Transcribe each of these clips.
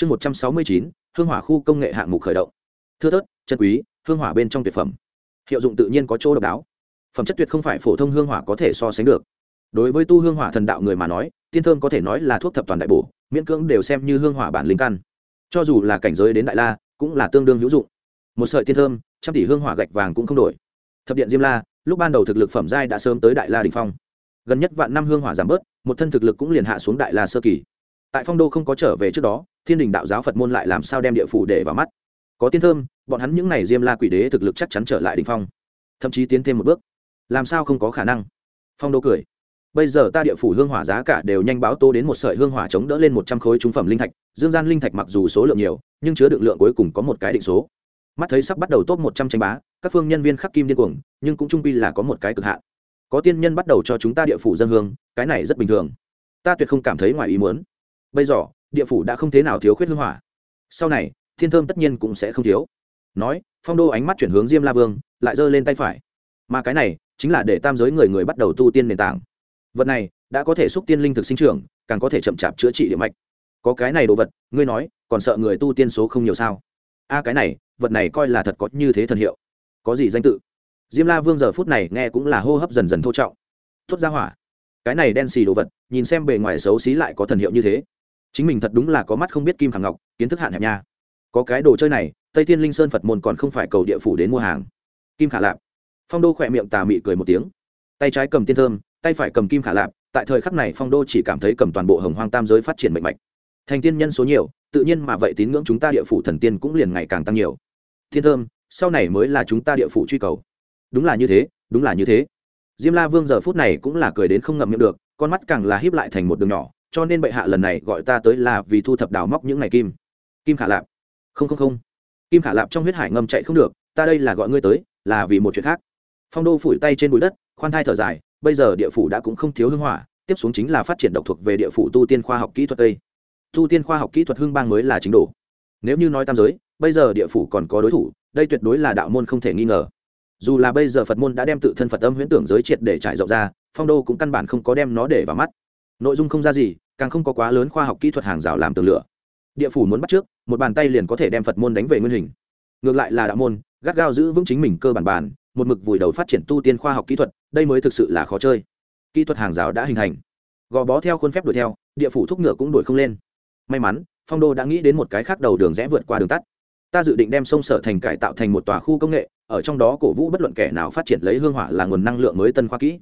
chương một trăm sáu mươi chín, hương hỏa khu công nghệ hạng mục khởi động. Thưa thớt, chân quý, hương hỏa bên trong tuyệt phẩm. Hiệu dụng tự nhiên có chỗ độc đáo. Phẩm chất tuyệt không phải phổ thông hương hỏa có thể so sánh được. Đối với tu hương hỏa thần đạo người mà nói, tiên thơm có thể nói là thuốc thập toàn đại bổ, miễn cưỡng đều xem như hương hỏa bản linh căn. Cho dù là cảnh giới đến đại la, cũng là tương đương hữu dụng. Một sợi tiên thơm, trăm tỷ hương hỏa gạch vàng cũng không đổi. Thập điện diêm la, lúc ban đầu thực lực phẩm giai đã sớm tới đại la đình phong. Gần nhất vạn năm hương hỏa giảm bớt, một thân thực lực cũng liền hạ xuống đại la sơ kỳ tại phong đô không có trở về trước đó, thiên đình đạo giáo phật môn lại làm sao đem địa phủ để vào mắt? Có tiên thơm, bọn hắn những n à y diêm la quỷ đế thực lực chắc chắn trở lại đình phong. Thậm chí tiến thêm một bước. Làm sao không có khả năng? Phong đô cười. Bây giờ ta địa phủ hương hỏa giá cả đều nhanh báo tô đến một sợi hương hỏa chống đỡ lên một trăm khối trung phẩm linh thạch. Dương gian linh thạch mặc dù số lượng nhiều, nhưng chứa đựng lượng cuối cùng có một cái định số. Mắt thấy sắp bắt đầu top một trăm tranh bá, các phương nhân viên khắc kim điên cuồng, nhưng cũng trung pi là có một cái cực hạn. Có tiên nhân bắt đầu cho chúng ta địa phủ dân hương, cái này rất bình thường. Ta tuyệt không cảm thấy ngoài ý muốn bây giờ, địa phủ đã không thế nào thiếu khuyết hương hỏa. Sau này, thiên thơm tất nhiên cũng sẽ không thiếu. Nói, phong đô ánh mắt chuyển hướng diêm la vương, lại giơ lên tay phải. Mà cái này, chính là để tam giới người người bắt đầu tu tiên nền tảng. Vật này, đã có thể xúc tiên linh thực sinh trưởng, càng có thể chậm chạp chữa trị địa mạch. Có cái này đồ vật, ngươi nói, còn sợ người tu tiên số không nhiều sao? A, cái này, vật này coi là thật có như thế thần hiệu. Có gì danh tự? Diêm la vương giờ phút này nghe cũng là hô hấp dần dần thô trọng. Thốt ra hỏa. Cái này đen xì đồ vật, nhìn xem bề ngoài xấu xí lại có thần hiệu như thế chính mình thật đúng là có mắt không biết kim khảm ngọc, kiến thức hạn hẹp nha. Có cái đồ chơi này, tây thiên linh sơn phật môn còn không phải cầu địa phủ đến mua hàng. Kim khả lạp. Phong đô khỏe miệng tà mị cười một tiếng. Tay trái cầm tiên thơm, tay phải cầm kim khả lạp, tại thời khắc này phong đô chỉ cảm thấy cầm toàn bộ hồng hoang tam giới phát triển mạnh mạnh thành tiên nhân số nhiều, tự nhiên mà vậy tín ngưỡng chúng ta địa phủ thần tiên cũng liền ngày càng tăng nhiều. Thiên thơm, sau này mới là chúng ta địa phủ truy cầu. Đúng là như thế, đúng là như thế. Diêm la vương giờ phút này cũng là cười đến không ngậm miệng được, con mắt càng là híp lại thành một đường nhỏ cho nên bệ hạ lần này gọi ta tới là vì thu thập đào móc những ngày kim. Kim khả lạp. Không không không. Kim khả lạp trong huyết hải ngâm chạy không được, ta đây là gọi ngươi tới, là vì một chuyện khác. Phong đô phủi tay trên bụi đất, khoan thai thở dài, bây giờ địa phủ đã cũng không thiếu hưng hỏa, tiếp xuống chính là phát triển độc thuộc về địa phủ tu tiên khoa học kỹ thuật tây tu tiên khoa học kỹ thuật hưng bang mới là chính đồ. Nếu như nói tam giới, bây giờ địa phủ còn có đối thủ, đây tuyệt đối là đạo môn không thể nghi ngờ. Dù là bây giờ phật môn đã đem tự thân phật âm huyễn tưởng giới triệt để trải rộng ra, phong đô cũng căn bản không có đem nó để vào mắt. Nội dung không ra gì càng không có quá lớn khoa học kỹ thuật hàng rào làm tường lửa. Địa phủ muốn bắt trước, một bàn tay liền có thể đem phật môn đánh về nguyên hình. Ngược lại là đạo môn, gắt gao giữ vững chính mình cơ bản bản, một mực vùi đầu phát triển tu tiên khoa học kỹ thuật, đây mới thực sự là khó chơi. Kỹ thuật hàng rào đã hình thành. Gò bó theo khuôn phép đuổi theo, địa phủ thúc ngựa cũng đuổi không lên. May mắn, phong đô đã nghĩ đến một cái khác đầu đường rẽ vượt qua đường tắt. Ta dự định đem sông sở thành cải tạo thành một tòa khu công nghệ, ở trong đó cổ vũ bất luận kẻ nào phát triển lấy hương hỏa là nguồn năng lượng mới tân khoa kỹ.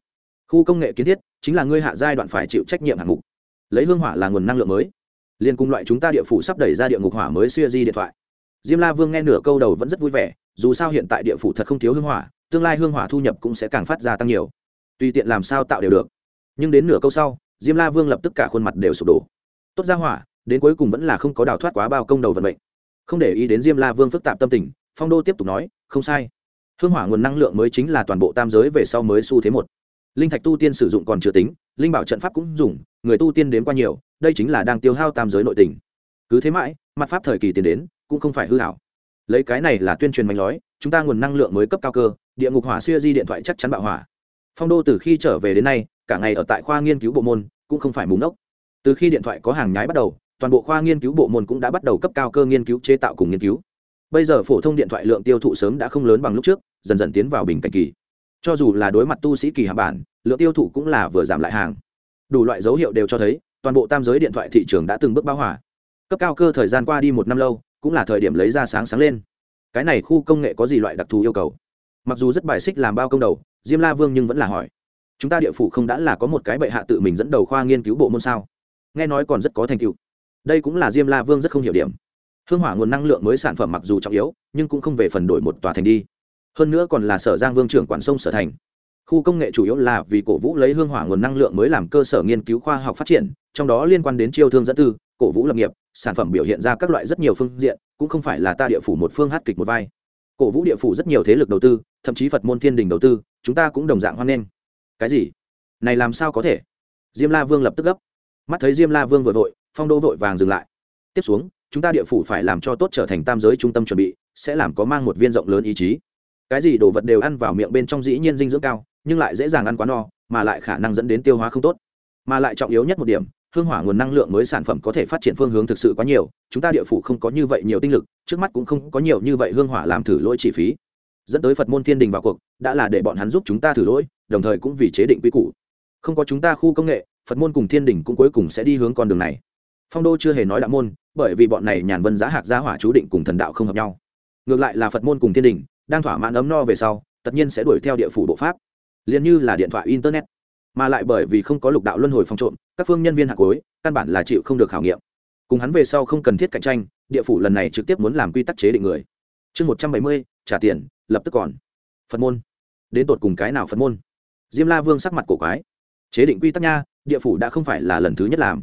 Khu công nghệ kiến thiết, chính là ngươi hạ giai đoạn phải chịu trách nhiệm hạng mục lấy hương hỏa là nguồn năng lượng mới. Liên cùng loại chúng ta địa phủ sắp đẩy ra địa ngục hỏa mới xuya di điện thoại. Diêm la vương nghe nửa câu đầu vẫn rất vui vẻ, dù sao hiện tại địa phủ thật không thiếu hương hỏa, tương lai hương hỏa thu nhập cũng sẽ càng phát ra tăng nhiều. Tùy tiện làm sao tạo đều được. Nhưng đến nửa câu sau, diêm la vương lập tức cả khuôn mặt đều sụp đổ. Tốt ra hỏa, đến cuối cùng vẫn là không có đào thoát quá bao công đầu vận mệnh. Không để ý đến diêm la vương phức tạp tâm tình, phong đô tiếp tục nói, không sai. Hương hỏa nguồn năng lượng mới chính là toàn bộ tam giới về sau mới xu thế một linh thạch tu tiên sử dụng còn chưa tính, linh bảo trận pháp cũng dùng, người tu tiên đến qua nhiều, đây chính là đang tiêu hao tam giới nội tình. Cứ thế mãi, mặt pháp thời kỳ tiến đến, cũng không phải hư hảo. Lấy cái này là tuyên truyền mạnh lói, chúng ta nguồn năng lượng mới cấp cao cơ, địa ngục hỏa xuya di điện thoại chắc chắn bạo hỏa. Phong đô từ khi trở về đến nay, cả ngày ở tại khoa nghiên cứu bộ môn, cũng không phải mù nốc từ khi điện thoại có hàng nhái bắt đầu, toàn bộ khoa nghiên cứu bộ môn cũng đã bắt đầu cấp cao cơ nghiên cứu chế tạo cùng nghiên cứu. Bây giờ phổ thông điện thoại lượng tiêu thụ sớm đã không lớn bằng lúc trước, dần dần tiến vào bình cảnh kỳ cho dù là đối mặt tu sĩ kỳ hạ bản, lượng tiêu thụ cũng là vừa giảm lại hàng. Đủ loại dấu hiệu đều cho thấy, toàn bộ tam giới điện thoại thị trường đã từng bước báo hỏa cấp cao cơ thời gian qua đi một năm lâu, cũng là thời điểm lấy ra sáng sáng lên. Cái này khu công nghệ có gì loại đặc thù yêu cầu? Mặc dù rất bài xích làm bao công đầu, diêm la vương nhưng vẫn là hỏi. Chúng ta địa phủ không đã là có một cái bệ hạ tự mình dẫn đầu khoa nghiên cứu bộ môn sao? Nghe nói còn rất có thành tựu. Đây cũng là diêm la vương rất không hiểu điểm. Hương hỏa nguồn năng lượng mới sản phẩm mặc dù trọng yếu, nhưng cũng không về phần đổi một tòa thành đi hơn nữa còn là sở giang vương trưởng quản sông sở thành. Khu công nghệ chủ yếu là vì cổ vũ lấy hương hỏa nguồn năng lượng mới làm cơ sở nghiên cứu khoa học phát triển, trong đó liên quan đến chiêu thương dẫn tư, cổ vũ lập nghiệp, sản phẩm biểu hiện ra các loại rất nhiều phương diện, cũng không phải là ta địa phủ một phương hát kịch một vai. Cổ vũ địa phủ rất nhiều thế lực đầu tư, thậm chí phật môn thiên đình đầu tư, chúng ta cũng đồng dạng hoan nghênh. Cái gì? Này làm sao có thể? Diêm la vương lập tức gấp. Mắt thấy diêm la vương vội vội, phong đô vội vàng dừng lại. Tiếp xuống, chúng ta địa phủ phải làm cho tốt trở thành tam giới trung tâm chuẩn bị, sẽ làm có mang một viên rộng lớn ý chí cái gì đồ vật đều ăn vào miệng bên trong dĩ nhiên dinh dưỡng cao, nhưng lại dễ dàng ăn quá no, mà lại khả năng dẫn đến tiêu hóa không tốt. Mà lại trọng yếu nhất một điểm, hương hỏa nguồn năng lượng mới sản phẩm có thể phát triển phương hướng thực sự quá nhiều, chúng ta địa phủ không có như vậy nhiều tinh lực, trước mắt cũng không có nhiều như vậy hương hỏa làm thử lỗi chi phí. Dẫn tới phật môn thiên đình vào cuộc, đã là để bọn hắn giúp chúng ta thử lỗi, đồng thời cũng vì chế định quy củ. Không có chúng ta khu công nghệ, phật môn cùng thiên đình cũng cuối cùng sẽ đi hướng con đường này. Phong đô chưa hề nói đạo môn, bởi vì bọn này nhàn vân giá hạc gia hỏa chú định cùng thần đạo không hợp nhau. Ngược lại là phật môn cùng thiên đình đang thỏa mãn ấm no về sau, tất nhiên sẽ đuổi theo địa phủ bộ pháp. Liền như là điện thoại, internet. Mà lại bởi vì không có lục đạo luân hồi phòng trộm, các phương nhân viên hạc cối, căn bản là chịu không được khảo nghiệm. Cùng hắn về sau không cần thiết cạnh tranh, địa phủ lần này trực tiếp muốn làm quy tắc chế định người. Chương một trăm bảy mươi, trả tiền, lập tức còn. Phật môn. Đến tột cùng cái nào phật môn? Diêm la vương sắc mặt cổ quái. Chế định quy tắc nha, địa phủ đã không phải là lần thứ nhất làm.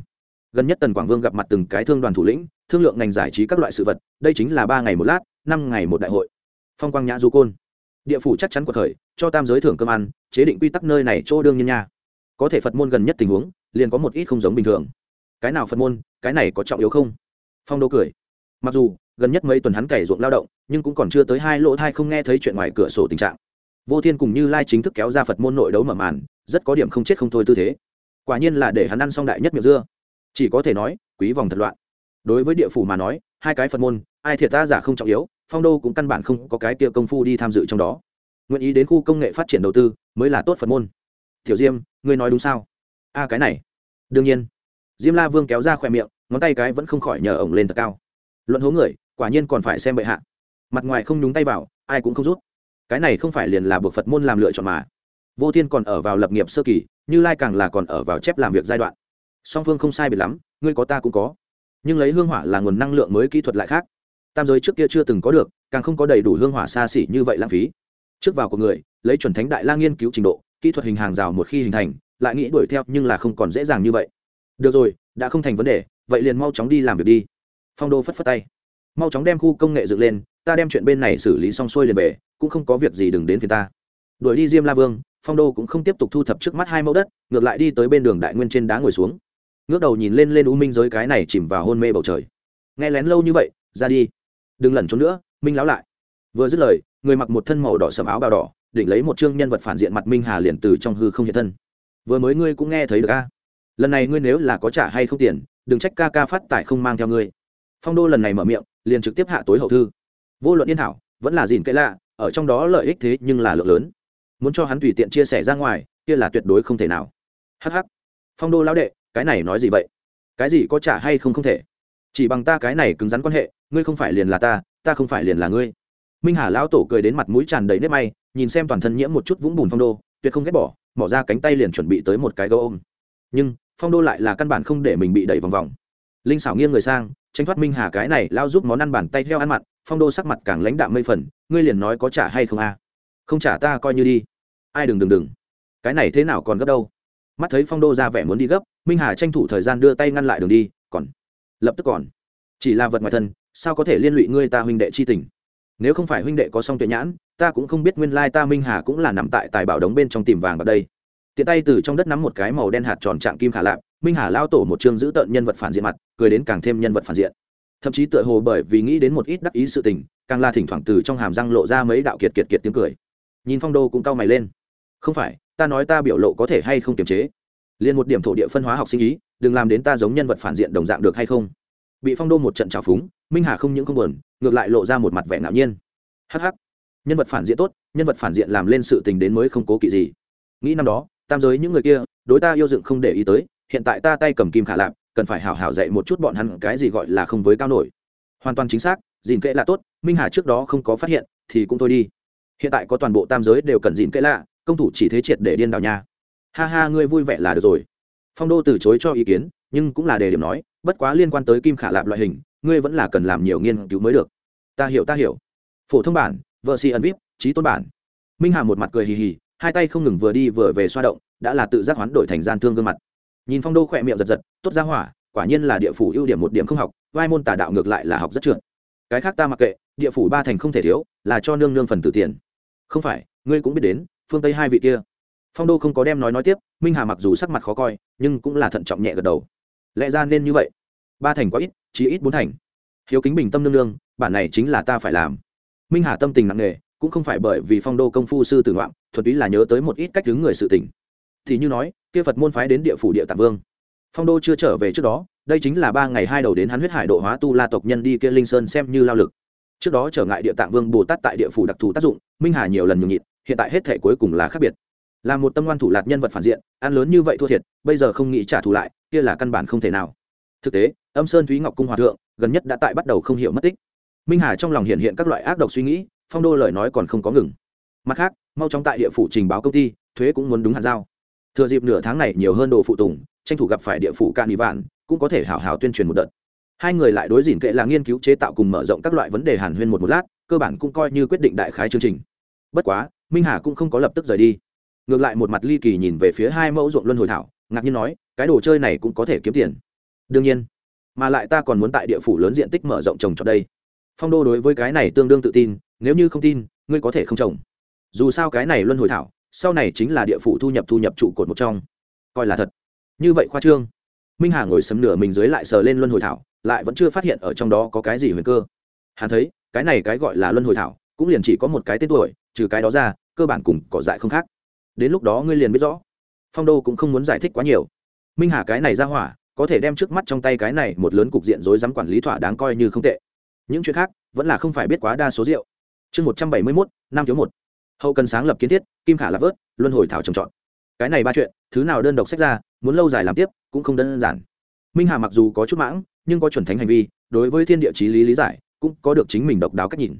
Gần nhất tần quảng vương gặp mặt từng cái thương đoàn thủ lĩnh, thương lượng ngành giải trí các loại sự vật, đây chính là ba ngày một lát, năm ngày một đại hội phong quang nhã du côn. Địa phủ chắc chắn cuộc khởi cho tam giới thưởng cơm ăn, chế định quy tắc nơi này chỗ đương nhiên nha. Có thể phật môn gần nhất tình huống, liền có một ít không giống bình thường. Cái nào phật môn, cái này có trọng yếu không? Phong đô cười. Mặc dù, gần nhất mấy tuần hắn cày ruộng lao động, nhưng cũng còn chưa tới hai lỗ thai không nghe thấy chuyện ngoài cửa sổ tình trạng. Vô thiên cùng như lai chính thức kéo ra phật môn nội đấu mở màn, rất có điểm không chết không thôi tư thế. Quả nhiên là để hắn ăn xong đại nhất miệng dưa. Chỉ có thể nói, quý vòng thật loạn. Đối với địa phủ mà nói, hai cái phật môn, ai thiệt ta giả không trọng yếu phong đô cũng căn bản không có cái kia công phu đi tham dự trong đó. Nguyện ý đến khu công nghệ phát triển đầu tư mới là tốt phật môn. Tiểu diêm, ngươi nói đúng sao? A cái này. Đương nhiên. Diêm la vương kéo ra khỏe miệng, ngón tay cái vẫn không khỏi nhờ ổng lên thật cao. Luận hố người, quả nhiên còn phải xem bệ hạ. Mặt ngoài không nhúng tay vào, ai cũng không rút. Cái này không phải liền là buộc phật môn làm lựa chọn mà. Vô thiên còn ở vào lập nghiệp sơ kỳ, như lai càng là còn ở vào chép làm việc giai đoạn. Song phương không sai biệt lắm, ngươi có ta cũng có. Nhưng lấy hương hỏa là nguồn năng lượng mới kỹ thuật lại khác tam giới trước kia chưa từng có được, càng không có đầy đủ hương hỏa xa xỉ như vậy lãng phí. Trước vào của người, lấy chuẩn thánh đại la nghiên cứu trình độ, kỹ thuật hình hàng rào một khi hình thành, lại nghĩ đuổi theo nhưng là không còn dễ dàng như vậy. Được rồi, đã không thành vấn đề, vậy liền mau chóng đi làm việc đi. Phong đô phất phất tay. Mau chóng đem khu công nghệ dựng lên, ta đem chuyện bên này xử lý xong xuôi liền về, cũng không có việc gì đừng đến phía ta. Đuổi đi diêm la vương, phong đô cũng không tiếp tục thu thập trước mắt hai mẫu đất, ngược lại đi tới bên đường đại nguyên trên đá ngồi xuống. Ngước đầu nhìn lên lên u minh giới cái này chìm vào hôn mê bầu trời. Nghe lén lâu như vậy, ra đi đừng lẩn trốn nữa, minh láo lại. Vừa dứt lời, người mặc một thân màu đỏ sầm áo bào đỏ định lấy một chương nhân vật phản diện mặt minh hà liền từ trong hư không hiện thân. Vừa mới ngươi cũng nghe thấy được a. Lần này ngươi nếu là có trả hay không tiền, đừng trách ca ca phát tài không mang theo ngươi. Phong đô lần này mở miệng, liền trực tiếp hạ tối hậu thư. Vô luận yên thảo, vẫn là dìn cái lạ, ở trong đó lợi ích thế nhưng là lượng lớn. Muốn cho hắn tùy tiện chia sẻ ra ngoài, kia là tuyệt đối không thể nào. Hh phong đô lão đệ, cái này nói gì vậy? Cái gì có trả hay không không thể? Chỉ bằng ta cái này cứng rắn quan hệ, ngươi không phải liền là ta ta không phải liền là ngươi. Minh hà lão tổ cười đến mặt mũi tràn đầy nếp may, nhìn xem toàn thân nhiễm một chút vũng bùn phong đô, tuyệt không ghét bỏ, mỏ ra cánh tay liền chuẩn bị tới một cái gấu ôm. Nhưng, phong đô lại là căn bản không để mình bị đẩy vòng vòng. Linh xảo nghiêng người sang tranh thoát minh hà cái này lao giúp món ăn bàn tay theo ăn mặn, phong đô sắc mặt càng lãnh đạm mây phần, ngươi liền nói có trả hay không a? Không trả ta coi như đi. Ai đừng đừng đừng. Cái này thế nào còn gấp đâu? Mắt thấy phong đô ra vẻ muốn đi gấp, minh hà tranh thủ thời gian đưa tay ngăn lại đường đi lập tức còn. Chỉ là vật ngoài thân, sao có thể liên lụy ngươi ta huynh đệ chi tình? Nếu không phải huynh đệ có song tuệ nhãn, ta cũng không biết nguyên lai ta minh hà cũng là nằm tại tài bảo đống bên trong tìm vàng vào đây. Tiện tay từ trong đất nắm một cái màu đen hạt tròn trạng kim khả lạp, minh hà lao tổ một chương giữ tợn nhân vật phản diện mặt, cười đến càng thêm nhân vật phản diện. Thậm chí tựa hồ bởi vì nghĩ đến một ít đắc ý sự tình, càng là thỉnh thoảng từ trong hàm răng lộ ra mấy đạo kiệt kiệt kiệt tiếng cười. Nhìn phong đô cũng cau mày lên. Không phải, ta nói ta biểu lộ có thể hay không kiềm chế? Liền một điểm thổ địa phân hóa học sinh ý, đừng làm đến ta giống nhân vật phản diện đồng dạng được hay không? Bị phong đô một trận trào phúng, minh hà không những không buồn, ngược lại lộ ra một mặt vẻ ngạo nhiên. Hh nhân vật phản diện tốt, nhân vật phản diện làm lên sự tình đến mới không cố kỵ gì. Nghĩ năm đó, tam giới những người kia, đối ta yêu dựng không để ý tới, hiện tại ta tay cầm kim khả lạp, cần phải hào hào dạy một chút bọn hắn cái gì gọi là không với cao nổi. Hoàn toàn chính xác dìn kệ là tốt, minh hà trước đó không có phát hiện, thì cũng thôi đi. Hiện tại có toàn bộ tam giới đều cần dìn kệ lạ, công thủ chỉ thế triệt để điên đảo nhà ha ha, ngươi vui vẻ là được rồi. Phong đô từ chối cho ý kiến, nhưng cũng là đề điểm nói, bất quá liên quan tới kim khả lạp loại hình, ngươi vẫn là cần làm nhiều nghiên cứu mới được. Ta hiểu ta hiểu. Phổ thông bản, vợ si ẩn vip, trí tôn bản. Minh hà một mặt cười hì hì, hai tay không ngừng vừa đi vừa về xoa động, đã là tự giác hoán đổi thành gian thương gương mặt. Nhìn phong đô khỏe miệng giật giật, tốt ra hỏa, quả nhiên là địa phủ ưu điểm một điểm không học, vai môn tà đạo ngược lại là học rất trượt. Cái khác ta mặc kệ, địa phủ ba thành không thể thiếu, là cho nương nương phần tử tiền. Không phải, ngươi cũng biết đến, phương tây hai vị kia phong đô không có đem nói nói tiếp, minh hà mặc dù sắc mặt khó coi, nhưng cũng là thận trọng nhẹ gật đầu. Lẽ ra nên như vậy. Ba thành quá ít chỉ ít bốn thành. Hiếu kính bình tâm nương nương, bản này chính là ta phải làm. Minh hà tâm tình nặng nề, cũng không phải bởi vì phong đô công phu sư tử ngoạn thuật ý là nhớ tới một ít cách đứng người sự tỉnh thì như nói, kia phật môn phái đến địa phủ địa tạng vương. Phong đô chưa trở về trước đó, đây chính là ba ngày hai đầu đến hắn huyết hải độ hóa tu la tộc nhân đi kia linh sơn xem như lao lực. Trước đó trở ngại địa tạng vương bồ tát tại địa phủ đặc thù tác dụng, minh hà nhiều lần nhường nhịn, hiện tại hết thể cuối cùng là khác biệt là một tâm ngoan thủ lạc nhân vật phản diện, ăn lớn như vậy thua thiệt, bây giờ không nghĩ trả thù lại, kia là căn bản không thể nào. Thực tế, âm sơn thúy ngọc cung hòa thượng, gần nhất đã tại bắt đầu không hiểu mất tích. Minh hà trong lòng hiện hiện các loại ác độc suy nghĩ, phong đô lời nói còn không có ngừng. Mặt khác, mau chóng tại địa phủ trình báo công ty, thuế cũng muốn đúng hạt giao. Thừa dịp nửa tháng này nhiều hơn đồ phụ tùng, tranh thủ gặp phải địa phủ can đi vạn, cũng có thể hào hào tuyên truyền một đợt. Hai người lại đối dỉn kệ là nghiên cứu chế tạo cùng mở rộng các loại vấn đề hàn huyên một một lát, cơ bản cũng coi như quyết định đại khái chương trình. Bất quá, minh hà cũng không có lập tức rời đi ngược lại một mặt ly kỳ nhìn về phía hai mẫu ruộng luân hồi thảo, ngạc nhiên nói, cái đồ chơi này cũng có thể kiếm tiền. Đương nhiên, mà lại ta còn muốn tại địa phủ lớn diện tích mở rộng trồng cho đây. Phong đô đối với cái này tương đương tự tin, nếu như không tin, ngươi có thể không trồng. Dù sao cái này luân hồi thảo, sau này chính là địa phủ thu nhập thu nhập trụ cột một trong. Coi là thật. Như vậy khoa trương. Minh hà ngồi sấm nửa mình dưới lại sờ lên luân hồi thảo, lại vẫn chưa phát hiện ở trong đó có cái gì huyền cơ. Hắn thấy, cái này cái gọi là luân hồi thảo, cũng liền chỉ có một cái tên tuổi, trừ cái đó ra, cơ bản cùng cỏ dại không khác đến lúc đó ngươi liền biết rõ. Phong đô cũng không muốn giải thích quá nhiều. Minh hà cái này ra hỏa, có thể đem trước mắt trong tay cái này một lớn cục diện rối rắm quản lý thỏa đáng coi như không tệ. Những chuyện khác, vẫn là không phải biết quá đa số rượu. Chương một trăm bảy mươi mốt, năm thiếu một. Hậu cần sáng lập kiến thiết, kim khả lạp vớt, luân hồi thảo trồng trọt. Cái này ba chuyện, thứ nào đơn độc sách ra, muốn lâu dài làm tiếp, cũng không đơn giản. Minh hà mặc dù có chút mãng, nhưng có chuẩn thánh hành vi, đối với thiên địa chí lý lý giải, cũng có được chính mình độc đáo cách nhìn.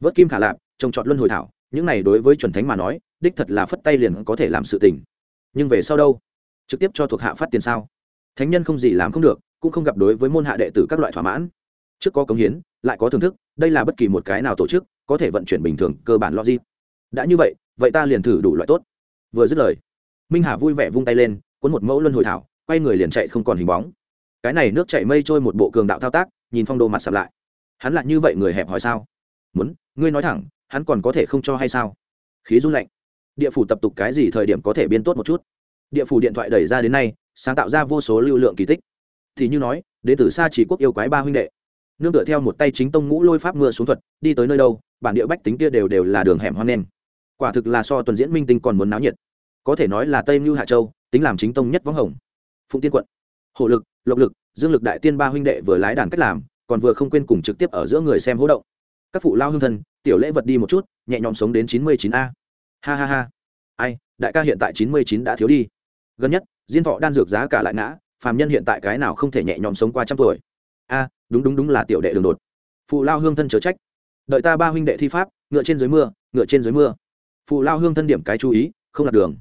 Vớt kim khả lạp, trồng trọt luân hồi thảo những này đối với chuẩn thánh mà nói, đích thật là phất tay liền có thể làm sự tình. Nhưng về sau đâu? Trực tiếp cho thuộc hạ phát tiền sao? Thánh nhân không gì làm không được, cũng không gặp đối với môn hạ đệ tử các loại thỏa mãn. Trước có cống hiến, lại có thưởng thức, đây là bất kỳ một cái nào tổ chức, có thể vận chuyển bình thường, cơ bản logic. Đã như vậy vậy ta liền thử đủ loại tốt. Vừa dứt lời, minh hà vui vẻ vung tay lên, cuốn một mẫu luân hồi thảo, quay người liền chạy không còn hình bóng. Cái này nước chảy mây trôi một bộ cường đạo thao tác, nhìn phong đô mặt sập lại. Hắn lại như vậy người hẹp hỏi sao? Muốn, ngươi nói thẳng hắn còn có thể không cho hay sao? Khí run lạnh. Địa phủ tập tục cái gì thời điểm có thể biên tốt một chút? Địa phủ điện thoại đẩy ra đến nay, sáng tạo ra vô số lưu lượng kỳ tích. Thì như nói, đến từ xa chỉ quốc yêu quái ba huynh đệ. Nương tựa theo một tay chính tông ngũ lôi pháp mưa xuống thuật, đi tới nơi đâu, bản địa bách tính kia đều đều là đường hẻm hoang nen quả thực là so tuần diễn minh tinh còn muốn náo nhiệt. Có thể nói là tây mưu hạ châu, tính làm chính tông nhất võng hồng. Phụng tiên quận. Hộ lực, lộc lực, dương lực đại tiên ba huynh đệ vừa lái đàn cách làm, còn vừa không quên cùng trực tiếp ở giữa người xem hỗ động các phụ lao hương thân, tiểu lễ vật đi một chút, nhẹ nhõm sống đến chín mươi chín a. Ha ha ha. Ai, đại ca hiện tại chín mươi chín đã thiếu đi. Gần nhất, diên thọ đan dược giá cả lại ngã, phàm nhân hiện tại cái nào không thể nhẹ nhõm sống qua trăm tuổi. A, đúng đúng đúng là tiểu đệ đường đột. Phụ lao hương thân chớ trách. Đợi ta ba huynh đệ thi pháp, ngựa trên dưới mưa, ngựa trên dưới mưa. Phụ lao hương thân điểm cái chú ý, không lạc đường.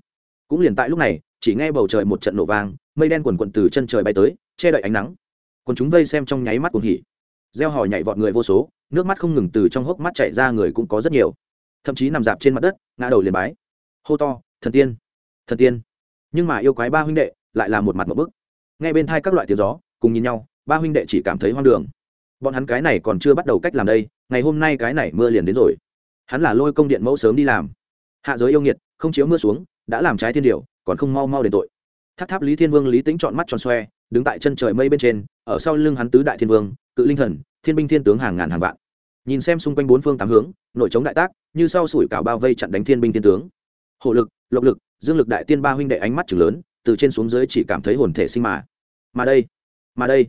Cũng liền tại lúc này, chỉ nghe bầu trời một trận nổ vang, mây đen quần quận từ chân trời bay tới, che đậy ánh nắng. Còn chúng vây xem trong nháy mắt cuồng hỉ gieo hò nhảy vọt người vô số, nước mắt không ngừng từ trong hốc mắt chạy ra người cũng có rất nhiều. Thậm chí nằm dạp trên mặt đất, ngã đầu liền bái. Hô to, thần tiên thần tiên. Nhưng mà yêu quái ba huynh đệ lại là một mặt một bức. Ngay bên thai các loại tiếng gió, cùng nhìn nhau, ba huynh đệ chỉ cảm thấy hoang đường. Bọn hắn cái này còn chưa bắt đầu cách làm đây, ngày hôm nay cái này mưa liền đến rồi. Hắn là lôi công điện mẫu sớm đi làm. Hạ giới yêu nghiệt, không chiếu mưa xuống, đã làm trái thiên điều, còn không mau mau đền tội. Tháp tháp lý thiên vương lý tính chọn mắt tròn xoe, đứng tại chân trời mây bên trên, ở sau lưng hắn tứ đại thiên vương cự linh thần, thiên binh thiên tướng hàng ngàn hàng vạn. Nhìn xem xung quanh bốn phương tám hướng, nội chống đại tác, như sau sủi cảo bao vây chặn đánh thiên binh thiên tướng. Hộ lực, lộc lực, dương lực đại tiên ba huynh đệ ánh mắt chừng lớn, từ trên xuống dưới chỉ cảm thấy hồn thể sinh mà. Mà đây mà đây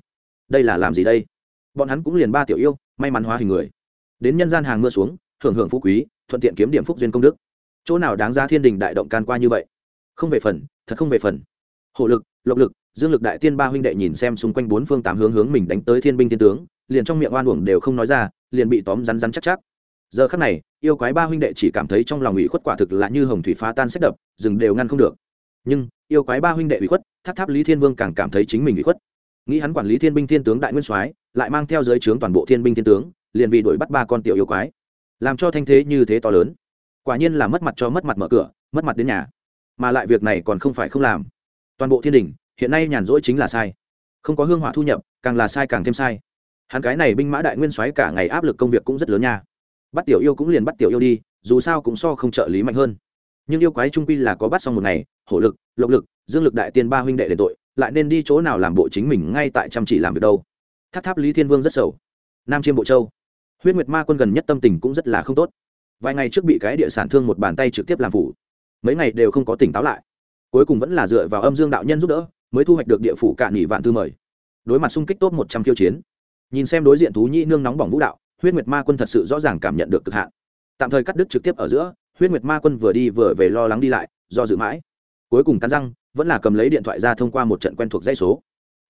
đây là làm gì đây? Bọn hắn cũng liền ba tiểu yêu, may mắn hóa hình người. Đến nhân gian hàng mưa xuống, hưởng hưởng phú quý, thuận tiện kiếm điểm phúc duyên công đức. Chỗ nào đáng ra thiên đình đại động can qua như vậy? Không về phần, thật không về phần. Hộ lực, lộc lực dương lực đại tiên ba huynh đệ nhìn xem xung quanh bốn phương tám hướng hướng mình đánh tới thiên binh thiên tướng, liền trong miệng oan uổng đều không nói ra, liền bị tóm rắn rắn chắc chắc. Giờ khắc này, yêu quái ba huynh đệ chỉ cảm thấy trong lòng ủy khuất quả thực là như hồng thủy phá tan sách đập, rừng đều ngăn không được. Nhưng, yêu quái ba huynh đệ ủy khuất, tháp tháp lý thiên vương càng cảm thấy chính mình ủy khuất. Nghĩ hắn quản lý thiên binh thiên tướng đại nguyên soái, lại mang theo giới trướng toàn bộ thiên binh thiên tướng, liền vì đuổi bắt ba con tiểu yêu quái. Làm cho thanh thế như thế to lớn. Quả nhiên là mất mặt cho mất mặt mở cửa, mất mặt đến nhà. Mà lại việc này còn không phải không làm. Toàn bộ thiên đình hiện nay nhàn rỗi chính là sai. Không có hương hỏa thu nhập, càng là sai càng thêm sai. Hắn cái này binh mã đại nguyên soái cả ngày áp lực công việc cũng rất lớn nha. Bắt tiểu yêu cũng liền bắt tiểu yêu đi, dù sao cũng so không trợ lý mạnh hơn. Nhưng yêu quái trung quy là có bắt xong một ngày, hổ lực, lộc lực, dương lực đại tiên ba huynh đệ để tội, lại nên đi chỗ nào làm bộ chính mình ngay tại chăm chỉ làm việc đâu. Tháp tháp lý thiên vương rất sầu. Nam chiêm bộ châu. Huyết nguyệt ma quân gần nhất tâm tình cũng rất là không tốt. Vài ngày trước bị cái địa sản thương một bàn tay trực tiếp làm phủ. Mấy ngày đều không có tỉnh táo lại. Cuối cùng vẫn là dựa vào âm dương đạo nhân giúp đỡ mới thu hoạch được địa phủ cạn nghỉ vạn thư mời. Đối mặt xung kích tốt một trăm khiêu chiến, nhìn xem đối diện thú nhĩ nương nóng bỏng vũ đạo, huyết nguyệt ma quân thật sự rõ ràng cảm nhận được cực hạn. Tạm thời cắt đứt trực tiếp ở giữa, huyết nguyệt ma quân vừa đi vừa về lo lắng đi lại, do dự mãi. Cuối cùng cắn răng, vẫn là cầm lấy điện thoại ra thông qua một trận quen thuộc dây số.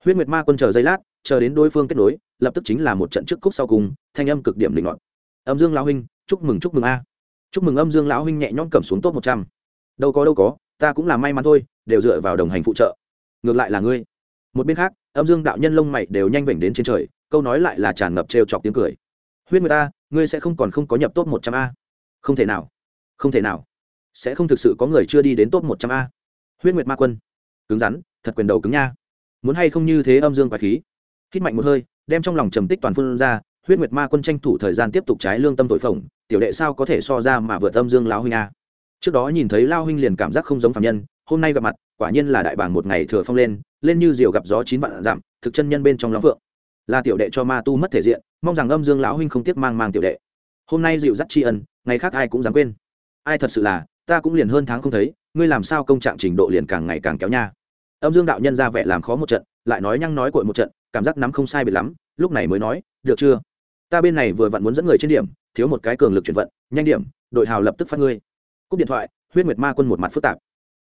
Huyết nguyệt ma quân chờ giây lát, chờ đến đối phương kết nối, lập tức chính là một trận trước cúc sau cùng, thanh âm cực điểm định luận âm dương lão huynh, chúc mừng chúc mừng a. Chúc mừng âm dương lão huynh nhẹ nhõm cầm xuống top một trăm. Đâu có đâu có, ta cũng là may mắn thôi, đều dựa vào đồng hành phụ trợ ngược lại là ngươi. Một bên khác, âm dương đạo nhân lông mày đều nhanh vểnh đến trên trời, câu nói lại là tràn ngập trêu chọc tiếng cười. Huyết người ta, ngươi sẽ không còn không có nhập top một trăm a. Không thể nào, không thể nào. Sẽ không thực sự có người chưa đi đến top một trăm a. Huyết nguyệt ma quân, cứng rắn, thật quyền đầu cứng nha. Muốn hay không như thế âm dương quái khí? Hít mạnh một hơi, đem trong lòng trầm tích toàn phương ra, huyết nguyệt ma quân tranh thủ thời gian tiếp tục trái lương tâm tội phồng, tiểu đệ sao có thể so ra mà vượt âm dương lão huynh a. Trước đó nhìn thấy lao huynh liền cảm giác không giống phạm nhân hôm nay gặp mặt, quả nhiên là đại bảng một ngày thừa phong lên lên như diều gặp gió chín vạn giảm thực chân nhân bên trong lóng phượng. Là tiểu đệ cho ma tu mất thể diện, mong rằng âm dương lão huynh không tiếc mang mang tiểu đệ. Hôm nay dịu dắt tri ân, ngày khác ai cũng dám quên. Ai thật sự là, ta cũng liền hơn tháng không thấy, ngươi làm sao công trạng trình độ liền càng ngày càng kéo nha. Âm dương đạo nhân ra vẻ làm khó một trận, lại nói nhăng nói cội một trận, cảm giác nắm không sai biệt lắm, lúc này mới nói, được chưa? Ta bên này vừa vặn muốn dẫn người trên điểm, thiếu một cái cường lực chuyển vận, nhanh điểm, đội hào lập tức phát ngươi. Cúp điện thoại, huyết nguyệt ma quân một mặt phức tạp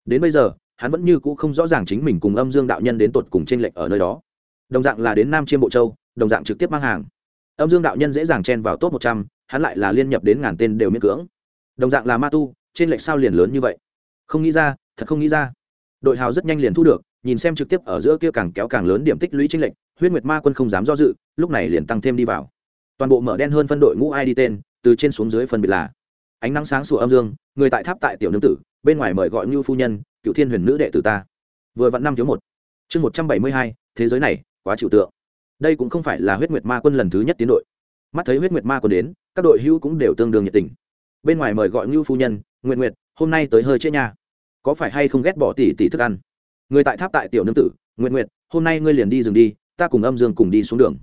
đến bây giờ, hắn vẫn như cũ không rõ ràng chính mình cùng âm dương đạo nhân đến tột cùng tranh lệch ở nơi đó. Đồng dạng là đến nam chiêm bộ châu, đồng dạng trực tiếp mang hàng. Âm dương đạo nhân dễ dàng chen vào top một trăm, hắn lại là liên nhập đến ngàn tên đều miễn cưỡng. Đồng dạng là ma tu trên lệch sao liền lớn như vậy? Không nghĩ ra, thật không nghĩ ra. Đội hào rất nhanh liền thu được, nhìn xem trực tiếp ở giữa kia càng kéo càng lớn điểm tích lũy tranh lệch, huyết nguyệt ma quân không dám do dự, lúc này liền tăng thêm đi vào. Toàn bộ mở đen hơn phân đội ngũ ai đi tên, từ trên xuống dưới phân biệt là ánh nắng sáng sủa âm dương, người tại tháp tại tiểu nương tử, bên ngoài mời gọi ngưu phu nhân, cựu thiên huyền nữ đệ tử ta. Vừa vặn năm thiếu một. Chương một trăm bảy mươi hai, thế giới này, quá chịu tượng. Đây cũng không phải là huyết nguyệt ma quân lần thứ nhất tiến đội. Mắt thấy huyết nguyệt ma quân đến, các đội hữu cũng đều tương đương nhiệt tình. Bên ngoài mời gọi ngưu phu nhân nguyện nguyệt, hôm nay tới hơi chết nha. Có phải hay không ghét bỏ tỷ tỷ thức ăn? Người tại tháp tại tiểu nương tử nguyện nguyệt, hôm nay ngươi liền đi dừng đi, ta cùng âm dương cùng đi xuống đường.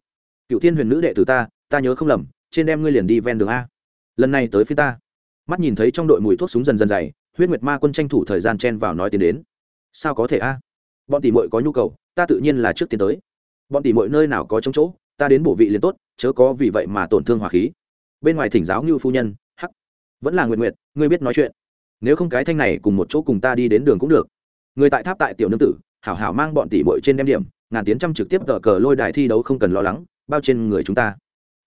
Cựu thiên huyền nữ đệ tử ta ta nhớ không lầm, trên đem ngươi liền đi ven đường a. Lần này tới phía ta mắt nhìn thấy trong đội mùi thuốc súng dần dần dày, huyết nguyệt ma quân tranh thủ thời gian chen vào nói tiến đến. Sao có thể a? Bọn tỷ mội có nhu cầu, ta tự nhiên là trước tiến tới. Bọn tỷ mội nơi nào có chống chỗ, ta đến bổ vị liền tốt, chớ có vì vậy mà tổn thương hòa khí. Bên ngoài thỉnh giáo như phu nhân, hắc. Vẫn là nguyện nguyện ngươi biết nói chuyện. Nếu không cái thanh này cùng một chỗ cùng ta đi đến đường cũng được. Người tại tháp tại tiểu nương tử, hảo hảo mang bọn tỷ mội trên đem điểm, ngàn tiến trăm trực tiếp cờ cờ lôi đài thi đấu không cần lo lắng, bao trên người chúng ta.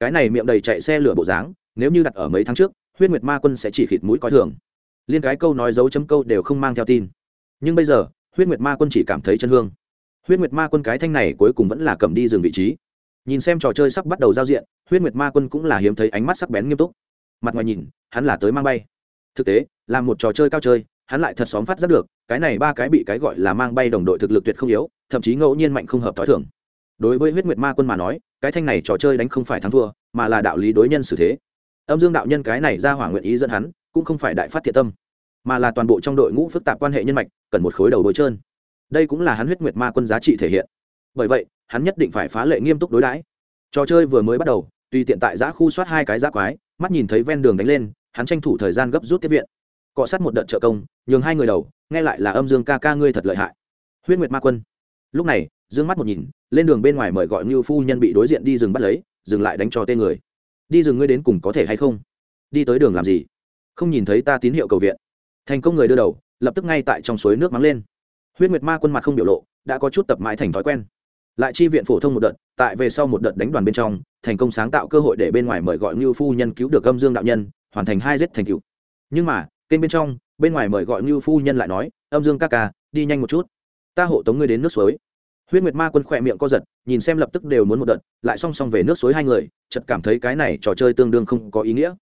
Cái này miệng đầy chạy xe lửa bộ dáng, nếu như đặt ở mấy tháng trước huyết nguyệt ma quân sẽ chỉ khịt mũi coi thường. Liên cái câu nói dấu chấm câu đều không mang theo tin. Nhưng bây giờ, huyết nguyệt ma quân chỉ cảm thấy chân hương. Huyết nguyệt ma quân cái thanh này cuối cùng vẫn là cầm đi dừng vị trí. Nhìn xem trò chơi sắp bắt đầu giao diện, huyết nguyệt ma quân cũng là hiếm thấy ánh mắt sắc bén nghiêm túc. Mặt ngoài nhìn, hắn là tới mang bay. Thực tế, là một trò chơi cao chơi, hắn lại thật xóm phát rất được, cái này ba cái bị cái gọi là mang bay đồng đội thực lực tuyệt không yếu, thậm chí ngẫu nhiên mạnh không hợp t h o i thưởng đối với huyết nguyệt ma quân mà nói, cái thanh này trò chơi đánh không phải thắng thua, mà là đạo lý đối nhân xử thế âm dương đạo nhân cái này ra hỏa nguyện ý dẫn hắn, cũng không phải đại phát thiện tâm, mà là toàn bộ trong đội ngũ phức tạp quan hệ nhân mạch, cần một khối đầu bối trơn. Đây cũng là hắn huyết nguyệt ma quân giá trị thể hiện. Bởi vậy, hắn nhất định phải phá lệ nghiêm túc đối đãi. Trò chơi vừa mới bắt đầu tuy tiện tại giã khu soát hai cái giã quái, mắt nhìn thấy ven đường đánh lên, hắn tranh thủ thời gian gấp rút tiếp viện. Cọ sát một đợt trợ công, nhường hai người đầu, nghe lại là âm dương ca ca ngươi thật lợi hại. Huyết nguyệt ma quân. Lúc này d ư ơ n g mắt một nhìn, lên đường bên ngoài mời gọi như phu nhân bị đối diện đi rừng bắt lấy, dừng lại đánh cho tên người đi rừng ngươi đến cùng có thể hay không? Đi tới đường làm gì? Không nhìn thấy ta tín hiệu cầu viện. Thành công người đưa đầu, lập tức ngay tại trong suối nước mắng lên. Huyết nguyệt ma quân mặt không biểu lộ, đã có chút tập mãi thành thói quen. Lại chi viện phổ thông một đợt, tại về sau một đợt đánh đoàn bên trong, thành công sáng tạo cơ hội để bên ngoài mời gọi như phu nhân cứu được âm dương đạo nhân, hoàn thành hai giết thành cựu nhưng mà, kênh bên trong, bên ngoài mời gọi như phu nhân lại nói, âm dương ca ca, đi nhanh một chút. Ta hộ tống ngươi đến nước suối huyết nguyệt ma quân khỏe miệng co giật, nhìn xem lập tức đều muốn một đợt, lại song song về nước suối hai người chật cảm thấy cái này trò chơi tương đương không có ý nghĩa.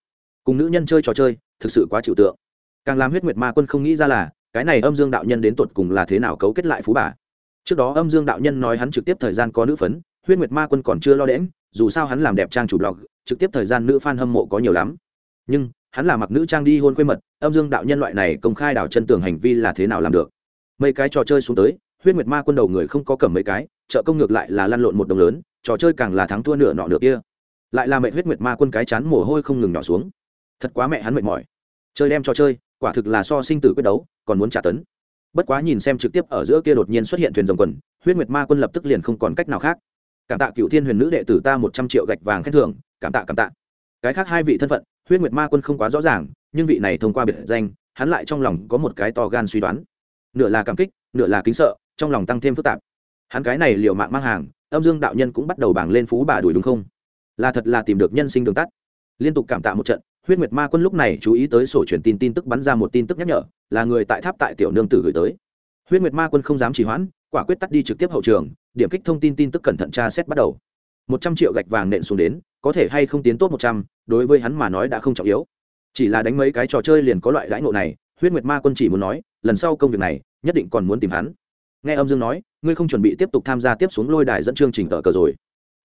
Cùng nữ nhân chơi trò chơi, thực sự quá chịu tượng. Càng làm huyết nguyệt ma quân không nghĩ ra là, cái này âm dương đạo nhân đến tột cùng là thế nào cấu kết lại phú bà. Trước đó âm dương đạo nhân nói hắn trực tiếp thời gian có nữ phấn, huyết nguyệt ma quân còn chưa lo đễm, dù sao hắn làm đẹp trang chủ blog, trực tiếp thời gian nữ f a n hâm mộ có nhiều lắm. Nhưng, hắn là mặc nữ trang đi hôn quê mật, âm dương đạo nhân loại này công khai đảo chân tường hành vi là thế nào làm được? Mấy cái trò chơi xuống tới huyết nguyệt ma quân đầu người không có cầm mấy cái, trợ công ngược lại là lăn lộn một đồng lớn, trò chơi càng là thắng thua nửa nọ nửa kia. Lại là mẹ huyết nguyệt ma quân cái chán mồ hôi không ngừng nhỏ xuống. Thật quá mẹ hắn mệt mỏi. Chơi đem trò chơi, quả thực là so sinh tử quyết đấu, còn muốn trả tấn. Bất quá nhìn xem trực tiếp ở giữa kia đột nhiên xuất hiện thuyền rồng quần, huyết nguyệt ma quân lập tức liền không còn cách nào khác. Cảm tạ cựu thiên huyền nữ đệ tử ta một trăm triệu gạch vàng khen thưởng, cảm tạ cảm tạ. Cái khác hai vị thân phận, huyết nguyệt ma quân không quá rõ ràng, nhưng vị này thông qua biệt danh, hắn lại trong lòng có một cái to gan suy đoán. Nửa là cảm kích, nửa là kính sợ trong lòng tăng thêm phức tạp. Hắn cái này liều mạng mang hàng, âm dương đạo nhân cũng bắt đầu bảng lên phú bà đuổi đúng không? Là thật là tìm được nhân sinh đường tắt. Liên tục cảm tạ một trận, huyết nguyệt ma quân lúc này chú ý tới sổ truyền tin tin tức bắn ra một tin tức nhắc nhở, là người tại tháp tại tiểu nương tử gửi tới. Huyết nguyệt ma quân không dám trì hoãn, quả quyết tắt đi trực tiếp hậu trường, điểm kích thông tin tin tức cẩn thận tra xét bắt đầu. Một trăm triệu gạch vàng nện xuống đến, có thể hay không tiến tốt một trăm, đối với hắn mà nói đã không trọng yếu. Chỉ là đánh mấy cái trò chơi liền có loại đãi ngộ này, huyết nguyệt ma quân chỉ muốn nói, lần sau công việc này, nhất định còn muốn tìm hắn nghe âm dương nói, ngươi không chuẩn bị tiếp tục tham gia tiếp xuống lôi đài dẫn chương trình tờ cờ rồi.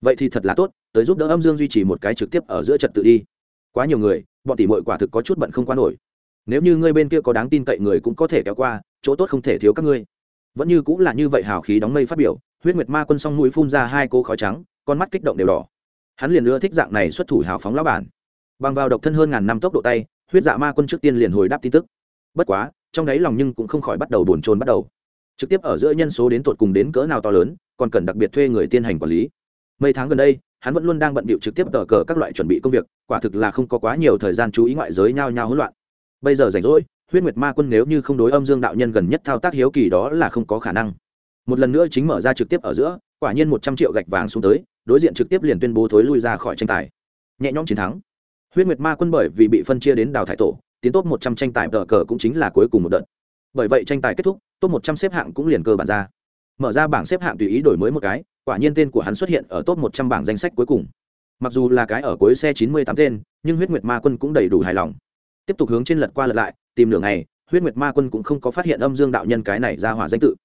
Vậy thì thật là tốt, tới giúp đỡ âm dương duy trì một cái trực tiếp ở giữa trật tự đi. Quá nhiều người, bọn tỷ mội quả thực có chút bận không qua nổi. Nếu như ngươi bên kia có đáng tin cậy người cũng có thể kéo qua, chỗ tốt không thể thiếu các ngươi. Vẫn như cũng là như vậy hào khí đóng mây phát biểu, huyết nguyệt ma quân s o n g mũi phun ra hai cô khói trắng, con mắt kích động đều đỏ. Hắn liền ưa thích dạng này xuất thủ hào phóng lão bản. Bằng vào độc thân hơn ngàn năm tốc độ tay, huyết dạ ma quân trước tiên liền hồi đáp tin tức. Bất quá, trong đáy lòng nhưng cũng không khỏi bắt đầu bồn trồn bắt đầu trực tiếp ở giữa nhân số đến tột cùng đến cỡ nào to lớn, còn cần đặc biệt thuê người tiên hành quản lý. Mấy tháng gần đây, hắn vẫn luôn đang bận bịu trực tiếp tờ cờ các loại chuẩn bị công việc, quả thực là không có quá nhiều thời gian chú ý ngoại giới nhao nhao hỗn loạn. Bây giờ rảnh rỗi, huyết nguyệt ma quân nếu như không đối âm dương đạo nhân gần nhất thao tác hiếu kỳ đó là không có khả năng. Một lần nữa chính mở ra trực tiếp ở giữa, quả nhiên một trăm triệu gạch vàng xuống tới, đối diện trực tiếp liền tuyên bố thối lui ra khỏi tranh tài. Nhẹ nhõm chiến thắng. Huyết nguyệt ma quân bởi vì bị phân chia đến đào thải tổ, tiến tốt một trăm tranh tài tờ cờ cũng chính là cuối cùng một đợt. Bởi vậy tranh tài kết thúc top một trăm xếp hạng cũng liền cơ bản ra. Mở ra bảng xếp hạng tùy ý đổi mới một cái, quả nhiên tên của hắn xuất hiện ở top một trăm bảng danh sách cuối cùng. Mặc dù là cái ở cuối xe chín mươi tám tên, nhưng huyết nguyệt ma quân cũng đầy đủ hài lòng. Tiếp tục hướng trên lật qua lật lại, tìm nửa ngày, huyết nguyệt ma quân cũng không có phát hiện âm dương đạo nhân cái này ra hỏa danh tự.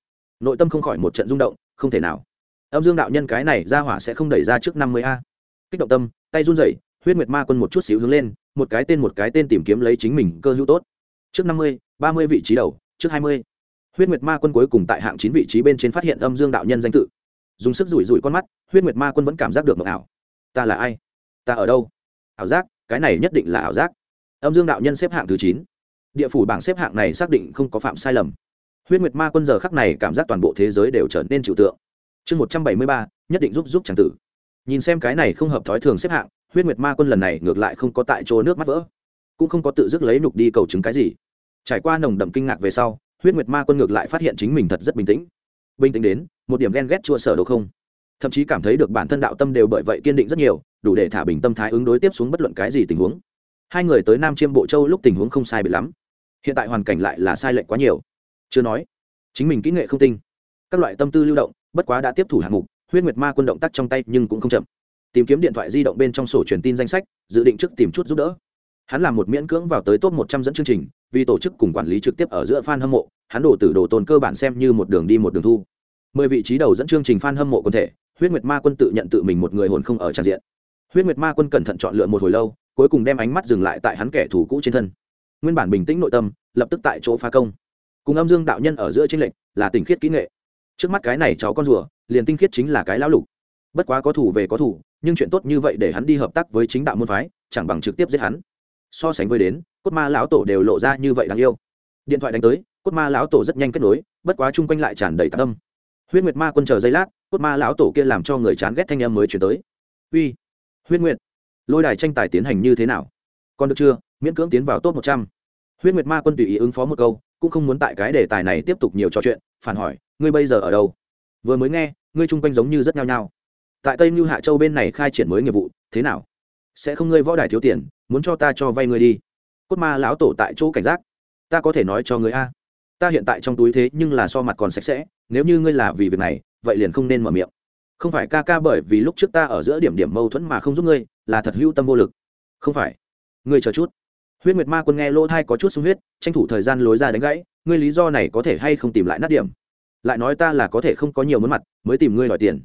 Nội tâm không khỏi một trận rung động, không thể nào. Âm dương đạo nhân cái này ra hỏa sẽ không đẩy ra trước năm mươi a. Kích động tâm, tay run rẩy, huyết nguyệt ma quân một chút xíu hướng lên, một cái tên một cái tên tìm kiếm lấy chính mình cơ hữu tốt. Trước năm mươi, ba mươi vị trí đầu, trước hai mươi huyết nguyệt ma quân cuối cùng tại hạng chín vị trí bên trên phát hiện âm dương đạo nhân danh tự. Dùng sức rủi rủi con mắt, huyết nguyệt ma quân vẫn cảm giác được mộng ảo. Ta là ai? Ta ở đâu? Ảo giác, cái này nhất định là ảo giác. Âm dương đạo nhân xếp hạng thứ chín. Địa phủ bảng xếp hạng này xác định không có phạm sai lầm. Huyết nguyệt ma quân giờ khắc này cảm giác toàn bộ thế giới đều trở nên trừu tượng. Chương một trăm bảy mươi ba, nhất định giúp giúp tràng tử. Nhìn xem cái này không hợp thói thường xếp hạng, huyết nguyệt ma quân lần này ngược lại không có tại chỗ nước mắt vỡ. Cũng không có tự dứt lấy nục đi cầu chứng cái gì. Trải qua nồng đậm kinh ngạc về sau huyết nguyệt ma quân ngược lại phát hiện chính mình thật rất bình tĩnh. Bình tĩnh đến, một điểm ghen ghét chua sở đồ không. Thậm chí cảm thấy được bản thân đạo tâm đều bởi vậy kiên định rất nhiều, đủ để thả bình tâm thái ứng đối tiếp xuống bất luận cái gì tình huống. Hai người tới nam chiêm bộ châu lúc tình huống không sai bị lắm. Hiện tại hoàn cảnh lại là sai lệch quá nhiều. Chưa nói, chính mình kỹ nghệ không tinh. Các loại tâm tư lưu động, bất quá đã tiếp thủ hạng mục, huyết nguyệt ma quân động tác trong tay nhưng cũng không chậm. Tìm kiếm điện thoại di động bên trong sổ truyền tin danh sách, dự định trước tìm chút giúp đỡ. Hắn làm một miễn cưỡng vào tới top một trăm dẫn chương trình vì tổ chức cùng quản lý trực tiếp ở giữa fan hâm mộ, hắn đổ từ đồ tôn cơ bản xem như một đường đi một đường thu. Mười vị trí đầu dẫn chương trình fan hâm mộ quân thể, huyết nguyệt ma quân tự nhận tự mình một người hồn không ở tràn diện. Huyết nguyệt ma quân cẩn thận chọn lựa một hồi lâu, cuối cùng đem ánh mắt dừng lại tại hắn kẻ thù cũ trên thân. Nguyên bản bình tĩnh nội tâm, lập tức tại chỗ phá công. Cùng âm dương đạo nhân ở giữa trên lệnh là tình khiết kỹ nghệ. Trước mắt cái này cháu con rùa, liền tinh khiết chính là cái lão lục. Bất quá có thủ về có thủ, nhưng chuyện tốt như vậy để hắn đi hợp tác với chính đạo môn phái, chẳng bằng trực tiếp giết hắn. So sánh với đến cốt ma lão tổ đều lộ ra như vậy đáng yêu. Điện thoại đánh tới, cốt ma lão tổ rất nhanh kết nối, bất quá chung quanh lại tràn đầy tạc tâm huyết nguyệt ma quân chờ giây lát, cốt ma lão tổ kia làm cho người chán ghét thanh em mới chuyển tới. Uy, huyết nguyệt, lôi đài tranh tài tiến hành như thế nào? Còn được chưa? Miễn cưỡng tiến vào top một trăm. Huyết nguyệt ma quân tùy ý ứng phó một câu, cũng không muốn tại cái đề tài này tiếp tục nhiều trò chuyện, phản hỏi, ngươi bây giờ ở đâu? Vừa mới nghe, ngươi chung quanh giống như rất nhao nhao. Tại tây mưu hạ châu bên này khai triển mới nghiệp vụ, thế nào? Sẽ không ngươi võ đài thiếu tiền, muốn cho ta cho vay ngươi đi cốt ma lão tổ tại chỗ cảnh giác. Ta có thể nói cho ngươi a. Ta hiện tại trong túi thế nhưng là so mặt còn sạch sẽ, nếu như ngươi là vì việc này, vậy liền không nên mở miệng. Không phải ca ca bởi vì lúc trước ta ở giữa điểm điểm mâu thuẫn mà không giúp ngươi, là thật hữu tâm vô lực. Không phải. Ngươi chờ chút. Huyết nguyệt ma quân nghe lỗ thai có chút sung huyết, tranh thủ thời gian lối ra đánh gãy, ngươi lý do này có thể hay không tìm lại nát điểm? Lại nói ta là có thể không có nhiều muốn mặt, mới tìm ngươi đòi tiền.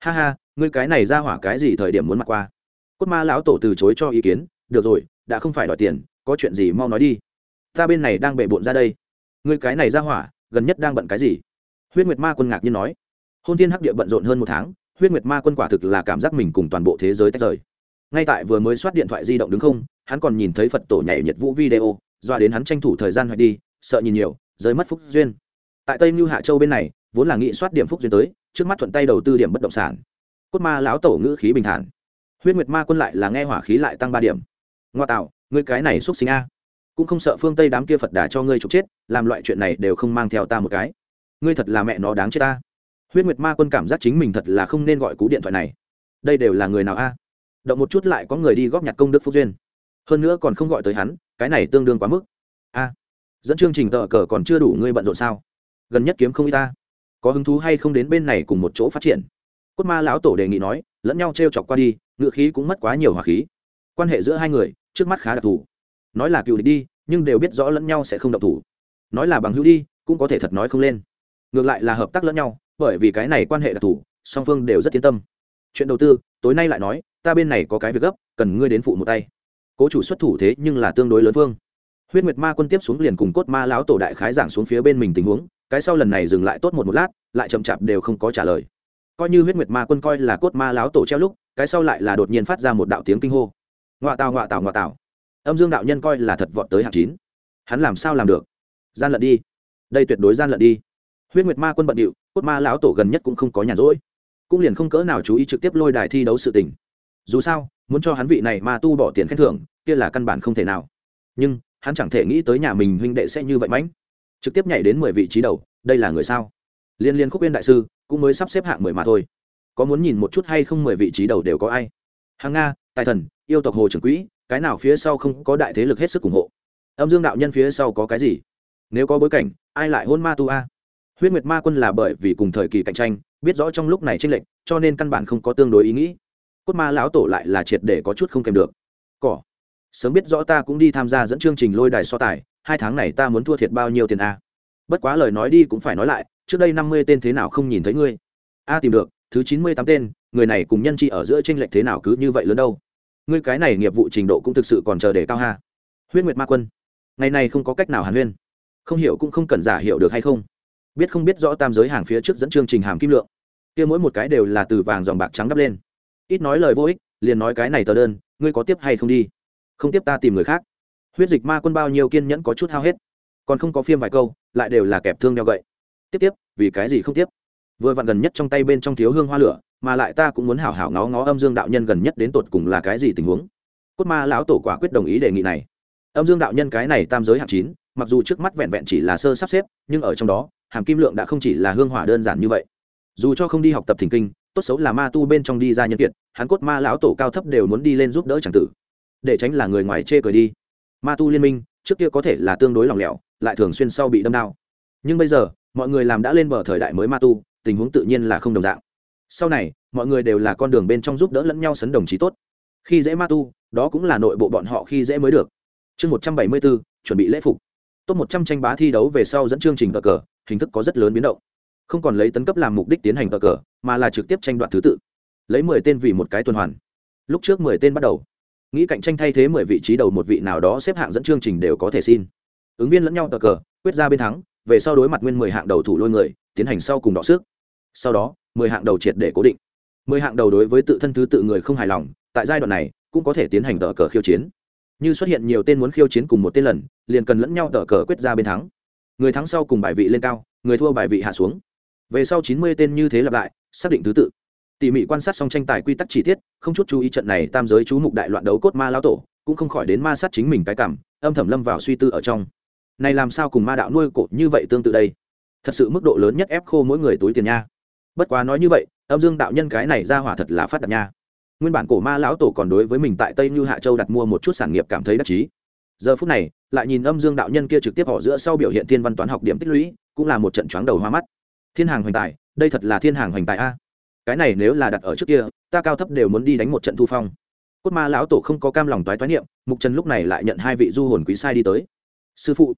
Ha ha, ngươi cái này ra hỏa cái gì thời điểm muốn mặt qua? Cốt ma lão tổ từ chối cho ý kiến, được rồi, đã không phải đòi tiền có chuyện gì mau nói đi. Ta bên này đang bệ bộn ra đây. Ngươi cái này ra hỏa, gần nhất đang bận cái gì? Huyết nguyệt ma quân ngạc nhiên nói. Hôn thiên hắc địa bận rộn hơn một tháng, huyết nguyệt ma quân quả thực là cảm giác mình cùng toàn bộ thế giới tách rời. Ngay tại vừa mới soát điện thoại di động đứng không, hắn còn nhìn thấy phật tổ nhảy nhiệt vũ video, doa đến hắn tranh thủ thời gian hoạch đi, sợ nhìn nhiều giới mất phúc duyên. Tại tây mưu hạ châu bên này, vốn là nghị soát điểm phúc duyên tới, trước mắt thuận tay đầu tư điểm bất động sản. Cốt ma lão tổ ngữ khí bình thản. Huyết nguyệt ma quân lại là nghe hỏa khí lại tăng ba điểm. Ngoa tạo ngươi cái này xúc sinh a. Cũng không sợ phương tây đám kia phật đà cho ngươi trục chết, làm loại chuyện này đều không mang theo ta một cái. Ngươi thật là mẹ nó đáng chết ta. Huyết nguyệt ma quân cảm giác chính mình thật là không nên gọi cú điện thoại này. Đây đều là người nào a? Động một chút lại có người đi góp nhặt công đức phúc duyên. Hơn nữa còn không gọi tới hắn, cái này tương đương quá mức. A. Dẫn chương trình tờ cờ còn chưa đủ ngươi bận rộn sao? Gần nhất kiếm không y ta. Có hứng thú hay không đến bên này cùng một chỗ phát triển? Cốt ma lão tổ đề nghị nói, lẫn nhau t r e o chọc qua đi, ngựa khí cũng mất quá nhiều hỏa khí. Quan hệ giữa hai người trước mắt khá đặc thù. Nói là cựu địch đi, nhưng đều biết rõ lẫn nhau sẽ không độc thủ. Nói là bằng hữu đi, cũng có thể thật nói không lên. Ngược lại là hợp tác lẫn nhau, bởi vì cái này quan hệ đặc thù, song phương đều rất yên tâm. Chuyện đầu tư, tối nay lại nói, ta bên này có cái việc gấp, cần ngươi đến phụ một tay. Cố chủ xuất thủ thế nhưng là tương đối lớn phương huyết nguyệt ma quân tiếp xuống liền cùng cốt ma lão tổ đại khái giảng xuống phía bên mình tình huống, cái sau lần này dừng lại tốt một một lát, lại chậm chạp đều không có trả lời. Coi như huyết nguyệt ma quân coi là cốt ma lão tổ treo lúc, cái sau lại là đột nhiên phát ra một đạo tiếng kinh hô ngoạ tào ngoạ tào ngoạ tào. Âm dương đạo nhân coi là thật vọt tới hạng chín. Hắn làm sao làm được? Gian lận đi. Đây tuyệt đối gian lận đi. Huyết nguyệt ma quân bận điệu, cốt ma lão tổ gần nhất cũng không có nhàn rỗi. Cũng liền không cỡ nào chú ý trực tiếp lôi đài thi đấu sự tình. Dù sao, muốn cho hắn vị này ma tu bỏ tiền khen thưởng, kia là căn bản không thể nào. Nhưng, hắn chẳng thể nghĩ tới nhà mình huynh đệ sẽ như vậy mãnh. Trực tiếp nhảy đến mười vị trí đầu, đây là người sao? Liên liên khúc Viên đại sư, cũng mới sắp xếp hạng mười mà thôi. Có muốn nhìn một chút hay không mười vị trí đầu đều có ai? Hàng nga tài thần, yêu tộc hồ trưởng quỹ, cái nào phía sau không có đại thế lực hết sức ủng hộ. Âm dương đạo nhân phía sau có cái gì? Nếu có bối cảnh, ai lại hôn ma tu a? Huyết nguyệt ma quân là bởi vì cùng thời kỳ cạnh tranh, biết rõ trong lúc này tranh lệch, cho nên căn bản không có tương đối ý nghĩ. Cốt ma lão tổ lại là triệt để có chút không kèm được. Cỏ, sớm biết rõ ta cũng đi tham gia dẫn chương trình lôi đài so tài, hai tháng này ta muốn thua thiệt bao nhiêu tiền a? Bất quá lời nói đi cũng phải nói lại, trước đây năm mươi tên thế nào không nhìn thấy ngươi? A tìm được, thứ chín mươi tám tên người này cùng nhân trị ở giữa tranh lệch thế nào cứ như vậy lớn đâu. Ngươi cái này nghiệp vụ trình độ cũng thực sự còn chờ để cao ha. Huyết nguyệt ma quân, ngày này không có cách nào hàn huyên. Không hiểu cũng không cần giả hiểu được hay không. Biết không biết rõ tam giới hàng phía trước dẫn chương trình hàm kim lượng. Kia mỗi một cái đều là từ vàng dòng bạc trắng đắp lên. Ít nói lời vô ích, liền nói cái này tờ đơn, ngươi có tiếp hay không đi? Không tiếp ta tìm người khác. Huyết dịch ma quân bao nhiêu kiên nhẫn có chút hao hết. Còn không có phim vài câu, lại đều là kẹp thương đeo gậy. Tiếp tiếp, vì cái gì không tiếp? Vừa vặn gần nhất trong tay bên trong thiếu hương hoa lửa mà lại ta cũng muốn hảo hảo ngó ngó âm dương đạo nhân gần nhất đến tột cùng là cái gì tình huống. Cốt ma lão tổ quả quyết đồng ý đề nghị này. Âm dương đạo nhân cái này tam giới hạng chín, mặc dù trước mắt vẹn vẹn chỉ là sơ sắp xếp, nhưng ở trong đó, hàm kim lượng đã không chỉ là hương hỏa đơn giản như vậy. Dù cho không đi học tập thỉnh kinh, tốt xấu là ma tu bên trong đi ra nhân kiệt, hắn cốt ma lão tổ cao thấp đều muốn đi lên giúp đỡ c tử. Để tránh là người ngoài chê cười đi. Ma tu liên minh, trước kia có thể là tương đối lòng lẻo, lại thường xuyên sau bị đâm đao nhưng bây giờ, mọi người làm đã lên bờ thời đại mới ma tu, tình huống tự nhiên là không đồng dạng sau này, mọi người đều là con đường bên trong giúp đỡ lẫn nhau sấn đồng chí tốt. Khi dễ ma tu, đó cũng là nội bộ bọn họ khi dễ mới được. Chương một trăm bảy mươi bốn, chuẩn bị lễ phục. Top một trăm tranh bá thi đấu về sau dẫn chương trình cờ cờ, hình thức có rất lớn biến động. Không còn lấy tấn cấp làm mục đích tiến hành cờ cờ, mà là trực tiếp tranh đoạt thứ tự. Lấy mười tên vì một cái tuần hoàn. Lúc trước mười tên bắt đầu. Nghĩ cạnh tranh thay thế mười vị trí đầu một vị nào đó xếp hạng dẫn chương trình đều có thể xin. Ứng viên lẫn nhau cờ cờ, quyết ra bên thắng, về sau đối mặt nguyên mười hạng đầu thủ lôi người, tiến hành sau cùng đọ sức. Sau đó mười hạng đầu triệt để cố định. Mười hạng đầu đối với tự thân thứ tự người không hài lòng, tại giai đoạn này, cũng có thể tiến hành tờ cờ khiêu chiến. Như xuất hiện nhiều tên muốn khiêu chiến cùng một tên lần, liền cần lẫn nhau tờ cờ quyết ra bên thắng. Người thắng sau cùng bài vị lên cao, người thua bài vị hạ xuống. Về sau chín mươi tên như thế lặp lại, xác định thứ tự. Tỉ mỉ quan sát xong tranh tài quy tắc chi tiết, không chút chú ý trận này tam giới chú mục đại loạn đấu cốt ma lão tổ, cũng không khỏi đến ma sát chính mình cái cảm, âm thầm lâm vào suy tư ở trong. Này làm sao cùng ma đạo nuôi cột như vậy tương tự đây? Thật sự mức độ lớn nhất ép khô mỗi người túi tiền nha bất quá nói như vậy, âm dương đạo nhân cái này ra hỏa thật là phát đạt nha. Nguyên bản cổ ma lão tổ còn đối với mình tại tây như hạ châu đặt mua một chút sản nghiệp cảm thấy đắc chí. Giờ phút này, lại nhìn âm dương đạo nhân kia trực tiếp họ giữa sau biểu hiện thiên văn toán học điểm tích lũy, cũng là một trận choáng đầu hoa mắt. Thiên hàng hoành tài, đây thật là thiên hàng hoành tài a. Cái này nếu là đặt ở trước kia, ta cao thấp đều muốn đi đánh một trận thu phong. Cốt ma lão tổ không có cam lòng toái toái niệm, mục trần lúc này lại nhận hai vị du hồn quý sai đi tới. Sư phụ,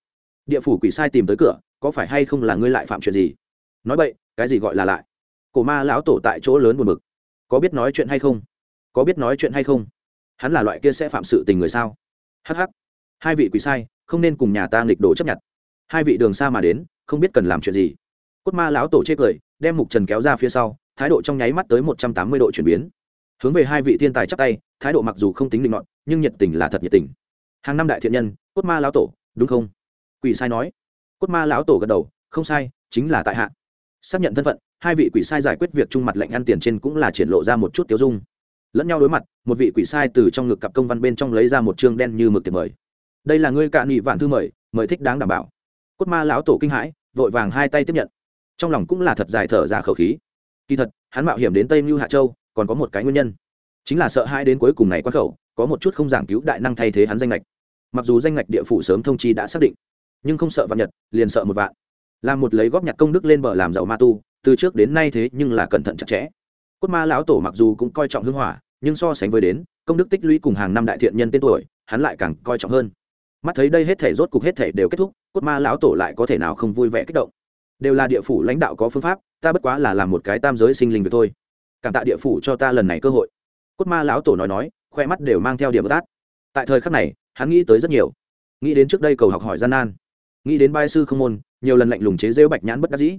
địa phủ quỷ sai tìm tới cửa, có phải hay không là ngươi lại phạm chuyện gì? Nói vậy cái gì gọi là lại? Cổ ma lão tổ tại chỗ lớn buồn bực. Có biết nói chuyện hay không? Có biết nói chuyện hay không? Hắn là loại kia sẽ phạm sự tình người sao? Hh hai vị quỷ sai, không nên cùng nhà ta nghịch đồ chấp nhận. Hai vị đường xa mà đến, không biết cần làm chuyện gì. Cốt ma lão tổ chê cười, đem mục trần kéo ra phía sau, thái độ trong nháy mắt tới một trăm tám mươi độ chuyển biến. Hướng về hai vị thiên tài chắc tay, thái độ mặc dù không tính định luận nhưng nhiệt tình là thật nhiệt tình. Hàng năm đại thiện nhân, cốt ma lão tổ, đúng không? Quỷ sai nói. Cốt ma lão tổ gật đầu, không sai, chính là tại hạ. Xác nhận thân phận hai vị quỷ sai giải quyết việc chung mặt lệnh ăn tiền trên cũng là triển lộ ra một chút tiêu dung. Lẫn nhau đối mặt, một vị quỷ sai từ trong ngực cặp công văn bên trong lấy ra một chương đen như mực tiền mời. Đây là ngươi cạn nghị vạn thư mời mời thích đáng đảm bảo. Cốt ma lão tổ kinh hãi, vội vàng hai tay tiếp nhận. Trong lòng cũng là thật dài thở ra khẩu khí. Kỳ thật, hắn mạo hiểm đến tây mưu hạ châu, còn có một cái nguyên nhân. Chính là sợ hai đến cuối cùng này quan khẩu, có một chút không giảng cứu đại năng thay thế hắn danh lệch mặc dù danh lệch địa phủ sớm thông chi đã xác định, nhưng không sợ vạn nhật, liền sợ một vạn. Làm một lấy góp nhặt công đức lên bờ làm giàu ma tu từ trước đến nay thế nhưng là cẩn thận chặt chẽ. Cốt ma lão tổ mặc dù cũng coi trọng hưng hỏa, nhưng so sánh với đến, công đức tích lũy cùng hàng năm đại thiện nhân tên tuổi, hắn lại càng coi trọng hơn. Mắt thấy đây hết thể rốt cục hết thể đều kết thúc, cốt ma lão tổ lại có thể nào không vui vẻ kích động? Đều là địa phủ lãnh đạo có phương pháp, ta bất quá là làm một cái tam giới sinh linh việc thôi. Cảm tạ địa phủ cho ta lần này cơ hội. Cốt ma lão tổ nói nói, khoe mắt đều mang theo điểm tát tại thời khắc này, hắn nghĩ tới rất nhiều. Nghĩ đến trước đây cầu học hỏi gian nan. Nghĩ đến bai sư không môn, nhiều lần lạnh lùng chế rêu bạch nhãn bất đắc dĩ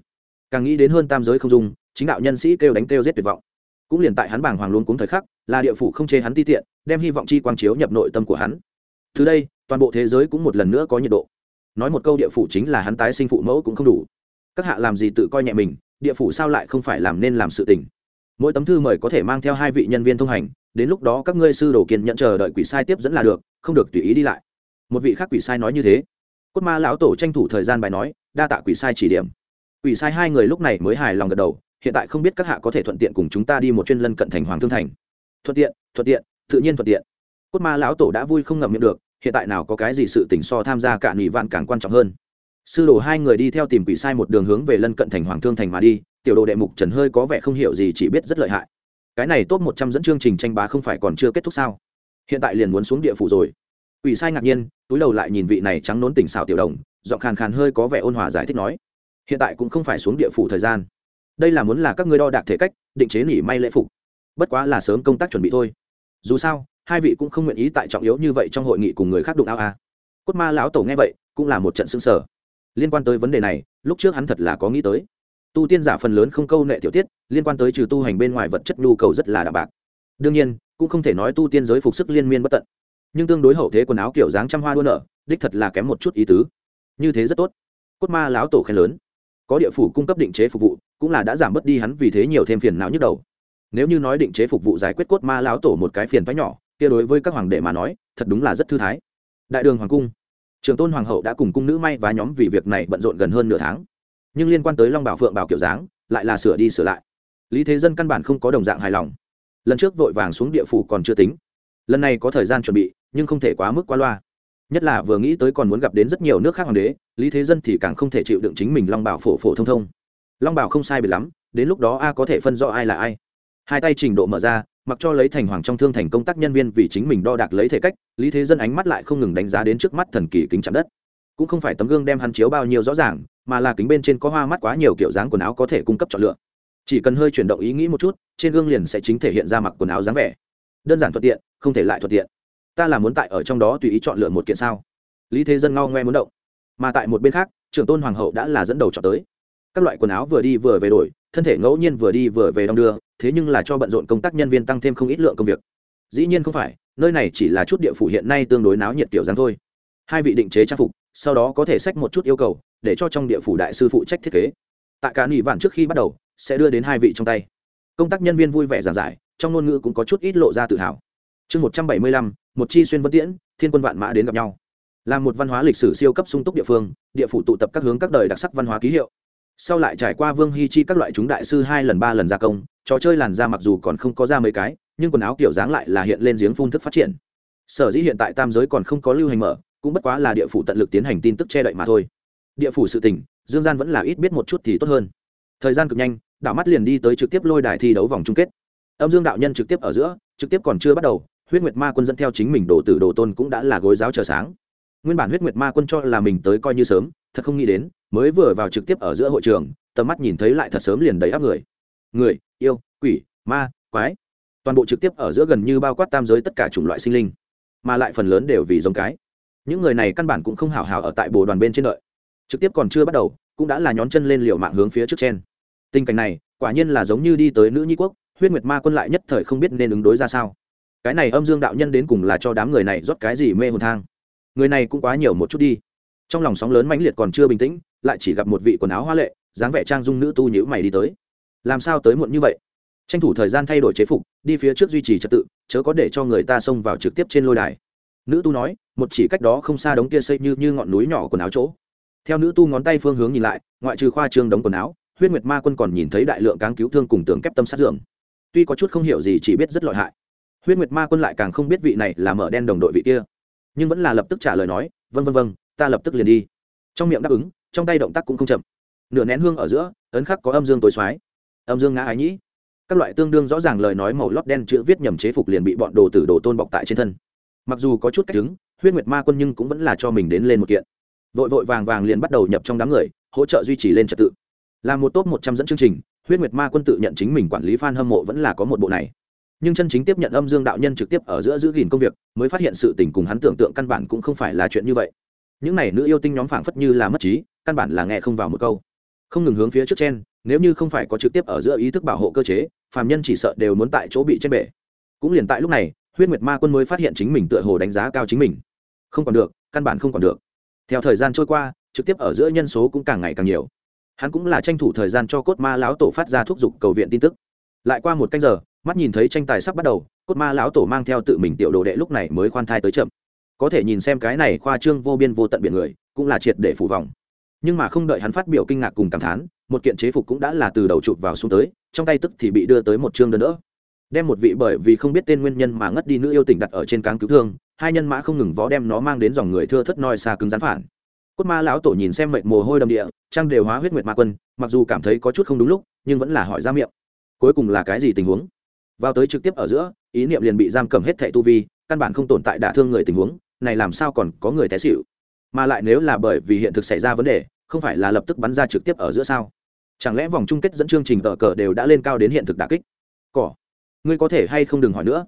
càng nghĩ đến hơn tam giới không dung, chính đạo nhân sĩ kêu đánh kêu giết tuyệt vọng. Cũng liền tại hắn bảng hoàng luôn cuống thời khắc là địa phủ không chê hắn ti tiện đem hy vọng chi quang chiếu nhập nội tâm của hắn. Từ đây toàn bộ thế giới cũng một lần nữa có nhiệt độ. Nói một câu địa phủ chính là hắn tái sinh phụ mẫu cũng không đủ. Các hạ làm gì tự coi nhẹ mình địa phủ sao lại không phải làm nên làm sự tình? Mỗi tấm thư mời có thể mang theo hai vị nhân viên thông hành đến lúc đó các ngươi sư đồ kiên nhận chờ đợi quỷ sai tiếp dẫn là được không được tùy ý đi lại. Một vị khác quỷ sai nói như thế. Cốt ma lão tổ tranh thủ thời gian bài nói đa tạ quỷ sai chỉ điểm quỷ sai hai người lúc này mới hài lòng gật đầu, hiện tại không biết các hạ có thể thuận tiện cùng chúng ta đi một chuyên lân cận thành hoàng thương thành. Thuận tiện thuận tiện, tự nhiên thuận tiện. Cốt ma lão tổ đã vui không ngậm miệng được, hiện tại nào có cái gì sự tình so tham gia cả nghỉ vạn càng quan trọng hơn. Sư đồ hai người đi theo tìm quỷ sai một đường hướng về lân cận thành hoàng thương thành mà đi, tiểu đồ đệ mục trần hơi có vẻ không hiểu gì chỉ biết rất lợi hại. Cái này top một trăm dẫn chương trình tranh bá không phải còn chưa kết thúc sao? Hiện tại liền muốn xuống địa phủ rồi. Quỷ sai ngạc nhiên, túi đầu lại nhìn vị này trắng nón tỉnh xảo tiểu đồng, giọng khàn khàn hơi có vẻ ôn hòa giải thích nói hiện tại cũng không phải xuống địa phủ thời gian. Đây là muốn là các ngươi đo đạc thể cách, định chế nỉ may lễ phục. Bất quá là sớm công tác chuẩn bị thôi. Dù sao, hai vị cũng không nguyện ý tại trọng yếu như vậy trong hội nghị cùng người khác đụng ao a à. cốt ma lão tổ nghe vậy, cũng là một trận xương sở liên quan tới vấn đề này, lúc trước hắn thật là có nghĩ tới. Tu tiên giả phần lớn không câu nệ tiểu tiết, liên quan tới trừ tu hành bên ngoài vật chất nhu cầu rất là đạm bạc. Đương nhiên, cũng không thể nói tu tiên giới phục sức liên miên bất tận. Nhưng tương đối hậu thế quần áo kiểu dáng trăm hoa đua nở, đích thật là kém một chút ý tứ. Như thế rất tốt. Cốt ma lão tổ khen lớn có địa phủ cung cấp định chế phục vụ, cũng là đã giảm bớt đi hắn vì thế nhiều thêm phiền não nhức đầu. Nếu như nói định chế phục vụ giải quyết cốt ma lão tổ một cái phiền phái nhỏ, kia đối với các hoàng đệ mà nói, thật đúng là rất thư thái. Đại đường hoàng cung trường tôn hoàng hậu đã cùng cung nữ may và nhóm vì việc này bận rộn gần hơn nửa tháng. Nhưng liên quan tới long bảo phượng bảo kiểu dáng, lại là sửa đi sửa lại. Lý thế dân căn bản không có đồng dạng hài lòng. Lần trước vội vàng xuống địa phủ còn chưa tính. Lần này có thời gian chuẩn bị, nhưng không thể quá mức quá loa nhất là vừa nghĩ tới còn muốn gặp đến rất nhiều nước khác hoàng đế, lý thế dân thì càng không thể chịu đựng chính mình long bảo phổ phổ thông thông. Long bảo không sai biệt lắm, đến lúc đó a có thể phân rõ ai là ai. Hai tay trình độ mở ra, mặc cho lấy thành hoàng trong thương thành công tác nhân viên vì chính mình đo đạc lấy thể cách, lý thế dân ánh mắt lại không ngừng đánh giá đến trước mắt thần kỳ kính chạm đất. Cũng không phải tấm gương đem hắn chiếu bao nhiêu rõ ràng, mà là kính bên trên có hoa mắt quá nhiều kiểu dáng quần áo có thể cung cấp chọn lựa. Chỉ cần hơi chuyển động ý nghĩ một chút, trên gương liền sẽ chính thể hiện ra mặc quần áo dáng vẻ. Đơn giản thuận tiện, không thể lại thuận tiện ta là muốn tại ở trong đó tùy ý chọn lựa một kiện sao? Lý thế dân ngao ngoe muốn động. Mà tại một bên khác, trưởng tôn hoàng hậu đã là dẫn đầu chọn tới. Các loại quần áo vừa đi vừa về đổi, thân thể ngẫu nhiên vừa đi vừa về đong đưa, thế nhưng là cho bận rộn công tác nhân viên tăng thêm không ít lượng công việc. Dĩ nhiên không phải, nơi này chỉ là chút địa phủ hiện nay tương đối náo nhiệt tiểu dáng thôi. Hai vị định chế trang phục, sau đó có thể sách một chút yêu cầu, để cho trong địa phủ đại sư phụ trách thiết kế. Tại cả nghỉ vạn trước khi bắt đầu, sẽ đưa đến hai vị trong tay. Công tác nhân viên vui vẻ giảng giải, trong ngôn ngữ cũng có chút ít lộ ra tự hào chương một trăm bảy mươi lăm, một chi xuyên vân tiễn, thiên quân vạn mã đến gặp nhau. Là một văn hóa lịch sử siêu cấp sung túc địa phương, địa phủ tụ tập các hướng các đời đặc sắc văn hóa ký hiệu. Sau lại trải qua vương hy chi các loại chúng đại sư hai lần ba lần gia công, trò chơi làn da mặc dù còn không có ra mấy cái, nhưng quần áo kiểu dáng lại là hiện lên giếng phun thức phát triển. Sở dĩ hiện tại tam giới còn không có lưu hành mở, cũng bất quá là địa phủ tận lực tiến hành tin tức che đậy mà thôi. Địa phủ sự tình, dương gian vẫn là ít biết một chút thì tốt hơn. Thời gian cực nhanh, đảo mắt liền đi tới trực tiếp lôi đài thi đấu vòng chung kết. Âm dương đạo nhân trực tiếp ở giữa, trực tiếp còn chưa bắt đầu huyết nguyệt ma quân dẫn theo chính mình đồ tử đồ tôn cũng đã là gối giáo chờ sáng. Nguyên bản huyết nguyệt ma quân cho là mình tới coi như sớm, thật không nghĩ đến, mới vừa vào trực tiếp ở giữa hội trường, tầm mắt nhìn thấy lại thật sớm liền đầy áp người. Người, yêu, quỷ, ma, quái. Toàn bộ trực tiếp ở giữa gần như bao quát tam giới tất cả chủng loại sinh linh. Mà lại phần lớn đều vì giống cái. Những người này căn bản cũng không hào hào ở tại bồ đoàn bên trên đợi. Trực tiếp còn chưa bắt đầu, cũng đã là nhón chân lên liều mạng hướng phía trước trên. Tình cảnh này, quả nhiên là giống như đi tới nữ nhi quốc, huyết nguyệt ma quân lại nhất thời không biết nên ứng đối ra sao cái này âm dương đạo nhân đến cùng là cho đám người này rót cái gì mê hồn thang. Người này cũng quá nhiều một chút đi. Trong lòng sóng lớn mãnh liệt còn chưa bình tĩnh, lại chỉ gặp một vị quần áo hoa lệ, dáng vẻ trang dung nữ tu nhữ mày đi tới. Làm sao tới muộn như vậy? Tranh thủ thời gian thay đổi chế phục, đi phía trước duy trì trật tự, chớ có để cho người ta xông vào trực tiếp trên lôi đài. Nữ tu nói, một chỉ cách đó không xa đống kia xây như như ngọn núi nhỏ quần áo chỗ. Theo nữ tu ngón tay phương hướng nhìn lại, ngoại trừ khoa trương đống quần áo, huyết nguyệt ma quân còn nhìn thấy đại lượng cáng cứu thương cùng tường kép tâm sát dường tuy có chút không hiểu gì chỉ biết rất lợi hại huyết nguyệt ma quân lại càng không biết vị này là mở đen đồng đội vị kia. Nhưng vẫn là lập tức trả lời nói vân vân vân ta lập tức liền đi. Trong miệng đáp ứng, trong tay động tác cũng không chậm. Nửa nén hương ở giữa, ấn khắc có âm dương tối xoái âm dương ngã ái nhĩ. Các loại tương đương rõ ràng lời nói màu lót đen chữ viết nhầm chế phục liền bị bọn đồ tử đồ tôn bọc tại trên thân. Mặc dù có chút cách chứng huyết nguyệt ma quân nhưng cũng vẫn là cho mình đến lên một kiện. Vội vội vàng vàng liền bắt đầu nhập trong đám người, hỗ trợ duy trì lên trật tự. Là một top một trăm dẫn chương trình, huyết nguyệt ma quân tự nhận chính mình quản lý f a n hâm mộ vẫn là có một bộ này nhưng chân chính tiếp nhận âm dương đạo nhân trực tiếp ở giữa giữ gìn công việc, mới phát hiện sự tình cùng hắn tưởng tượng căn bản cũng không phải là chuyện như vậy. Những này nữ yêu tinh nhóm phảng phất như là mất trí, căn bản là nghe không vào một câu. Không ngừng hướng phía trước trên, nếu như không phải có trực tiếp ở giữa ý thức bảo hộ cơ chế, phàm nhân chỉ sợ đều muốn tại chỗ bị trên bể. Cũng liền tại lúc này, huyết nguyệt ma quân mới phát hiện chính mình tựa hồ đánh giá cao chính mình. Không còn được, căn bản không còn được. Theo thời gian trôi qua, trực tiếp ở giữa nhân số cũng càng ngày càng nhiều. Hắn cũng là tranh thủ thời gian cho cốt ma lão tổ phát ra thúc giục cầu viện tin tức. Lại qua một canh giờ mắt nhìn thấy tranh tài sắp bắt đầu, cốt ma lão tổ mang theo tự mình tiểu đồ đệ lúc này mới khoan thai tới chậm. Có thể nhìn xem cái này khoa trương vô biên vô tận biển người, cũng là triệt để phủ vòng. Nhưng mà không đợi hắn phát biểu kinh ngạc cùng cảm thán, một kiện chế phục cũng đã là từ đầu chụp vào xuống tới, trong tay tức thì bị đưa tới một chương đơn đỡ. Đem một vị bởi vì không biết tên nguyên nhân mà ngất đi nữ yêu tình đặt ở trên cáng cứu thương, hai nhân mã không ngừng vó đem nó mang đến dòng người thưa thất noi xa cứng rắn phản. Cốt ma lão tổ nhìn xem mệnh mồ hôi đầm địa, trang đều hóa huyết nguyệt ma quân, mặc dù cảm thấy có chút không đúng lúc, nhưng vẫn là hỏi ra miệng. Cuối cùng là cái gì tình huống? Vào tới trực tiếp ở giữa, ý niệm liền bị giam cầm hết thẻ tu vi, căn bản không tồn tại đả thương người tình huống, này làm sao còn có người té xịu mà lại nếu là bởi vì hiện thực xảy ra vấn đề, không phải là lập tức bắn ra trực tiếp ở giữa sao? Chẳng lẽ vòng chung kết dẫn chương trình tờ cờ đều đã lên cao đến hiện thực đà kích? Cỏ, ngươi có thể hay không đừng hỏi nữa?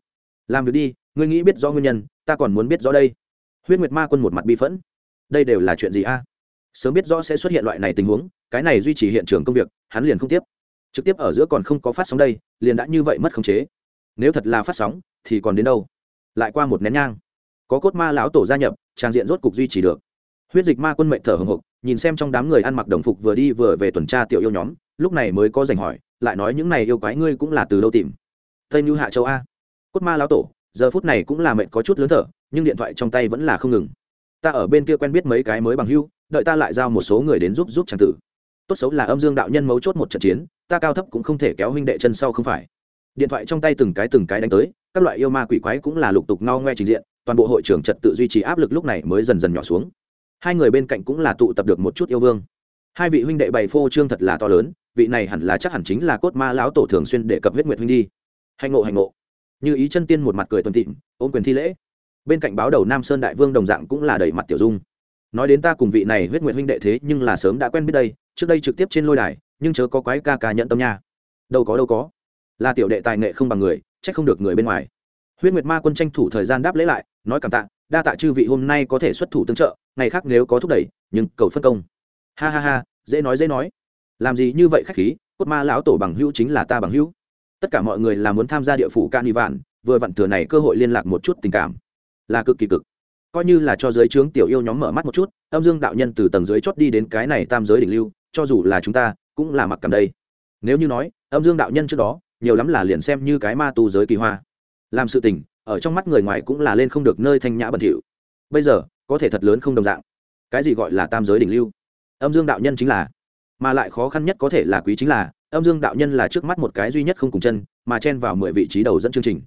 Làm việc đi, ngươi nghĩ biết rõ nguyên nhân, ta còn muốn biết rõ đây. Huyết nguyệt ma quân một mặt bi phẫn. Đây đều là chuyện gì a? Sớm biết rõ sẽ xuất hiện loại này tình huống, cái này duy trì hiện trường công việc, hắn liền không tiếp. Trực tiếp ở giữa còn không có phát sóng đây liền đã như vậy mất khống chế. Nếu thật là phát sóng, thì còn đến đâu? Lại qua một nén nhang. Có cốt ma lão tổ gia nhập, trang diện rốt cục duy trì được. Huyết dịch ma quân mệnh thở hồng hộc, nhìn xem trong đám người ăn mặc đồng phục vừa đi vừa về tuần tra tiểu yêu nhóm, lúc này mới có dành hỏi, lại nói những này yêu quái ngươi cũng là từ đâu tìm? Tây như hạ châu a. Cốt ma lão tổ, giờ phút này cũng là mệnh có chút lớn thở, nhưng điện thoại trong tay vẫn là không ngừng. Ta ở bên kia quen biết mấy cái mới bằng hưu, đợi ta lại giao một số người đến giúp giúp trang tử. Tốt xấu là âm dương đạo nhân mấu chốt một trận chiến ta cao thấp cũng không thể kéo huynh đệ chân sau không phải. Điện thoại trong tay từng cái từng cái đánh tới, các loại yêu ma quỷ quái cũng là lục tục no ngoe trình diện, toàn bộ hội trưởng trật tự duy trì áp lực lúc này mới dần dần nhỏ xuống. Hai người bên cạnh cũng là tụ tập được một chút yêu vương. Hai vị huynh đệ bày phô trương thật là to lớn, vị này hẳn là chắc hẳn chính là cốt ma lão tổ thường xuyên để cập huyết nguyệt huynh đi. Hành ngộ hành ngộ. Như ý chân tiên một mặt cười tuần tịm ôm quyền thi lễ. Bên cạnh báo đầu nam sơn đại vương đồng dạng cũng là đầy mặt tiểu dung. Nói đến ta cùng vị này huyết nguyệt huynh đệ thế nhưng là sớm đã quen biết đây, trước đây trực tiếp trên lôi đài nhưng chớ có quái ca ca nhận tâm nha. Đâu có đâu có. Là tiểu đệ tài nghệ không bằng người trách không được người bên ngoài. Huyết nguyệt ma quân tranh thủ thời gian đáp lễ lại, nói cảm tạ, đa tạ chư vị hôm nay có thể xuất thủ tương trợ, ngày khác nếu có thúc đẩy, nhưng cầu phân công. Ha ha ha, dễ nói dễ nói. Làm gì như vậy khách khí, cốt ma lão tổ bằng hữu chính là ta bằng hữu. Tất cả mọi người là muốn tham gia địa phủ can vạn, vừa vặn thừa này cơ hội liên lạc một chút tình cảm. Là cực kỳ cực. Coi như là cho giới trướng tiểu yêu nhóm mở mắt một chút, âm dương đạo nhân từ tầng dưới chót đi đến cái này tam giới đỉnh lưu, cho dù là chúng ta cũng là mặc cảm đây. Nếu như nói, âm dương đạo nhân trước đó, nhiều lắm là liền xem như cái ma tu giới kỳ hoa. Làm sự tình, ở trong mắt người ngoài cũng là lên không được nơi thanh nhã bẩn thỉu. Bây giờ, có thể thật lớn không đồng dạng. Cái gì gọi là tam giới đỉnh lưu? Âm dương đạo nhân chính là, mà lại khó khăn nhất có thể là quý chính là, âm dương đạo nhân là trước mắt một cái duy nhất không cùng chân, mà chen vào mười vị trí đầu dẫn chương trình.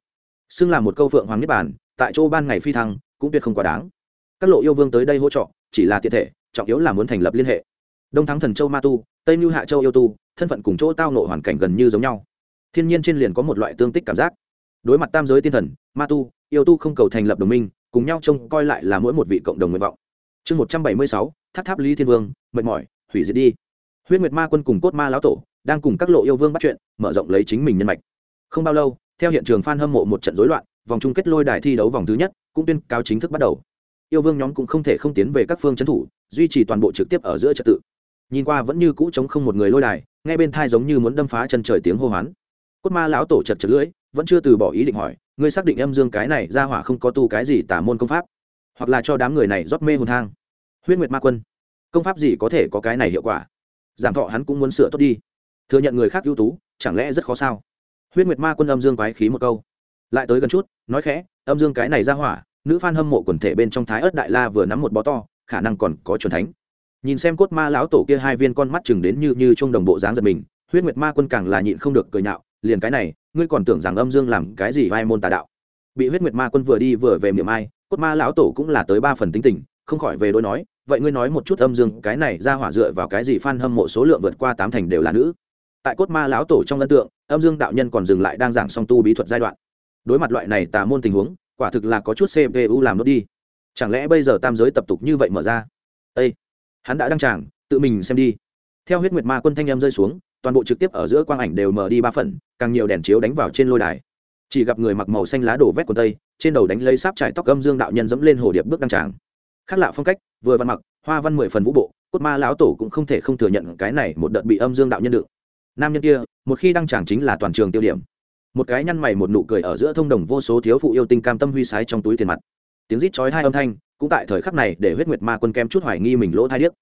Xưng là một câu phượng hoàng nhất bản tại chỗ ban ngày phi thăng, cũng tuyệt không quá đáng. Các lộ yêu vương tới đây hỗ trợ, chỉ là tiện thể, trọng yếu là muốn thành lập liên hệ. Đông thắng thần châu ma tu tây mưu hạ châu yêu tu, thân phận cùng chỗ tao nộ hoàn cảnh gần như giống nhau. Thiên nhiên trên liền có một loại tương tích cảm giác. Đối mặt tam giới tiên thần, ma tu, yêu tu không cầu thành lập đồng minh, cùng nhau trông coi lại là mỗi một vị cộng đồng nguyện vọng. Chương một trăm bảy mươi sáu, tháp tháp lý thiên vương, mệt mỏi, hủy diệt đi. Huyết nguyệt ma quân cùng cốt ma lão tổ đang cùng các lộ yêu vương bắt chuyện, mở rộng lấy chính mình nhân mạch. Không bao lâu, theo hiện trường f a n hâm mộ một trận rối loạn, vòng chung kết lôi đài thi đấu vòng thứ nhất, cũng tuyên cáo chính thức bắt đầu. Yêu vương nhóm cũng không thể không tiến về các phương trấn thủ, duy trì toàn bộ trực tiếp ở giữa trật tự nhìn qua vẫn như cũ chống không một người lôi đài ngay bên thai giống như muốn đâm phá chân trời tiếng hô hoán. Cốt ma lão tổ chật chật lưỡi, vẫn chưa từ bỏ ý định hỏi, ngươi xác định âm dương cái này ra hỏa không có tu cái gì tả môn công pháp? Hoặc là cho đám người này rót mê hồn thang? Huyết nguyệt ma quân, công pháp gì có thể có cái này hiệu quả? Giảm thọ hắn cũng muốn sửa tốt đi. Thừa nhận người khác ưu tú, chẳng lẽ rất khó sao? Huyết nguyệt ma quân âm dương quái khí một câu. Lại tới gần chút, nói khẽ, âm dương cái này ra hỏa, nữ f a n hâm mộ quần thể bên trong thái ớt đại la vừa nắm một bó to, khả năng còn có c thánh nhìn xem cốt ma lão tổ kia hai viên con mắt chừng đến như như trong đồng bộ dáng giật mình, huyết nguyệt ma quân càng là nhịn không được cười nhạo, liền cái này, ngươi còn tưởng rằng âm dương làm cái gì vai môn tà đạo. Bị huyết nguyệt ma quân vừa đi vừa về miệng ai, cốt ma lão tổ cũng là tới ba phần tính tình, không khỏi về đôi nói, vậy ngươi nói một chút âm dương, cái này ra hỏa dựa vào cái gì phan hâm mộ số lượng vượt qua tám thành đều là nữ. Tại cốt ma lão tổ trong ấn tượng, âm dương đạo nhân còn dừng lại đang giảng song tu bí thuật giai đoạn. Đối mặt loại này tà môn tình huống, quả thực là có chút cpu làm nốt đi. Chẳng lẽ bây giờ tam giới tập tục như vậy mở ra? Ây hắn đã đăng tràng, tự mình xem đi. Theo huyết nguyệt ma quân thanh em rơi xuống, toàn bộ trực tiếp ở giữa quang ảnh đều mở đi ba phần, càng nhiều đèn chiếu đánh vào trên lôi đài. Chỉ gặp người mặc màu xanh lá đổ vét quần tây, trên đầu đánh lấy sáp trải tóc âm dương đạo nhân dẫm lên hồ điệp bước đăng tràng. Khác lạ phong cách, vừa văn mặc, hoa văn mười phần vũ bộ, cốt ma lão tổ cũng không thể không thừa nhận cái này một đợt bị âm dương đạo nhân đựng. Nam nhân kia, một khi đăng tràng chính là toàn trường tiêu điểm. Một cái nhăn mày một nụ cười ở giữa thông đồng vô số thiếu phụ yêu tinh cam tâm huy sái trong túi tiền mặt tiếng rít chói hai âm thanh, cũng tại thời khắc này để huyết nguyệt ma quân kem chút hoài nghi mình lỗ thai điếc.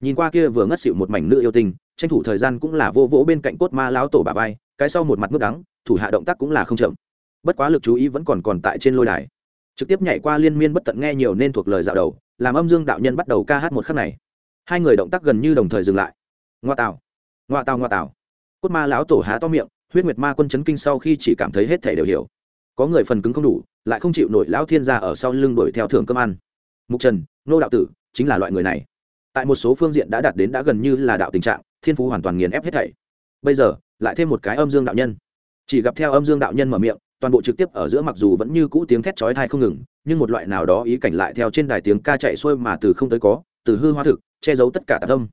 Nhìn qua kia vừa ngất xịu một mảnh nữ yêu tinh, tranh thủ thời gian cũng là vô vỗ bên cạnh cốt ma lão tổ bà vai, cái sau một mặt nước đắng, thủ hạ động tác cũng là không chậm. Bất quá lực chú ý vẫn còn còn tại trên lôi đài. Trực tiếp nhảy qua liên miên bất tận nghe nhiều nên thuộc lời dạo đầu, làm âm dương đạo nhân bắt đầu ca hát một khắc này. Hai người động tác gần như đồng thời dừng lại. Ngoa tào ngoa tào ngoa tào. Cốt ma lão tổ há to miệng, huyết nguyệt ma quân chấn kinh sau khi chỉ cảm thấy hết thể đều hiểu có người phần cứng không đủ, lại không chịu nổi lão thiên gia ở sau lưng đuổi theo thưởng cơm ăn. Mục trần, nô đạo tử, chính là loại người này. Tại một số phương diện đã đạt đến đã gần như là đạo tình trạng, thiên phú hoàn toàn nghiền ép hết thảy. Bây giờ, lại thêm một cái âm dương đạo nhân. Chỉ gặp theo âm dương đạo nhân mở miệng, toàn bộ trực tiếp ở giữa mặc dù vẫn như cũ tiếng thét chói tai không ngừng, nhưng một loại nào đó ý cảnh lại theo trên đài tiếng ca chạy xuôi mà từ không tới có, từ hư hoa thực, che giấu tất cả tạp âm.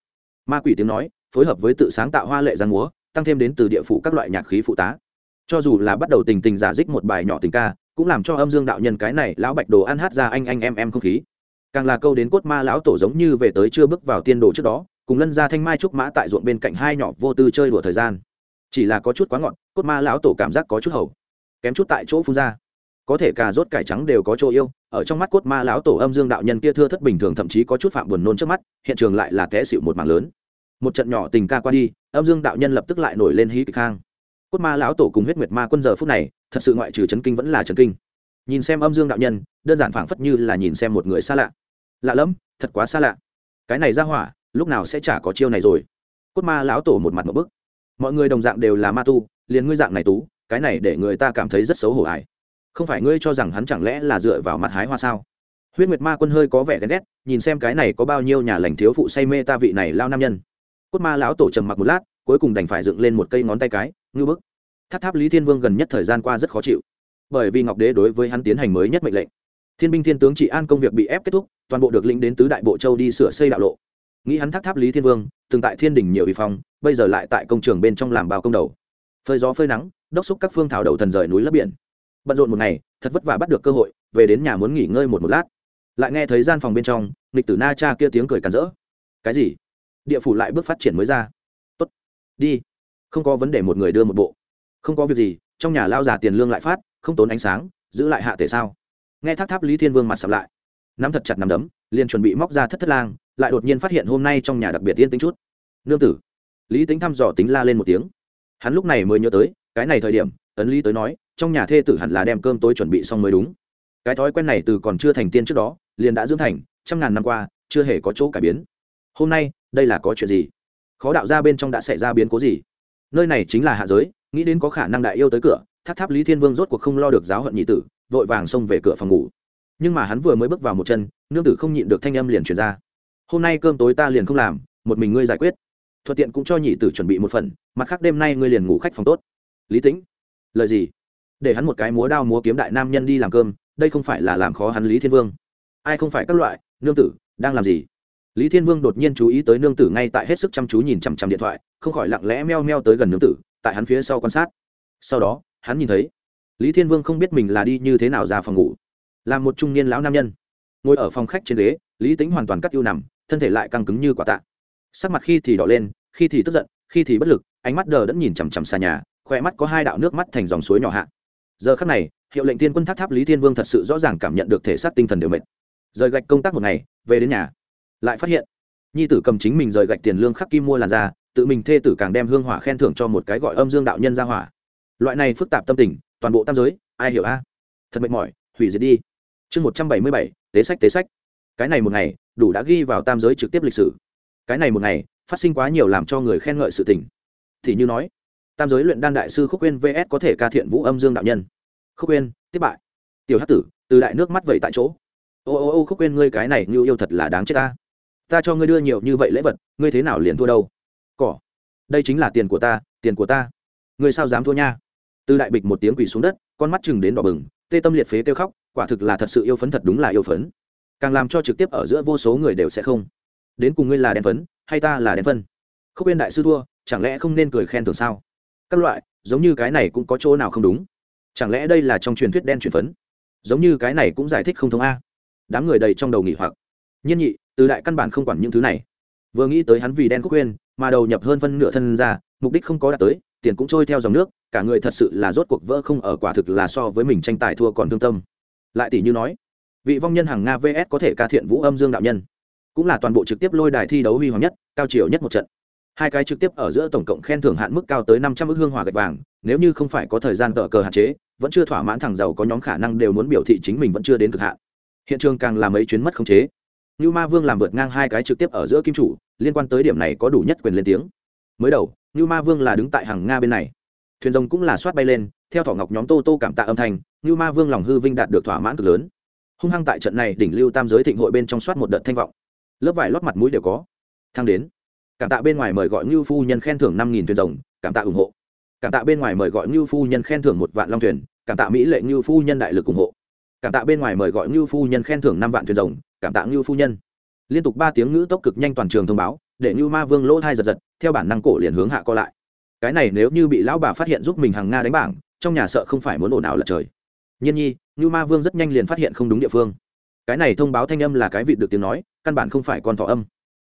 Ma quỷ tiếng nói, phối hợp với tự sáng tạo hoa lệ giang múa, tăng thêm đến từ địa phủ các loại nhạc khí phụ tá cho dù là bắt đầu tình tình giả dích một bài nhỏ tình ca, cũng làm cho âm dương đạo nhân cái này lão bạch đồ ăn hát ra anh anh em em không khí. Càng là câu đến cốt ma lão tổ giống như về tới chưa bước vào tiên đồ trước đó, cùng lân ra thanh mai trúc mã tại ruộng bên cạnh hai nhỏ vô tư chơi đùa thời gian. Chỉ là có chút quá ngọn cốt ma lão tổ cảm giác có chút hầu. Kém chút tại chỗ phun ra. Có thể cà rốt cải trắng đều có chỗ yêu, ở trong mắt cốt ma lão tổ âm dương đạo nhân kia thưa thất bình thường thậm chí có chút phạm buồn nôn trước mắt, hiện trường lại là té xịu một mảng lớn. Một trận nhỏ tình ca qua đi, âm dương đạo nhân lập tức lại nổi lên hí kịch khang cốt ma lão tổ cùng huyết nguyệt ma quân giờ phút này, thật sự ngoại trừ chấn kinh vẫn là chấn kinh. Nhìn xem âm dương đạo nhân, đơn giản phảng phất như là nhìn xem một người xa lạ. Lạ lẫm, thật quá xa lạ. Cái này ra hỏa, lúc nào sẽ chả có chiêu này rồi? Cốt ma lão tổ một mặt một bức. Mọi người đồng dạng đều là ma tu, liền ngươi dạng này tú, cái này để người ta cảm thấy rất xấu hổ ải không phải ngươi cho rằng hắn chẳng lẽ là dựa vào mặt hái hoa sao? Huyết nguyệt ma quân hơi có vẻ ghen ghét, nhìn xem cái này có bao nhiêu nhà lành thiếu phụ say mê ta vị này lao nam nhân. Cốt ma lão tổ trầm mặc một lát, cuối cùng đành phải dựng lên một cây ngón tay cái ngư bức. Tháp tháp lý thiên vương gần nhất thời gian qua rất khó chịu, bởi vì ngọc đế đối với hắn tiến hành mới nhất mệnh lệnh. Thiên binh thiên tướng trị an công việc bị ép kết thúc, toàn bộ được lĩnh đến tứ đại bộ châu đi sửa xây đạo lộ. Nghĩ hắn tháp tháp lý thiên vương, từng tại thiên đình nhiều vi phong, bây giờ lại tại công trường bên trong làm bao công đầu. Phơi gió phơi nắng, đốc xúc các phương thảo đầu thần rời núi lấp biển. Bận rộn một ngày, thật vất vả bắt được cơ hội, về đến nhà muốn nghỉ ngơi một một lát. Lại nghe thấy gian phòng bên trong, nghịch tử na cha kia tiếng cười càn rỡ. Cái gì? Địa phủ lại bước phát triển mới ra. Tốt, đi không có vấn đề một người đưa một bộ. Không có việc gì, trong nhà lao già tiền lương lại phát, không tốn ánh sáng, giữ lại hạ tể sao? Nghe tháp tháp lý thiên vương mặt sập lại. Nắm thật chặt nắm đấm, liền chuẩn bị móc ra thất thất lang, lại đột nhiên phát hiện hôm nay trong nhà đặc biệt tiên tính chút. Nương tử. Lý tính thăm dò tính la lên một tiếng. Hắn lúc này mới nhớ tới, cái này thời điểm, ấn lý tới nói, trong nhà thê tử hẳn là đem cơm tối chuẩn bị xong mới đúng. Cái thói quen này từ còn chưa thành tiên trước đó, liền đã dưỡng thành, trăm ngàn năm qua, chưa hề có chỗ cải biến. Hôm nay, đây là có chuyện gì? Khó đạo ra bên trong đã xảy ra biến cố gì? Nơi này chính là hạ giới, nghĩ đến có khả năng đại yêu tới cửa, tháp tháp lý thiên vương rốt cuộc không lo được giáo hận nhị tử, vội vàng xông về cửa phòng ngủ. Nhưng mà hắn vừa mới bước vào một chân, nương tử không nhịn được thanh âm liền truyền ra. Hôm nay cơm tối ta liền không làm, một mình ngươi giải quyết. Thuận tiện cũng cho nhị tử chuẩn bị một phần, mặt khác đêm nay ngươi liền ngủ khách phòng tốt. Lý tĩnh, lời gì? Để hắn một cái múa đao múa kiếm đại nam nhân đi làm cơm, đây không phải là làm khó hắn lý thiên vương. Ai không phải các loại, nương tử, đang làm gì? Lý thiên vương đột nhiên chú ý tới nương tử ngay tại hết sức chăm chú nhìn chằm chằm điện thoại không khỏi lặng lẽ meo meo tới gần nương tử, tại hắn phía sau quan sát. Sau đó, hắn nhìn thấy, lý thiên vương không biết mình là đi như thế nào ra phòng ngủ. Là một trung niên lão nam nhân. Ngồi ở phòng khách trên ghế, lý tính hoàn toàn cắt ưu nằm, thân thể lại căng cứng như quả tạ. Sắc mặt khi thì đỏ lên, khi thì tức giận, khi thì bất lực, ánh mắt đờ đẫn nhìn chằm chằm xa nhà khoe mắt có hai đạo nước mắt thành dòng suối nhỏ hạ. Giờ khắc này, hiệu lệnh tiên quân tháp tháp lý thiên vương thật sự rõ ràng cảm nhận được thể xác tinh thần đều mệt. Rời gạch công tác một ngày, về đến nhà, lại phát hiện, nhi tử cầm chính mình rời gạch tiền lương khắc kim mua làn da tự mình thê tử càng đem hương hỏa khen thưởng cho một cái gọi âm dương đạo nhân ra hỏa. Loại này phức tạp tâm tình, toàn bộ tam giới, ai hiểu a? Thật mệt mỏi, hủy diệt đi. Chương một trăm bảy mươi bảy, tế sách tế sách. Cái này một ngày, đủ đã ghi vào tam giới trực tiếp lịch sử. Cái này một ngày, phát sinh quá nhiều làm cho người khen ngợi sự tình. Thì như nói, tam giới luyện đan đại sư khúc quên vs có thể ca thiện vũ âm dương đạo nhân. Khúc quên tiếp bại. Tiểu hát tử, từ đại nước mắt vậy tại chỗ. Ô ô ô, khúc quên ngươi cái này như yêu thật là đáng chết ta. Ta cho ngươi đưa nhiều như vậy lễ vật, ngươi thế nào liền thua đâu? Cỏ. Đây chính là tiền của ta, tiền của ta. Người sao dám thua nha? Từ đại bịch một tiếng quỳ xuống đất, con mắt chừng đến đỏ bừng, tê tâm liệt phế kêu khóc, quả thực là thật sự yêu phấn thật đúng là yêu phấn. Càng làm cho trực tiếp ở giữa vô số người đều sẽ không. Đến cùng ngươi là đen phấn, hay ta là đen phân không yên đại sư thua, chẳng lẽ không nên cười khen thường sao? Các loại, giống như cái này cũng có chỗ nào không đúng? Chẳng lẽ đây là trong truyền thuyết đen truyền phấn? Giống như cái này cũng giải thích không thông a. Đám người đầy trong đầu nghỉ hoặc. Nhiên nhị, từ đại căn bản không quản những thứ này. Vừa nghĩ tới hắn vì đen khúc quên mà đầu nhập hơn phân nửa thân ra, mục đích không có đạt tới, tiền cũng trôi theo dòng nước, cả người thật sự là rốt cuộc vỡ không ở quả thực là so với mình tranh tài thua còn thương tâm. Lại tỷ như nói, vị vong nhân hàng nga vs có thể ca thiện vũ âm dương đạo nhân, cũng là toàn bộ trực tiếp lôi đài thi đấu huy hoàng nhất, cao chiều nhất một trận. Hai cái trực tiếp ở giữa tổng cộng khen thưởng hạn mức cao tới năm trăm ước hương hỏa gạch vàng, nếu như không phải có thời gian tờ cờ hạn chế, vẫn chưa thỏa mãn thằng giàu có nhóm khả năng đều muốn biểu thị chính mình vẫn chưa đến cực hạn. Hiện trường càng làm mấy chuyến mất khống chế. Như ma vương làm vượt ngang hai cái trực tiếp ở giữa kim chủ liên quan tới điểm này có đủ nhất quyền lên tiếng. Mới đầu như ma vương là đứng tại hàng nga bên này. Thuyền rồng cũng là soát bay lên, theo thỏ ngọc nhóm tô tô cảm tạ âm thanh như ma vương lòng hư vinh đạt được thỏa mãn cực lớn. Hung hăng tại trận này đỉnh lưu tam giới thịnh hội bên trong soát một đợt thanh vọng. Lớp vải lót mặt mũi đều có. Thăng đến. Cảm tạ bên ngoài mời gọi ngưu phu nhân khen thưởng năm nghìn thuyền rồng, cảm tạ ủng hộ. Cảm tạ bên ngoài mời gọi ngưu phu nhân khen thưởng một vạn long thuyền, cảm tạ mỹ lệ ngưu phu nhân đại lực ủng hộ. Cảm tạ bên ngoài mời gọi ngưu phu nhân khen thưởng năm vạn thuyền rồng, cảm tạ ngưu phu nhân liên tục ba tiếng ngữ tốc cực nhanh toàn trường thông báo, để như ma vương lỗ thai giật giật, theo bản năng cổ liền hướng hạ co lại. Cái này nếu như bị lão bà phát hiện giúp mình hàng nga đánh bảng, trong nhà sợ không phải muốn ồn ào lật trời. Nhiên nhi, như ma vương rất nhanh liền phát hiện không đúng địa phương. Cái này thông báo thanh âm là cái vị được tiếng nói, căn bản không phải con thỏ âm.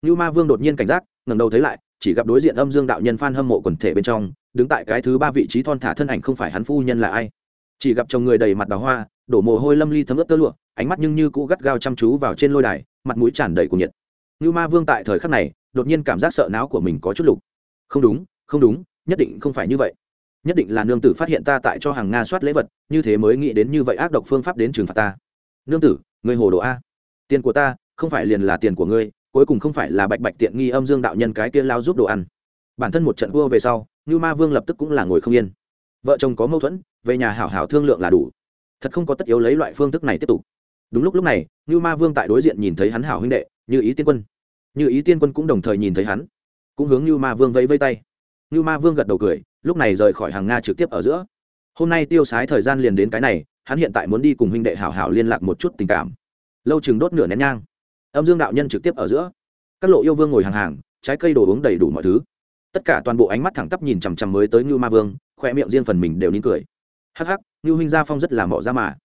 Như ma vương đột nhiên cảnh giác, ngẩng đầu thấy lại, chỉ gặp đối diện âm dương đạo nhân phan hâm mộ quần thể bên trong, đứng tại cái thứ ba vị trí thon thả thân ảnh không phải hắn phu nhân là ai. Chỉ gặp chồng người đầy mặt đào hoa, đổ mồ hôi lâm ly thấm ướt tơ lụa, ánh mắt nhưng như cũ gắt gao chăm chú vào trên lôi đài mặt mũi tràn đầy của nhiệt. Như ma vương tại thời khắc này, đột nhiên cảm giác sợ não của mình có chút lục. Không đúng không đúng, nhất định không phải như vậy. Nhất định là nương tử phát hiện ta tại cho hàng nga soát lễ vật, như thế mới nghĩ đến như vậy ác độc phương pháp đến trừng phạt ta. Nương tử người hồ đồ a. Tiền của ta, không phải liền là tiền của ngươi, cuối cùng không phải là bạch bạch tiện nghi âm dương đạo nhân cái kia lao giúp đồ ăn. Bản thân một trận vua về sau như ma vương lập tức cũng là ngồi không yên. Vợ chồng có mâu thuẫn, về nhà hảo hảo thương lượng là đủ. Thật không có tất yếu lấy loại phương thức này tiếp tục đúng lúc lúc này như ma vương tại đối diện nhìn thấy hắn hảo huynh đệ, như ý tiên quân. Như ý tiên quân cũng đồng thời nhìn thấy hắn, cũng hướng như ma vương vẫy vây tay. Như ma vương gật đầu cười, lúc này rời khỏi hàng nga trực tiếp ở giữa. Hôm nay tiêu sái thời gian liền đến cái này, hắn hiện tại muốn đi cùng huynh đệ hảo hảo liên lạc một chút tình cảm. Lâu chừng đốt nửa nén nhang. Âm dương đạo nhân trực tiếp ở giữa. Các lộ yêu vương ngồi hàng hàng, trái cây đồ uống đầy đủ mọi thứ. Tất cả toàn bộ ánh mắt thẳng tắp nhìn chằm chằm mới tới như ma vương, khoe miệng riêng phần mình đều nín cười. Hắc hắc như huynh gia phong rất là mỏ ra mà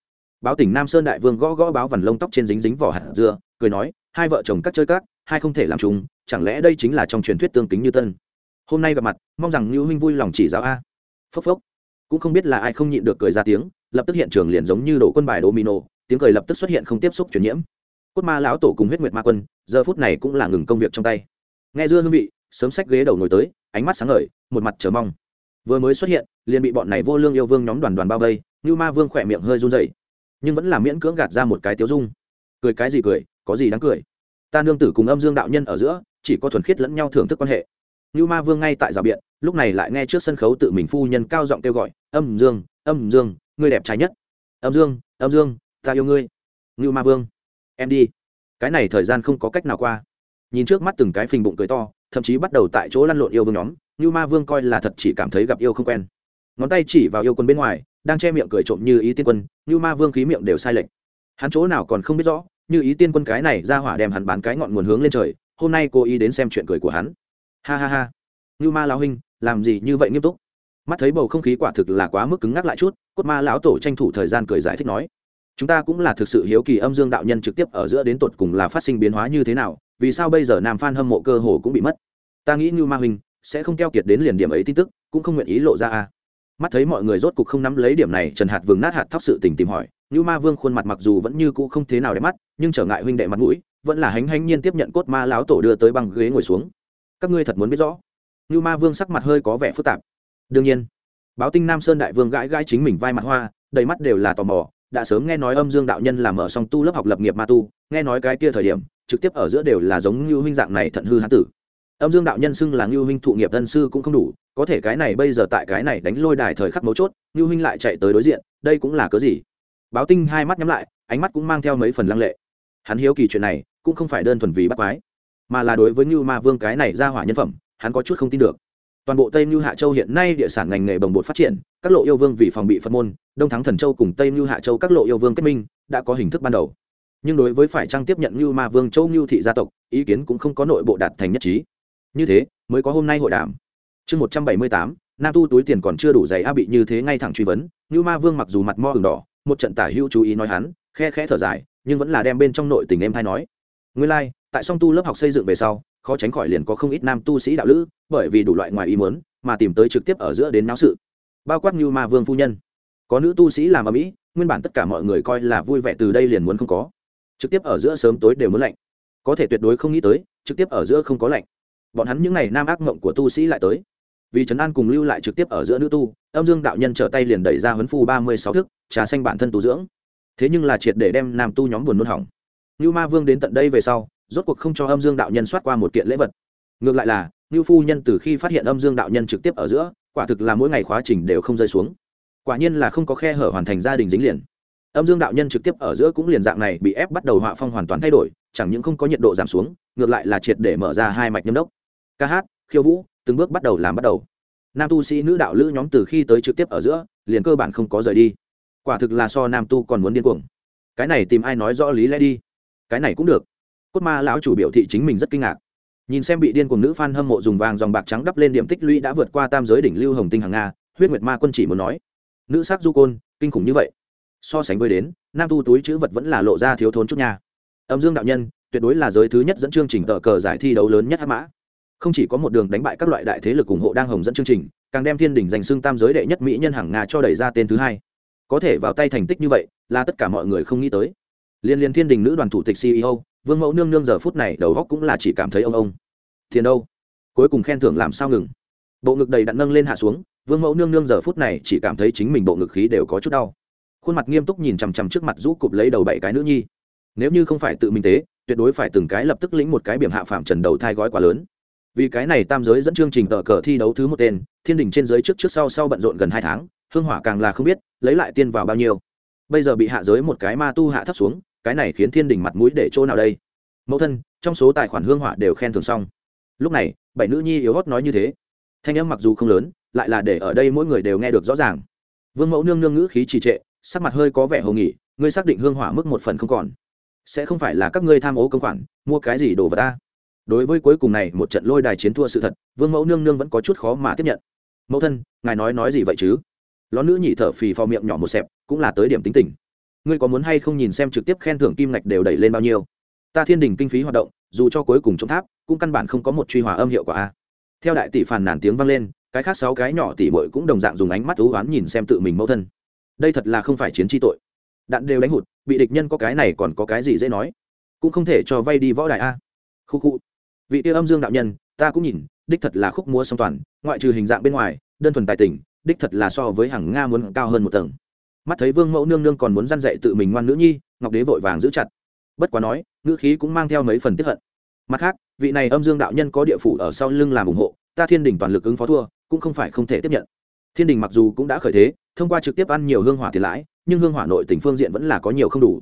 báo tỉnh nam sơn đại vương gõ gõ báo vằn lông tóc trên dính dính vỏ hạt dưa, cười nói, hai vợ chồng các chơi các, hai không thể làm chúng chẳng lẽ đây chính là trong truyền thuyết tương kính như tân? Hôm nay gặp mặt, mong rằng như huynh vui lòng chỉ giáo a. Phốc phốc. Cũng không biết là ai không nhịn được cười ra tiếng, lập tức hiện trường liền giống như đổ quân bài domino, tiếng cười lập tức xuất hiện không tiếp xúc truyền nhiễm. Cốt ma lão tổ cùng huyết nguyệt ma quân, giờ phút này cũng là ngừng công việc trong tay. Nghe dưa hương vị, sớm xách ghế đầu ngồi tới, ánh mắt sáng ngời, một mặt chờ mong. Vừa mới xuất hiện, liền bị bọn này vô lương yêu vương nhóm đoàn đoàn bao vây như ma vương khỏe miệng hơi run dậy nhưng vẫn là miễn cưỡng gạt ra một cái tiếu dung. Cười cái gì cười, có gì đáng cười. Ta nương tử cùng âm dương đạo nhân ở giữa, chỉ có thuần khiết lẫn nhau thưởng thức quan hệ. Như ma vương ngay tại rào biện, lúc này lại nghe trước sân khấu tự mình phu nhân cao giọng kêu gọi, âm dương âm dương, ngươi đẹp trai nhất. Âm dương âm dương, ta yêu ngươi. Như ma vương, em đi. Cái này thời gian không có cách nào qua. Nhìn trước mắt từng cái phình bụng cười to, thậm chí bắt đầu tại chỗ lăn lộn yêu vương nhóm như ma vương coi là thật chỉ cảm thấy gặp yêu không quen. Ngón tay chỉ vào yêu quân bên ngoài đang che miệng cười trộm như ý tiên quân, như ma vương khí miệng đều sai lệch. Hắn chỗ nào còn không biết rõ, như ý tiên quân cái này ra hỏa đem hắn bán cái ngọn nguồn hướng lên trời, hôm nay cô ý đến xem chuyện cười của hắn. Ha ha ha. Như ma lão huynh, làm gì như vậy nghiêm túc? Mắt thấy bầu không khí quả thực là quá mức cứng ngắc lại chút, cốt ma lão tổ tranh thủ thời gian cười giải thích nói. Chúng ta cũng là thực sự hiếu kỳ âm dương đạo nhân trực tiếp ở giữa đến tột cùng là phát sinh biến hóa như thế nào, vì sao bây giờ nam phan hâm mộ cơ hồ cũng bị mất? Ta nghĩ như ma huynh, sẽ không keo kiệt đến liền điểm ấy tin tức, cũng không nguyện ý lộ ra a mắt thấy mọi người rốt cục không nắm lấy điểm này, trần hạt vừng nát hạt thóc sự tình tìm hỏi. Như ma vương khuôn mặt mặc dù vẫn như cũ không thế nào đẹp mắt, nhưng trở ngại huynh đệ mặt mũi, vẫn là hánh hánh nhiên tiếp nhận cốt ma láo tổ đưa tới bằng ghế ngồi xuống. Các ngươi thật muốn biết rõ. Như ma vương sắc mặt hơi có vẻ phức tạp. Đương nhiên, báo tinh nam sơn đại vương gãi gãi chính mình vai mặt hoa, đầy mắt đều là tò mò. Đã sớm nghe nói âm dương đạo nhân làm ở song tu lớp học lập nghiệp ma tu, nghe nói cái kia thời điểm, trực tiếp ở giữa đều là giống như huynh dạng này thận hư hán tử âm dương đạo nhân xưng là ngưu huynh thụ nghiệp thân sư cũng không đủ, có thể cái này bây giờ tại cái này đánh lôi đài thời khắc mấu chốt, ngưu huynh lại chạy tới đối diện, đây cũng là cớ gì? Báo tinh hai mắt nhắm lại, ánh mắt cũng mang theo mấy phần lăng lệ. Hắn hiếu kỳ chuyện này, cũng không phải đơn thuần vì bắt quái, mà là đối với ngưu ma vương cái này ra hỏa nhân phẩm, hắn có chút không tin được. Toàn bộ tây ngưu hạ châu hiện nay địa sản ngành nghề bồng bột phát triển, các lộ yêu vương vì phòng bị phật môn, đông thắng thần châu cùng tây ngưu hạ châu các lộ yêu vương kết minh, đã có hình thức ban đầu. Nhưng đối với phải trang tiếp nhận ngưu ma vương châu ngưu thị gia tộc, ý kiến cũng không có nội bộ đạt thành nhất trí như thế mới có hôm nay hội đàm. Chương một trăm bảy mươi tám nam tu túi tiền còn chưa đủ giày a bị như thế ngay thẳng truy vấn Như ma vương mặc dù mặt mo hừng đỏ một trận tả hữu chú ý nói hắn khe khẽ thở dài nhưng vẫn là đem bên trong nội tình em thay nói. Nguyên lai、like, tại song tu lớp học xây dựng về sau khó tránh khỏi liền có không ít nam tu sĩ đạo lữ bởi vì đủ loại ngoài ý muốn mà tìm tới trực tiếp ở giữa đến náo sự. Bao quát như ma vương phu nhân. Có nữ tu sĩ làm ở mỹ nguyên bản tất cả mọi người coi là vui vẻ từ đây liền muốn không có. Trực tiếp ở giữa sớm tối đều muốn lạnh. Có thể tuyệt đối không nghĩ tới trực tiếp ở giữa không có lạnh bọn hắn những n à y nam ác mộng của tu sĩ lại tới. Vì trấn an cùng lưu lại trực tiếp ở giữa nữ tu, âm dương đạo nhân trở tay liền đẩy ra huấn phu ba mươi sáu thức, trà xanh bản thân tu dưỡng. Thế nhưng là triệt để đem nam tu nhóm buồn nôn hỏng. Như ma vương đến tận đây về sau, rốt cuộc không cho âm dương đạo nhân soát qua một kiện lễ vật. Ngược lại là như phu nhân từ khi phát hiện âm dương đạo nhân trực tiếp ở giữa, quả thực là mỗi ngày khóa trình đều không rơi xuống. Quả nhiên là không có khe hở hoàn thành gia đình dính liền. Âm dương đạo nhân trực tiếp ở giữa cũng liền dạng này bị ép bắt đầu họa phong hoàn toàn thay đổi, chẳng những không có nhiệt độ giảm xuống, ngược lại là triệt để mở ra hai mạch nhâm đốc ca hát, khiêu vũ, từng bước bắt đầu làm bắt đầu. Nam tu sĩ nữ đạo lữ nhóm từ khi tới trực tiếp ở giữa, liền cơ bản không có rời đi. Quả thực là so nam tu còn muốn điên cuồng. Cái này tìm ai nói rõ lý lẽ đi? Cái này cũng được. Cốt ma lão chủ biểu thị chính mình rất kinh ngạc. Nhìn xem bị điên cuồng nữ f hâm mộ dùng vàng dòng bạc trắng đắp lên điểm tích lũy đã vượt qua tam giới đỉnh lưu hồng tinh hàng nga, huyết nguyệt ma quân chỉ muốn nói. Nữ sắc du côn, kinh khủng như vậy. So sánh với đến, nam tu túi chữ vật vẫn là lộ ra thiếu thốn chút nha. Âm dương đạo nhân, tuyệt đối là giới thứ nhất dẫn chương trình tờ cờ giải thi đấu lớn nhất hát mã không chỉ có một đường đánh bại các loại đại thế lực ủng hộ đang hồng dẫn chương trình, càng đem thiên đỉnh giành xưng tam giới đệ nhất mỹ nhân hàng nga cho đẩy ra tên thứ hai. Có thể vào tay thành tích như vậy, là tất cả mọi người không nghĩ tới. Liên liên thiên đình nữ đoàn thủ tịch ceo vương mẫu nương nương giờ phút này đầu góc cũng là chỉ cảm thấy ông ông. Thiền đâu? Cuối cùng khen thưởng làm sao ngừng? Bộ ngực đầy đặn nâng lên hạ xuống, vương mẫu nương nương giờ phút này chỉ cảm thấy chính mình bộ ngực khí đều có chút đau. Khuôn mặt nghiêm túc nhìn chằm chằm trước mặt rũ cụp lấy đầu bảy cái nữ nhi. Nếu như không phải tự minh tế, tuyệt đối phải từng cái lập tức lĩnh một cái biểm hạ phạm trần đầu thai gói quá lớn vì cái này tam giới dẫn chương trình tờ cờ thi đấu thứ một tên, thiên đình trên giới trước trước sau sau bận rộn gần hai tháng, hương hỏa càng là không biết, lấy lại tiên vào bao nhiêu. Bây giờ bị hạ giới một cái ma tu hạ thấp xuống, cái này khiến thiên đình mặt mũi để chỗ nào đây? Mẫu thân, trong số tài khoản hương hỏa đều khen thường xong. Lúc này, bảy nữ nhi yếu hót nói như thế. Thanh âm mặc dù không lớn, lại là để ở đây mỗi người đều nghe được rõ ràng. Vương mẫu nương nương ngữ khí trì trệ, sắc mặt hơi có vẻ hồ nghỉ ngươi xác định hương hỏa mức một phần không còn. Sẽ không phải là các ngươi tham ô công khoản, mua cái gì đồ vật ta? Đối với cuối cùng này, một trận lôi đài chiến thua sự thật, vương mẫu nương nương vẫn có chút khó mà tiếp nhận. Mẫu thân, ngài nói nói gì vậy chứ? Ló nữ nhị thở phì phò miệng nhỏ một xẹp, cũng là tới điểm tính tình. Ngươi có muốn hay không nhìn xem trực tiếp khen thưởng kim ngạch đều đẩy lên bao nhiêu? Ta thiên đình kinh phí hoạt động, dù cho cuối cùng trong tháp, cũng căn bản không có một truy hòa âm hiệu quả a. Theo đại tỷ phàn nàn tiếng vang lên, cái khác sáu cái nhỏ tỷ bội cũng đồng dạng dùng ánh mắt thú oán nhìn xem tự mình mẫu thân. Đây thật là không phải chiến tri tội. Đạn đều đánh hụt, bị địch nhân có cái này còn có cái gì dễ nói? Cũng không thể cho vay đi võ đại a. Khu khu vị tiêu âm dương đạo nhân, ta cũng nhìn, đích thật là khúc múa song toàn, ngoại trừ hình dạng bên ngoài, đơn thuần tài tình, đích thật là so với hàng nga muốn cao hơn một tầng. Mắt thấy vương mẫu nương nương còn muốn răn dạy tự mình ngoan nữ nhi, ngọc đế vội vàng giữ chặt. Bất quá nói, ngữ khí cũng mang theo mấy phần tiếp hận. Mặt khác, vị này âm dương đạo nhân có địa phủ ở sau lưng làm ủng hộ, ta thiên đình toàn lực ứng phó thua, cũng không phải không thể tiếp nhận. Thiên đình mặc dù cũng đã khởi thế, thông qua trực tiếp ăn nhiều hương hỏa tiền lãi, nhưng hương hỏa nội tỉnh phương diện vẫn là có nhiều không đủ.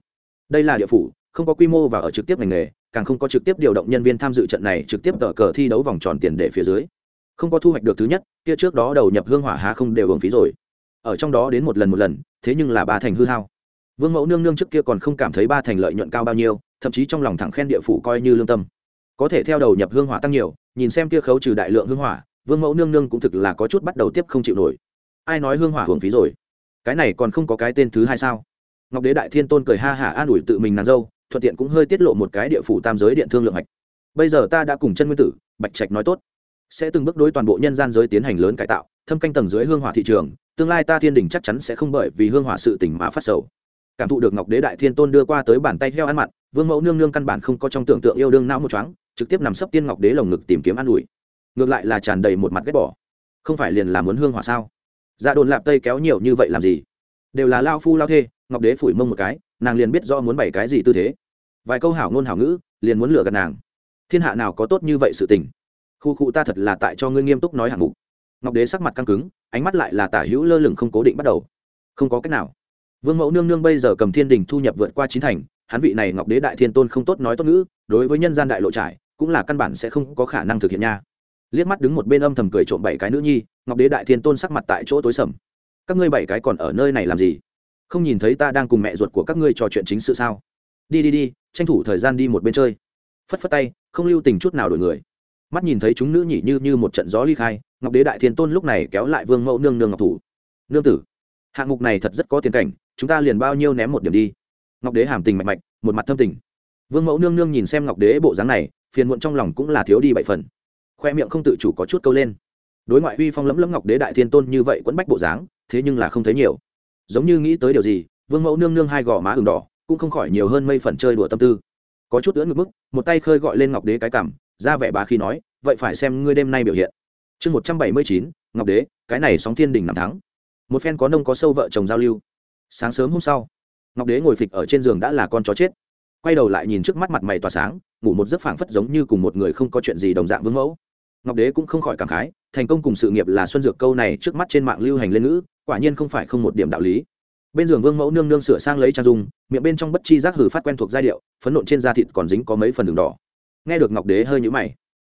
Đây là địa phủ, không có quy mô và ở trực tiếp ngành nghề càng không có trực tiếp điều động nhân viên tham dự trận này trực tiếp tờ cờ thi đấu vòng tròn tiền để phía dưới. Không có thu hoạch được thứ nhất, kia trước đó đầu nhập hương hỏa há không đều hưởng phí rồi. Ở trong đó đến một lần một lần, thế nhưng là ba thành hư hao. Vương mẫu nương nương trước kia còn không cảm thấy ba thành lợi nhuận cao bao nhiêu, thậm chí trong lòng thẳng khen địa phủ coi như lương tâm. Có thể theo đầu nhập hương hỏa tăng nhiều, nhìn xem kia khấu trừ đại lượng hương hỏa, vương mẫu nương nương cũng thực là có chút bắt đầu tiếp không chịu nổi. Ai nói hương hỏa hưởng phí rồi? Cái này còn không có cái tên thứ hai sao? Ngọc đế đại thiên tôn cười ha hả an ủi tự mình nàng dâu thuận tiện cũng hơi tiết lộ một cái địa phủ tam giới điện thương lượng hạch. Bây giờ ta đã cùng chân nguyên tử, bạch trạch nói tốt. Sẽ từng bước đối toàn bộ nhân gian giới tiến hành lớn cải tạo, thâm canh tầng dưới hương hỏa thị trường, tương lai ta thiên đình chắc chắn sẽ không bởi vì hương hỏa sự tỉnh mà phát sầu. Cảm thụ được ngọc đế đại thiên tôn đưa qua tới bàn tay heo ăn mặn, vương mẫu nương nương căn bản không có trong tưởng tượng yêu đương não một chóng trực tiếp nằm sấp tiên ngọc đế lồng ngực tìm kiếm an ủi. Ngược lại là tràn đầy một mặt ghét bỏ. Không phải liền là muốn hương hỏa sao? Dạ đồn lạp tây kéo nhiều như vậy làm gì? Đều là lao phu lao thê ngọc đế phủi mông một cái, nàng liền biết do muốn bày cái gì tư thế. Vài câu hảo ngôn hảo ngữ, liền muốn lừa gạt nàng. Thiên hạ nào có tốt như vậy sự tình? Khu khu ta thật là tại cho ngươi nghiêm túc nói hạng mục. Ngọc đế sắc mặt căng cứng, ánh mắt lại là tả hữu lơ lửng không cố định bắt đầu. Không có cách nào. Vương mẫu nương nương bây giờ cầm thiên đình thu nhập vượt qua chín thành, hắn vị này ngọc đế đại thiên tôn không tốt nói tốt ngữ, đối với nhân gian đại lộ trải, cũng là căn bản sẽ không có khả năng thực hiện nha. Liếc mắt đứng một bên âm thầm cười trộm bảy cái nữ nhi, ngọc đế đại thiên tôn sắc mặt tại chỗ tối sầm. Các ngươi bảy cái còn ở nơi này làm gì? Không nhìn thấy ta đang cùng mẹ ruột của các ngươi trò chuyện chính sự sao? Đi đi đi, tranh thủ thời gian đi một bên chơi. Phất phất tay, không lưu tình chút nào đổi người. Mắt nhìn thấy chúng nữ nhỉ như như một trận gió ly khai, ngọc đế đại thiên tôn lúc này kéo lại vương mẫu nương nương ngọc thủ. Nương tử, hạng mục này thật rất có tiền cảnh, chúng ta liền bao nhiêu ném một điểm đi. Ngọc đế hàm tình mạch mạch, một mặt thâm tình. Vương mẫu nương nương nhìn xem ngọc đế bộ dáng này, phiền muộn trong lòng cũng là thiếu đi bảy phần. Khoe miệng không tự chủ có chút câu lên. Đối ngoại uy phong lẫm lẫm ngọc đế đại thiên tôn như vậy quẫn bách bộ dáng, thế nhưng là không thấy nhiều giống như nghĩ tới điều gì, vương mẫu nương nương hai gò má ừng đỏ, cũng không khỏi nhiều hơn mây phần chơi đùa tâm tư. Có chút ưỡn ngực mức một tay khơi gọi lên ngọc đế cái cảm ra vẻ bá khi nói, vậy phải xem ngươi đêm nay biểu hiện. Chương một trăm bảy mươi chín, ngọc đế, cái này sóng thiên đình nằm thắng. Một phen có nông có sâu vợ chồng giao lưu. Sáng sớm hôm sau, ngọc đế ngồi phịch ở trên giường đã là con chó chết. Quay đầu lại nhìn trước mắt mặt mày tỏa sáng, ngủ một giấc phảng phất giống như cùng một người không có chuyện gì đồng dạng vương mẫu. Ngọc đế cũng không khỏi cảm khái, thành công cùng sự nghiệp là xuân dược câu này trước mắt trên mạng lưu hành lên ngữ quả nhiên không phải không một điểm đạo lý. Bên giường vương mẫu nương nương sửa sang lấy trang dung, miệng bên trong bất chi giác hử phát quen thuộc giai điệu, phấn nộn trên da thịt còn dính có mấy phần đường đỏ. Nghe được ngọc đế hơi nhũ mày.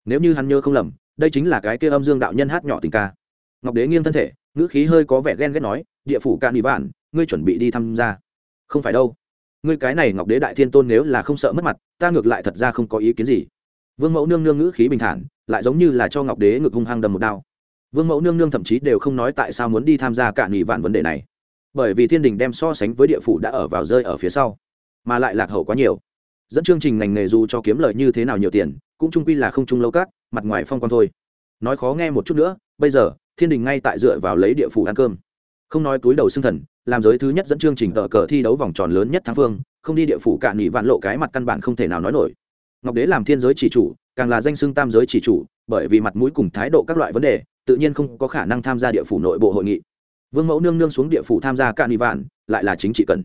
Nếu như hắn nhớ không lầm, đây chính là cái kia âm dương đạo nhân hát nhỏ tình ca. Ngọc đế nghiêng thân thể, ngữ khí hơi có vẻ ghen ghét nói, địa phủ ca nị vạn, ngươi chuẩn bị đi tham gia. Không phải đâu. Ngươi cái này ngọc đế đại thiên tôn nếu là không sợ mất mặt, ta ngược lại thật ra không có ý kiến gì. Vương mẫu nương nương ngữ khí bình thản, lại giống như là cho ngọc đế ngực hung hăng đầm một đao vương mẫu nương nương thậm chí đều không nói tại sao muốn đi tham gia cả nghị vạn vấn đề này. Bởi vì thiên đình đem so sánh với địa phủ đã ở vào rơi ở phía sau, mà lại lạc hậu quá nhiều. Dẫn chương trình ngành nghề dù cho kiếm lợi như thế nào nhiều tiền, cũng trung quy là không trung lâu cát mặt ngoài phong quan thôi. Nói khó nghe một chút nữa, bây giờ, thiên đình ngay tại dựa vào lấy địa phủ ăn cơm. Không nói túi đầu xương thần, làm giới thứ nhất dẫn chương trình tờ cờ thi đấu vòng tròn lớn nhất thắng phương, không đi địa phủ cạn nghị vạn lộ cái mặt căn bản không thể nào nói nổi. Ngọc đế làm thiên giới chỉ chủ, càng là danh xưng tam giới chỉ chủ, bởi vì mặt mũi cùng thái độ các loại vấn đề tự nhiên không có khả năng tham gia địa phủ nội bộ hội nghị. Vương mẫu nương nương xuống địa phủ tham gia cạn nghị vạn, lại là chính trị cần.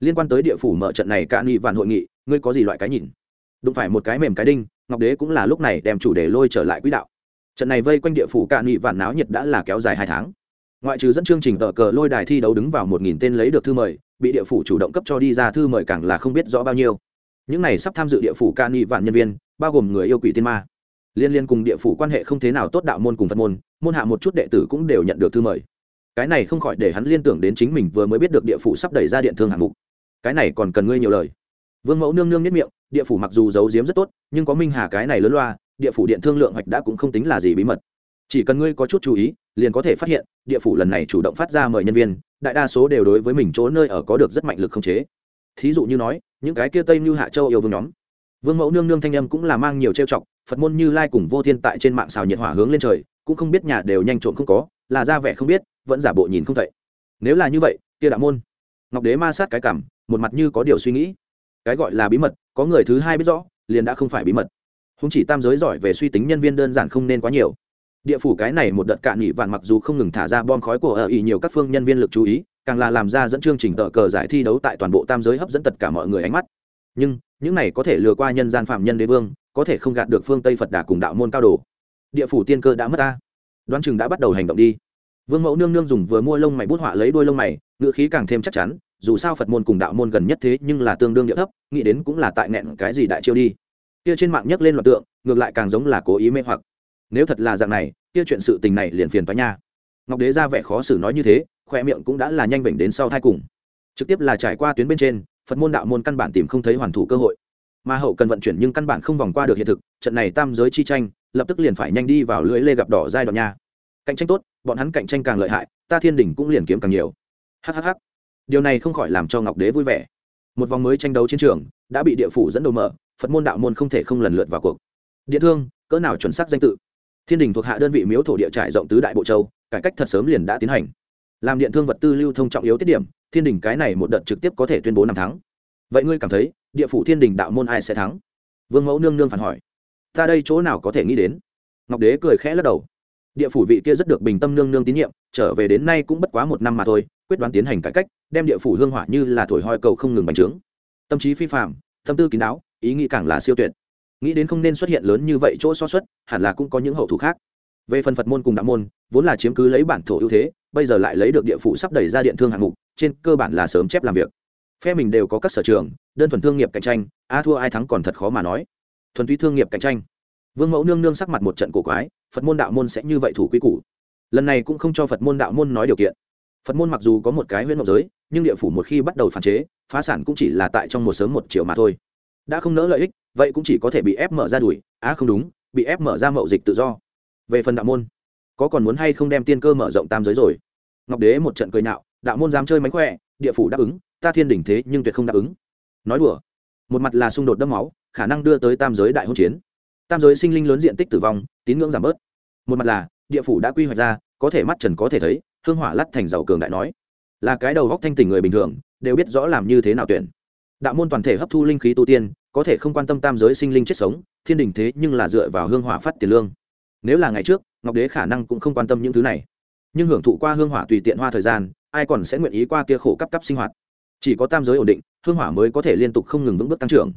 Liên quan tới địa phủ mở trận này cạn nghị vạn hội nghị, ngươi có gì loại cái nhìn? Đụng phải một cái mềm cái đinh, ngọc đế cũng là lúc này đem chủ đề lôi trở lại quỹ đạo. Trận này vây quanh địa phủ cạn nghị vạn náo nhiệt đã là kéo dài hai tháng. Ngoại trừ dẫn chương trình tờ cờ lôi đài thi đấu đứng vào một nghìn tên lấy được thư mời, bị địa phủ chủ động cấp cho đi ra thư mời càng là không biết rõ bao nhiêu. Những này sắp tham dự địa phủ cạn nghị vạn nhân viên, bao gồm người yêu quỷ tiên ma. Liên liên cùng địa phủ quan hệ không thế nào tốt đạo môn cùng phật môn môn hạ một chút đệ tử cũng đều nhận được thư mời. Cái này không khỏi để hắn liên tưởng đến chính mình vừa mới biết được địa phủ sắp đẩy ra điện thương hạng mục. Cái này còn cần ngươi nhiều lời. Vương mẫu nương nương nhất miệng, địa phủ mặc dù giấu giếm rất tốt, nhưng có minh hà cái này lớn loa, địa phủ điện thương lượng hoạch đã cũng không tính là gì bí mật. Chỉ cần ngươi có chút chú ý, liền có thể phát hiện, địa phủ lần này chủ động phát ra mời nhân viên, đại đa số đều đối với mình chỗ nơi ở có được rất mạnh lực không chế. Thí dụ như nói, những cái kia tây như hạ châu yêu vương nhóm. Vương mẫu nương nương thanh âm cũng là mang nhiều trêu chọc, phật môn như lai cùng vô thiên tại trên mạng xào nhiệt hỏa hướng lên trời cũng không biết nhà đều nhanh trộm không có, là ra vẻ không biết, vẫn giả bộ nhìn không thậy nếu là như vậy, kia đạo môn. Ngọc đế ma sát cái cảm, một mặt như có điều suy nghĩ. Cái gọi là bí mật, có người thứ hai biết rõ, liền đã không phải bí mật. Không chỉ tam giới giỏi về suy tính nhân viên đơn giản không nên quá nhiều. Địa phủ cái này một đợt cạn nghỉ vạn mặc dù không ngừng thả ra bom khói của ở ý nhiều các phương nhân viên lực chú ý, càng là làm ra dẫn chương trình tờ cờ giải thi đấu tại toàn bộ tam giới hấp dẫn tất cả mọi người ánh mắt. Nhưng, những này có thể lừa qua nhân gian phạm nhân đế vương, có thể không gạt được phương tây phật đà cùng đạo môn cao đồ địa phủ tiên cơ đã mất ta. Đoán chừng đã bắt đầu hành động đi. Vương mẫu nương nương dùng vừa mua lông mày bút họa lấy đôi lông mày ngựa khí càng thêm chắc chắn, dù sao phật môn cùng đạo môn gần nhất thế nhưng là tương đương địa thấp, nghĩ đến cũng là tại nghẹn cái gì đại chiêu đi. Kia trên mạng nhấc lên loạt tượng, ngược lại càng giống là cố ý mê hoặc. Nếu thật là dạng này, kia chuyện sự tình này liền phiền toái nha. Ngọc đế ra vẻ khó xử nói như thế, khoe miệng cũng đã là nhanh bệnh đến sau thai cùng. Trực tiếp là trải qua tuyến bên trên, phật môn đạo môn căn bản tìm không thấy hoàn thủ cơ hội. Mà hậu cần vận chuyển nhưng căn bản không vòng qua được hiện thực, trận này tam giới chi tranh lập tức liền phải nhanh đi vào lưỡi lê gặp đỏ giai đoạn nha. Cạnh tranh tốt, bọn hắn cạnh tranh càng lợi hại, ta thiên đình cũng liền kiếm càng nhiều. Hhh điều này không khỏi làm cho ngọc đế vui vẻ. Một vòng mới tranh đấu chiến trường đã bị địa phủ dẫn đầu mở, phật môn đạo môn không thể không lần lượt vào cuộc. Điện thương, cỡ nào chuẩn xác danh tự? Thiên đình thuộc hạ đơn vị miếu thổ địa trải rộng tứ đại bộ châu, cải cách thật sớm liền đã tiến hành. Làm điện thương vật tư lưu thông trọng yếu tiết điểm, thiên đình cái này một đợt trực tiếp có thể tuyên bố năm tháng vậy ngươi cảm thấy, địa phủ thiên đình đạo môn ai sẽ thắng? Vương mẫu nương nương phản hỏi ta đây chỗ nào có thể nghĩ đến? Ngọc đế cười khẽ lắc đầu. Địa phủ vị kia rất được bình tâm nương nương tín nhiệm, trở về đến nay cũng bất quá một năm mà thôi, quyết đoán tiến hành cải cách, đem địa phủ hương hỏa như là thổi hoi cầu không ngừng bành trướng. Tâm trí phi phạm tâm tư kín đáo, ý nghĩ càng là siêu tuyệt. Nghĩ đến không nên xuất hiện lớn như vậy chỗ so xuất, hẳn là cũng có những hậu thủ khác. Về phần phật môn cùng đạo môn, vốn là chiếm cứ lấy bản thổ ưu thế, bây giờ lại lấy được địa phủ sắp đẩy ra điện thương hạng mục, trên cơ bản là sớm chép làm việc. Phe mình đều có các sở trường, đơn thuần thương nghiệp cạnh tranh, a thua ai thắng còn thật khó mà nói thuần túy thương nghiệp cạnh tranh. Vương mẫu nương nương sắc mặt một trận cổ quái, phật môn đạo môn sẽ như vậy thủ quy củ. Lần này cũng không cho phật môn đạo môn nói điều kiện. Phật môn mặc dù có một cái huyễn mộc giới, nhưng địa phủ một khi bắt đầu phản chế, phá sản cũng chỉ là tại trong một sớm một chiều mà thôi. Đã không nỡ lợi ích, vậy cũng chỉ có thể bị ép mở ra đuổi. Á không đúng, bị ép mở ra mậu dịch tự do. Về phần đạo môn, có còn muốn hay không đem tiên cơ mở rộng tam giới rồi? Ngọc đế một trận cười nạo, đạo môn dám chơi mánh khỏe, địa phủ đáp ứng, ta thiên đỉnh thế nhưng tuyệt không đáp ứng. Nói đùa, một mặt là xung đột đẫm máu khả năng đưa tới tam giới đại hôn chiến. Tam giới sinh linh lớn diện tích tử vong, tín ngưỡng giảm bớt. Một mặt là, địa phủ đã quy hoạch ra, có thể mắt trần có thể thấy, hương hỏa lắt thành giàu cường đại nói. Là cái đầu góc thanh tình người bình thường, đều biết rõ làm như thế nào tuyển. Đạo môn toàn thể hấp thu linh khí tu tiên, có thể không quan tâm tam giới sinh linh chết sống, thiên đình thế nhưng là dựa vào hương hỏa phát tiền lương. Nếu là ngày trước, ngọc đế khả năng cũng không quan tâm những thứ này. Nhưng hưởng thụ qua hương hỏa tùy tiện hoa thời gian, ai còn sẽ nguyện ý qua kia khổ cấp cấp sinh hoạt? Chỉ có tam giới ổn định, hương hỏa mới có thể liên tục không ngừng vững bước tăng trưởng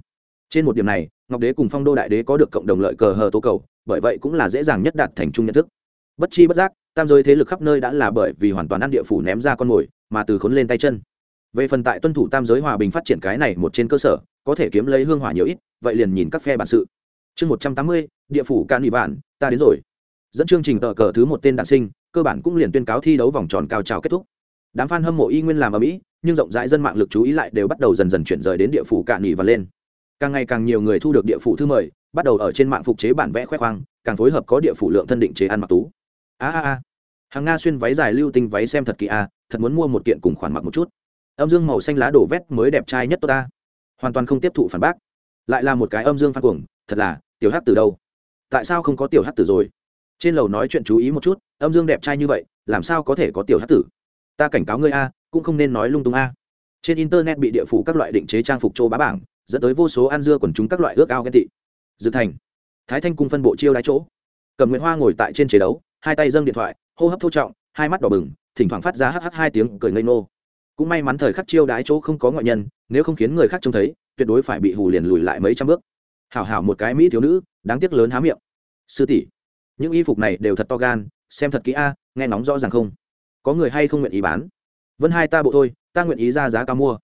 trên một điểm này, ngọc đế cùng phong đô đại đế có được cộng đồng lợi cờ hờ tố cầu, bởi vậy cũng là dễ dàng nhất đạt thành chung nhận thức. Bất chi bất giác, tam giới thế lực khắp nơi đã là bởi vì hoàn toàn ăn địa phủ ném ra con mồi, mà từ khốn lên tay chân. Về phần tại tuân thủ tam giới hòa bình phát triển cái này một trên cơ sở, có thể kiếm lấy hương hỏa nhiều ít, vậy liền nhìn các phe bản sự. Chương một trăm tám mươi, địa phủ can ủy bản ta đến rồi. Dẫn chương trình tờ cờ thứ một tên đạn sinh, cơ bản cũng liền tuyên cáo thi đấu vòng tròn cao trào kết thúc. Đám f a n hâm mộ y nguyên làm ở mỹ, nhưng rộng rãi dân mạng lực chú ý lại đều bắt đầu dần dần chuyển rời đến địa phủ cạn nghỉ và lên càng ngày càng nhiều người thu được địa phủ thư mời, bắt đầu ở trên mạng phục chế bản vẽ khoe khoang, càng phối hợp có địa phủ lượng thân định chế ăn mặc tú. A a a. Hàng nga xuyên váy dài lưu tinh váy xem thật kỳ a, thật muốn mua một kiện cùng khoản mặc một chút. Âm dương màu xanh lá đổ vét mới đẹp trai nhất tôi ta. Hoàn toàn không tiếp thụ phản bác. Lại là một cái âm dương phan cuồng, thật là, tiểu hát từ đâu? Tại sao không có tiểu hát tử rồi? Trên lầu nói chuyện chú ý một chút, âm dương đẹp trai như vậy, làm sao có thể có tiểu hát tử? Ta cảnh cáo ngươi a, cũng không nên nói lung tung a. Trên internet bị địa phủ các loại định chế trang phục châu bá bảng dẫn tới vô số ăn dưa quần chúng các loại ước ao ghen tị. Dự thành, thái thanh cung phân bộ chiêu đái chỗ. Cầm nguyễn hoa ngồi tại trên chế đấu, hai tay dâng điện thoại, hô hấp thô trọng, hai mắt đỏ bừng, thỉnh thoảng phát ra hh hai tiếng cười ngây nô cũng may mắn thời khắc chiêu đái chỗ không có ngoại nhân, nếu không khiến người khác trông thấy, tuyệt đối phải bị hù liền lùi lại mấy trăm bước. Hảo hảo một cái mỹ thiếu nữ, đáng tiếc lớn há miệng. Sư tỷ, những y phục này đều thật to gan, xem thật kỹ a, nghe nóng rõ ràng không? Có người hay không nguyện ý bán? Vân hai ta bộ thôi, ta nguyện ý ra giá cao mua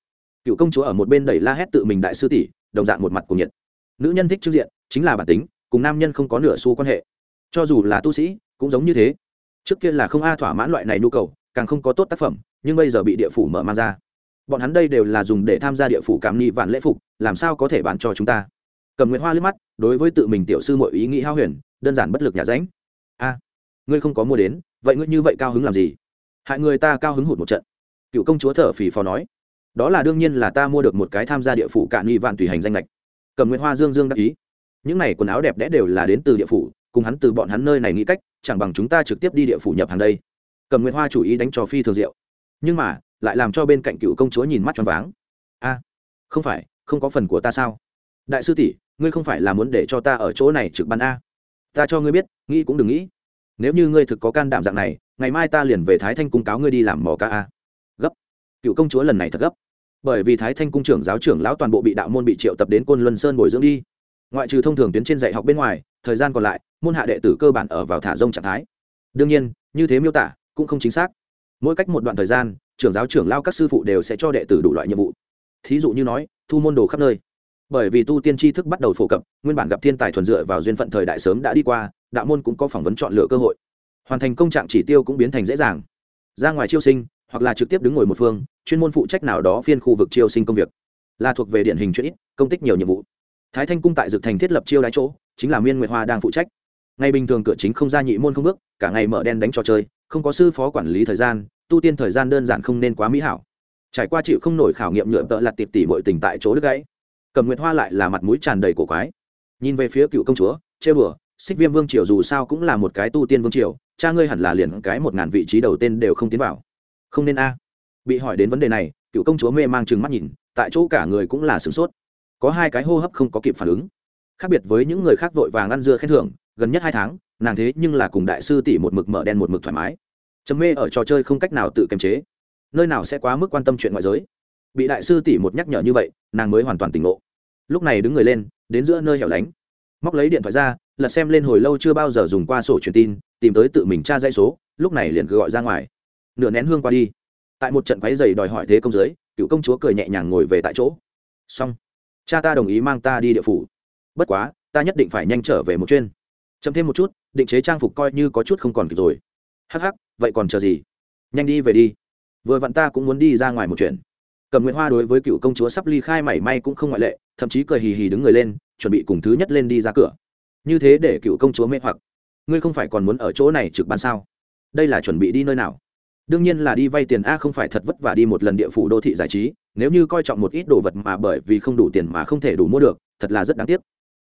cựu công chúa ở một bên đẩy la hét tự mình đại sư tỷ, đồng dạng một mặt cùng nhiệt. Nữ nhân thích trước diện, chính là bản tính, cùng nam nhân không có nửa xu quan hệ. Cho dù là tu sĩ, cũng giống như thế. Trước kia là không a thỏa mãn loại này nhu cầu, càng không có tốt tác phẩm, nhưng bây giờ bị địa phủ mở mang ra. Bọn hắn đây đều là dùng để tham gia địa phủ cảm nghi vạn lễ phục, làm sao có thể bán cho chúng ta? Cầm nguyện hoa liếc mắt, đối với tự mình tiểu sư mọi ý nghĩ hao huyền, đơn giản bất lực nhà ránh. A, ngươi không có mua đến, vậy ngươi như vậy cao hứng làm gì? Hại người ta cao hứng hụt một trận. Cựu công chúa thở phì phò nói đó là đương nhiên là ta mua được một cái tham gia địa phủ cạn nghi vạn tùy hành danh lệch. Cầm nguyễn hoa dương dương đắc ý. Những này quần áo đẹp đẽ đều là đến từ địa phủ, cùng hắn từ bọn hắn nơi này nghĩ cách, chẳng bằng chúng ta trực tiếp đi địa phủ nhập hàng đây. Cầm nguyễn hoa chủ ý đánh cho phi thường diệu. Nhưng mà, lại làm cho bên cạnh cựu công chúa nhìn mắt cho váng. A, không phải, không có phần của ta sao? Đại sư tỷ, ngươi không phải là muốn để cho ta ở chỗ này trực ban a. Ta cho ngươi biết, nghĩ cũng đừng nghĩ. Nếu như ngươi thực có can đảm dạng này, ngày mai ta liền về thái thanh cung cáo ngươi đi làm mỏ ca a. Gấp. Cựu công chúa lần này thật gấp bởi vì thái thanh cung trưởng giáo trưởng lão toàn bộ bị đạo môn bị triệu tập đến côn luân sơn bồi dưỡng đi. Ngoại trừ thông thường tuyến trên dạy học bên ngoài, thời gian còn lại, môn hạ đệ tử cơ bản ở vào thả rông trạng thái. Đương nhiên, như thế miêu tả cũng không chính xác. Mỗi cách một đoạn thời gian, trưởng giáo trưởng lao các sư phụ đều sẽ cho đệ tử đủ loại nhiệm vụ. Thí dụ như nói, thu môn đồ khắp nơi. Bởi vì tu tiên tri thức bắt đầu phổ cập, nguyên bản gặp thiên tài thuần dựa vào duyên phận thời đại sớm đã đi qua, đạo môn cũng có phỏng vấn chọn lựa cơ hội. Hoàn thành công trạng chỉ tiêu cũng biến thành dễ dàng. Ra ngoài chiêu sinh hoặc là trực tiếp đứng ngồi một phương, chuyên môn phụ trách nào đó phiên khu vực chiêu sinh công việc. Là thuộc về điển hình chuyện ít, công tích nhiều nhiệm vụ. Thái thanh cung tại Dự thành thiết lập chiêu đái chỗ, chính là miên nguyệt hoa đang phụ trách. Ngày bình thường cửa chính không ra nhị môn không bước, cả ngày mở đen đánh trò chơi, không có sư phó quản lý thời gian, tu tiên thời gian đơn giản không nên quá mỹ hảo. Trải qua chịu không nổi khảo nghiệm nhựa tợ lặt tiệp tỉ mọi tình tại chỗ đứt gãy. Cầm nguyệt hoa lại là mặt mũi tràn đầy cổ quái. Nhìn về phía cựu công chúa, chê bừa, xích viêm vương triều dù sao cũng là một cái tu tiên vương triều, cha ngươi hẳn là liền cái một ngàn vị trí đầu tên đều không tiến vào không nên a. Bị hỏi đến vấn đề này, cựu công chúa mê mang chừng mắt nhìn, tại chỗ cả người cũng là sửng sốt. Có hai cái hô hấp không có kịp phản ứng. Khác biệt với những người khác vội vàng ăn dưa khen thưởng, gần nhất hai tháng, nàng thế nhưng là cùng đại sư tỷ một mực mở đen một mực thoải mái. Chấm mê ở trò chơi không cách nào tự kiềm chế. Nơi nào sẽ quá mức quan tâm chuyện ngoại giới. Bị đại sư tỷ một nhắc nhở như vậy, nàng mới hoàn toàn tỉnh ngộ. Lúc này đứng người lên, đến giữa nơi hẻo lánh. Móc lấy điện thoại ra, lật xem lên hồi lâu chưa bao giờ dùng qua sổ truyền tin, tìm tới tự mình tra dãy số, lúc này liền gọi ra ngoài nửa nén hương qua đi. Tại một trận quáy dày đòi hỏi thế công giới cựu công chúa cười nhẹ nhàng ngồi về tại chỗ. Xong, cha ta đồng ý mang ta đi địa phủ. Bất quá, ta nhất định phải nhanh trở về một chuyên chậm thêm một chút, định chế trang phục coi như có chút không còn kịp rồi. Hắc hắc, vậy còn chờ gì? Nhanh đi về đi. Vừa vặn ta cũng muốn đi ra ngoài một chuyện. Cầm nguyễn hoa đối với cựu công chúa sắp ly khai mảy may cũng không ngoại lệ, thậm chí cười hì hì đứng người lên, chuẩn bị cùng thứ nhất lên đi ra cửa. Như thế để cựu công chúa mê hoặc. Ngươi không phải còn muốn ở chỗ này trực ban sao? Đây là chuẩn bị đi nơi nào? Đương nhiên là đi vay tiền a không phải thật vất vả đi một lần địa phủ đô thị giải trí, nếu như coi trọng một ít đồ vật mà bởi vì không đủ tiền mà không thể đủ mua được, thật là rất đáng tiếc.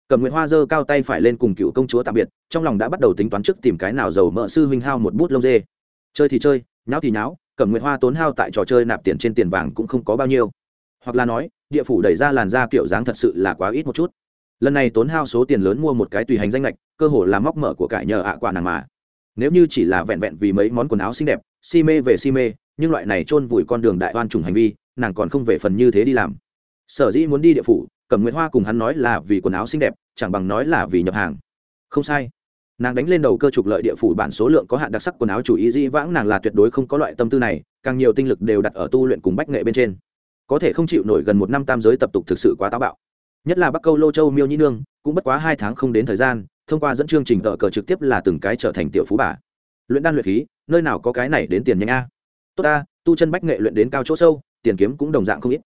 Cầm nguyễn hoa giơ cao tay phải lên cùng cựu công chúa tạm biệt, trong lòng đã bắt đầu tính toán trước tìm cái nào giàu mợ sư huynh hao một bút lông dê. Chơi thì chơi, nháo thì nháo, cầm nguyễn hoa tốn hao tại trò chơi nạp tiền trên tiền vàng cũng không có bao nhiêu. Hoặc là nói, địa phủ đẩy ra làn da kiểu dáng thật sự là quá ít một chút. Lần này tốn hao số tiền lớn mua một cái tùy hành danh lệch, cơ hồ là móc mở của cải nhờ ạ quả nàng mà. Nếu như chỉ là vẹn vẹn vì mấy món quần áo xinh đẹp si mê về si mê, nhưng loại này chôn vùi con đường đại oan trùng hành vi, nàng còn không về phần như thế đi làm. Sở dĩ muốn đi địa phủ, cẩm nguyễn hoa cùng hắn nói là vì quần áo xinh đẹp, chẳng bằng nói là vì nhập hàng. Không sai. Nàng đánh lên đầu cơ trục lợi địa phủ bản số lượng có hạn đặc sắc quần áo chủ ý dĩ vãng, nàng là tuyệt đối không có loại tâm tư này, càng nhiều tinh lực đều đặt ở tu luyện cùng bách nghệ bên trên. Có thể không chịu nổi gần một năm tam giới tập tục thực sự quá táo bạo. Nhất là bắc câu lô châu miêu nhĩ nương, cũng bất quá hai tháng không đến thời gian, thông qua dẫn chương trình ở cờ trực tiếp là từng cái trở thành tiểu phú bà luyện đan luyện khí, nơi nào có cái này đến tiền nhanh a? Tốt ta, tu chân bách nghệ luyện đến cao chỗ sâu, tiền kiếm cũng đồng dạng không ít.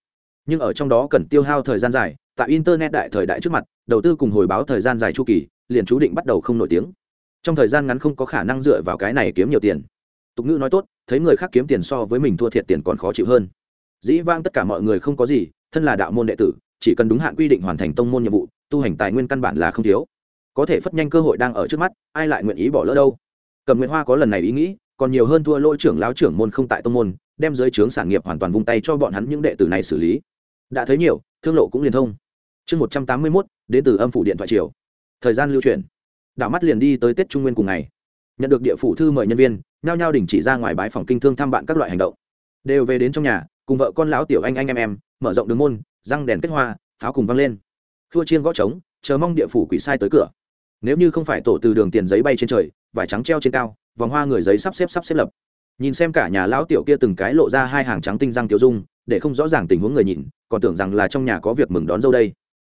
Nhưng ở trong đó cần tiêu hao thời gian dài, tại internet đại thời đại trước mặt, đầu tư cùng hồi báo thời gian dài chu kỳ, liền chú định bắt đầu không nổi tiếng. Trong thời gian ngắn không có khả năng dựa vào cái này kiếm nhiều tiền. Tục ngữ nói tốt, thấy người khác kiếm tiền so với mình thua thiệt tiền còn khó chịu hơn. Dĩ vang tất cả mọi người không có gì, thân là đạo môn đệ tử, chỉ cần đúng hạn quy định hoàn thành tông môn nhiệm vụ, tu hành tài nguyên căn bản là không thiếu. Có thể phất nhanh cơ hội đang ở trước mắt, ai lại nguyện ý bỏ lỡ đâu? Cầm nguyễn hoa có lần này ý nghĩ, còn nhiều hơn thua lỗi trưởng lão trưởng môn không tại tông môn, đem dưới trướng sản nghiệp hoàn toàn vung tay cho bọn hắn những đệ tử này xử lý. Đã thấy nhiều, thương lộ cũng liền thông. Chương một trăm tám mươi mốt, đến từ âm phủ điện thoại triều. Thời gian lưu chuyển. Đảo mắt liền đi tới tết trung nguyên cùng ngày. Nhận được địa phủ thư mời nhân viên, nhao nhao đình chỉ ra ngoài bái phòng kinh thương thăm bạn các loại hành động. Đều về đến trong nhà, cùng vợ con lão tiểu anh anh em em, mở rộng đường môn, răng đèn kết hoa, pháo cùng văng lên. Thua chiên gõ trống, chờ mong địa phủ quỷ sai tới cửa. Nếu như không phải tổ từ đường tiền giấy bay trên trời vải trắng treo trên cao, vòng hoa người giấy sắp xếp sắp xếp lập. Nhìn xem cả nhà lão tiểu kia từng cái lộ ra hai hàng trắng tinh răng tiểu dung, để không rõ ràng tình huống người nhìn, còn tưởng rằng là trong nhà có việc mừng đón dâu đây.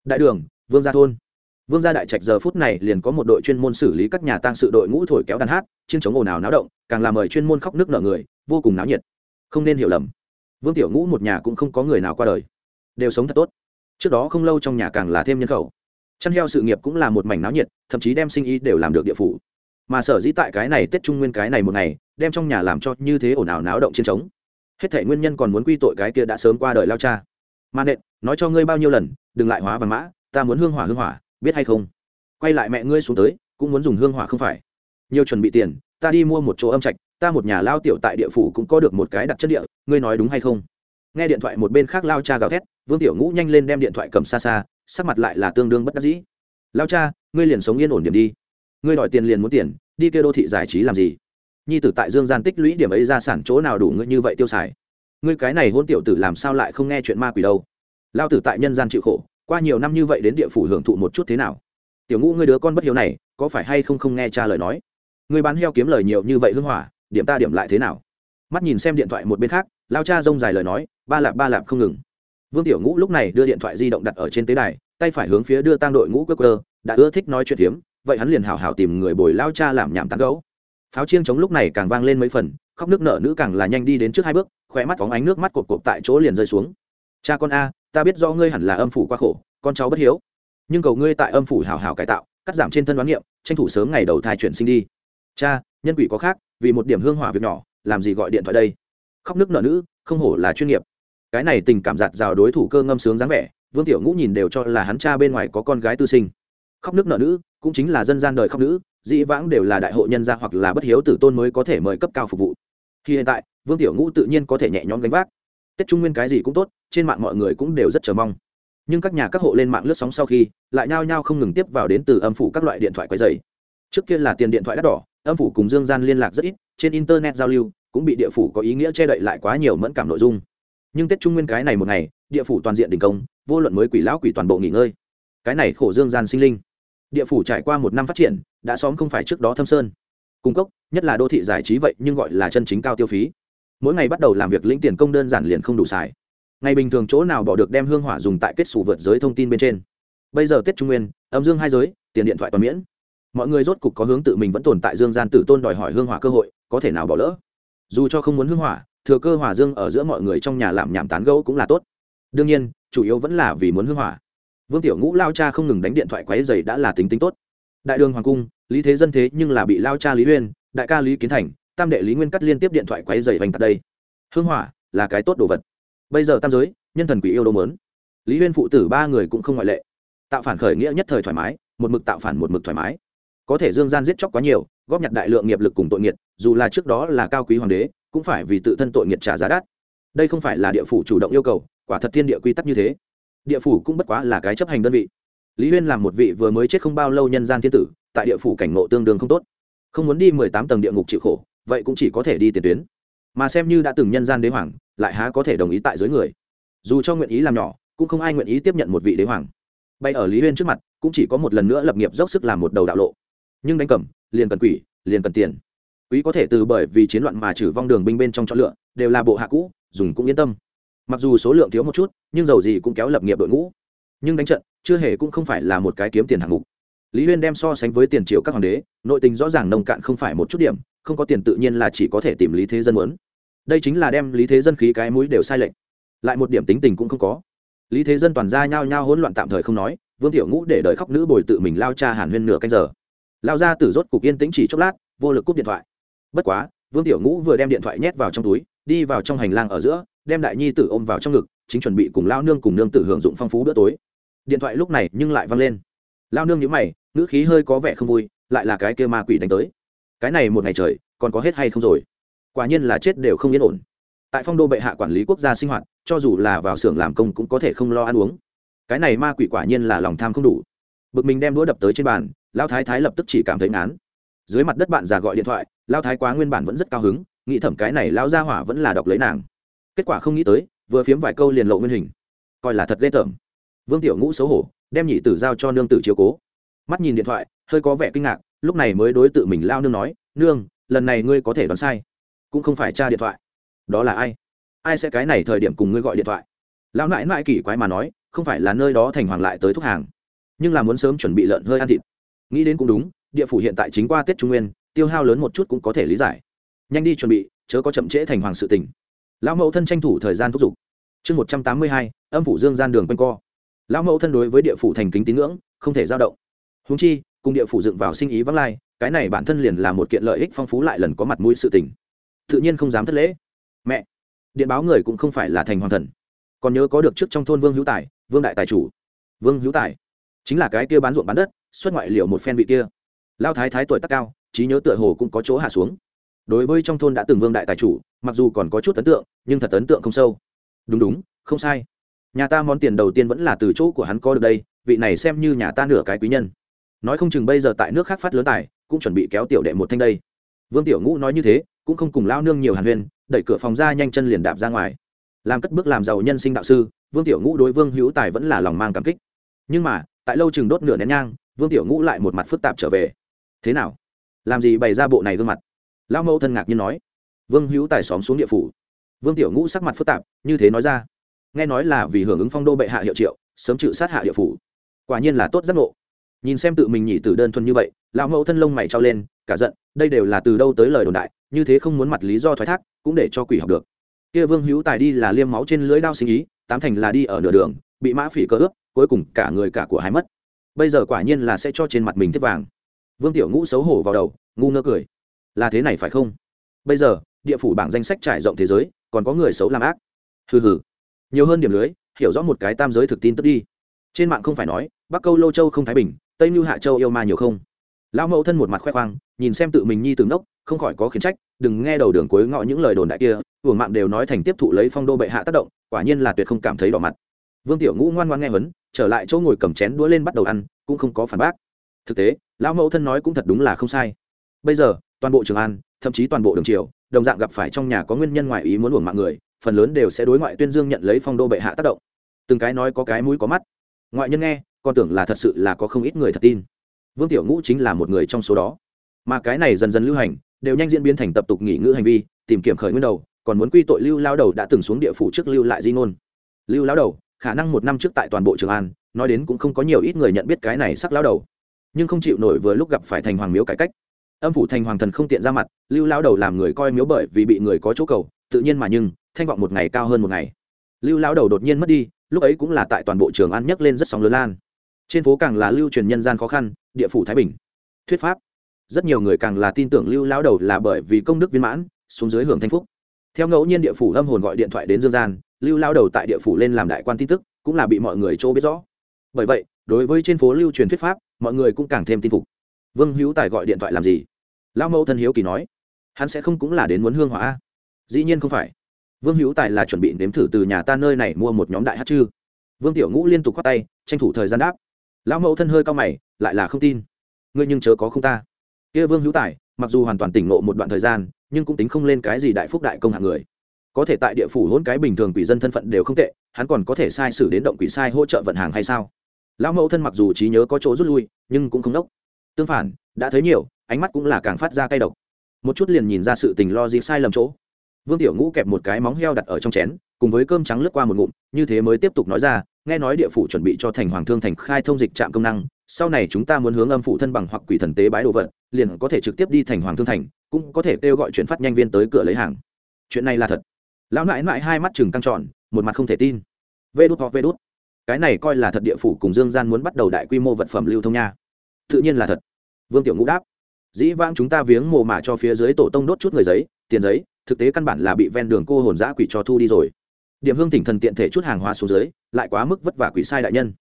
Đại đường, vương gia thôn. Vương gia đại trạch giờ phút này liền có một đội chuyên môn xử lý các nhà tang sự đội ngũ thổi kéo đàn hát chiến chống ồn ào náo động, càng làm mời chuyên môn khóc nước nở người, vô cùng náo nhiệt. Không nên hiểu lầm. Vương tiểu ngũ một nhà cũng không có người nào qua đời. Đều sống thật tốt. Trước đó không lâu trong nhà càng là thêm nhân khẩu. Chăn heo sự nghiệp cũng là một mảnh náo nhiệt, thậm chí đem sinh ý đều làm được địa phủ mà sở dĩ tại cái này tết trung nguyên cái này một ngày, đem trong nhà làm cho như thế ồn ào náo động chiến trống. Hết thể nguyên nhân còn muốn quy tội cái kia đã sớm qua đời lao cha. Mà nện, nói cho ngươi bao nhiêu lần, đừng lại hóa vàng mã, ta muốn hương hỏa hương hỏa, biết hay không? Quay lại mẹ ngươi xuống tới, cũng muốn dùng hương hỏa không phải. Nhiều chuẩn bị tiền, ta đi mua một chỗ âm trạch, ta một nhà lao tiểu tại địa phủ cũng có được một cái đặt chất địa, ngươi nói đúng hay không? Nghe điện thoại một bên khác lao cha gào thét, vương tiểu ngũ nhanh lên đem điện thoại cầm xa xa, sắc mặt lại là tương đương bất đắc dĩ. Lao cha, ngươi liền sống yên ổn điểm đi ngươi đòi tiền liền muốn tiền, đi kêu đô thị giải trí làm gì? Nhi tử tại dương gian tích lũy điểm ấy ra sản chỗ nào đủ ngươi như vậy tiêu xài? Ngươi cái này hôn tiểu tử làm sao lại không nghe chuyện ma quỷ đâu? Lao tử tại nhân gian chịu khổ, qua nhiều năm như vậy đến địa phủ hưởng thụ một chút thế nào? Tiểu ngũ ngươi đứa con bất hiếu này, có phải hay không không nghe cha lời nói? Ngươi bán heo kiếm lời nhiều như vậy hưng hỏa, điểm ta điểm lại thế nào? Mắt nhìn xem điện thoại một bên khác, lao cha rông dài lời nói, ba lạp ba lạp không ngừng. Vương tiểu ngũ lúc này đưa điện thoại di động đặt ở trên tế đài, tay phải hướng phía đưa tang đội ngũ quơ quơ, đã ưa thích nói chuyện hiếm vậy hắn liền hào hào tìm người bồi lao cha làm nhảm tán gấu pháo chiêng chống lúc này càng vang lên mấy phần, khóc nước nợ nữ càng là nhanh đi đến trước hai bước khỏe mắt phóng ánh nước mắt cột cột tại chỗ liền rơi xuống. Cha con a, ta biết do ngươi hẳn là âm phủ quá khổ, con cháu bất hiếu. Nhưng cầu ngươi tại âm phủ hào hào cải tạo, cắt giảm trên thân đoán nghiệm tranh thủ sớm ngày đầu thai chuyển sinh đi. Cha, nhân quỷ có khác, vì một điểm hương hỏa việc nhỏ, làm gì gọi điện thoại đây? Khóc nước nợ nữ, không hổ là chuyên nghiệp. Cái này tình cảm giạt rào đối thủ cơ ngâm sướng dáng vẻ, vương tiểu ngũ nhìn đều cho là hắn cha bên ngoài có con gái tư sinh khóc nước nợ nữ, cũng chính là dân gian đời khóc nữ, dĩ vãng đều là đại hội nhân gia hoặc là bất hiếu tử tôn mới có thể mời cấp cao phục vụ. Khi hiện tại, vương tiểu ngũ tự nhiên có thể nhẹ nhõm gánh vác. Tết trung nguyên cái gì cũng tốt, trên mạng mọi người cũng đều rất chờ mong. Nhưng các nhà các hộ lên mạng lướt sóng sau khi, lại nhao nhao không ngừng tiếp vào đến từ âm phủ các loại điện thoại quấy dày trước kia là tiền điện thoại đắt đỏ, âm phủ cùng dương gian liên lạc rất ít, trên internet giao lưu, cũng bị địa phủ có ý nghĩa che đậy lại quá nhiều mẫn cảm nội dung. Nhưng tết trung nguyên cái này một ngày, địa phủ toàn diện đình công, vô luận mới quỷ lão quỷ toàn bộ nghỉ ngơi. Cái này khổ dương gian sinh linh địa phủ trải qua một năm phát triển, đã xóm không phải trước đó thâm sơn. Cung cấp nhất là đô thị giải trí vậy nhưng gọi là chân chính cao tiêu phí. Mỗi ngày bắt đầu làm việc lĩnh tiền công đơn giản liền không đủ xài. Ngày bình thường chỗ nào bỏ được đem hương hỏa dùng tại kết xù vượt giới thông tin bên trên. Bây giờ tết trung nguyên, âm dương hai giới, tiền điện thoại toàn miễn. Mọi người rốt cục có hướng tự mình vẫn tồn tại dương gian tử tôn đòi hỏi hương hỏa cơ hội, có thể nào bỏ lỡ? Dù cho không muốn hương hỏa, thừa cơ hỏa dương ở giữa mọi người trong nhà làm nhảm tán gẫu cũng là tốt. Đương nhiên, chủ yếu vẫn là vì muốn hương hỏa vương tiểu ngũ lao cha không ngừng đánh điện thoại quáy dày đã là tính tính tốt. Đại đường hoàng cung, lý thế dân thế nhưng là bị lao cha lý uyên, đại ca lý kiến thành, tam đệ lý nguyên cắt liên tiếp điện thoại quáy dày vành tạt đây. Hương hỏa là cái tốt đồ vật. Bây giờ tam giới, nhân thần quỷ yêu đô mớn lý huyên phụ tử ba người cũng không ngoại lệ. Tạo phản khởi nghĩa nhất thời thoải mái, một mực tạo phản một mực thoải mái. Có thể dương gian giết chóc quá nhiều, góp nhặt đại lượng nghiệp lực cùng tội nghiệt, dù là trước đó là cao quý hoàng đế, cũng phải vì tự thân tội nghiệt trả giá đắt. Đây không phải là địa phủ chủ động yêu cầu, quả thật thiên địa quy tắc như thế địa phủ cũng bất quá là cái chấp hành đơn vị. Lý huyên làm một vị vừa mới chết không bao lâu nhân gian thiên tử, tại địa phủ cảnh ngộ tương đương không tốt. Không muốn đi mười tám tầng địa ngục chịu khổ, vậy cũng chỉ có thể đi tiền tuyến. Mà xem như đã từng nhân gian đế hoàng, lại há có thể đồng ý tại dưới người. Dù cho nguyện ý làm nhỏ, cũng không ai nguyện ý tiếp nhận một vị đế hoàng. Bay ở lý huyên trước mặt, cũng chỉ có một lần nữa lập nghiệp dốc sức làm một đầu đạo lộ. Nhưng đánh cầm, liền cần quỷ, liền cần tiền. Quý có thể từ bởi vì chiến loạn mà trừ vong đường binh bên trong chọn lựa, đều là bộ hạ cũ, dùng cũng yên tâm mặc dù số lượng thiếu một chút, nhưng dầu gì cũng kéo lập nghiệp đội ngũ. Nhưng đánh trận, chưa hề cũng không phải là một cái kiếm tiền hạng mục. Lý huyên đem so sánh với tiền triệu các hoàng đế, nội tình rõ ràng nông cạn không phải một chút điểm, không có tiền tự nhiên là chỉ có thể tìm lý thế dân muốn. Đây chính là đem lý thế dân khí cái mũi đều sai lệch. Lại một điểm tính tình cũng không có. Lý thế dân toàn ra nhao nhao hỗn loạn tạm thời không nói, vương tiểu ngũ để đợi khóc nữ bồi tự mình lao cha hàn huyên nửa canh giờ. Lao ra từ rốt cục yên tĩnh chỉ chốc lát, vô lực cúp điện thoại. Bất quá, vương tiểu ngũ vừa đem điện thoại nhét vào trong túi, đi vào trong hành lang ở giữa đem đại nhi tử ôm vào trong ngực, chính chuẩn bị cùng lao nương cùng nương tử hưởng dụng phong phú bữa tối. Điện thoại lúc này nhưng lại văng lên. Lao nương nhữ mày, ngữ khí hơi có vẻ không vui, lại là cái kia ma quỷ đánh tới. Cái này một ngày trời, còn có hết hay không rồi? Quả nhiên là chết đều không yên ổn. Tại phong đô bệ hạ quản lý quốc gia sinh hoạt, cho dù là vào xưởng làm công cũng có thể không lo ăn uống. Cái này ma quỷ quả nhiên là lòng tham không đủ. Bực mình đem đũa đập tới trên bàn lao thái thái lập tức chỉ cảm thấy ngán. Dưới mặt đất bạn già gọi điện thoại lao thái quá nguyên bản vẫn rất cao hứng, nghĩ thẩm cái này lao ra hỏa vẫn là đọc lấy nàng kết quả không nghĩ tới, vừa phiếm vài câu liền lộ nguyên hình. Coi là thật ghê tởm. Vương tiểu ngũ xấu hổ, đem nhị tử giao cho nương tử chiếu cố. Mắt nhìn điện thoại, hơi có vẻ kinh ngạc, lúc này mới đối tự mình lao nương nói, nương, lần này ngươi có thể đoán sai. Cũng không phải cha điện thoại. Đó là ai? Ai sẽ cái này thời điểm cùng ngươi gọi điện thoại? Lão nại nại kỳ quái mà nói, không phải là nơi đó thành hoàng lại tới thúc hàng, nhưng là muốn sớm chuẩn bị lợn hơi ăn thịt. Nghĩ đến cũng đúng, địa phủ hiện tại chính qua tết trung nguyên, tiêu hao lớn một chút cũng có thể lý giải. Nhanh đi chuẩn bị, chớ có chậm trễ thành hoàng sự tình lão mẫu thân tranh thủ thời gian thúc giục. Chương một trăm tám mươi hai, âm phủ dương gian đường quanh co. Lão mẫu thân đối với địa phủ thành kính tín ngưỡng, không thể giao động. Húng chi, cùng địa phủ dựng vào sinh ý vắng lai, cái này bản thân liền là một kiện lợi ích phong phú lại lần có mặt mũi sự tình. Tự nhiên không dám thất lễ. Mẹ! Điện báo người cũng không phải là thành hoàng thần. Còn nhớ có được trước trong thôn vương hữu tài, vương đại tài chủ. Vương hữu tài. Chính là cái kia bán ruộng bán đất, xuất ngoại liệu một phen vị kia. Lao thái thái tuổi tác cao, trí nhớ tựa hồ cũng có chỗ hạ xuống đối với trong thôn đã từng vương đại tài chủ, mặc dù còn có chút ấn tượng, nhưng thật ấn tượng không sâu. Đúng đúng, không sai. Nhà ta món tiền đầu tiên vẫn là từ chỗ của hắn có được đây, vị này xem như nhà ta nửa cái quý nhân. Nói không chừng bây giờ tại nước khác phát lớn tài, cũng chuẩn bị kéo tiểu đệ một thanh đây. Vương tiểu ngũ nói như thế, cũng không cùng lao nương nhiều hàn huyên, đẩy cửa phòng ra nhanh chân liền đạp ra ngoài. Làm cất bước làm giàu nhân sinh đạo sư, vương tiểu ngũ đối vương hữu tài vẫn là lòng mang cảm kích. Nhưng mà, tại lâu chừng đốt nửa nén nhang, vương tiểu ngũ lại một mặt phức tạp trở về. Thế nào? Làm gì bày ra bộ này gương mặt? Lão mẫu thân ngạc nhiên nói. Vương hữu tài xóm xuống địa phủ. Vương tiểu ngũ sắc mặt phức tạp, như thế nói ra. Nghe nói là vì hưởng ứng phong đô bệ hạ hiệu triệu, sớm chịu sát hạ địa phủ. Quả nhiên là tốt giác ngộ. Nhìn xem tự mình nhị tử đơn thuần như vậy, lão mẫu thân lông mày trao lên, cả giận, đây đều là từ đâu tới lời đồn đại, như thế không muốn mặt lý do thoái thác, cũng để cho quỷ học được. Kia vương hữu tài đi là liêm máu trên lưới đao sinh ý, tám thành là đi ở nửa đường, bị mã phỉ cơ ướp, cuối cùng cả người cả của hai mất. Bây giờ quả nhiên là sẽ cho trên mặt mình tiếp vàng. Vương tiểu ngũ xấu hổ vào đầu, ngu ngơ cười là thế này phải không? Bây giờ, địa phủ bảng danh sách trải rộng thế giới, còn có người xấu làm ác. Hừ hừ. Nhiều hơn điểm lưới, hiểu rõ một cái tam giới thực tin tức đi. Trên mạng không phải nói, bắc câu, lô châu không thái bình, tây mưu hạ châu yêu ma nhiều không? Lão mẫu thân một mặt khoe khoang, nhìn xem tự mình nhi từng đốc không khỏi có khiến trách, đừng nghe đầu đường cuối ngọ những lời đồn đại kia, hưởng mạng đều nói thành tiếp thụ lấy phong đô bệ hạ tác động, quả nhiên là tuyệt không cảm thấy đỏ mặt. Vương tiểu ngũ ngoan ngoan nghe vấn trở lại chỗ ngồi cầm chén đũa lên bắt đầu ăn, cũng không có phản bác. Thực tế, lão mẫu thân nói cũng thật đúng là không sai. Bây giờ toàn bộ trường an, thậm chí toàn bộ đường triều, đồng dạng gặp phải trong nhà có nguyên nhân ngoại ý muốn uổng mạng người, phần lớn đều sẽ đối ngoại tuyên dương nhận lấy phong đô bệ hạ tác động. Từng cái nói có cái mũi có mắt. Ngoại nhân nghe, còn tưởng là thật sự là có không ít người thật tin. Vương tiểu ngũ chính là một người trong số đó. Mà cái này dần dần lưu hành, đều nhanh diễn biến thành tập tục nghỉ ngữ hành vi, tìm kiếm khởi nguyên đầu, còn muốn quy tội lưu lao đầu đã từng xuống địa phủ trước lưu lại di ngôn. Lưu lao đầu, khả năng một năm trước tại toàn bộ trường an, nói đến cũng không có nhiều ít người nhận biết cái này sắc lao đầu. Nhưng không chịu nổi vừa lúc gặp phải thành hoàng miếu cải cách âm phủ thành hoàng thần không tiện ra mặt, lưu lao đầu làm người coi miếu bởi vì bị người có chỗ cầu, tự nhiên mà nhưng, thanh vọng một ngày cao hơn một ngày. Lưu lao đầu đột nhiên mất đi, lúc ấy cũng là tại toàn bộ trường an nhấc lên rất sóng lớn lan. Trên phố càng là lưu truyền nhân gian khó khăn, địa phủ thái bình. Thuyết pháp. Rất nhiều người càng là tin tưởng lưu lao đầu là bởi vì công đức viên mãn, xuống dưới hưởng thanh phúc. Theo ngẫu nhiên địa phủ âm hồn gọi điện thoại đến dương gian, lưu lao đầu tại địa phủ lên làm đại quan tin tức, cũng là bị mọi người chỗ biết rõ. Bởi vậy, đối với trên phố lưu truyền thuyết pháp, mọi người cũng càng thêm tin phục. Vương hữu tài gọi điện thoại làm gì? Lão mẫu thân hiếu kỳ nói, hắn sẽ không cũng là đến muốn hương hỏa dĩ nhiên không phải. Vương hữu tài là chuẩn bị nếm thử từ nhà ta nơi này mua một nhóm đại hát chư. Vương tiểu ngũ liên tục khoác tay, tranh thủ thời gian đáp. Lão mẫu thân hơi cao mày, lại là không tin. Ngươi nhưng chớ có không ta. Kia vương hữu tài, mặc dù hoàn toàn tỉnh ngộ một đoạn thời gian, nhưng cũng tính không lên cái gì đại phúc đại công hạng người. Có thể tại địa phủ hôn cái bình thường quỷ dân thân phận đều không tệ, hắn còn có thể sai sử đến động quỷ sai hỗ trợ vận hàng hay sao? Lão mẫu thân mặc dù trí nhớ có chỗ rút lui, nhưng cũng không đốc. Tương phản, đã thấy nhiều ánh mắt cũng là càng phát ra cay độc. Một chút liền nhìn ra sự tình lo gì sai lầm chỗ. Vương tiểu ngũ kẹp một cái móng heo đặt ở trong chén, cùng với cơm trắng lướt qua một ngụm, như thế mới tiếp tục nói ra, nghe nói địa phủ chuẩn bị cho thành hoàng thương thành khai thông dịch trạm công năng, sau này chúng ta muốn hướng âm phủ thân bằng hoặc quỷ thần tế bái đồ vật, liền có thể trực tiếp đi thành hoàng thương thành, cũng có thể kêu gọi chuyển phát nhanh viên tới cửa lấy hàng. Chuyện này là thật. Lão nãi nãi hai mắt chừng căng tròn, một mặt không thể tin. Vê đút hoặc vê đút. Cái này coi là thật địa phủ cùng dương gian muốn bắt đầu đại quy mô vật phẩm lưu thông nha. Tự nhiên là thật. Vương tiểu ngũ đáp dĩ vãng chúng ta viếng mồ mả cho phía dưới tổ tông đốt chút người giấy, tiền giấy, thực tế căn bản là bị ven đường cô hồn giã quỷ cho thu đi rồi. Điểm hương tỉnh thần tiện thể chút hàng hóa xuống dưới, lại quá mức vất vả quỷ sai đại nhân.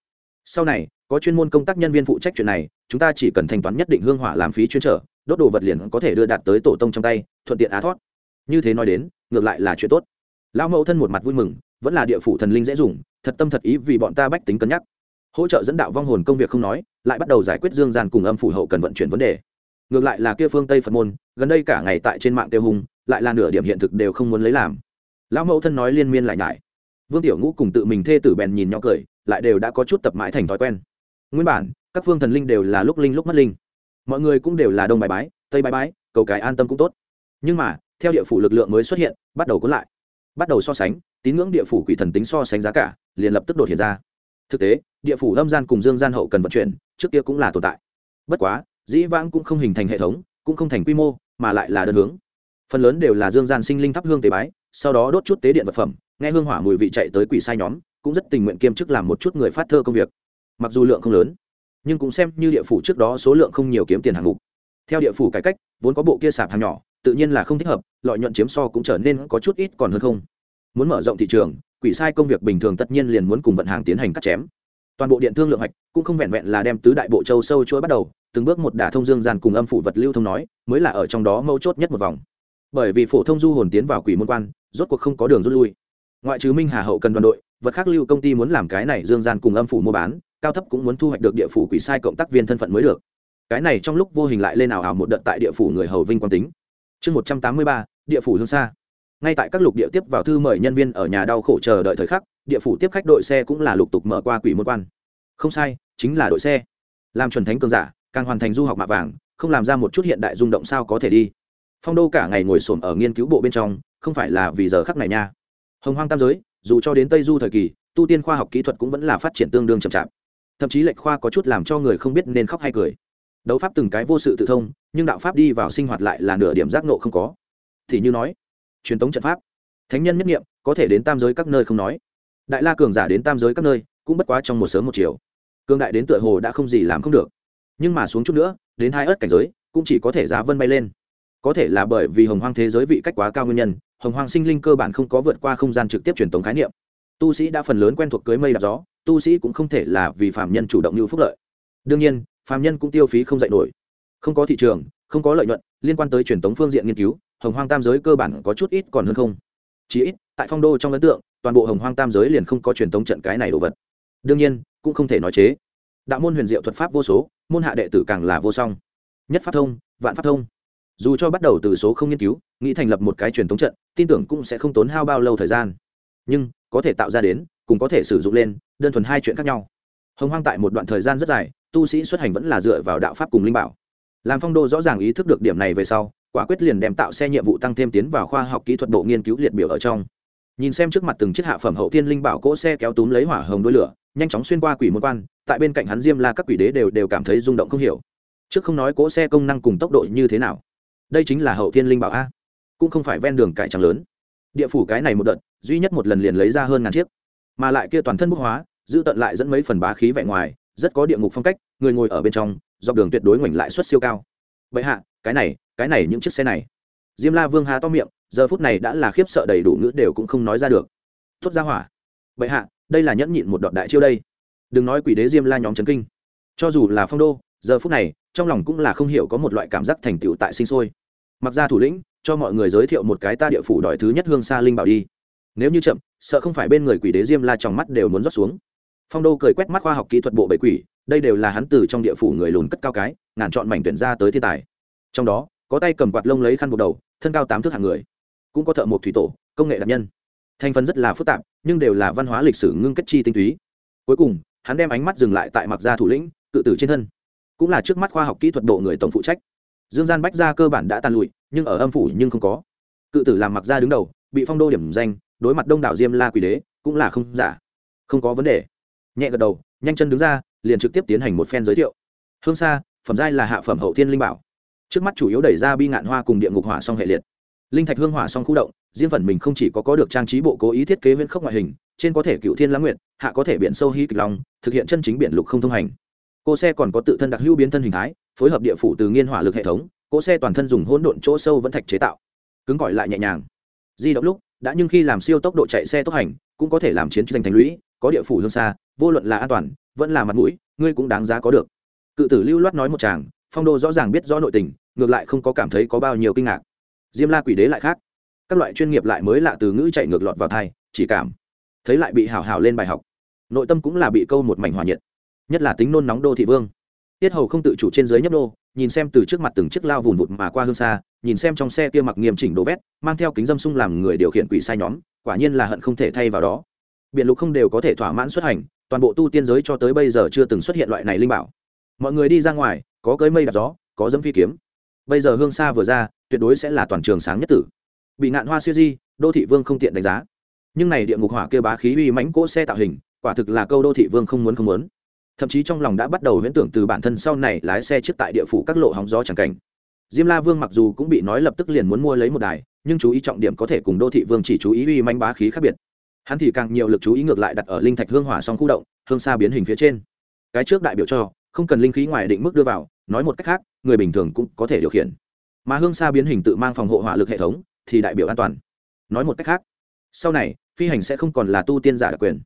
Sau này, có chuyên môn công tác nhân viên phụ trách chuyện này, chúng ta chỉ cần thanh toán nhất định hương hỏa làm phí chuyên trở, đốt đồ vật liền có thể đưa đạt tới tổ tông trong tay, thuận tiện á thoát. Như thế nói đến, ngược lại là chuyện tốt. Lão mẫu thân một mặt vui mừng, vẫn là địa phủ thần linh dễ dùng, thật tâm thật ý vì bọn ta bách tính cân nhắc. Hỗ trợ dẫn đạo vong hồn công việc không nói, lại bắt đầu giải quyết dương gian cùng âm phủ hậu cần vận chuyển vấn đề ngược lại là kia phương tây phật môn, gần đây cả ngày tại trên mạng tiêu hùng, lại là nửa điểm hiện thực đều không muốn lấy làm. Lão mẫu thân nói liên miên lại nhải. Vương tiểu ngũ cùng tự mình thê tử bèn nhìn nhau cười, lại đều đã có chút tập mãi thành thói quen. Nguyên bản, các phương thần linh đều là lúc linh lúc mất linh. Mọi người cũng đều là đông bài bái, tây bài bái, cầu cái an tâm cũng tốt. Nhưng mà, theo địa phủ lực lượng mới xuất hiện, bắt đầu cuốn lại. Bắt đầu so sánh, tín ngưỡng địa phủ quỷ thần tính so sánh giá cả, liền lập tức đột hiện ra. Thực tế, địa phủ âm gian cùng dương gian hậu cần vận chuyển, trước kia cũng là tồn tại. Bất quá dĩ vãng cũng không hình thành hệ thống, cũng không thành quy mô, mà lại là đơn hướng. Phần lớn đều là dương gian sinh linh thắp hương tế bái, sau đó đốt chút tế điện vật phẩm, nghe hương hỏa mùi vị chạy tới quỷ sai nhóm, cũng rất tình nguyện kiêm chức làm một chút người phát thơ công việc. Mặc dù lượng không lớn, nhưng cũng xem như địa phủ trước đó số lượng không nhiều kiếm tiền hàng mục. Theo địa phủ cải cách, vốn có bộ kia sạp hàng nhỏ, tự nhiên là không thích hợp, lợi nhuận chiếm so cũng trở nên có chút ít còn hơn không. Muốn mở rộng thị trường, quỷ sai công việc bình thường tất nhiên liền muốn cùng vận hàng tiến hành cắt chém. Toàn bộ điện thương lượng hạch cũng không vẹn vẹn là đem tứ đại bộ châu sâu chuỗi bắt đầu từng bước một đả thông dương gian cùng âm phủ vật lưu thông nói, mới là ở trong đó mâu chốt nhất một vòng. Bởi vì phổ thông du hồn tiến vào quỷ môn quan, rốt cuộc không có đường rút lui. Ngoại trừ minh hà hậu cần đoàn đội, vật khác lưu công ty muốn làm cái này dương gian cùng âm phủ mua bán, cao thấp cũng muốn thu hoạch được địa phủ quỷ sai cộng tác viên thân phận mới được. Cái này trong lúc vô hình lại lên ảo ảo một đợt tại địa phủ người hầu vinh quang tính. Chương một trăm tám mươi ba, địa phủ hương xa ngay tại các lục địa tiếp vào thư mời nhân viên ở nhà đau khổ chờ đợi thời khắc, địa phủ tiếp khách đội xe cũng là lục tục mở qua quỷ môn quan. Không sai, chính là đội xe. Làm chuẩn thánh cường giả càng hoàn thành du học mạ vàng, không làm ra một chút hiện đại rung động sao có thể đi. Phong đô cả ngày ngồi xổm ở nghiên cứu bộ bên trong, không phải là vì giờ khắc này nha. Hồng hoang tam giới, dù cho đến tây du thời kỳ, tu tiên khoa học kỹ thuật cũng vẫn là phát triển tương đương chậm chạp. Thậm chí lệch khoa có chút làm cho người không biết nên khóc hay cười. Đấu pháp từng cái vô sự tự thông, nhưng đạo pháp đi vào sinh hoạt lại là nửa điểm giác nộ không có. Thì như nói, truyền thống trận pháp. Thánh nhân nhất nghiệm có thể đến tam giới các nơi không nói. Đại la cường giả đến tam giới các nơi, cũng bất quá trong một sớm một chiều. Cường đại đến tựa hồ đã không gì làm không được nhưng mà xuống chút nữa, đến hai ớt cảnh giới, cũng chỉ có thể giá vân bay lên. Có thể là bởi vì hồng hoang thế giới vị cách quá cao nguyên nhân, hồng hoang sinh linh cơ bản không có vượt qua không gian trực tiếp truyền tống khái niệm. Tu sĩ đã phần lớn quen thuộc cưới mây đạp gió, tu sĩ cũng không thể là vì phạm nhân chủ động như phúc lợi. Đương nhiên phạm nhân cũng tiêu phí không dạy nổi. Không có thị trường, không có lợi nhuận, liên quan tới truyền tống phương diện nghiên cứu, hồng hoang tam giới cơ bản có chút ít còn hơn không. Chỉ ít, tại phong đô trong ấn tượng, toàn bộ hồng hoang tam giới liền không có truyền tống trận cái này đồ vật. Đương nhiên, cũng không thể nói chế đạo môn huyền diệu thuật pháp vô số, môn hạ đệ tử càng là vô song. Nhất pháp thông, vạn pháp thông. Dù cho bắt đầu từ số không nghiên cứu, nghĩ thành lập một cái truyền thống trận, tin tưởng cũng sẽ không tốn hao bao lâu thời gian. Nhưng, có thể tạo ra đến, cùng có thể sử dụng lên, đơn thuần hai chuyện khác nhau. Hồng hoang tại một đoạn thời gian rất dài, tu sĩ xuất hành vẫn là dựa vào đạo pháp cùng linh bảo. Làm phong đô rõ ràng ý thức được điểm này về sau, quả quyết liền đem tạo xe nhiệm vụ tăng thêm tiến vào khoa học kỹ thuật bộ nghiên cứu liệt biểu ở trong nhìn xem trước mặt từng chiếc hạ phẩm hậu tiên linh bảo cỗ xe kéo túm lấy hỏa hồng đôi lửa, nhanh chóng xuyên qua quỷ môn quan, tại bên cạnh hắn diêm la các quỷ đế đều đều cảm thấy rung động không hiểu. Trước không nói cỗ xe công năng cùng tốc độ như thế nào, đây chính là hậu tiên linh bảo a, cũng không phải ven đường cải trắng lớn. Địa phủ cái này một đợt, duy nhất một lần liền lấy ra hơn ngàn chiếc, mà lại kia toàn thân bốc hóa, giữ tận lại dẫn mấy phần bá khí vẻ ngoài, rất có địa ngục phong cách, người ngồi ở bên trong, dọc đường tuyệt đối ngoảnh lại suất siêu cao. Vậy hạ, cái này cái này những chiếc xe này. Diêm la vương hà to miệng giờ phút này đã là khiếp sợ đầy đủ ngữ đều cũng không nói ra được. Tốt ra hỏa. Vậy hạ, đây là nhẫn nhịn một đoạn đại chiêu đây. Đừng nói quỷ đế diêm la nhóm trấn kinh. Cho dù là phong đô, giờ phút này, trong lòng cũng là không hiểu có một loại cảm giác thành tựu tại sinh sôi. Mặc ra thủ lĩnh, cho mọi người giới thiệu một cái ta địa phủ đòi thứ nhất hương xa linh bảo đi. Nếu như chậm, sợ không phải bên người quỷ đế diêm la trong mắt đều muốn rót xuống. Phong đô cười quét mắt khoa học kỹ thuật bộ bảy quỷ, đây đều là hắn từ trong địa phủ người lùn cất cao cái, ngàn chọn mảnh tuyển ra tới thiên tài. Trong đó, có tay cầm quạt lông lấy khăn buộc đầu, thân cao tám thước hàng người cũng có thợ mộc thủy tổ, công nghệ đặc nhân. Thành phần rất là phức tạp, nhưng đều là văn hóa lịch sử ngưng kết chi tinh túy. Cuối cùng, hắn đem ánh mắt dừng lại tại mặc gia thủ lĩnh, cự tử trên thân. Cũng là trước mắt khoa học kỹ thuật bộ người tổng phụ trách. Dương gian bách gia cơ bản đã tan lụi, nhưng ở âm phủ nhưng không có. Cự tử làm mặc gia đứng đầu, bị phong đô điểm danh, đối mặt đông đảo diêm la quỷ đế, cũng là không giả. Không có vấn đề. Nhẹ gật đầu, nhanh chân đứng ra, liền trực tiếp tiến hành một phen giới thiệu. Hương xa phẩm giai là hạ phẩm hậu thiên linh bảo. Trước mắt chủ yếu đẩy ra bi ngạn hoa cùng địa ngục hỏa song hệ liệt linh thạch hương hỏa song khu động riêng phần mình không chỉ có có được trang trí bộ cố ý thiết kế viễn khốc ngoại hình, trên có thể cựu thiên lãng nguyện hạ có thể biển sâu hy kịch long, thực hiện chân chính biển lục không thông hành. Cô xe còn có tự thân đặc hữu biến thân hình thái, phối hợp địa phủ từ nghiên hỏa lực hệ thống cỗ xe toàn thân dùng hỗn độn chỗ sâu vẫn thạch chế tạo. Cứng gọi lại nhẹ nhàng. Di động lúc, đã nhưng khi làm siêu tốc độ chạy xe tốc hành, cũng có thể làm chiến tranh thành lũy, có địa phủ hương xa, vô luận là an toàn, vẫn là mặt mũi, ngươi cũng đáng giá có được. Cự tử lưu loát nói một chàng, phong đô rõ ràng biết rõ nội tình, ngược lại không có cảm thấy có bao nhiêu kinh ngạc diêm la quỷ đế lại khác. Các loại chuyên nghiệp lại mới lạ từ ngữ chạy ngược lọt vào thai, chỉ cảm thấy lại bị hào hào lên bài học. Nội tâm cũng là bị câu một mảnh hòa nhiệt, nhất là tính nôn nóng đô thị vương. Tiết hầu không tự chủ trên dưới nhấp đô nhìn xem từ trước mặt từng chiếc lao vùn vụt mà qua hương xa, nhìn xem trong xe kia mặc nghiêm chỉnh đồ vét, mang theo kính dâm sung làm người điều khiển quỷ sai nhóm, quả nhiên là hận không thể thay vào đó. Biện lục không đều có thể thỏa mãn xuất hành, toàn bộ tu tiên giới cho tới bây giờ chưa từng xuất hiện loại này linh bảo. Mọi người đi ra ngoài, có cưới mây đạp gió, có dẫm phi kiếm bây giờ hương sa vừa ra, tuyệt đối sẽ là toàn trường sáng nhất tử. Bị ngạn hoa siêu di, đô thị vương không tiện đánh giá. Nhưng này địa ngục hỏa kêu bá khí uy mãnh cỗ xe tạo hình, quả thực là câu đô thị vương không muốn không muốn. Thậm chí trong lòng đã bắt đầu huyễn tưởng từ bản thân sau này lái xe trước tại địa phủ các lộ hóng gió chẳng cảnh. Diêm la vương mặc dù cũng bị nói lập tức liền muốn mua lấy một đài, nhưng chú ý trọng điểm có thể cùng đô thị vương chỉ chú ý uy manh bá khí khác biệt. Hắn thì càng nhiều lực chú ý ngược lại đặt ở linh thạch hương hỏa song khu động, hương xa biến hình phía trên. Cái trước đại biểu cho, không cần linh khí ngoài định mức đưa vào, nói một cách khác người bình thường cũng có thể điều khiển. Mà hương xa biến hình tự mang phòng hộ hỏa lực hệ thống thì đại biểu an toàn. Nói một cách khác, sau này, phi hành sẽ không còn là tu tiên giả đặc quyền.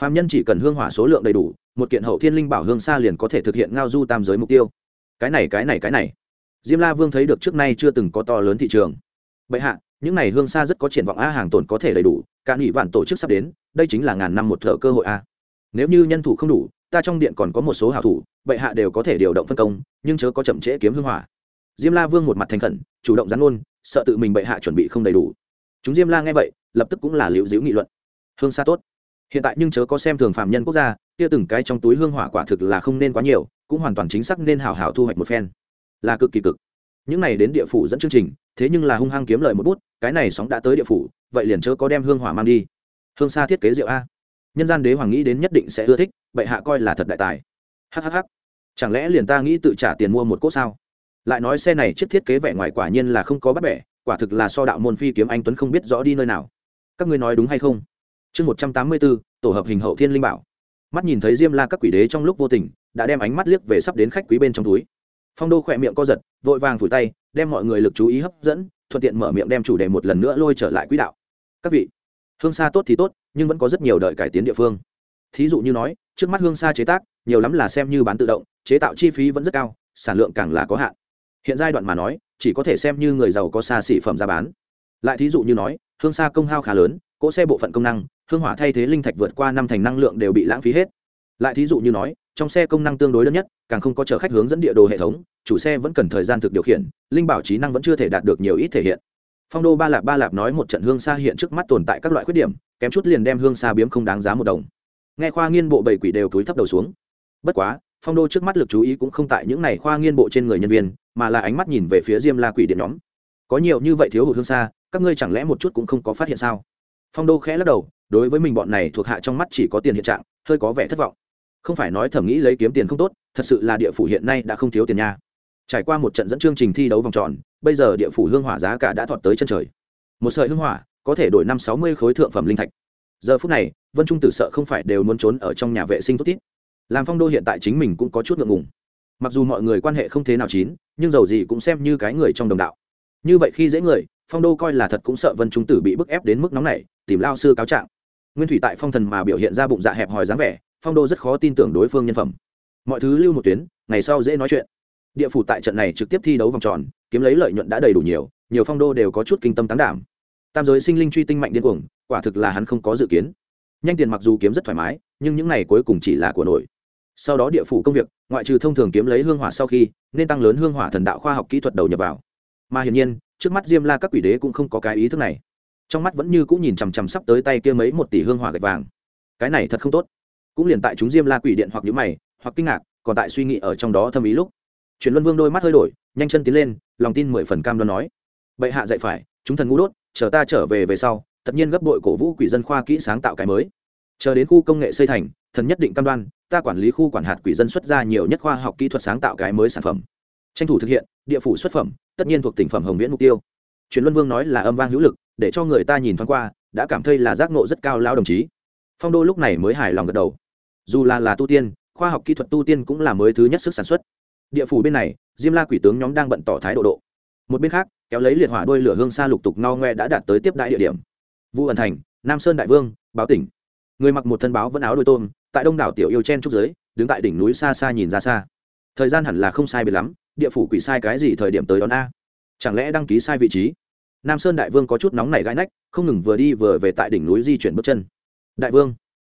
Phạm nhân chỉ cần hương hỏa số lượng đầy đủ, một kiện hậu thiên linh bảo hương xa liền có thể thực hiện ngao du tam giới mục tiêu. Cái này cái này cái này. Diêm la vương thấy được trước nay chưa từng có to lớn thị trường. Bệ hạ, những này hương xa rất có triển vọng a hàng tồn có thể đầy đủ, cả nghị vạn tổ chức sắp đến, đây chính là ngàn năm một thợ cơ hội a nếu như nhân thủ không đủ ta trong điện còn có một số hảo thủ, bệ hạ đều có thể điều động phân công, nhưng chớ có chậm trễ kiếm hương hỏa. Diêm la vương một mặt thành khẩn, chủ động rắn ôn sợ tự mình bệ hạ chuẩn bị không đầy đủ. Chúng diêm la nghe vậy, lập tức cũng là liễu diễu nghị luận. Hương xa tốt. Hiện tại nhưng chớ có xem thường phạm nhân quốc gia, kia từng cái trong túi hương hỏa quả thực là không nên quá nhiều, cũng hoàn toàn chính xác nên hảo hảo thu hoạch một phen. Là cực kỳ cực. Những này đến địa phủ dẫn chương trình, thế nhưng là hung hăng kiếm lời một bút, cái này sóng đã tới địa phủ, vậy liền chớ có đem hương hỏa mang đi. Hương xa thiết kế rượu a nhân gian đế hoàng nghĩ đến nhất định sẽ ưa thích, bệ hạ coi là thật đại tài. Hhh chẳng lẽ liền ta nghĩ tự trả tiền mua một cốt sao? Lại nói xe này chiếc thiết kế vẻ ngoài quả nhiên là không có bắt bẻ, quả thực là so đạo môn phi kiếm anh tuấn không biết rõ đi nơi nào. Các ngươi nói đúng hay không? Chương một trăm tám mươi bốn tổ hợp hình hậu thiên linh bảo. Mắt nhìn thấy diêm la các quỷ đế trong lúc vô tình, đã đem ánh mắt liếc về sắp đến khách quý bên trong túi. Phong đô khỏe miệng co giật, vội vàng phủi tay, đem mọi người lực chú ý hấp dẫn, thuận tiện mở miệng đem chủ đề một lần nữa lôi trở lại quỹ đạo. Các vị hương xa tốt thì tốt, nhưng vẫn có rất nhiều đợi cải tiến địa phương. Thí dụ như nói, trước mắt hương xa chế tác, nhiều lắm là xem như bán tự động, chế tạo chi phí vẫn rất cao, sản lượng càng là có hạn. Hiện giai đoạn mà nói, chỉ có thể xem như người giàu có xa xỉ phẩm ra bán. Lại thí dụ như nói, hương xa công hao khá lớn, cỗ xe bộ phận công năng, hương hỏa thay thế linh thạch vượt qua năm thành năng lượng đều bị lãng phí hết. Lại thí dụ như nói, trong xe công năng tương đối đơn nhất, càng không có chở khách hướng dẫn địa đồ hệ thống, chủ xe vẫn cần thời gian thực điều khiển, linh bảo trí năng vẫn chưa thể đạt được nhiều ít thể hiện phong đô ba lạp ba lạp nói một trận hương xa hiện trước mắt tồn tại các loại khuyết điểm, kém chút liền đem hương xa biếm không đáng giá một đồng. Nghe khoa nghiên bộ bảy quỷ đều túi thấp đầu xuống. Bất quá, phong đô trước mắt lực chú ý cũng không tại những này khoa nghiên bộ trên người nhân viên, mà là ánh mắt nhìn về phía diêm la quỷ điện nhóm. Có nhiều như vậy thiếu hụt hương xa các ngươi chẳng lẽ một chút cũng không có phát hiện sao? Phong đô khẽ lắc đầu, đối với mình bọn này thuộc hạ trong mắt chỉ có tiền hiện trạng, hơi có vẻ thất vọng. Không phải nói thẩm nghĩ lấy kiếm tiền không tốt, thật sự là địa phủ hiện nay đã không thiếu tiền nha. Trải qua một trận dẫn chương trình thi đấu vòng tròn bây giờ địa phủ hương hỏa giá cả đã thọt tới chân trời. Một sợi hương hỏa có thể đổi năm sáu mươi khối thượng phẩm linh thạch. Giờ phút này, vân trung tử sợ không phải đều muốn trốn ở trong nhà vệ sinh tốt tít làm phong đô hiện tại chính mình cũng có chút ngượng ngùng. Mặc dù mọi người quan hệ không thế nào chín, nhưng dầu gì cũng xem như cái người trong đồng đạo. Như vậy khi dễ người, phong đô coi là thật cũng sợ vân trung tử bị bức ép đến mức nóng này tìm lao sư cáo trạng. Nguyên thủy tại phong thần mà biểu hiện ra bụng dạ hẹp hòi dáng vẻ, phong đô rất khó tin tưởng đối phương nhân phẩm. Mọi thứ lưu một tuyến, ngày sau dễ nói chuyện địa phủ tại trận này trực tiếp thi đấu vòng tròn, kiếm lấy lợi nhuận đã đầy đủ nhiều nhiều phong đô đều có chút kinh tâm tán đảm. Tam giới sinh linh truy tinh mạnh điên cuồng, quả thực là hắn không có dự kiến. Nhanh tiền mặc dù kiếm rất thoải mái, nhưng những này cuối cùng chỉ là của nổi. Sau đó địa phủ công việc, ngoại trừ thông thường kiếm lấy hương hỏa sau khi, nên tăng lớn hương hỏa thần đạo khoa học kỹ thuật đầu nhập vào. Mà hiển nhiên, trước mắt diêm la các quỷ đế cũng không có cái ý thức này. Trong mắt vẫn như cũng nhìn chằm chằm sắp tới tay kia mấy một tỷ hương hỏa gạch vàng. Cái này thật không tốt. Cũng liền tại chúng diêm la quỷ điện hoặc nhữ mày, hoặc kinh ngạc, còn tại suy nghĩ ở trong đó thâm ý lúc chuyển luân vương đôi mắt hơi đổi, nhanh chân tiến lên, lòng tin mười phần cam đoan nói. Bệ hạ dạy phải, chúng thần ngu đốt, chờ ta trở về về sau, tất nhiên gấp đội cổ vũ quỷ dân khoa kỹ sáng tạo cái mới. Chờ đến khu công nghệ xây thành, thần nhất định cam đoan, ta quản lý khu quản hạt quỷ dân xuất ra nhiều nhất khoa học kỹ thuật sáng tạo cái mới sản phẩm. Tranh thủ thực hiện, địa phủ xuất phẩm, tất nhiên thuộc tỉnh phẩm hồng viễn mục tiêu. Truyền luân vương nói là âm vang hữu lực, để cho người ta nhìn thoáng qua, đã cảm thấy là giác nộ rất cao lao đồng chí. Phong đô lúc này mới hài lòng gật đầu. Dù là là tu tiên, khoa học kỹ thuật tu tiên cũng là mới thứ nhất sức sản xuất địa phủ bên này, diêm la quỷ tướng nhóm đang bận tỏ thái độ độ. Một bên khác, kéo lấy liệt hỏa đôi lửa hương xa lục tục no ngoe đã đạt tới tiếp đại địa điểm. Vu ẩn thành, nam sơn đại vương, báo tỉnh. Người mặc một thân báo vẫn áo đôi tôm, tại đông đảo tiểu yêu chen trúc giới đứng tại đỉnh núi xa xa nhìn ra xa. Thời gian hẳn là không sai biệt lắm, địa phủ quỷ sai cái gì thời điểm tới đón a? Chẳng lẽ đăng ký sai vị trí? Nam sơn đại vương có chút nóng nảy gãi nách, không ngừng vừa đi vừa về tại đỉnh núi di chuyển bước chân. Đại vương,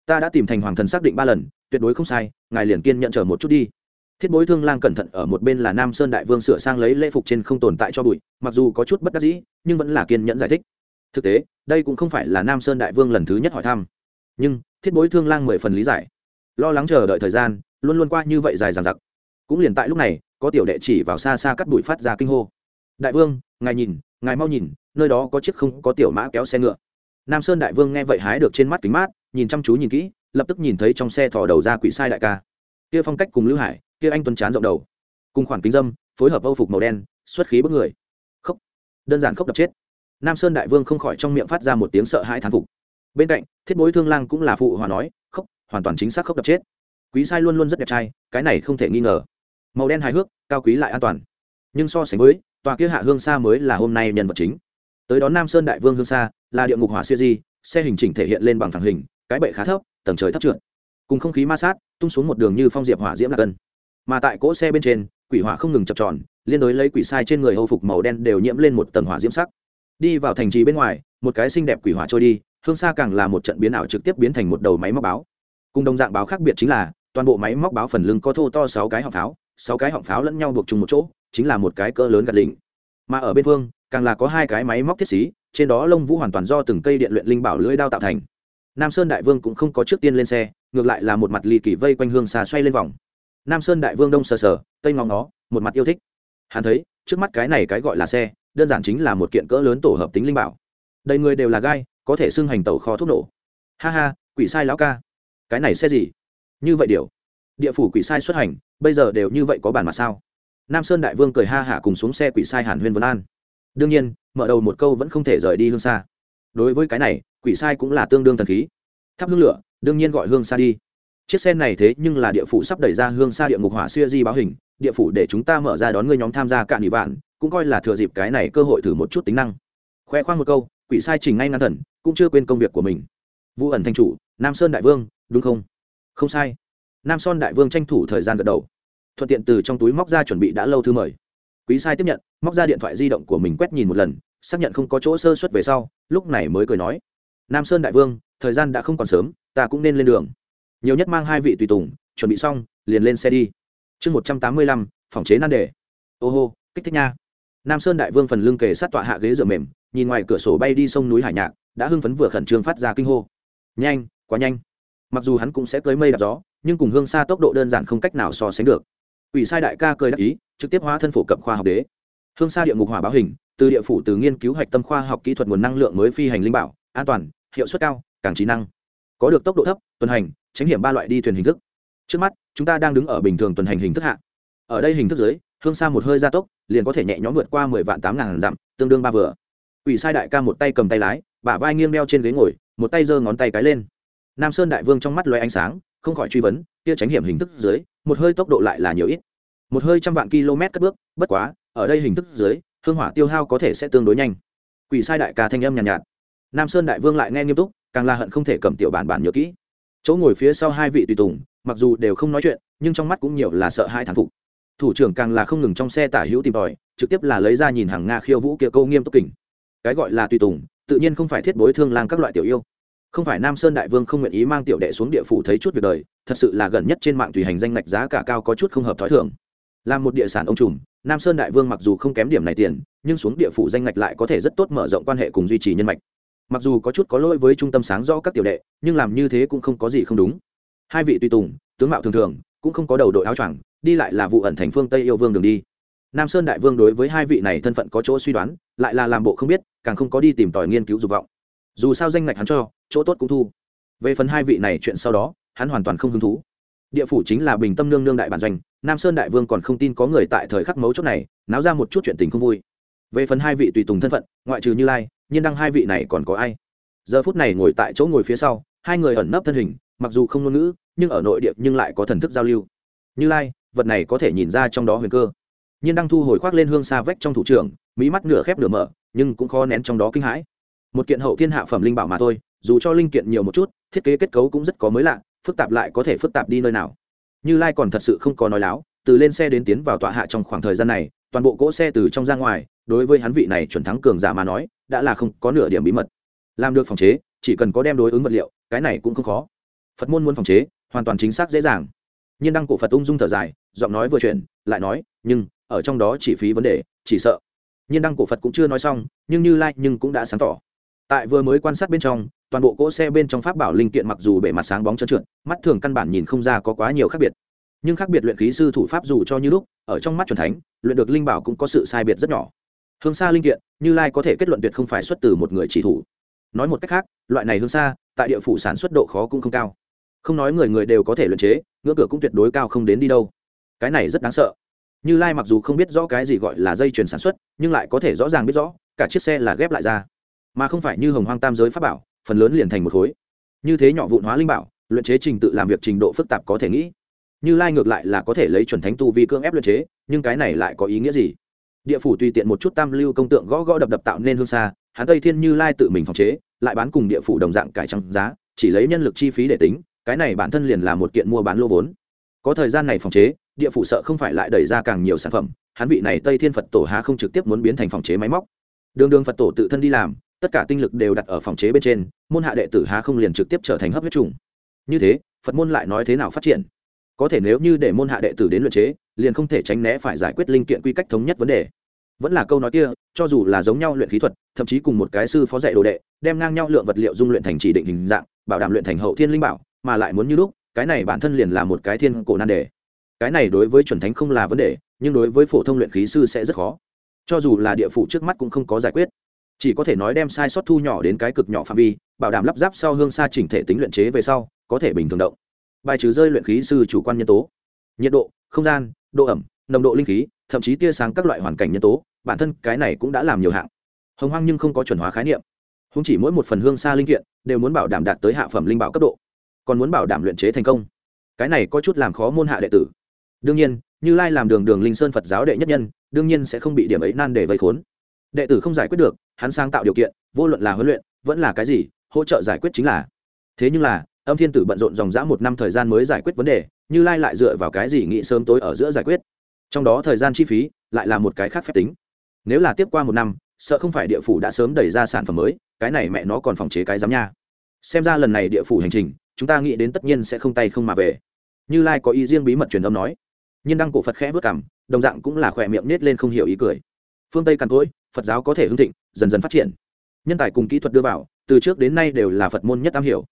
ta đã tìm thành hoàng thần xác định ba lần, tuyệt đối không sai, ngài liền kiên nhận chờ một chút đi thiết bối thương lang cẩn thận ở một bên là nam sơn đại vương sửa sang lấy lễ phục trên không tồn tại cho bụi, mặc dù có chút bất đắc dĩ, nhưng vẫn là kiên nhẫn giải thích. Thực tế, đây cũng không phải là nam sơn đại vương lần thứ nhất hỏi thăm. Nhưng, thiết bối thương lang mười phần lý giải. Lo lắng chờ đợi thời gian, luôn luôn qua như vậy dài dằng dặc. Cũng liền tại lúc này, có tiểu đệ chỉ vào xa xa cắt bụi phát ra kinh hô. Đại vương, ngài nhìn, ngài mau nhìn, nơi đó có chiếc không có tiểu mã kéo xe ngựa. Nam sơn đại vương nghe vậy hái được trên mắt kính mát, nhìn chăm chú nhìn kỹ, lập tức nhìn thấy trong xe thò đầu ra quỷ sai đại ca. Kia phong cách cùng lưu hải kia anh tuấn chán rộng đầu. Cùng khoản kính dâm, phối hợp âu phục màu đen, xuất khí bức người. Khóc đơn giản khóc đập chết. Nam sơn đại vương không khỏi trong miệng phát ra một tiếng sợ hãi thán phục. Bên cạnh, thiết bối thương lang cũng là phụ hòa nói khóc hoàn toàn chính xác khóc đập chết. Quý sai luôn luôn rất đẹp trai, cái này không thể nghi ngờ. Màu đen hài hước, cao quý lại an toàn. Nhưng so sánh với, tòa kia hạ hương xa mới là hôm nay nhân vật chính. Tới đón nam sơn đại vương hương xa, là địa ngục hỏa siêu di, xe hình chỉnh thể hiện lên bằng thẳng hình, cái bệ khá thấp, tầng trời thấp trượt. Cùng không khí ma sát, tung xuống một đường như phong diệp hỏa diễm là cân mà tại cỗ xe bên trên, quỷ hỏa không ngừng chập tròn, liên đối lấy quỷ sai trên người hâu phục màu đen đều nhiễm lên một tầng hỏa diễm sắc. Đi vào thành trì bên ngoài, một cái xinh đẹp quỷ hỏa trôi đi, hương xa càng là một trận biến ảo trực tiếp biến thành một đầu máy móc báo. Cùng đồng dạng báo khác biệt chính là, toàn bộ máy móc báo phần lưng có thô to sáu cái họng pháo, sáu cái họng pháo lẫn nhau buộc chung một chỗ, chính là một cái cỡ lớn gạt lình mà ở bên phương, càng là có hai cái máy móc thiết xí, trên đó lông vũ hoàn toàn do từng cây điện luyện linh bảo lưỡi đao tạo thành. Nam sơn đại vương cũng không có trước tiên lên xe, ngược lại là một mặt lì kỳ vây quanh hương xa xoay lên vòng nam sơn đại vương đông sờ sờ, tây ngóng nó một mặt yêu thích. Hắn thấy, trước mắt cái này cái gọi là xe, đơn giản chính là một kiện cỡ lớn tổ hợp tính linh bảo. Đầy người đều là gai, có thể xưng hành tàu kho thuốc nổ. Ha ha, quỷ sai lão ca. Cái này xe gì? Như vậy điều. Địa phủ quỷ sai xuất hành, bây giờ đều như vậy có bản mặt sao? Nam sơn đại vương cười ha hả cùng xuống xe quỷ sai hàn huyên vân an. Đương nhiên, mở đầu một câu vẫn không thể rời đi hương xa. Đối với cái này, quỷ sai cũng là tương đương thần khí. Thắp hương lửa, đương nhiên gọi hương xa đi chiếc xe này thế nhưng là địa phủ sắp đẩy ra hương xa địa ngục hỏa xuya di báo hình, địa phủ để chúng ta mở ra đón ngươi nhóm tham gia cạn ủy vạn, cũng coi là thừa dịp cái này cơ hội thử một chút tính năng. Khoe khoang một câu, quỷ sai trình ngay ngăn thần, cũng chưa quên công việc của mình. Vũ ẩn thanh chủ, nam sơn đại vương, đúng không? Không sai. Nam sơn đại vương tranh thủ thời gian gật đầu. Thuận tiện từ trong túi móc ra chuẩn bị đã lâu thư mời. Quý sai tiếp nhận, móc ra điện thoại di động của mình quét nhìn một lần, xác nhận không có chỗ sơ xuất về sau, lúc này mới cười nói. Nam sơn đại vương, thời gian đã không còn sớm, ta cũng nên lên đường nhiều nhất mang hai vị tùy tùng, chuẩn bị xong, liền lên xe đi. Chương một trăm tám mươi lăm, phòng chế nan đề. Ô hô, kích thích nha. Nam sơn đại vương phần lưng kề sát tọa hạ ghế dựa mềm, nhìn ngoài cửa sổ bay đi sông núi hải nhạc, đã hưng phấn vừa khẩn trương phát ra kinh hô. Nhanh, quá nhanh. Mặc dù hắn cũng sẽ cưới mây đạp gió, nhưng cùng hương xa tốc độ đơn giản không cách nào so sánh được. Ủy sai đại ca cười đắc ý, trực tiếp hóa thân phổ cập khoa học đế. Hương xa địa ngục hỏa báo hình, từ địa phủ từ nghiên cứu hạch tâm khoa học kỹ thuật nguồn năng lượng mới phi hành linh bảo, an toàn, hiệu suất cao, càng trí năng có được tốc độ thấp tuần hành tránh hiểm ba loại đi thuyền hình thức. Trước mắt chúng ta đang đứng ở bình thường tuần hành hình thức hạ. Ở đây hình thức dưới hương sa một hơi gia tốc liền có thể nhẹ nhõm vượt qua mười vạn tám ngàn dặm tương đương ba vừa. Ủy sai đại ca một tay cầm tay lái bả vai nghiêng đeo trên ghế ngồi một tay giơ ngón tay cái lên. Nam sơn đại vương trong mắt loay ánh sáng không khỏi truy vấn kia tránh hiểm hình thức dưới một hơi tốc độ lại là nhiều ít. Một hơi trăm vạn km cất bước bất quá ở đây hình thức dưới hương hỏa tiêu hao có thể sẽ tương đối nhanh. Quỷ sai đại ca thanh âm nhàn nhạt, nhạt. Nam sơn đại vương lại nghe nghiêm túc càng là hận không thể cầm tiểu bản bản nhớ kỹ. Chỗ ngồi phía sau hai vị tùy tùng, mặc dù đều không nói chuyện, nhưng trong mắt cũng nhiều là sợ hai thằng phục. Thủ trưởng càng là không ngừng trong xe tả hữu tìm tòi, trực tiếp là lấy ra nhìn hàng nga khiêu vũ kia câu nghiêm túc kình. Cái gọi là tùy tùng, tự nhiên không phải thiết bối thương lang các loại tiểu yêu. Không phải nam sơn đại vương không nguyện ý mang tiểu đệ xuống địa phủ thấy chút việc đời, thật sự là gần nhất trên mạng tùy hành danh ngạch giá cả cao có chút không hợp thói thường. Làm một địa sản ông trùm, nam sơn đại vương mặc dù không kém điểm này tiền, nhưng xuống địa phủ danh ngạch lại có thể rất tốt mở rộng quan hệ cùng duy trì nhân mạch mặc dù có chút có lỗi với trung tâm sáng rõ các tiểu đệ, nhưng làm như thế cũng không có gì không đúng. Hai vị tùy tùng, tướng mạo thường thường, cũng không có đầu đội áo choàng, đi lại là vụ ẩn thành phương tây yêu vương đường đi. Nam sơn đại vương đối với hai vị này thân phận có chỗ suy đoán, lại là làm bộ không biết, càng không có đi tìm tòi nghiên cứu dục vọng. Dù sao danh ngạch hắn cho, chỗ tốt cũng thu. Về phần hai vị này chuyện sau đó, hắn hoàn toàn không hứng thú. Địa phủ chính là bình tâm nương nương đại bản doanh, nam sơn đại vương còn không tin có người tại thời khắc mấu chốt này, náo ra một chút chuyện tình không vui. Về phần hai vị tùy tùng thân phận, ngoại trừ như lai nhiên đăng hai vị này còn có ai? Giờ phút này ngồi tại chỗ ngồi phía sau, hai người ẩn nấp thân hình, mặc dù không ngôn ngữ, nhưng ở nội địa nhưng lại có thần thức giao lưu. Như lai, vật này có thể nhìn ra trong đó huyền cơ. Nhiên đăng thu hồi khoác lên hương xa vách trong thủ trưởng mỹ mắt nửa khép nửa mở, nhưng cũng khó nén trong đó kinh hãi. Một kiện hậu thiên hạ phẩm linh bảo mà thôi, dù cho linh kiện nhiều một chút, thiết kế kết cấu cũng rất có mới lạ, phức tạp lại có thể phức tạp đi nơi nào. Như lai còn thật sự không có nói láo, từ lên xe đến tiến vào tọa hạ trong khoảng thời gian này, toàn bộ cỗ xe từ trong ra ngoài, đối với hắn vị này chuẩn thắng cường giả mà nói đã là không có nửa điểm bí mật. Làm được phòng chế, chỉ cần có đem đối ứng vật liệu, cái này cũng không khó. Phật môn muốn phòng chế, hoàn toàn chính xác dễ dàng. Nhiên đăng cổ phật ung dung thở dài, giọng nói vừa chuyển, lại nói, nhưng, ở trong đó chỉ phí vấn đề, chỉ sợ. Nhiên đăng cổ phật cũng chưa nói xong, nhưng như lai nhưng cũng đã sáng tỏ. Tại vừa mới quan sát bên trong, toàn bộ cỗ xe bên trong pháp bảo linh kiện mặc dù bề mặt sáng bóng trơn trượt, mắt thường căn bản nhìn không ra có quá nhiều khác biệt. Nhưng khác biệt luyện khí sư thủ pháp dù cho như lúc, ở trong mắt c thánh, luyện được linh bảo cũng có sự sai biệt rất nhỏ hương xa linh kiện, như lai có thể kết luận tuyệt không phải xuất từ một người chỉ thủ. Nói một cách khác, loại này hương xa tại địa phủ sản xuất độ khó cũng không cao. Không nói người người đều có thể luyện chế, ngưỡng cửa cũng tuyệt đối cao không đến đi đâu. Cái này rất đáng sợ. Như lai mặc dù không biết rõ cái gì gọi là dây chuyền sản xuất, nhưng lại có thể rõ ràng biết rõ, cả chiếc xe là ghép lại ra. Mà không phải như hồng hoang tam giới pháp bảo, phần lớn liền thành một khối. Như thế nhỏ vụn hóa linh bảo, luyện chế trình tự làm việc trình độ phức tạp có thể nghĩ. Như lai ngược lại là có thể lấy chuẩn thánh tu vi cưỡng ép luyện chế, nhưng cái này lại có ý nghĩa gì? Địa phủ tùy tiện một chút tam lưu công tượng gõ gõ đập đập tạo nên hương xa hắn tây thiên như lai tự mình phòng chế, lại bán cùng địa phủ đồng dạng cải trăng giá, chỉ lấy nhân lực chi phí để tính, cái này bản thân liền là một kiện mua bán lô vốn. Có thời gian này phòng chế, địa phủ sợ không phải lại đẩy ra càng nhiều sản phẩm hắn vị này tây thiên phật tổ há không trực tiếp muốn biến thành phòng chế máy móc. Đường đường phật tổ tự thân đi làm, tất cả tinh lực đều đặt ở phòng chế bên trên, môn hạ đệ tử há không liền trực tiếp trở thành hấp huyết trùng. Như thế, phật môn lại nói thế nào phát triển? Có thể nếu như để môn hạ đệ tử đến luyện chế, liền không thể tránh né phải giải quyết linh kiện quy cách thống nhất vấn đề. Vẫn là câu nói kia, cho dù là giống nhau luyện khí thuật, thậm chí cùng một cái sư phó dạy đồ đệ, đem ngang nhau lượng vật liệu dung luyện thành chỉ định hình dạng, bảo đảm luyện thành hậu thiên linh bảo, mà lại muốn như lúc, cái này bản thân liền là một cái thiên cổ nan đề. Cái này đối với chuẩn thánh không là vấn đề, nhưng đối với phổ thông luyện khí sư sẽ rất khó. Cho dù là địa phủ trước mắt cũng không có giải quyết. Chỉ có thể nói đem sai sót thu nhỏ đến cái cực nhỏ phạm vi, bảo đảm lắp ráp sau hương xa chỉnh thể tính luyện chế về sau, có thể bình thường động bài trừ rơi luyện khí sư chủ quan nhân tố. Nhiệt độ, không gian, độ ẩm, nồng độ linh khí, thậm chí tia sáng các loại hoàn cảnh nhân tố, bản thân cái này cũng đã làm nhiều hạng. Hồng hoang nhưng không có chuẩn hóa khái niệm. Không chỉ mỗi một phần hương xa linh kiện đều muốn bảo đảm đạt tới hạ phẩm linh bảo cấp độ, còn muốn bảo đảm luyện chế thành công. Cái này có chút làm khó môn hạ đệ tử. Đương nhiên, như lai làm đường đường linh sơn phật giáo đệ nhất nhân, đương nhiên sẽ không bị điểm ấy nan để vây khốn. Đệ tử không giải quyết được, hắn sang tạo điều kiện, vô luận là huấn luyện, vẫn là cái gì, hỗ trợ giải quyết chính là. Thế nhưng là âm thiên tử bận rộn dòng dã một năm thời gian mới giải quyết vấn đề, như lai lại dựa vào cái gì nghĩ sớm tối ở giữa giải quyết? Trong đó thời gian chi phí lại là một cái khác phép tính. Nếu là tiếp qua một năm, sợ không phải địa phủ đã sớm đẩy ra sản phẩm mới, cái này mẹ nó còn phòng chế cái giám nha. Xem ra lần này địa phủ hành trình, chúng ta nghĩ đến tất nhiên sẽ không tay không mà về. Như lai có ý riêng bí mật truyền âm nói. Nhân đăng cổ phật khẽ vất cảm, đồng dạng cũng là khỏe miệng nết lên không hiểu ý cười. Phương tây càn cỗi, phật giáo có thể hưng thịnh, dần dần phát triển. Nhân tài cùng kỹ thuật đưa vào, từ trước đến nay đều là phật môn nhất am hiểu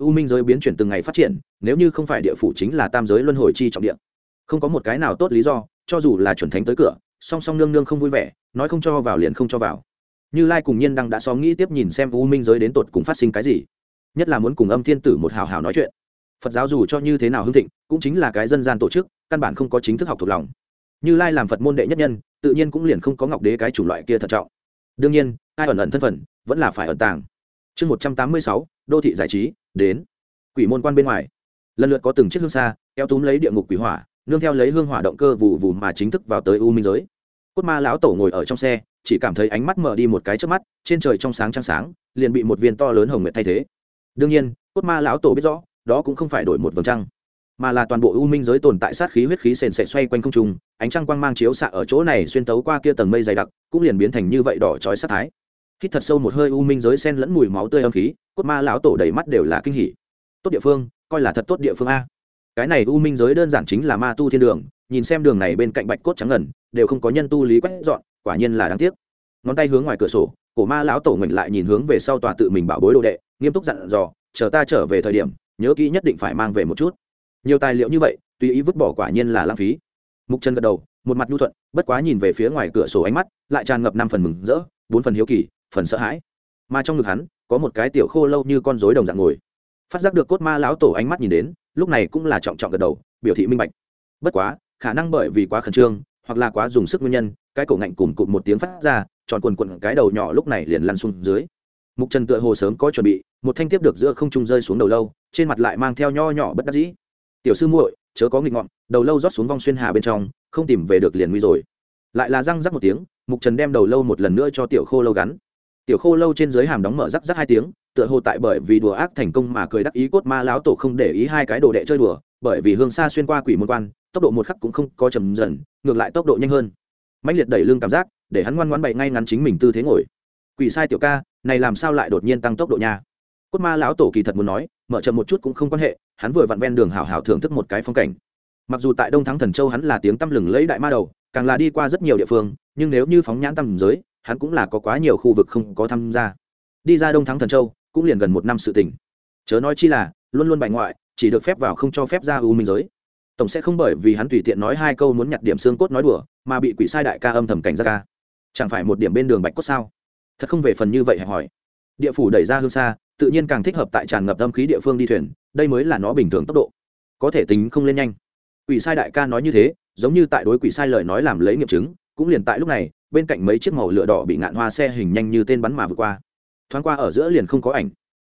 u minh giới biến chuyển từng ngày phát triển, nếu như không phải địa phủ chính là tam giới luân hồi chi trọng địa. Không có một cái nào tốt lý do, cho dù là chuẩn thánh tới cửa, song song nương nương không vui vẻ, nói không cho vào liền không cho vào. Như lai cùng nhiên đăng đã xóm nghĩ tiếp nhìn xem u minh giới đến tột cùng phát sinh cái gì. Nhất là muốn cùng âm thiên tử một hào hào nói chuyện. Phật giáo dù cho như thế nào hưng thịnh, cũng chính là cái dân gian tổ chức, căn bản không có chính thức học thuộc lòng. Như lai làm phật môn đệ nhất nhân, tự nhiên cũng liền không có ngọc đế cái chủng loại kia thận trọng. Đương nhiên, ai ẩn ẩn thân phận, vẫn là phải ẩn tàng. Chương một trăm tám mươi sáu, đô thị giải trí đến. Quỷ môn quan bên ngoài. Lần lượt có từng chiếc hương xa, kéo túm lấy địa ngục quỷ hỏa, nương theo lấy hương hỏa động cơ vụ vụ mà chính thức vào tới u minh giới. Cốt ma lão tổ ngồi ở trong xe, chỉ cảm thấy ánh mắt mở đi một cái trước mắt, trên trời trong sáng trăng sáng, liền bị một viên to lớn hồng nguyệt thay thế. Đương nhiên, cốt ma lão tổ biết rõ, đó cũng không phải đổi một vầng trăng, mà là toàn bộ u minh giới tồn tại sát khí huyết khí sền sệt xoay quanh không trung, ánh trăng quang mang chiếu xạ ở chỗ này xuyên tấu qua kia tầng mây dày đặc, cũng liền biến thành như vậy đỏ chói sát thái hít thật sâu một hơi u minh giới sen lẫn mùi máu tươi âm khí, cốt ma lão tổ đầy mắt đều là kinh hỉ. Tốt địa phương, coi là thật tốt địa phương a. Cái này u minh giới đơn giản chính là ma tu thiên đường, nhìn xem đường này bên cạnh bạch cốt trắng ngần, đều không có nhân tu lý quét dọn, quả nhiên là đáng tiếc. Ngón tay hướng ngoài cửa sổ, cổ ma lão tổ ngẩng lại nhìn hướng về sau tòa tự mình bảo bối đồ đệ, nghiêm túc dặn dò, chờ ta trở về thời điểm, nhớ kỹ nhất định phải mang về một chút. Nhiều tài liệu như vậy, tùy ý vứt bỏ quả nhiên là lãng phí. Mục chân gật đầu, một mặt nhu thuận, bất quá nhìn về phía ngoài cửa sổ ánh mắt, lại tràn ngập năm phần mừng rỡ, bốn phần hiếu kỳ phần sợ hãi. Mà trong ngực hắn, có một cái tiểu khô lâu như con rối đồng dạng ngồi. Phát giác được cốt ma lão tổ ánh mắt nhìn đến, lúc này cũng là trọng trọng gật đầu, biểu thị minh bạch. Bất quá, khả năng bởi vì quá khẩn trương, hoặc là quá dùng sức nguyên nhân, cái cổ ngạnh cùng cụt một tiếng phát ra, tròn quần quần cái đầu nhỏ lúc này liền lăn xuống dưới. Mục trần tựa hồ sớm có chuẩn bị, một thanh tiếp được giữa không trung rơi xuống đầu lâu, trên mặt lại mang theo nho nhỏ bất đắc dĩ. Tiểu sư muội, chớ có nghịch ngọn đầu lâu rót xuống vong xuyên hà bên trong, không tìm về được liền nguy rồi. Lại là răng rắc một tiếng, mục trần đem đầu lâu một lần nữa cho tiểu khô lâu gắn tiểu khô lâu trên dưới hàm đóng mở rắc rắc hai tiếng, tựa hồ tại bởi vì đùa ác thành công mà cười đắc ý cốt ma lão tổ không để ý hai cái đồ đệ chơi đùa, bởi vì hương xa xuyên qua quỷ môn quan, tốc độ một khắc cũng không có chầm dần, ngược lại tốc độ nhanh hơn. Mạnh liệt đẩy lưng cảm giác, để hắn ngoan ngoãn bày ngay ngắn chính mình tư thế ngồi. Quỷ sai tiểu ca, này làm sao lại đột nhiên tăng tốc độ nha? Cốt ma lão tổ kỳ thật muốn nói, mở chậm một chút cũng không quan hệ, hắn vừa vặn ven đường hảo hảo thưởng thức một cái phong cảnh. Mặc dù tại đông thắng thần châu hắn là tiếng tăm lừng lấy đại ma đầu, càng là đi qua rất nhiều địa phương, nhưng nếu như phóng nhãn tầm giới hắn cũng là có quá nhiều khu vực không có tham gia. Đi ra đông thắng thần châu, cũng liền gần một năm sự tỉnh. Chớ nói chi là, luôn luôn bại ngoại, chỉ được phép vào không cho phép ra u minh giới. Tổng sẽ không bởi vì hắn tùy tiện nói hai câu muốn nhặt điểm xương cốt nói đùa, mà bị quỷ sai đại ca âm thầm cảnh ra ca. Chẳng phải một điểm bên đường bạch cốt sao? Thật không về phần như vậy hẹp hỏi. Địa phủ đẩy ra hương xa, tự nhiên càng thích hợp tại tràn ngập âm khí địa phương đi thuyền, đây mới là nó bình thường tốc độ. Có thể tính không lên nhanh. Quỷ sai đại ca nói như thế, giống như tại đối quỷ sai lời nói làm lấy nghiệm chứng cũng liền tại lúc này, bên cạnh mấy chiếc màu lửa đỏ bị ngạn hoa xe hình nhanh như tên bắn mà vượt qua. Thoáng qua ở giữa liền không có ảnh.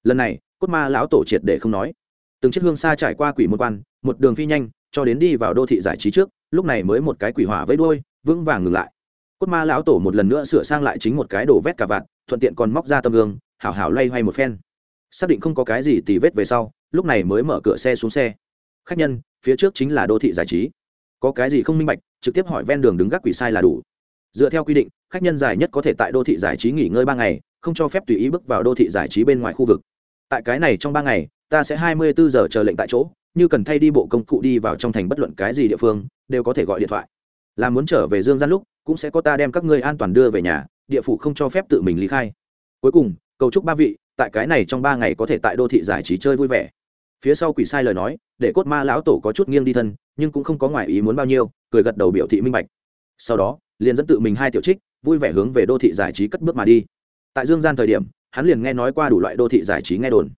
Lần này, cốt ma lão tổ triệt để không nói. Từng chiếc hương xa trải qua quỷ môn quan, một đường phi nhanh, cho đến đi vào đô thị giải trí trước, lúc này mới một cái quỷ hỏa với đuôi, vững vàng ngừng lại. Cốt ma lão tổ một lần nữa sửa sang lại chính một cái đồ vét cả vạt, thuận tiện còn móc ra tâm gương, hảo hảo loay hoay một phen. Xác định không có cái gì tì vết về sau, lúc này mới mở cửa xe xuống xe. Khách nhân, phía trước chính là đô thị giải trí. Có cái gì không minh bạch trực tiếp hỏi ven đường đứng gác quỷ sai là đủ. Dựa theo quy định, khách nhân dài nhất có thể tại đô thị giải trí nghỉ ngơi ba ngày, không cho phép tùy ý bước vào đô thị giải trí bên ngoài khu vực. Tại cái này trong ba ngày, ta sẽ hai mươi bốn giờ chờ lệnh tại chỗ, như cần thay đi bộ công cụ đi vào trong thành bất luận cái gì địa phương, đều có thể gọi điện thoại. Là muốn trở về dương gian lúc, cũng sẽ có ta đem các ngươi an toàn đưa về nhà, địa phủ không cho phép tự mình lý khai. Cuối cùng, cầu chúc ba vị, tại cái này trong ba ngày có thể tại đô thị giải trí chơi vui vẻ. Phía sau quỷ sai lời nói, để cốt ma lão tổ có chút nghiêng đi thân, nhưng cũng không có ngoại ý muốn bao nhiêu cười gật đầu biểu thị minh bạch. Sau đó, liền dẫn tự mình hai tiểu trích, vui vẻ hướng về đô thị giải trí cất bước mà đi. Tại dương gian thời điểm, hắn liền nghe nói qua đủ loại đô thị giải trí nghe đồn.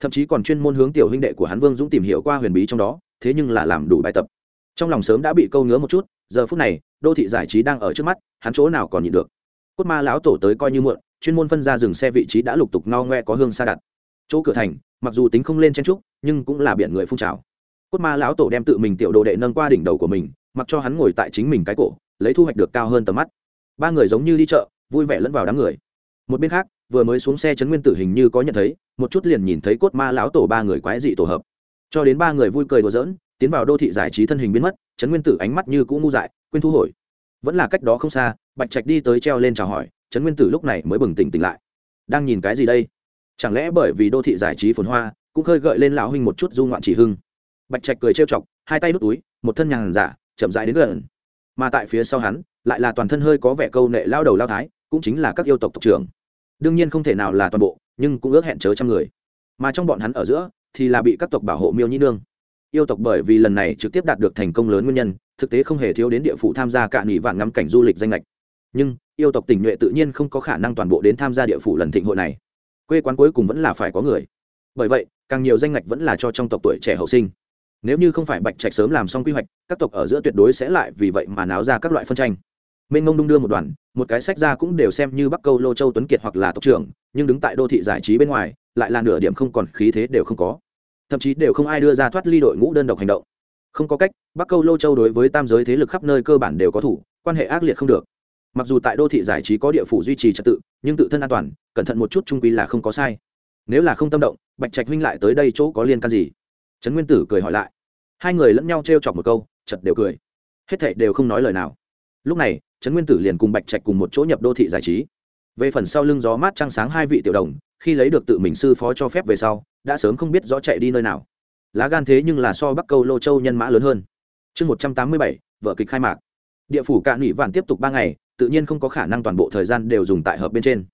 Thậm chí còn chuyên môn hướng tiểu huynh đệ của hắn vương dũng tìm hiểu qua huyền bí trong đó, thế nhưng là làm đủ bài tập. Trong lòng sớm đã bị câu ngứa một chút, giờ phút này, đô thị giải trí đang ở trước mắt, hắn chỗ nào còn nhịn được. Cốt ma lão tổ tới coi như muộn, chuyên môn phân ra dừng xe vị trí đã lục tục no ngoe có hương xa đặt. Chỗ cửa thành, mặc dù tính không lên chen trúc, nhưng cũng là biển người phun trào. Cốt ma lão tổ đem tự mình tiểu đồ đệ nâng qua đỉnh đầu của mình mặc cho hắn ngồi tại chính mình cái cổ, lấy thu hoạch được cao hơn tầm mắt. Ba người giống như đi chợ, vui vẻ lẫn vào đám người. Một bên khác, vừa mới xuống xe chấn nguyên tử hình như có nhận thấy, một chút liền nhìn thấy cốt ma lão tổ ba người quái dị tổ hợp. Cho đến ba người vui cười đùa giỡn, tiến vào đô thị giải trí thân hình biến mất chấn nguyên tử ánh mắt như cũ ngu dại, quên thu hồi. Vẫn là cách đó không xa, bạch trạch đi tới treo lên chào hỏi, trấn nguyên tử lúc này mới bừng tỉnh tỉnh lại. Đang nhìn cái gì đây? Chẳng lẽ bởi vì đô thị giải trí phồn hoa, cũng khơi gợi lên lão huynh một chút du ngoạn chỉ hưng? Bạch trạch cười trêu chọc, hai tay đút túi, một thân nhàn giả chậm rãi đến gần. Mà tại phía sau hắn, lại là toàn thân hơi có vẻ câu nệ lao đầu lao thái, cũng chính là các yêu tộc tộc trưởng. Đương nhiên không thể nào là toàn bộ, nhưng cũng ước hẹn chớ trăm người. Mà trong bọn hắn ở giữa, thì là bị các tộc bảo hộ miêu nhĩ nương. Yêu tộc bởi vì lần này trực tiếp đạt được thành công lớn nguyên nhân, thực tế không hề thiếu đến địa phủ tham gia cạn nghỉ vạn ngắm cảnh du lịch danh lệch nhưng, yêu tộc tỉnh nhuệ tự nhiên không có khả năng toàn bộ đến tham gia địa phủ lần thịnh hội này. Quê quán cuối cùng vẫn là phải có người. Bởi vậy, càng nhiều danh lệch vẫn là cho trong tộc tuổi trẻ hậu sinh nếu như không phải bạch trạch sớm làm xong quy hoạch, các tộc ở giữa tuyệt đối sẽ lại vì vậy mà náo ra các loại phân tranh. Mênh ngông đung đưa một đoàn, một cái sách ra cũng đều xem như bắc câu lô châu tuấn kiệt hoặc là tộc trưởng, nhưng đứng tại đô thị giải trí bên ngoài, lại là nửa điểm không còn khí thế đều không có. Thậm chí đều không ai đưa ra thoát ly đội ngũ đơn độc hành động. Không có cách, bắc câu lô châu đối với tam giới thế lực khắp nơi cơ bản đều có thủ, quan hệ ác liệt không được. Mặc dù tại đô thị giải trí có địa phủ duy trì trật tự, nhưng tự thân an toàn, cẩn thận một chút trung quy là không có sai. Nếu là không tâm động, bạch trạch huynh lại tới đây chỗ có liên can gì? Trấn nguyên tử cười hỏi lại hai người lẫn nhau t r e o chọc một câu chật đều cười. Hết thảy đều không nói lời nào. Lúc này, trấn nguyên tử liền cùng bạch trạch cùng một chỗ nhập đô thị giải trí. Về phần sau lưng gió mát trăng sáng hai vị tiểu đồng, khi lấy được tự mình sư phó cho phép về sau, đã sớm không biết rõ chạy đi nơi nào. Lá gan thế nhưng là so bắc câu lô châu nhân mã lớn hơn. Chương một trăm tám mươi bảy vợ kịch khai mạc. Địa phủ cạn nghỉ vạn tiếp tục ba ngày, tự nhiên không có khả năng toàn bộ thời gian đều dùng tại hợp bên trên.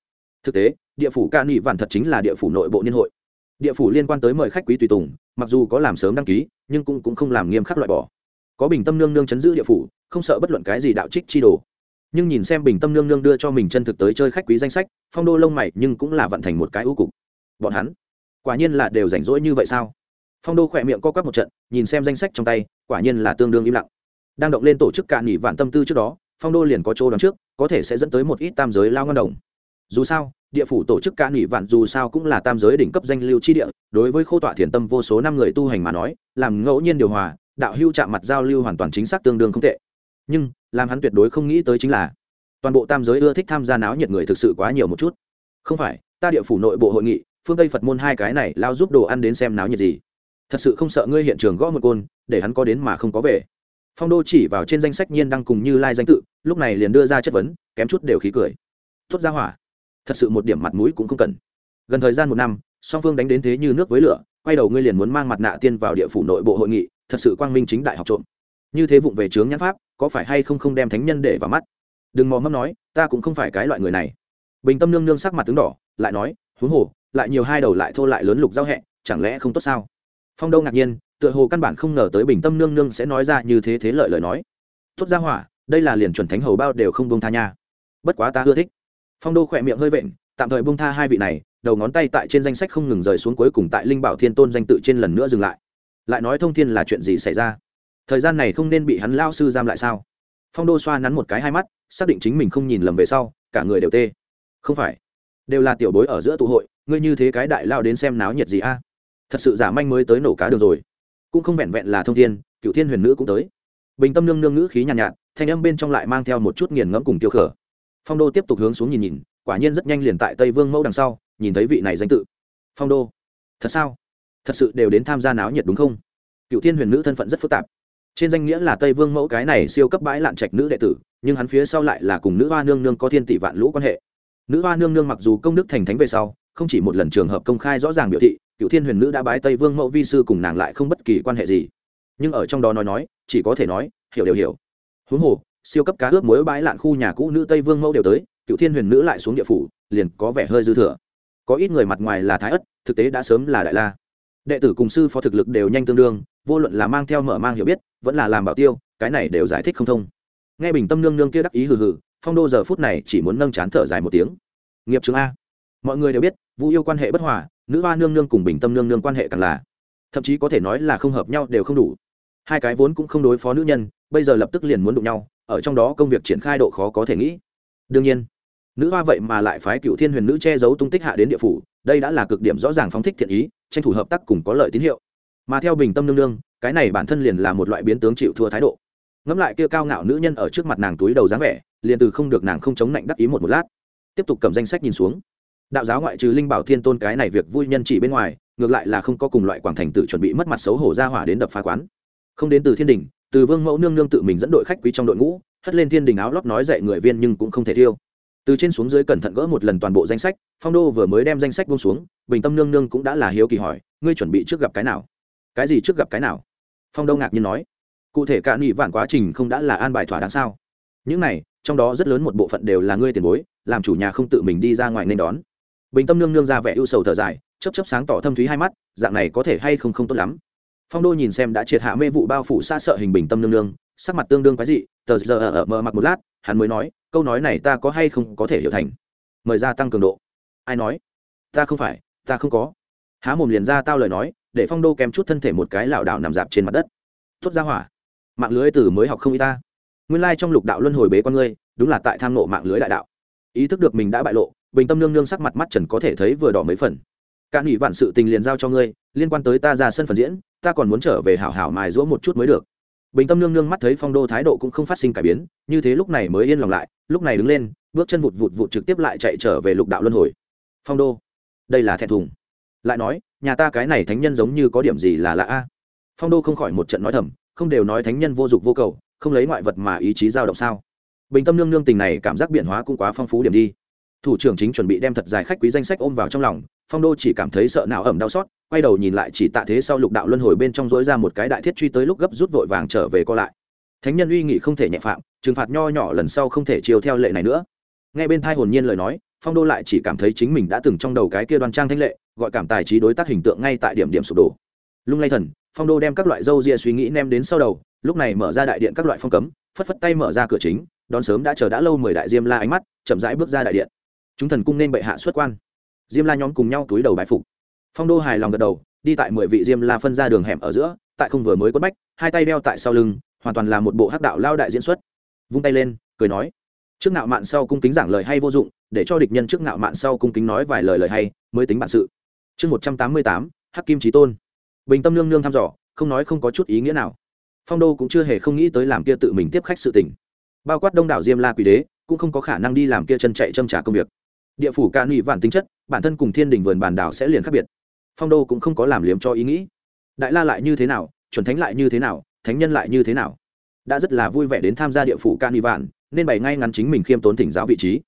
Thực tế, địa phủ cạn nghỉ vạn thật chính là địa phủ nội bộ niên hội địa phủ liên quan tới mời khách quý tùy tùng mặc dù có làm sớm đăng ký nhưng cũng, cũng không làm nghiêm khắc loại bỏ. Có bình tâm nương nương chấn giữ địa phủ không sợ bất luận cái gì đạo trích chi đồ. Nhưng nhìn xem bình tâm nương nương đưa cho mình chân thực tới chơi khách quý danh sách phong đô lông mày nhưng cũng là vận thành một cái ưu cục. Bọn hắn quả nhiên là đều rảnh rỗi như vậy sao? Phong đô khỏe miệng co quắp một trận nhìn xem danh sách trong tay quả nhiên là tương đương im lặng. Đang động lên tổ chức cạn nghỉ vạn tâm tư trước đó phong đô liền có chỗ đón trước có thể sẽ dẫn tới một ít tam giới lao ngân đồng dù sao, địa phủ tổ chức ca nghỉ vạn dù sao cũng là tam giới đỉnh cấp danh lưu chi địa, đối với khô tọa thiền tâm vô số năm người tu hành mà nói, làm ngẫu nhiên điều hòa, đạo hưu chạm mặt giao lưu hoàn toàn chính xác tương đương không tệ. Nhưng, làm hắn tuyệt đối không nghĩ tới chính là, toàn bộ tam giới ưa thích tham gia náo nhiệt người thực sự quá nhiều một chút. Không phải, ta địa phủ nội bộ hội nghị, phương tây phật môn hai cái này lao giúp đồ ăn đến xem náo nhiệt gì. Thật sự không sợ ngươi hiện trường gõ một côn, để hắn có đến mà không có về. Phong đô chỉ vào trên danh sách nhiên đăng cùng như lai danh tự, lúc này liền đưa ra chất vấn, kém chút đều khí cười. Tuốt ra hỏa thật sự một điểm mặt mũi cũng không cần. Gần thời gian một năm, song phương đánh đến thế như nước với lửa, quay đầu ngươi liền muốn mang mặt nạ tiên vào địa phủ nội bộ hội nghị, thật sự quang minh chính đại học trộm. Như thế vụng về chướng nhãn pháp, có phải hay không không đem thánh nhân để vào mắt? Đừng mò mẫm nói, ta cũng không phải cái loại người này. Bình tâm nương nương sắc mặt tướng đỏ, lại nói, huống hồ, lại nhiều hai đầu lại thô lại lớn lục giao hẹ, chẳng lẽ không tốt sao? Phong đâu ngạc nhiên, tựa hồ căn bản không ngờ tới bình tâm nương nương sẽ nói ra như thế thế lợi lời nói. Tốt ra hỏa, đây là liền chuẩn thánh hầu bao đều không bông tha nha. Bất quá ta ưa thích phong đô khỏe miệng hơi vện tạm thời bông tha hai vị này đầu ngón tay tại trên danh sách không ngừng rời xuống cuối cùng tại linh bảo thiên tôn danh tự trên lần nữa dừng lại. Lại nói thông thiên là chuyện gì xảy ra? Thời gian này không nên bị hắn lao sư giam lại sao? Phong đô xoa nắn một cái hai mắt xác định chính mình không nhìn lầm về sau cả người đều tê. Không phải. Đều là tiểu bối ở giữa tụ hội ngươi như thế cái đại lao đến xem náo nhiệt gì a? Thật sự giả manh mới tới nổ cá được rồi. Cũng không vẹn vẹn là thông thiên cựu thiên huyền nữ cũng tới. Bình tâm nương nương ngữ khí nhàn nhạt, nhạt thanh âm bên trong lại mang theo một chút nghiền ngẫm cùng tiêu khở phong đô tiếp tục hướng xuống nhìn nhìn, quả nhiên rất nhanh liền tại tây vương mẫu đằng sau, nhìn thấy vị này danh tự. Phong đô, thật sao? Thật sự đều đến tham gia náo nhiệt đúng không? Cựu thiên huyền nữ thân phận rất phức tạp. Trên danh nghĩa là tây vương mẫu cái này siêu cấp bãi lạn trạch nữ đệ tử, nhưng hắn phía sau lại là cùng nữ hoa nương nương có thiên tỷ vạn lũ quan hệ. Nữ hoa nương nương mặc dù công đức thành thánh về sau, không chỉ một lần trường hợp công khai rõ ràng biểu thị, cựu thiên huyền nữ đã bái tây vương mẫu vi sư cùng nàng lại không bất kỳ quan hệ gì. Nhưng ở trong đó nói nói, chỉ có thể nói, hiểu đều hiểu. Huống hồ siêu cấp cá ướp muối bãi lạn khu nhà cũ nữ tây vương mẫu đều tới cựu thiên huyền nữ lại xuống địa phủ, liền có vẻ hơi dư thừa. Có ít người mặt ngoài là thái ất, thực tế đã sớm là đại la. Đệ tử cùng sư phó thực lực đều nhanh tương đương, vô luận là mang theo mở mang hiểu biết, vẫn là làm bảo tiêu, cái này đều giải thích không thông. Nghe bình tâm nương nương kia đắc ý hừ hừ, phong đô giờ phút này chỉ muốn nâng chán thở dài một tiếng. Nghiệp chứng a. Mọi người đều biết vũ yêu quan hệ bất hòa, nữ hoa nương nương cùng bình tâm nương nương quan hệ càng là, thậm chí có thể nói là không hợp nhau đều không đủ hai cái vốn cũng không đối phó nữ nhân, bây giờ lập tức liền muốn đụng nhau, ở trong đó công việc triển khai độ khó có thể nghĩ. Đương nhiên, nữ hoa vậy mà lại phái cựu thiên huyền nữ che giấu tung tích hạ đến địa phủ, đây đã là cực điểm rõ ràng phóng thích thiện ý, tranh thủ hợp tác cùng có lợi tín hiệu. Mà theo bình tâm nương nương, cái này bản thân liền là một loại biến tướng chịu thua thái độ. Ngẫm lại kia cao ngạo nữ nhân ở trước mặt nàng túi đầu dáng vẻ, liền từ không được nàng không chống nạnh đắc ý một một lát. Tiếp tục cầm danh sách nhìn xuống. Đạo giáo ngoại trừ linh bảo thiên tôn cái này việc vui nhân chỉ bên ngoài, ngược lại là không có cùng loại quảng thành tử chuẩn bị mất mặt xấu hổ ra hỏa đến đập phá quán không đến từ thiên đình, từ vương mẫu nương nương tự mình dẫn đội khách quý trong đội ngũ, hất lên thiên đình áo lót nói dạy người viên nhưng cũng không thể thiêu. Từ trên xuống dưới cẩn thận gỡ một lần toàn bộ danh sách, phong đô vừa mới đem danh sách buông xuống, bình tâm nương nương cũng đã là hiếu kỳ hỏi, ngươi chuẩn bị trước gặp cái nào? Cái gì trước gặp cái nào? Phong đô ngạc nhiên nói. Cụ thể cả nghị vạn quá trình không đã là an bài thỏa đáng sao? Những này, trong đó rất lớn một bộ phận đều là ngươi tiền bối, làm chủ nhà không tự mình đi ra ngoài nên đón. Bình tâm nương nương ra vẻ ưu sầu thở dài chấp chấp sáng tỏ thâm thúy hai mắt, dạng này có thể hay không không tốt lắm phong đô nhìn xem đã triệt hạ mê vụ bao phủ xa sợ hình bình tâm nương nương, sắc mặt tương đương quái dị, tờ giờ ở mờ mặt một lát, hắn mới nói, câu nói này ta có hay không có thể hiểu thành. Mời ra tăng cường độ. Ai nói? Ta không phải, ta không có. Há mồm liền ra tao lời nói, để phong đô kèm chút thân thể một cái lảo đảo nằm dạp trên mặt đất. Tuốt ra hỏa. Mạng lưới từ mới học không y ta. Nguyên lai trong lục đạo luân hồi bế con ngươi, đúng là tại tham nộ mạng lưới đại đạo. Ý thức được mình đã bại lộ, bình tâm nương nương sắc mặt mắt trần có thể thấy vừa đỏ mấy phần cả nghỉ vạn sự tình liền giao cho ngươi, liên quan tới ta ra sân phần diễn, ta còn muốn trở về hảo hảo mài giũa một chút mới được. Bình tâm nương nương mắt thấy phong đô thái độ cũng không phát sinh cải biến, như thế lúc này mới yên lòng lại, lúc này đứng lên, bước chân vụt vụt vụt trực tiếp lại chạy trở về lục đạo luân hồi. Phong đô, đây là thẹn thùng. Lại nói, nhà ta cái này thánh nhân giống như có điểm gì là lạ a? Phong đô không khỏi một trận nói thầm, không đều nói thánh nhân vô dụng vô cầu, không lấy ngoại vật mà ý chí dao động sao? Bình tâm nương nương tình này cảm giác biện hóa cũng quá phong phú điểm đi thủ trưởng chính chuẩn bị đem thật dài khách quý danh sách ôm vào trong lòng, phong đô chỉ cảm thấy sợ não ẩm đau xót, quay đầu nhìn lại chỉ tạ thế sau lục đạo luân hồi bên trong dối ra một cái đại thiết truy tới lúc gấp rút vội vàng trở về co lại. Thánh nhân uy nghị không thể nhẹ phạm, trừng phạt nho nhỏ lần sau không thể chiều theo lệ này nữa. Ngay bên thai hồn nhiên lời nói, phong đô lại chỉ cảm thấy chính mình đã từng trong đầu cái kia đoan trang thanh lệ, gọi cảm tài trí đối tác hình tượng ngay tại điểm điểm sụp đổ. Lung lay thần, phong đô đem các loại dâu ria suy nghĩ nem đến sau đầu, lúc này mở ra đại điện các loại phong cấm, phất phất tay mở ra cửa chính, đón sớm đã chờ đã lâu mười đại diêm la ánh mắt, chậm rãi bước ra đại điện chúng thần cung nên bệ hạ xuất quan. Diêm la nhóm cùng nhau túi đầu bãi phục. Phong đô hài lòng gật đầu, đi tại mười vị diêm la phân ra đường hẻm ở giữa, tại không vừa mới quất bách, hai tay đeo tại sau lưng, hoàn toàn là một bộ hắc đạo lao đại diễn xuất. Vung tay lên, cười nói, trước nạo mạn sau cung kính giảng lời hay vô dụng, để cho địch nhân trước nạo mạn sau cung kính nói vài lời lời hay, mới tính bản sự. Chương một trăm tám mươi tám, hắc kim trí tôn. Bình tâm nương nương thăm dò, không nói không có chút ý nghĩa nào. Phong đô cũng chưa hề không nghĩ tới làm kia tự mình tiếp khách sự tình. Bao quát đông đảo diêm la quỷ đế, cũng không có khả năng đi làm kia chân chạy châm trả công việc địa phủ ca nhị vạn tính chất, bản thân cùng thiên đình vườn bàn đảo sẽ liền khác biệt. Phong đô cũng không có làm liếm cho ý nghĩ. Đại la lại như thế nào, chuẩn thánh lại như thế nào, thánh nhân lại như thế nào? Đã rất là vui vẻ đến tham gia địa phủ ca nhị vạn, nên bày ngay ngắn chính mình khiêm tốn thỉnh giáo vị trí.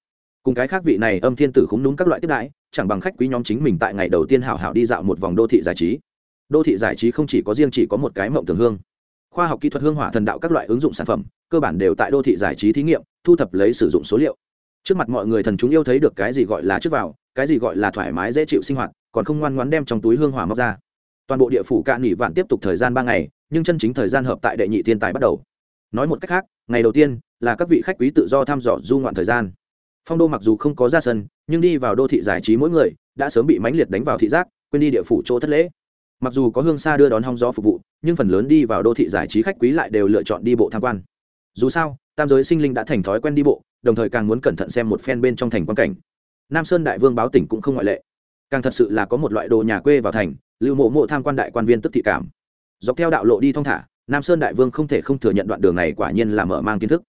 Cùng cái khác vị này âm thiên tử khúng đúng các loại tiếp đãi, chẳng bằng khách quý nhóm chính mình tại ngày đầu tiên hảo hảo đi dạo một vòng đô thị giải trí. Đô thị giải trí không chỉ có riêng chỉ có một cái mộng tưởng hương. Khoa học kỹ thuật hương hỏa thần đạo các loại ứng dụng sản phẩm, cơ bản đều tại đô thị giải trí thí nghiệm, thu thập lấy sử dụng số liệu trước mặt mọi người thần chúng yêu thấy được cái gì gọi là trước vào, cái gì gọi là thoải mái dễ chịu sinh hoạt, còn không ngoan ngoãn đem trong túi hương hỏa móc ra. Toàn bộ địa phủ cạn nghỉ vạn tiếp tục thời gian ba ngày, nhưng chân chính thời gian hợp tại đệ nhị thiên tài bắt đầu. Nói một cách khác, ngày đầu tiên là các vị khách quý tự do thăm dò du ngoạn thời gian. Phong đô mặc dù không có ra sân, nhưng đi vào đô thị giải trí mỗi người đã sớm bị mãnh liệt đánh vào thị giác, quên đi địa phủ chỗ thất lễ. Mặc dù có hương xa đưa đón hong gió phục vụ, nhưng phần lớn đi vào đô thị giải trí khách quý lại đều lựa chọn đi bộ tham quan. Dù sao, tam giới sinh linh đã thành thói quen đi bộ đồng thời càng muốn cẩn thận xem một phen bên trong thành quan cảnh. Nam sơn đại vương báo tỉnh cũng không ngoại lệ. Càng thật sự là có một loại đồ nhà quê vào thành, lưu mộ mộ tham quan đại quan viên tức thị cảm. Dọc theo đạo lộ đi thong thả, nam sơn đại vương không thể không thừa nhận đoạn đường này quả nhiên là mở mang kiến thức.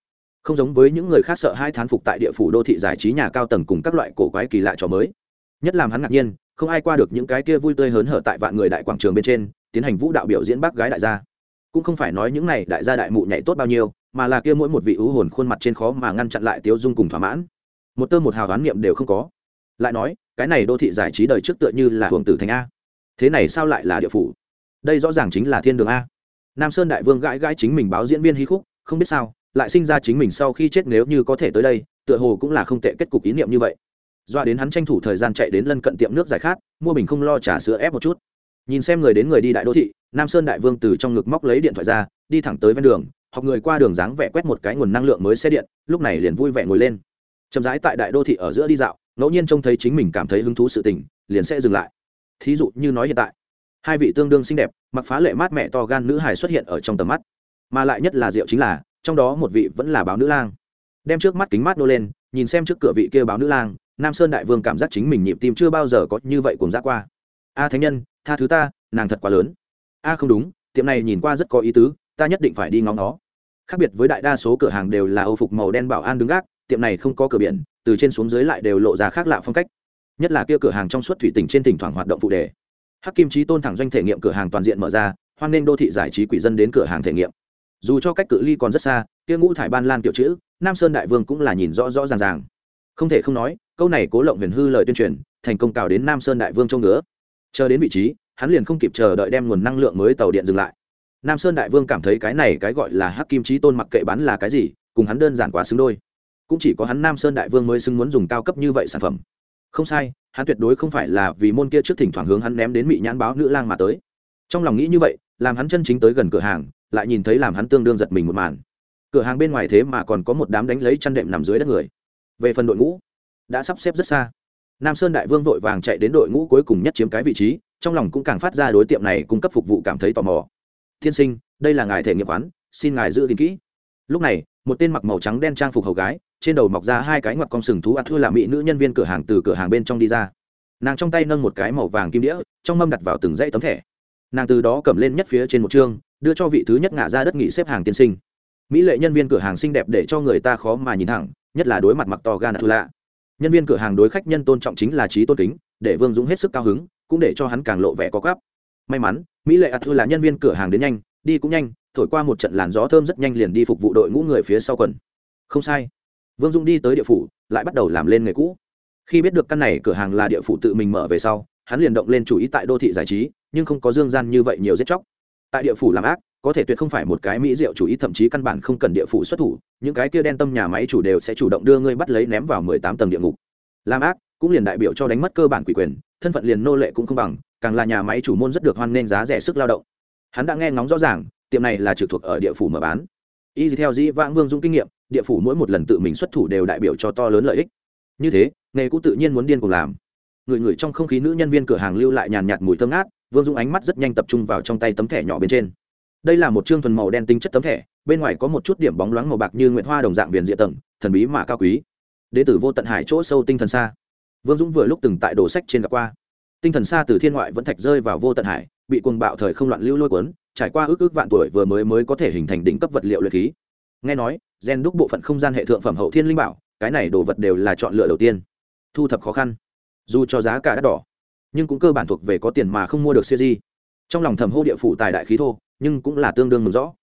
Không giống với những người khác sợ hai thán phục tại địa phủ đô thị giải trí nhà cao tầng cùng các loại cổ quái kỳ lạ trò mới. Nhất làm hắn ngạc nhiên, không ai qua được những cái kia vui tươi hớn hở tại vạn người đại quảng trường bên trên, tiến hành vũ đạo biểu diễn bác gái đại gia cũng không phải nói những này đại gia đại mụ nhảy tốt bao nhiêu, mà là kia mỗi một vị ưu hồn khuôn mặt trên khó mà ngăn chặn lại tiêu dung cùng thỏa mãn. Một tơ một hào đoán niệm đều không có. Lại nói, cái này đô thị giải trí đời trước tựa như là hưởng tử thành a. Thế này sao lại là địa phủ? Đây rõ ràng chính là thiên đường a. Nam sơn đại vương gãi gãi chính mình báo diễn viên hí khúc, không biết sao, lại sinh ra chính mình sau khi chết nếu như có thể tới đây, tựa hồ cũng là không tệ kết cục ý niệm như vậy. Doa đến hắn tranh thủ thời gian chạy đến lân cận tiệm nước giải khát, mua bình không lo trả sữa ép một chút nhìn xem người đến người đi đại đô thị, nam sơn đại vương từ trong ngực móc lấy điện thoại ra, đi thẳng tới ven đường, học người qua đường dáng vẻ quét một cái nguồn năng lượng mới xe điện, lúc này liền vui vẻ ngồi lên. Chậm rãi tại đại đô thị ở giữa đi dạo, ngẫu nhiên trông thấy chính mình cảm thấy hứng thú sự tình, liền sẽ dừng lại. Thí dụ như nói hiện tại, hai vị tương đương xinh đẹp, mặc phá lệ mát mẹ to gan nữ hài xuất hiện ở trong tầm mắt. Mà lại nhất là diệu chính là, trong đó một vị vẫn là báo nữ lang. Đem trước mắt kính mát nô lên, nhìn xem trước cửa vị kia báo nữ lang, nam sơn đại vương cảm giác chính mình nhịp tim chưa bao giờ có như vậy cùng giác qua. A thánh nhân tha thứ ta, nàng thật quá lớn. A, không đúng, tiệm này nhìn qua rất có ý tứ, ta nhất định phải đi ngóng nó khác biệt với đại đa số cửa hàng đều là âu phục màu đen bảo an đứng gác, tiệm này không có cửa biển, từ trên xuống dưới lại đều lộ ra khác lạ phong cách. Nhất là kia cửa hàng trong suốt thủy tỉnh trên thỉnh thoảng hoạt động phụ đề. Hắc kim trí tôn thẳng doanh thể nghiệm cửa hàng toàn diện mở ra, hoan nghênh đô thị giải trí quỷ dân đến cửa hàng thể nghiệm. Dù cho cách cự ly còn rất xa, kia ngũ thải ban lan kiểu chữ, nam sơn đại vương cũng là nhìn rõ rõ ràng ràng. Không thể không nói, câu này cố lộng huyền hư lời tuyên truyền, thành công cào đến nam sơn đại vương châu ngứa chờ đến vị trí, hắn liền không kịp chờ đợi đem nguồn năng lượng mới tàu điện dừng lại. Nam sơn đại vương cảm thấy cái này cái gọi là hắc kim trí tôn mặc kệ bán là cái gì, cùng hắn đơn giản quá xứng đôi. Cũng chỉ có hắn nam sơn đại vương mới xứng muốn dùng cao cấp như vậy sản phẩm. Không sai, hắn tuyệt đối không phải là vì môn kia trước thỉnh thoảng hướng hắn ném đến bị nhãn báo nữ lang mà tới. Trong lòng nghĩ như vậy, làm hắn chân chính tới gần cửa hàng, lại nhìn thấy làm hắn tương đương giật mình một màn. Cửa hàng bên ngoài thế mà còn có một đám đánh lấy chăn đệm nằm dưới đất người. Về phần đội ngũ, đã sắp xếp rất xa nam sơn đại vương vội vàng chạy đến đội ngũ cuối cùng nhất chiếm cái vị trí, trong lòng cũng càng phát ra đối tiệm này cung cấp phục vụ cảm thấy tò mò. Tiên sinh, đây là ngài thể nghiệm quán, xin ngài giữ gìn kỹ. Lúc này, một tên mặc màu trắng đen trang phục hầu gái, trên đầu mọc ra hai cái ngọc con sừng thú ắt thua là mỹ nữ nhân viên cửa hàng từ cửa hàng bên trong đi ra. Nàng trong tay nâng một cái màu vàng kim đĩa, trong mâm đặt vào từng dãy tấm thẻ. Nàng từ đó cầm lên nhất phía trên một chương, đưa cho vị thứ nhất ngã ra đất nghỉ xếp hàng tiên sinh. Mỹ lệ nhân viên cửa hàng xinh đẹp để cho người ta khó mà nhìn thẳng, nhất là đối mặt mặc to gan thua lạ nhân viên cửa hàng đối khách nhân tôn trọng chính là trí tôn kính, để vương dũng hết sức cao hứng, cũng để cho hắn càng lộ vẻ có gáp may mắn, mỹ lệ ạt thư là nhân viên cửa hàng đến nhanh, đi cũng nhanh, thổi qua một trận làn gió thơm rất nhanh liền đi phục vụ đội ngũ người phía sau quần. Không sai. Vương dung đi tới địa phủ, lại bắt đầu làm lên nghề cũ. Khi biết được căn này cửa hàng là địa phủ tự mình mở về sau, hắn liền động lên chủ ý tại đô thị giải trí, nhưng không có dương gian như vậy nhiều giết chóc. Tại địa phủ làm ác có thể tuyệt không phải một cái mỹ rượu chủ ý, thậm chí căn bản không cần địa phủ xuất thủ, những cái kia đen tâm nhà máy chủ đều sẽ chủ động đưa ngươi bắt lấy ném vào mười tám tầng địa ngục. Làm ác cũng liền đại biểu cho đánh mất cơ bản quỷ quyền, thân phận liền nô lệ cũng không bằng, càng là nhà máy chủ môn rất được hoan nghênh giá rẻ sức lao động. Hắn đã nghe ngóng rõ ràng, tiệm này là trực thuộc ở địa phủ mở bán. Y theo dĩ vãng vương dung kinh nghiệm, địa phủ mỗi một lần tự mình xuất thủ đều đại biểu cho to lớn lợi ích. Như thế, nghề cũ tự nhiên muốn điên cùng làm. Người người trong không khí nữ nhân viên cửa hàng lưu lại nhàn nhạt mùi thơm ngát, vương dung ánh mắt rất nhanh tập trung vào trong tay tấm thẻ nhỏ bên trên đây là một chương thuần màu đen tinh chất tấm thẻ, bên ngoài có một chút điểm bóng loáng màu bạc như nguyện hoa đồng dạng viền diện tầng, thần bí mà cao quý. Đ ế tử vô tận hải chỗ sâu tinh thần xa. Vương dũng vừa lúc từng tại đồ sách trên gặp qua. Tinh thần xa từ thiên ngoại vẫn thạch rơi vào vô tận hải, bị cuồng bạo thời không loạn lưu lôi cuốn, trải qua ước ước vạn tuổi vừa mới mới có thể hình thành đỉnh cấp vật liệu luyện khí. Nghe nói, gen đúc bộ phận không gian hệ thượng phẩm hậu thiên linh bảo, cái này đồ vật đều là chọn lựa đầu tiên. Thu thập khó khăn. Dù cho giá cả đắt đỏ, nhưng cũng cơ bản thuộc về có tiền mà không mua được siêu di trong lòng thầm hô địa phủ tài đại khí thô nhưng cũng là tương đương mừng rõ.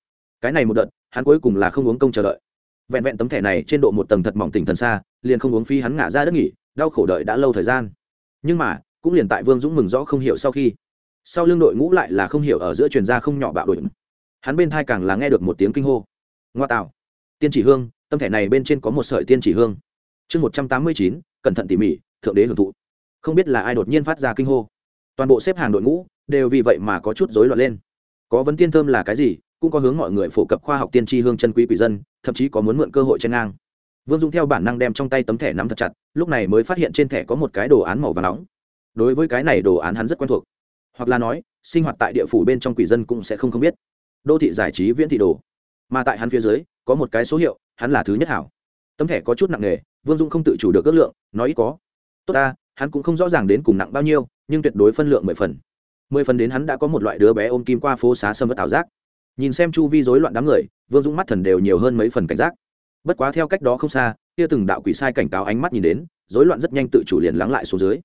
Cái này một đợt, hắn cuối cùng là không uống công chờ đợi. Vẹn vẹn tấm thẻ này trên độ một tầng thật mỏng tỉnh thần xa, liền không uống phi hắn ngả ra đất nghỉ, đau khổ đợi đã lâu thời gian. Nhưng mà, cũng liền tại vương dũng mừng rõ không hiểu sau khi, sau lưng đội ngũ lại là không hiểu ở giữa truyền gia không nhỏ bạo đội hắn bên thai càng là nghe được một tiếng kinh hô. Ngoa tạo. Tiên chỉ hương tâm thẻ này bên trên có một sợi tiên chỉ hương. Chương một trăm tám mươi chín, cẩn thận tỉ mỉ, thượng đế hưởng thụ. Không biết là ai đột nhiên phát ra kinh hô. Toàn bộ xếp hàng đội ngũ đều vì vậy mà có chút rối loạn lên có vấn tiên thơm là cái gì, cũng có hướng mọi người phổ cập khoa học tiên tri hương chân quý quỷ dân, thậm chí có muốn mượn cơ hội chen ngang. Vương dũng theo bản năng đem trong tay tấm thẻ nắm thật chặt, lúc này mới phát hiện trên thẻ có một cái đồ án màu và nóng. Đối với cái này đồ án hắn rất quen thuộc. Hoặc là nói, sinh hoạt tại địa phủ bên trong quỷ dân cũng sẽ không không biết. Đô thị giải trí viễn thị đồ. Mà tại hắn phía dưới, có một cái số hiệu, hắn là thứ nhất hảo. Tấm thẻ có chút nặng nề, vương dũng không tự chủ được ước lượng, nói ít có. Tốt ta, hắn cũng không rõ ràng đến cùng nặng bao nhiêu, nhưng tuyệt đối phân lượng mười phần mười phần đến hắn đã có một loại đứa bé ôm kim qua phố xá sâm vất ảo giác. Nhìn xem chu vi rối loạn đám người, vương dũng mắt thần đều nhiều hơn mấy phần cảnh giác. Bất quá theo cách đó không xa, kia từng đạo quỷ sai cảnh cáo ánh mắt nhìn đến, rối loạn rất nhanh tự chủ liền lắng lại xuống dưới.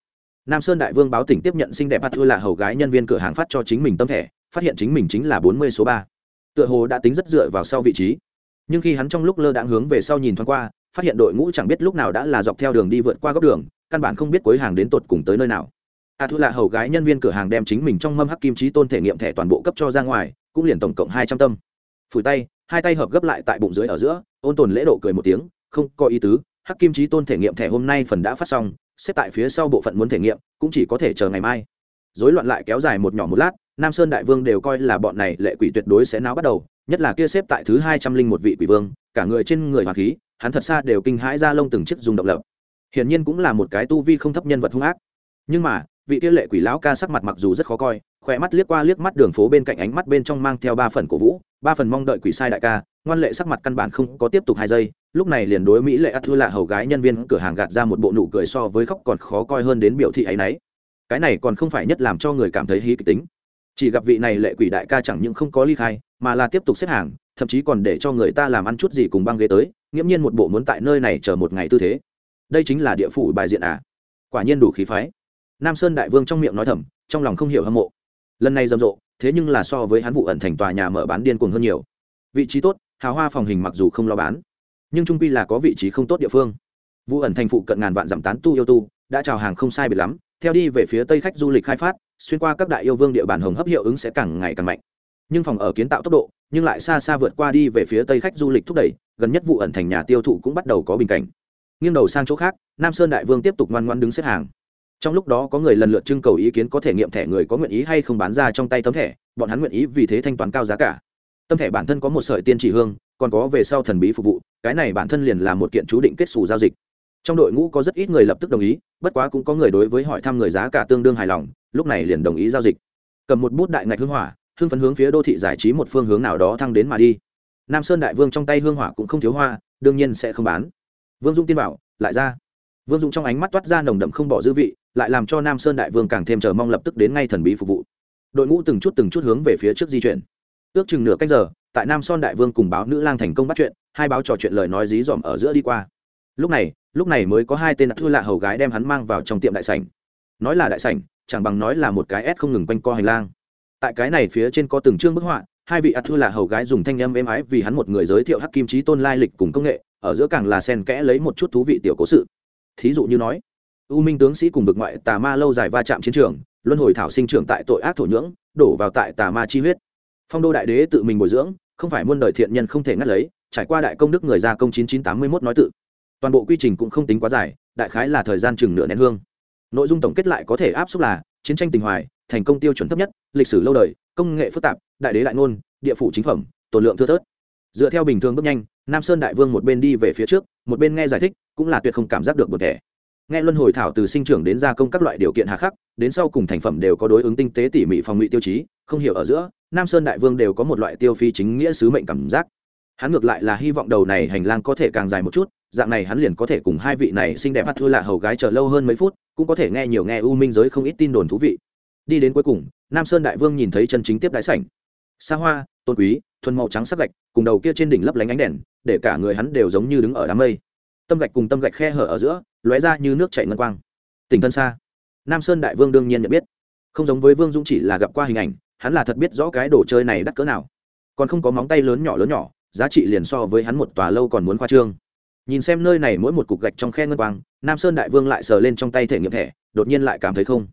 Nam sơn đại vương báo tỉnh tiếp nhận xinh đẹp bắt thua là hầu gái nhân viên cửa hàng phát cho chính mình tâm thẻ, phát hiện chính mình chính là bốn mươi số ba. Tựa hồ đã tính rất dựa vào sau vị trí. Nhưng khi hắn trong lúc lơ đãng hướng về sau nhìn thoáng qua, phát hiện đội ngũ chẳng biết lúc nào đã là dọc theo đường đi vượt qua góc đường, căn bản không biết cuối hàng đến tột cùng tới nơi nào a thu là hầu gái nhân viên cửa hàng đem chính mình trong mâm hắc kim trí tôn thể nghiệm thẻ toàn bộ cấp cho ra ngoài, cũng liền tổng cộng hai trăm tâm. Phủi tay, hai tay hợp gấp lại tại bụng dưới ở giữa, ôn tồn lễ độ cười một tiếng, không có ý tứ, hắc kim trí tôn thể nghiệm thẻ hôm nay phần đã phát xong, xếp tại phía sau bộ phận muốn thể nghiệm, cũng chỉ có thể chờ ngày mai. Dối loạn lại kéo dài một nhỏ một lát, nam sơn đại vương đều coi là bọn này lệ quỷ tuyệt đối sẽ náo bắt đầu, nhất là kia xếp tại thứ hai trăm linh một vị quỷ vương, cả người trên người hoàng khí, hắn thật xa đều kinh hãi ra lông từng chiếc dùng độc lập. Hiển nhiên cũng là một cái tu vi không thấp nhân vật hung ác. Nhưng mà vị kia lệ quỷ lão ca sắc mặt mặc dù rất khó coi, khỏe mắt liếc qua liếc mắt đường phố bên cạnh ánh mắt bên trong mang theo ba phần cổ vũ, ba phần mong đợi quỷ sai đại ca, ngoan lệ sắc mặt căn bản không có tiếp tục hai giây, lúc này liền đối mỹ lệ ắt thua lạ hầu gái nhân viên cửa hàng gạt ra một bộ nụ cười so với khóc còn khó coi hơn đến biểu thị ấy nấy cái này còn không phải nhất làm cho người cảm thấy hí kịch tính. Chỉ gặp vị này lệ quỷ đại ca chẳng những không có ly khai, mà là tiếp tục xếp hàng, thậm chí còn để cho người ta làm ăn chút gì cùng băng ghế tới, nghiễm nhiên một bộ muốn tại nơi này chờ một ngày tư thế. Đây chính là địa phủ bài diện à? Quả nhiên đủ khí phái nam sơn đại vương trong miệng nói thầm, trong lòng không hiểu hâm mộ. Lần này rầm rộ, thế nhưng là so với hắn vụ ẩn thành tòa nhà mở bán điên cuồng hơn nhiều. Vị trí tốt hào hoa phòng hình mặc dù không lo bán, nhưng trung pi là có vị trí không tốt địa phương. Vụ ẩn thành phụ cận ngàn vạn giảm tán tu yêu tu, đã chào hàng không sai biệt lắm, theo đi về phía tây khách du lịch khai phát, xuyên qua các đại yêu vương địa bàn hồng hấp hiệu ứng sẽ càng ngày càng mạnh. Nhưng phòng ở kiến tạo tốc độ, nhưng lại xa xa vượt qua đi về phía tây khách du lịch thúc đẩy, gần nhất vụ ẩn thành nhà tiêu thụ cũng bắt đầu có bình cảnh. Nghiêng đầu sang chỗ khác, nam sơn đại vương tiếp tục ngoan ngoan đứng xếp hàng trong lúc đó có người lần lượt trưng cầu ý kiến có thể nghiệm thẻ người có nguyện ý hay không bán ra trong tay tấm thẻ, bọn hắn nguyện ý vì thế thanh toán cao giá cả. Tâm thẻ bản thân có một sợi tiên chỉ hương, còn có về sau thần bí phục vụ, cái này bản thân liền là một kiện chú định kết xù giao dịch. Trong đội ngũ có rất ít người lập tức đồng ý, bất quá cũng có người đối với hỏi thăm người giá cả tương đương hài lòng, lúc này liền đồng ý giao dịch. Cầm một bút đại ngạch hương hỏa, hương phấn hướng phía đô thị giải trí một phương hướng nào đó thăng đến mà đi. Nam sơn đại vương trong tay hương hỏa cũng không thiếu hoa, đương nhiên sẽ không bán. Vương dung tiên bảo, lại ra vương dung trong ánh mắt toát ra nồng đậm không bỏ dư vị, lại làm cho nam sơn đại vương càng thêm chờ mong lập tức đến ngay thần bí phục vụ. Đội ngũ từng chút từng chút hướng về phía trước di chuyển. Ước chừng nửa cách giờ, tại nam son đại vương cùng báo nữ lang thành công bắt chuyện, hai báo trò chuyện lời nói dí dỏm ở giữa đi qua. Lúc này lúc này mới có hai tên thư lạ hầu gái đem hắn mang vào trong tiệm đại sảnh. Nói là đại sảnh, chẳng bằng nói là một cái ép không ngừng quanh co hành lang. Tại cái này phía trên có từng chương bức họa, hai vị ạt thư là hầu gái dùng thanh âm êm ái vì hắn một người giới thiệu hắc kim trí tôn lai lịch cùng công nghệ, ở giữa càng là sen kẽ lấy một chút thú vị tiểu cố sự thí dụ như nói, u minh tướng sĩ cùng vực ngoại tà ma lâu dài va chạm chiến trường, luân hồi thảo sinh trưởng tại tội ác thổ nhưỡng, đổ vào tại tà ma chi huyết. Phong đô đại đế tự mình bồi dưỡng, không phải muôn đời thiện nhân không thể ngắt lấy, trải qua đại công đức người gia công chín chín tám mươi mốt nói tự. Toàn bộ quy trình cũng không tính quá dài, đại khái là thời gian chừng nửa nén hương. Nội dung tổng kết lại có thể áp suất là, chiến tranh tình hoài, thành công tiêu chuẩn thấp nhất, lịch sử lâu đời, công nghệ phức tạp, đại đế đại ngôn, địa phủ chính phẩm tổ lượng thưa thớt. Dựa theo bình thường bước nhanh, nam sơn đại vương một bên đi về phía trước một bên nghe giải thích, cũng là tuyệt không cảm giác được một thẻ. Nghe luân hồi thảo từ sinh trưởng đến gia công các loại điều kiện hà khắc, đến sau cùng thành phẩm đều có đối ứng tinh tế tỉ mỉ phòng ngụy tiêu chí, không hiểu ở giữa, nam sơn đại vương đều có một loại tiêu phi chính nghĩa sứ mệnh cảm giác. Hắn ngược lại là hy vọng đầu này hành lang có thể càng dài một chút, dạng này hắn liền có thể cùng hai vị này xinh đẹp hát thua lạ hầu gái chờ lâu hơn mấy phút, cũng có thể nghe nhiều nghe u minh giới không ít tin đồn thú vị. Đi đến cuối cùng, nam sơn đại vương nhìn thấy chân chính tiếp đái sảnh. Xa hoa, tôn quý thuần màu trắng sắc gạch, cùng đầu kia trên đỉnh lấp lánh ánh đèn, để cả người hắn đều giống như đứng ở đám mây. Tâm gạch cùng tâm gạch khe hở ở giữa, lóe ra như nước chảy ngân quang. Tỉnh thân xa, nam sơn đại vương đương nhiên nhận biết. Không giống với vương dũng chỉ là gặp qua hình ảnh, hắn là thật biết rõ cái đồ chơi này đắt cỡ nào. Còn không có móng tay lớn nhỏ lớn nhỏ, giá trị liền so với hắn một tòa lâu còn muốn khoa trương. Nhìn xem nơi này mỗi một cục gạch trong khe ngân quang, nam sơn đại vương lại sờ lên trong tay thể nghiệm thẻ, đột nhiên lại cảm thấy không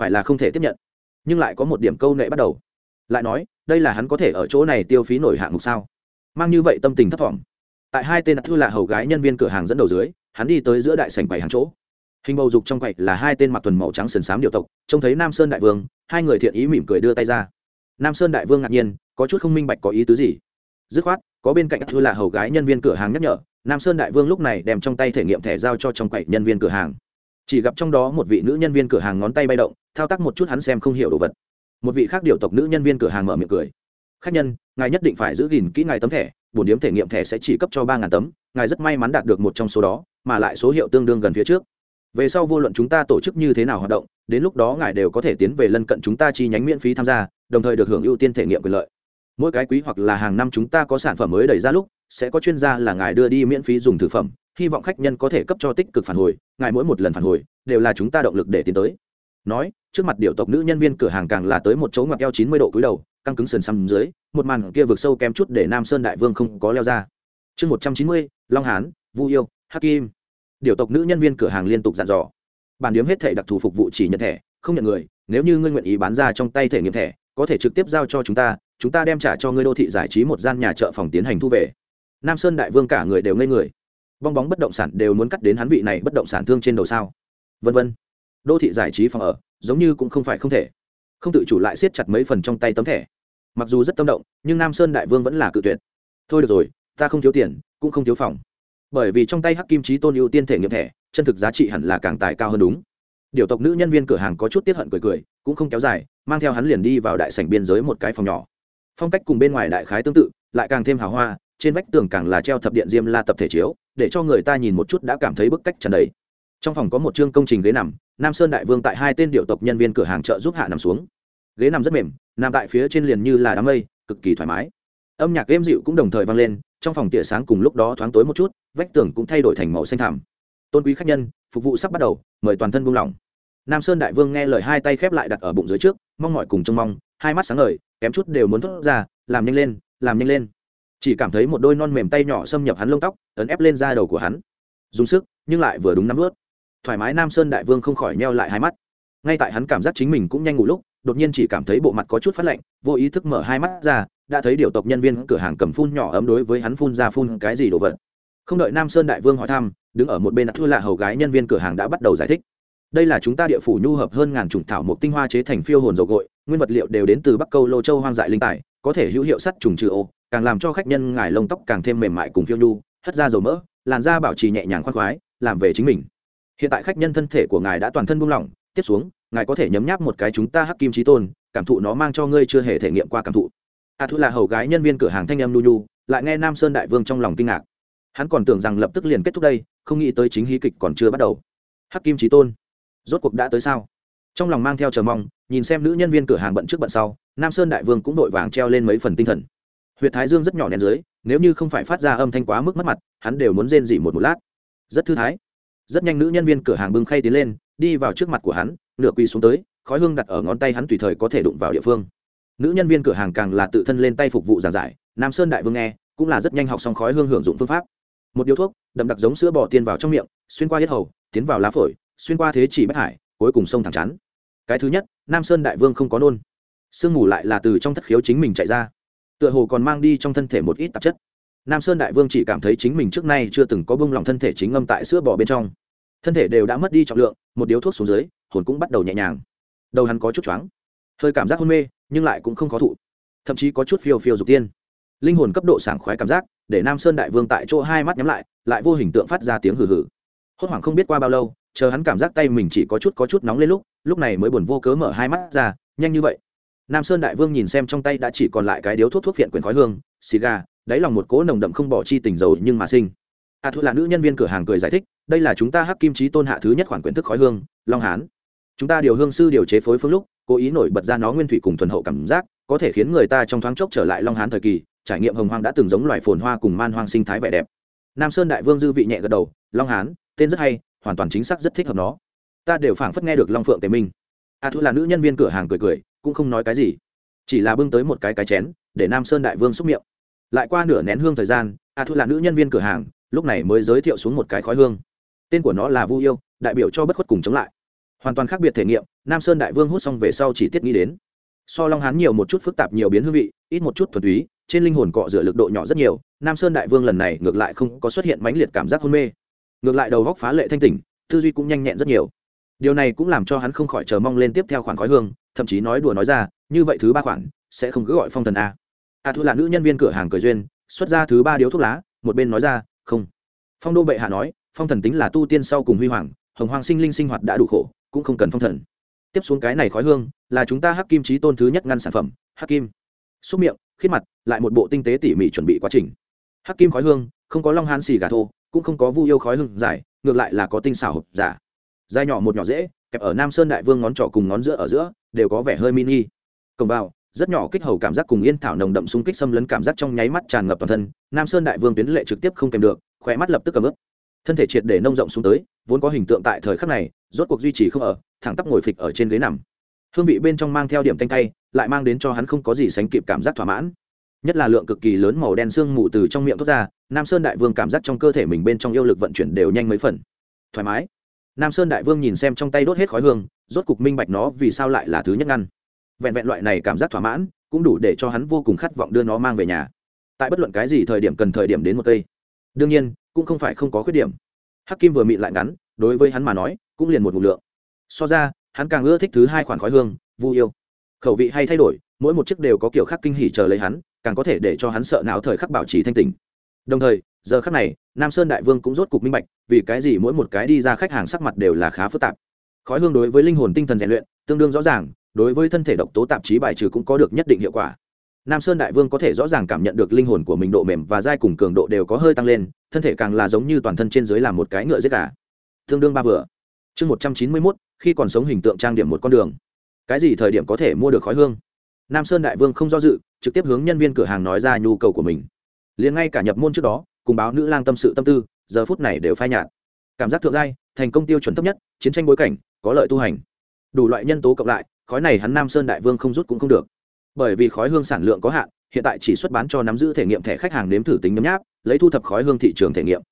phải là không thể tiếp nhận. Nhưng lại có một điểm câu nệ bắt đầu lại nói, đây là hắn có thể ở chỗ này tiêu phí nổi hạng mục sao? Mang như vậy tâm tình thấp thỏm. Tại hai tên thư là hầu gái nhân viên cửa hàng dẫn đầu dưới, hắn đi tới giữa đại sảnh quầy hàng chỗ. Hình bầu dục trong quầy là hai tên mặc tuần màu trắng sườn xám điều tộc, trông thấy nam sơn đại vương, hai người thiện ý mỉm cười đưa tay ra. Nam sơn đại vương ngạc nhiên, có chút không minh bạch có ý tứ gì. Dứt khoát, có bên cạnh thư là hầu gái nhân viên cửa hàng nhắc nhở, nam sơn đại vương lúc này đem trong tay thể nghiệm thẻ giao cho trong quầy nhân viên cửa hàng. Chỉ gặp trong đó một vị nữ nhân viên cửa hàng ngón tay bay động, thao tác một chút hắn xem không hiểu đồ vật một vị khác điều tộc nữ nhân viên cửa hàng mở miệng cười. Khách nhân, ngài nhất định phải giữ gìn kỹ ngài tấm thẻ bổn điếm thể nghiệm thẻ sẽ chỉ cấp cho ba ngàn tấm, ngài rất may mắn đạt được một trong số đó, mà lại số hiệu tương đương gần phía trước. Về sau vô luận chúng ta tổ chức như thế nào hoạt động, đến lúc đó ngài đều có thể tiến về lân cận chúng ta chi nhánh miễn phí tham gia, đồng thời được hưởng ưu tiên thể nghiệm quyền lợi. Mỗi cái quý hoặc là hàng năm chúng ta có sản phẩm mới đẩy ra lúc, sẽ có chuyên gia là ngài đưa đi miễn phí dùng thực phẩm, hy vọng khách nhân có thể cấp cho tích cực phản hồi, ngài mỗi một lần phản hồi, đều là chúng ta động lực để tiến tới nói, trước mặt điệu tộc nữ nhân viên cửa hàng càng là tới một chỗ ngoặc eo chín mươi độ cúi đầu, căng cứng sườn xăm dưới, một màn kia vượt sâu kém chút để nam sơn đại vương không có leo ra. Chương một trăm chín mươi, long hán, vu yêu, hắc kim. Điệu tộc nữ nhân viên cửa hàng liên tục dặn dò. Bản điếm hết thể đặc thù phục vụ chỉ nhận thẻ, không nhận người, nếu như ngươi nguyện ý bán ra trong tay thể nghiệm thẻ, có thể trực tiếp giao cho chúng ta chúng ta đem trả cho ngươi đô thị giải trí một gian nhà chợ phòng tiến hành thu về. Nam sơn đại vương cả người đều ngây người. Bong bóng bất động sản đều muốn cắt đến hắn vị này bất động sản thương trên đầu sao. Vân vân đô thị giải trí phòng ở, giống như cũng không phải không thể. Không tự chủ lại siết chặt mấy phần trong tay tấm thẻ. Mặc dù rất tâm động, nhưng nam sơn đại vương vẫn là cự tuyệt. Thôi được rồi, ta không thiếu tiền, cũng không thiếu phòng. Bởi vì trong tay hắc kim trí tôn ưu tiên thể nghiệm thẻ, chân thực giá trị hẳn là càng tài cao hơn đúng. Điều tộc nữ nhân viên cửa hàng có chút tiếp hận cười cười, cũng không kéo dài, mang theo hắn liền đi vào đại sảnh biên giới một cái phòng nhỏ. Phong cách cùng bên ngoài đại khái tương tự, lại càng thêm hào hoa, trên vách tường càng là treo thập điện diêm la tập thể chiếu, để cho người ta nhìn một chút đã cảm thấy bức cách trần đầy. Trong phòng có một chương công trình ghế nằm nam sơn đại vương tại hai tên điệu tộc nhân viên cửa hàng chợ giúp hạ nằm xuống. Ghế nằm rất mềm, nằm tại phía trên liền như là đám mây, cực kỳ thoải mái. Âm nhạc êm dịu cũng đồng thời vang lên, trong phòng tỉa sáng cùng lúc đó thoáng tối một chút, vách tường cũng thay đổi thành màu xanh thảm tôn quý khách nhân, phục vụ sắp bắt đầu, mời toàn thân buông lỏng. Nam sơn đại vương nghe lời hai tay khép lại đặt ở bụng dưới trước, mong mọi cùng trông mong, hai mắt sáng ngời, kém chút đều muốn thốt ra, làm nhanh lên, làm nhanh lên. Chỉ cảm thấy một đôi non mềm tay nhỏ xâm nhập hắn lông tóc, ấn ép lên da đầu của hắn. Dùng sức, nhưng lại vừa đúng nắm vớt thoải mái nam sơn đại vương không khỏi neo lại hai mắt ngay tại hắn cảm giác chính mình cũng nhanh ngủ lúc đột nhiên chỉ cảm thấy bộ mặt có chút phát lạnh vô ý thức mở hai mắt ra đã thấy điều tộc nhân viên cửa hàng cầm phun nhỏ ấm đối với hắn phun ra phun cái gì đồ vật không đợi nam sơn đại vương hỏi thăm đứng ở một bên đã thua lạ hầu gái nhân viên cửa hàng đã bắt đầu giải thích đây là chúng ta địa phủ nhu hợp hơn ngàn chủng thảo mộc tinh hoa chế thành phiêu hồn dầu gội nguyên vật liệu đều đến từ bắc câu lô châu hoang dại linh tài có thể hữu hiệu sắt trùng trừ ô càng làm cho khách nhân ngài lông tóc càng thêm mềm mại cùng phiêu nhu hất ra dầu mỡ làn da bảo trì nhẹ nhàng khoan khoái làm về chính mình hiện tại khách nhân thân thể của ngài đã toàn thân buông lỏng, tiếp xuống, ngài có thể nhấm nháp một cái chúng ta hắc kim trí tôn, cảm thụ nó mang cho ngươi chưa hề thể nghiệm qua cảm thụ. A thu là hầu gái nhân viên cửa hàng thanh em nu nhu, lại nghe nam sơn đại vương trong lòng kinh ngạc. Hắn còn tưởng rằng lập tức liền kết thúc đây, không nghĩ tới chính hí kịch còn chưa bắt đầu. Hắc kim trí tôn, rốt cuộc đã tới sao? Trong lòng mang theo chờ mong, nhìn xem nữ nhân viên cửa hàng bận trước bận sau, nam sơn đại vương cũng vội vàng treo lên mấy phần tinh thần. Huyện thái dương rất nhỏ nén dưới, nếu như không phải phát ra âm thanh quá mức mất mặt, hắn đều muốn rên dỉ một một lát. Rất thư thái rất nhanh nữ nhân viên cửa hàng bưng khay tiến lên, đi vào trước mặt của hắn, nửa quỳ xuống tới, khói hương đặt ở ngón tay hắn tùy thời có thể đụng vào địa phương. Nữ nhân viên cửa hàng càng là tự thân lên tay phục vụ giảng giải, nam sơn đại vương nghe, cũng là rất nhanh học xong khói hương hưởng dụng phương pháp. Một điếu thuốc, đậm đặc giống sữa bò tiên vào trong miệng, xuyên qua hết hầu, tiến vào lá phổi, xuyên qua thế chỉ bất hải, cuối cùng sông thẳng chắn. Cái thứ nhất, nam sơn đại vương không có nôn. Sương mù lại là từ trong thất khiếu chính mình chạy ra. Tựa hồ còn mang đi trong thân thể một ít tạp chất nam sơn đại vương chỉ cảm thấy chính mình trước nay chưa từng có bông lòng thân thể chính ngâm tại sữa bò bên trong. Thân thể đều đã mất đi trọng lượng, một điếu thuốc xuống dưới, hồn cũng bắt đầu nhẹ nhàng. Đầu hắn có chút choáng. Hơi cảm giác hôn mê, nhưng lại cũng không khó thụ. Thậm chí có chút phiêu phiêu dục tiên. Linh hồn cấp độ sảng khoái cảm giác, để nam sơn đại vương tại chỗ hai mắt nhắm lại lại vô hình tượng phát ra tiếng hừ hừ. Hốt hoảng không biết qua bao lâu, chờ hắn cảm giác tay mình chỉ có chút có chút nóng lên lúc lúc này mới buồn vô cớ mở hai mắt ra, nhanh như vậy. Nam sơn đại vương nhìn xem trong tay đã chỉ còn lại cái điếu thuốc thuốc phiện quyền khói hương, xì gà đáy lòng một cỗ nồng đậm không bỏ chi tình dầu nhưng mà sinh. A à, thu là nữ nhân viên cửa hàng cười giải thích đây là chúng ta hắc kim trí tôn hạ thứ nhất khoản quyển thức khói hương long hán. Chúng ta điều hương sư điều chế phối phương lúc cố ý nổi bật ra nó nguyên thủy cùng thuần hậu cảm giác có thể khiến người ta trong thoáng chốc trở lại long hán thời kỳ trải nghiệm hồng hoang đã từng giống loài phồn hoa cùng man hoang sinh thái vẻ đẹp. Nam sơn đại vương dư vị nhẹ gật đầu long hán tên rất hay hoàn toàn chính xác rất thích hợp nó. Ta đều phảng phất nghe được long phượng tề minh. À, A thu là nữ nhân viên cửa hàng cười cười cũng không nói cái gì. Chỉ là bưng tới một cái cái chén để nam sơn đại vương xúc miệng lại qua nửa nén hương thời gian, a thu là nữ nhân viên cửa hàng, lúc này mới giới thiệu xuống một cái khói hương. Tên của nó là vu yêu, đại biểu cho bất khuất cùng chống lại. Hoàn toàn khác biệt thể nghiệm, nam sơn đại vương hút xong về sau chỉ tiết nghĩ đến. So long hán nhiều một chút phức tạp nhiều biến hương vị, ít một chút thuần túy, trên linh hồn cọ rửa lực độ nhỏ rất nhiều, nam sơn đại vương lần này ngược lại không có xuất hiện mãnh liệt cảm giác hôn mê. Ngược lại đầu góc phá lệ thanh tỉnh, tư duy cũng nhanh nhẹn rất nhiều. Điều này cũng làm cho hắn không khỏi chờ mong lên tiếp theo khoản khói hương, thậm chí nói đùa nói ra, như vậy thứ ba khoản, sẽ không cứ gọi phong thần a a thu là nữ nhân viên cửa hàng cười duyên, xuất ra thứ ba điếu thuốc lá, một bên nói ra, không. Phong đô bệ hạ nói, phong thần tính là tu tiên sau cùng huy hoàng, hồng hoàng sinh linh sinh hoạt đã đủ khổ, cũng không cần phong thần. Tiếp xuống cái này khói hương, là chúng ta hắc kim trí tôn thứ nhất ngăn sản phẩm, hắc kim. Xúc miệng khiết mặt, lại một bộ tinh tế tỉ mỉ chuẩn bị quá trình. Hắc kim khói hương, không có long hán xì gà thô, cũng không có vu yêu khói hương dài ngược lại là có tinh xảo hộp giả. Dài nhỏ một nhỏ dễ, kẹp ở nam sơn đại vương ngón trỏ cùng ngón giữa ở giữa, đều có vẻ hơi mini. Cổng vào rất nhỏ kích hầu cảm giác cùng yên thảo nồng đậm xung kích xâm lấn cảm giác trong nháy mắt tràn ngập toàn thân, nam sơn đại vương tuyến lệ trực tiếp không kèm được khỏe mắt lập tức cầm ướp thân thể triệt để nông rộng xuống tới, vốn có hình tượng tại thời khắc này, rốt cuộc duy trì không ở, thẳng tắp ngồi phịch ở trên ghế nằm. Hương vị bên trong mang theo điểm tanh tay lại mang đến cho hắn không có gì sánh kịp cảm giác thỏa mãn. Nhất là lượng cực kỳ lớn màu đen sương mù từ trong miệng thoát ra, nam sơn đại vương cảm giác trong cơ thể mình bên trong yêu lực vận chuyển đều nhanh mấy phần. Thoải mái. Nam sơn đại vương nhìn xem trong tay đốt hết khói hương, rốt cục minh bạch nó vì sao lại là thứ nhất ngăn vẹn vẹn loại này cảm giác thỏa mãn, cũng đủ để cho hắn vô cùng khát vọng đưa nó mang về nhà. Tại bất luận cái gì thời điểm cần thời điểm đến một cây. Đương nhiên, cũng không phải không có khuyết điểm. Hắc kim vừa mịn lại ngắn, đối với hắn mà nói, cũng liền một ngụ lượng. So ra, hắn càng ưa thích thứ hai khoản khói hương, vu yêu. Khẩu vị hay thay đổi, mỗi một chiếc đều có kiểu khác kinh hỉ chờ lấy hắn, càng có thể để cho hắn sợ não thời khắc bảo trì thanh tình đồng thời, giờ khắc này, nam sơn đại vương cũng rốt cục minh bạch, vì cái gì mỗi một cái đi ra khách hàng sắc mặt đều là khá phức tạp. Khói hương đối với linh hồn tinh thần rèn luyện, tương đương rõ ràng đối với thân thể độc tố tạp chí bài trừ cũng có được nhất định hiệu quả. Nam sơn đại vương có thể rõ ràng cảm nhận được linh hồn của mình độ mềm và dai cùng cường độ đều có hơi tăng lên, thân thể càng là giống như toàn thân trên dưới là một cái ngựa giết gà. Tương đương ba vừa. Chương một trăm chín mươi mốt, khi còn sống hình tượng trang điểm một con đường. Cái gì thời điểm có thể mua được khói hương? Nam sơn đại vương không do dự, trực tiếp hướng nhân viên cửa hàng nói ra nhu cầu của mình. Liền ngay cả nhập môn trước đó, cùng báo nữ lang tâm sự tâm tư, giờ phút này đều phai nhạt. Cảm giác thượng giai, thành công tiêu chuẩn thấp nhất, chiến tranh bối cảnh, có lợi tu hành. Đủ loại nhân tố cộng lại khói này hắn nam sơn đại vương không rút cũng không được. Bởi vì khói hương sản lượng có hạn, hiện tại chỉ xuất bán cho nắm giữ thể nghiệm thẻ khách hàng nếm thử tính nhấm nháp, lấy thu thập khói hương thị trường thể nghiệm.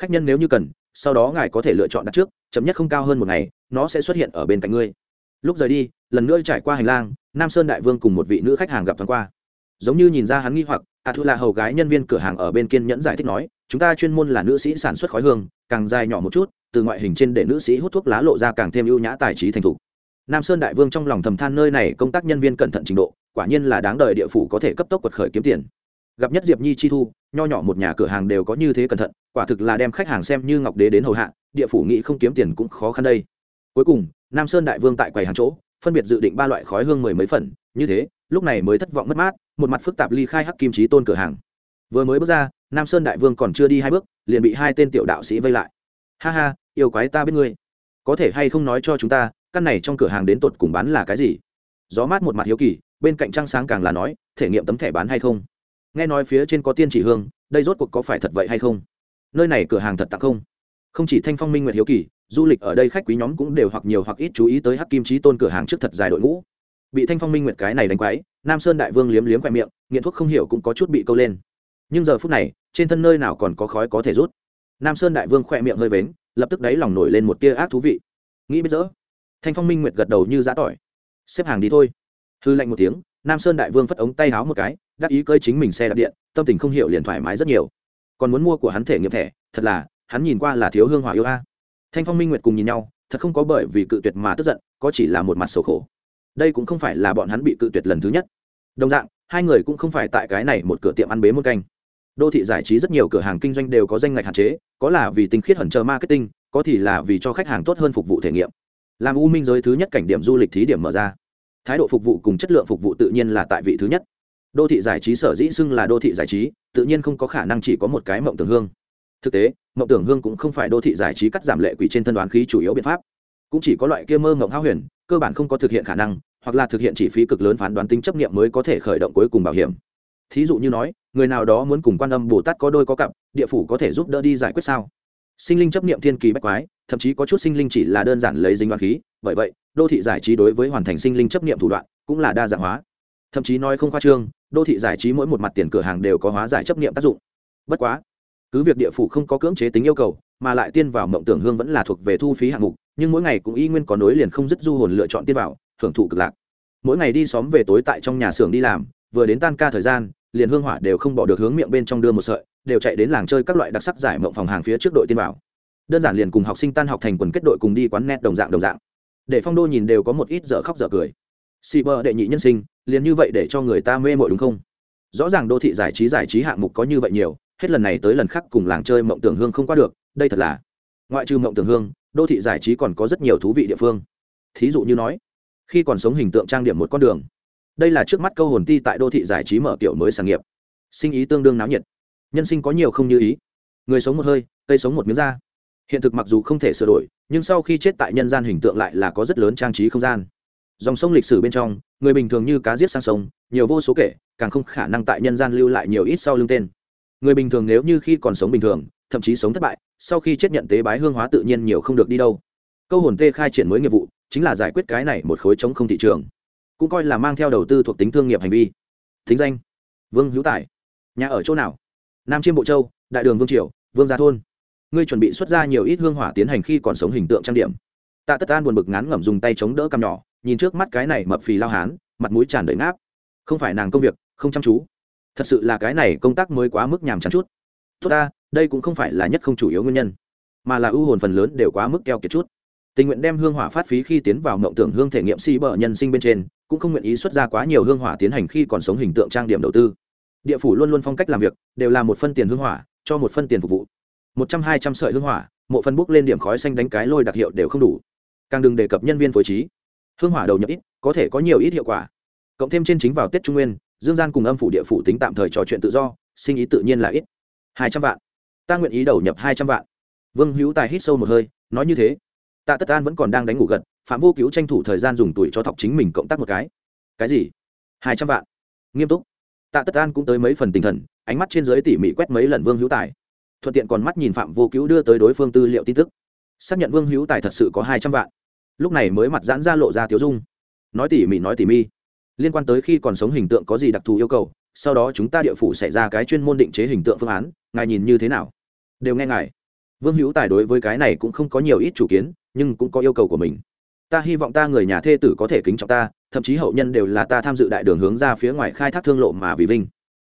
Khách nhân nếu như cần, sau đó ngài có thể lựa chọn đặt trước, chậm nhất không cao hơn một ngày, nó sẽ xuất hiện ở bên cạnh ngươi. Lúc rời đi, lần nữa trải qua hành lang, nam sơn đại vương cùng một vị nữ khách hàng gặp thoáng qua. Giống như nhìn ra hắn nghi hoặc a thu là hầu gái nhân viên cửa hàng ở bên kiên nhẫn giải thích nói, chúng ta chuyên môn là nữ sĩ sản xuất khói hương, càng dài nhỏ một chút, từ ngoại hình trên để nữ sĩ hút thuốc lá lộ ra càng thêm ưu nhã tài trí thành thục nam sơn đại vương trong lòng thầm than nơi này công tác nhân viên cẩn thận trình độ, quả nhiên là đáng đợi địa phủ có thể cấp tốc quật khởi kiếm tiền. Gặp nhất diệp nhi chi thu, nho nhỏ một nhà cửa hàng đều có như thế cẩn thận, quả thực là đem khách hàng xem như ngọc đế đến hầu hạ, địa phủ nghĩ không kiếm tiền cũng khó khăn đây. Cuối cùng, nam sơn đại vương tại quầy hàng chỗ, phân biệt dự định ba loại khói hương mười mấy phần, như thế, lúc này mới thất vọng mất mát, một mặt phức tạp ly khai hắc kim trí tôn cửa hàng. Vừa mới bước ra, nam sơn đại vương còn chưa đi hai bước, liền bị hai tên tiểu đạo sĩ vây lại. Ha ha, yêu quái ta biết ngươi. Có thể hay không nói cho chúng ta căn này trong cửa hàng đến tột cùng bán là cái gì? Gió mát một mặt hiếu kỳ, bên cạnh trăng sáng càng là nói, thể nghiệm tấm thẻ bán hay không? Nghe nói phía trên có tiên chỉ hương, đây rốt cuộc có phải thật vậy hay không? Nơi này cửa hàng thật tặng không? Không chỉ thanh phong minh nguyệt hiếu kỳ, du lịch ở đây khách quý nhóm cũng đều hoặc nhiều hoặc ít chú ý tới hắc kim trí tôn cửa hàng trước thật dài đội ngũ. Bị thanh phong minh nguyệt cái này đánh quái, nam sơn đại vương liếm liếm khoe miệng, nghiện thuốc không hiểu cũng có chút bị câu lên. Nhưng giờ phút này, trên thân nơi nào còn có khói có thể rút? Nam sơn đại vương khoe miệng hơi vến lập tức đáy lòng nổi lên một tia ác thú vị. Nghĩ biết dỡ thanh phong minh nguyệt gật đầu như giã tỏi. Xếp hàng đi thôi. Hư lạnh một tiếng, nam sơn đại vương phất ống tay háo một cái, đắc ý cơi chính mình xe đạp điện, tâm tình không hiểu liền thoải mái rất nhiều. Còn muốn mua của hắn thể nghiệm thẻ, thật là, hắn nhìn qua là thiếu hương hỏa yêu a. Thanh phong minh nguyệt cùng nhìn nhau, thật không có bởi vì cự tuyệt mà tức giận, có chỉ là một mặt sầu khổ. Đây cũng không phải là bọn hắn bị cự tuyệt lần thứ nhất. Đồng dạng, hai người cũng không phải tại cái này một cửa tiệm ăn bế một canh. Đô thị giải trí rất nhiều cửa hàng kinh doanh đều có danh ngạch hạn chế, có là vì tinh khiết hẩn chờ marketing, có thì là vì cho khách hàng tốt hơn phục vụ thể nghiệm làm u minh giới thứ nhất cảnh điểm du lịch thí điểm mở ra. Thái độ phục vụ cùng chất lượng phục vụ tự nhiên là tại vị thứ nhất. Đô thị giải trí sở dĩ xưng là đô thị giải trí, tự nhiên không có khả năng chỉ có một cái mộng tưởng hương. Thực tế, mộng tưởng hương cũng không phải đô thị giải trí cắt giảm lệ quỷ trên thân đoán khí chủ yếu biện pháp. Cũng chỉ có loại kia mơ mộng hao huyền, cơ bản không có thực hiện khả năng, hoặc là thực hiện chi phí cực lớn phán đoán tính chấp nghiệm mới có thể khởi động cuối cùng bảo hiểm. Thí dụ như nói, người nào đó muốn cùng quan âm bồ tát có đôi có cặp, địa phủ có thể giúp đỡ đi giải quyết sao? Sinh linh chấp nghiệm thiên kỳ bách quái thậm chí có chút sinh linh chỉ là đơn giản lấy dính đoán khí, bởi vậy, đô thị giải trí đối với hoàn thành sinh linh chấp nghiệm thủ đoạn cũng là đa dạng hóa. Thậm chí nói không khoa trương, đô thị giải trí mỗi một mặt tiền cửa hàng đều có hóa giải chấp nghiệm tác dụng. Bất quá, cứ việc địa phủ không có cưỡng chế tính yêu cầu, mà lại tiên vào mộng tưởng hương vẫn là thuộc về thu phí hạng mục, nhưng mỗi ngày cũng y nguyên có nối liền không dứt du hồn lựa chọn tiên vào hưởng thụ cực lạc. Mỗi ngày đi xóm về tối tại trong nhà xưởng đi làm, vừa đến tan ca thời gian, liền hương hỏa đều không bỏ được hướng miệng bên trong đưa một sợi, đều chạy đến làng chơi các loại đặc sắc giải mộng phòng hàng phía trước đội tiên vào đơn giản liền cùng học sinh tan học thành quần kết đội cùng đi quán net đồng dạng đồng dạng. Để phong đô nhìn đều có một ít dở khóc dở cười. Xì bờ đệ nhị nhân sinh, liền như vậy để cho người ta mê mội đúng không? Rõ ràng đô thị giải trí giải trí hạng mục có như vậy nhiều, hết lần này tới lần khác cùng làng chơi mộng tưởng hương không qua được, đây thật là. Ngoại trừ mộng tưởng hương, đô thị giải trí còn có rất nhiều thú vị địa phương. Thí dụ như nói, khi còn sống hình tượng trang điểm một con đường, đây là trước mắt câu hồn ti tại đô thị giải trí mở kiểu mới sản nghiệp. Sinh ý tương đương náo nhiệt. Nhân sinh có nhiều không như ý. Người sống một hơi, cây sống một miếng da hiện thực mặc dù không thể sửa đổi, nhưng sau khi chết tại nhân gian hình tượng lại là có rất lớn trang trí không gian. Dòng sông lịch sử bên trong, người bình thường như cá giết sang sông, nhiều vô số kể, càng không khả năng tại nhân gian lưu lại nhiều ít sau lưng tên. Người bình thường nếu như khi còn sống bình thường, thậm chí sống thất bại, sau khi chết nhận tế bái hương hóa tự nhiên nhiều không được đi đâu. Câu hồn tê khai triển mới nghiệp vụ, chính là giải quyết cái này một khối chống không thị trường. Cũng coi là mang theo đầu tư thuộc tính thương nghiệp hành vi. Thính danh vương hữu tài. Nhà ở chỗ nào? Nam chiêm bộ châu, đại đường vương triều, vương gia thôn ngươi chuẩn bị xuất ra nhiều ít hương hỏa tiến hành khi còn sống hình tượng trang điểm. Tạ tất an buồn bực ngán ngẩm dùng tay chống đỡ cằm nhỏ, nhìn trước mắt cái này mập phì lao hán, mặt mũi tràn đầy ngáp. Không phải nàng công việc, không chăm chú. Thật sự là cái này công tác mới quá mức nhàm chán chút. Tốt ta, đây cũng không phải là nhất không chủ yếu nguyên nhân, mà là ưu hồn phần lớn đều quá mức keo kiệt chút. Tình nguyện đem hương hỏa phát phí khi tiến vào mộng tưởng hương thể nghiệm si bờ nhân sinh bên trên, cũng không nguyện ý xuất ra quá nhiều hương hỏa tiến hành khi còn sống hình tượng trang điểm đầu tư. Địa phủ luôn luôn phong cách làm việc, đều là một phân tiền hương hỏa, cho một phân tiền phục vụ một trăm hai trăm sợi hương hỏa, mộ phân bút lên điểm khói xanh đánh cái lôi đặc hiệu đều không đủ. Càng đừng đề cập nhân viên phối trí. Hương hỏa đầu nhập ít, có thể có nhiều ít hiệu quả. Cộng thêm trên chính vào tết trung nguyên, dương gian cùng âm phủ địa phủ tính tạm thời trò chuyện tự do, sinh ý tự nhiên là ít. Hai trăm vạn. Ta nguyện ý đầu nhập hai trăm vạn. Vương hữu tài hít sâu một hơi, nói như thế. Tạ tất an vẫn còn đang đánh ngủ gật, phạm vô cứu tranh thủ thời gian dùng tuổi cho thọc chính mình cộng tác một cái. Cái gì? Hai trăm vạn. Nghiêm túc. Tạ tất an cũng tới mấy phần tinh thần, ánh mắt trên dưới tỉ mỉ quét mấy lần vương hữu tài thuận tiện còn mắt nhìn phạm vô cứu đưa tới đối phương tư liệu tin tức. Xác nhận vương hữu tài thật sự có hai trăm vạn. Lúc này mới mặt giãn ra lộ ra tiếu dung. Nói tỉ mỉ, nói tỉ mi liên quan tới khi còn sống hình tượng có gì đặc thù yêu cầu, sau đó chúng ta địa phủ sẽ ra cái chuyên môn định chế hình tượng phương án, ngài nhìn như thế nào? Đều nghe ngài. Vương hữu tài đối với cái này cũng không có nhiều ít chủ kiến, nhưng cũng có yêu cầu của mình. Ta hy vọng ta người nhà thê tử có thể kính trọng ta, thậm chí hậu nhân đều là ta tham dự đại đường hướng ra phía ngoài khai thác thương lộ mà vì vinh.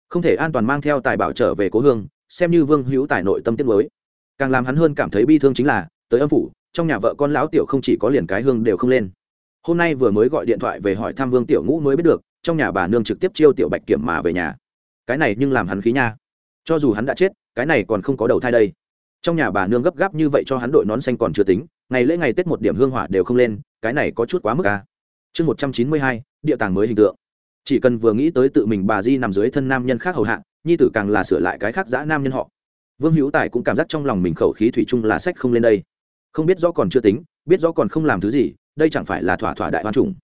Không thể an toàn mang theo tài bảo trở về cố hương xem như vương hữu tài nội tâm tiết mới. Càng làm hắn hơn cảm thấy bi thương chính là, tới âm phủ, trong nhà vợ con lão tiểu không chỉ có liền cái hương đều không lên. Hôm nay vừa mới gọi điện thoại về hỏi thăm vương tiểu ngũ mới biết được, trong nhà bà nương trực tiếp chiêu tiểu bạch kiểm mà về nhà. Cái này nhưng làm hắn khí nha. Cho dù hắn đã chết, cái này còn không có đầu thai đây. Trong nhà bà nương gấp gáp như vậy cho hắn đội nón xanh còn chưa tính, ngày lễ ngày tết một điểm hương hỏa đều không lên, cái này có chút quá mức à. chương một trăm chín mươi hai, địa tàng mới hình tượng chỉ cần vừa nghĩ tới tự mình bà di nằm dưới thân nam nhân khác hầu hạ, nhi tử càng là sửa lại cái khác giã nam nhân họ. Vương hữu tài cũng cảm giác trong lòng mình khẩu khí thủy chung là sách không lên đây. Không biết rõ còn chưa tính, biết rõ còn không làm thứ gì, đây chẳng phải là thỏa thỏa đại hoan trùng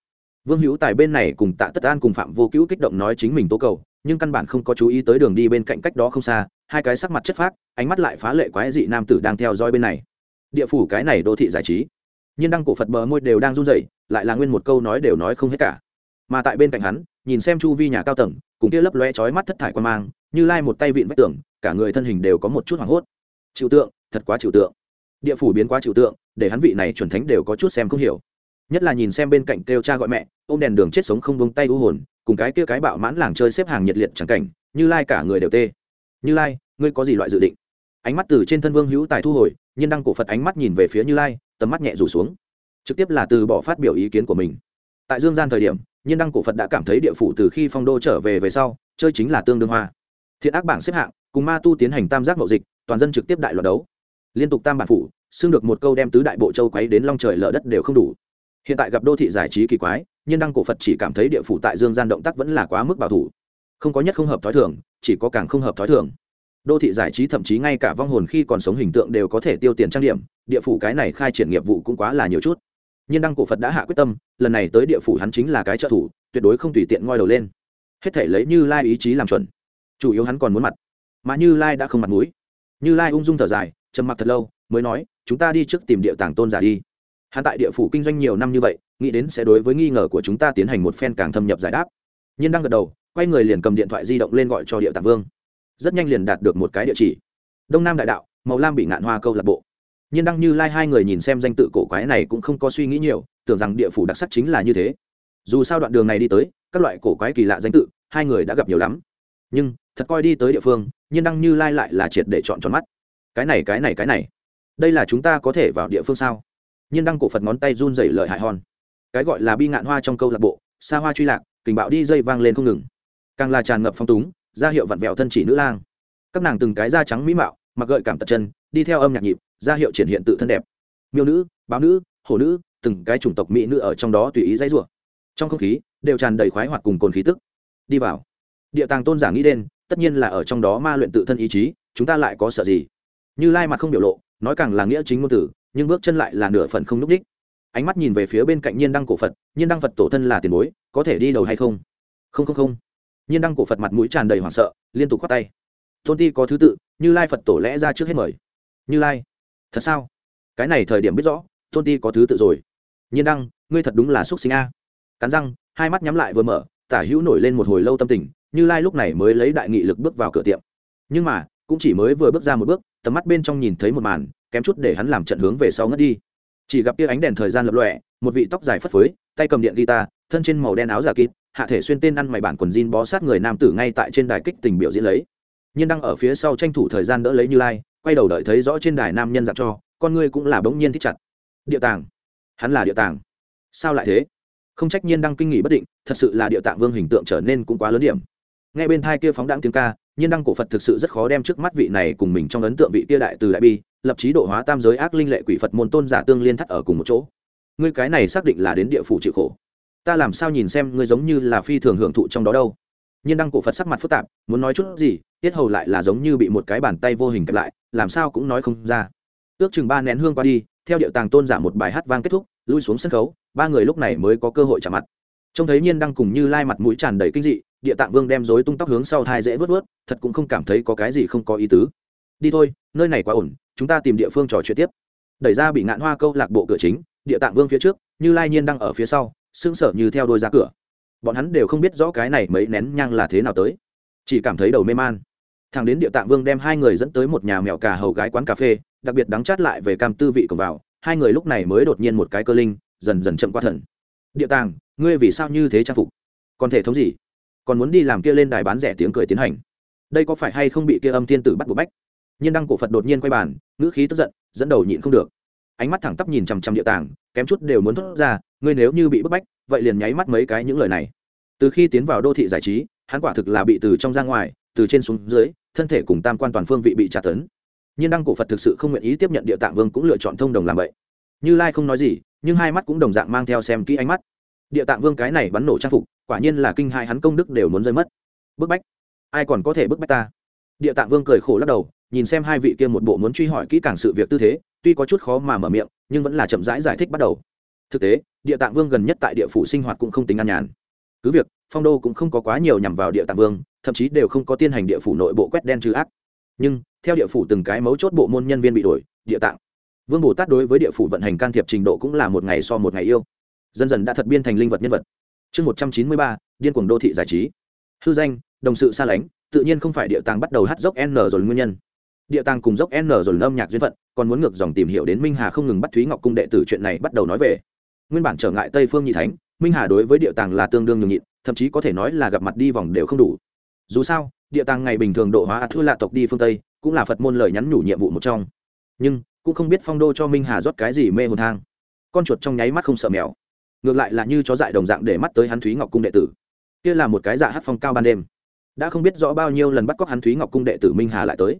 vương hữu tài bên này cùng tạ tất an cùng phạm vô cứu kích động nói chính mình tố cầu, nhưng căn bản không có chú ý tới đường đi bên cạnh cách đó không xa, hai cái sắc mặt chất phác, ánh mắt lại phá lệ quái dị nam tử đang theo dõi bên này. Địa phủ cái này đô thị giải trí. Nhưng đăng cổ phật bờ môi đều đang run rẩy, lại là nguyên một câu nói đều nói không hết cả. Mà tại bên cạnh hắn nhìn xem chu vi nhà cao tầng, cùng kia lấp lóe chói mắt thất thải quan mang, như lai một tay vịn vách tường, cả người thân hình đều có một chút hoảng hốt. Chịu tượng, thật quá chịu tượng. Địa phủ biến quá chịu tượng, để hắn vị này chuẩn thánh đều có chút xem không hiểu. Nhất là nhìn xem bên cạnh kêu cha gọi mẹ ô m đèn đường chết sống không bông tay u hồn, cùng cái kia cái bạo mãn làng chơi xếp hàng nhiệt liệt chẳng cảnh, như lai cả người đều tê. Như lai, ngươi có gì loại dự định? Ánh mắt từ trên thân vương hữu tài thu hồi, nhiên đăng cổ phật ánh mắt nhìn về phía như lai, tầm mắt nhẹ rủ xuống. Trực tiếp là từ bỏ phát biểu ý kiến của mình. Tại dương gian thời điểm nhiên đăng cổ phật đã cảm thấy địa phủ từ khi phong đô trở về về sau, chơi chính là tương đương hoa. Thiện ác bảng xếp hạng, cùng ma tu tiến hành tam giác mậu dịch, toàn dân trực tiếp đại loạt đấu. Liên tục tam bản phủ, xưng được một câu đem tứ đại bộ châu quấy đến long trời lở đất đều không đủ. Hiện tại gặp đô thị giải trí kỳ quái, nhiên đăng cổ phật chỉ cảm thấy địa phủ tại dương gian động tác vẫn là quá mức bảo thủ. Không có nhất không hợp thói thường, chỉ có càng không hợp thói thường. Đô thị giải trí thậm chí ngay cả vong hồn khi còn sống hình tượng đều có thể tiêu tiền trang điểm, địa phủ cái này khai triển nghiệp vụ cũng quá là nhiều chút nhiên đăng cổ phật đã hạ quyết tâm, lần này tới địa phủ hắn chính là cái trợ thủ, tuyệt đối không tùy tiện ngoi đầu lên. Hết thể lấy như lai ý chí làm chuẩn. Chủ yếu hắn còn muốn mặt. Mà như lai đã không mặt mũi. Như lai ung dung thở dài, trầm mặc thật lâu, mới nói, chúng ta đi trước tìm địa tàng tôn giả đi. Hắn tại địa phủ kinh doanh nhiều năm như vậy, nghĩ đến sẽ đối với nghi ngờ của chúng ta tiến hành một phen càng thâm nhập giải đáp. Nhiên đang gật đầu, quay người liền cầm điện thoại di động lên gọi cho địa tàng vương. Rất nhanh liền đạt được một cái địa chỉ. Đông nam đại đạo, màu lam bị ngạn hoa câu lạc bộ nhiên đăng như Lai hai người nhìn xem danh tự cổ quái này cũng không có suy nghĩ nhiều, tưởng rằng địa phủ đặc sắc chính là như thế. Dù sao đoạn đường này đi tới, các loại cổ quái kỳ lạ danh tự, hai người đã gặp nhiều lắm. Nhưng, thật coi đi tới địa phương, nhiên đăng như lai lại là triệt để chọn tròn mắt. Cái này cái này cái này. Đây là chúng ta có thể vào địa phương sao? Nhiên đăng cổ phật ngón tay run dày lợi hại hòn cái gọi là bi ngạn hoa trong câu lạc bộ, xa hoa truy lạc, kình bạo đi dây vang lên không ngừng. Càng là tràn ngập phong túng, ra hiệu vặn vẹo thân chỉ nữ lang. Các nàng từng cái da trắng mỹ mạo, mặc gợi cảm tật chân, đi theo âm nhạc nhịp ra hiệu triển hiện tự thân đẹp. Miêu nữ, báo nữ, hổ nữ, từng cái chủng tộc mỹ nữ ở trong đó tùy ý dãy rủa. Trong không khí, đều tràn đầy khoái hoạt cùng cồn khí tức. Đi vào. Địa tàng tôn giả nghĩ đến, tất nhiên là ở trong đó ma luyện tự thân ý chí, chúng ta lại có sợ gì? Như lai mặt không biểu lộ, nói càng là nghĩa chính ngôn tử, nhưng bước chân lại là nửa phần không n ú c đích. Ánh mắt nhìn về phía bên cạnh nhiên đăng cổ phật, nhiên đăng phật tổ thân là tiền bối, có thể đi đầu hay không? Không không không. Nhiên đăng cổ phật mặt mũi tràn đầy hoảng sợ, liên tục k h o á t tay. Tôn ti có thứ tự, như lai phật tổ lẽ ra trước hết mời. Như lai thật sao? Cái này thời điểm biết rõ, tôn ti có thứ tự rồi. Nhiên đăng, ngươi thật đúng là x u ấ t sinh a. Cắn răng, hai mắt nhắm lại vừa mở, tả hữu nổi lên một hồi lâu tâm tình, như lai lúc này mới lấy đại nghị lực bước vào cửa tiệm. Nhưng mà, cũng chỉ mới vừa bước ra một bước, tầm mắt bên trong nhìn thấy một màn, kém chút để hắn làm trận hướng về sau ngất đi. Chỉ gặp kia ánh đèn thời gian lập lọe một vị tóc dài phất phới, tay cầm điện guitar, thân trên màu đen áo giả kín hạ thể xuyên tên ăn mày bản quần jean bó sát người nam tử ngay tại trên đài kích tình biểu diễn lấy. Nhiên đang ở phía sau tranh thủ thời gian đỡ lấy như lai quay đầu đợi thấy rõ trên đài nam nhân dặn cho, con ngươi cũng là bỗng nhiên thích chặt. Địa tàng. Hắn là địa tàng. Sao lại thế? Không trách nhiên đăng kinh nghỉ bất định, thật sự là địa tạng vương hình tượng trở nên cũng quá lớn điểm. Nghe bên thai kia phóng đáng tiếng ca, nhiên đăng cổ phật thực sự rất khó đem trước mắt vị này cùng mình trong ấn tượng vị kia đại từ đại bi, lập chí độ hóa tam giới ác linh lệ quỷ phật môn tôn giả tương liên thắt ở cùng một chỗ. Ngươi cái này xác định là đến địa phủ chịu khổ. Ta làm sao nhìn xem ngươi giống như là phi thường hưởng thụ trong đó đâu? Nhiên đăng cổ phật sắc mặt phức tạp, muốn nói chút gì, tiết hầu lại là giống như bị một cái bàn tay vô hình kẹp lại, làm sao cũng nói không ra. Ước chừng ba nén hương qua đi, theo điệu tàng tôn giả một bài hát vang kết thúc, lui xuống sân khấu, ba người lúc này mới có cơ hội chạm mặt. Trông thấy nhiên đăng cùng như lai mặt mũi tràn đầy kinh dị, địa tạng vương đem dối tung tóc hướng sau thai dễ vớt vớt, thật cũng không cảm thấy có cái gì không có ý tứ. Đi thôi, nơi này quá ổn, chúng ta tìm địa phương trò chuyện tiếp. Đẩy ra bị ngạn hoa câu lạc bộ cửa chính, địa tạng vương phía trước, như lai nhiên đang ở phía sau xương sở như theo đôi ra cửa bọn hắn đều không biết rõ cái này mấy nén nhang là thế nào tới. Chỉ cảm thấy đầu mê man. Thằng đến địa tạng vương đem hai người dẫn tới một nhà mèo cà hầu gái quán cà phê, đặc biệt đắng chát lại về cam tư vị cùng vào, hai người lúc này mới đột nhiên một cái cơ linh, dần dần chậm qua thần. Địa tàng ngươi vì sao như thế trang phục? Còn thể thống gì? Còn muốn đi làm kia lên đài bán rẻ tiếng cười tiến hành. Đây có phải hay không bị kia âm thiên tử bắt buộc bách? Nhiên đăng cổ phật đột nhiên quay bàn, ngữ khí tức giận, dẫn đầu nhịn không được. Ánh mắt thẳng tắp nhìn chằm chằm địa tàng kém chút đều muốn thốt ra ngươi nếu như bị bức bách vậy liền nháy mắt mấy cái những lời này. Từ khi tiến vào đô thị giải trí hắn quả thực là bị từ trong ra ngoài từ trên xuống dưới thân thể cùng tam quan toàn phương vị bị tra tấn. Nhiên đăng cổ phật thực sự không nguyện ý tiếp nhận địa tạng vương cũng lựa chọn thông đồng làm vậy. Như lai không nói gì nhưng hai mắt cũng đồng dạng mang theo xem kỹ ánh mắt. Địa tạng vương cái này bắn nổ trang phục quả nhiên là kinh hai hắn công đức đều muốn rơi mất. Bức bách? Ai còn có thể bức bách ta? Địa tạng vương cười khổ lắc đầu nhìn xem hai vị kia một bộ muốn truy hỏi kỹ càng sự việc tư thế tuy có chút khó mà mở miệng nhưng vẫn là chậm rãi giải, giải thích bắt đầu. Thực tế địa tạng vương gần nhất tại địa phủ sinh hoạt cũng không tính an nhàn. Cứ việc, phong đô cũng không có quá nhiều nhằm vào địa tạng vương, thậm chí đều không có tiên hành địa phủ nội bộ quét đen trừ ác. Nhưng, theo địa phủ từng cái mấu chốt bộ môn nhân viên bị đổi, địa tạng vương bồ tát đối với địa phủ vận hành can thiệp trình độ cũng là một ngày so một ngày yêu. Dần dần đã thật biên thành linh vật nhân vật. Chương một trăm chín mươi ba, điên cuồng đô thị giải trí. Hư danh, đồng sự xa lánh, tự nhiên không phải địa tàng bắt đầu hát dốc n rồi nguyên nhân. Địa tàng cùng dốc n rồi âm nhạc duyên phận, còn muốn ngược dòng tìm hiểu đến minh hà không ngừng bắt thúy ngọc cung đệ tử chuyện này bắt đầu nói về nguyên bản trở ngại tây phương nhị thánh, minh hà đối với địa tàng là tương đương nhường nhịn, thậm chí có thể nói là gặp mặt đi vòng đều không đủ. Dù sao, địa tàng ngày bình thường độ hóa thua lạ tộc đi phương tây, cũng là phật môn lời nhắn nhủ nhiệm vụ một trong. Nhưng, cũng không biết phong đô cho minh hà rót cái gì mê hồn thang. Con chuột trong nháy mắt không sợ mèo. Ngược lại là như chó dại đồng dạng để mắt tới hắn thúy ngọc cung đệ tử. Kia là một cái dạ hát phong cao ban đêm. Đã không biết rõ bao nhiêu lần bắt cóc hắn thúy ngọc cung đệ tử minh hà lại tới.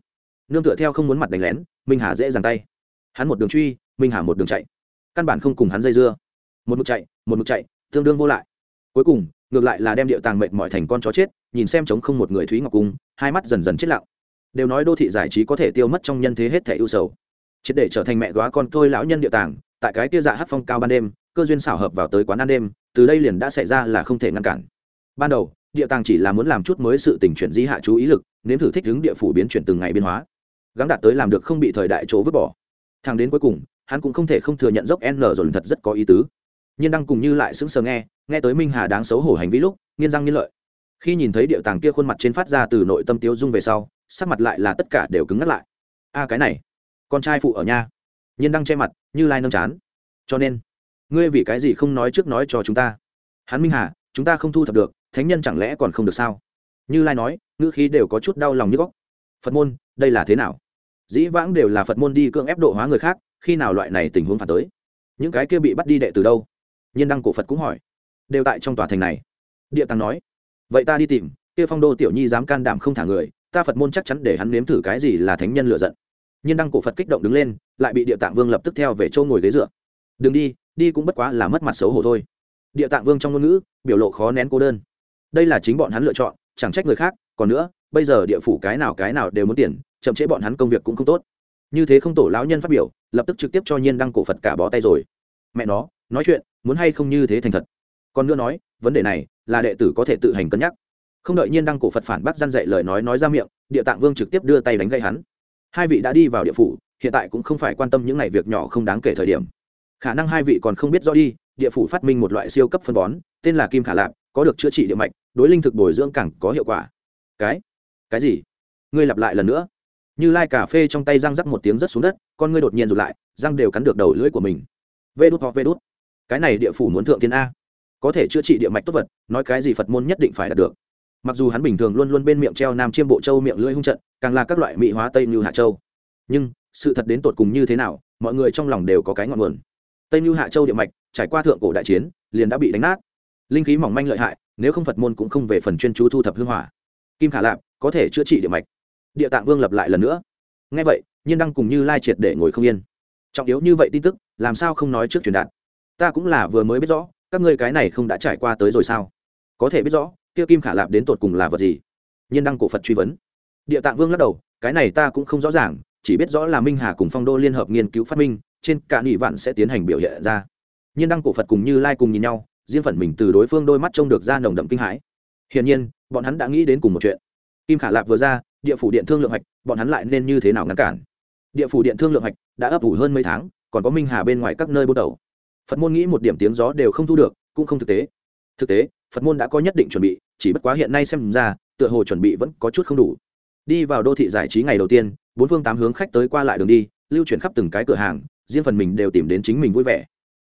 Nương tựa theo không muốn mặt đánh lén, minh hà dễ dàng tay. Hắn một đường truy, minh hà một đường chạy. Căn bản không cùng hắn dây dưa một mực chạy, một mực chạy, tương đương vô lại. Cuối cùng, ngược lại là đem điệu tàng mệnh mọi thành con chó chết, nhìn xem chống không một người thúy ngọc cung, hai mắt dần dần chết lặng. Đều nói đô thị giải trí có thể tiêu mất trong nhân thế hết thẻ ưu sầu. Triệt để trở thành mẹ góa con tôi lão nhân địa tàng, tại cái kia dạ hát phong cao ban đêm, cơ duyên xảo hợp vào tới quán ăn đêm, từ đây liền đã xảy ra là không thể ngăn cản. Ban đầu, địa tàng chỉ là muốn làm chút mới sự tình chuyển di hạ chú ý lực, nếm thử thích ứng địa phủ biến chuyển từng ngày biến hóa. Gắng đạt tới làm được không bị thời đại chỗ vứt bỏ. Thang đến cuối cùng, hắn cũng không thể không thừa nhận dốc n rồi thật rất có ý tứ nhiên đăng cùng như lại sững sờ nghe nghe tới minh hà đáng xấu hổ hành vi lúc, nghiên răng nghiên lợi. Khi nhìn thấy điệu tàng kia khuôn mặt trên phát ra từ nội tâm tiêu dung về sau, sắc mặt lại là tất cả đều cứng ngắt lại. A, cái này, con trai phụ ở nhà. Nhiên đăng che mặt, như lai nâng chán. Cho nên, ngươi vì cái gì không nói trước nói cho chúng ta? Hắn minh hà, chúng ta không thu thập được, thánh nhân chẳng lẽ còn không được sao? Như lai nói, ngữ khí đều có chút đau lòng như góc. Phật môn, đây là thế nào? Dĩ vãng đều là phật môn đi cưỡng ép độ hóa người khác, khi nào loại này tình huống phản tới? Những cái kia bị bắt đi đệ từ đâu? Nhiên đăng cổ phật cũng hỏi đều tại trong tòa thành này địa tàng nói vậy ta đi tìm kia phong đô tiểu nhi dám can đảm không thả người ta phật môn chắc chắn để hắn nếm thử cái gì là thánh nhân lựa giận nhiên đăng cổ phật kích động đứng lên lại bị địa tạng vương lập tức theo về châu ngồi ghế dựa đừng đi đi cũng bất quá là mất mặt xấu hổ thôi địa tạng vương trong ngôn ngữ biểu lộ khó nén cô đơn đây là chính bọn hắn lựa chọn chẳng trách người khác còn nữa bây giờ địa phủ cái nào cái nào đều muốn tiền chậm chế bọn hắn công việc cũng không tốt như thế không tổ lão nhân phát biểu lập tức trực tiếp cho nhiên đăng cổ phật cả bó tay rồi mẹ nó nói chuyện, muốn hay không như thế thành thật. Còn nữa nói, vấn đề này là đệ tử có thể tự hành cân nhắc. Không đợi nhiên đăng cổ phật phản bác gian dạy lời nói nói ra miệng, địa tạng vương trực tiếp đưa tay đánh gây hắn. Hai vị đã đi vào địa phủ, hiện tại cũng không phải quan tâm những ngày việc nhỏ không đáng kể thời điểm. Khả năng hai vị còn không biết rõ đi, địa phủ phát minh một loại siêu cấp phân bón, tên là kim khả lạp, có được chữa trị địa mạch, đối linh thực bồi dưỡng càng có hiệu quả. Cái? Cái gì? Ngươi lặp lại lần nữa. Như lai cà phê trong tay răng rắc một tiếng rất xuống đất, con ngươi đột nhiên rụt lại, răng đều cắn được đầu lưỡi của mình. Vê đút hoặc vê đút cái này địa phủ muốn thượng thiên a. Có thể chữa trị địa mạch tốt vật, nói cái gì phật môn nhất định phải đạt được. Mặc dù hắn bình thường luôn luôn bên miệng treo nam chiêm bộ châu miệng lưỡi hung trận, càng là các loại mỹ hóa tây như hạ châu. Nhưng, sự thật đến tột cùng như thế nào, mọi người trong lòng đều có cái ngọn nguồn. Tây như hạ châu địa mạch, trải qua thượng cổ đại chiến, liền đã bị đánh nát. Linh khí mỏng manh lợi hại, nếu không phật môn cũng không về phần chuyên chú thu thập hương hỏa. Kim khả lạp, có thể chữa trị địa mạch. Địa tạng vương lập lại lần nữa. Ngay vậy, nhiên đăng cùng như lai triệt để ngồi không yên. Trọng yếu như vậy tin tức, làm sao không nói trước truyền đạt? Ta cũng là vừa mới biết rõ, các ngươi cái này không đã trải qua tới rồi sao? Có thể biết rõ, kia kim khả lạp đến tột cùng là vật gì? Nhiên đăng cổ phật truy vấn. Địa tạng vương lắc đầu, cái này ta cũng không rõ ràng, chỉ biết rõ là minh hà cùng phong đô liên hợp nghiên cứu phát minh, trên cả nghị vạn sẽ tiến hành biểu hiện ra. Nhiên đăng cổ phật cùng như lai cùng nhìn nhau, riêng phần mình từ đối phương đôi mắt trông được ra nồng đậm kinh hãi. Hiển nhiên, bọn hắn đã nghĩ đến cùng một chuyện. Kim khả lạp vừa ra, địa phủ điện thương lượng hạch bọn hắn lại nên như thế nào ngăn cản? Địa phủ điện thương lượng hạch đã ấp ủ hơn mấy tháng, còn có minh hà bên ngoài các nơi bút đầu phật môn nghĩ một điểm tiếng gió đều không thu được, cũng không thực tế. Thực tế, phật môn đã có nhất định chuẩn bị, chỉ bất quá hiện nay xem ra, tựa hồ chuẩn bị vẫn có chút không đủ. Đi vào đô thị giải trí ngày đầu tiên, bốn phương tám hướng khách tới qua lại đường đi, lưu chuyển khắp từng cái cửa hàng, riêng phần mình đều tìm đến chính mình vui vẻ.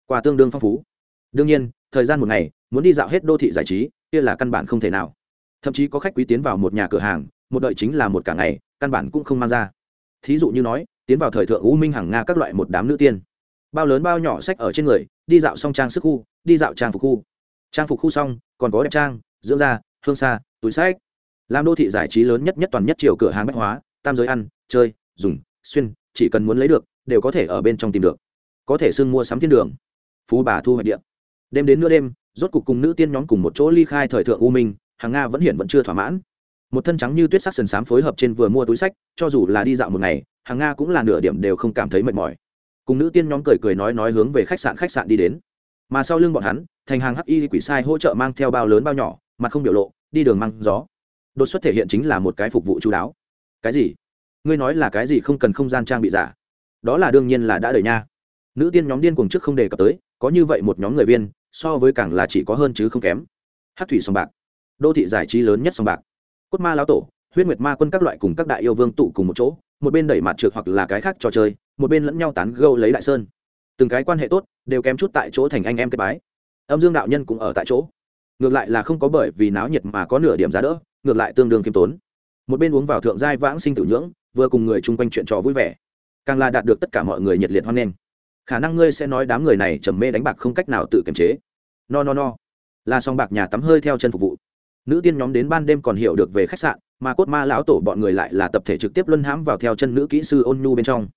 Quà tương đương phong phú. Đương nhiên, thời gian một ngày, muốn đi dạo hết đô thị giải trí, kia là căn bản không thể nào. Thậm chí có khách quý tiến vào một nhà cửa hàng, một đợi chính là một cả ngày, căn bản cũng không mang ra. Thí dụ như nói, tiến vào thời thượng u minh hàng nga các loại một đám nữ tiên bao lớn bao nhỏ sách ở trên người, đi dạo xong trang sức khu, đi dạo trang phục khu. Trang phục khu xong, còn có đẹp trang, dưỡng da, hương xa túi sách. Làm đô thị giải trí lớn nhất nhất toàn nhất chiều cửa hàng bách hóa, tam giới ăn, chơi, dùng, xuyên, chỉ cần muốn lấy được, đều có thể ở bên trong tìm được. Có thể xưng mua sắm thiên đường. Phú bà thu hoạch điện đêm đến nửa đêm, rốt cục cùng nữ tiên nhóm cùng một chỗ ly khai thời thượng u minh, hàng nga vẫn hiện vẫn chưa thỏa mãn. Một thân trắng như tuyết sắc sần sám phối hợp trên vừa mua túi sách, cho dù là đi dạo một ngày, hàng nga cũng là nửa điểm đều không cảm thấy mệt mỏi cùng nữ tiên nhóm cười cười nói nói hướng về khách sạn khách sạn đi đến. Mà sau lưng bọn hắn, thành hàng hắc y quỷ sai hỗ trợ mang theo bao lớn bao nhỏ, mặt không biểu lộ, đi đường mang gió. Đột xuất thể hiện chính là một cái phục vụ chú đáo. Cái gì? Ngươi nói là cái gì không cần không gian trang bị giả? Đó là đương nhiên là đã đời nha. Nữ tiên nhóm điên cuồng trước không đề cập tới, có như vậy một nhóm người viên, so với càng là chỉ có hơn chứ không kém. Hát thủy sòng bạc. Đô thị giải trí lớn nhất sòng bạc. Cốt ma lão tổ, huyết nguyệt ma quân các loại cùng các đại yêu vương tụ cùng một chỗ, một bên đẩy mặt trượt hoặc là cái khác trò chơi một bên lẫn nhau tán gâu lấy đại sơn. Từng cái quan hệ tốt đều kém chút tại chỗ thành anh em kết bái. Âm dương đạo nhân cũng ở tại chỗ. Ngược lại là không có bởi vì náo nhiệt mà có nửa điểm giá đỡ, ngược lại tương đương kiêm tốn. Một bên uống vào thượng giai vãng sinh tử nhưỡng, vừa cùng người chung quanh chuyện trò vui vẻ. Càng là đạt được tất cả mọi người nhiệt liệt hoan nghênh. Khả năng ngươi sẽ nói đám người này trầm mê đánh bạc không cách nào tự kiềm chế. No no no. Là song bạc nhà tắm hơi theo chân phục vụ. Nữ tiên nhóm đến ban đêm còn hiểu được về khách sạn, mà cốt ma lão tổ bọn người lại là tập thể trực tiếp luân hãm vào theo chân nữ kỹ sư ôn nhu bên trong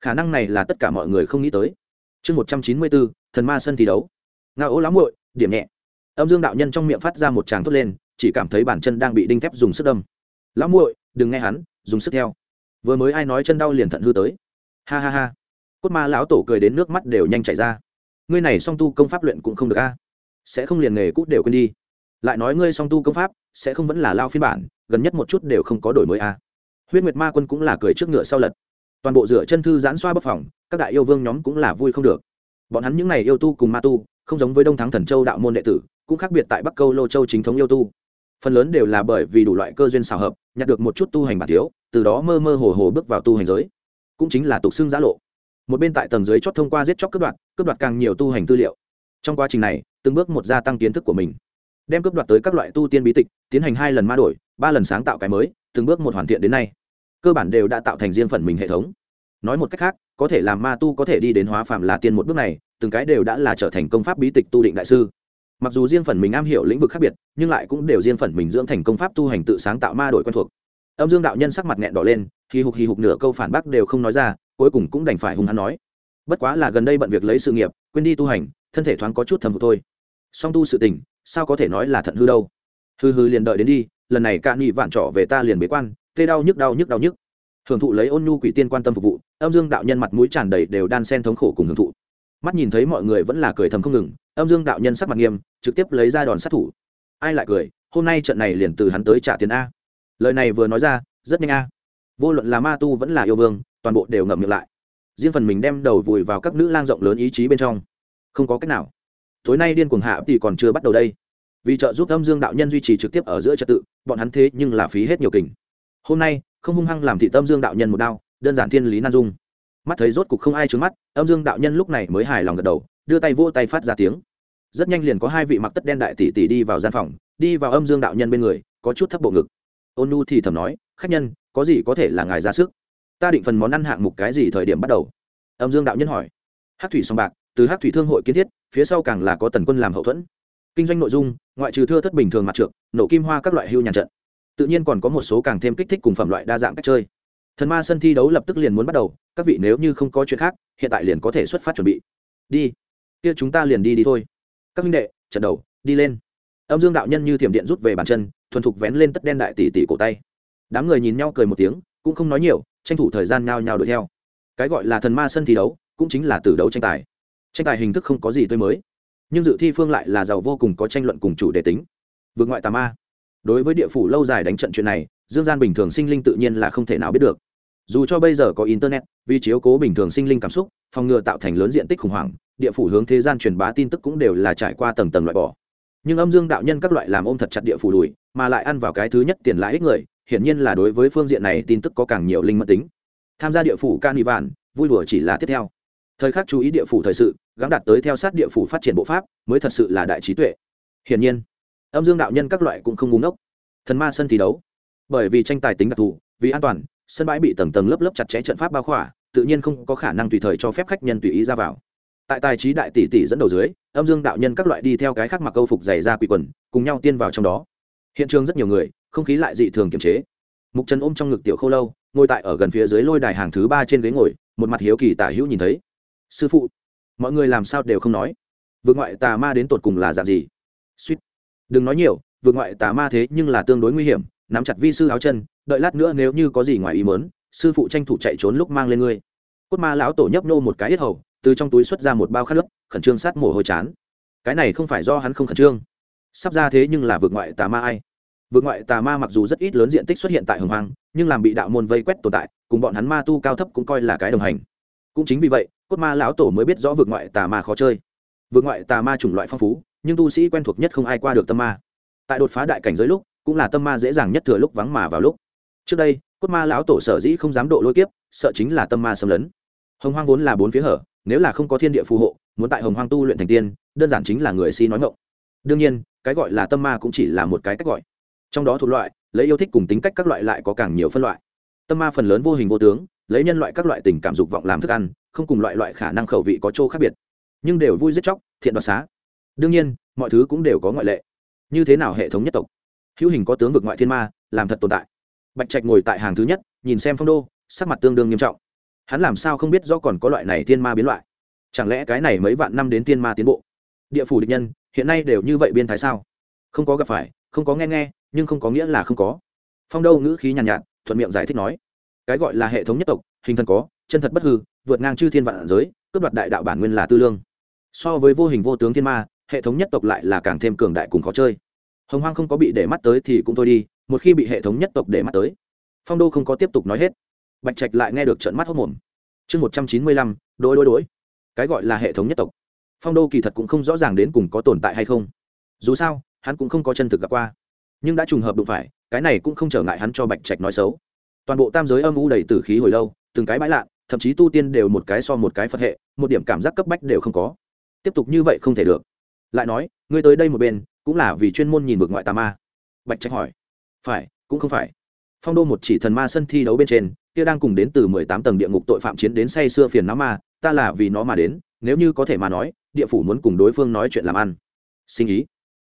khả năng này là tất cả mọi người không nghĩ tới. Chương một trăm chín mươi bốn thần ma sân thi đấu. Nga ố lắm muội, điểm nhẹ. Âm dương đạo nhân trong miệng phát ra một tràng thốt lên, chỉ cảm thấy bàn chân đang bị đinh thép dùng sức đâm. Lão muội, đừng nghe hắn, dùng sức theo. Vừa mới ai nói chân đau liền thận hư tới. Ha ha ha. Cốt ma lão tổ cười đến nước mắt đều nhanh chảy ra. Ngươi này song tu công pháp luyện cũng không được a. Sẽ không liền nghề cút đều quên đi. Lại nói ngươi song tu công pháp, sẽ không vẫn là lao phiên bản, gần nhất một chút đều không có đổi mới a. Huyết nguyệt ma quân cũng là cười trước ngựa sau lật toàn bộ rửa chân thư giãn xoa bấp phòng, các đại yêu vương nhóm cũng là vui không được. Bọn hắn những n à y yêu tu cùng ma tu, không giống với đông thắng thần châu đạo môn đệ tử, cũng khác biệt tại bắc câu lô châu chính thống yêu tu. Phần lớn đều là bởi vì đủ loại cơ duyên xào hợp, nhặt được một chút tu hành bản thiếu, từ đó mơ mơ hồ hồ bước vào tu hành giới. Cũng chính là tục xưng giã lộ. Một bên tại tầng dưới chót thông qua giết chóc cướp đoạt cướp đoạt càng nhiều tu hành tư liệu. Trong quá trình này, từng bước một gia tăng kiến thức của mình. Đem cướp đoạt tới các loại tu tiên bí tịch, tiến hành hai lần ma đổi, ba lần sáng tạo cái mới, từng bước một hoàn thiện đến nay cơ bản đều đã tạo thành riêng phần mình hệ thống. Nói một cách khác, có thể làm ma tu có thể đi đến hóa phạm là tiên một bước này, từng cái đều đã là trở thành công pháp bí tịch tu định đại sư. Mặc dù riêng phần mình am hiểu lĩnh vực khác biệt, nhưng lại cũng đều riêng phần mình dưỡng thành công pháp tu hành tự sáng tạo ma đổi quen thuộc. Âm dương đạo nhân sắc mặt nghẹn đỏ lên, hì hục hì hục nửa câu phản bác đều không nói ra, cuối cùng cũng đành phải hung hắn nói. Bất quá là gần đây bận việc lấy sự nghiệp, quên đi tu hành, thân thể thoáng có chút thầm hụt thôi. Song tu sự tình, sao có thể nói là thận hư đâu? Hư hư liền đợi đến đi, lần này ca nghị vạn trỏ về ta liền bế quan tê đau nhức đau nhức đau nhức. Hưởng thụ lấy ôn nhu quỷ tiên quan tâm phục vụ, âm dương đạo nhân mặt mũi tràn đầy đều đan sen thống khổ cùng hưởng thụ. Mắt nhìn thấy mọi người vẫn là cười thầm không ngừng, âm dương đạo nhân sắc mặt nghiêm, trực tiếp lấy ra đòn sát thủ. Ai lại cười, hôm nay trận này liền từ hắn tới trả tiền a. Lời này vừa nói ra, rất nhanh a. Vô luận là ma tu vẫn là yêu vương, toàn bộ đều ngậm miệng lại. Riêng phần mình đem đầu vùi vào các nữ lang rộng lớn ý chí bên trong. Không có cách nào. Tối nay điên cuồng hạ thì còn chưa bắt đầu đây. Vì trợ giúp âm dương đạo nhân duy trì trực tiếp ở giữa trật tự, bọn hắn thế nhưng là phí hết nhiều kình hôm nay không hung hăng làm thị tâm dương đạo nhân một đao, đơn giản thiên lý nan dung. Mắt thấy rốt cục không ai trướng mắt, âm dương đạo nhân lúc này mới hài lòng gật đầu, đưa tay vỗ tay phát ra tiếng. Rất nhanh liền có hai vị mặc tất đen đại tỷ tỷ đi vào gian phòng, đi vào âm dương đạo nhân bên người, có chút thấp bộ ngực. Ôn nu thì thầm nói, khách nhân, có gì có thể là ngài ra sức? Ta định phần món ăn hạng mục cái gì thời điểm bắt đầu? Âm dương đạo nhân hỏi. Hát thủy song bạc, từ hát thủy thương hội kiến thiết, phía sau càng là có tần quân làm hậu thuẫn. Kinh doanh nội dung, ngoại trừ thưa thất bình thường mặt trượt nổ kim hoa các loại hưu nhàn trận tự nhiên còn có một số càng thêm kích thích cùng phẩm loại đa dạng cách chơi. Thần ma sân thi đấu lập tức liền muốn bắt đầu, các vị nếu như không có chuyện khác, hiện tại liền có thể xuất phát chuẩn bị. Đi. Kia chúng ta liền đi đi thôi. Các minh đệ, trận đầu, đi lên. Âm dương đạo nhân như thiểm điện rút về bàn chân, thuần thục vén lên tất đen đại tỷ tỷ cổ tay. Đám người nhìn nhau cười một tiếng, cũng không nói nhiều, tranh thủ thời gian nhao nhao đuổi theo. Cái gọi là thần ma sân thi đấu, cũng chính là từ đấu tranh tài. Tranh tài hình thức không có gì tươi mới. Nhưng dự thi phương lại là giàu vô cùng có tranh luận cùng chủ đề tính. Vượt ngoại tà ma đối với địa phủ lâu dài đánh trận chuyện này, dương gian bình thường sinh linh tự nhiên là không thể nào biết được. Dù cho bây giờ có internet, vì chiếu cố bình thường sinh linh cảm xúc, phòng ngừa tạo thành lớn diện tích khủng hoảng, địa phủ hướng thế gian truyền bá tin tức cũng đều là trải qua tầng tầng loại bỏ. Nhưng âm dương đạo nhân các loại làm ôm thật chặt địa phủ đùi, mà lại ăn vào cái thứ nhất tiền lãi ích người, hiển nhiên là đối với phương diện này tin tức có càng nhiều linh mẫn tính. Tham gia địa phủ can vạn vui đùa chỉ là tiếp theo. Thời khắc chú ý địa phủ thời sự gắn đặt tới theo sát địa phủ phát triển bộ pháp, mới thật sự là đại trí tuệ. Hiển nhiên âm dương đạo nhân các loại cũng không ngúng ốc thần ma sân thi đấu. Bởi vì tranh tài tính đặc thù, vì an toàn, sân bãi bị tầng tầng lớp lớp chặt chẽ trận pháp bao khỏa, tự nhiên không có khả năng tùy thời cho phép khách nhân tùy ý ra vào. Tại tài trí đại tỷ tỷ dẫn đầu dưới, âm dương đạo nhân các loại đi theo cái khác mặc câu phục dày ra quỷ quần, cùng nhau tiên vào trong đó. Hiện trường rất nhiều người, không khí lại dị thường kiềm chế. Mục trần ôm trong ngực tiểu khâu lâu, ngồi tại ở gần phía dưới lôi đài hàng thứ ba trên ghế ngồi, một mặt hiếu kỳ tả hữu nhìn thấy. Sư phụ, mọi người làm sao đều không nói? Vượt ngoại tà ma đến tột cùng là dạng gì? Suýt đừng nói nhiều, vượt ngoại tà ma thế nhưng là tương đối nguy hiểm, nắm chặt vi sư áo chân, đợi lát nữa nếu như có gì ngoài ý mớn sư phụ tranh thủ chạy trốn lúc mang lên ngươi. Cốt ma lão tổ nhấp nô một cái hết hầu, từ trong túi xuất ra một bao khát nước khẩn trương sát mồ hôi chán. Cái này không phải do hắn không khẩn trương. Sắp ra thế nhưng là vượt ngoại tà ma ai? Vượt ngoại tà ma mặc dù rất ít lớn diện tích xuất hiện tại hồng hoang, nhưng làm bị đạo môn vây quét tồn tại, cùng bọn hắn ma tu cao thấp cũng coi là cái đồng hành. Cũng chính vì vậy, cốt ma lão tổ mới biết rõ vượt ngoại tà ma khó chơi. Vượt ngoại tà ma chủng loại phong phú nhưng tu sĩ quen thuộc nhất không ai qua được tâm ma. Tại đột phá đại cảnh giới lúc, cũng là tâm ma dễ dàng nhất thừa lúc vắng mà vào lúc. Trước đây, cốt ma lão tổ sở dĩ không dám độ lôi kiếp, sợ chính là tâm ma xâm lấn. Hồng hoang vốn là bốn phía hở, nếu là không có thiên địa phù hộ, muốn tại hồng hoang tu luyện thành tiên, đơn giản chính là người si nói ngộng đương nhiên, cái gọi là tâm ma cũng chỉ là một cái cách gọi. Trong đó thuộc loại, lấy yêu thích cùng tính cách các loại lại có càng nhiều phân loại. Tâm ma phần lớn vô hình vô tướng, lấy nhân loại các loại tình cảm dục vọng làm thức ăn, không cùng loại loại khả năng khẩu vị có chỗ khác biệt. Nhưng đều vui giết chóc, thiện đoạt xá đương nhiên mọi thứ cũng đều có ngoại lệ. Như thế nào hệ thống nhất tộc? Hữu hình có tướng vực ngoại thiên ma làm thật tồn tại. Bạch trạch ngồi tại hàng thứ nhất nhìn xem phong đô sắc mặt tương đương nghiêm trọng. Hắn làm sao không biết do còn có loại này thiên ma biến loại? Chẳng lẽ cái này mấy vạn năm đến thiên ma tiến bộ? Địa phủ địch nhân hiện nay đều như vậy biên thái sao? Không có gặp phải không có nghe nghe nhưng không có nghĩa là không có. Phong đô ngữ khí nhàn nhạt, nhạt thuận miệng giải thích nói. Cái gọi là hệ thống nhất tộc hình thần có chân thật bất hư vượt ngang chư thiên vạn giới cướp đoạt đại đạo bản nguyên là tư lương. So với vô hình vô tướng thiên ma hệ thống nhất tộc lại là càng thêm cường đại cùng khó chơi. Hồng hoang không có bị để mắt tới thì cũng thôi đi, một khi bị hệ thống nhất tộc để mắt tới, phong đô không có tiếp tục nói hết. Bạch trạch lại nghe được trận mắt hốc mồm. Chương một trăm chín mươi lăm đôi đôi đôi cái gọi là hệ thống nhất tộc. Phong đô kỳ thật cũng không rõ ràng đến cùng có tồn tại hay không. Dù sao, hắn cũng không có chân thực gặp qua. Nhưng đã trùng hợp đụng phải, cái này cũng không trở ngại hắn cho bạch trạch nói xấu. Toàn bộ tam giới âm u đầy tử khí hồi lâu, từng cái bãi lạ, thậm chí tu tiên đều một cái so một cái phật hệ, một điểm cảm giác cấp bách đều không có. Tiếp tục như vậy không thể được lại nói, ngươi tới đây một bên, cũng là vì chuyên môn nhìn vực ngoại tà ma. Bạch trạch hỏi. Phải, cũng không phải. Phong đô một chỉ thần ma sân thi đấu bên trên, kia đang cùng đến từ mười tám tầng địa ngục tội phạm chiến đến say xưa phiền não ma, ta là vì nó mà đến, nếu như có thể mà nói, địa phủ muốn cùng đối phương nói chuyện làm ăn. Sinh ý?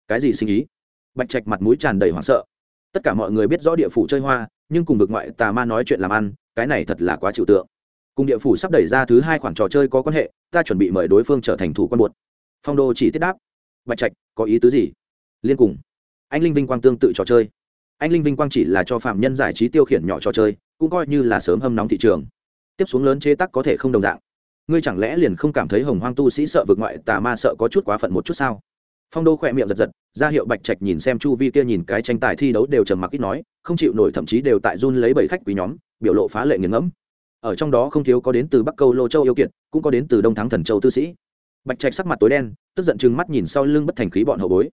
Cái gì sinh ý? Bạch trạch mặt mũi tràn đầy hoảng sợ. Tất cả mọi người biết rõ địa phủ chơi hoa, nhưng cùng vực ngoại tà ma nói chuyện làm ăn, cái này thật là quá chịu tượng. Cùng địa phủ sắp đẩy ra thứ hai khoản trò chơi có quan hệ, ta chuẩn bị mời đối phương trở thành thủ quan buột phong đô chỉ tiết đáp bạch trạch, có ý tứ gì? Liên cùng. Anh linh vinh quang tương tự trò chơi. Anh linh vinh quang chỉ là cho phạm nhân giải trí tiêu khiển nhỏ trò chơi, cũng coi như là sớm hâm nóng thị trường. Tiếp xuống lớn chế tắc có thể không đồng dạng. Ngươi chẳng lẽ liền không cảm thấy hồng hoang tu sĩ sợ vượt ngoại, tà ma sợ có chút quá phận một chút sao? Phong đô khỏe miệng giật giật, ra hiệu bạch trạch nhìn xem chu vi kia nhìn cái tranh tài thi đấu đều trầm mặc ít nói, không chịu nổi thậm chí đều tại run lấy bảy khách quý nhóm, biểu lộ phá lệ nghiền ngẫm. Ở trong đó không thiếu có đến từ bắc câu lô châu yêu kiệt, cũng có đến từ đông thắng thần châu tư sĩ bạch trạch sắc mặt tối đen, tức giận chừng mắt nhìn sau lưng bất thành khí bọn hậu bối.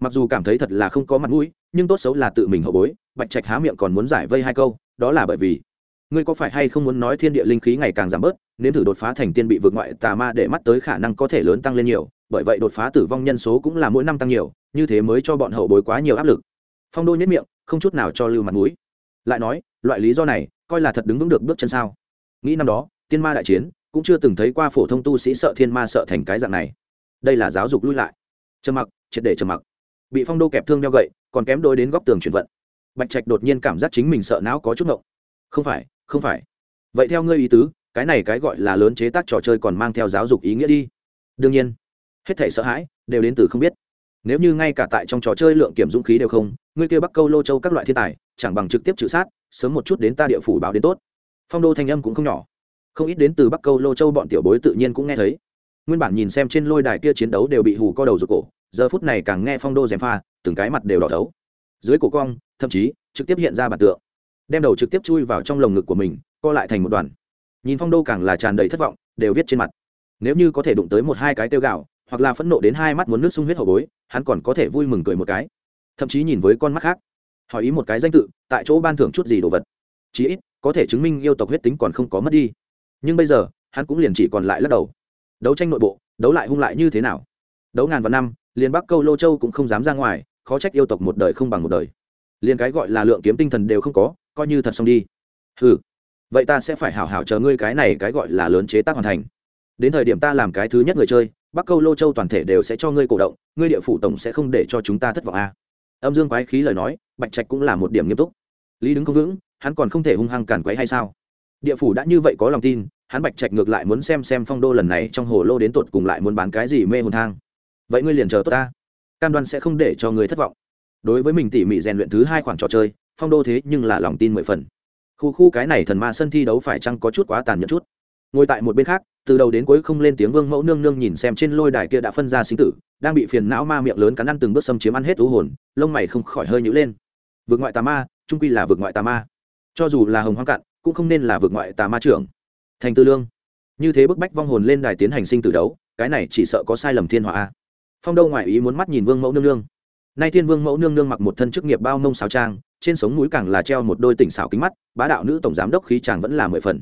Mặc dù cảm thấy thật là không có mặt mũi, nhưng tốt xấu là tự mình hậu bối, bạch trạch há miệng còn muốn giải vây hai câu, đó là bởi vì, ngươi có phải hay không muốn nói thiên địa linh khí ngày càng giảm bớt, nếm thử đột phá thành tiên bị vượt ngoại tà ma để mắt tới khả năng có thể lớn tăng lên nhiều, bởi vậy đột phá tử vong nhân số cũng là mỗi năm tăng nhiều, như thế mới cho bọn hậu bối quá nhiều áp lực. Phong đô nhất miệng, không chút nào cho lưu mặt mũi. Lại nói, loại lý do này, coi là thật đứng vững được bước chân sao? Nghĩ năm đó, tiên ma đại chiến cũng chưa từng thấy qua phổ thông tu sĩ sợ thiên ma sợ thành cái dạng này. Đây là giáo dục lui lại. Trầm mặc, triệt để trầm mặc. Bị phong đô kẹp thương đeo gậy, còn kém đôi đến góc tường chuyển vận. Bạch trạch đột nhiên cảm giác chính mình sợ não có chút ngộng. Không phải không phải. Vậy theo ngươi ý tứ, cái này cái gọi là lớn chế tác trò chơi còn mang theo giáo dục ý nghĩa đi. Đương nhiên, hết thể sợ hãi đều đến từ không biết. Nếu như ngay cả tại trong trò chơi lượng kiểm dũng khí đều không, ngươi kêu bắc câu lô châu các loại thiên tài, chẳng bằng trực tiếp chữ sát, sớm một chút đến ta địa phủ báo đến tốt. Phong đô thanh âm cũng không nhỏ không ít đến từ bắc câu lô châu bọn tiểu bối tự nhiên cũng nghe thấy. Nguyên bản nhìn xem trên lôi đài kia chiến đấu đều bị hù co đầu rụt cổ, giờ phút này càng nghe phong đô dèm pha, từng cái mặt đều đỏ thấu. Dưới cổ cong, thậm chí, trực tiếp hiện ra bản tượng. Đem đầu trực tiếp chui vào trong lồng ngực của mình, co lại thành một đoàn. Nhìn phong đô càng là tràn đầy thất vọng, đều viết trên mặt. Nếu như có thể đụng tới một hai cái tiêu gạo, hoặc là phẫn nộ đến hai mắt muốn nước sung huyết hậu bối, hắn còn có thể vui mừng cười một cái. Thậm chí nhìn với con mắt khác, hỏi ý một cái danh tự, tại chỗ ban thưởng chút gì đồ vật. Chí ít, có thể chứng minh yêu tộc huyết tính còn không có mất đi nhưng bây giờ, hắn cũng liền chỉ còn lại lắc đầu. Đấu tranh nội bộ, đấu lại hung lại như thế nào? Đấu ngàn vạn năm, liền bắc câu lô châu cũng không dám ra ngoài, khó trách yêu tộc một đời không bằng một đời. Liền cái gọi là lượng kiếm tinh thần đều không có, coi như thật xong đi. Ừ vậy ta sẽ phải hảo hảo chờ ngươi cái này cái gọi là lớn chế tác hoàn thành. Đến thời điểm ta làm cái thứ nhất người chơi, bắc câu lô châu toàn thể đều sẽ cho ngươi cổ động, ngươi địa phủ tổng sẽ không để cho chúng ta thất vọng a à. âm dương quái khí lời nói, bạch trạch cũng là một điểm nghiêm túc. Lý đứng không vững, hắn còn không thể hung hăng cản quấy hay sao? Địa phủ đã như vậy có lòng tin, hắn bạch trạch ngược lại muốn xem xem phong đô lần này trong hồ lô đến tột cùng lại muốn bán cái gì mê hồn thang. Vậy ngươi liền chờ tốt ta. Cam đoan sẽ không để cho người thất vọng. Đối với mình tỉ mỉ rèn luyện thứ hai khoản trò chơi, phong đô thế nhưng là lòng tin mười phần. Khu khu cái này thần ma sân thi đấu phải chăng có chút quá tàn nhẫn chút. Ngồi tại một bên khác, từ đầu đến cuối không lên tiếng vương mẫu nương nương nhìn xem trên lôi đài kia đã phân ra sinh tử, đang bị phiền não ma miệng lớn cắn ăn từng bước xâm chiếm ăn hết thú hồn, lông mày không khỏi hơi nhữ lên. Vượt ngoại tà ma, trung quy là vượt ngoại tà ma. Cho dù là hồng hoang cạn cũng không nên là vượt ngoại tà ma trưởng. Thành tư lương. Như thế bức bách vong hồn lên đài tiến hành sinh tử đấu, cái này chỉ sợ có sai lầm thiên họa phong đâu ngoại ý muốn mắt nhìn vương mẫu nương nương. Nay thiên vương mẫu nương nương mặc một thân chức nghiệp bao mông sáo trang, trên sống núi càng là treo một đôi tỉnh xảo kính mắt, bá đạo nữ tổng giám đốc khí chàng vẫn là mười phần.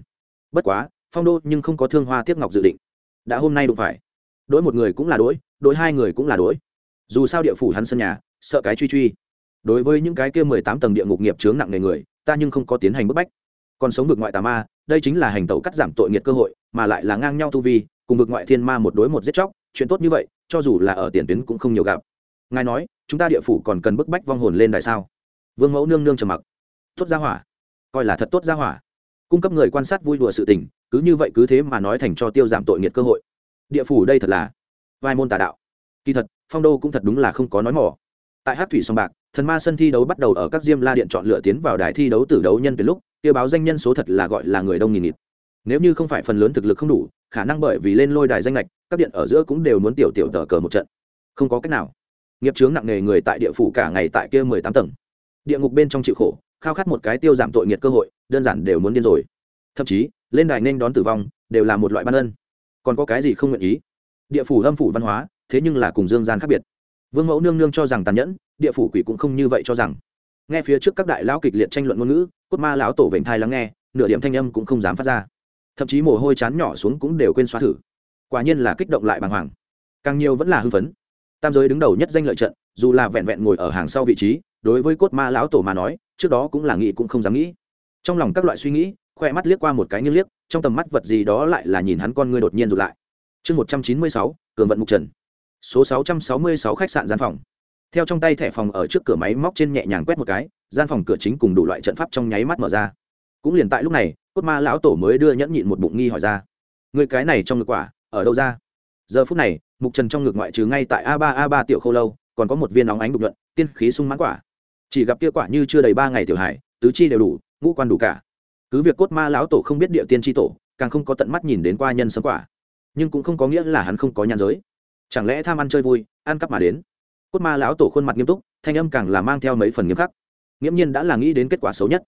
Bất quá, phong đô nhưng không có thương hoa tiếp ngọc dự định. Đã hôm nay đụng phải. Đối một người cũng là đối đối hai người cũng là đối. Dù sao địa phủ hắn sân nhà, sợ cái truy truy. Đối với những cái kia mười tám tầng địa ngục nghiệp chướng nặng nề người, ta nhưng không có tiến hành bức bách còn sống vực ngoại tà ma, đây chính là hành tẩu cắt giảm tội nghiệt cơ hội, mà lại là ngang nhau tu vi, cùng vực ngoại thiên ma một đối một giết chóc, chuyện tốt như vậy, cho dù là ở tiền tuyến cũng không nhiều gặp. Ngài nói, chúng ta địa phủ còn cần bức bách vong hồn lên đài sao? Vương mẫu nương nương trầm mặc. Tốt ra hỏa. Coi là thật tốt ra hỏa. Cung cấp người quan sát vui đùa sự tình, cứ như vậy cứ thế mà nói thành cho tiêu giảm tội nghiệt cơ hội. Địa phủ đây thật là vai môn tà đạo. Kỳ thật, phong đô cũng thật đúng là không có nói mỏ tại hát thủy sông bạc, thần ma sân thi đấu bắt đầu ở các diêm la điện chọn lựa tiến vào đài thi đấu tử đấu nhân từ lúc kia báo danh nhân số thật là gọi là người đông nghìn nghịt. Nếu như không phải phần lớn thực lực không đủ, khả năng bởi vì lên lôi đài danh lệch các điện ở giữa cũng đều muốn tiểu tiểu tờ cờ một trận. Không có cách nào. Nghiệp chướng nặng nề người tại địa phủ cả ngày tại kia mười tám tầng. Địa ngục bên trong chịu khổ, khao khát một cái tiêu giảm tội nghiệt cơ hội, đơn giản đều muốn điên rồi. Thậm chí, lên đài nên đón tử vong, đều là một loại ban ân. Còn có cái gì không nguyện ý? Địa phủ âm phủ văn hóa, thế nhưng là cùng dương gian khác biệt. Vương mẫu nương nương cho rằng tàn nhẫn, địa phủ quỷ cũng không như vậy cho rằng. Nghe phía trước các đại lão kịch liệt tranh luận ngôn ngữ cốt ma lão tổ vểnh thai lắng nghe, nửa điểm thanh âm cũng không dám phát ra. Thậm chí mồ hôi chán nhỏ xuống cũng đều quên xóa thử. Quả nhiên là kích động lại bàng hoàng. Càng nhiều vẫn là hưng phấn. Tam giới đứng đầu nhất danh lợi trận, dù là vẹn vẹn ngồi ở hàng sau vị trí, đối với cốt ma lão tổ mà nói, trước đó cũng là nghĩ cũng không dám nghĩ. Trong lòng các loại suy nghĩ, khoe mắt liếc qua một cái như liếc, trong tầm mắt vật gì đó lại là nhìn hắn con ngươi đột nhiên rụt lại. Chương một trăm chín mươi sáu, cường vận mục trần. Số sáu trăm sáu mươi sáu khách sạn gian phòng. Theo trong tay thẻ phòng ở trước cửa máy móc trên nhẹ nhàng quét một cái gian phòng cửa chính cùng đủ loại trận pháp trong nháy mắt mở ra. Cũng liền tại lúc này, cốt ma lão tổ mới đưa nhẫn nhịn một bụng nghi hỏi ra người cái này trong ngực quả, ở đâu ra? Giờ phút này, mục trần trong ngực ngoại trừ ngay tại a ba a ba tiểu khâu lâu, còn có một viên nóng ánh đục luận tiên khí sung mãn quả. Chỉ gặp kia quả như chưa đầy ba ngày tiểu hải, tứ chi đều đủ, ngũ quan đủ cả. Cứ việc cốt ma lão tổ không biết địa tiên tri tổ, càng không có tận mắt nhìn đến qua nhân sấm quả. Nhưng cũng không có nghĩa là hắn không có nhan giới. Chẳng lẽ tham ăn chơi vui, ăn cắp mà đến? Cốt ma lão tổ khuôn mặt nghiêm túc, thanh âm càng là mang theo mấy phần nghiêm khắc nghiễm nhiên đã là nghĩ đến kết quả xấu nhất.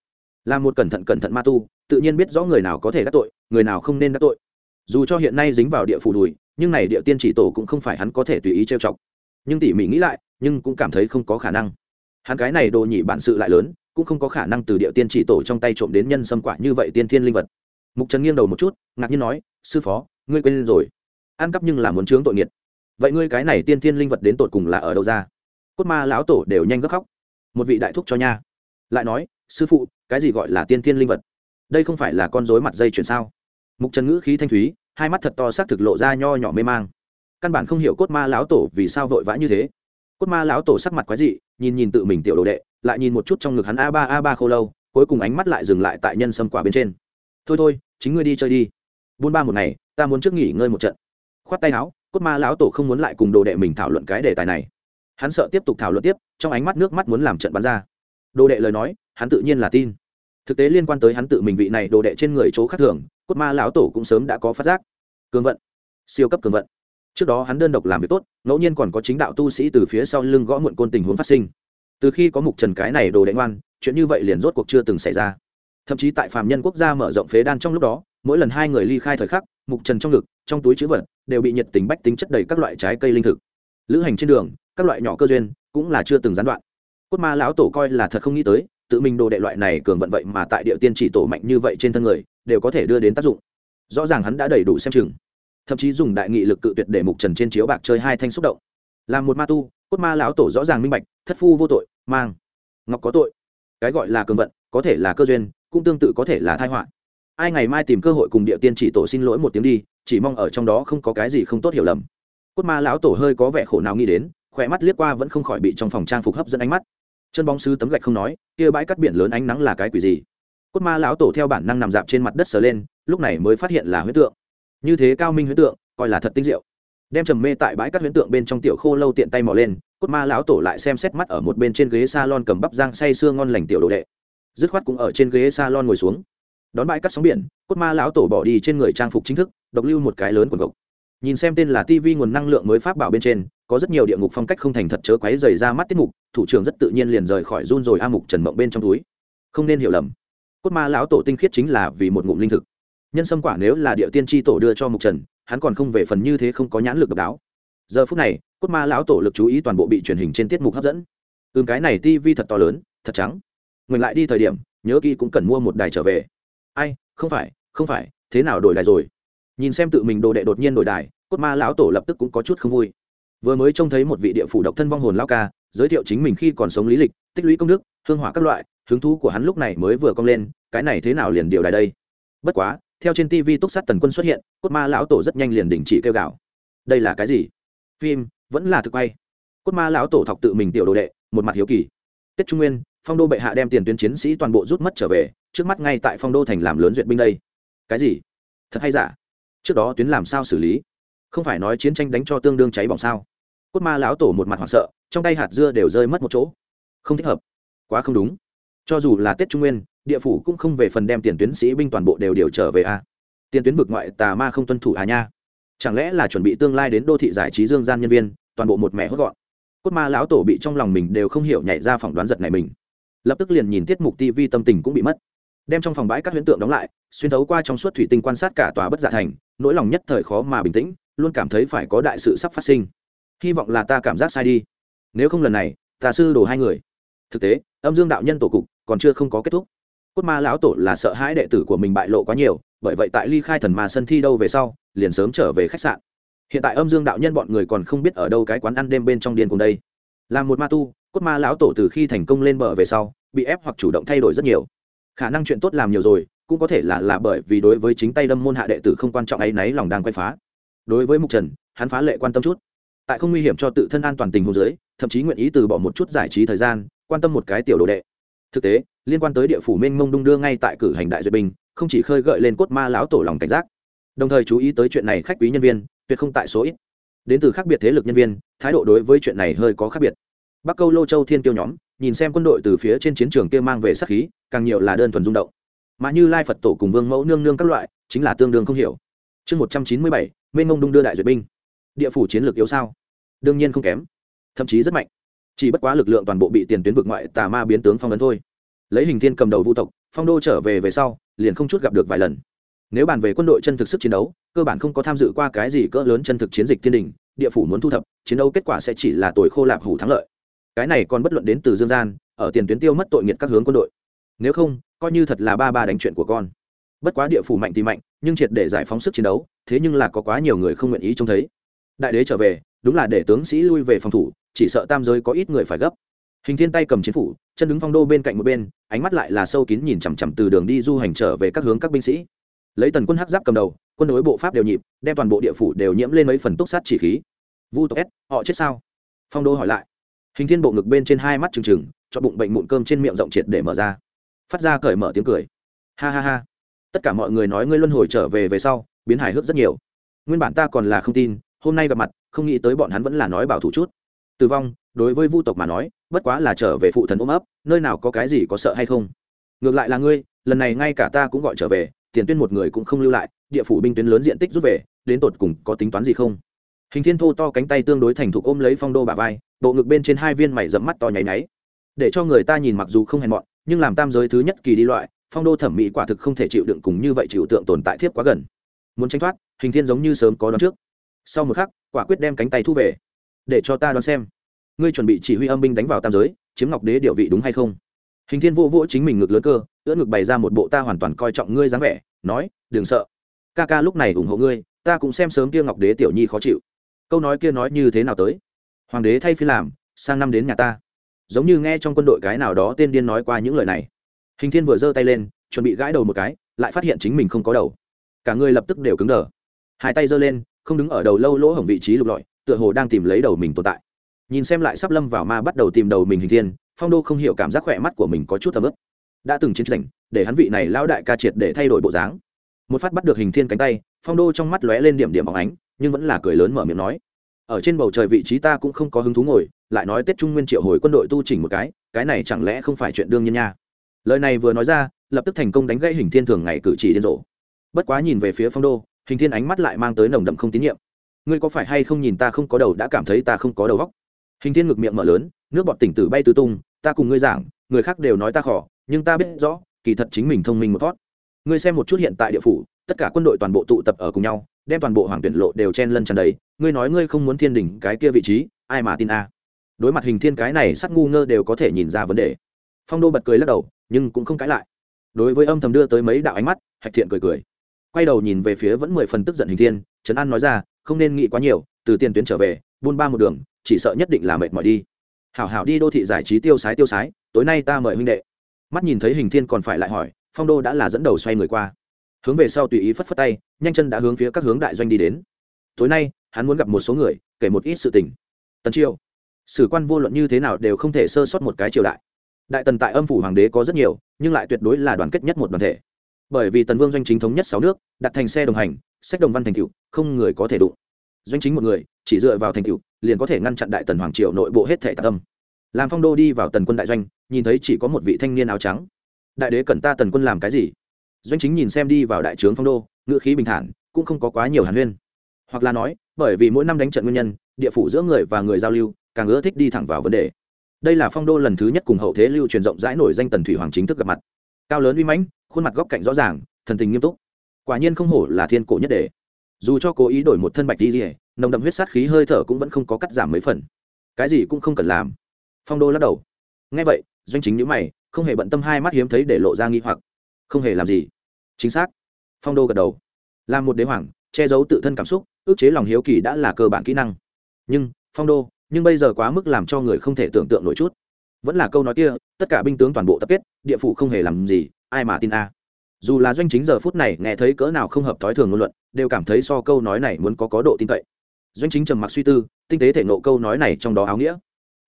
Là một cẩn thận cẩn thận ma tu, tự nhiên biết rõ người nào có thể đắc tội, người nào không nên đắc tội. Dù cho hiện nay dính vào địa phủ đùi, nhưng này địa tiên chỉ tổ cũng không phải hắn có thể tùy ý trêu chọc. Nhưng tỉ mỉ nghĩ lại, nhưng cũng cảm thấy không có khả năng. Hắn cái này đồ nhị bản sự lại lớn, cũng không có khả năng từ địa tiên chỉ tổ trong tay trộm đến nhân xâm quả như vậy tiên thiên linh vật. Mục trần nghiêng đầu một chút, ngạc nhiên nói, sư phó, ngươi quên rồi. Ăn cắp nhưng là muốn chướng tội nghiệt. Vậy ngươi cái này tiên thiên linh vật đến tột cùng là ở đâu ra? Cốt ma lão tổ đều nhanh gấp khóc một vị đại thúc cho nha. Lại nói, sư phụ, cái gì gọi là tiên thiên linh vật? Đây không phải là con rối mặt dây chuyển sao? Mục trần ngữ khí thanh thúy, hai mắt thật to xác thực lộ ra nho nhỏ mê mang. Căn bản không hiểu cốt ma lão tổ vì sao vội vã như thế. Cốt ma lão tổ sắc mặt quái dị, nhìn nhìn tự mình tiểu đồ đệ, lại nhìn một chút trong ngực hắn a ba a ba khô lâu, cuối cùng ánh mắt lại dừng lại tại nhân sâm quả bên trên. Thôi thôi, chính ngươi đi chơi đi. Buôn ba một ngày, ta muốn trước nghỉ ngơi một trận. Khoát tay áo, cốt ma lão tổ không muốn lại cùng đồ đệ mình thảo luận cái đề tài này hắn sợ tiếp tục thảo luận tiếp, trong ánh mắt nước mắt muốn làm trận bắn ra. Đồ đệ lời nói, hắn tự nhiên là tin. Thực tế liên quan tới hắn tự mình vị này đồ đệ trên người chỗ khác thường, cốt ma lão tổ cũng sớm đã có phát giác. Cường vận. Siêu cấp cường vận. Trước đó hắn đơn độc làm việc tốt, ngẫu nhiên còn có chính đạo tu sĩ từ phía sau lưng gõ muộn côn tình huống phát sinh. Từ khi có mục trần cái này đồ đệ ngoan, chuyện như vậy liền rốt cuộc chưa từng xảy ra. Thậm chí tại phạm nhân quốc gia mở rộng phế đan trong lúc đó, mỗi lần hai người ly khai thời khắc, mục trần trong ngực, trong túi chữ vật, đều bị nhiệt tình bách tính chất đầy các loại trái cây linh thực. Lữ hành trên đường các loại nhỏ cơ duyên cũng là chưa từng gián đoạn. Cốt ma lão tổ coi là thật không nghĩ tới, tự mình đồ đệ loại này cường vận vậy mà tại địa tiên chỉ tổ mạnh như vậy trên thân người, đều có thể đưa đến tác dụng. Rõ ràng hắn đã đầy đủ xem chừng. Thậm chí dùng đại nghị lực cự tuyệt để mục trần trên chiếu bạc chơi hai thanh xúc động. Làm một ma tu, cốt ma lão tổ rõ ràng minh bạch, thất phu vô tội, mang. Ngọc có tội. Cái gọi là cường vận, có thể là cơ duyên, cũng tương tự có thể là thai họa. Ai ngày mai tìm cơ hội cùng địa tiên chỉ tổ xin lỗi một tiếng đi, chỉ mong ở trong đó không có cái gì không tốt hiểu lầm. Cốt ma lão tổ hơi có vẻ khổ nào nghĩ đến khỏe mắt liếc qua vẫn không khỏi bị trong phòng trang phục hấp dẫn ánh mắt. Chân bóng sứ tấm gạch không nói, kia bãi cắt biển lớn ánh nắng là cái quỷ gì? Cốt ma lão tổ theo bản năng nằm dạp trên mặt đất sờ lên, lúc này mới phát hiện là huyễn tượng. Như thế cao minh huyễn tượng, coi là thật tinh diệu. Đem trầm mê tại bãi cắt huyễn tượng bên trong tiểu khô lâu tiện tay mò lên, cốt ma lão tổ lại xem xét mắt ở một bên trên ghế salon cầm bắp giang say sưa ngon lành tiểu đồ đệ. Dứt khoát cũng ở trên ghế salon ngồi xuống. Đón bãi cắt sóng biển, cốt ma lão tổ bỏ đi trên người trang phục chính thức, độc lưu một cái lớn quần gộc. Nhìn xem tên là tv nguồn năng lượng mới pháp bảo bên trên có rất nhiều địa ngục phong cách không thành thật chớ quấy rời ra mắt tiết mục, thủ trưởng rất tự nhiên liền rời khỏi run rồi a mục trần mộng bên trong túi. Không nên hiểu lầm. Cốt ma lão tổ tinh khiết chính là vì một ngụm linh thực. Nhân sâm quả nếu là địa tiên tri tổ đưa cho mục trần, hắn còn không về phần như thế không có nhãn lực độc đáo. Giờ phút này, cốt ma lão tổ lực chú ý toàn bộ bị truyền hình trên tiết mục hấp dẫn. Ừm, cái này tivi thật to lớn, thật trắng. Mình lại đi thời điểm, nhớ kỹ cũng cần mua một đài trở về. Ai, không phải không phải, thế nào đổi đài rồi? Nhìn xem tự mình đồ đệ đột nhiên đổi đài, cốt ma lão tổ lập tức cũng có chút không vui vừa mới trông thấy một vị địa phủ độc thân vong hồn lao ca, giới thiệu chính mình khi còn sống lý lịch, tích lũy công đức, hương hỏa các loại, hứng thú của hắn lúc này mới vừa cong lên, cái này thế nào liền điều đài đây? Bất quá, theo trên tv túc sát tần quân xuất hiện, cốt ma lão tổ rất nhanh liền đình chỉ kêu gào. Đây là cái gì? Phim, vẫn là thực quay. Cốt ma lão tổ thọc tự mình tiểu đồ đệ, một mặt hiếu kỳ. Tết trung nguyên, phong đô bệ hạ đem tiền tuyến chiến sĩ toàn bộ rút mất trở về, trước mắt ngay tại phong đô thành làm lớn duyệt binh đây. Cái gì? Thật hay giả? Trước đó tuyến làm sao xử lý? Không phải nói chiến tranh đánh cho tương đương cháy bỏng sao? Cốt ma lão tổ một mặt hoảng sợ, trong tay hạt dưa đều rơi mất một chỗ. Không thích hợp. Quá không đúng. Cho dù là tết trung nguyên, địa phủ cũng không về phần đem tiền tuyến sĩ binh toàn bộ đều điều trở về a tiền tuyến vực ngoại tà ma không tuân thủ à nha? Chẳng lẽ là chuẩn bị tương lai đến đô thị giải trí dương gian nhân viên, toàn bộ một mẹ hốt gọn? Cốt ma lão tổ bị trong lòng mình đều không hiểu nhảy ra phỏng đoán giật này mình. Lập tức liền nhìn tiết mục tv tâm tình cũng bị mất. Đem trong phòng bãi các huyễn tượng đóng lại, xuyên thấu qua trong suốt thủy tinh quan sát cả tòa bất giả thành, nỗi lòng nhất thời khó mà bình tĩnh luôn cảm thấy phải có đại sự sắp phát sinh. Hy vọng là ta cảm giác sai đi. Nếu không lần này tà sư đổ hai người. Thực tế, âm dương đạo nhân tổ cục còn chưa không có kết thúc. Cốt ma lão tổ là sợ hãi đệ tử của mình bại lộ quá nhiều, bởi vậy tại ly khai thần ma sân thi đâu về sau, liền sớm trở về khách sạn. Hiện tại âm dương đạo nhân bọn người còn không biết ở đâu cái quán ăn đêm bên trong điên cùng đây. Làm một ma tu, cốt ma lão tổ từ khi thành công lên bờ về sau, bị ép hoặc chủ động thay đổi rất nhiều. Khả năng chuyện tốt làm nhiều rồi, cũng có thể là là bởi vì đối với chính tay đâm môn hạ đệ tử không quan trọng ấy, náy lòng đang quay phá đối với mục trần, hắn phá lệ quan tâm chút. Tại không nguy hiểm cho tự thân an toàn tình hồ dưới, thậm chí nguyện ý từ bỏ một chút giải trí thời gian, quan tâm một cái tiểu đồ đệ. Thực tế, liên quan tới địa phủ minh mông đung đưa ngay tại cử hành đại duyệt binh, không chỉ khơi gợi lên cốt ma lão tổ lòng cảnh giác, đồng thời chú ý tới chuyện này khách quý nhân viên, tuyệt không tại số ít. Đến từ khác biệt thế lực nhân viên, thái độ đối với chuyện này hơi có khác biệt. Bắc câu lô châu thiên tiêu nhóm, nhìn xem quân đội từ phía trên chiến trường kia mang về sát khí, càng nhiều là đơn thuần rung động. Mà như lai phật tổ cùng vương mẫu nương nương các loại, chính là tương đương không hiểu. Chương một trăm chín mươi bảy mênh mông đung đưa đại duyệt binh. Địa phủ chiến lược yếu sao? Đương nhiên không kém. Thậm chí rất mạnh. Chỉ bất quá lực lượng toàn bộ bị tiền tuyến vực ngoại tà ma biến tướng phong ấn thôi. Lấy hình thiên cầm đầu vũ tộc, phong đô trở về về sau, liền không chút gặp được vài lần. Nếu bàn về quân đội chân thực sức chiến đấu, cơ bản không có tham dự qua cái gì cỡ lớn chân thực chiến dịch thiên đình, địa phủ muốn thu thập, chiến đấu kết quả sẽ chỉ là tội khô lạp hủ thắng lợi. Cái này còn bất luận đến từ dương gian, ở tiền tuyến tiêu mất tội nghiệt các hướng quân đội. Nếu không, coi như thật là ba ba đánh chuyện của con bất quá địa phủ mạnh thì mạnh, nhưng triệt để giải phóng sức chiến đấu, thế nhưng là có quá nhiều người không nguyện ý trông thấy. Đại đế trở về, đúng là để tướng sĩ lui về phòng thủ, chỉ sợ tam giới có ít người phải gấp. Hình thiên tay cầm chiến phủ, chân đứng phong đô bên cạnh một bên, ánh mắt lại là sâu kín nhìn chằm chằm từ đường đi du hành trở về các hướng các binh sĩ. Lấy tần quân hắc giáp cầm đầu, quân đối bộ pháp đều nhịp, đem toàn bộ địa phủ đều nhiễm lên mấy phần túc sát chỉ khí. Vu tộc s, họ chết sao? Phong đô hỏi lại. Hình thiên bộ ngực bên trên hai mắt trừng trừng cho bụng bệnh mụn cơm trên miệng rộng triệt để mở ra. Phát ra cởi mở tiếng cười. Ha ha ha tất cả mọi người nói ngươi luân hồi trở về về sau, biến hài hước rất nhiều. Nguyên bản ta còn là không tin, hôm nay gặp mặt, không nghĩ tới bọn hắn vẫn là nói bảo thủ chút. Tử vong, đối với vu tộc mà nói, bất quá là trở về phụ thần ôm ấp, nơi nào có cái gì có sợ hay không? Ngược lại là ngươi, lần này ngay cả ta cũng gọi trở về, tiền tuyên một người cũng không lưu lại, địa phủ binh tuyến lớn diện tích rút về, đến tột cùng có tính toán gì không? Hình thiên thô to cánh tay tương đối thành thục ôm lấy phong đô bà vai, bộ ngực bên trên hai viên mày dẫm mắt to nháy náy để cho người ta nhìn mặc dù không hèn mọn, nhưng làm tam giới thứ nhất kỳ đi loại phong đô thẩm mỹ quả thực không thể chịu đựng cùng như vậy chịu tượng tồn tại thiếp quá gần. Muốn tranh thoát, hình thiên giống như sớm có đón trước. Sau một khắc, quả quyết đem cánh tay thu về. Để cho ta đón xem, ngươi chuẩn bị chỉ huy âm binh đánh vào tam giới, chiếm ngọc đế địa vị đúng hay không? Hình thiên vô vỗ chính mình ngực lớn cơ, ưỡn ngực bày ra một bộ ta hoàn toàn coi trọng ngươi dáng vẻ, nói, đừng sợ. Ca ca lúc này ủng hộ ngươi, ta cũng xem sớm kia ngọc đế tiểu nhi khó chịu. Câu nói kia nói như thế nào tới? Hoàng đế thay phi làm, sang năm đến nhà ta. Giống như nghe trong quân đội cái nào đó tên điên nói qua những lời này hình thiên vừa giơ tay lên, chuẩn bị gãi đầu một cái, lại phát hiện chính mình không có đầu. Cả người lập tức đều cứng đờ. Hai tay giơ lên, không đứng ở đầu lâu lỗ hổng vị trí lục lọi, tựa hồ đang tìm lấy đầu mình tồn tại. Nhìn xem lại sắp lâm vào ma bắt đầu tìm đầu mình hình thiên, phong đô không hiểu cảm giác khỏe mắt của mình có chút thấm ướp đã từng chiến tranh, để hắn vị này lao đại ca triệt để thay đổi bộ dáng. Một phát bắt được hình thiên cánh tay, phong đô trong mắt lóe lên điểm điểm bóng ánh, nhưng vẫn là cười lớn mở miệng nói. Ở trên bầu trời vị trí ta cũng không có hứng thú ngồi, lại nói tết trung nguyên triệu hồi quân đội tu chỉnh một cái cái này chẳng lẽ không phải chuyện đương nhiên nha? Lời này vừa nói ra, lập tức thành công đánh gãy hình thiên thường ngày cử chỉ điên rồ. Bất quá nhìn về phía phong đô, hình thiên ánh mắt lại mang tới nồng đậm không tín nhiệm. Ngươi có phải hay không nhìn ta không có đầu đã cảm thấy ta không có đầu góc hình thiên ngực miệng mở lớn, nước bọt tỉnh tử bay tứ tung, ta cùng ngươi giảng, người khác đều nói ta khỏ, nhưng ta biết rõ, kỳ thật chính mình thông minh một thót ngươi xem một chút hiện tại địa phủ, tất cả quân đội toàn bộ tụ tập ở cùng nhau, đem toàn bộ hoàng tuyển lộ đều chen lân tràn đầy, ngươi nói ngươi không muốn thiên đỉnh cái kia vị trí, ai mà tin a? Đối mặt hình thiên cái này sắc ngu ngơ đều có thể nhìn ra vấn đề phong đô bật cười lắc đầu, nhưng cũng không cãi lại. Đối với âm thầm đưa tới mấy đạo ánh mắt, hạch thiện cười cười. Quay đầu nhìn về phía vẫn mười phần tức giận hình thiên, trấn an nói ra, không nên nghĩ quá nhiều, từ tiền tuyến trở về, buôn ba một đường, chỉ sợ nhất định là mệt mỏi đi. Hảo hảo đi đô thị giải trí tiêu sái tiêu sái, tối nay ta mời huynh đệ. Mắt nhìn thấy hình thiên còn phải lại hỏi, phong đô đã là dẫn đầu xoay người qua. Hướng về sau tùy ý phất phất tay, nhanh chân đã hướng phía các hướng đại doanh đi đến. Tối nay, hắn muốn gặp một số người, kể một ít sự tình. Tần triều, sử quan vô luận như thế nào đều không thể sơ sót một cái triều đại đại tần tại âm phủ hoàng đế có rất nhiều, nhưng lại tuyệt đối là đoàn kết nhất một đoàn thể. Bởi vì tần vương doanh chính thống nhất sáu nước, đặt thành xe đồng hành, sách đồng văn thành cựu không người có thể đụng. Doanh chính một người, chỉ dựa vào thành cựu liền có thể ngăn chặn đại tần hoàng triều nội bộ hết thể tạ âm làm phong đô đi vào tần quân đại doanh, nhìn thấy chỉ có một vị thanh niên áo trắng. Đại đế cần ta tần quân làm cái gì? Doanh chính nhìn xem đi vào đại trướng phong đô, ngữ khí bình thản, cũng không có quá nhiều hàn huyên. Hoặc là nói, bởi vì mỗi năm đánh trận nguyên nhân, địa phủ giữa người và người giao lưu, càng ưa thích đi thẳng vào vấn đề đây là phong đô lần thứ nhất cùng hậu thế lưu truyền rộng rãi nổi danh tần thủy hoàng chính thức gặp mặt. Cao lớn uy mãnh, khuôn mặt góc cạnh rõ ràng, thần tình nghiêm túc. Quả nhiên không hổ là thiên cổ nhất đề dù cho cố ý đổi một thân bạch đi rỉa nồng đậm huyết sát khí hơi thở cũng vẫn không có cắt giảm mấy phần. Cái gì cũng không cần làm. Phong đô lắc đầu. Ngay vậy, doanh chính nhữ mày, không hề bận tâm hai mắt hiếm thấy để lộ ra nghi hoặc. Không hề làm gì. Chính xác. Phong đô gật đầu. Làm một đế hoàng, che giấu tự thân cảm xúc, ước chế lòng hiếu kỳ đã là cơ bản kỹ năng. Nhưng, phong đô nhưng bây giờ quá mức làm cho người không thể tưởng tượng nổi chút. Vẫn là câu nói kia, tất cả binh tướng toàn bộ tập kết, địa phủ không hề làm gì, ai mà tin a. Dù là doanh chính giờ phút này nghe thấy cỡ nào không hợp thói thường ngôn luận, đều cảm thấy so câu nói này muốn có có độ tin cậy. Doanh chính trầm mặc suy tư, tinh tế thể nộ câu nói này trong đó áo nghĩa.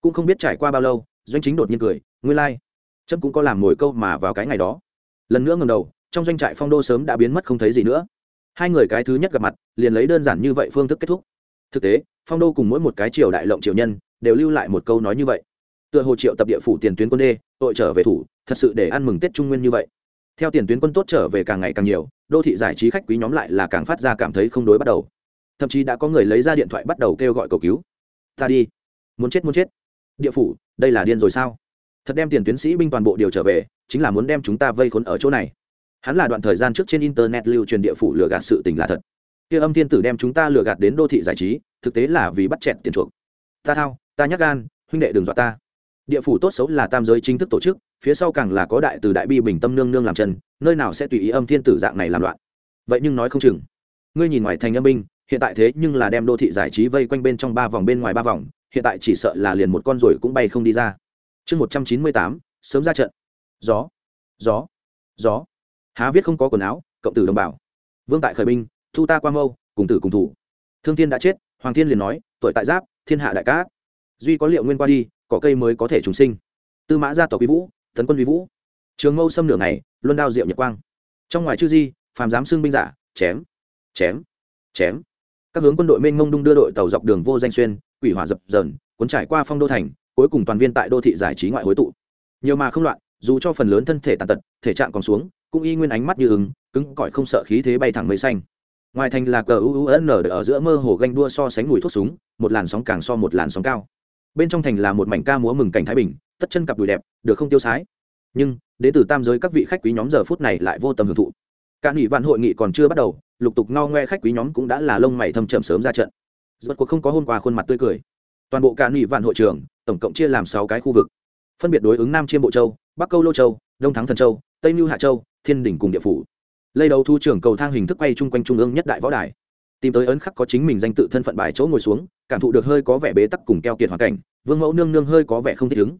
Cũng không biết trải qua bao lâu, doanh chính đột nhiên cười, ngươi lai、like. trâm cũng có làm mồi câu mà vào cái ngày đó. Lần nữa ngầm đầu, trong doanh trại phong đô sớm đã biến mất không thấy gì nữa. Hai người cái thứ nhất gặp mặt, liền lấy đơn giản như vậy phương thức kết thúc. Thực tế phong đô cùng mỗi một cái triều đại lộng triều nhân đều lưu lại một câu nói như vậy. Tựa hồ triệu tập địa phủ tiền tuyến quân đê, tội trở về thủ, thật sự để ăn mừng tết trung nguyên như vậy. Theo tiền tuyến quân tốt trở về càng ngày càng nhiều, đô thị giải trí khách quý nhóm lại là càng phát ra cảm thấy không đối bắt đầu. Thậm chí đã có người lấy ra điện thoại bắt đầu kêu gọi cầu cứu. Ta đi. Muốn chết muốn chết. Địa phủ, đây là điên rồi sao? Thật đem tiền tuyến sĩ binh toàn bộ điều trở về, chính là muốn đem chúng ta vây khốn ở chỗ này. Hắn là đoạn thời gian trước trên internet lưu truyền địa phủ lừa gạt sự tình là thật. Kia âm thiên tử đem chúng ta lừa gạt đến đô thị giải trí thực tế là vì bắt chẹt tiền chuộc. Ta thao, ta nhắc gan, huynh đệ đừng dọa ta. Địa phủ tốt xấu là tam giới chính thức tổ chức, phía sau càng là có đại từ đại bi bình tâm nương nương làm chân, nơi nào sẽ tùy ý âm thiên tử dạng này làm loạn. Vậy nhưng nói không chừng. Ngươi nhìn ngoài thành âm binh, hiện tại thế nhưng là đem đô thị giải trí vây quanh bên trong ba vòng bên ngoài ba vòng, hiện tại chỉ sợ là liền một con rồi cũng bay không đi ra. Chương một trăm chín mươi tám, sớm ra trận. Gió. Gió. Gió. Há viết không có quần áo, cộng tử đồng bào. Vương tại khởi binh, thu ta qua mâu, cùng tử cùng thủ. Thương thiên đã chết hoàng thiên liền nói, tuổi tại giáp, thiên hạ đại cát. Duy có liệu nguyên qua đi cỏ cây mới có thể trùng sinh. Tư mã gia tộc quý vũ, tấn quân quý vũ. Trường mâu xâm nửa ngày, luân đao diệu nhật quang. Trong ngoài chư di, phàm giám xương binh giả, chém chém chém. Các hướng quân đội mênh mông đung đưa đội tàu dọc đường vô danh xuyên, quỷ hỏa dập dờn, cuốn trải qua phong đô thành, cuối cùng toàn viên tại đô thị giải trí ngoại hối tụ. Nhiều mà không loạn, dù cho phần lớn thân thể tàn tật, thể trạng còn xuống, cũng y nguyên ánh mắt như ứng cứng cỏi không sợ khí thế bay thẳng mây xanh ngoài thành là cờ uun ở giữa mơ hồ ganh đua so sánh mùi thuốc súng, một làn sóng càng so một làn sóng cao. Bên trong thành là một mảnh ca múa mừng cảnh thái bình, tất chân cặp đùi đẹp, được không tiêu sái. Nhưng đến từ tam giới các vị khách quý nhóm giờ phút này lại vô tầm hưởng thụ. Cả ủy vạn hội nghị còn chưa bắt đầu, lục tục ngao ngoe khách quý nhóm cũng đã là lông mày thâm trầm sớm ra trận. Rốt cuộc không có hôm qua khuôn mặt tươi cười. Toàn bộ cả ủy vạn hội trường, tổng cộng chia làm sáu cái khu vực. Phân biệt đối ứng nam chiêm bộ châu, bắc câu lô châu, đông thắng thần châu, tây mưu hạ châu, thiên đỉnh cùng địa phủ lây đầu thu trưởng cầu thang hình thức quay chung quanh trung ương nhất đại võ đài. Tìm tới ấn khắc có chính mình danh tự thân phận bài chỗ ngồi xuống, cảm thụ được hơi có vẻ bế tắc cùng keo kiệt hoàn cảnh, vương mẫu nương nương hơi có vẻ không thích ứng.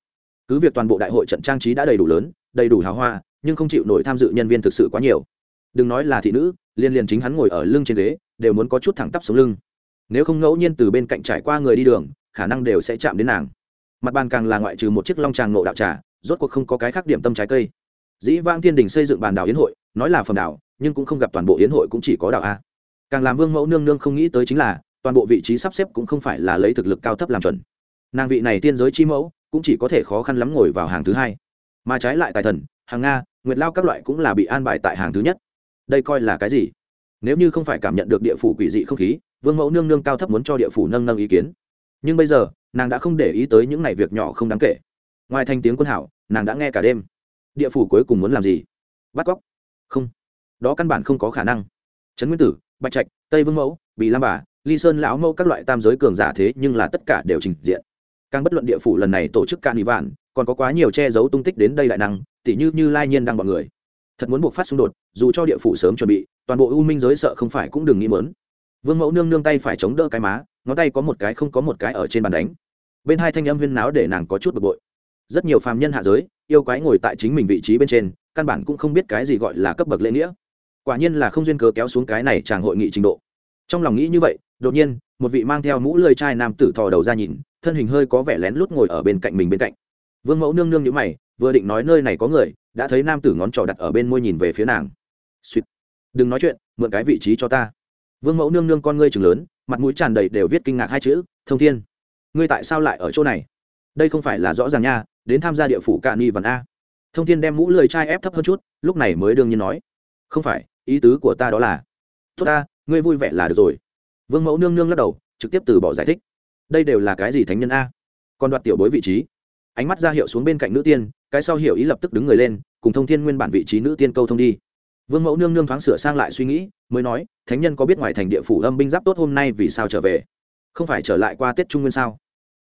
Cứ việc toàn bộ đại hội trận trang trí đã đầy đủ lớn, đầy đủ hào hoa, nhưng không chịu nổi tham dự nhân viên thực sự quá nhiều. Đừng nói là thị nữ, liên liền chính hắn ngồi ở lưng trên ghế, đều muốn có chút thẳng tắp xuống lưng. Nếu không ngẫu nhiên từ bên cạnh trải qua người đi đường, khả năng đều sẽ chạm đến nàng. Mặt bàn càng là ngoại trừ một chiếc long tràng nộ đạo trà, rốt cuộc không có cái khác điểm tâm trái cây dĩ vãng thiên đình xây dựng bàn đảo yến hội, nói là phẩm đảo, nhưng cũng không gặp toàn bộ yến hội cũng chỉ có đảo a. Càng làm vương mẫu nương nương không nghĩ tới chính là, toàn bộ vị trí sắp xếp cũng không phải là lấy thực lực cao thấp làm chuẩn. Nàng vị này tiên giới chi mẫu, cũng chỉ có thể khó khăn lắm ngồi vào hàng thứ hai. Mà trái lại tài thần, hàng nga, nguyệt lao các loại cũng là bị an bài tại hàng thứ nhất. Đây coi là cái gì? Nếu như không phải cảm nhận được địa phủ quỷ dị không khí, vương mẫu nương nương cao thấp muốn cho địa phủ nâng nâng ý kiến. Nhưng bây giờ, nàng đã không để ý tới những này việc nhỏ không đáng kể. Ngoài thành tiếng quân hảo, nàng đã nghe cả đêm địa phủ cuối cùng muốn làm gì? Bắt cóc? Không. Đó căn bản không có khả năng. Trấn nguyên tử, bạch trạch, tây vương mẫu bị lam bà, ly sơn lão mẫu các loại tam giới cường giả thế nhưng là tất cả đều trình diện. Càng bất luận địa phủ lần này tổ chức cạn đi vạn, còn có quá nhiều che giấu tung tích đến đây đại năng, tỉ như như lai nhiên đang bọn người. Thật muốn buộc phát xung đột, dù cho địa phủ sớm chuẩn bị, toàn bộ u minh giới sợ không phải cũng đừng nghĩ mớn. Vương mẫu nương nương tay phải chống đỡ cái má, ngón tay có một cái không có một cái ở trên bàn đánh. Bên hai thanh âm huyên náo để nàng có chút bực bội rất nhiều phàm nhân hạ giới, yêu quái ngồi tại chính mình vị trí bên trên, căn bản cũng không biết cái gì gọi là cấp bậc lễ nghĩa. Quả nhiên là không duyên cớ kéo xuống cái này chàng hội nghị trình độ. Trong lòng nghĩ như vậy, đột nhiên, một vị mang theo mũ lơi chai nam tử thò đầu ra nhìn, thân hình hơi có vẻ lén lút ngồi ở bên cạnh mình bên cạnh. Vương mẫu nương nương nhữ mày, vừa định nói nơi này có người, đã thấy nam tử ngón trỏ đặt ở bên môi nhìn về phía nàng. Suýt đừng nói chuyện, mượn cái vị trí cho ta. Vương mẫu nương nương con ngươi chừng lớn, mặt mũi tràn đầy đều viết kinh ngạc hai chữ, thông thiên, ngươi tại sao lại ở chỗ này? Đây không phải là rõ ràng nha, đến tham gia địa phủ cạn ni văn a. Thông thiên đem mũ lười chai ép thấp hơn chút, lúc này mới đương nhiên nói, không phải, ý tứ của ta đó là, tốt ta, ngươi vui vẻ là được rồi. Vương mẫu nương nương lắc đầu, trực tiếp từ bỏ giải thích, đây đều là cái gì thánh nhân a? Còn đoạt tiểu bối vị trí. Ánh mắt ra hiệu xuống bên cạnh nữ tiên, cái sau hiểu ý lập tức đứng người lên, cùng thông thiên nguyên bản vị trí nữ tiên câu thông đi. Vương mẫu nương nương thoáng sửa sang lại suy nghĩ, mới nói, thánh nhân có biết ngoài thành địa phủ âm binh giáp tốt hôm nay vì sao trở về? Không phải trở lại qua tết trung nguyên sao?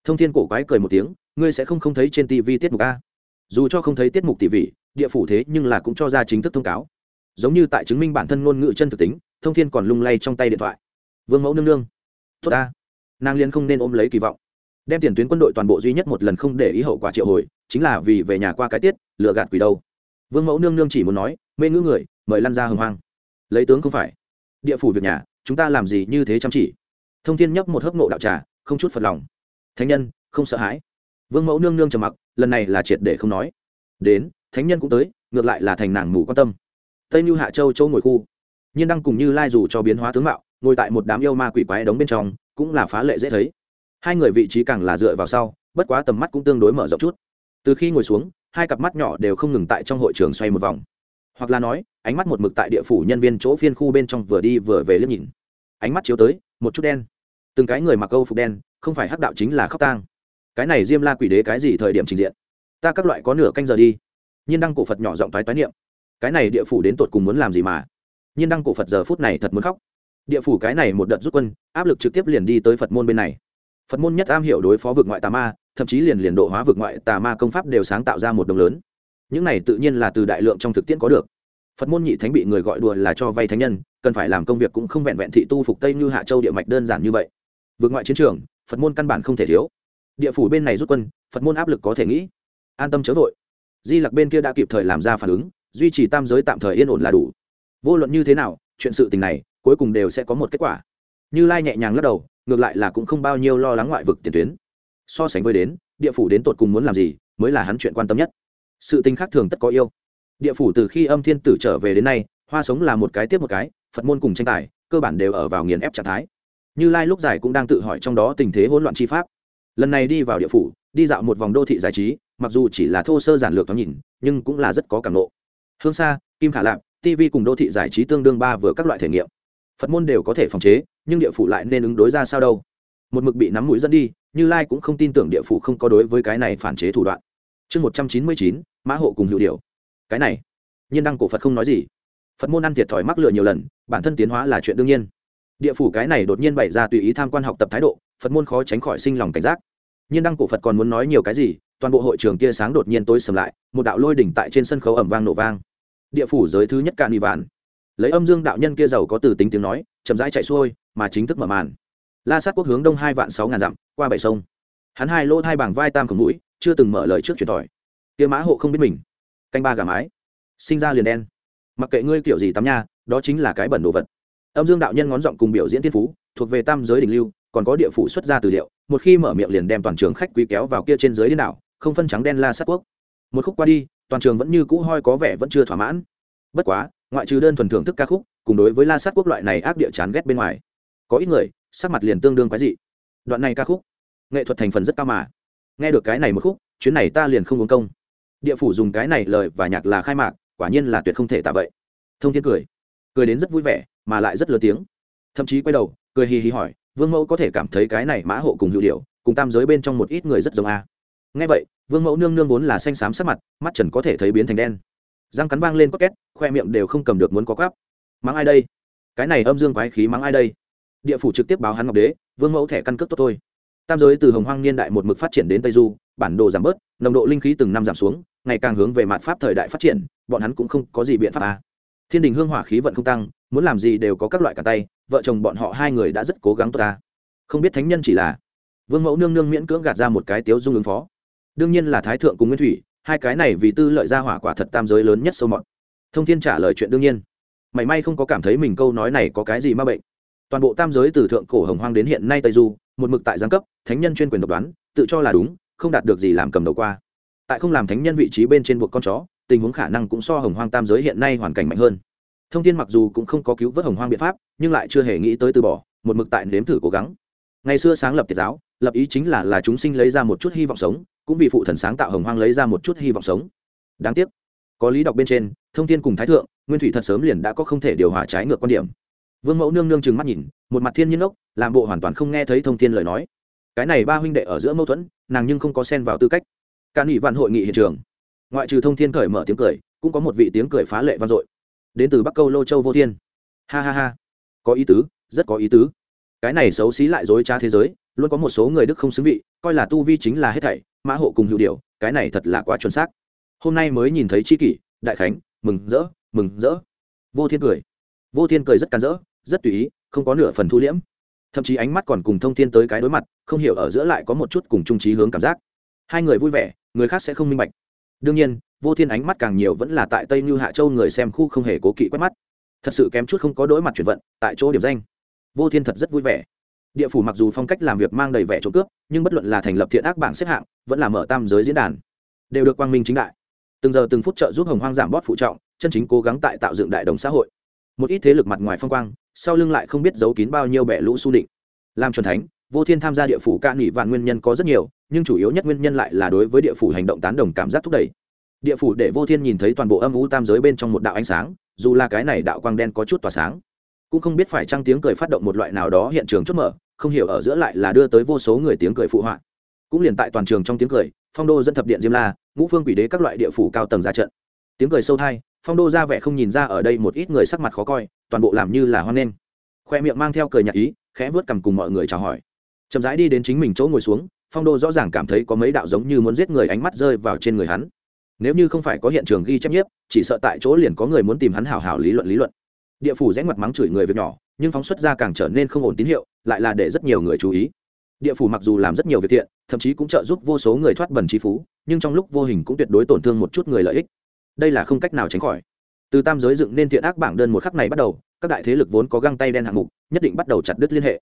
Thông thiên cổ quái cười một tiếng, ngươi sẽ không không thấy trên tv tiết mục a? Dù cho không thấy tiết mục tỷ vị địa phủ thế nhưng là cũng cho ra chính thức thông cáo. Giống như tại chứng minh bản thân ngôn ngữ chân thực tính, thông thiên còn lung lay trong tay điện thoại. Vương mẫu nương nương. Tốt ta. Nàng liên không nên ôm lấy kỳ vọng. Đem tiền tuyến quân đội toàn bộ duy nhất một lần không để ý hậu quả triệu hồi, chính là vì về nhà qua cái tiết, lừa gạt quỷ đâu. Vương mẫu nương nương chỉ muốn nói, mê ngữ người, mời lăn ra hồng hoang. Lấy tướng không phải. Địa phủ việc nhà, chúng ta làm gì như thế chăm chỉ? Thông thiên nhấp một hớp nộ đạo trà, không chút phật lòng thánh nhân, không sợ hãi. Vương mẫu nương nương trầm mặc, lần này là triệt để không nói. Đến, thánh nhân cũng tới, ngược lại là thành nàng mù quan tâm. Tây như hạ châu châu ngồi khu. Nhiên đang cùng như lai dù cho biến hóa tướng mạo, ngồi tại một đám yêu ma quỷ quái đóng bên trong, cũng là phá lệ dễ thấy. Hai người vị trí càng là dựa vào sau, bất quá tầm mắt cũng tương đối mở rộng chút. Từ khi ngồi xuống, hai cặp mắt nhỏ đều không ngừng tại trong hội trường xoay một vòng. Hoặc là nói, ánh mắt một mực tại địa phủ nhân viên chỗ phiên khu bên trong vừa đi vừa về liếc nhìn. Ánh mắt chiếu tới, một chút đen. Từng cái người mặc câu phục đen không phải hắc đạo chính là khóc tang. Cái này diêm la quỷ đế cái gì thời điểm trình diện? Ta các loại có nửa canh giờ đi. Nhiên đăng cổ phật nhỏ giọng toái toái niệm. Cái này địa phủ đến tột cùng muốn làm gì mà? Nhiên đăng cổ phật giờ phút này thật muốn khóc. Địa phủ cái này một đợt rút quân, áp lực trực tiếp liền đi tới phật môn bên này. Phật môn nhất am hiểu đối phó vực ngoại tà ma, thậm chí liền liền độ hóa vực ngoại tà ma công pháp đều sáng tạo ra một đồng lớn. Những này tự nhiên là từ đại lượng trong thực tiễn có được. Phật môn nhị thánh bị người gọi đùa là cho vay thánh nhân, cần phải làm công việc cũng không vẹn vẹn thị tu phục tây như hạ châu địa mạch đơn giản như vậy. Vượt ngoại chiến trường phật môn căn bản không thể thiếu. Địa phủ bên này rút quân, phật môn áp lực có thể nghĩ. An tâm chớ vội. Di lặc bên kia đã kịp thời làm ra phản ứng, duy trì tam giới tạm thời yên ổn là đủ. Vô luận như thế nào, chuyện sự tình này, cuối cùng đều sẽ có một kết quả. Như lai nhẹ nhàng lắc đầu, ngược lại là cũng không bao nhiêu lo lắng ngoại vực tiền tuyến. So sánh với đến, địa phủ đến tột cùng muốn làm gì, mới là hắn chuyện quan tâm nhất. Sự tình khác thường tất có yêu. Địa phủ từ khi âm thiên tử trở về đến nay, hoa sống là một cái tiếp một cái, phật môn cùng tranh tài, cơ bản đều ở vào nghiền ép trạng thái như lai lúc giải cũng đang tự hỏi trong đó tình thế hỗn loạn chi pháp. Lần này đi vào địa phủ đi dạo một vòng đô thị giải trí mặc dù chỉ là thô sơ giản lược thoáng nhìn nhưng cũng là rất có cảm lộ hương Sa, kim khả lạp tv cùng đô thị giải trí tương đương ba vừa các loại thể nghiệm. Phật môn đều có thể phòng chế nhưng địa phủ lại nên ứng đối ra sao đâu. Một mực bị nắm mũi dẫn đi như lai cũng không tin tưởng địa phủ không có đối với cái này phản chế thủ đoạn. Chương một trăm chín mươi chín mã hộ cùng hữu điều. Cái này nhiên đăng cổ phật không nói gì. Phật môn ăn thiệt thòi mắc lựa nhiều lần bản thân tiến hóa là chuyện đương nhiên địa phủ cái này đột nhiên bày ra tùy ý tham quan học tập thái độ, phật môn khó tránh khỏi sinh lòng cảnh giác. Nhiên đăng cổ phật còn muốn nói nhiều cái gì, toàn bộ hội trường tia sáng đột nhiên tối sầm lại, một đạo lôi đỉnh tại trên sân khấu ẩm vang nổ vang. Địa phủ giới thứ nhất cạn đi vạn. Lấy âm dương đạo nhân kia giàu có từ tính tiếng nói, chậm rãi chạy xuôi, mà chính thức mở màn. La sát quốc hướng đông hai vạn sáu ngàn dặm, qua bảy sông. Hắn hai lỗ hai bảng vai tam khổng mũi, chưa từng mở lời trước chuyển tỏi. Kia mã hộ không biết mình. Canh ba gà mái. Sinh ra liền đen. Mặc kệ ngươi kiểu gì tắm nha, đó chính là cái bẩn đồ vật âm dương đạo nhân ngón giọng cùng biểu diễn thiên phú, thuộc về tam giới đỉnh lưu, còn có địa phủ xuất ra từ liệu. một khi mở miệng liền đem toàn trường khách quý kéo vào kia trên dưới đi đảo, không phân trắng đen la sát quốc. Một khúc qua đi, toàn trường vẫn như cũ hoi có vẻ vẫn chưa thỏa mãn. Bất quá, ngoại trừ đơn thuần thưởng thức ca khúc, cùng đối với la sát quốc loại này ác địa chán ghét bên ngoài, có ít người, sắc mặt liền tương đương quái dị. Đoạn này ca khúc, nghệ thuật thành phần rất cao mà. Nghe được cái này một khúc, chuyến này ta liền không uống công. Địa phủ dùng cái này lời và nhạc là khai mạc, quả nhiên là tuyệt không thể tạ vậy. Thông thiên cười cười đến rất vui vẻ, mà lại rất lớn tiếng. Thậm chí quay đầu, cười hì hì hỏi, vương mẫu có thể cảm thấy cái này mã hộ cùng hữu điệu, cùng tam giới bên trong một ít người rất giống a? Nghe vậy, vương mẫu nương nương vốn là xanh xám sắc mặt, mắt trần có thể thấy biến thành đen. Răng cắn vang lên có két khoe miệng đều không cầm được muốn có quáp mắng ai đây? Cái này âm dương quái khí mắng ai đây? Địa phủ trực tiếp báo hắn ngọc đế, vương mẫu thẻ căn cước tốt thôi. Tam giới từ hồng hoang niên đại một mực phát triển đến tây du, bản đồ giảm bớt, nồng độ linh khí từng năm giảm xuống, ngày càng hướng về mặt pháp thời đại phát triển, bọn hắn cũng không có gì biện pháp à thiên đình hương hỏa khí vận không tăng, muốn làm gì đều có các loại cả tay, vợ chồng bọn họ hai người đã rất cố gắng tốt ta. Không biết thánh nhân chỉ là vương mẫu nương nương miễn cưỡng gạt ra một cái tiếu dung ứng phó. Đương nhiên là thái thượng cùng nguyên thủy, hai cái này vì tư lợi ra hỏa quả thật tam giới lớn nhất sâu mọt. Thông thiên trả lời chuyện đương nhiên. Mảy may không có cảm thấy mình câu nói này có cái gì ma bệnh. Toàn bộ tam giới từ thượng cổ hồng hoang đến hiện nay tây du, một mực tại giáng cấp, thánh nhân chuyên quyền độc đoán, tự cho là đúng, không đạt được gì làm cầm đầu qua. Tại không làm thánh nhân vị trí bên trên buộc con chó tình huống khả năng cũng so hồng hoang tam giới hiện nay hoàn cảnh mạnh hơn. Thông tin mặc dù cũng không có cứu vớt hồng hoang biện pháp, nhưng lại chưa hề nghĩ tới từ bỏ, một mực tại nếm thử cố gắng. Ngày xưa sáng lập tiệt giáo, lập ý chính là là chúng sinh lấy ra một chút hy vọng sống, cũng vì phụ thần sáng tạo hồng hoang lấy ra một chút hy vọng sống. Đáng tiếc, có lý đọc bên trên, thông tin cùng thái thượng, nguyên thủy thật sớm liền đã có không thể điều hòa trái ngược quan điểm. Vương mẫu nương nương chừng mắt nhìn, một mặt thiên nhiên ốc, làm bộ hoàn toàn không nghe thấy thông tin lời nói. Cái này ba huynh đệ ở giữa mâu thuẫn, nàng nhưng không có xen vào tư cách. Cả nghị vạn hội nghị hiện trường ngoại trừ thông thiên cởi mở tiếng cười, cũng có một vị tiếng cười phá lệ vang dội. Đến từ bắc câu lô châu vô thiên. Ha ha ha. Có ý tứ, rất có ý tứ. Cái này xấu xí lại dối trá thế giới, luôn có một số người đức không xứng vị, coi là tu vi chính là hết thảy, mã hộ cùng hữu điều, cái này thật là quá chuẩn xác. Hôm nay mới nhìn thấy c h i kỷ, đại khánh, mừng rỡ mừng rỡ. Vô thiên cười. Vô thiên cười rất cắn rỡ, rất tùy ý, không có nửa phần thu liễm. Thậm chí ánh mắt còn cùng thông thiên tới cái đối mặt, không hiểu ở giữa lại có một chút cùng trung trí hướng cảm giác. Hai người vui vẻ, người khác sẽ không minh bạch đương nhiên, vô thiên ánh mắt càng nhiều vẫn là tại tây như hạ châu người xem khu không hề cố kỵ quét mắt. Thật sự kém chút không có đối mặt chuyển vận, tại chỗ điểm danh. Vô thiên thật rất vui vẻ. Địa phủ mặc dù phong cách làm việc mang đầy vẻ trộm cướp, nhưng bất luận là thành lập thiện ác bảng xếp hạng, vẫn là mở tam giới diễn đàn, đều được quang minh chính đại. Từng giờ từng phút trợ giúp hồng hoang giảm bót phụ trọng, chân chính cố gắng tại tạo dựng đại đồng xã hội. Một ít thế lực mặt ngoài phong quang, sau lưng lại không biết giấu kín bao nhiêu bẻ lũ su định. Làm chuẩn thánh vô thiên tham gia địa phủ ca nghỉ vạn nguyên nhân có rất nhiều, nhưng chủ yếu nhất nguyên nhân lại là đối với địa phủ hành động tán đồng cảm giác thúc đẩy. Địa phủ để vô thiên nhìn thấy toàn bộ âm u tam giới bên trong một đạo ánh sáng, dù là cái này đạo quang đen có chút tỏa sáng, cũng không biết phải trăng tiếng cười phát động một loại nào đó hiện trường chốt mở, không hiểu ở giữa lại là đưa tới vô số người tiếng cười phụ họa. Cũng liền tại toàn trường trong tiếng cười, phong đô dân thập điện diêm la, ngũ phương quỷ đế các loại địa phủ cao tầng ra trận. Tiếng cười sâu thai, phong đô ra vẻ không nhìn ra ở đây một ít người sắc mặt khó coi, toàn bộ làm như là hoan nghênh. Khoe miệng mang theo cười nhạc ý, khẽ vớt cầm cùng mọi người chào hỏi chậm rãi đi đến chính mình chỗ ngồi xuống, phong đô rõ ràng cảm thấy có mấy đạo giống như muốn giết người ánh mắt rơi vào trên người hắn. Nếu như không phải có hiện trường ghi chép nhiếp, chỉ sợ tại chỗ liền có người muốn tìm hắn hảo hảo lý luận lý luận. Địa phủ rẽ mặt mắng chửi người việc nhỏ, nhưng phóng xuất ra càng trở nên không ổn tín hiệu, lại là để rất nhiều người chú ý. Địa phủ mặc dù làm rất nhiều việc thiện, thậm chí cũng trợ giúp vô số người thoát bần chi phú, nhưng trong lúc vô hình cũng tuyệt đối tổn thương một chút người lợi ích. Đây là không cách nào tránh khỏi. Từ tam giới dựng nên thiện ác bảng đơn một khắc này bắt đầu, các đại thế lực vốn có găng tay đen hạng mục, nhất định bắt đầu chặt đứt liên hệ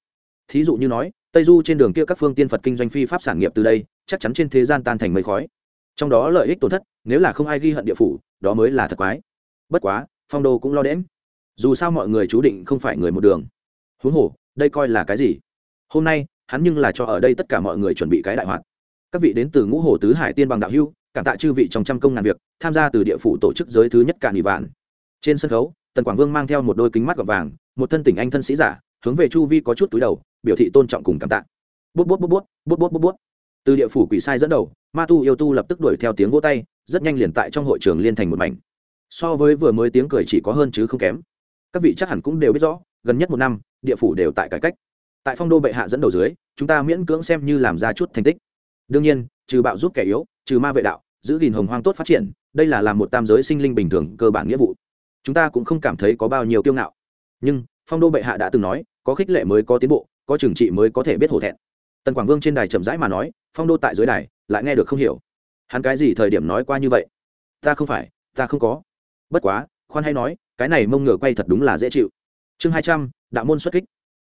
thí dụ như nói, tây du trên đường kia các phương tiên phật kinh doanh phi pháp sản nghiệp từ đây, chắc chắn trên thế gian tan thành mây khói. Trong đó lợi ích tổn thất, nếu là không ai ghi hận địa phủ, đó mới là thật quái. Bất quá, phong đô cũng lo đễm. Dù sao mọi người chú định không phải người một đường. Huống hồ, đây coi là cái gì? Hôm nay, hắn nhưng là cho ở đây tất cả mọi người chuẩn bị cái đại hoạt. Các vị đến từ ngũ hồ tứ hải tiên bằng đạo hưu, cảm tạ chư vị trong trăm công ngàn việc, tham gia từ địa phủ tổ chức giới thứ nhất cả nỉ vạn. Trên sân khấu, tần quảng vương mang theo một đôi kính mắt gọt vàng, một thân tỉnh anh thân sĩ giả hướng về chu vi có chút túi đầu, biểu thị tôn trọng cùng cảm tạ. Bút bút bút bút bút bút bút bút. Từ địa phủ quỷ sai dẫn đầu, ma tu yêu tu lập tức đuổi theo tiếng vỗ tay, rất nhanh liền tại trong hội trường liên thành một mảnh. So với vừa mới tiếng cười chỉ có hơn chứ không kém. Các vị chắc hẳn cũng đều biết rõ, gần nhất một năm, địa phủ đều tại cải cách. Tại phong đô bệ hạ dẫn đầu dưới, chúng ta miễn cưỡng xem như làm ra chút thành tích. Đương nhiên, trừ bạo giúp kẻ yếu, trừ ma vệ đạo, giữ gìn hồng hoang tốt phát triển, đây là làm một tam giới sinh linh bình thường cơ bản nghĩa vụ. Chúng ta cũng không cảm thấy có bao nhiêu kiêu ngạo. Nhưng, phong đô bệ hạ đã từng nói có khích lệ mới có tiến bộ, có trừng trị mới có thể biết hổ thẹn. Tần quảng vương trên đài chậm rãi mà nói, phong đô tại dưới đài, lại nghe được không hiểu. Hắn cái gì thời điểm nói qua như vậy? Ta không phải, ta không có. Bất quá, khoan hay nói, cái này mông ngựa quay thật đúng là dễ chịu. Chương hai trăm, đạo môn xuất kích.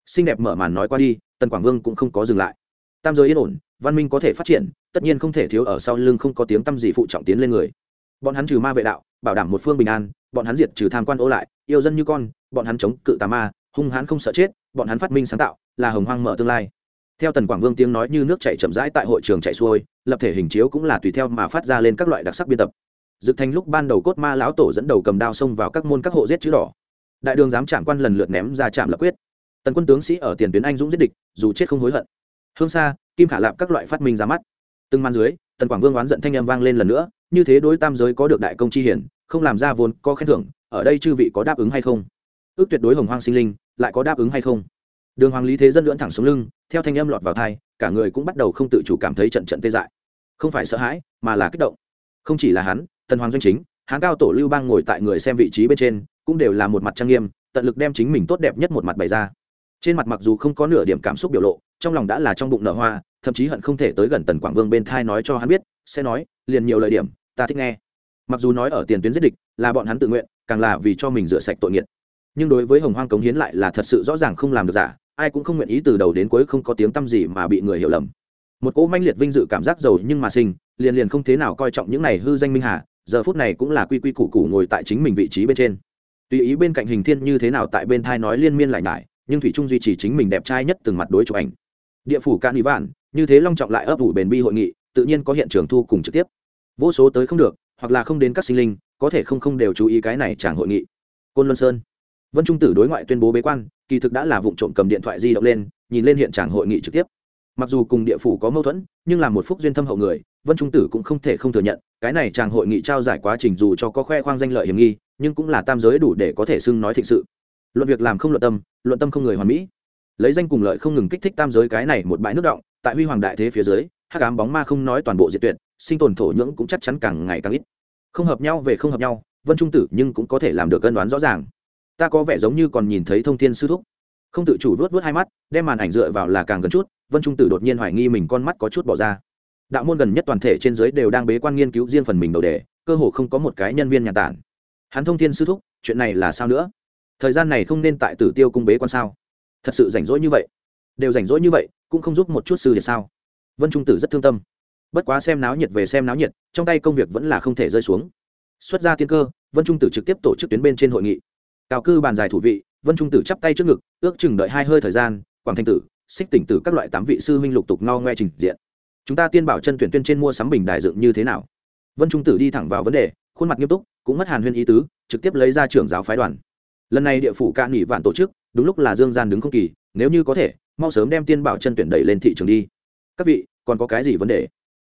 Xinh đẹp mở màn nói qua đi, tần quảng vương cũng không có dừng lại. Tam giới yên ổn, văn minh có thể phát triển, tất nhiên không thể thiếu ở sau lưng không có tiếng t â m gì phụ trọng tiến lên người. Bọn hắn trừ ma vệ đạo, bảo đảm một phương bình an, bọn hắn diệt trừ tham quan ô lại, yêu dân như con, bọn hắn chống cự tà ma hung hãn không sợ chết, bọn hắn phát minh sáng tạo, là hồng hoang mở tương lai. Theo tần quảng vương tiếng nói như nước chảy chậm rãi tại hội trường chạy xuôi, lập thể hình chiếu cũng là tùy theo mà phát ra lên các loại đặc sắc biên tập. Dực thành lúc ban đầu cốt ma lão tổ dẫn đầu cầm đao xông vào các môn các hộ giết chữ đỏ. Đại đường giám trạm quan lần lượt ném ra trạm lập quyết. Tần quân tướng sĩ ở tiền tuyến anh dũng giết địch, dù chết không hối hận. Hương xa kim khả lạp các loại phát minh ra mắt. Từng màn dưới, tần quảng vương oán giận thanh â m vang lên lần nữa, như thế đối tam giới có được đại công chi hiển, không làm ra vốn có khen thưởng, ở đây chư vị có đáp ứng hay không? Ước tuyệt đối hồng hoang sinh linh lại có đáp ứng hay không? Đường hoàng lý thế dân lưỡn thẳng xuống lưng, theo thanh âm lọt vào thai cả người cũng bắt đầu không tự chủ cảm thấy trận trận tê dại. Không phải sợ hãi, mà là kích động. Không chỉ là hắn, tần hoàng doanh chính, hán cao tổ lưu bang ngồi tại người xem vị trí bên trên, cũng đều là một mặt trang nghiêm, tận lực đem chính mình tốt đẹp nhất một mặt bày ra. Trên mặt mặc dù không có nửa điểm cảm xúc biểu lộ, trong lòng đã là trong bụng nở hoa, thậm chí hận không thể tới gần tần quảng vương bên thai nói cho hắn biết, sẽ nói, liền nhiều lời điểm, ta thích nghe. Mặc dù nói ở tiền tuyến giết địch, là bọn hắn tự nguyện, càng là vì cho mình rửa sạch tội nghiệt nhưng đối với hồng hoang cống hiến lại là thật sự rõ ràng không làm được giả, ai cũng không nguyện ý từ đầu đến cuối không có tiếng t â m gì mà bị người hiểu lầm. Một cỗ manh liệt vinh dự cảm giác giàu nhưng mà sinh, liền liền không thế nào coi trọng những này hư danh minh hà, giờ phút này cũng là quy quy củ củ ngồi tại chính mình vị trí bên trên. Tùy ý bên cạnh hình thiên như thế nào tại bên thai nói liên miên lại nhải, nhưng thủy trung duy trì chính mình đẹp trai nhất từng mặt đối chụp ảnh. Địa phủ can ý vạn, như thế long trọng lại ấp ủ bền bi hội nghị, tự nhiên có hiện trường thu cùng trực tiếp. Vô số tới không được, hoặc là không đến các sinh linh, có thể không không đều chú ý cái này chẳng hội nghị. Côn luân sơn vân trung tử đối ngoại tuyên bố bế quan, kỳ thực đã là vụ trộm cầm điện thoại di động lên, nhìn lên hiện trạng hội nghị trực tiếp. Mặc dù cùng địa phủ có mâu thuẫn, nhưng là một phúc duyên thâm hậu người, vân trung tử cũng không thể không thừa nhận, cái này chàng hội nghị trao giải quá trình dù cho có khoe khoang danh lợi hiểm nghi, nhưng cũng là tam giới đủ để có thể xưng nói thịnh sự. Luận việc làm không luận tâm luận tâm không người hoàn mỹ. Lấy danh cùng lợi không ngừng kích thích tam giới cái này một bãi nước động, tại huy hoàng đại thế phía dưới, hắc ám bóng ma không nói toàn bộ diệt tuyệt, sinh tồn thổ nhưỡng cũng chắc chắn càng ngày càng ít. Không hợp nhau về không hợp nhau, vân trung tử nhưng cũng có thể làm được cân đoán rõ ràng ta có vẻ giống như còn nhìn thấy thông thiên sư thúc. Không tự chủ vớt vớt hai mắt, đem màn ảnh dựa vào là càng gần chút, vân trung tử đột nhiên hoài nghi mình con mắt có chút bỏ ra. Đạo môn gần nhất toàn thể trên giới đều đang bế quan nghiên cứu riêng phần mình đầu đề, cơ hồ không có một cái nhân viên nhà tản. Hắn thông thiên sư thúc, chuyện này là sao nữa? Thời gian này không nên tại tử tiêu cung bế quan sao? Thật sự rảnh rỗi như vậy. Đều rảnh rỗi như vậy, cũng không giúp một chút sư để sao? Vân trung tử rất thương tâm. Bất quá xem náo nhiệt về xem náo nhiệt, trong tay công việc vẫn là không thể rơi xuống. Xuất ra tiên cơ, vân trung tử trực tiếp tổ chức tuyến bên trên hội nghị cao cư bàn dài thủ vị, vân trung tử chắp tay trước ngực, ước chừng đợi hai hơi thời gian, quảng thanh tử, xích tỉnh tử các loại tám vị sư huynh lục tục no ngoe trình diện. Chúng ta tiên bảo chân tuyển tuyên trên mua sắm bình đại dựng như thế nào? Vân trung tử đi thẳng vào vấn đề, khuôn mặt nghiêm túc, cũng mất hàn huyên ý tứ, trực tiếp lấy ra trưởng giáo phái đoàn. Lần này địa phủ ca nghỉ vạn tổ chức, đúng lúc là dương gian đứng không kỳ, nếu như có thể, mau sớm đem tiên bảo chân tuyển đẩy lên thị trường đi. Các vị, còn có cái gì vấn đề?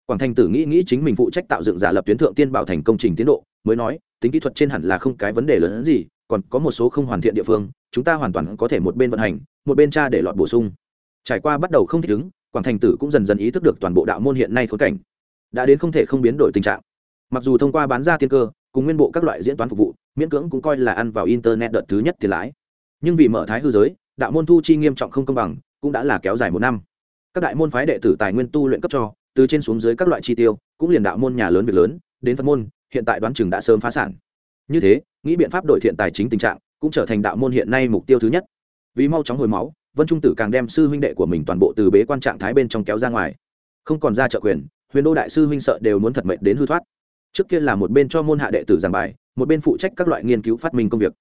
Quảng thành tử nghĩ nghĩ chính mình phụ trách tạo dựng giả lập tuyến thượng tiên bảo thành công trình tiến độ, mới nói, tính kỹ thuật trên hẳn là không cái vấn đề lớn hơn gì còn có một số không hoàn thiện địa phương, chúng ta hoàn toàn có thể một bên vận hành, một bên tra để lọt bổ sung. Trải qua bắt đầu không thích ứng, quảng thành tử cũng dần dần ý thức được toàn bộ đạo môn hiện nay khốn cảnh. Đã đến không thể không biến đổi tình trạng. Mặc dù thông qua bán ra tiên cơ, cùng nguyên bộ các loại diễn toán phục vụ, miễn cưỡng cũng coi là ăn vào internet đợt thứ nhất tiền lãi. Nhưng vì mở thái hư giới, đạo môn thu chi nghiêm trọng không công bằng, cũng đã là kéo dài một năm. Các đại môn phái đệ tử tài nguyên tu luyện cấp cho, từ trên xuống dưới các loại chi tiêu, cũng liền đạo môn nhà lớn việc lớn, đến phật môn, hiện tại đoán chừng đã sớm phá sản như thế, nghĩ biện pháp đổi thiện tài chính tình trạng cũng trở thành đạo môn hiện nay mục tiêu thứ nhất. Vì mau chóng hồi máu, vân trung tử càng đem sư huynh đệ của mình toàn bộ từ bế quan trạng thái bên trong kéo ra ngoài. Không còn ra trợ quyền, huyền đô đại sư huynh sợ đều muốn thật mệnh đến hư thoát. Trước kia là một bên cho môn hạ đệ tử giảng bài, một bên phụ trách các loại nghiên cứu phát minh công việc.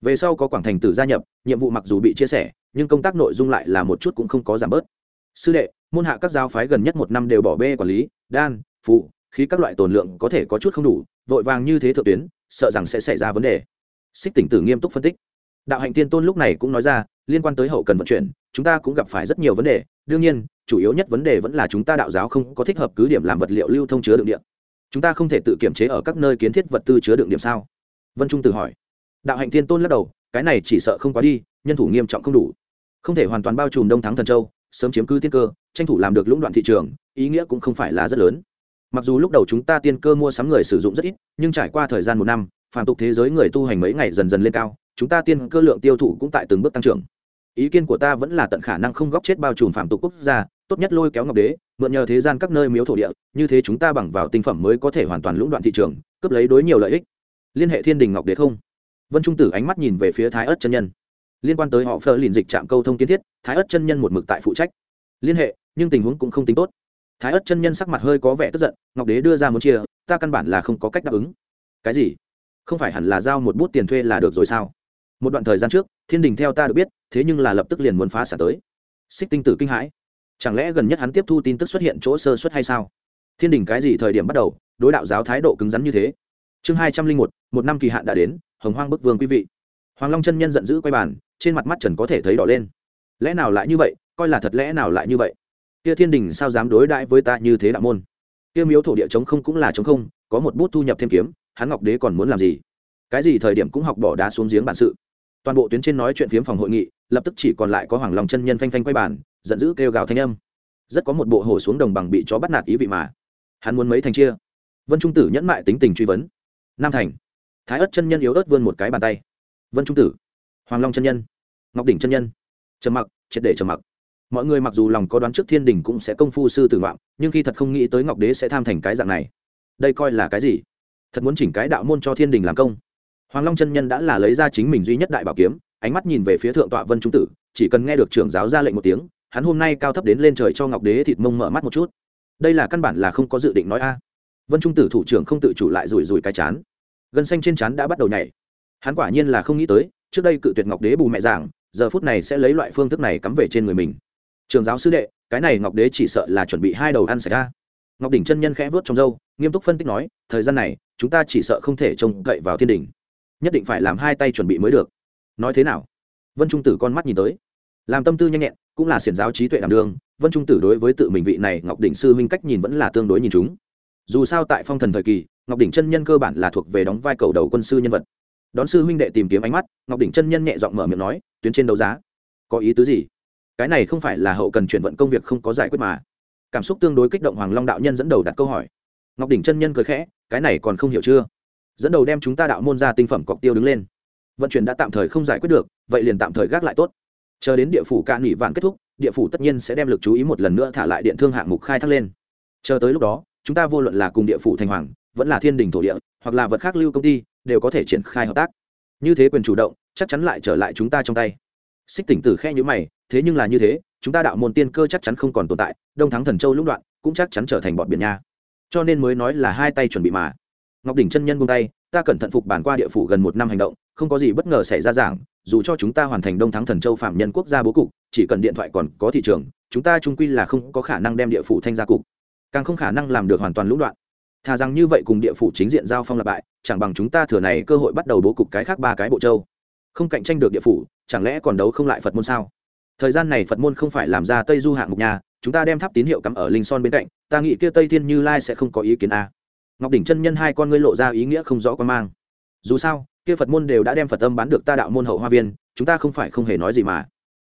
Về sau có quảng thành tử gia nhập, nhiệm vụ mặc dù bị chia sẻ, nhưng công tác nội dung lại là một chút cũng không có giảm bớt. Sư đệ, môn hạ các giáo phái gần nhất một năm đều bỏ bê quản lý, đan, phụ, khí các loại tồn lượng có thể có chút không đủ, vội vàng như thế thượng tuyến sợ rằng sẽ xảy ra vấn đề. Xích tỉnh tử nghiêm túc phân tích. Đạo hạnh tiên tôn lúc này cũng nói ra, liên quan tới hậu cần vận chuyển, chúng ta cũng gặp phải rất nhiều vấn đề. Đương nhiên, chủ yếu nhất vấn đề vẫn là chúng ta đạo giáo không có thích hợp cứ điểm làm vật liệu lưu thông chứa đựng điện chúng ta không thể tự kiểm chế ở các nơi kiến thiết vật tư chứa đựng điểm sao? Vân trung tự hỏi. Đạo hạnh tiên tôn lắc đầu, cái này chỉ sợ không quá đi, nhân thủ nghiêm trọng không đủ. Không thể hoàn toàn bao trùm đông thắng thần châu, sớm chiếm cứ tiên cơ, tranh thủ làm được lũng đoạn thị trường, ý nghĩa cũng không phải là rất lớn mặc dù lúc đầu chúng ta tiên cơ mua sắm người sử dụng rất ít, nhưng trải qua thời gian một năm, phàm tục thế giới người tu hành mấy ngày dần dần lên cao, chúng ta tiên cơ lượng tiêu thụ cũng tại từng bước tăng trưởng. Ý kiến của ta vẫn là tận khả năng không góp chết bao trùm phạm tục quốc gia, tốt nhất lôi kéo ngọc đế, mượn nhờ thế gian các nơi miếu thổ địa, như thế chúng ta bằng vào tinh phẩm mới có thể hoàn toàn lũng đoạn thị trường, cướp lấy đối nhiều lợi ích. Liên hệ thiên đình ngọc đế không? Vân trung tử ánh mắt nhìn về phía thái ớt chân nhân. Liên quan tới họ phơ liền dịch trạm câu thông kiến thiết, thái ớt chân nhân một mực tại phụ trách. Liên hệ, nhưng tình huống cũng không tính tốt thái ớt chân nhân sắc mặt hơi có vẻ tức giận, ngọc đế đưa ra muốn chia, ta căn bản là không có cách đáp ứng. Cái gì? Không phải hẳn là giao một bút tiền thuê là được rồi sao? Một đoạn thời gian trước, thiên đình theo ta được biết, thế nhưng là lập tức liền muốn phá sản tới. Xích tinh tử kinh hãi. Chẳng lẽ gần nhất hắn tiếp thu tin tức xuất hiện chỗ sơ xuất hay sao? Thiên đình cái gì thời điểm bắt đầu, đối đạo giáo thái độ cứng rắn như thế? Chương hai trăm linh một một năm kỳ hạn đã đến, hồng hoang bức vương quý vị. Hoàng long chân nhân giận dữ quay bàn, trên mặt mắt trần có thể thấy đỏ lên. Lẽ nào lại như vậy? Coi là thật lẽ nào lại như vậy? Kia thiên đình sao dám đối đãi với ta như thế đạo môn? Kia miếu thổ địa chống không cũng là chống không, có một bút thu nhập thêm kiếm, hắn ngọc đế còn muốn làm gì? Cái gì thời điểm cũng học bỏ đá xuống giếng bản sự. Toàn bộ tuyến trên nói chuyện phiếm phòng hội nghị, lập tức chỉ còn lại có hoàng long chân nhân phanh phanh quay bàn, giận dữ kêu gào thanh âm. Rất có một bộ hổ xuống đồng bằng bị chó bắt nạt ý vị mà. Hắn muốn mấy thành chia? Vân trung tử nhẫn mại tính tình truy vấn. Nam thành. Thái ất chân nhân yếu ớt vươn một cái bàn tay. Vân trung tử. Hoàng long chân nhân. Ngọc đỉnh chân nhân. Trầm mặc, triệt để trầm mặc mọi người mặc dù lòng có đoán trước thiên đình cũng sẽ công phu sư tử ngoạm, nhưng khi thật không nghĩ tới ngọc đế sẽ tham thành cái dạng này. Đây coi là cái gì? Thật muốn chỉnh cái đạo môn cho thiên đình làm công. Hoàng long chân nhân đã là lấy ra chính mình duy nhất đại bảo kiếm, ánh mắt nhìn về phía thượng tọa vân trung tử, chỉ cần nghe được trưởng giáo ra lệnh một tiếng, hắn hôm nay cao thấp đến lên trời cho ngọc đế thịt mông mở mắt một chút. Đây là căn bản là không có dự định nói a. Vân trung tử thủ trưởng không tự chủ lại rủi rủi cái chán. Gân xanh trên chán đã bắt đầu nhảy. Hắn quả nhiên là không nghĩ tới, trước đây cự tuyệt ngọc đế bù mẹ giảng, giờ phút này sẽ lấy loại phương thức này cắm về trên người mình trường giáo sư đệ, cái này ngọc đế chỉ sợ là chuẩn bị hai đầu ăn xảy ra. Ngọc đỉnh chân nhân khẽ vớt trong dâu nghiêm túc phân tích nói, thời gian này, chúng ta chỉ sợ không thể trông cậy vào thiên đình. Nhất định phải làm hai tay chuẩn bị mới được. Nói thế nào? Vân trung tử con mắt nhìn tới. Làm tâm tư nhanh nhẹn, cũng là xiển giáo trí tuệ đảm đương, vân trung tử đối với tự mình vị này ngọc đỉnh sư huynh cách nhìn vẫn là tương đối nhìn chúng. Dù sao tại phong thần thời kỳ, ngọc đỉnh chân nhân cơ bản là thuộc về đóng vai cầu đầu quân sư nhân vật. Đón sư huynh đệ tìm kiếm ánh mắt, ngọc đỉnh chân nhân nhẹ giọng mở miệng nói, tuyến trên đấu giá, có ý tứ gì? Cái này không phải là hậu cần chuyển vận công việc không có giải quyết mà. Cảm xúc tương đối kích động hoàng long đạo nhân dẫn đầu đặt câu hỏi. Ngọc đỉnh chân nhân cười khẽ, cái này còn không hiểu chưa? Dẫn đầu đem chúng ta đạo môn ra tinh phẩm cọc tiêu đứng lên. Vận chuyển đã tạm thời không giải quyết được, vậy liền tạm thời gác lại tốt. Chờ đến địa phủ ca nghỉ vạn kết thúc, địa phủ tất nhiên sẽ đem lực chú ý một lần nữa thả lại điện thương hạng mục khai thác lên. Chờ tới lúc đó, chúng ta vô luận là cùng địa phủ thành hoàng, vẫn là thiên đình thổ địa, hoặc là vật khác lưu công ty, đều có thể triển khai hợp tác. Như thế quyền chủ động, chắc chắn lại trở lại chúng ta trong tay. Xích tỉnh tử khe nhữ mày thế nhưng là như thế, chúng ta đạo môn tiên cơ chắc chắn không còn tồn tại, đông thắng thần châu lũng đoạn cũng chắc chắn trở thành bọn biển nha. Cho nên mới nói là hai tay chuẩn bị mà. Ngọc đỉnh chân nhân buông tay, ta cẩn thận phục bản qua địa phủ gần một năm hành động, không có gì bất ngờ xảy ra giảng, dù cho chúng ta hoàn thành đông thắng thần châu phạm nhân quốc gia bố cục, chỉ cần điện thoại còn có thị trường, chúng ta trung quy là không có khả năng đem địa phủ thanh ra cục. Càng không khả năng làm được hoàn toàn lũng đoạn. Thà rằng như vậy cùng địa phủ chính diện giao phong lập bại, chẳng bằng chúng ta thừa này cơ hội bắt đầu bố cục cái khác ba cái bộ châu. Không cạnh tranh được địa phủ, chẳng lẽ còn đấu không lại phật môn sao? Thời gian này phật môn không phải làm ra tây du hạng mục nhà, chúng ta đem tháp tín hiệu cắm ở linh son bên cạnh, ta nghĩ kia tây thiên như lai sẽ không có ý kiến a. Ngọc đỉnh chân nhân hai con ngươi lộ ra ý nghĩa không rõ quan mang. Dù sao, kia phật môn đều đã đem phật tâm bán được ta đạo môn hậu hoa viên, chúng ta không phải không hề nói gì mà.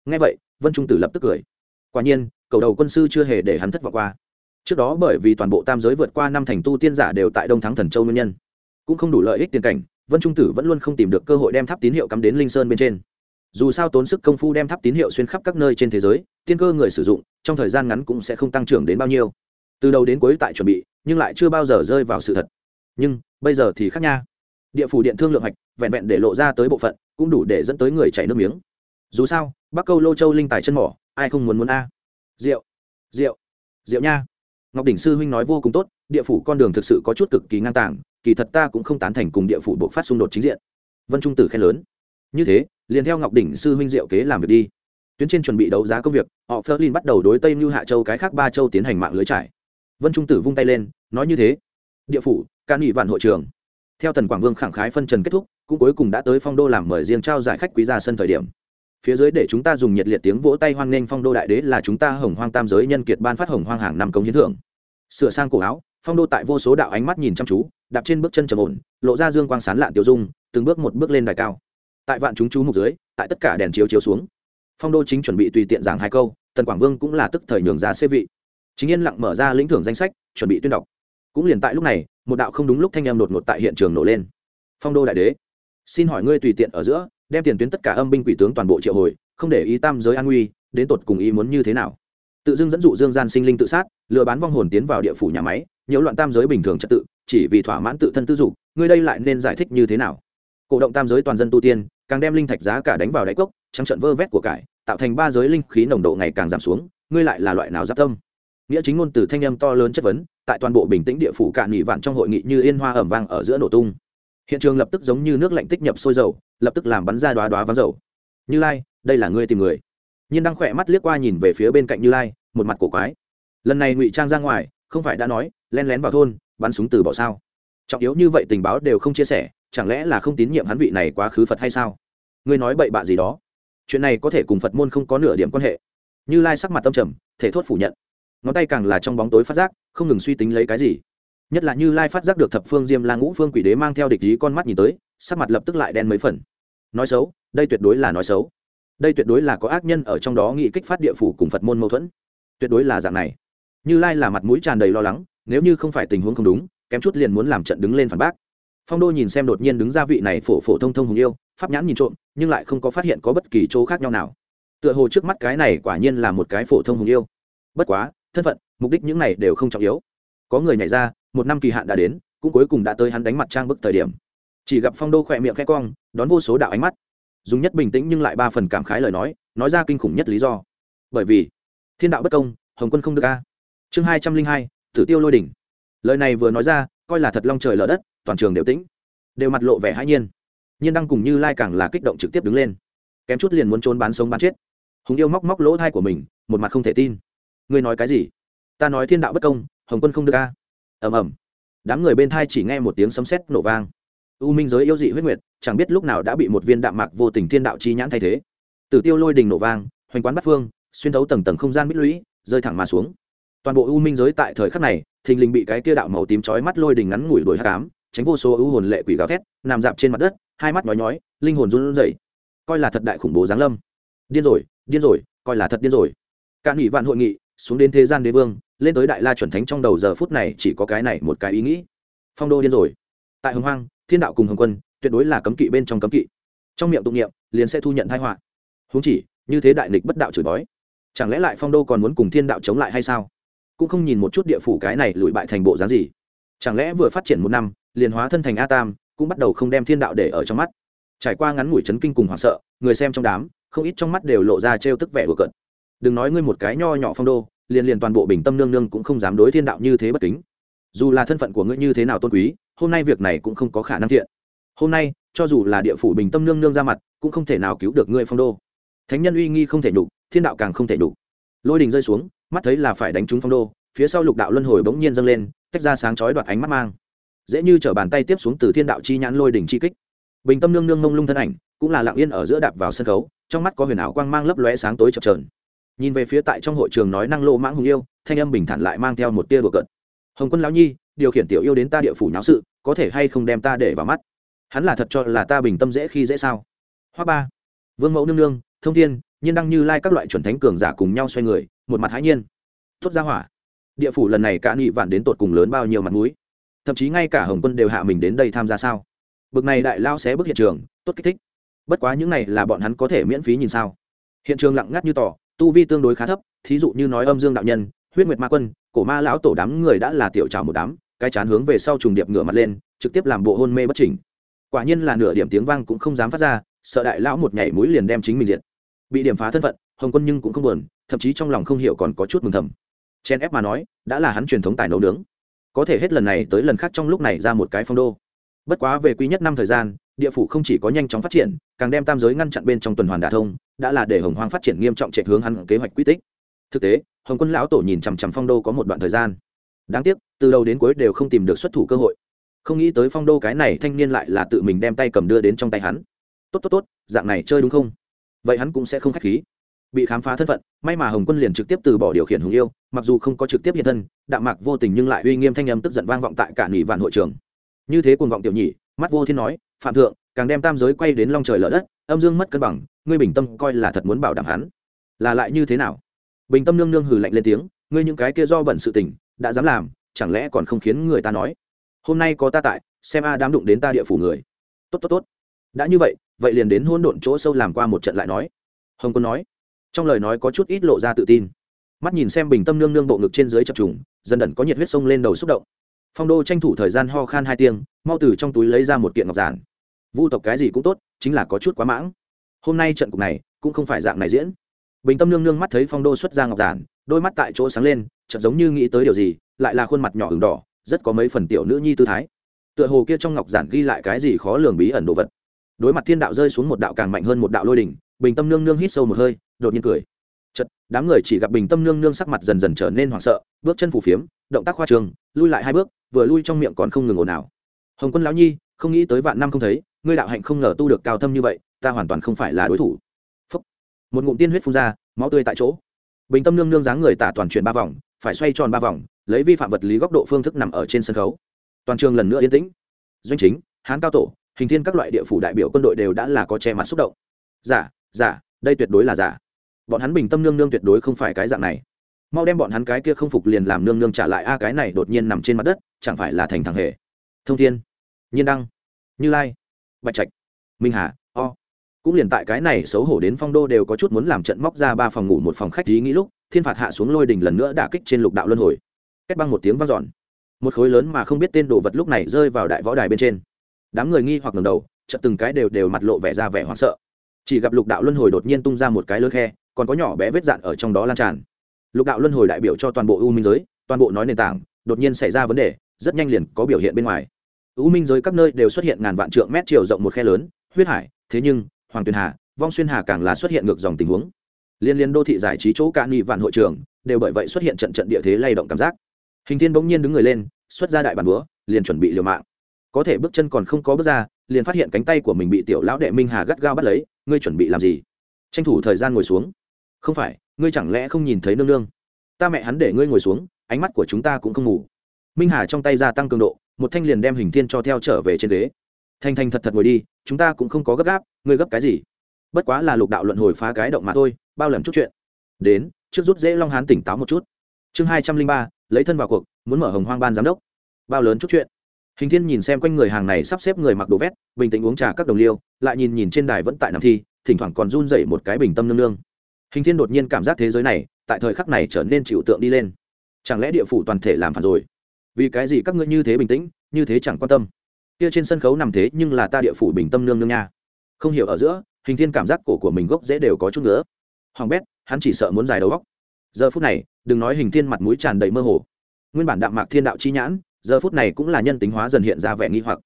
Nghe vậy, vân trung tử lập tức cười. Quả nhiên, cầu đầu quân sư chưa hề để hắn thất vọng qua. Trước đó bởi vì toàn bộ tam giới vượt qua năm thành tu tiên giả đều tại đông thắng thần châu nguyên nhân. Cũng không đủ lợi ích tiền cảnh, vân trung tử vẫn luôn không tìm được cơ hội đem tháp tín hiệu cắm đến linh sơn bên trên dù sao tốn sức công phu đem tháp tín hiệu xuyên khắp các nơi trên thế giới, tiên cơ người sử dụng, trong thời gian ngắn cũng sẽ không tăng trưởng đến bao nhiêu. Từ đầu đến cuối tại chuẩn bị, nhưng lại chưa bao giờ rơi vào sự thật. Nhưng, bây giờ thì khác nha. Địa phủ điện thương lượng hạch, vẹn vẹn để lộ ra tới bộ phận, cũng đủ để dẫn tới người chảy nước miếng. Dù sao, bắc câu lô châu linh tài chân mỏ, ai không muốn muốn a? Rượu rượu rượu nha. Ngọc đỉnh sư huynh nói vô cùng tốt, địa phủ con đường thực sự có chút cực kỳ ngang tàng, kỳ thật ta cũng không tán thành cùng địa phủ buộc phát xung đột chính diện. Vân trung tử khen lớn. Như thế liền theo ngọc đỉnh sư huynh diệu kế làm việc đi. Tuyến trên chuẩn bị đấu giá công việc, họ phớt linh bắt đầu đối tây như hạ châu cái khác ba châu tiến hành mạng lưới trải. Vân trung tử vung tay lên, nói như thế. Địa phủ ca nghị vạn hội trường. Theo tần quảng vương khẳng khái phân trần kết thúc, cũng cuối cùng đã tới phong đô làm mời riêng trao giải khách quý ra sân thời điểm. Phía dưới để chúng ta dùng nhiệt liệt tiếng vỗ tay hoan nghênh phong đô đại đế là chúng ta hồng hoang tam giới nhân kiệt ban phát hồng hoang hàng năm công hiến thưởng. Sửa sang cổ áo, phong đô tại vô số đạo ánh mắt nhìn chăm chú, đạp trên bước chân trầm ổn, lộ ra dương quang sán lạn tiêu dung, từng bước một bước lên đài cao tại vạn chúng chú mục dưới, tại tất cả đèn chiếu chiếu xuống. Phong đô chính chuẩn bị tùy tiện giảng hai câu, tần quảng vương cũng là tức thời nhường ra xê vị. Chính yên lặng mở ra lĩnh thưởng danh sách, chuẩn bị tuyên đọc. Cũng liền tại lúc này, một đạo không đúng lúc thanh em đột ngột tại hiện trường nổ lên. Phong đô đại đế, xin hỏi ngươi tùy tiện ở giữa, đem tiền tuyến tất cả âm binh quỷ tướng toàn bộ triệu hồi, không để ý tam giới an nguy, đến tột cùng ý muốn như thế nào? Tự dưng dẫn dụ dương gian sinh linh tự sát, lừa bán vong hồn tiến vào địa phủ nhà máy, nhiễu loạn tam giới bình thường trật tự, chỉ vì thỏa mãn tự thân tư dục, ngươi đây lại nên giải thích như thế nào? Cổ động tam giới toàn dân tu tiên càng đem linh thạch giá cả đánh vào đáy cốc, trắng trận vơ vét của cải, tạo thành ba giới linh khí nồng độ ngày càng giảm xuống, ngươi lại là loại nào giáp tâm? Nghĩa chính ngôn từ thanh âm to lớn chất vấn, tại toàn bộ bình tĩnh địa phủ cạn nghị vạn trong hội nghị như yên hoa ẩm vang ở giữa nổ tung. Hiện trường lập tức giống như nước lạnh tích nhập sôi dầu, lập tức làm bắn ra đoá đoá vắng dầu. Như lai, đây là ngươi tìm người. Nhiên đang khỏe mắt liếc qua nhìn về phía bên cạnh như lai, một mặt cổ quái. Lần này ngụy trang ra ngoài, không phải đã nói len lén vào thôn, bắn súng từ bỏ sao? Trọng yếu như vậy tình báo đều không chia sẻ, chẳng lẽ là không tín nhiệm hắn vị này quá khứ phật hay sao? Ngươi nói bậy bạ gì đó. Chuyện này có thể cùng phật môn không có nửa điểm quan hệ. Như lai sắc mặt tâm trầm, thể thốt phủ nhận. Ngón tay càng là trong bóng tối phát giác, không ngừng suy tính lấy cái gì. Nhất là như lai phát giác được thập phương diêm la ngũ phương quỷ đế mang theo địch ý con mắt nhìn tới, sắc mặt lập tức lại đen mấy phần. Nói xấu, đây tuyệt đối là nói xấu. Đây tuyệt đối là có ác nhân ở trong đó nghị kích phát địa phủ cùng phật môn mâu thuẫn. Tuyệt đối là dạng này. Như lai là mặt mũi tràn đầy lo lắng, nếu như không phải tình huống không đúng, kém chút liền muốn làm trận đứng lên phản bác. Phong đô nhìn xem đột nhiên đứng ra vị này phổ phổ thông thông hùng yêu pháp nhãn nhìn trộm, nhưng lại không có phát hiện có bất kỳ chỗ khác nhau nào. Tựa hồ trước mắt cái này quả nhiên là một cái phổ thông hùng yêu. Bất quá, thân phận, mục đích những này đều không trọng yếu. Có người nhảy ra, một năm kỳ hạn đã đến, cũng cuối cùng đã tới hắn đánh mặt trang bức thời điểm. Chỉ gặp phong đô khỏe miệng khẽ cong, đón vô số đạo ánh mắt. Dùng nhất bình tĩnh nhưng lại ba phần cảm khái lời nói nói ra kinh khủng nhất lý do. Bởi vì, thiên đạo bất công, hồng quân không được a. Chương hai trăm linh hai, tử tiêu lôi đỉnh. Lời này vừa nói ra, coi là thật long trời lở đất, toàn trường đều tĩnh. Đều mặt lộ vẻ hãi nhiên nhiên đăng cùng như lai càng là kích động trực tiếp đứng lên kém chút liền muốn trốn bán sống bán chết hùng yêu móc móc lỗ thai của mình một mặt không thể tin ngươi nói cái gì ta nói thiên đạo bất công hồng quân không được ca ầm ầm đám người bên thai chỉ nghe một tiếng sấm sét nổ vang u minh giới yêu dị huyết nguyệt chẳng biết lúc nào đã bị một viên đạm mạc vô tình thiên đạo chi nhãn thay thế tử tiêu lôi đình nổ vang hoành quán bắt phương xuyên thấu tầng tầng không gian bít lũy rơi thẳng mà xuống toàn bộ u minh giới tại thời khắc này thình lình bị cái kia đạo màu tím chói mắt lôi đình ngắn ngủi đuổi hắc cám tránh vô số ưu hồn lệ quỷ gào thét nằm dạp trên mặt đất hai mắt nói nhói, linh hồn run rẩy. Coi là thật đại khủng bố giáng lâm. Điên rồi điên rồi, coi là thật điên rồi. Cạn nghị vạn hội nghị, xuống đến thế gian đế vương, lên tới đại la chuẩn thánh trong đầu giờ phút này chỉ có cái này một cái ý nghĩ. Phong đô điên rồi. Tại hồng hoang, thiên đạo cùng hồng quân, tuyệt đối là cấm kỵ bên trong cấm kỵ. Trong miệng tụng niệm, liền sẽ thu nhận thái họa. Huống chỉ, như thế đại nịch bất đạo chửi bói chẳng lẽ lại phong đô còn muốn cùng thiên đạo chống lại hay sao? Cũng không nhìn một chút địa phủ cái này lùi bại thành bộ dáng gì. Chẳng lẽ vừa phát triển một năm, liền hóa thân thành a tam cũng bắt đầu không đem thiên đạo để ở trong mắt. Trải qua ngắn ngủi chấn kinh cùng hoảng sợ, người xem trong đám, không ít trong mắt đều lộ ra trêu tức vẻ đùa cận đừng nói ngươi một cái nho nhỏ phong đô, liền liền toàn bộ bình tâm nương nương cũng không dám đối thiên đạo như thế bất kính. Dù là thân phận của ngươi như thế nào tôn quý, hôm nay việc này cũng không có khả năng thiện. Hôm nay, cho dù là địa phủ bình tâm nương nương ra mặt, cũng không thể nào cứu được ngươi phong đô. Thánh nhân uy nghi không thể nhục, thiên đạo càng không thể nhục. Lôi đình rơi xuống, mắt thấy là phải đánh trúng phong đô, phía sau lục đạo luân hồi bỗng nhiên dâng lên, tách ra sáng chói đoạt ánh mắt mang dễ như t bàn tay tiếp xuống từ thiên đạo chi nhãn lôi đỉnh chi kích. Bình tâm nương nương mông lung thân ảnh, cũng là lặng yên ở giữa đạp vào sân khấu, trong mắt có huyền ảo quang mang lấp lóe sáng tối chập trờn nhìn về phía tại trong hội trường nói năng lô mãng hùng yêu, thanh âm bình thản lại mang theo một tia đùa cợt. Hồng quân lão nhi, điều khiển tiểu yêu đến ta địa phủ nháo sự, có thể hay không đem ta để vào mắt? Hắn là thật cho là ta bình tâm dễ khi dễ sao? Hoa ba. Vương mẫu nương nương, thông thiên, nhiên đăng như lai các loại chuẩn thánh cường giả cùng nhau xoay người, một mặt hãi nhiên. Tốt ra hỏa. Địa phủ lần này cả nghị vạn đến tột cùng lớn bao nhiêu mặt mũi? Thậm chí ngay cả hồng quân đều hạ mình đến đây tham gia sao? Bực này đại lao xé bức hiện trường, tốt kích thích. Bất quá những này là bọn hắn có thể miễn phí nhìn sao? Hiện trường lặng ngắt như tỏ tu vi tương đối khá thấp, thí dụ như nói âm dương đạo nhân, huyết nguyệt ma quân, cổ ma lão tổ đám người đã là tiểu trào một đám, cái chán hướng về sau trùng điệp ngửa mặt lên, trực tiếp làm bộ hôn mê bất chỉnh. quả nhiên là nửa điểm tiếng vang cũng không dám phát ra, sợ đại lão một nhảy mũi liền đem chính mình diệt. Bị điểm phá thân phận, hồng quân nhưng cũng không buồn, thậm chí trong lòng không hiểu còn có chút mừng thầm. Chen ép mà nói, đã là hắn truyền thống tài nấu nướng có thể hết lần này tới lần khác trong lúc này ra một cái phong đô. Bất quá về quý nhất năm thời gian, địa phủ không chỉ có nhanh chóng phát triển, càng đem tam giới ngăn chặn bên trong tuần hoàn đà thông, đã là để hồng hoang phát triển nghiêm trọng chạy hướng hắn kế hoạch quy tích. Thực tế, hồng quân lão tổ nhìn chằm chằm phong đô có một đoạn thời gian. Đáng tiếc, từ đầu đến cuối đều không tìm được xuất thủ cơ hội. Không nghĩ tới phong đô cái này thanh niên lại là tự mình đem tay cầm đưa đến trong tay hắn. Tốt tốt tốt, dạng này chơi đúng không? Vậy hắn cũng sẽ không k h á c h khí bị khám phá thân phận, may mà hồng quân liền trực tiếp từ bỏ điều khiển hùng yêu, mặc dù không có trực tiếp hiện thân, đạm mạc vô tình nhưng lại uy nghiêm thanh âm tức giận vang vọng tại cả nghỉ vạn hội trường. Như thế cuồng vọng tiểu nhị, mắt vô thiên nói, phạm thượng, càng đem tam giới quay đến long trời lở đất, âm dương mất cân bằng, ngươi bình tâm coi là thật muốn bảo đảm hắn. Là lại như thế nào? Bình tâm nương nương hừ lạnh lên tiếng, ngươi những cái kia do bẩn sự tình, đã dám làm, chẳng lẽ còn không khiến người ta nói? Hôm nay có ta tại, xem a đám đụng đến ta địa phủ người. Tốt tốt tốt. Đã như vậy vậy liền đến hôn độn chỗ sâu làm qua một trận lại nói. Hồng quân nói trong lời nói có chút ít lộ ra tự tin. Mắt nhìn xem bình tâm nương nương bộ ngực trên dưới chập trùng, dần đẩn có nhiệt huyết sông lên đầu xúc động. Phong đô tranh thủ thời gian ho khan hai tiếng, mau từ trong túi lấy ra một kiện ngọc giản. Vu tộc cái gì cũng tốt, chính là có chút quá mãng. Hôm nay trận cục này, cũng không phải dạng này diễn. Bình tâm nương nương mắt thấy phong đô xuất ra ngọc giản, đôi mắt tại chỗ sáng lên, chợt giống như nghĩ tới điều gì, lại là khuôn mặt nhỏ hừng đỏ, rất có mấy phần tiểu nữ nhi tư thái. Tựa hồ kia trong ngọc giản ghi lại cái gì khó lường bí ẩn đồ vật. Đối mặt thiên đạo rơi xuống một đạo càng mạnh hơn một đạo lôi đỉnh, bình tâm nương nương hít sâu một hơi đột nhiên cười. Chật đám người chỉ gặp bình tâm nương nương sắc mặt dần dần trở nên hoảng sợ, bước chân phủ phiếm, động tác khoa trường, lui lại hai bước, vừa lui trong miệng còn không ngừng ồn ào. Hồng quân lão nhi, không nghĩ tới vạn năm không thấy, ngươi đạo hạnh không ngờ tu được cao thâm như vậy, ta hoàn toàn không phải là đối thủ. Phúc. một ngụm tiên huyết phun ra, máu tươi tại chỗ. Bình tâm nương nương dáng người tả toàn chuyển ba vòng, phải xoay tròn ba vòng, lấy vi phạm vật lý góc độ phương thức nằm ở trên sân khấu. Toàn trường lần nữa yên tĩnh. Doanh chính, hán cao tổ, hình thiên các loại địa phủ đại biểu quân đội đều đã là có che mặt xúc động. Giả giả, đây tuyệt đối là giả bọn hắn bình tâm nương nương tuyệt đối không phải cái dạng này. Mau đem bọn hắn cái kia không phục liền làm nương nương trả lại, a, cái này đột nhiên nằm trên mặt đất, chẳng phải là thành thằng hề. Thông thiên, nhiên đăng, như lai, bạch trạch, minh hà, o. Cũng liền tại cái này xấu hổ đến phong đô đều có chút muốn làm trận móc ra ba phòng ngủ một phòng khách ý nghĩ lúc, thiên phạt hạ xuống lôi đình lần nữa đả kích trên lục đạo luân hồi. Kết băng một tiếng vang dọn. Một khối lớn mà không biết tên đồ vật lúc này rơi vào đại võ đài bên trên. Đám người nghi hoặc ngầm đầu, chợt từng cái đều đều mặt lộ vẻ ra vẻ hoảng sợ. Chỉ gặp lục đạo luân hồi đột nhiên tung ra một cái lớn khe còn có nhỏ bé vết dạn ở trong đó lan tràn. Lục đạo luân hồi đại biểu cho toàn bộ u minh giới, toàn bộ nói nền tảng, đột nhiên xảy ra vấn đề, rất nhanh liền có biểu hiện bên ngoài. U minh giới các nơi đều xuất hiện ngàn vạn trượng mét chiều rộng một khe lớn, huyết hải, thế nhưng, hoàng tuyền hà, vong xuyên hà càng là xuất hiện ngược dòng tình huống. Liên liên đô thị giải trí chỗ cạn nghị vạn hội trường, đều bởi vậy xuất hiện trận trận địa thế lay động cảm giác. Hình thiên bỗng nhiên đứng người lên, xuất ra đại bản búa, liền chuẩn bị liều mạng. Có thể bước chân còn không có bước ra, liền phát hiện cánh tay của mình bị tiểu lão đệ minh hà gắt gao bắt lấy, ngươi chuẩn bị làm gì? Tranh thủ thời gian ngồi xuống không phải, ngươi chẳng lẽ không nhìn thấy nương nương? Ta mẹ hắn để ngươi ngồi xuống, ánh mắt của chúng ta cũng không ngủ minh hà trong tay gia tăng cường độ, một thanh liền đem hình thiên cho theo trở về trên ghế. Thanh thanh thật thật ngồi đi, chúng ta cũng không có gấp gáp, ngươi gấp cái gì? Bất quá là lục đạo luận hồi phá cái động mà thôi, bao lần chút chuyện. Đến, trước rút dễ long hán tỉnh táo một chút. Chương hai trăm linh ba, lấy thân vào cuộc, muốn mở hồng hoang ban giám đốc. Bao lớn chút chuyện. Hình thiên nhìn xem quanh người hàng này sắp xếp người mặc đồ vét, bình tĩnh uống trà các đồng liêu, lại nhìn nhìn trên đài vẫn tại nằm thi, thỉnh thoảng còn run dậy một cái bình tâm nương nương hình thiên đột nhiên cảm giác thế giới này, tại thời khắc này trở nên chịu tượng đi lên. Chẳng lẽ địa phủ toàn thể làm phản rồi? Vì cái gì các ngươi như thế bình tĩnh, như thế chẳng quan tâm? Kia trên sân khấu nằm thế nhưng là ta địa phủ bình tâm nương nương nha. Không hiểu ở giữa, hình thiên cảm giác cổ của mình gốc dễ đều có chút nữa hoàng bét, hắn chỉ sợ muốn dài đầu góc giờ phút này, đừng nói hình thiên mặt mũi tràn đầy mơ hồ. Nguyên bản đạm mạc thiên đạo chi nhãn, giờ phút này cũng là nhân tính hóa dần hiện ra vẻ nghi hoặc.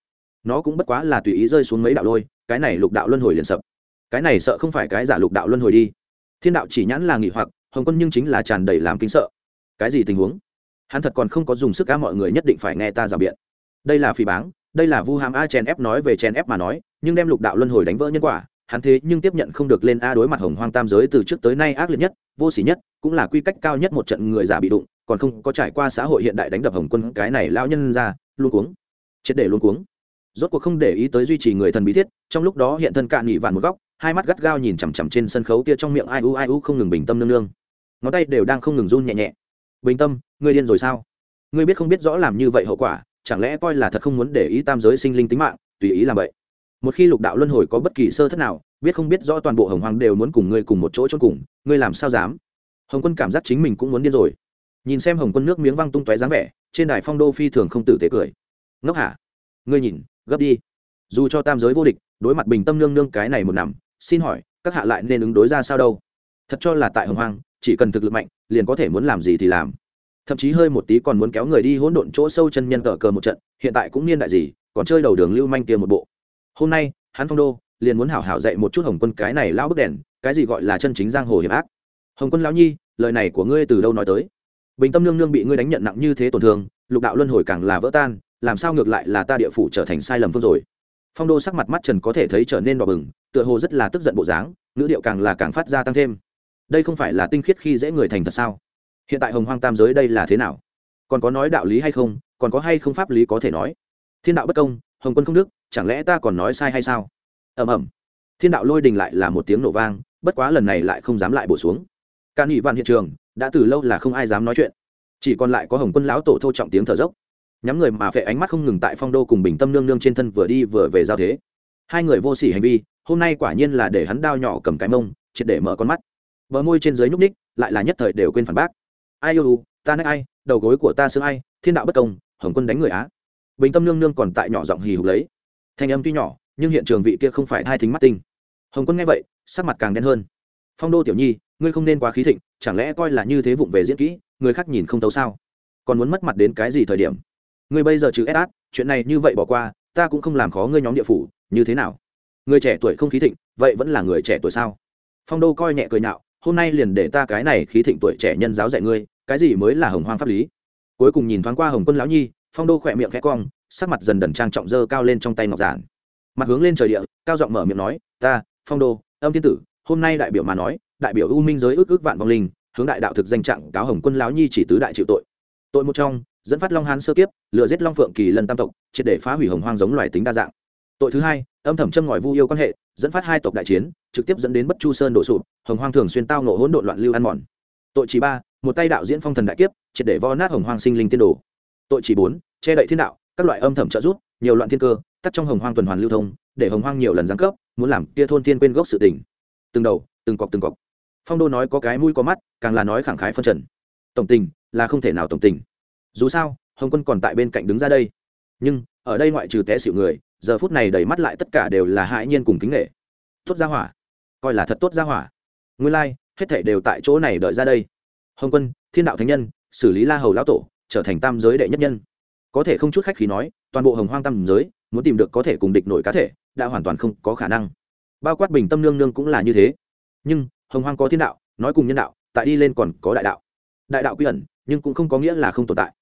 Nó cũng bất quá là tùy ý rơi xuống mấy đạo lôi, cái này lục đạo luân hồi liền sập. Cái này sợ không phải cái giả lục đạo luân hồi đi thiên đạo chỉ nhãn là nghỉ hoặc, hồng quân nhưng chính là tràn đầy làm kính sợ. Cái gì tình huống? Hắn thật còn không có dùng sức cá mọi người nhất định phải nghe ta rào biện. Đây là phỉ báng, đây là vu hàm a chen ép nói về chen ép mà nói, nhưng đem lục đạo luân hồi đánh vỡ nhân quả, hắn thế nhưng tiếp nhận không được lên a đối mặt hồng hoang tam giới từ trước tới nay ác liệt nhất, vô s ỉ nhất, cũng là quy cách cao nhất một trận người giả bị đụng, còn không có trải qua xã hội hiện đại đánh đập hồng quân, cái này lao nhân ra, luôn cuống. Triệt để luôn cuống. Rốt cuộc không để ý tới duy trì người thần bí thiết, trong lúc đó hiện thân cạn nghị vạn một góc hai mắt gắt gao nhìn chằm chằm trên sân khấu kia trong miệng ai u ai u không ngừng bình tâm nương nương. Ngón tay đều đang không ngừng run nhẹ nhẹ. Bình tâm, ngươi điên rồi sao? Ngươi biết không biết rõ làm như vậy hậu quả, chẳng lẽ coi là thật không muốn để ý tam giới sinh linh tính mạng, tùy ý làm vậy? Một khi lục đạo luân hồi có bất kỳ sơ thất nào, biết không biết rõ toàn bộ hồng hoàng đều muốn cùng ngươi cùng một chỗ chôn cùng, ngươi làm sao dám? Hồng quân cảm giác chính mình cũng muốn điên rồi. Nhìn xem hồng quân nước miếng văng tung tóe dáng vẻ, trên đài phong đô phi thường không tử tế cười. Ngốc hả? Ngươi nhìn, gấp đi. Dù cho tam giới vô địch, đối mặt bình tâm nương nương cái này một nằm xin hỏi, các hạ lại nên ứng đối ra sao đâu? Thật cho là tại hồng hoang, chỉ cần thực lực mạnh, liền có thể muốn làm gì thì làm. Thậm chí hơi một tí còn muốn kéo người đi hỗn độn chỗ sâu chân nhân cờ cờ một trận, hiện tại cũng niên đại gì, còn chơi đầu đường lưu manh kia một bộ. Hôm nay, hắn phong đô, liền muốn hảo hảo dạy một chút hồng quân cái này lão bức đèn, cái gì gọi là chân chính giang hồ hiểm ác. Hồng quân lão nhi, lời này của ngươi từ đâu nói tới? Bình tâm nương nương bị ngươi đánh nhận nặng như thế tổn thương, lục đạo luân hồi càng là vỡ tan, làm sao ngược lại là ta địa phủ trở thành sai lầm phương rồi? Phong đô sắc mặt mắt trần có thể thấy trở nên đỏ bừng, tựa hồ rất là tức giận bộ dáng, ngữ điệu càng là càng phát ra tăng thêm. Đây không phải là tinh khiết khi dễ người thành thật sao? Hiện tại hồng hoang tam giới đây là thế nào? Còn có nói đạo lý hay không? Còn có hay không pháp lý có thể nói? Thiên đạo bất công, hồng quân không đức, chẳng lẽ ta còn nói sai hay sao? Ẩm ẩm thiên đạo lôi đình lại là một tiếng nổ vang, bất quá lần này lại không dám lại bổ xuống. Ca nghị vạn hiện trường, đã từ lâu là không ai dám nói chuyện. Chỉ còn lại có hồng quân lão tổ thô trọng tiếng thở dốc nhắm người mà phệ ánh mắt không ngừng tại phong đô cùng bình tâm nương nương trên thân vừa đi vừa về giao thế. Hai người vô sỉ hành vi, hôm nay quả nhiên là để hắn đao nhỏ cầm cái mông, triệt để mở con mắt. Vợ môi trên dưới nhúc ních lại là nhất thời đều quên phản bác. Ai yêu ta nói ai, đầu gối của ta xương ai, thiên đạo bất công, hồng quân đánh người á. Bình tâm nương nương còn tại nhỏ giọng hì hục lấy. Thanh âm tuy nhỏ, nhưng hiện trường vị kia không phải hai thính mắt tinh. Hồng quân nghe vậy, sắc mặt càng đen hơn. Phong đô tiểu nhi, ngươi không nên quá khí thịnh, chẳng lẽ coi là như thế vụng về diễn kỹ, người khác nhìn không tấu sao? Còn muốn mất mặt đến cái gì thời điểm? Ngươi bây giờ trừ ép át, chuyện này như vậy bỏ qua, ta cũng không làm khó ngươi nhóm địa phủ, như thế nào? Người trẻ tuổi không khí thịnh, vậy vẫn là người trẻ tuổi sao? Phong đô coi nhẹ cười nhạo, hôm nay liền để ta cái này khí thịnh tuổi trẻ nhân giáo dạy ngươi, cái gì mới là hồng hoang pháp lý? Cuối cùng nhìn thoáng qua hồng quân lão nhi, phong đô khỏe miệng khẽ cong, sắc mặt dần đần trang trọng dơ cao lên trong tay ngọc giản. Mặt hướng lên trời địa, cao giọng mở miệng nói, ta, phong đô, âm thiên tử, hôm nay đại biểu mà nói, đại biểu u minh giới ước ước vạn vong linh, hướng đại đạo thực danh trạng cáo hồng quân lão nhi chỉ tứ đại chịu tội. Tội một trong dẫn phát long hán sơ kiếp, lừa giết long phượng kỳ lân tam tộc, triệt để phá hủy hồng hoang giống loài tính đa dạng. Tội thứ hai, âm thầm châm ngòi vu yêu quan hệ, dẫn phát hai tộc đại chiến, trực tiếp dẫn đến bất chu sơn đổ sụp, hồng hoang thường xuyên tao nộ hỗn độn loạn lưu ăn mòn. Tội chỉ ba, một tay đạo diễn phong thần đại kiếp, triệt để vo nát hồng hoang sinh linh tiên đồ. Tội chỉ bốn, che đậy thiên đạo, các loại âm thầm trợ giúp, nhiều loạn thiên cơ, tắt trong hồng hoang tuần hoàn lưu thông, để hồng hoang nhiều lần giáng cấp, muốn làm kia thôn thiên quên gốc sự tình. Từng đầu, từng cọc từng cọc. Phong đô nói có cái mũi có mắt, càng là nói khẳng khái phân trần. Tổng tình, là không thể nào tổng tình dù sao hồng quân còn tại bên cạnh đứng ra đây. Nhưng ở đây ngoại trừ té xịu người giờ phút này đầy mắt lại tất cả đều là hãi nhiên cùng kính nghệ tốt ra hỏa. Coi là thật tốt ra hỏa. Nguyên lai、like, hết thể đều tại chỗ này đợi ra đây. Hồng quân thiên đạo thánh nhân xử lý la hầu lão tổ trở thành tam giới đệ nhất nhân. Có thể không chút khách khí nói toàn bộ hồng hoang tam giới muốn tìm được có thể cùng địch nổi cá thể đã hoàn toàn không có khả năng. Bao quát bình tâm nương nương cũng là như thế. Nhưng hồng hoang có thiên đạo nói cùng nhân đạo tại đi lên còn có đại đạo. Đại đạo quy ẩn nhưng cũng không có nghĩa là không tồn tại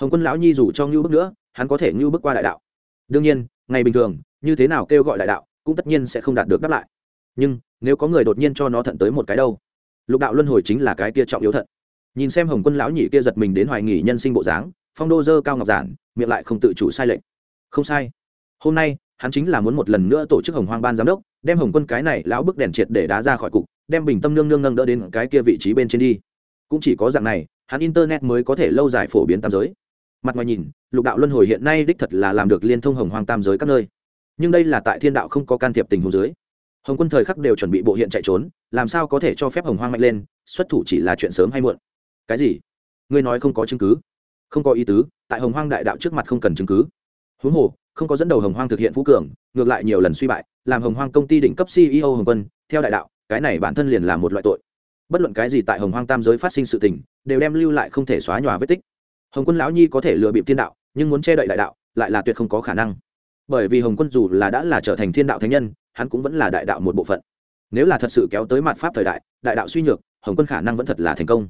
hồng quân lão nhi dù cho ngưu bước nữa, hắn có thể ngưu bước qua đại đạo. Đương nhiên, ngày bình thường, như thế nào kêu gọi đại đạo, cũng tất nhiên sẽ không đạt được đáp lại. Nhưng, nếu có người đột nhiên cho nó thận tới một cái đâu? Lục đạo luân hồi chính là cái kia trọng yếu thận. Nhìn xem hồng quân lão nhị kia giật mình đến hoài nghỉ nhân sinh bộ dáng, phong đô dơ cao ngọc giản, miệng lại không tự chủ sai lệnh không sai. Hôm nay, hắn chính là muốn một lần nữa tổ chức hồng hoang ban giám đốc, đem hồng quân cái này lão bức đèn triệt để đá ra khỏi cục, đem bình tâm nương nương nâng đỡ đến cái kia vị trí bên trên đi. Cũng chỉ có dạng này, hắn internet mới có thể lâu dài phổ biến tam giới mặt ngoài nhìn, lục đạo luân hồi hiện nay đích thật là làm được liên thông hồng hoang tam giới các nơi. Nhưng đây là tại thiên đạo không có can thiệp tình huống dưới. Hồng quân thời khắc đều chuẩn bị bộ hiện chạy trốn, làm sao có thể cho phép hồng hoang mạnh lên, xuất thủ chỉ là chuyện sớm hay muộn. Cái gì? Ngươi nói không có chứng cứ? Không có ý tứ, tại hồng hoang đại đạo trước mặt không cần chứng cứ. Huống hồ, không có dẫn đầu hồng hoang thực hiện phú cường, ngược lại nhiều lần suy bại, làm hồng hoang công ty đỉnh cấp ceo hồng quân, theo đại đạo, cái này bản thân liền là một loại tội. Bất luận cái gì tại hồng hoang tam giới phát sinh sự tình, đều đem lưu lại không thể xóa nhòa vết tích hồng quân lão nhi có thể lừa bịp thiên đạo, nhưng muốn che đậy đại đạo, lại là tuyệt không có khả năng. Bởi vì hồng quân dù là đã là trở thành thiên đạo thánh nhân, hắn cũng vẫn là đại đạo một bộ phận. Nếu là thật sự kéo tới mặt pháp thời đại đại đạo suy nhược, hồng quân khả năng vẫn thật là thành công.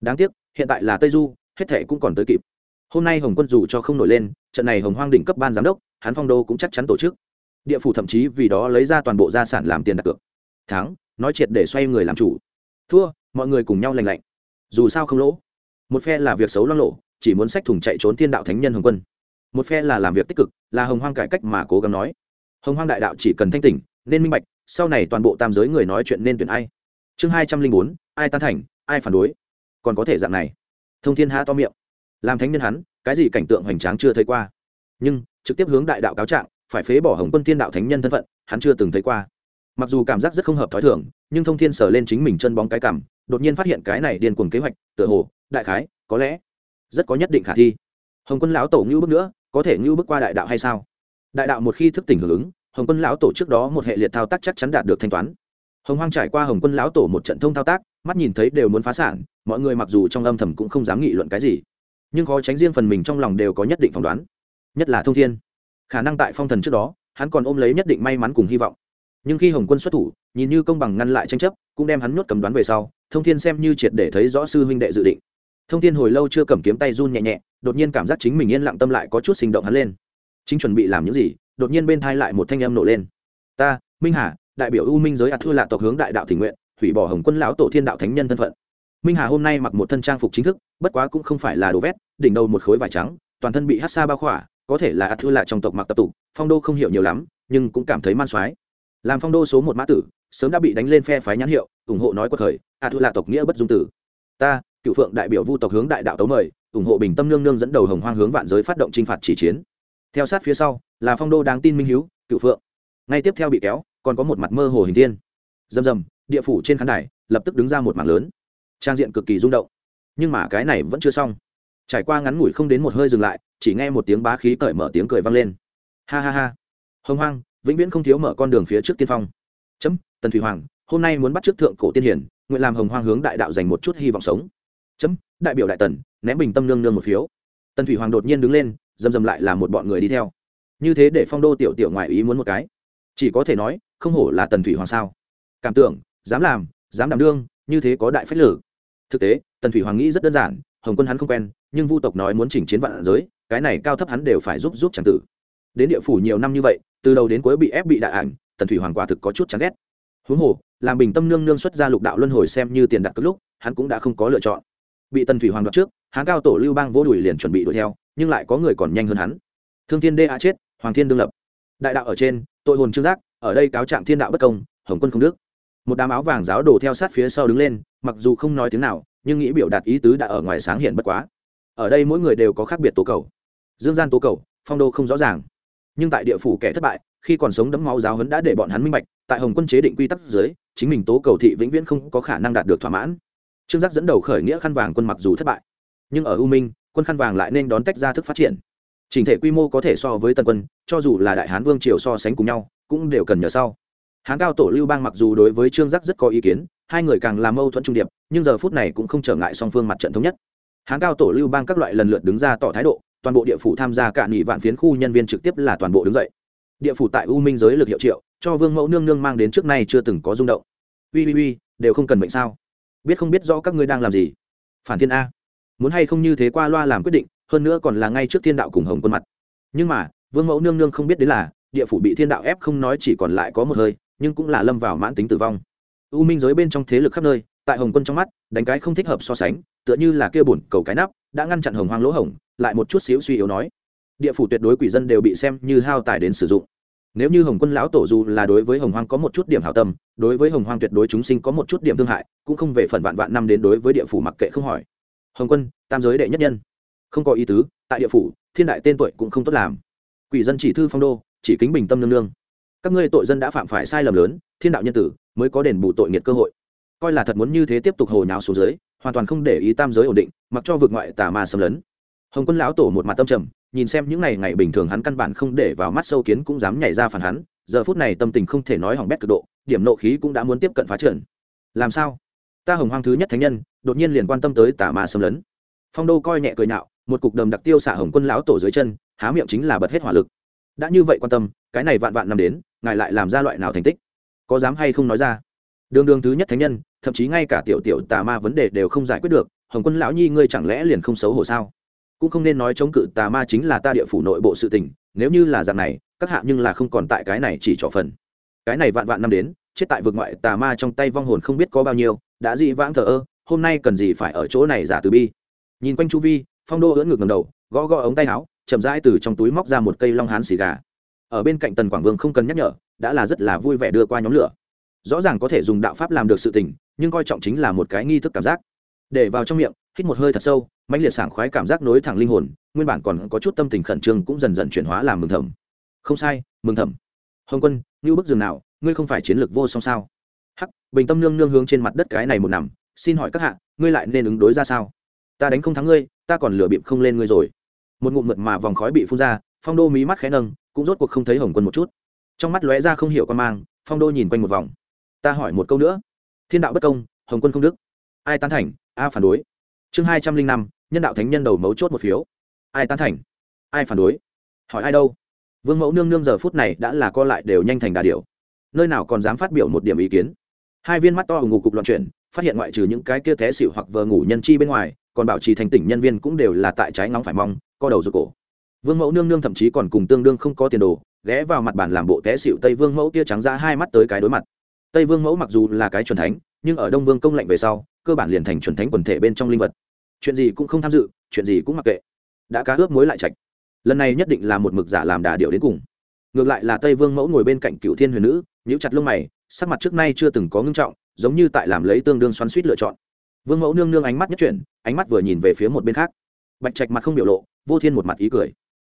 Đáng tiếc, hiện tại là tây du, hết thể cũng còn tới kịp. Hôm nay hồng quân dù cho không nổi lên, trận này hồng hoang đỉnh cấp ban giám đốc, hắn phong đô cũng chắc chắn tổ chức. Địa phủ thậm chí vì đó lấy ra toàn bộ gia sản làm tiền đặt cược. Thắng, nói triệt để xoay người làm chủ. Thua, mọi người cùng nhau lành lạnh. Dù sao không lỗ. Một phe là việc xấu lo lộ chỉ muốn sách thùng chạy trốn thiên đạo thánh nhân hồng quân. Một phe là làm việc tích cực, là hồng hoang cải cách mà cố gắng nói. Hồng hoang đại đạo chỉ cần thanh tỉnh, nên minh bạch, sau này toàn bộ tam giới người nói chuyện nên tuyển ai. Chương hai trăm linh bốn, ai tan thành, ai phản đối. Còn có thể dạng này. Thông thiên hạ to miệng. Làm thánh nhân hắn, cái gì cảnh tượng hoành tráng chưa thấy qua. Nhưng, trực tiếp hướng đại đạo cáo trạng, phải phế bỏ hồng quân thiên đạo thánh nhân thân phận, hắn chưa từng thấy qua. Mặc dù cảm giác rất không hợp t h ó i thưởng nhưng thông thiên sờ lên chính mình chân bóng cái cảm, đột nhiên phát hiện cái này điên cuồng kế hoạch, tựa hồ, đại khái, có lẽ rất có nhất định khả thi. Hồng quân lão tổ ngưu bước nữa, có thể ngưu bước qua đại đạo hay sao? Đại đạo một khi thức tỉnh hưởng ứng, hồng quân lão tổ trước đó một hệ liệt thao tác chắc chắn đạt được thanh toán. Hồng hoang trải qua hồng quân lão tổ một trận thông thao tác, mắt nhìn thấy đều muốn phá sản, mọi người mặc dù trong âm thầm cũng không dám nghị luận cái gì. Nhưng khó tránh riêng phần mình trong lòng đều có nhất định phỏng đoán. Nhất là thông thiên. Khả năng tại phong thần trước đó, hắn còn ôm lấy nhất định may mắn cùng hy vọng. Nhưng khi hồng quân xuất thủ, nhìn như công bằng ngăn lại tranh chấp, cũng đem hắn nhốt cầm đoán về sau, thông thiên xem như triệt để thấy rõ sư huynh đệ dự định thông thiên hồi lâu chưa cầm kiếm tay run nhẹ nhẹ, đột nhiên cảm giác chính mình yên lặng tâm lại có chút sinh động hắn lên. Chính chuẩn bị làm những gì, đột nhiên bên thai lại một thanh âm nổ lên. Ta, minh hà, đại biểu u minh giới ạt thua lạ tộc hướng đại đạo tình nguyện, hủy bỏ hồng quân lão tổ thiên đạo thánh nhân thân phận. Minh hà hôm nay mặc một thân trang phục chính thức, bất quá cũng không phải là đồ vét, đỉnh đầu một khối vải trắng, toàn thân bị hát xa bao khỏa, có thể là ắt thua Lạ trong tộc mặc tập tục phong đô không hiểu nhiều lắm, nhưng cũng cảm thấy man soái làm phong đô số một mã tử, sớm đã bị đánh lên phe phái nhãn hiệu, ủng hộ nói quật khởi ắt thua Lạ tộc nghĩa bất dung tử. Ta cựu phượng đại biểu vu tộc hướng đại đạo tấu mời, ủng hộ bình tâm nương nương dẫn đầu hồng hoang hướng vạn giới phát động chinh phạt chỉ chiến. Theo sát phía sau, là phong đô đáng tin minh hiếu, cựu phượng. Ngay tiếp theo bị kéo, còn có một mặt mơ hồ hình thiên. Rầm rầm, địa phủ trên khán đài lập tức đứng ra một mảng lớn. Trang diện cực kỳ rung động. Nhưng mà cái này vẫn chưa xong. Trải qua ngắn ngủi không đến một hơi dừng lại, chỉ nghe một tiếng bá khí cởi mở tiếng cười vang lên. Ha ha ha. Hồng hoang, vĩnh viễn không thiếu mở con đường phía trước tiên phong. Chấm, tần thủy hoàng, hôm nay muốn bắt trước thượng cổ tiên hiển nguyện làm hồng hoang hướng đại đạo dành một chút hy vọng sống chấm, đại biểu đại tần, ném bình tâm nương nương một phiếu. Tần thủy hoàng đột nhiên đứng lên, dầm dầm lại là một bọn người đi theo. Như thế để phong đô tiểu tiểu ngoại ý muốn một cái. Chỉ có thể nói, không hổ là tần thủy hoàng sao? Cảm tưởng, dám làm, dám đảm đương, như thế có đại phách lử. Thực tế, tần thủy hoàng nghĩ rất đơn giản, hồng quân hắn không quen, nhưng vu tộc nói muốn chỉnh chiến vạn giới, cái này cao thấp hắn đều phải giúp giúp c tử. Đến địa phủ nhiều năm như vậy, từ đầu đến cuối bị ép bị đại ảnh, tần thủy hoàng quả thực có chút chán ghét. Huống hồ, làm bình tâm nương nương xuất ra lục đạo luân hồi xem như tiền đặt cất lúc, hắn cũng đã không có lựa chọn bị tần thủy hoàng đoạt trước, hán cao tổ lưu bang vô đùi liền chuẩn bị đuổi theo, nhưng lại có người còn nhanh hơn hắn. Thương thiên đê a chết, hoàng thiên đương lập. Đại đạo ở trên, tội hồn trương giác, ở đây cáo trạng thiên đạo bất công, hồng quân không đức. Một đám áo vàng giáo đổ theo sát phía sau đứng lên, mặc dù không nói tiếng nào, nhưng nghĩ biểu đạt ý tứ đã ở ngoài sáng hiện bất quá. Ở đây mỗi người đều có khác biệt tố cầu. Dương gian tố cầu, phong đô không rõ ràng. Nhưng tại địa phủ kẻ thất bại, khi còn sống đấm máu giáo hấn đã để bọn hắn minh bạch, tại hồng quân chế định quy tắc dưới, chính mình tố cầu thị vĩnh viễn không có khả năng đạt được thỏa mãn trương giác dẫn đầu khởi nghĩa khăn vàng quân mặc dù thất bại, nhưng ở u minh, quân khăn vàng lại nên đón tách ra thức phát triển. Trình thể quy mô có thể so với tân quân, cho dù là đại hán vương triều so sánh cùng nhau, cũng đều cần nhờ sau. Hán cao tổ lưu bang mặc dù đối với trương giác rất có ý kiến, hai người càng làm mâu thuẫn trung điệp, nhưng giờ phút này cũng không trở ngại song phương mặt trận thống nhất. Hán cao tổ lưu bang các loại lần lượt đứng ra tỏ thái độ, toàn bộ địa phủ tham gia cạn nghị vạn phiến khu nhân viên trực tiếp là toàn bộ đứng dậy. Địa phủ tại u minh giới lực hiệu triệu, cho vương mẫu nương nương mang đến trước nay chưa từng có rung động. Uy uy uy, đều không cần mệnh sao? Biết không biết rõ các ngươi đang làm gì. Phản thiên a. Muốn hay không như thế qua loa làm quyết định, hơn nữa còn là ngay trước thiên đạo cùng hồng quân mặt. Nhưng mà, vương mẫu nương nương không biết đến là, địa phủ bị thiên đạo ép không nói chỉ còn lại có một hơi, nhưng cũng là lâm vào mãn tính tử vong. U minh giới bên trong thế lực khắp nơi, tại hồng quân trong mắt, đánh cái không thích hợp so sánh, tựa như là kia bổn cầu cái nắp, đã ngăn chặn hồng hoang lỗ hồng lại một chút xíu suy yếu nói. Địa phủ tuyệt đối quỷ dân đều bị xem như hao tài đến sử dụng nếu như hồng quân lão tổ dù là đối với hồng hoang có một chút điểm hảo tâm, đối với hồng hoang tuyệt đối chúng sinh có một chút điểm thương hại, cũng không về phần vạn vạn năm đến đối với địa phủ mặc kệ không hỏi. Hồng quân, tam giới đệ nhất nhân. Không có ý tứ, tại địa phủ, thiên đại tên tuổi cũng không tốt làm. Quỷ dân chỉ thư phong đô, chỉ kính bình tâm nương nương. Các ngươi tội dân đã phạm phải sai lầm lớn, thiên đạo nhân tử mới có đền bù tội nghiệt cơ hội. Coi là thật muốn như thế tiếp tục hồ nháo xuống dưới, hoàn toàn không để ý tam giới ổn định, mặc cho vượt ngoại tà ma xâm lấn. Hồng quân lão tổ một mặt tâm trầm nhìn xem những ngày ngày bình thường hắn căn bản không để vào mắt sâu kiến cũng dám nhảy ra phản hắn, giờ phút này tâm tình không thể nói hỏng bét cực độ, điểm nộ khí cũng đã muốn tiếp cận phá trượn làm sao? Ta hồng hoang thứ nhất thánh nhân, đột nhiên liền quan tâm tới tà ma xâm lấn. Phong đô coi nhẹ cười nhạo, một cục đầm đặc tiêu xả hồng quân lão tổ dưới chân, há miệng chính là bật hết hỏa lực. Đã như vậy quan tâm, cái này vạn vạn năm đến, ngài lại làm ra loại nào thành tích? Có dám hay không nói ra? Đường đường thứ nhất thánh nhân, thậm chí ngay cả tiểu tiểu tà ma vấn đề đều không giải quyết được, hồng quân lão nhi ngươi chẳng lẽ liền không xấu hổ sao? Cũng không nên nói chống cự tà ma chính là ta địa phủ nội bộ sự tình, nếu như là dạng này, các hạ nhưng là không còn tại cái này chỉ trỏ phần. Cái này vạn vạn năm đến, chết tại vực ngoại tà ma trong tay vong hồn không biết có bao nhiêu, đã dị vãng thờ ơ, hôm nay cần gì phải ở chỗ này giả từ bi. Nhìn quanh chu vi, phong đô ưỡn ngược ngầm đầu, gõ gõ ống tay áo, chậm rãi từ trong túi móc ra một cây long hán xì gà. Ở bên cạnh tần quảng vương không cần nhắc nhở, đã là rất là vui vẻ đưa qua nhóm lửa. Rõ ràng có thể dùng đạo pháp làm được sự tình, nhưng coi trọng chính là một cái nghi thức cảm giác. Để vào trong miệng hít một hơi thật sâu, mãnh liệt sảng khoái cảm giác nối thẳng linh hồn, nguyên bản còn có chút tâm tình khẩn trương cũng dần dần chuyển hóa làm mừng thầm. Không sai, mừng thầm. Hồng quân, như bức giường nào, ngươi không phải chiến lược vô song sao? Hắc, bình tâm nương nương hướng trên mặt đất cái này một nằm, xin hỏi các hạ, ngươi lại nên ứng đối ra sao? Ta đánh không thắng ngươi, ta còn lừa bịp không lên ngươi rồi. Một ngụm mượt mà vòng khói bị phun ra, phong đô mí mắt khẽ nâng, cũng rốt cuộc không thấy hồng quân một chút. Trong mắt lóe ra không hiểu con mang, phong đô nhìn quanh một vòng. Ta hỏi một câu nữa. Thiên đạo bất công, hồng quân không đức. Ai tán thành, a phản đối chương hai trăm linh năm, nhân đạo thánh nhân đầu mấu chốt một phiếu. Ai tán thành? Ai phản đối? Hỏi ai đâu? Vương mẫu nương nương giờ phút này đã là co lại đều nhanh thành đà điều. nơi nào còn dám phát biểu một điểm ý kiến? Hai viên mắt to ngủ cục loạn chuyển, phát hiện ngoại trừ những cái kia té xịu hoặc vờ ngủ nhân chi bên ngoài, còn bảo trì thành tỉnh nhân viên cũng đều là tại trái ngóng phải mong, co đầu rụt cổ. Vương mẫu nương nương thậm chí còn cùng tương đương không có tiền đồ, ghé vào mặt bàn làm bộ té xịu tây vương mẫu kia trắng ra hai mắt tới cái đối mặt. Tây vương mẫu mặc dù là cái chuẩn thánh, nhưng ở đông vương công lệnh về sau cơ bản liền thành chuẩn thánh quần thể bên trong linh vật. Chuyện gì cũng không tham dự, chuyện gì cũng mặc kệ. Đã cá ướp mối lại chạch lần này nhất định là một mực giả làm đà điệu đến cùng. Ngược lại là tây vương mẫu ngồi bên cạnh cựu thiên huyền nữ, nhíu chặt lông mày, sắc mặt trước nay chưa từng có ngưng trọng, giống như tại làm lấy tương đương xoắn suýt lựa chọn. Vương mẫu nương nương ánh mắt nhất chuyển, ánh mắt vừa nhìn về phía một bên khác. Bạch trạch mặt không biểu lộ, vô thiên một mặt ý cười.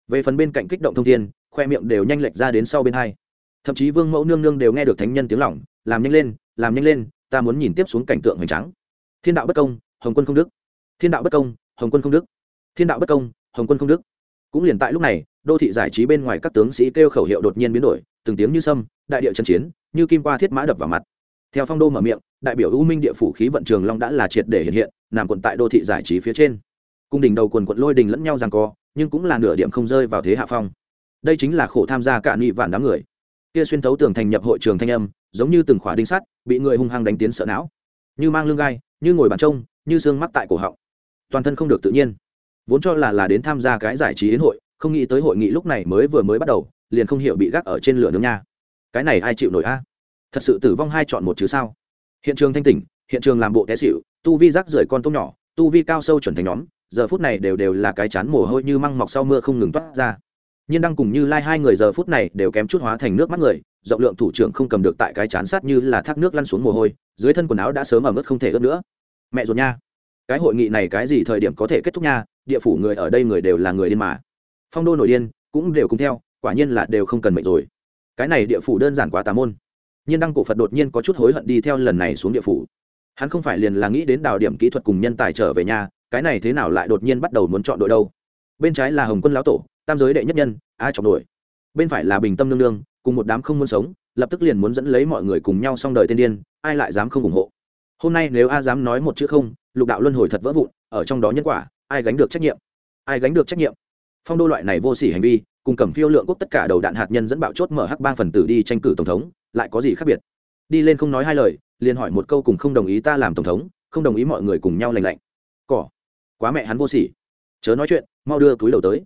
Về phần bên cạnh kích động thông thiên, khoe miệng đều nhanh lệch ra đến sau bên hai. Thậm chí vương mẫu nương nương đều nghe được thánh nhân tiếng lỏng làm nhanh lên, làm nhanh lên, ta muốn nhìn tiếp xuống cảnh tượng hoành tráng thiên đạo bất công, hồng quân không đức. Thiên đạo bất công, hồng quân không đức. Thiên đạo bất công, hồng quân không đức. Cũng liền tại lúc này, đô thị giải trí bên ngoài các tướng sĩ kêu khẩu hiệu đột nhiên biến đổi, từng tiếng như sâm, đại địa trần chiến, như kim qua thiết mã đập vào mặt. Theo phong đô mở miệng, đại biểu u minh địa phủ khí vận trường long đã là triệt để hiện hiện, nằm quận tại đô thị giải trí phía trên. Cung đỉnh đầu quần quận lôi đình lẫn nhau rằng co, nhưng cũng là nửa điểm không rơi vào thế hạ phong. Đây chính là khổ tham gia cả nghị vạn đám người. Kia xuyên thấu tường thành nhập hội trường thanh âm, giống như từng khỏa đinh sắt, bị người hung hăng đánh tiến sợ não. Như mang lương gai như ngồi bàn trông, như xương mắc tại cổ họng. Toàn thân không được tự nhiên. Vốn cho là là đến tham gia cái giải trí yến hội, không nghĩ tới hội nghị lúc này mới vừa mới bắt đầu, liền không hiểu bị gác ở trên lửa nướng nha. Cái này ai chịu nổi a? Thật sự tử vong hai chọn một chứ sao? Hiện trường thanh tỉnh, hiện trường làm bộ té xịu tu vi rác rưởi con tôm nhỏ, tu vi cao sâu chuẩn thành nhóm, giờ phút này đều đều là cái chán mồ hôi như măng mọc sau mưa không ngừng toát ra. Nhiên đang cùng như lai hai người giờ phút này đều kém chút hóa thành nước mắt người rộng lượng thủ trưởng không cầm được tại cái chán sát như là thác nước lăn xuống mồ hôi, dưới thân quần áo đã sớm ở mức không thể ướt nữa. Mẹ ruột nha. Cái hội nghị này cái gì thời điểm có thể kết thúc nha, địa phủ người ở đây người đều là người điên mà. Phong đô nổi điên, cũng đều cùng theo, quả nhiên là đều không cần mệnh rồi. Cái này địa phủ đơn giản quá tà môn. Nhiên đăng cổ phật đột nhiên có chút hối hận đi theo lần này xuống địa phủ. Hắn không phải liền là nghĩ đến đào điểm kỹ thuật cùng nhân tài trở về nhà, cái này thế nào lại đột nhiên bắt đầu muốn chọn đội đâu? Bên trái là hồng quân lão tổ, tam giới đệ nhất nhân ai chọn đội bên phải là bình tâm nương nương cùng một đám không muốn sống, lập tức liền muốn dẫn lấy mọi người cùng nhau xong đời tiên điên, ai lại dám không ủng hộ? Hôm nay nếu a dám nói một chữ không, lục đạo luân hồi thật vỡ vụn, ở trong đó nhân quả, ai gánh được trách nhiệm? Ai gánh được trách nhiệm? Phong đô loại này vô sỉ hành vi, cùng cầm phiêu lượng quốc tất cả đầu đạn hạt nhân dẫn bạo chốt mở hắc bang phần tử đi tranh cử tổng thống, lại có gì khác biệt? Đi lên không nói hai lời, liền hỏi một câu cùng không đồng ý ta làm tổng thống, không đồng ý mọi người cùng nhau lành lạnh. Cỏ. Quá mẹ hắn vô sỉ. Chớ nói chuyện, mau đưa túi đầu tới.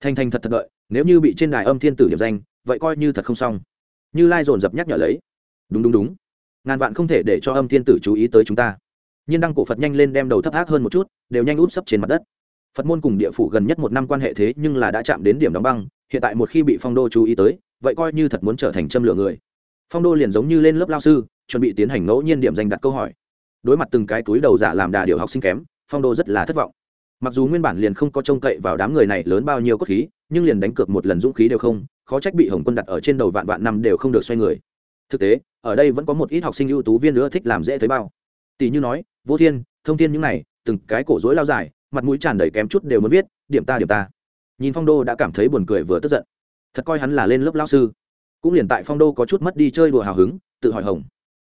Thanh thanh thật thật đợi, nếu như bị trên đài âm thiên tử điểm danh vậy coi như thật không xong. Như lai dồn dập nhắc nhở lấy. Đúng đúng đúng. Ngàn vạn không thể để cho âm thiên tử chú ý tới chúng ta. Nhiên đăng cổ phật nhanh lên đem đầu thấp ác hơn một chút, đều nhanh út sấp trên mặt đất. Phật môn cùng địa phủ gần nhất một năm quan hệ thế nhưng là đã chạm đến điểm đóng băng, hiện tại một khi bị phong đô chú ý tới, vậy coi như thật muốn trở thành châm lửa người. Phong đô liền giống như lên lớp lao sư, chuẩn bị tiến hành ngẫu nhiên điểm danh đặt câu hỏi. Đối mặt từng cái túi đầu giả làm đà điều học sinh kém, phong đô rất là thất vọng. Mặc dù nguyên bản liền không có trông cậy vào đám người này lớn bao nhiêu cốt khí, nhưng liền đánh cược một lần dũng khí đều không khó trách bị hồng quân đặt ở trên đầu vạn vạn năm đều không được xoay người. Thực tế, ở đây vẫn có một ít học sinh ưu tú viên nữa thích làm dễ thấy bao. Tỷ như nói, vô thiên, thông thiên những này, từng cái cổ rối lao dài, mặt mũi tràn đầy kém chút đều muốn viết, điểm ta điểm ta. Nhìn phong đô đã cảm thấy buồn cười vừa tức giận. Thật coi hắn là lên lớp lao sư. Cũng liền tại phong đô có chút mất đi chơi đùa hào hứng, tự hỏi hồng.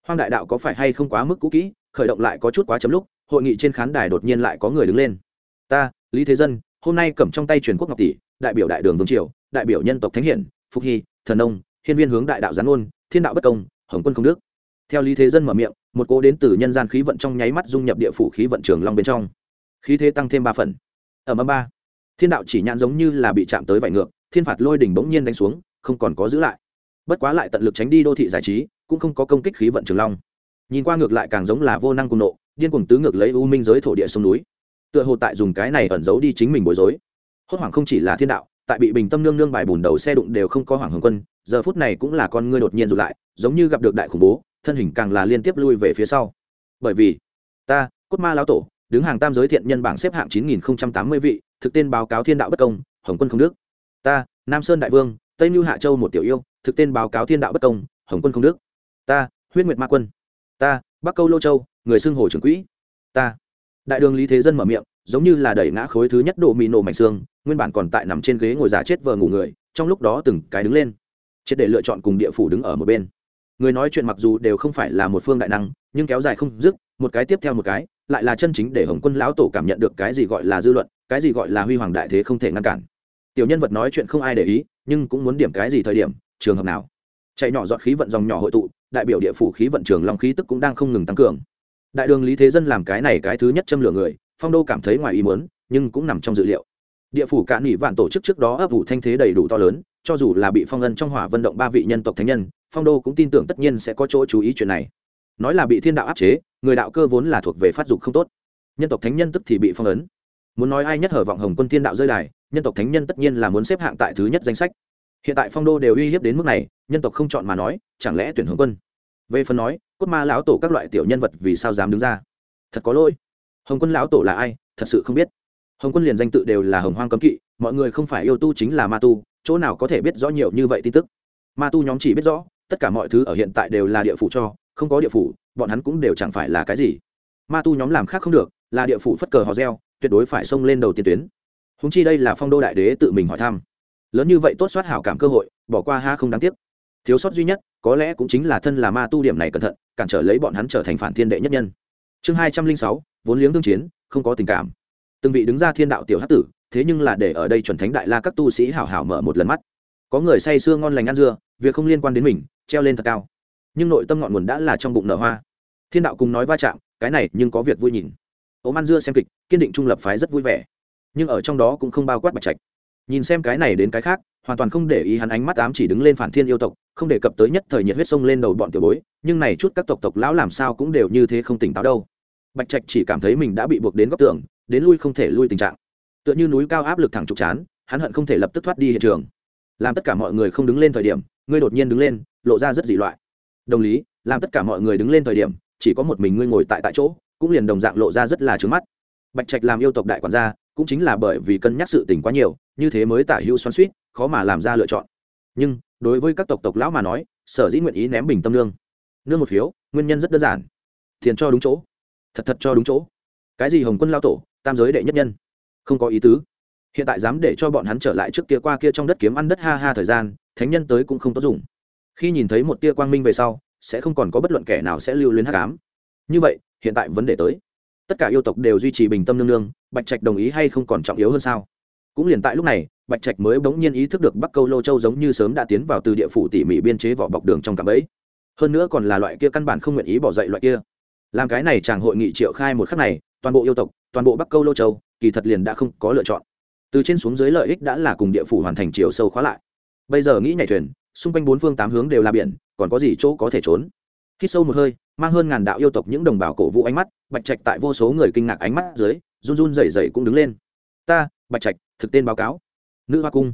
Hoang đại đạo có phải hay không quá mức cũ kỹ, khởi động lại có chút quá chấm lúc, hội nghị trên khán đài đột nhiên lại có người đứng lên. Ta, lý thế dân, hôm nay cầm trong tay truyền quốc ngọc tỷ đại biểu đại đường vương triều đại biểu nhân tộc thánh hiển phục hy thần nông, hiên viên hướng đại đạo gián ôn thiên đạo bất công hồng quân không đức. Theo lý thế dân mở miệng một cố đến từ nhân gian khí vận trong nháy mắt dung nhập địa phủ khí vận trường long bên trong. Khí thế tăng thêm ba phần. Ở âm ba thiên đạo chỉ nhãn giống như là bị chạm tới vải ngược thiên phạt lôi đỉnh bỗng nhiên đánh xuống không còn có giữ lại. Bất quá lại tận lực tránh đi đô thị giải trí cũng không có công kích khí vận trường long. Nhìn qua ngược lại càng giống là vô năng cùng nộ điên cuồng tứ ngược lấy u minh giới thổ địa sông núi. Tựa hồ tại dùng cái này ẩn giấu đi chính mình bối rối hốt hoảng không chỉ là thiên đạo, tại bị bình tâm nương nương bài bùn đầu xe đụng đều không có hoàng hồng quân, giờ phút này cũng là con ngươi đột nhiên rụt lại, giống như gặp được đại khủng bố, thân hình càng là liên tiếp lui về phía sau. Bởi vì, ta, cốt ma lão tổ, đứng hàng tam giới thiện nhân bảng xếp hạng chín nghìn tám mươi vị, thực tên báo cáo thiên đạo bất công, hồng quân không đức. Ta, nam sơn đại vương, tây mưu hạ châu một tiểu yêu, thực tên báo cáo thiên đạo bất công, hồng quân không đức. Ta, huyết nguyệt ma quân. Ta, bắc câu lô châu, người xưng hồ trưởng quỹ. Ta, đại đường lý thế dân mở miệng, giống như là đẩy ngã khối thứ nhất độ mì nổ mảnh xương nguyên bản còn tại nằm trên ghế ngồi giả chết vờ ngủ người, trong lúc đó từng cái đứng lên. Chết để lựa chọn cùng địa phủ đứng ở một bên. Người nói chuyện mặc dù đều không phải là một phương đại năng, nhưng kéo dài không dứt, một cái tiếp theo một cái, lại là chân chính để hồng quân lão tổ cảm nhận được cái gì gọi là dư luận, cái gì gọi là huy hoàng đại thế không thể ngăn cản. Tiểu nhân vật nói chuyện không ai để ý, nhưng cũng muốn điểm cái gì thời điểm, trường hợp nào. Chạy nhỏ dọn khí vận dòng nhỏ hội tụ, đại biểu địa phủ khí vận trường long khí tức cũng đang không ngừng tăng cường. Đại đường lý thế dân làm cái này cái thứ nhất châm lửa người, phong đô cảm thấy ngoài ý muốn, nhưng cũng nằm trong dự liệu địa phủ cạn nghỉ vạn tổ chức trước đó ấp ủ thanh thế đầy đủ to lớn, cho dù là bị phong ân trong hỏa vận động ba vị nhân tộc thánh nhân, phong đô cũng tin tưởng tất nhiên sẽ có chỗ chú ý chuyện này. Nói là bị thiên đạo áp chế, người đạo cơ vốn là thuộc về phát dục không tốt. Nhân tộc thánh nhân tức thì bị phong ấn. Muốn nói ai nhất hở vọng hồng quân thiên đạo rơi đài, nhân tộc thánh nhân tất nhiên là muốn xếp hạng tại thứ nhất danh sách. Hiện tại phong đô đều uy hiếp đến mức này, nhân tộc không chọn mà nói, chẳng lẽ tuyển hướng quân? Về phần nói, cốt ma lão tổ các loại tiểu nhân vật vì sao dám đứng ra? Thật có lỗi. Hồng quân lão tổ là ai, thật sự không biết hồng quân liền danh tự đều là hồng hoang cấm kỵ, mọi người không phải yêu tu chính là ma tu, chỗ nào có thể biết rõ nhiều như vậy tin tức? Ma tu nhóm chỉ biết rõ, tất cả mọi thứ ở hiện tại đều là địa phủ cho, không có địa phủ, bọn hắn cũng đều chẳng phải là cái gì. Ma tu nhóm làm khác không được, là địa phủ phất cờ hò reo, tuyệt đối phải xông lên đầu tiên tuyến. Húng chi đây là phong đô đại đế tự mình hỏi thăm. Lớn như vậy tốt soát hảo cảm cơ hội, bỏ qua ha không đáng tiếc. Thiếu sót duy nhất, có lẽ cũng chính là thân là ma tu điểm này cẩn thận, cản trở lấy bọn hắn trở thành phản thiên đệ nhất nhân. Chương hai trăm linh sáu, vốn liếng thương chiến, không có tình cảm từng vị đứng ra thiên đạo tiểu hát tử, thế nhưng là để ở đây chuẩn thánh đại la các tu sĩ hảo hảo mở một lần mắt. Có người say sưa ngon lành ăn dưa, việc không liên quan đến mình, treo lên thật cao. Nhưng nội tâm ngọn nguồn đã là trong bụng nở hoa. Thiên đạo cùng nói va chạm, cái này nhưng có việc vui nhìn. Ốm ăn dưa xem kịch, kiên định trung lập phái rất vui vẻ. Nhưng ở trong đó cũng không bao quát bạch trạch. Nhìn xem cái này đến cái khác, hoàn toàn không để ý hắn ánh mắt ám chỉ đứng lên phản thiên yêu tộc, không đề cập tới nhất thời nhiệt huyết sông lên đầu bọn tiểu bối, nhưng này chút các tộc tộc lão làm sao cũng đều như thế không tỉnh táo đâu. Bạch trạch chỉ cảm thấy mình đã bị buộc đến góc tường đến lui không thể lui tình trạng. Tựa như núi cao áp lực thẳng trục chán, hắn hận không thể lập tức thoát đi hiện trường. Làm tất cả mọi người không đứng lên thời điểm, ngươi đột nhiên đứng lên, lộ ra rất dị loại. Đồng lý, làm tất cả mọi người đứng lên thời điểm, chỉ có một mình ngươi ngồi tại tại chỗ, cũng liền đồng dạng lộ ra rất là trướng mắt. Bạch trạch làm yêu tộc đại quản gia, cũng chính là bởi vì cân nhắc sự tình quá nhiều, như thế mới tả hữu xoắn suýt khó mà làm ra lựa chọn. Nhưng, đối với các tộc tộc lão mà nói, sở dĩ nguyện ý ném bình tâm lương. Nương một phiếu, nguyên nhân rất đơn giản. Tiền cho đúng chỗ. Thật thật cho đúng chỗ cái gì hồng quân lao tổ, tam giới đệ nhất nhân? Không có ý tứ. Hiện tại dám để cho bọn hắn trở lại trước kia qua kia trong đất kiếm ăn đất ha ha thời gian, thánh nhân tới cũng không tốt dùng. Khi nhìn thấy một tia quang minh về sau, sẽ không còn có bất luận kẻ nào sẽ lưu luyến hắc ám. Như vậy, hiện tại vấn đề tới. Tất cả yêu tộc đều duy trì bình tâm nương nương, bạch trạch đồng ý hay không còn trọng yếu hơn sao? Cũng liền tại lúc này, bạch trạch mới bỗng nhiên ý thức được bắc câu lô châu giống như sớm đã tiến vào từ địa phủ tỉ mỉ biên chế vỏ bọc đường trong cạm ấy hơn nữa còn là loại kia căn bản không nguyện ý bỏ dậy loại kia. Làm cái này chàng hội nghị triệu khai một khắc này toàn bộ yêu tộc, toàn bộ bắc câu lô châu, kỳ thật liền đã không có lựa chọn. Từ trên xuống dưới lợi ích đã là cùng địa phủ hoàn thành chiều sâu khóa lại. Bây giờ nghĩ nhảy thuyền, xung quanh bốn phương tám hướng đều là biển, còn có gì chỗ có thể trốn? Khi sâu một hơi, mang hơn ngàn đạo yêu tộc những đồng bào cổ vũ ánh mắt, bạch trạch tại vô số người kinh ngạc ánh mắt dưới, run run rẩy rẩy cũng đứng lên. Ta, bạch trạch, thực tên báo cáo. Nữ hoa cung.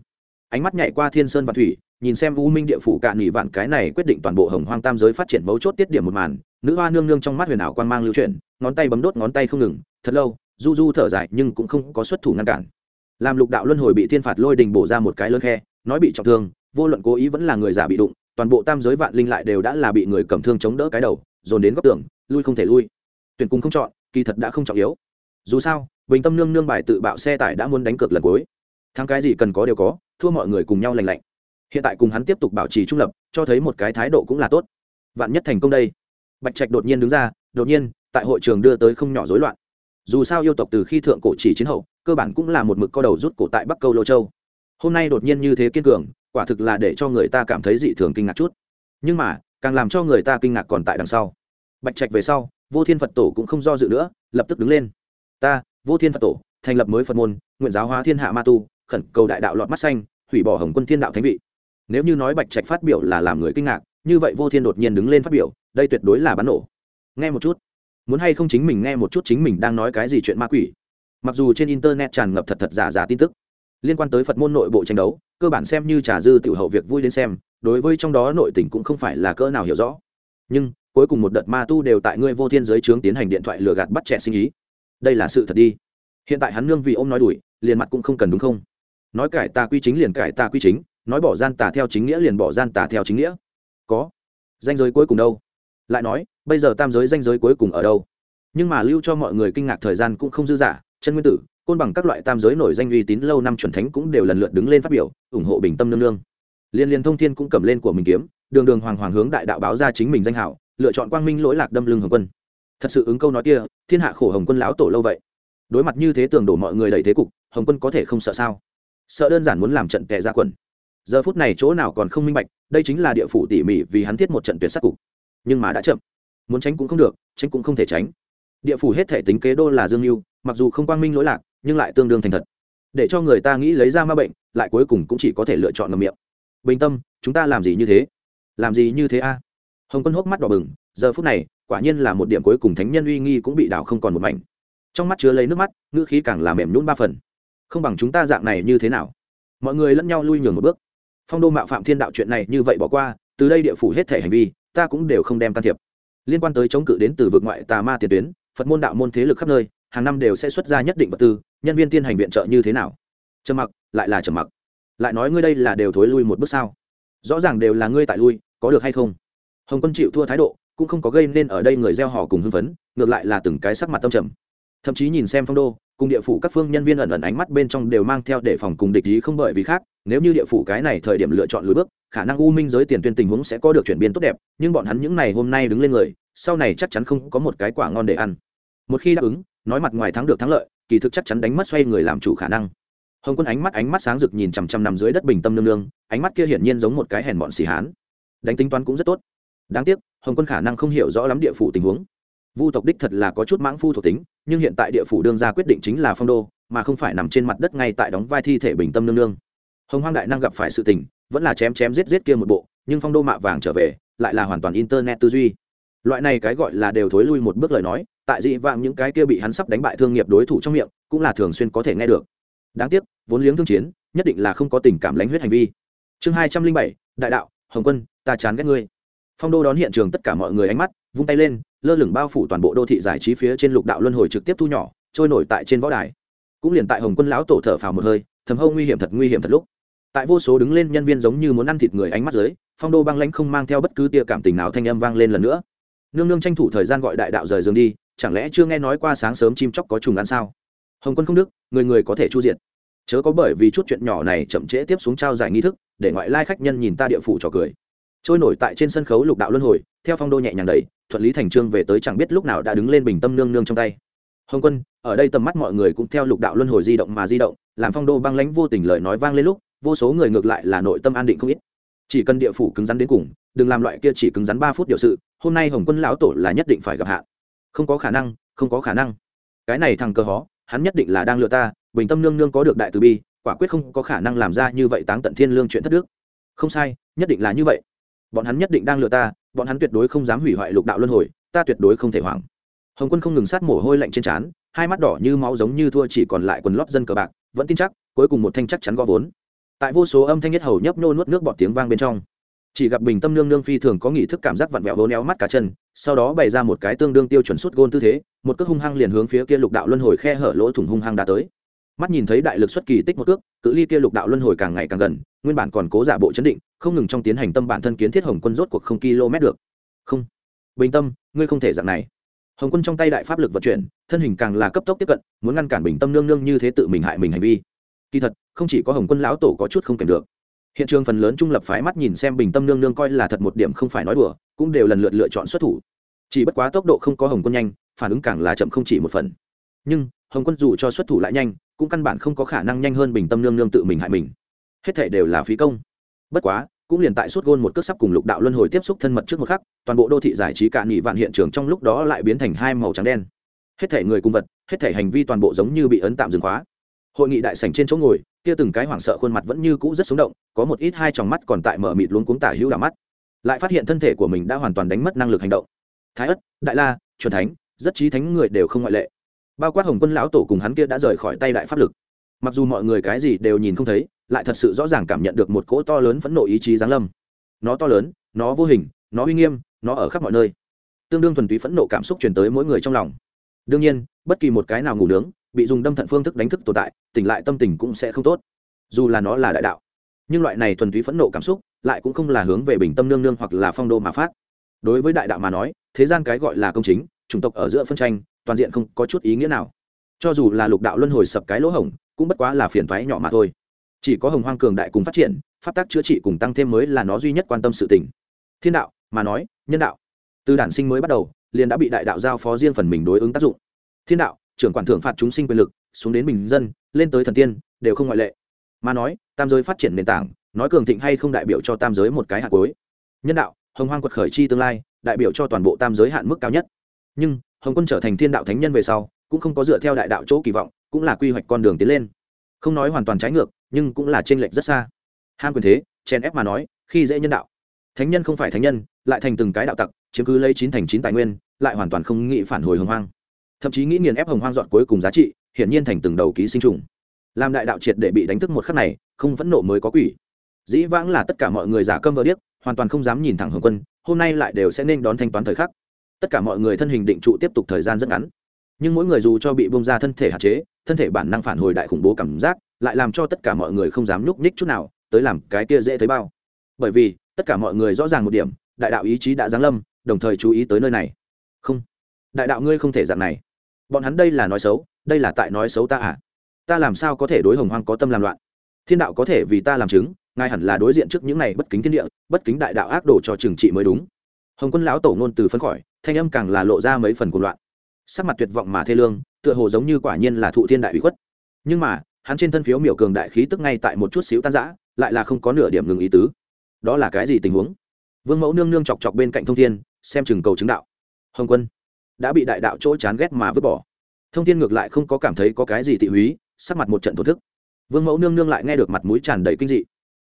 Ánh mắt nhảy qua thiên sơn và thủy, nhìn xem u minh địa phủ cạn nghỉ vạn cái này quyết định toàn bộ hồng hoang tam giới phát triển mấu chốt tiết điểm một màn, nữ hoa nương nương trong mắt huyền ảo quan mang lưu chuyển ngón tay bấm đốt ngón tay không ngừng, thật lâu, du du thở dài nhưng cũng không có xuất thủ ngăn cản. Làm lục đạo luân hồi bị thiên phạt lôi đình bổ ra một cái lớn khe, nói bị trọng thương, vô luận cố ý vẫn là người giả bị đụng, toàn bộ tam giới vạn linh lại đều đã là bị người cầm thương chống đỡ cái đầu, dồn đến góc tường, lui không thể lui. Tuyển cung không chọn, kỳ thật đã không trọng yếu. Dù sao, bình tâm nương nương bài tự bạo xe tải đã muốn đánh cược lần cuối. Thắng cái gì cần có đều có, thua mọi người cùng nhau lành lạnh. Hiện tại cùng hắn tiếp tục bảo trì trung lập, cho thấy một cái thái độ cũng là tốt. Vạn nhất thành công đây. Bạch trạch đột nhiên đứng ra, đột nhiên tại hội trường đưa tới không nhỏ rối loạn. Dù sao yêu tộc từ khi thượng cổ chỉ chiến hậu, cơ bản cũng là một mực co đầu rút cổ tại bắc câu lô châu. Hôm nay đột nhiên như thế kiên cường, quả thực là để cho người ta cảm thấy dị thường kinh ngạc chút. Nhưng mà, càng làm cho người ta kinh ngạc còn tại đằng sau. Bạch trạch về sau, vô thiên phật tổ cũng không do dự nữa, lập tức đứng lên. Ta, vô thiên phật tổ, thành lập mới phật môn, nguyện giáo hóa thiên hạ ma tu, khẩn cầu đại đạo lọt mắt xanh, hủy bỏ hồng quân thiên đạo thánh vị. Nếu như nói bạch trạch phát biểu là làm người kinh ngạc, như vậy vô thiên đột nhiên đứng lên phát biểu, đây tuyệt đối là bắn nổ. Nghe một chút muốn hay không chính mình nghe một chút chính mình đang nói cái gì chuyện ma quỷ. Mặc dù trên internet tràn ngập thật thật giả giả tin tức liên quan tới phật môn nội bộ tranh đấu, cơ bản xem như trà dư tiểu hậu việc vui đến xem, đối với trong đó nội tình cũng không phải là cỡ nào hiểu rõ. Nhưng, cuối cùng một đợt ma tu đều tại ngươi vô thiên giới trướng tiến hành điện thoại lừa gạt bắt trẻ sinh ý. Đây là sự thật đi. Hiện tại hắn nương vì ôm nói đuổi liền mặt cũng không cần đúng không? Nói cải tà quy chính liền cải tà quy chính, nói bỏ gian tà theo chính nghĩa liền bỏ gian tà theo chính nghĩa. Có. Danh giới cuối cùng đâu? Lại nói bây giờ tam giới danh giới cuối cùng ở đâu? Nhưng mà lưu cho mọi người kinh ngạc thời gian cũng không dư dả, chân nguyên tử, côn bằng các loại tam giới nổi danh uy tín lâu năm chuẩn thánh cũng đều lần lượt đứng lên phát biểu, ủng hộ bình tâm nương nương. Liên liên thông thiên cũng cầm lên của mình kiếm, đường đường hoàng hoàng hướng đại đạo báo ra chính mình danh hảo, lựa chọn quang minh lỗi lạc đâm lưng hồng quân. Thật sự ứng câu nói kia, thiên hạ khổ hồng quân lão tổ lâu vậy. Đối mặt như thế tường đổ mọi người đầy thế cục, hồng quân có thể không sợ sao? Sợ đơn giản muốn làm trận tệ ra quần. Giờ phút này chỗ nào còn không minh bạch, đây chính là địa phủ tỉ mỉ vì hắn thiết một trận tuyệt sắc cục. Nhưng mà đã chậm muốn tránh cũng không được, tránh cũng không thể tránh. Địa phủ hết thể tính kế đô là dương mưu mặc dù không quang minh lỗi lạc, nhưng lại tương đương thành thật. Để cho người ta nghĩ lấy ra ma bệnh, lại cuối cùng cũng chỉ có thể lựa chọn ngầm miệng. Bình tâm, chúng ta làm gì như thế? Làm gì như thế a? Hồng quân hốc mắt đỏ bừng, giờ phút này, quả nhiên là một điểm cuối cùng thánh nhân uy nghi cũng bị đảo không còn một mảnh. Trong mắt chứa lấy nước mắt, ngữ khí càng làm mềm nhún ba phần. Không bằng chúng ta dạng này như thế nào? Mọi người lẫn nhau lui nhường một bước. Phong đô mạo phạm thiên đạo chuyện này như vậy bỏ qua, từ đây địa phủ hết thể hành vi, ta cũng đều không đem can thiệp liên quan tới chống cự đến từ vực ngoại tà ma tiền tuyến, phật môn đạo môn thế lực khắp nơi, hàng năm đều sẽ xuất ra nhất định vật tư, nhân viên tiên hành viện trợ như thế nào? Trầm mặc, lại là trầm mặc. Lại nói ngươi đây là đều thối lui một bước sao? Rõ ràng đều là ngươi tại lui, có được hay không? Hồng quân chịu thua thái độ, cũng không có gây nên ở đây người gieo họ cùng hưng phấn, ngược lại là từng cái sắc mặt tâm trầm. Thậm chí nhìn xem phong đô, cùng địa phủ các phương nhân viên ẩn ẩn ánh mắt bên trong đều mang theo để phòng cùng địch ý không bởi vì khác, nếu như địa phủ cái này thời điểm lựa chọn lùi bước khả năng u minh giới tiền tuyên tình huống sẽ có được chuyển biến tốt đẹp, nhưng bọn hắn những n à y hôm nay đứng lên người, sau này chắc chắn không có một cái quả ngon để ăn. Một khi đáp ứng, nói mặt ngoài thắng được thắng lợi, kỳ thực chắc chắn đánh mất xoay người làm chủ khả năng. Hồng quân ánh mắt ánh mắt sáng rực nhìn chằm chằm nằm dưới đất bình tâm nương nương, ánh mắt kia hiển nhiên giống một cái hèn bọn xì hán. Đánh tính toán cũng rất tốt. Đáng tiếc, hồng quân khả năng không hiểu rõ lắm địa phủ tình huống. Vu tộc đích thật là có chút mãng phu thuộc tính, nhưng hiện tại địa phủ đương ra quyết định chính là phong đô, mà không phải nằm trên mặt đất ngay tại đóng vai thi thể bình tâm nương nương. Hồng hoang đại năng gặp phải sự tình vẫn là chém chém giết giết kia một bộ, nhưng phong đô mạ vàng trở về, lại là hoàn toàn internet tư duy. Loại này cái gọi là đều thối lui một bước lời nói, tại dị vạng những cái kia bị hắn sắp đánh bại thương nghiệp đối thủ trong miệng, cũng là thường xuyên có thể nghe được. Đáng tiếc, vốn liếng thương chiến, nhất định là không có tình cảm lãnh huyết hành vi. Chương hai trăm linh bảy, đại đạo, hồng quân, ta chán ghét ngươi. Phong đô đón hiện trường tất cả mọi người ánh mắt, vung tay lên, lơ lửng bao phủ toàn bộ đô thị giải trí phía trên lục đạo luân hồi trực tiếp thu nhỏ, trôi nổi tại trên võ đài. Cũng liền tại hồng quân lão tổ thở phào một hơi, thầm hâu nguy hiểm thật, nguy hiểm thật lúc tại vô số đứng lên nhân viên giống như muốn ăn thịt người ánh mắt dưới, phong đô băng lãnh không mang theo bất cứ tia cảm tình nào thanh âm vang lên lần nữa. Nương nương tranh thủ thời gian gọi đại đạo rời giường đi, chẳng lẽ chưa nghe nói qua sáng sớm chim chóc có trùng ăn sao? Hồng quân không đức, người người có thể chu diệt. Chớ có bởi vì chút chuyện nhỏ này chậm trễ tiếp xuống trao giải nghi thức, để ngoại lai khách nhân nhìn ta địa phủ trò cười. Trôi nổi tại trên sân khấu lục đạo luân hồi, theo phong đô nhẹ nhàng đầy thuận lý thành trương về tới chẳng biết lúc nào đã đứng lên bình tâm nương nương trong tay. Hồng quân, ở đây tầm mắt mọi người cũng theo lục đạo luân hồi di động mà di động, làm phong đô băng lãnh vô tình lời nói vang lên lúc vô số người ngược lại là nội tâm an định không ít. Chỉ cần địa phủ cứng rắn đến cùng, đừng làm loại kia chỉ cứng rắn ba phút điều sự, hôm nay hồng quân lão tổ là nhất định phải gặp hạn. Không có khả năng, không có khả năng. Cái này thằng cơ hó, hắn nhất định là đang lừa ta, bình tâm nương nương có được đại từ bi, quả quyết không có khả năng làm ra như vậy táng tận thiên lương chuyện thất đức. Không sai, nhất định là như vậy. Bọn hắn nhất định đang lừa ta, bọn hắn tuyệt đối không dám hủy hoại lục đạo luân hồi, ta tuyệt đối không thể hoảng. Hồng quân không ngừng sát mồ hôi lạnh trên trán, hai mắt đỏ như máu giống như thua chỉ còn lại quần lót dân cờ bạc, vẫn tin chắc, cuối cùng một thanh chắc chắn gõ vốn tại vô số âm thanh nhất hầu nhấp nhô nuốt nước bọt tiếng vang bên trong. Chỉ gặp bình tâm nương nương phi thường có nghị thức cảm giác vặn vẹo vô néo mắt cả chân, sau đó bày ra một cái tương đương tiêu chuẩn suốt gôn tư thế, một cước hung hăng liền hướng phía kia lục đạo luân hồi khe hở lỗ thủng hung hăng đã tới. Mắt nhìn thấy đại lực xuất kỳ tích một cước, cự ly kia lục đạo luân hồi càng ngày càng gần, nguyên bản còn cố giả bộ chấn định, không ngừng trong tiến hành tâm bản thân kiến thiết hồng quân rốt cuộc không km được. Không. Bình tâm, ngươi không thể dạng này. Hồng quân trong tay đại pháp lực vận chuyển, thân hình càng là cấp tốc tiếp cận, muốn ngăn cản bình tâm nương nương như thế tự mình hại mình hành vi kỳ thật, không chỉ có hồng quân lão tổ có chút không kèm được. Hiện trường phần lớn trung lập phái mắt nhìn xem bình tâm nương nương coi là thật một điểm không phải nói đùa, cũng đều lần lượt lựa chọn xuất thủ. Chỉ bất quá tốc độ không có hồng quân nhanh, phản ứng càng là chậm không chỉ một phần. Nhưng, hồng quân dù cho xuất thủ lại nhanh, cũng căn bản không có khả năng nhanh hơn bình tâm nương nương tự mình hại mình. Hết thể đều là phí công. Bất quá, cũng liền tại suốt gôn một cước sắp cùng lục đạo luân hồi tiếp xúc thân mật trước một khắc, toàn bộ đô thị giải trí cạn nghị vạn hiện trường trong lúc đó lại biến thành hai màu trắng đen. Hết thể người cùng vật, hết thể hành vi toàn bộ giống như bị ấn tạm dừng khóa hội nghị đại sảnh trên chỗ ngồi, kia từng cái hoảng sợ khuôn mặt vẫn như cũ rất sống động, có một ít hai tròng mắt còn tại mở mịt luống cuống tả hữu đảo mắt. Lại phát hiện thân thể của mình đã hoàn toàn đánh mất năng lực hành động. Thái ất, đại la truyền thánh, rất trí thánh người đều không ngoại lệ. Bao quát hồng quân lão tổ cùng hắn kia đã rời khỏi tay đại pháp lực. Mặc dù mọi người cái gì đều nhìn không thấy, lại thật sự rõ ràng cảm nhận được một cỗ to lớn phẫn nộ ý chí giáng lâm. Nó to lớn, nó vô hình, nó uy nghiêm, nó ở khắp mọi nơi. Tương đương thuần túy phẫn nộ cảm xúc truyền tới mỗi người trong lòng. Đương nhiên, bất kỳ một cái nào ngủ nướng bị dùng đâm thận phương thức đánh thức tồn tại, tỉnh lại tâm tình cũng sẽ không tốt. Dù là nó là đại đạo, nhưng loại này thuần túy phẫn nộ cảm xúc lại cũng không là hướng về bình tâm nương nương hoặc là phong đô mà phát. Đối với đại đạo mà nói, thế gian cái gọi là công chính, chủng tộc ở giữa phân tranh, toàn diện không có chút ý nghĩa nào. Cho dù là lục đạo luân hồi sập cái lỗ hổng, cũng bất quá là phiền thoái nhỏ mà thôi. Chỉ có hồng hoang cường đại cùng phát triển phát tác chữa trị cùng tăng thêm mới là nó duy nhất quan tâm sự tình. Thiên đạo, mà nói, nhân đạo. Từ đản sinh mới bắt đầu, liền đã bị đại đạo giao phó riêng phần mình đối ứng tác dụng. Thiên đạo trưởng quản thưởng phạt chúng sinh quyền lực, xuống đến bình dân, lên tới thần tiên, đều không ngoại lệ. Mà nói, tam giới phát triển nền tảng, nói cường thịnh hay không đại biểu cho tam giới một cái hạt cuối. Nhân đạo, hồng hoang quật khởi chi tương lai, đại biểu cho toàn bộ tam giới hạn mức cao nhất. Nhưng, hồng quân trở thành thiên đạo thánh nhân về sau, cũng không có dựa theo đại đạo chỗ kỳ vọng, cũng là quy hoạch con đường tiến lên. Không nói hoàn toàn trái ngược, nhưng cũng là t r ê n lệch rất xa. Ham quyền thế, chèn ép mà nói, khi dễ nhân đạo. Thánh nhân không phải thánh nhân, lại thành từng cái đạo tặc, chiếm cứ lấy chín thành chín tài nguyên, lại hoàn toàn không nghĩ phản hồi hồng hoang thậm chí nghĩ nghiền ép hồng hoang dọn cuối cùng giá trị, hiển nhiên thành từng đầu ký sinh trùng. Làm đại đạo triệt để bị đánh thức một khắc này, không phẫn nộ mới có quỷ. Dĩ vãng là tất cả mọi người giả câm vỡ điếc, hoàn toàn không dám nhìn thẳng hồng quân, hôm nay lại đều sẽ nên đón thanh toán thời khắc. Tất cả mọi người thân hình định trụ tiếp tục thời gian rất ngắn. Nhưng mỗi người dù cho bị bông ra thân thể hạn chế, thân thể bản năng phản hồi đại khủng bố cảm giác, lại làm cho tất cả mọi người không dám nhúc nhích chút nào, tới làm cái kia dễ thấy bao. Bởi vì, tất cả mọi người rõ ràng một điểm, đại đạo ý chí đã giáng lâm, đồng thời chú ý tới nơi này. Không đại đạo ngươi không thể dạng này. Bọn hắn đây là nói xấu, đây là tại nói xấu ta à? Ta làm sao có thể đối hồng hoang có tâm làm loạn? Thiên đạo có thể vì ta làm chứng, ngài hẳn là đối diện trước những này bất kính thiên địa, bất kính đại đạo ác đồ cho trừng trị mới đúng. Hồng quân lão tổ ngôn từ phấn khỏi thanh âm càng là lộ ra mấy phần cuộc loạn. Sắc mặt tuyệt vọng mà thê lương, tựa hồ giống như quả nhiên là thụ thiên đại ủy khuất. Nhưng mà, hắn trên thân phiếu miểu cường đại khí tức ngay tại một chút xíu tan giã lại là không có nửa điểm ngừng ý tứ. Đó là cái gì tình huống? Vương mẫu nương nương chọc chọc bên cạnh thông thiên, xem chừng cầu chứng đạo. Hồng quân đã bị đại đạo chỗ chán ghét mà vứt bỏ. Thông thiên ngược lại không có cảm thấy có cái gì thị húy, sắc mặt một trận thổ thức. Vương mẫu nương nương lại nghe được mặt mũi tràn đầy kinh dị.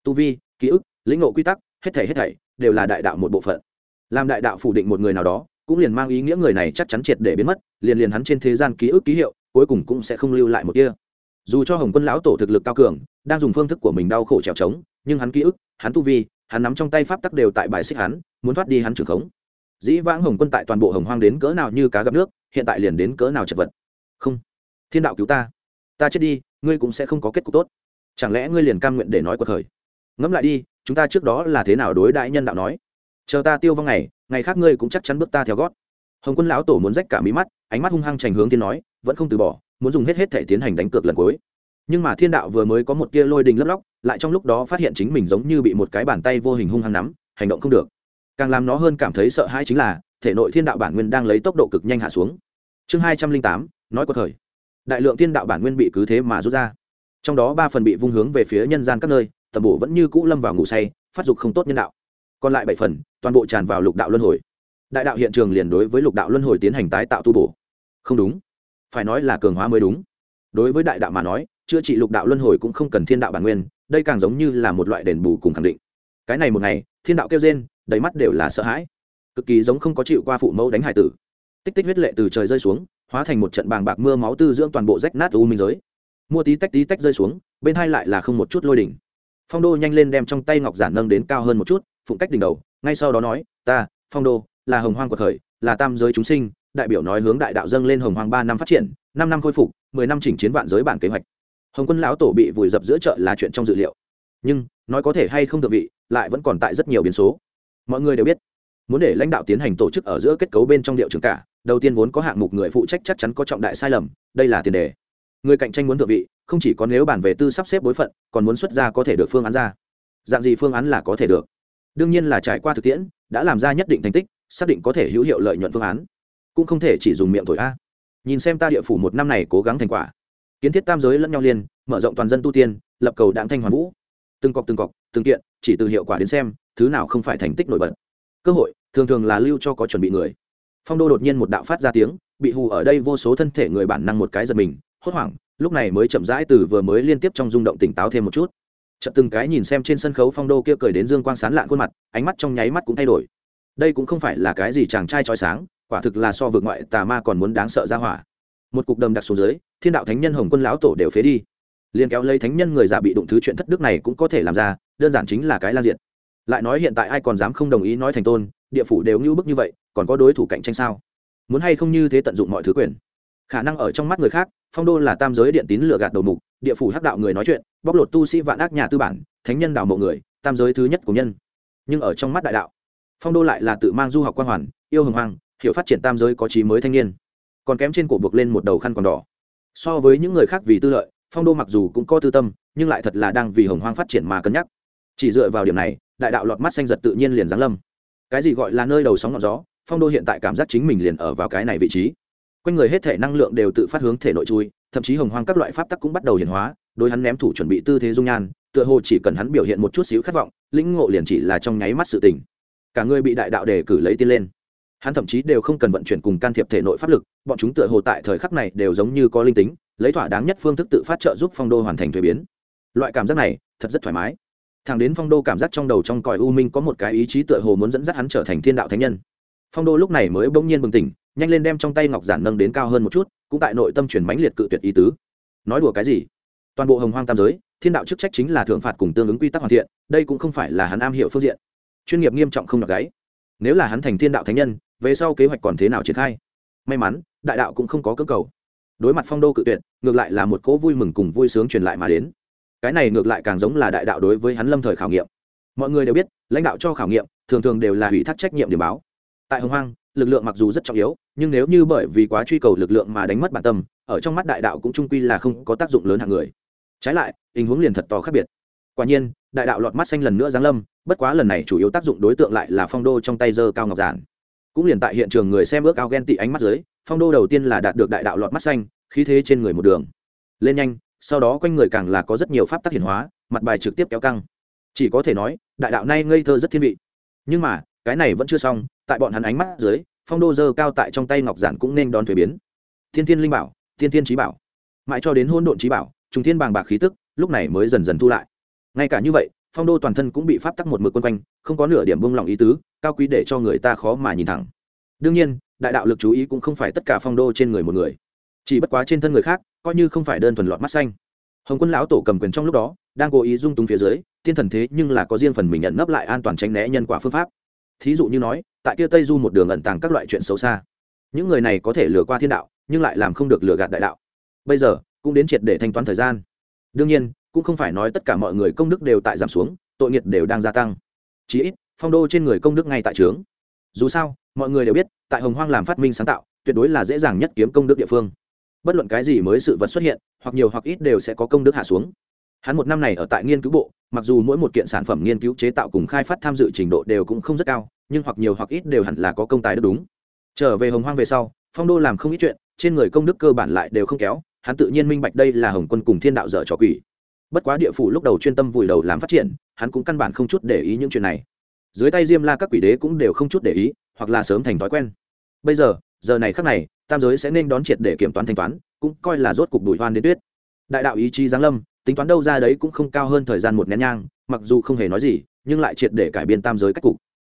Tu vi, ký ức, lĩnh ngộ quy tắc, hết thảy hết thảy đều là đại đạo một bộ phận. Làm đại đạo phủ định một người nào đó, cũng liền mang ý nghĩa người này chắc chắn triệt để biến mất, liền liền hắn trên thế gian ký ức ký hiệu, cuối cùng cũng sẽ không lưu lại một kia dù cho hồng quân lão tổ thực lực cao cường, đang dùng phương thức của mình đau khổ trèo trống, nhưng hắn ký ức, hắn tu vi, hắn nắm trong tay pháp tắc đều tại bài xích hắn, muốn thoát đi hắn trưởng khống dĩ vãng hồng quân tại toàn bộ hồng hoang đến cỡ nào như cá gặp nước, hiện tại liền đến cỡ nào chật vật. Không, thiên đạo cứu ta. Ta chết đi, ngươi cũng sẽ không có kết cục tốt. Chẳng lẽ ngươi liền cam nguyện để nói cuộc khởi? Ngẫm lại đi, chúng ta trước đó là thế nào đối đại nhân đạo nói? Chờ ta tiêu vong ngày ngày khác ngươi cũng chắc chắn bước ta theo gót. Hồng quân lão tổ muốn rách cả mí mắt, ánh mắt hung hăng trành hướng thiên nói, vẫn không từ bỏ, muốn dùng hết hết thể tiến hành đánh cược lần cuối. Nhưng mà thiên đạo vừa mới có một tia lôi đình lấp lóc, lại trong lúc đó phát hiện chính mình giống như bị một cái bàn tay vô hình hung hăng nắm, hành động không được càng làm nó hơn cảm thấy sợ hãi chính là, thể nội thiên đạo bản nguyên đang lấy tốc độ cực nhanh hạ xuống. Chương hai trăm linh tám, nói có thời đại lượng thiên đạo bản nguyên bị cứ thế mà rút ra. Trong đó ba phần bị vung hướng về phía nhân gian các nơi, tầm bổ vẫn như cũ lâm vào ngủ say, phát dục không tốt nhân đạo. Còn lại bảy phần, toàn bộ tràn vào lục đạo luân hồi. Đại đạo hiện trường liền đối với lục đạo luân hồi tiến hành tái tạo tu bổ. Không đúng. Phải nói là cường hóa mới đúng. Đối với đại đạo mà nói, chữa trị lục đạo luân hồi cũng không cần thiên đạo bản nguyên, đây càng giống như là một loại đền bù cùng khẳng định. Cái này một ngày, thiên đạo kêu trên đầy mắt đều là sợ hãi. Cực kỳ giống không có chịu qua phụ mẫu đánh hải tử. Tích tích huyết lệ từ trời rơi xuống, hóa thành một trận bàng bạc mưa máu tư dưỡng toàn bộ rách nát u minh giới. Mua tí tách tí tách rơi xuống, bên hai lại là không một chút lôi đỉnh. Phong đô nhanh lên đem trong tay ngọc giản nâng đến cao hơn một chút, phụng cách đỉnh đầu, ngay sau đó nói, ta, phong đô, là hồng hoang của thời là tam giới chúng sinh, đại biểu nói hướng đại đạo dâng lên hồng hoang ba năm phát triển, năm năm khôi phục, mười năm chỉnh chiến vạn giới bản kế hoạch. Hồng quân lão tổ bị vùi dập giữa chợ là chuyện trong dự liệu. Nhưng, nói có thể hay không được vị, lại vẫn còn tại rất nhiều biến số mọi người đều biết. Muốn để lãnh đạo tiến hành tổ chức ở giữa kết cấu bên trong điệu trường cả, đầu tiên vốn có hạng mục người phụ trách chắc chắn có trọng đại sai lầm, đây là tiền đề. Người cạnh tranh muốn thượng vị, không chỉ có nếu bản về tư sắp xếp bối phận, còn muốn xuất ra có thể được phương án ra. Dạng gì phương án là có thể được? Đương nhiên là trải qua thực tiễn, đã làm ra nhất định thành tích, xác định có thể hữu hiệu lợi nhuận phương án. Cũng không thể chỉ dùng miệng thổi a. Nhìn xem ta địa phủ một năm này cố gắng thành quả. Kiến thiết tam giới lẫn nhau liên, mở rộng toàn dân tu tiên, lập cầu đạm thanh hoàn vũ. Từng cọc từng cọc, từng kiện, chỉ từ hiệu quả đến xem thứ nào không phải thành tích nổi bật. Cơ hội, thường thường là lưu cho có chuẩn bị người. Phong đô đột nhiên một đạo phát ra tiếng, bị hù ở đây vô số thân thể người bản năng một cái giật mình, hốt hoảng, lúc này mới chậm rãi từ vừa mới liên tiếp trong rung động tỉnh táo thêm một chút. Chợt từng cái nhìn xem trên sân khấu, phong đô kia cười đến dương quang sán lạn khuôn mặt, ánh mắt trong nháy mắt cũng thay đổi. Đây cũng không phải là cái gì chàng trai trói sáng, quả thực là so vượt ngoại tà ma còn muốn đáng sợ ra hỏa. Một cục đầm đặc xuống dưới, thiên đạo thánh nhân hồng quân lão tổ đều phế đi. Liền kéo lấy thánh nhân người già bị đụng thứ chuyện thất đức này cũng có thể làm ra, đơn giản chính là cái lan diện lại nói hiện tại ai còn dám không đồng ý nói thành tôn, địa phủ đều ngưu bức như vậy, còn có đối thủ cạnh tranh sao? Muốn hay không như thế tận dụng mọi thứ quyền? Khả năng ở trong mắt người khác, phong đô là tam giới điện tín lừa gạt đầu mục, địa phủ hắc đạo người nói chuyện, bóc lột tu sĩ vạn ác nhà tư bản, thánh nhân đào mộ người, tam giới thứ nhất của nhân. Nhưng ở trong mắt đại đạo, phong đô lại là tự mang du học quan hoàn, yêu hồng hoàng hiểu phát triển tam giới có trí mới thanh niên. Còn kém trên cổ buộc lên một đầu khăn còn đỏ. So với những người khác vì tư lợi, phong đô mặc dù cũng có tư tâm, nhưng lại thật là đang vì hồng hoang phát triển mà cân nhắc. Chỉ dựa vào điểm này đại đạo lọt mắt xanh giật tự nhiên liền giáng lâm. Cái gì gọi là nơi đầu sóng ngọn gió, phong đô hiện tại cảm giác chính mình liền ở vào cái này vị trí. Quanh người hết thể năng lượng đều tự phát hướng thể nội chui, thậm chí hồng hoang các loại pháp tắc cũng bắt đầu hiển hóa, Đối hắn ném thủ chuẩn bị tư thế dung nhan, tựa hồ chỉ cần hắn biểu hiện một chút xíu khát vọng, lĩnh ngộ liền chỉ là trong nháy mắt sự tình. Cả người bị đại đạo đề cử lấy tiên lên. Hắn thậm chí đều không cần vận chuyển cùng can thiệp thể nội pháp lực, bọn chúng tựa hồ tại thời khắc này đều giống như có linh tính, lấy thỏa đáng nhất phương thức tự phát trợ giúp phong đô hoàn thành thuế biến. Loại cảm giác này, thật rất thoải mái thằng đến phong đô cảm giác trong đầu trong còi u minh có một cái ý chí tựa hồ muốn dẫn dắt hắn trở thành thiên đạo thánh nhân. Phong đô lúc này mới bỗng nhiên bừng tỉnh, nhanh lên đem trong tay ngọc giản nâng đến cao hơn một chút, cũng tại nội tâm chuyển mãnh liệt cự tuyệt ý tứ. Nói đùa cái gì? Toàn bộ hồng hoang tam giới, thiên đạo chức trách chính là thượng phạt cùng tương ứng quy tắc hoàn thiện, đây cũng không phải là hắn am hiểu phương diện. Chuyên nghiệp nghiêm trọng không được gáy. Nếu là hắn thành thiên đạo thánh nhân, về sau kế hoạch còn thế nào triển khai? May mắn, đại đạo cũng không có cơ cầu. Đối mặt phong đô cự tuyệt, ngược lại là một cỗ vui mừng cùng vui sướng truyền lại mà đến cái này ngược lại càng giống là đại đạo đối với hắn lâm thời khảo nghiệm. Mọi người đều biết, lãnh đạo cho khảo nghiệm, thường thường đều là ủy thác trách nhiệm điểm báo. Tại hồng hoang, lực lượng mặc dù rất trọng yếu, nhưng nếu như bởi vì quá truy cầu lực lượng mà đánh mất bản tâm, ở trong mắt đại đạo cũng trung quy là không có tác dụng lớn hạng người. Trái lại, tình huống liền thật to khác biệt. Quả nhiên, đại đạo lọt mắt xanh lần nữa giáng lâm, bất quá lần này chủ yếu tác dụng đối tượng lại là phong đô trong tay dơ cao ngọc giản. Cũng liền tại hiện trường người xem ước ao ghen tị ánh mắt dưới, phong đô đầu tiên là đạt được đại đạo lọt mắt xanh, khí thế trên người một đường. Lên nhanh sau đó quanh người càng là có rất nhiều pháp tác hiển hóa, mặt bài trực tiếp kéo căng. Chỉ có thể nói, đại đạo nay ngây thơ rất thiên vị. Nhưng mà, cái này vẫn chưa xong, tại bọn hắn ánh mắt dưới, phong đô dơ cao tại trong tay ngọc giản cũng nên đón thuế biến. Thiên thiên linh bảo, thiên thiên trí bảo. Mãi cho đến hôn độn trí bảo, trùng thiên bàng bạc khí tức, lúc này mới dần dần thu lại. Ngay cả như vậy, phong đô toàn thân cũng bị pháp tắc một mực quân quanh, không có nửa điểm bông lòng ý tứ, cao quý để cho người ta khó mà nhìn thẳng. Đương nhiên, đại đạo lực chú ý cũng không phải tất cả phong đô trên người một người. Chỉ bất quá trên thân người khác coi như không phải đơn thuần lọt mắt xanh. Hồng quân lão tổ cầm quyền trong lúc đó, đang cố ý dung túng phía dưới, tiên thần thế nhưng là có riêng phần mình nhận nấp lại an toàn tránh né nhân quả phương pháp. Thí dụ như nói, tại kia tây du một đường ẩn tàng các loại chuyện xấu xa. Những người này có thể lừa qua thiên đạo, nhưng lại làm không được lừa gạt đại đạo. Bây giờ, cũng đến triệt để thanh toán thời gian. Đương nhiên, cũng không phải nói tất cả mọi người công đức đều tại giảm xuống, tội nghiệt đều đang gia tăng. Chí ít, phong đô trên người công đức ngay tại trướng. Dù sao, mọi người đều biết, tại hồng hoang làm phát minh sáng tạo, tuyệt đối là dễ dàng nhất kiếm công đức địa phương bất luận cái gì mới sự vật xuất hiện, hoặc nhiều hoặc ít đều sẽ có công đức hạ xuống. Hắn một năm này ở tại nghiên cứu bộ, mặc dù mỗi một kiện sản phẩm nghiên cứu chế tạo cùng khai phát tham dự trình độ đều cũng không rất cao, nhưng hoặc nhiều hoặc ít đều hẳn là có công tài đức đúng. Trở về hồng hoang về sau, phong đô làm không ít chuyện, trên người công đức cơ bản lại đều không kéo, hắn tự nhiên minh bạch đây là hồng quân cùng thiên đạo dở trò quỷ. Bất quá địa phủ lúc đầu chuyên tâm vùi đầu làm phát triển, hắn cũng căn bản không chút để ý những chuyện này. Dưới tay diêm la các quỷ đế cũng đều không chút để ý, hoặc là sớm thành thói quen. Bây giờ giờ này khắc này tam giới sẽ nên đón triệt để kiểm toán thanh toán, cũng coi là rốt cục đùi hoan đến tuyết. Đại đạo ý chí giáng lâm, tính toán đâu ra đấy cũng không cao hơn thời gian một nén nhang, mặc dù không hề nói gì, nhưng lại triệt để cải biên tam giới cách cục.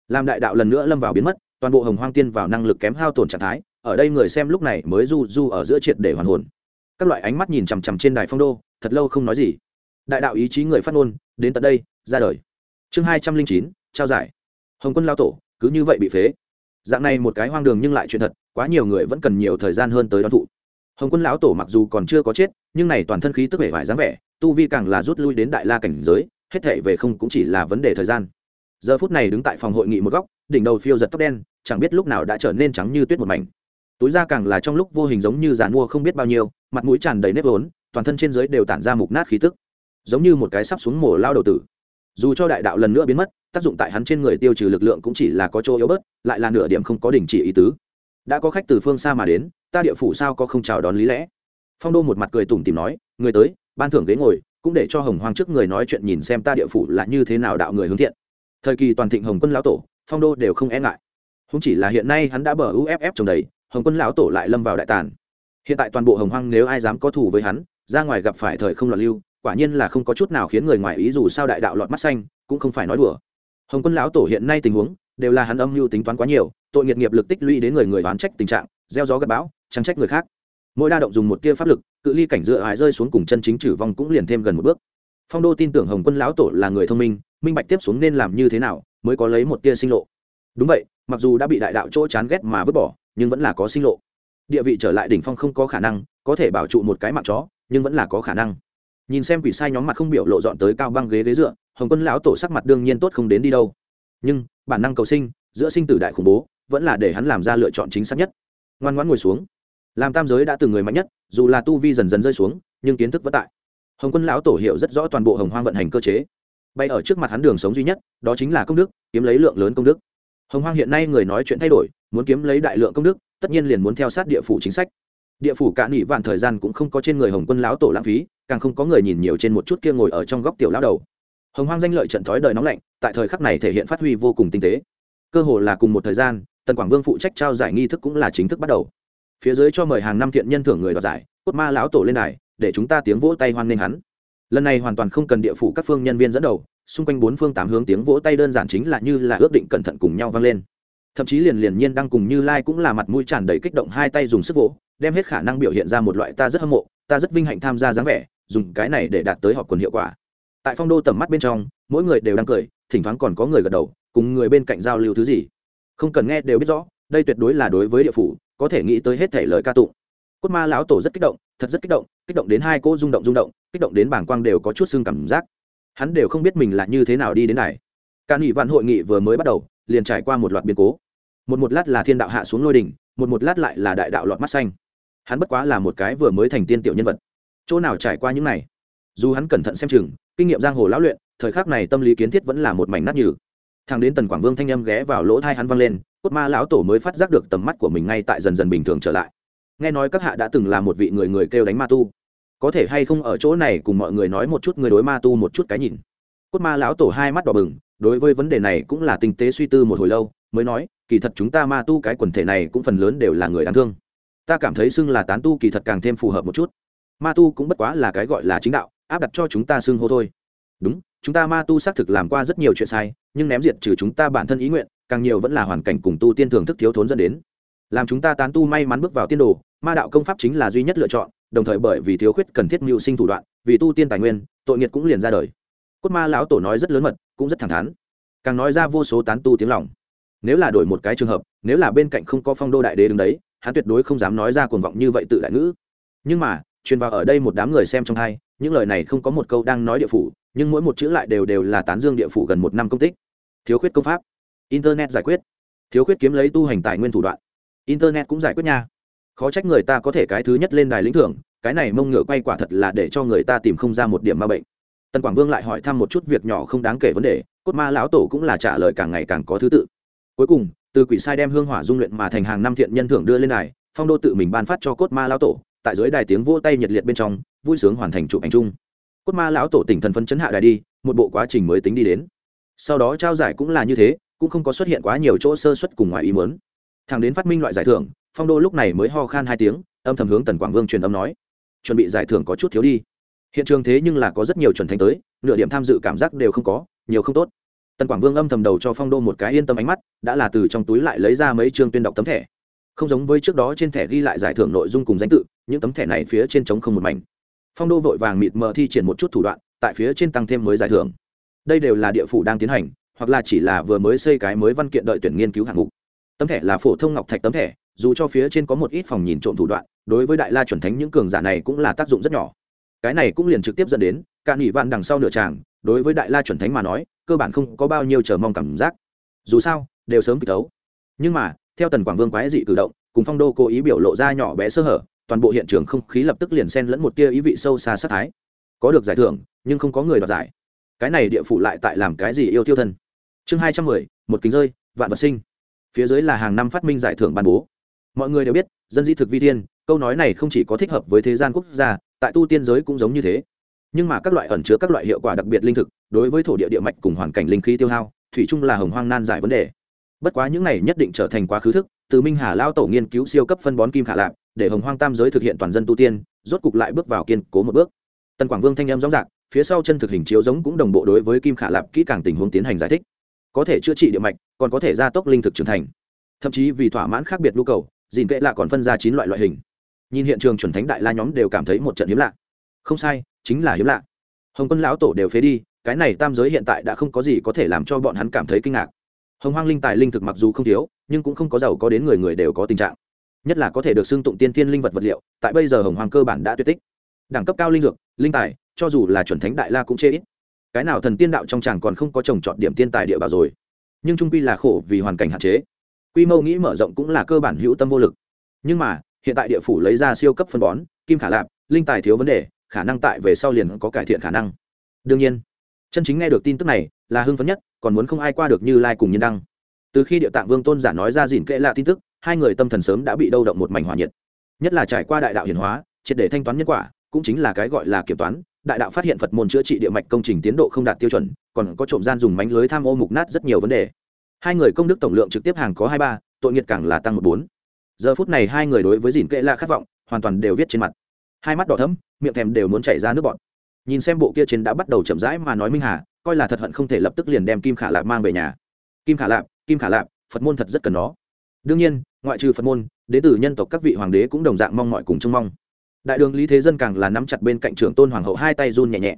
Làm đại đạo lần nữa lâm vào biến mất, toàn bộ hồng hoang tiên vào năng lực kém hao tổn trạng thái, ở đây người xem lúc này mới du du ở giữa triệt để hoàn hồn. Các loại ánh mắt nhìn chằm chằm trên đài phong đô, thật lâu không nói gì. Đại đạo ý chí người phát ngôn, đến tận đây, ra đời. Chương hai trăm linh chín, trao giải. Hồng quân lao tổ, cứ như vậy bị phế. Dạng này một cái hoang đường nhưng lại chuyện thật quá nhiều người vẫn cần nhiều thời gian hơn tới đón thụ. Hồng quân lão tổ mặc dù còn chưa có chết, nhưng này toàn thân khí tức vẻ vải dáng vẻ, tu vi càng là rút lui đến đại la cảnh giới, hết thể về không cũng chỉ là vấn đề thời gian. Giờ phút này đứng tại phòng hội nghị một góc, đỉnh đầu phiêu giật tóc đen, chẳng biết lúc nào đã trở nên trắng như tuyết một mảnh. Túi da càng là trong lúc vô hình giống như giàn mua không biết bao nhiêu, mặt mũi tràn đầy nếp vốn, toàn thân trên dưới đều tản ra mục nát khí tức. Giống như một cái sắp xuống mổ lao đầu tử. Dù cho đại đạo lần nữa biến mất, tác dụng tại hắn trên người tiêu trừ lực lượng cũng chỉ là có chỗ yếu bớt, lại là nửa điểm không có đình chỉ ý tứ đã có khách từ phương xa mà đến, ta địa phủ sao có không chào đón lý lẽ? Phong đô một mặt cười tủm tìm nói, người tới, ban thưởng ghế ngồi, cũng để cho hồng hoang trước người nói chuyện nhìn xem ta địa phủ là như thế nào đạo người hướng thiện. Thời kỳ toàn thịnh hồng quân lão tổ, phong đô đều không e ngại. Không chỉ là hiện nay hắn đã bờ uff trồng đầy, hồng quân lão tổ lại lâm vào đại tàn. Hiện tại toàn bộ hồng hoang nếu ai dám có thù với hắn, ra ngoài gặp phải thời không loạn lưu, quả nhiên là không có chút nào khiến người ngoài ý dù sao đại đạo lọt mắt xanh, cũng không phải nói đùa. Hồng quân lão tổ hiện nay tình huống đều là hắn âm mưu tính toán quá nhiều, tội nghiệt nghiệp lực tích lũy đến người người đoán trách tình trạng, gieo gió gặp bão trắng trách người khác. Mỗi đa động dùng một tia pháp lực, cự ly cảnh dựa hài rơi xuống cùng chân chính trừ vong cũng liền thêm gần một bước. Phong đô tin tưởng hồng quân lão tổ là người thông minh minh bạch tiếp xuống nên làm như thế nào mới có lấy một tia sinh lộ. Đúng vậy, mặc dù đã bị đại đạo chỗ chán ghét mà vứt bỏ, nhưng vẫn là có sinh lộ. Địa vị trở lại đỉnh phong không có khả năng, có thể bảo trụ một cái mạng chó, nhưng vẫn là có khả năng. Nhìn xem quỷ sai nhóm mặt không biểu lộ dọn tới cao băng ghế ghế dựa, hồng quân lão tổ sắc mặt đương nhiên tốt không đến đi đâu. Nhưng bản năng cầu sinh, giữa sinh tử đại khủng bố, vẫn là để hắn làm ra lựa chọn chính xác nhất. Ngoan ngoãn ngồi xuống. Làm tam giới đã từng người mạnh nhất, dù là tu vi dần dần rơi xuống, nhưng kiến thức vẫn tại. Hồng quân lão tổ hiểu rất rõ toàn bộ hồng hoang vận hành cơ chế. Bay ở trước mặt hắn đường sống duy nhất, đó chính là công đức, kiếm lấy lượng lớn công đức. Hồng hoang hiện nay người nói chuyện thay đổi, muốn kiếm lấy đại lượng công đức, tất nhiên liền muốn theo sát địa phủ chính sách. Địa phủ cả nghỉ vạn thời gian cũng không có trên người hồng quân lão tổ lãng phí, càng không có người nhìn nhiều trên một chút kia ngồi ở trong góc tiểu lão đầu hồng hoang danh lợi trận thói đời nóng lạnh, tại thời khắc này thể hiện phát huy vô cùng tinh tế. Cơ hồ là cùng một thời gian, tần quảng vương phụ trách trao giải nghi thức cũng là chính thức bắt đầu. Phía dưới cho mời hàng năm thiện nhân thưởng người đoạt giải, cốt ma lão tổ lên đài, để chúng ta tiếng vỗ tay hoan nghênh hắn. Lần này hoàn toàn không cần địa phủ các phương nhân viên dẫn đầu, xung quanh bốn phương tám hướng tiếng vỗ tay đơn giản chính là như là ước định cẩn thận cùng nhau vang lên. Thậm chí liền liền nhiên đang cùng như lai cũng là mặt mũi tràn đầy kích động hai tay dùng sức vỗ, đem hết khả năng biểu hiện ra một loại ta rất hâm mộ, ta rất vinh hạnh tham gia dáng vẻ, dùng cái này để đạt tới họp quần hiệu quả tại phong đô tầm mắt bên trong, mỗi người đều đang cười, thỉnh thoảng còn có người gật đầu, cùng người bên cạnh giao lưu thứ gì. Không cần nghe đều biết rõ, đây tuyệt đối là đối với địa phủ, có thể nghĩ tới hết thể lời ca tụng. Cốt ma lão tổ rất kích động, thật rất kích động kích động đến hai cô rung động rung động, kích động đến bảng quang đều có chút xương cảm giác. Hắn đều không biết mình là như thế nào đi đến này. Cả nghị vạn hội nghị vừa mới bắt đầu, liền trải qua một loạt biến cố. Một một lát là thiên đạo hạ xuống lôi đỉnh, một một lát lại là đại đạo lọt mắt xanh. Hắn bất quá là một cái vừa mới thành tiên tiểu nhân vật. Chỗ nào trải qua những này? Dù hắn cẩn thận xem chừng kinh nghiệm giang hồ lão luyện, thời khắc này tâm lý kiến thiết vẫn là một mảnh nát nhừ. Thằng đến tần quảng vương thanh âm ghé vào lỗ thai hắn văng lên, cốt ma lão tổ mới phát giác được tầm mắt của mình ngay tại dần dần bình thường trở lại. Nghe nói các hạ đã từng là một vị người người kêu đánh ma tu. Có thể hay không ở chỗ này cùng mọi người nói một chút người đối ma tu một chút cái nhìn. Cốt ma lão tổ hai mắt đỏ bừng, đối với vấn đề này cũng là tinh tế suy tư một hồi lâu, mới nói, kỳ thật chúng ta ma tu cái quần thể này cũng phần lớn đều là người đáng thương. Ta cảm thấy xưng là tán tu kỳ thật càng thêm phù hợp một chút. Ma tu cũng bất quá là cái gọi là chính đạo áp đặt cho chúng ta xưng hô thôi. Đúng, chúng ta ma tu xác thực làm qua rất nhiều chuyện sai, nhưng ném diệt trừ chúng ta bản thân ý nguyện, càng nhiều vẫn là hoàn cảnh cùng tu tiên thường thức thiếu thốn dẫn đến. Làm chúng ta tán tu may mắn bước vào tiên đồ, ma đạo công pháp chính là duy nhất lựa chọn, đồng thời bởi vì thiếu khuyết cần thiết mưu sinh thủ đoạn, vì tu tiên tài nguyên, tội nghiệt cũng liền ra đời. Cốt ma lão tổ nói rất lớn mật, cũng rất thẳng thắn. Càng nói ra vô số tán tu tiếng lòng. Nếu là đổi một cái trường hợp, nếu là bên cạnh không có phong đô đại đế đứng đấy, hắn tuyệt đối không dám nói ra cuồng vọng như vậy tự đại ngữ. Nhưng mà truyền vào ở đây một đám người xem trong hai, những lời này không có một câu đang nói địa phủ, nhưng mỗi một chữ lại đều đều là tán dương địa phủ gần một năm công tích. Thiếu khuyết công pháp. Internet giải quyết. Thiếu khuyết kiếm lấy tu hành tài nguyên thủ đoạn. Internet cũng giải quyết nha. Khó trách người ta có thể cái thứ nhất lên đài lĩnh thưởng, cái này mông ngựa quay quả thật là để cho người ta tìm không ra một điểm ma bệnh. Tần quảng vương lại hỏi thăm một chút việc nhỏ không đáng kể vấn đề, cốt ma lão tổ cũng là trả lời càng ngày càng có thứ tự. Cuối cùng, từ quỷ sai đem hương hỏa dung luyện mà thành hàng năm thiện nhân thưởng đưa lên đài, phong đô tự mình ban phát cho cốt ma lão tổ tại dưới đài tiếng vỗ tay nhiệt liệt bên trong, vui sướng hoàn thành chụp ảnh chung. Cốt ma lão tổ tỉnh thần phân chấn hạ đài đi, một bộ quá trình mới tính đi đến. Sau đó trao giải cũng là như thế, cũng không có xuất hiện quá nhiều chỗ sơ xuất cùng ngoài ý muốn. Thằng đến phát minh loại giải thưởng, phong đô lúc này mới ho khan hai tiếng, âm thầm hướng tần quảng vương truyền âm nói, chuẩn bị giải thưởng có chút thiếu đi. Hiện trường thế nhưng là có rất nhiều chuẩn thành tới, nửa điểm tham dự cảm giác đều không có, nhiều không tốt. Tần quảng vương âm thầm đầu cho phong đô một cái yên tâm ánh mắt, đã là từ trong túi lại lấy ra mấy chương tuyên đọc tấm thẻ. Không giống với trước đó trên thẻ ghi lại giải thưởng nội dung cùng danh tự những tấm thẻ này phía trên trống không một mảnh. Phong đô vội vàng mịt mờ thi triển một chút thủ đoạn, tại phía trên tăng thêm mới giải thưởng. Đây đều là địa phủ đang tiến hành, hoặc là chỉ là vừa mới xây cái mới văn kiện đợi tuyển nghiên cứu hạng mục. Tấm thẻ là phổ thông ngọc thạch tấm thẻ, dù cho phía trên có một ít phòng nhìn trộm thủ đoạn, đối với đại la chuẩn thánh những cường giả này cũng là tác dụng rất nhỏ. Cái này cũng liền trực tiếp dẫn đến, cả nghỉ vạn đằng sau nửa tràng, đối với đại la chuẩn thánh mà nói, cơ bản không có bao nhiêu chờ mong cảm giác. Dù sao, đều sớm kịch tấu. Nhưng mà, theo tần quảng vương quái dị cử động, cùng phong đô cố ý biểu lộ ra nhỏ bé sơ hở toàn bộ hiện trường không khí lập tức liền xen lẫn một tia ý vị sâu xa sát thái. Có được giải thưởng, nhưng không có người đoạt giải. Cái này địa phủ lại tại làm cái gì yêu tiêu thân? Chương hai trăm mười, một kính rơi, vạn vật sinh. Phía dưới là hàng năm phát minh giải thưởng ban bố. Mọi người đều biết, dân di thực vi thiên, câu nói này không chỉ có thích hợp với thế gian quốc gia, tại tu tiên giới cũng giống như thế. Nhưng mà các loại ẩn chứa các loại hiệu quả đặc biệt linh thực, đối với thổ địa địa mạch cùng hoàn cảnh linh khí tiêu hao, thủy chung là hồng hoang nan giải vấn đề. Bất quá những này nhất định trở thành quá khứ thức, từ minh hà lao tổ nghiên cứu siêu cấp phân bón kim khả lạc để hồng hoang tam giới thực hiện toàn dân tu tiên, rốt cục lại bước vào kiên cố một bước. Tần quảng vương thanh em rõ rạc phía sau chân thực hình chiếu giống cũng đồng bộ đối với kim khả lạp kỹ càng tình huống tiến hành giải thích. Có thể chữa trị địa mạch, còn có thể gia tốc linh thực trưởng thành. Thậm chí vì thỏa mãn khác biệt nhu cầu dìn kệ lạ còn phân ra chín loại loại hình. Nhìn hiện trường chuẩn thánh đại la nhóm đều cảm thấy một trận hiếm lạ. Không sai, chính là hiếm lạ. Hồng quân lão tổ đều phế đi, cái này tam giới hiện tại đã không có gì có thể làm cho bọn hắn cảm thấy kinh ngạc. Hồng hoang linh tài linh thực mặc dù không thiếu, nhưng cũng không có giàu có đến người người đều có tình trạng nhất là có thể được xưng tụng tiên tiên linh vật vật liệu, tại bây giờ hồng hoàng cơ bản đã tuyệt tích. Đẳng cấp cao linh dược, linh tài, cho dù là chuẩn thánh đại la cũng chê ít. Cái nào thần tiên đạo trong chàng còn không có trồng trọt điểm tiên tài địa bảo rồi. Nhưng trung quy là khổ vì hoàn cảnh hạn chế. Quy mô nghĩ mở rộng cũng là cơ bản hữu tâm vô lực. Nhưng mà, hiện tại địa phủ lấy ra siêu cấp phân bón, kim khả lạp, linh tài thiếu vấn đề, khả năng tại về sau liền có cải thiện khả năng. Đương nhiên, chân chính nghe được tin tức này là hưng phấn nhất, còn muốn không ai qua được như lai cùng nhân đăng. Từ khi địa tạng vương tôn giả nói ra dìn kệ lạ tin tức hai người tâm thần sớm đã bị đâu động một mảnh hỏa nhiệt. Nhất là trải qua đại đạo hiển hóa, triệt để thanh toán nhân quả, cũng chính là cái gọi là kiểm toán, đại đạo phát hiện phật môn chữa trị địa mạch công trình tiến độ không đạt tiêu chuẩn, còn có trộm gian dùng mánh lưới tham ô mục nát rất nhiều vấn đề. Hai người công đức tổng lượng trực tiếp hàng có hai ba, tội nghiệt càng là tăng một bốn. Giờ phút này hai người đối với dìn kệ lạ khát vọng, hoàn toàn đều viết trên mặt. Hai mắt đỏ thấm miệng thèm đều muốn chảy ra nước bọt. Nhìn xem bộ kia trên đã bắt đầu chậm rãi mà nói minh hà, coi là thật hận không thể lập tức liền đem kim khả lạp mang về nhà. Kim khả lạp, kim khả lạp, phật môn thật rất cần nó. Đương nhiên ngoại trừ phật môn, đến từ nhân tộc các vị hoàng đế cũng đồng dạng mong mọi cùng trông mong. Đại đường lý thế dân càng là nắm chặt bên cạnh trưởng tôn hoàng hậu hai tay run nhẹ nhẹ.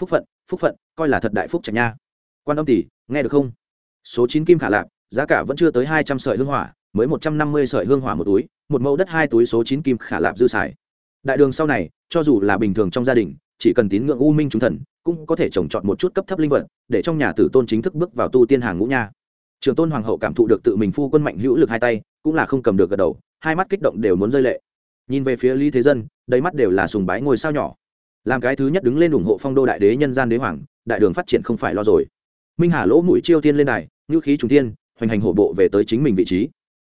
Phúc phận phúc phận, coi là thật đại phúc trạch nha. Quan âm tỷ, nghe được không? Số chín kim khả lạp, giá cả vẫn chưa tới hai trăm sợi hương hỏa, mới một trăm năm mươi sợi hương hỏa một túi, một mẫu đất hai túi số chín kim khả lạp dư xài. Đại đường sau này, cho dù là bình thường trong gia đình, chỉ cần tín ngưỡng u minh chúng thần, cũng có thể trồng trọt một chút cấp thấp linh vật, để trong nhà tử tôn chính thức bước vào tu tiên hàng ngũ nha. Trường tôn hoàng hậu cảm thụ được tự mình phu quân mạnh hữu lực hai tay cũng là không cầm được gật đầu, hai mắt kích động đều muốn rơi lệ. Nhìn về phía lý thế dân, đầy mắt đều là sùng bái ngôi sao nhỏ. Làm cái thứ nhất đứng lên ủng hộ phong đô đại đế nhân gian đế hoàng, đại đường phát triển không phải lo rồi. Minh hà lỗ mũi chiêu tiên lên đài, ngữ khí trung tiên hoành hành hổ bộ về tới chính mình vị trí.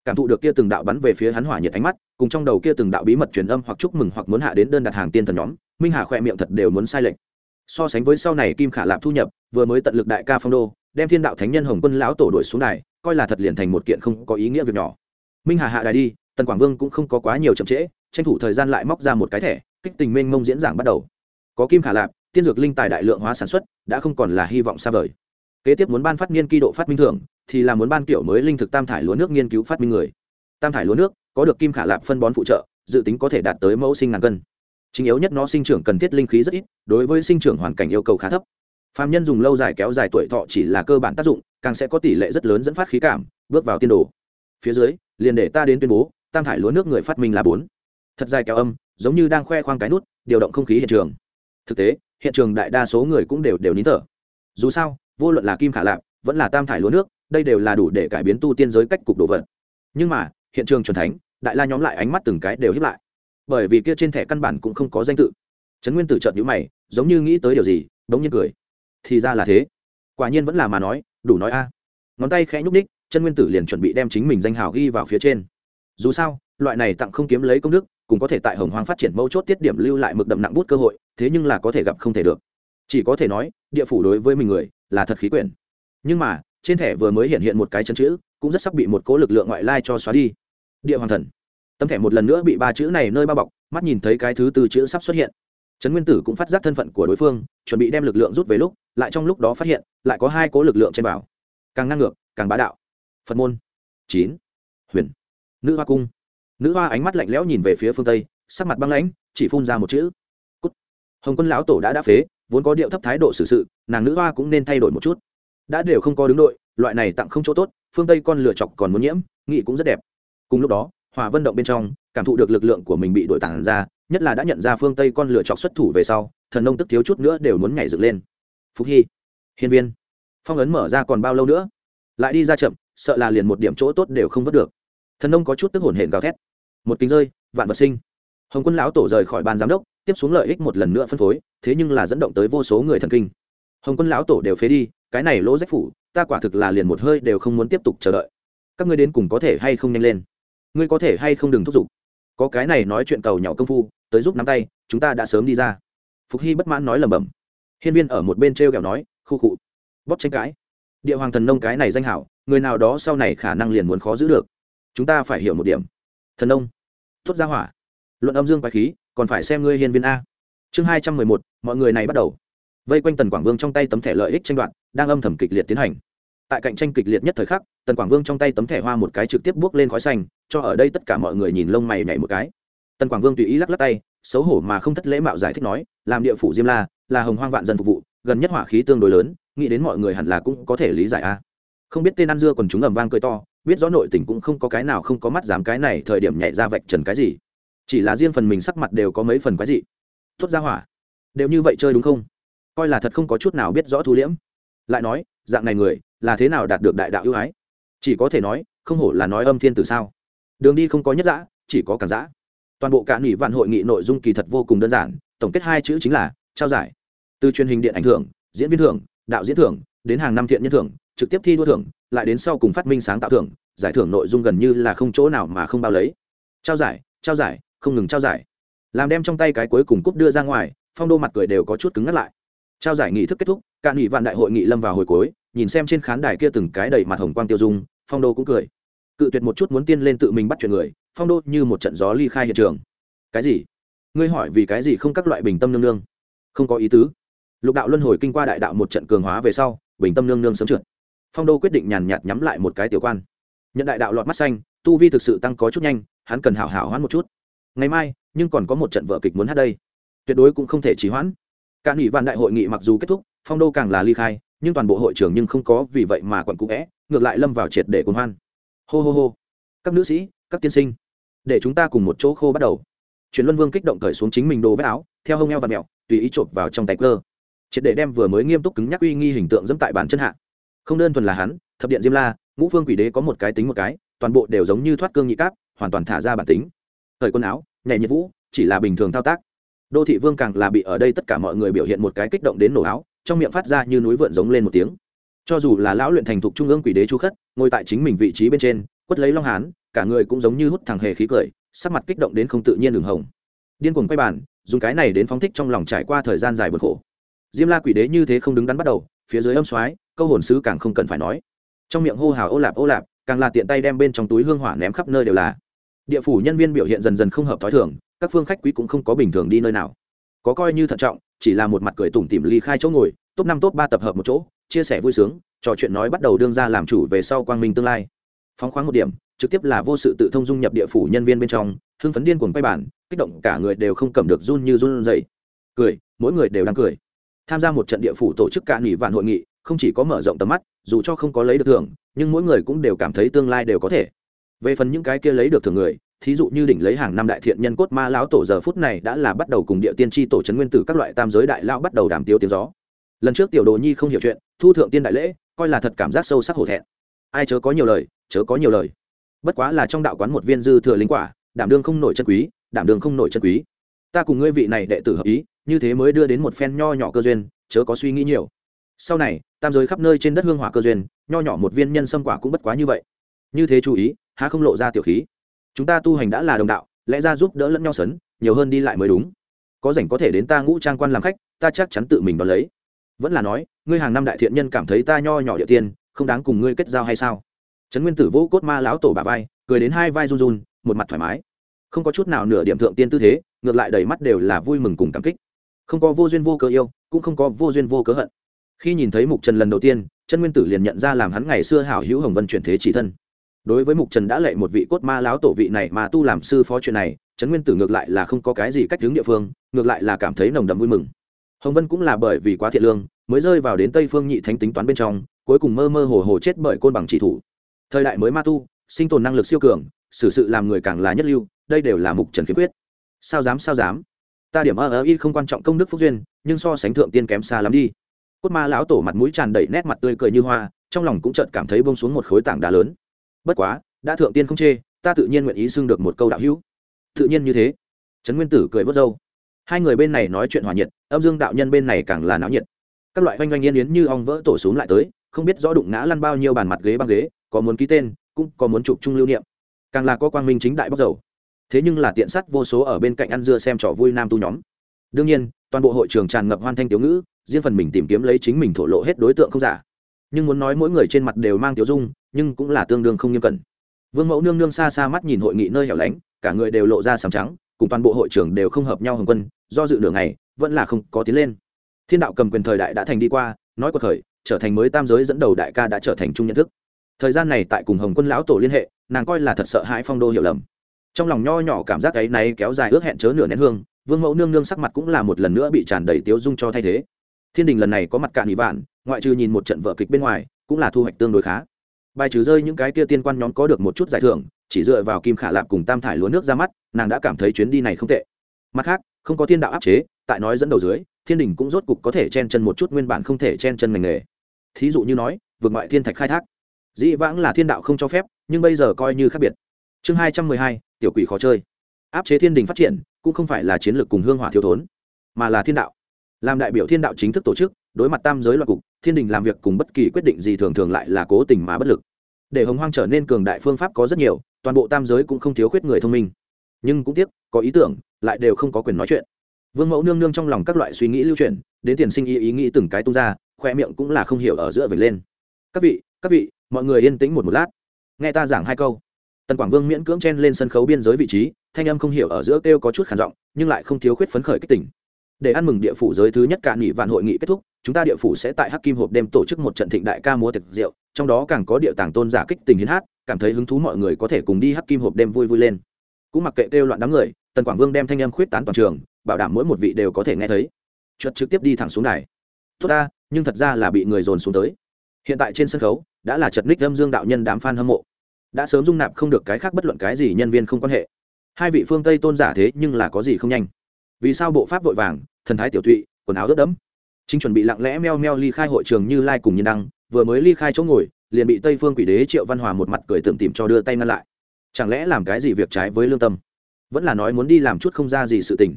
Cảm thụ được kia từng đạo bắn về phía hắn hỏa nhiệt ánh mắt, cùng trong đầu kia từng đạo bí mật truyền âm hoặc chúc mừng hoặc muốn hạ đến đơn đặt hàng tiên thần nhóm, minh hà khoe miệng thật đều muốn sai lệch. So sánh với sau này kim khả lạp thu nhập, vừa mới tận lực đại ca phong đô, đem thiên đạo thánh nhân hồng quân lão tổ đuổi xuống đài, coi là thật liền thành một kiện không có ý nghĩa việc nhỏ minh hà hạ đài đi, tần quảng vương cũng không có quá nhiều chậm trễ, tranh thủ thời gian lại móc ra một cái thẻ, kích tình mênh mông diễn giảng bắt đầu. Có kim khả lạp, tiên dược linh tài đại lượng hóa sản xuất, đã không còn là hy vọng xa vời. Kế tiếp muốn ban phát niên kỳ độ phát minh thưởng, thì là muốn ban kiểu mới linh thực tam thải lúa nước nghiên cứu phát minh người. Tam thải lúa nước, có được kim khả lạp phân bón phụ trợ, dự tính có thể đạt tới mẫu sinh ngàn cân. Chính yếu nhất nó sinh trưởng cần thiết linh khí rất ít, đối với sinh trưởng hoàn cảnh yêu cầu khá thấp. Phạm nhân dùng lâu dài kéo dài tuổi thọ chỉ là cơ bản tác dụng, càng sẽ có tỷ lệ rất lớn dẫn phát khí cảm, bước vào tiên đồ. Phía dưới liền để ta đến tuyên bố, tam thải lúa nước người phát minh là bốn. Thật dài kéo âm, giống như đang khoe khoang cái nút, điều động không khí hiện trường. Thực tế, hiện trường đại đa số người cũng đều đều nín thở. Dù sao, vô luận là kim khả lạp, vẫn là tam thải lúa nước, đây đều là đủ để cải biến tu tiên giới cách cục đồ vật. Nhưng mà, hiện trường truyền thánh, đại la nhóm lại ánh mắt từng cái đều hiếp lại. Bởi vì kia trên thẻ căn bản cũng không có danh tự. Trấn nguyên tử trợn nhíu mày, giống như nghĩ tới điều gì, bỗng nhiên cười. Thì ra là thế. Quả nhiên vẫn là mà nói, đủ nói a. Ngón tay khẽ nhúc ních chân nguyên tử liền chuẩn bị đem chính mình danh hào ghi vào phía trên. Dù sao, loại này tặng không kiếm lấy công đức cũng có thể tại hồng hoang phát triển mấu chốt tiết điểm lưu lại mực đậm nặng bút cơ hội, thế nhưng là có thể gặp không thể được. Chỉ có thể nói, địa phủ đối với mình người, là thật khí quyển. Nhưng mà, trên thẻ vừa mới hiện hiện một cái chân chữ, cũng rất sắp bị một cố lực lượng ngoại lai cho xóa đi. Địa hoàng thần. Tấm thẻ một lần nữa bị ba chữ này nơi bao bọc, mắt nhìn thấy cái thứ từ chữ sắp xuất hiện. Trấn nguyên tử cũng phát giác thân phận của đối phương, chuẩn bị đem lực lượng rút về lúc, lại trong lúc đó phát hiện, lại có hai cố lực lượng trên bảo. Càng ngang ngược, càng bá đạo phật môn. Chín. Huyền. Nữ hoa cung. Nữ hoa ánh mắt lạnh lẽo nhìn về phía phương tây, sắc mặt băng lãnh, chỉ phun ra một chữ. Cút. Hồng quân lão tổ đã đã phế, vốn có điệu thấp thái độ xử sự, nàng nữ hoa cũng nên thay đổi một chút. Đã đều không có đứng đội, loại này tặng không chỗ tốt, phương tây con lựa chọc còn muốn nhiễm, nghị cũng rất đẹp. Cùng lúc đó hòa vân động bên trong, cảm thụ được lực lượng của mình bị đội tản ra, nhất là đã nhận ra phương tây con lựa chọc xuất thủ về sau, thần nông tức thiếu chút nữa đều muốn nhảy dựng lên. Phúc hy. Hiên viên. Phong ấn mở ra còn bao lâu nữa? Lại đi ra chậm sợ là liền một điểm chỗ tốt đều không vớt được. Thần nông có chút tức hồn hển gào thét. Một kính rơi, vạn vật sinh. Hồng quân lão tổ rời khỏi ban giám đốc, tiếp xuống lợi ích một lần nữa phân phối, thế nhưng là dẫn động tới vô số người thần kinh. Hồng quân lão tổ đều phế đi, cái này lỗ rách phủ, ta quả thực là liền một hơi đều không muốn tiếp tục chờ đợi. Các ngươi đến cùng có thể hay không nhanh lên? Ngươi có thể hay không đừng thúc giục? Có cái này nói chuyện cầu nhỏ công phu, tới giúp nắm tay, chúng ta đã sớm đi ra. Phục hy bất mãn nói lầm bầm hiên viên ở một bên t r e o kẹo nói, khu cụ bóp tranh cãi. Địa hoàng thần nông cái này danh hảo người nào đó sau này khả năng liền muốn khó giữ được. Chúng ta phải hiểu một điểm. Thần nông tuất ra hỏa. Luận âm dương quái khí, còn phải xem ngươi hiên viên a. Chương hai trăm mười một, mọi người này bắt đầu. Vây quanh tần quảng vương trong tay tấm thẻ lợi ích tranh đoạt, đang âm thầm kịch liệt tiến hành. Tại cạnh tranh kịch liệt nhất thời khắc, tần quảng vương trong tay tấm thẻ hoa một cái trực tiếp bước lên khói xanh, cho ở đây tất cả mọi người nhìn lông mày nhảy một cái. Tần quảng vương tùy ý lắc lắc tay, xấu hổ mà không thất lễ mạo giải thích nói, làm địa phủ diêm la, là hồng hoang vạn dân phục vụ, gần nhất hỏa khí tương đối lớn, nghĩ đến mọi người hẳn là cũng có thể lý giải a không biết tên ăn dưa còn chúng ầm vang cười to, biết rõ nội tình cũng không có cái nào không có mắt dám cái này thời điểm nhảy ra vạch trần cái gì. Chỉ là riêng phần mình sắc mặt đều có mấy phần quái dị. Tốt ra hỏa, đều như vậy chơi đúng không? Coi là thật không có chút nào biết rõ thu liễm. Lại nói, dạng này người, là thế nào đạt được đại đạo ưu ái? Chỉ có thể nói, không hổ là nói âm thiên từ sao. Đường đi không có nhất giã chỉ có càng giã toàn bộ cả nghỉ vạn hội nghị nội dung kỳ thật vô cùng đơn giản, tổng kết hai chữ chính là, trao giải. Từ truyền hình điện ảnh thưởng, diễn viên thưởng, đạo diễn thưởng, đến hàng năm thiện nhân thưởng trực tiếp thi đua thưởng, lại đến sau cùng phát minh sáng tạo thưởng, giải thưởng nội dung gần như là không chỗ nào mà không bao lấy. Trao giải trao giải, không ngừng trao giải. Làm đem trong tay cái cuối cùng cúp đưa ra ngoài, phong đô mặt cười đều có chút cứng ngắt lại. Trao giải nghị thức kết thúc, cả nghị vạn đại hội nghị lâm vào hồi cuối, nhìn xem trên khán đài kia từng cái đầy mặt hồng quang tiêu dung, phong đô cũng cười. Cự tuyệt một chút muốn tiên lên tự mình bắt chuyện người, phong đô như một trận gió ly khai hiện trường. Cái gì? Ngươi hỏi vì cái gì không các loại bình tâm nương nương? Không có ý tứ. Lục đạo luân hồi kinh qua đại đạo một trận cường hóa về sau, bình tâm nương nương sớm trượt phong đô quyết định nhàn nhạt nhắm lại một cái tiểu quan nhận đại đạo lọt mắt xanh tu vi thực sự tăng có chút nhanh hắn cần hảo hảo hoãn một chút ngày mai nhưng còn có một trận vợ kịch muốn hát đây tuyệt đối cũng không thể trì hoãn cả nghỉ vạn đại hội nghị mặc dù kết thúc phong đô càng là ly khai nhưng toàn bộ hội trưởng nhưng không có vì vậy mà quặn cũ vẽ ngược lại lâm vào triệt để cuốn hoan hô hô hô các nữ sĩ các tiên sinh để chúng ta cùng một chỗ khô bắt đầu truyền luân vương kích động cởi xuống chính mình đồ vét áo theo hông eo và mẹo tùy ý chộp vào trong tay cơ triệt để đem vừa mới nghiêm túc cứng nhắc uy nghi hình tượng dẫm tại bàn chân hạ không đơn thuần là hắn, thập điện diêm la, ngũ phương quỷ đế có một cái tính một cái, toàn bộ đều giống như thoát cương nhị cáp, hoàn toàn thả ra bản tính. Thời quần áo, nhảy nhiệt vũ, chỉ là bình thường thao tác. Đô thị vương càng là bị ở đây tất cả mọi người biểu hiện một cái kích động đến nổ áo, trong miệng phát ra như núi vượn giống lên một tiếng. Cho dù là lão luyện thành thục trung ương quỷ đế chu khất, ngồi tại chính mình vị trí bên trên, quất lấy long hán, cả người cũng giống như hút thằng hề khí cười, sắc mặt kích động đến không tự nhiên đường hồng. Điên cuồng quay bàn, dùng cái này đến phóng thích trong lòng trải qua thời gian dài bực khổ. Diêm la quỷ đế như thế không đứng đắn bắt đầu phía dưới âm soái, câu hồn sứ càng không cần phải nói. Trong miệng hô hào ô lạp ô lạp, càng là tiện tay đem bên trong túi hương hỏa ném khắp nơi đều là. Địa phủ nhân viên biểu hiện dần dần không hợp t h ó i thường, các phương khách quý cũng không có bình thường đi nơi nào. Có coi như thận trọng, chỉ là một mặt cười tủm tỉm ly khai chỗ ngồi, top năm top ba tập hợp một chỗ, chia sẻ vui sướng, trò chuyện nói bắt đầu đương ra làm chủ về sau quang minh tương lai. Phóng khoáng một điểm, trực tiếp là vô sự tự thông dung nhập địa phủ nhân viên bên trong, hưng phấn điên cuồng quay bản kích động cả người đều không cầm được run như run dậy cười, mỗi người đều đang cười tham gia một trận địa phủ tổ chức cả nghỉ vạn hội nghị, không chỉ có mở rộng tầm mắt, dù cho không có lấy được thưởng, nhưng mỗi người cũng đều cảm thấy tương lai đều có thể. Về phần những cái kia lấy được thưởng người, thí dụ như đỉnh lấy hàng năm đại thiện nhân cốt ma lão tổ giờ phút này đã là bắt đầu cùng địa tiên tri tổ trấn nguyên tử các loại tam giới đại lão bắt đầu đàm tiếu tiếng gió. Lần trước tiểu đồ nhi không hiểu chuyện, thu thượng tiên đại lễ, coi là thật cảm giác sâu sắc hổ thẹn. Ai chớ có nhiều lời, chớ có nhiều lời. Bất quá là trong đạo quán một viên dư thừa linh quả, đảm đương không nổi chân quý, đảm đương không nổi chân quý ta cùng ngươi vị này đệ tử hợp ý, như thế mới đưa đến một phen nho nhỏ cơ duyên, chớ có suy nghĩ nhiều. Sau này, tam giới khắp nơi trên đất hương hỏa cơ duyên, nho nhỏ một viên nhân sâm quả cũng bất quá như vậy. Như thế chú ý, há không lộ ra tiểu khí. Chúng ta tu hành đã là đồng đạo, lẽ ra giúp đỡ lẫn nhau sấn, nhiều hơn đi lại mới đúng. Có rảnh có thể đến ta ngũ trang quan làm khách, ta chắc chắn tự mình đón lấy. Vẫn là nói, ngươi hàng năm đại thiện nhân cảm thấy ta nho nhỏ địa tiên, không đáng cùng ngươi kết giao hay sao? Trấn nguyên tử vỗ cốt ma lão tổ bà vai, cười đến hai vai run run, một mặt thoải mái. Không có chút nào nửa điểm thượng tiên tư thế ngược lại đầy mắt đều là vui mừng cùng cảm kích. Không có vô duyên vô cớ yêu, cũng không có vô duyên vô cớ hận. Khi nhìn thấy mục trần lần đầu tiên chân nguyên tử liền nhận ra làm hắn ngày xưa hảo hữu hồng vân chuyển thế chỉ thân. Đối với mục trần đã lệ một vị cốt ma lão tổ vị này mà tu làm sư phó chuyện này trấn nguyên tử ngược lại là không có cái gì cách hướng địa phương, ngược lại là cảm thấy nồng đậm vui mừng. Hồng vân cũng là bởi vì quá thiện lương, mới rơi vào đến tây phương nhị thánh tính toán bên trong, cuối cùng mơ mơ hồ hồ chết bởi côn bằng chỉ thủ. Thời đại mới ma tu, sinh tồn năng lực siêu cường, xử sự làm người càng là nhất lưu, đây đều là mục trần khiếm quyết sao dám sao dám? Ta điểm ơ ơ y không quan trọng công đức phúc duyên, nhưng so sánh thượng tiên kém xa lắm đi. Cốt ma lão tổ mặt mũi tràn đầy nét mặt tươi cười như hoa, trong lòng cũng chợt cảm thấy bông xuống một khối tảng đá lớn. Bất quá, đã thượng tiên không chê, ta tự nhiên nguyện ý xưng được một câu đạo hữu. Tự nhiên như thế. Trấn nguyên tử cười vớt râu. Hai người bên này nói chuyện hòa nhiệt, âm dương đạo nhân bên này càng là náo nhiệt. Các loại oanh oanh yên yến như ong vỡ tổ xuống lại tới, không biết rõ đụng ngã lăn bao nhiêu bàn mặt ghế băng ghế, có muốn ký tên, cũng có muốn chụp chung lưu niệm. Càng là có quang minh chính đại bóc dầu thế nhưng là tiện sắt vô số ở bên cạnh ăn dưa xem trò vui nam tu nhóm. Đương nhiên, toàn bộ hội trường tràn ngập hoan thanh tiểu ngữ, riêng phần mình tìm kiếm lấy chính mình thổ lộ hết đối tượng không giả. Nhưng muốn nói mỗi người trên mặt đều mang tiểu dung, nhưng cũng là tương đương không nghiêm cẩn. Vương mẫu nương nương xa xa mắt nhìn hội nghị nơi hẻo lánh, cả người đều lộ ra sàm trắng, cùng toàn bộ hội trường đều không hợp nhau hồng quân, do dự nửa ngày, vẫn là không có tiến lên. Thiên đạo cầm quyền thời đại đã thành đi qua, nói cuộc khởi trở thành mới tam giới dẫn đầu đại ca đã trở thành chung nhận thức. Thời gian này tại cùng hồng quân lão tổ liên hệ, nàng coi là thật sợ hãi phong đô hiểu lầm trong lòng nho nhỏ cảm giác ấy náy kéo dài ước hẹn chớ nửa nén hương, vương mẫu nương nương sắc mặt cũng là một lần nữa bị tràn đầy tiếu dung cho thay thế. Thiên đình lần này có mặt cạn ý vạn, ngoại trừ nhìn một trận vở kịch bên ngoài, cũng là thu hoạch tương đối khá. Bài trừ rơi những cái kia tiên quan nhóm có được một chút giải thưởng, chỉ dựa vào kim khả lạp cùng tam thải lúa nước ra mắt, nàng đã cảm thấy chuyến đi này không tệ. Mặt khác, không có thiên đạo áp chế, tại nói dẫn đầu dưới, thiên đình cũng rốt cục có thể chen chân một chút nguyên bản không thể chen chân ngành nghề. Thí dụ như nói, vượt ngoại thiên thạch khai thác. Dĩ vãng là thiên đạo không cho phép, nhưng bây giờ coi như khác biệt. Chương hai trăm mười hai tiểu quỷ khó chơi. Áp chế thiên đình phát triển, cũng không phải là chiến lược cùng hương hỏa thiếu thốn, mà là thiên đạo. Làm đại biểu thiên đạo chính thức tổ chức, đối mặt tam giới loạt cục, thiên đình làm việc cùng bất kỳ quyết định gì thường thường lại là cố tình mà bất lực. Để hồng hoang trở nên cường đại phương pháp có rất nhiều, toàn bộ tam giới cũng không thiếu khuyết người thông minh. Nhưng cũng tiếc, có ý tưởng, lại đều không có quyền nói chuyện. Vương mẫu nương nương trong lòng các loại suy nghĩ lưu truyền, đến tiền sinh ý ý nghĩ từng cái tung ra, khoe miệng cũng là không hiểu ở giữa về lên. Các vị các vị, mọi người yên tĩnh một một lát. Nghe ta giảng hai câu tần quảng vương miễn cưỡng chen lên sân khấu biên giới vị trí, thanh âm không hiểu ở giữa kêu có chút khản giọng, nhưng lại không thiếu khuyết phấn khởi kích tỉnh để ăn mừng địa phủ giới thứ nhất cả nghị vạn hội nghị kết thúc, chúng ta địa phủ sẽ tại hắc kim hộp đêm tổ chức một trận thịnh đại ca múa tiệc rượu, trong đó càng có địa tàng tôn giả kích tình hiến hát, cảm thấy hứng thú mọi người có thể cùng đi hắc kim hộp đêm vui vui lên. Cũng mặc kệ kêu loạn đám người, tần quảng vương đem thanh âm khuyết tán toàn trường, bảo đảm mỗi một vị đều có thể nghe thấy. Chuột trực tiếp đi thẳng xuống đài. Tốt ta, nhưng thật ra là bị người dồn xuống tới. Hiện tại trên sân khấu, đã là chật ních âm dương đạo nhân đám f a n hâm mộ đã sớm dung nạp không được cái khác bất luận cái gì nhân viên không quan hệ. Hai vị phương tây tôn giả thế nhưng là có gì không nhanh? Vì sao bộ pháp vội vàng, thần thái tiểu thụy quần áo ướt đẫm? Chính chuẩn bị lặng lẽ meo meo ly khai hội trường như lai cùng nhiên đăng, vừa mới ly khai chỗ ngồi, liền bị tây phương quỷ đế triệu văn hòa một mặt cười tưởng tìm cho đưa tay ngăn lại. Chẳng lẽ làm cái gì việc trái với lương tâm? Vẫn là nói muốn đi làm chút không ra gì sự tình.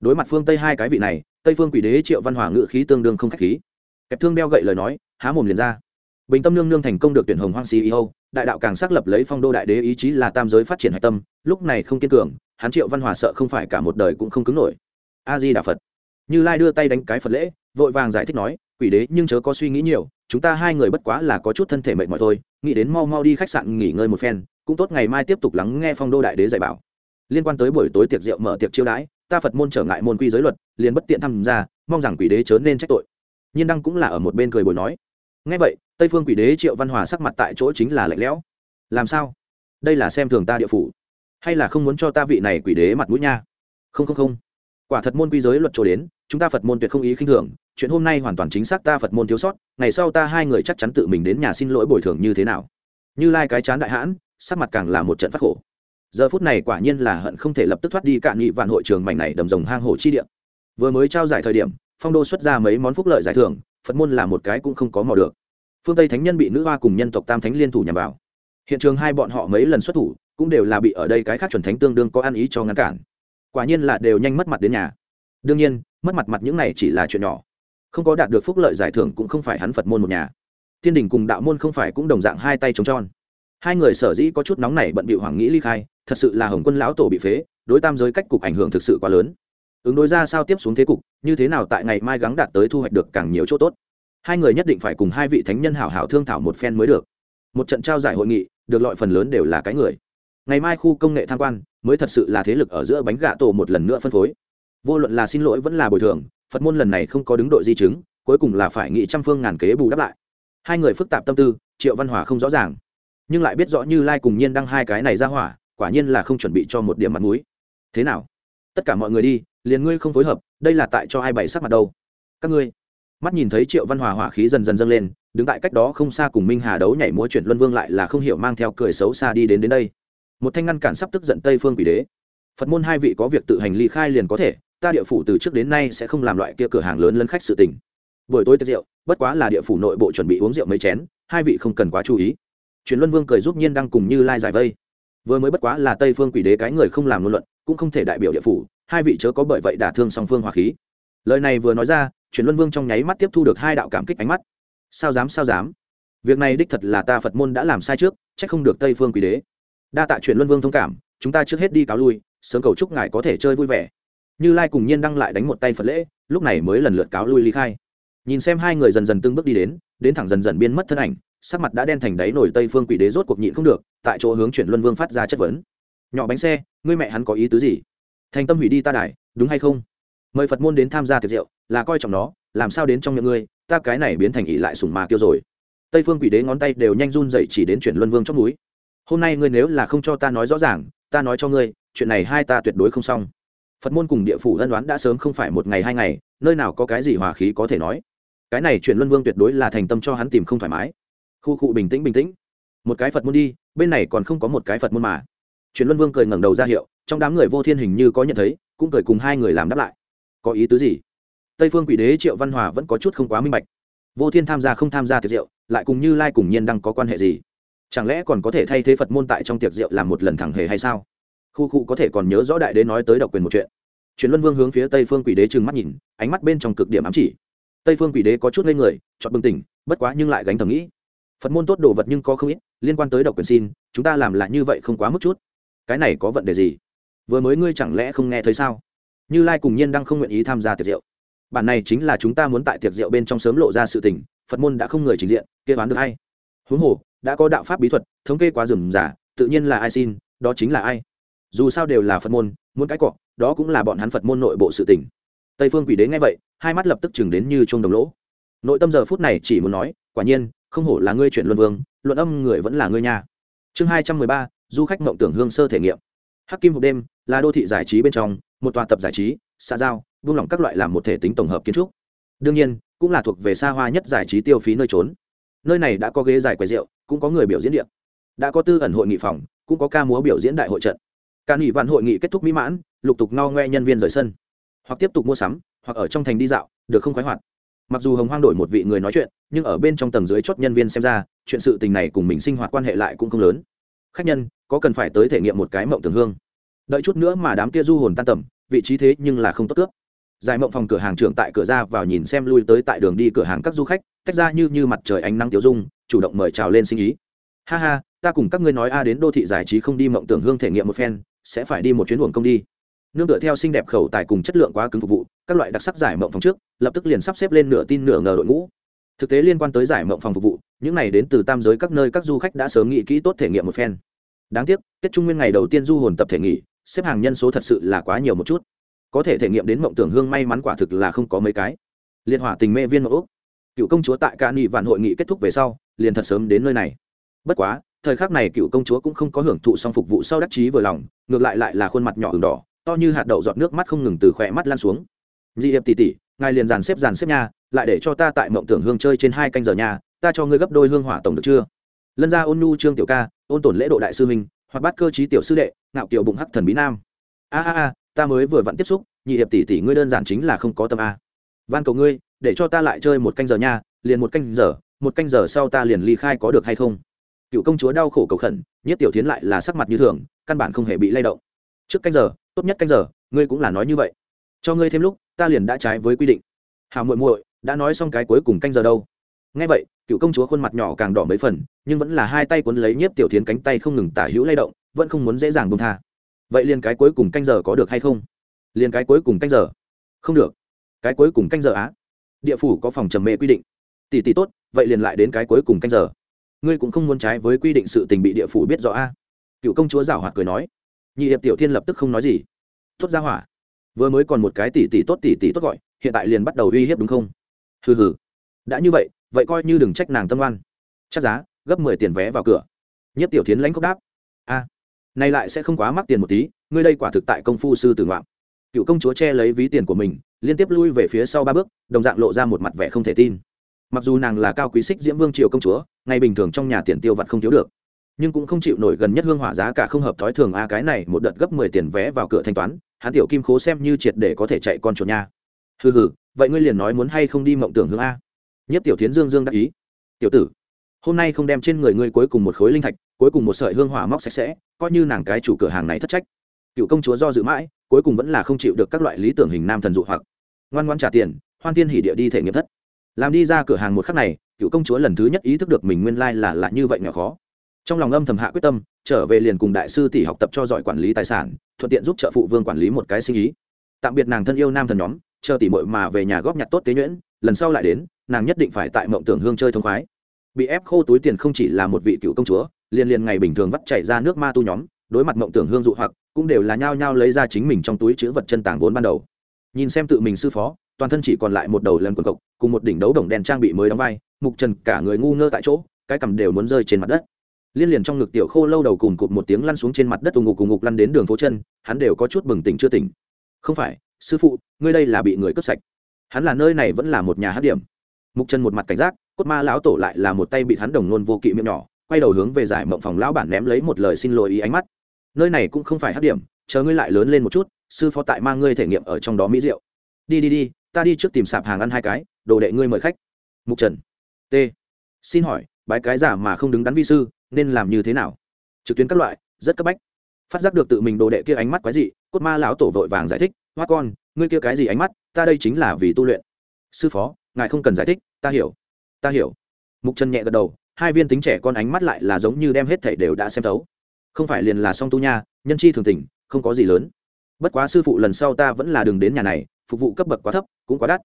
Đối mặt phương tây hai cái vị này, tây phương quỷ đế triệu văn hòa ngự khí tương đương không k h á c h khí. Kẹp thương đeo gậy lời nói, há mồm liền ra bình tâm nương nương thành công được tuyển hồng hoang ceo đại đạo càng xác lập lấy phong đô đại đế ý chí là tam giới phát triển hạch tâm, lúc này không kiên cường, hán triệu văn hòa sợ không phải cả một đời cũng không cứng nổi. A di đà phật. Như lai đưa tay đánh cái phật lễ, vội vàng giải thích nói, quỷ đế nhưng chớ có suy nghĩ nhiều, chúng ta hai người bất quá là có chút thân thể mệt mỏi thôi, nghĩ đến mau mau đi khách sạn nghỉ ngơi một phen, cũng tốt ngày mai tiếp tục lắng nghe phong đô đại đế dạy bảo. Liên quan tới buổi tối tiệc rượu mở tiệc chiêu đãi, ta phật môn trở ngại môn quy giới luật, liền bất tiện tham gia, mong rằng quỷ đế chớ nên trách tội. Nhiên đăng cũng là ở một bên cười bồi nói. Ngay vậy tây phương quỷ đế triệu văn hòa sắc mặt tại chỗ chính là lạnh lẽo. Làm sao? Đây là xem thường ta địa phủ. Hay là không muốn cho ta vị này quỷ đế mặt mũi nha? Không không không. Quả thật môn quy giới luật trổ đến, chúng ta phật môn tuyệt không ý khinh thường. Chuyện hôm nay hoàn toàn chính xác ta phật môn thiếu sót, ngày sau ta hai người chắc chắn tự mình đến nhà xin lỗi bồi thường như thế nào. Như lai cái chán đại hãn, sắc mặt càng là một trận phát khổ. Giờ phút này quả nhiên là hận không thể lập tức thoát đi cạn nghị vạn hội trường mảnh này đầm rồng hang hổ chi địa. Vừa mới trao giải thời điểm, phong đô xuất ra mấy món phúc lợi giải thưởng, phật môn là một cái cũng không có mò được phương tây thánh nhân bị nữ hoa cùng nhân tộc tam thánh liên thủ nhằm vào. Hiện trường hai bọn họ mấy lần xuất thủ, cũng đều là bị ở đây cái khác chuẩn thánh tương đương có ăn ý cho ngăn cản. Quả nhiên là đều nhanh mất mặt đến nhà. Đương nhiên, mất mặt mặt những này chỉ là chuyện nhỏ. Không có đạt được phúc lợi giải thưởng cũng không phải hắn phật môn một nhà. Thiên đình cùng đạo môn không phải cũng đồng dạng hai tay trống tròn. Hai người sở dĩ có chút nóng này bận bị hoàng nghĩ ly khai, thật sự là hồng quân lão tổ bị phế, đối tam giới cách cục ảnh hưởng thực sự quá lớn. Ứng đối ra sao tiếp xuống thế cục, như thế nào tại ngày mai gắng đạt tới thu hoạch được càng nhiều chỗ tốt hai người nhất định phải cùng hai vị thánh nhân hảo hảo thương thảo một phen mới được. Một trận trao giải hội nghị, được loại phần lớn đều là cái người. Ngày mai khu công nghệ tham quan, mới thật sự là thế lực ở giữa bánh gạ tổ một lần nữa phân phối. Vô luận là xin lỗi vẫn là bồi thường, phật môn lần này không có đứng đội di chứng, cuối cùng là phải nghị trăm phương ngàn kế bù đắp lại. Hai người phức tạp tâm tư, triệu văn hòa không rõ ràng. Nhưng lại biết rõ như lai cùng nhiên đăng hai cái này ra hỏa, quả nhiên là không chuẩn bị cho một điểm mặt mũi. Thế nào? Tất cả mọi người đi, liền ngươi không phối hợp, đây là tại cho ai bày sắc mặt đâu? Các ngươi mắt nhìn thấy triệu văn hòa hỏa khí dần dần dâng lên, đứng tại cách đó không xa cùng minh hà đấu nhảy múa chuyển luân vương lại là không hiểu mang theo cười xấu xa đi đến đến đây. Một thanh ngăn cản sắp tức giận tây phương quỷ đế. Phật môn hai vị có việc tự hành ly khai liền có thể, ta địa phủ từ trước đến nay sẽ không làm loại kia cửa hàng lớn lân khách sự tình. Buổi tối tiệc rượu, bất quá là địa phủ nội bộ chuẩn bị uống rượu mấy chén, hai vị không cần quá chú ý. Chuyển luân vương cười giúp nhiên đang cùng như lai giải vây. Vừa mới bất quá là tây phương quỷ đế cái người không làm ngôn luận, cũng không thể đại biểu địa phủ, hai vị chớ có bởi vậy đả thương song phương hòa khí. Lời này vừa nói ra Chuyển luân vương trong nháy mắt tiếp thu được hai đạo cảm kích ánh mắt. Sao dám sao dám? Việc này đích thật là ta phật môn đã làm sai trước trách không được tây phương quỷ đế. Đa tạ chuyển luân vương thông cảm, chúng ta trước hết đi cáo lui, sớm cầu chúc ngài có thể chơi vui vẻ. Như lai cùng nhiên đăng lại đánh một tay phật lễ, lúc này mới lần lượt cáo lui ly khai. Nhìn xem hai người dần dần từng bước đi đến đến thẳng dần dần biến mất thân ảnh, sắc mặt đã đen thành đáy nổi tây phương quỷ đế rốt cuộc nhịn không được, tại chỗ hướng chuyển luân vương phát ra chất vấn. Nhỏ bánh xe, ngươi mẹ hắn có ý tứ gì? Thành tâm hủy đi ta đài, đúng hay không? Mời phật môn đến tham gia tiệc rượu là coi trọng nó, làm sao đến trong những ngươi, ta cái này biến thành ỷ lại sùng mà kêu rồi. Tây phương quỷ đế ngón tay đều nhanh run dậy chỉ đến chuyển luân vương trong núi hôm nay ngươi nếu là không cho ta nói rõ ràng, ta nói cho ngươi, chuyện này hai ta tuyệt đối không xong. Phật môn cùng địa phủ ân đoán đã sớm không phải một ngày hai ngày, nơi nào có cái gì hòa khí có thể nói. Cái này chuyển luân vương tuyệt đối là thành tâm cho hắn tìm không thoải mái. Khu cụ bình tĩnh bình tĩnh. Một cái phật môn đi, bên này còn không có một cái phật môn mà. Chuyển luân vương cười ngẩng đầu ra hiệu, trong đám người vô thiên hình như có nhận thấy, cũng cười cùng hai người làm đáp lại. Có ý tứ gì? Tây phương quỷ đế triệu văn hòa vẫn có chút không quá minh bạch. Vô thiên tham gia không tham gia tiệc rượu, lại cùng như lai cùng nhiên đang có quan hệ gì? Chẳng lẽ còn có thể thay thế phật môn tại trong tiệc rượu làm một lần thẳng hề hay sao? Khu khu có thể còn nhớ rõ đại đế nói tới độc quyền một chuyện. Truyền luân vương hướng phía tây phương quỷ đế trừng mắt nhìn, ánh mắt bên trong cực điểm ám chỉ. Tây phương quỷ đế có chút lên người chọn bừng tỉnh, bất quá nhưng lại gánh thầm nghĩ. Phật môn tốt đồ vật nhưng có không ít, liên quan tới độc quyền xin, chúng ta làm lại như vậy không quá mức chút. Cái này có vấn đề gì? Vừa mới ngươi chẳng lẽ không nghe thấy sao? Như lai cùng nhiên đang không nguyện ý tham gia tiệc rượu bản này chính là chúng ta muốn tại tiệc rượu bên trong sớm lộ ra sự tình, phật môn đã không người trình diện kế toán được hay? Huống hồ, đã có đạo pháp bí thuật, thống kê quá rừng giả tự nhiên là ai xin, đó chính là ai. Dù sao đều là phật môn, muốn cái cọ, đó cũng là bọn hắn phật môn nội bộ sự tình. Tây phương quỷ đế nghe vậy, hai mắt lập tức chừng đến như chuông đồng lỗ. Nội tâm giờ phút này chỉ muốn nói, quả nhiên, không hổ là ngươi chuyện luân vương, luận âm người vẫn là ngươi nhà chương hai trăm mười ba, du khách mộng tưởng hương sơ thể nghiệm. Hắc kim hộp đêm là đô thị giải trí bên trong, một tòa tập giải trí, xã giao buông lỏng các loại làm một thể tính tổng hợp kiến trúc. Đương nhiên, cũng là thuộc về xa hoa nhất giải trí tiêu phí nơi trốn. Nơi này đã có ghế dài quầy rượu, cũng có người biểu diễn điện đã có tư ẩn hội nghị phòng, cũng có ca múa biểu diễn đại hội trận. Ca nghị vạn hội nghị kết thúc mỹ mãn, lục tục no ngoe nhân viên rời sân. Hoặc tiếp tục mua sắm, hoặc ở trong thành đi dạo, được không khoái hoạt. Mặc dù hồng hoang đổi một vị người nói chuyện, nhưng ở bên trong tầng dưới chốt nhân viên xem ra, chuyện sự tình này cùng mình sinh hoạt quan hệ lại cũng không lớn. Khách nhân, có cần phải tới thể nghiệm một cái mộng tưởng hương. Đợi chút nữa mà đám kia du hồn tan tầm, vị trí thế nhưng là không tốt cướp giải mộng phòng cửa hàng trưởng tại cửa ra vào nhìn xem lui tới tại đường đi cửa hàng các du khách, cách ra như như mặt trời ánh nắng tiêu dung, chủ động mời chào lên sinh ý. Ha ha, ta cùng các ngươi nói a đến đô thị giải trí không đi mộng tưởng hương thể nghiệm một phen, sẽ phải đi một chuyến buồng công đi. Nương tựa theo xinh đẹp khẩu tài cùng chất lượng quá cứng phục vụ, các loại đặc sắc giải mộng phòng trước, lập tức liền sắp xếp lên nửa tin nửa ngờ đội ngũ. Thực tế liên quan tới giải mộng phòng phục vụ, những này đến từ tam giới các nơi các du khách đã sớm nghĩ kỹ tốt thể nghiệm một phen. Đáng tiếc, tết trung nguyên ngày đầu tiên du hồn tập thể nghỉ, xếp hàng nhân số thật sự là quá nhiều một chút có thể thể nghiệm đến mộng tưởng hương may mắn quả thực là không có mấy cái. Liên hỏa tình mê viên mẫu cựu công chúa tại ca nghị vạn hội nghị kết thúc về sau, liền thật sớm đến nơi này. Bất quá, thời khắc này cựu công chúa cũng không có hưởng thụ xong phục vụ sau đắc chí vừa lòng, ngược lại lại là khuôn mặt nhỏ ửng đỏ, to như hạt đậu giọt nước mắt không ngừng từ khỏe mắt lan xuống. Dị hiệp tỉ tỉ ngài liền dàn xếp dàn xếp nha, lại để cho ta tại mộng tưởng hương chơi trên hai canh giờ nhà ta cho ngươi gấp đôi hương hỏa tổng được chưa? Lân gia ôn nhu trương tiểu ca, ôn tổn lễ độ đại sư minh hoặc bắt cơ trí tiểu sư đệ, ngạo kiểu bụng hắc thần bí nam. A a a ta mới vừa vặn tiếp xúc, nhị hiệp tỷ tỷ ngươi đơn giản chính là không có tâm a. Van cầu ngươi, để cho ta lại chơi một canh giờ nha, liền một canh giờ, một canh giờ sau ta liền ly khai có được hay không? Cựu công chúa đau khổ cầu khẩn, nhất tiểu tiến lại là sắc mặt như thường, căn bản không hề bị lay động. Trước canh giờ, tốt nhất canh giờ, ngươi cũng là nói như vậy. Cho ngươi thêm lúc, ta liền đã trái với quy định. Hào muội muội, đã nói xong cái cuối cùng canh giờ đâu? Nghe vậy, cựu công chúa khuôn mặt nhỏ càng đỏ mấy phần, nhưng vẫn là hai tay quấn lấy nhiếp tiểu tiến cánh tay không ngừng tả hữu lay động, vẫn không muốn dễ dàng bông tha vậy liền cái cuối cùng canh giờ có được hay không? Liền cái cuối cùng canh giờ? Không được. Cái cuối cùng canh giờ á? Địa phủ có phòng trầm mê quy định. Tỷ tỷ tốt, vậy liền lại đến cái cuối cùng canh giờ. Ngươi cũng không muốn trái với quy định sự tình bị địa phủ biết rõ a cựu công chúa giảo hoạt cười nói. Nhị hiệp tiểu thiên lập tức không nói gì. Tốt ra hỏa. Vừa mới còn một cái tỷ tỷ tốt tỷ tỷ tốt gọi, hiện tại liền bắt đầu uy hiếp đúng không? Hừ hừ. Đã như vậy vậy coi như đừng trách nàng tâm oan. Chắc giá, gấp mười tiền vé vào cửa. Nhất tiểu thiến lãnh khốc đáp. A nay lại sẽ không quá mắc tiền một tí, ngươi đây quả thực tại công phu sư tử ngoạm. Cựu công chúa che lấy ví tiền của mình, liên tiếp lui về phía sau ba bước, đồng dạng lộ ra một mặt vẻ không thể tin. Mặc dù nàng là cao quý xích diễm vương triều công chúa ngày bình thường trong nhà tiền tiêu vặt không thiếu được, nhưng cũng không chịu nổi gần nhất hương hỏa giá cả không hợp thói thường a, cái này một đợt gấp mười tiền vé vào cửa thanh toán, hắn tiểu kim khố xem như triệt để có thể chạy con chuột nha. Hừ hừ, vậy ngươi liền nói muốn hay không đi mộng tưởng hương a? Nhất tiểu tiến dương dương đắc ý. Tiểu tử, hôm nay không đem trên người ngươi cuối cùng một khối linh thạch, cuối cùng một sợi hương hỏa móc sạch sẽ coi như nàng cái chủ cửa hàng này thất trách. Cựu công chúa do dự mãi, cuối cùng vẫn là không chịu được các loại lý tưởng hình nam thần dụ hoặc. Ngoan ngoan trả tiền, hoan thiên hỉ địa đi thể nghiệm thất. Làm đi ra cửa hàng một khắc này, cựu công chúa lần thứ nhất ý thức được mình nguyên lai là là như vậy nhỏ khó. Trong lòng âm thầm hạ quyết tâm, trở về liền cùng đại sư tỷ học tập cho giỏi quản lý tài sản, thuận tiện giúp trợ phụ vương quản lý một cái sinh ý. Tạm biệt nàng thân yêu nam thần nhóm, chờ tỷ mội mà về nhà góp nhặt tốt tế nhuyễn, lần sau lại đến, nàng nhất định phải tại mộng tưởng hương chơi thông khoái. Bị ép khô túi tiền không chỉ là một vị cựu công chúa liền liền ngày bình thường vắt chảy ra nước ma tu nhóm, đối mặt mộng tưởng hương dụ hoặc, cũng đều là nhao nhao lấy ra chính mình trong túi chữ vật chân tàng vốn ban đầu. Nhìn xem tự mình sư phó, toàn thân chỉ còn lại một đầu lần quần cộc, cùng một đỉnh đấu đồng đèn trang bị mới đóng vai, mục trần cả người ngu ngơ tại chỗ, cái cầm đều muốn rơi trên mặt đất. Liên liền trong ngực tiểu khô lâu đầu cùng cụt một tiếng lăn xuống trên mặt đất ù ngục cùng ngục lăn đến đường phố chân, hắn đều có chút bừng tỉnh chưa tỉnh. Không phải, sư phụ, ngươi đây là bị người cướp sạch. Hắn là nơi này vẫn là một nhà hát điểm. Mục trần một mặt cảnh giác, cốt ma lão tổ lại là một tay bị hắn đồng nôn vô kỵ miệng nhỏ quay đầu hướng về giải mộng phòng lão bản ném lấy một lời xin lỗi ý ánh mắt. Nơi này cũng không phải hát điểm, chờ ngươi lại lớn lên một chút, sư phó tại mang ngươi thể nghiệm ở trong đó mỹ rượu đi đi đi, ta đi trước tìm sạp hàng ăn hai cái, đồ đệ ngươi mời khách. Mục trần. T. Xin hỏi, bái cái giả mà không đứng đắn vi sư, nên làm như thế nào? Trực tuyến các loại, rất cấp bách. Phát giác được tự mình đồ đệ kia ánh mắt quái dị, cốt ma lão tổ vội vàng giải thích, hoa con, ngươi kia cái gì ánh mắt, ta đây chính là vì tu luyện. Sư phó, ngài không cần giải thích, ta hiểu. Ta hiểu. Mục trần nhẹ gật đầu hai viên tính trẻ con ánh mắt lại là giống như đem hết thảy đều đã xem thấu. Không phải liền là song tu nha, nhân chi thường tình, không có gì lớn. Bất quá sư phụ lần sau ta vẫn là đừng đến nhà này, phục vụ cấp bậc quá thấp, cũng quá đắt.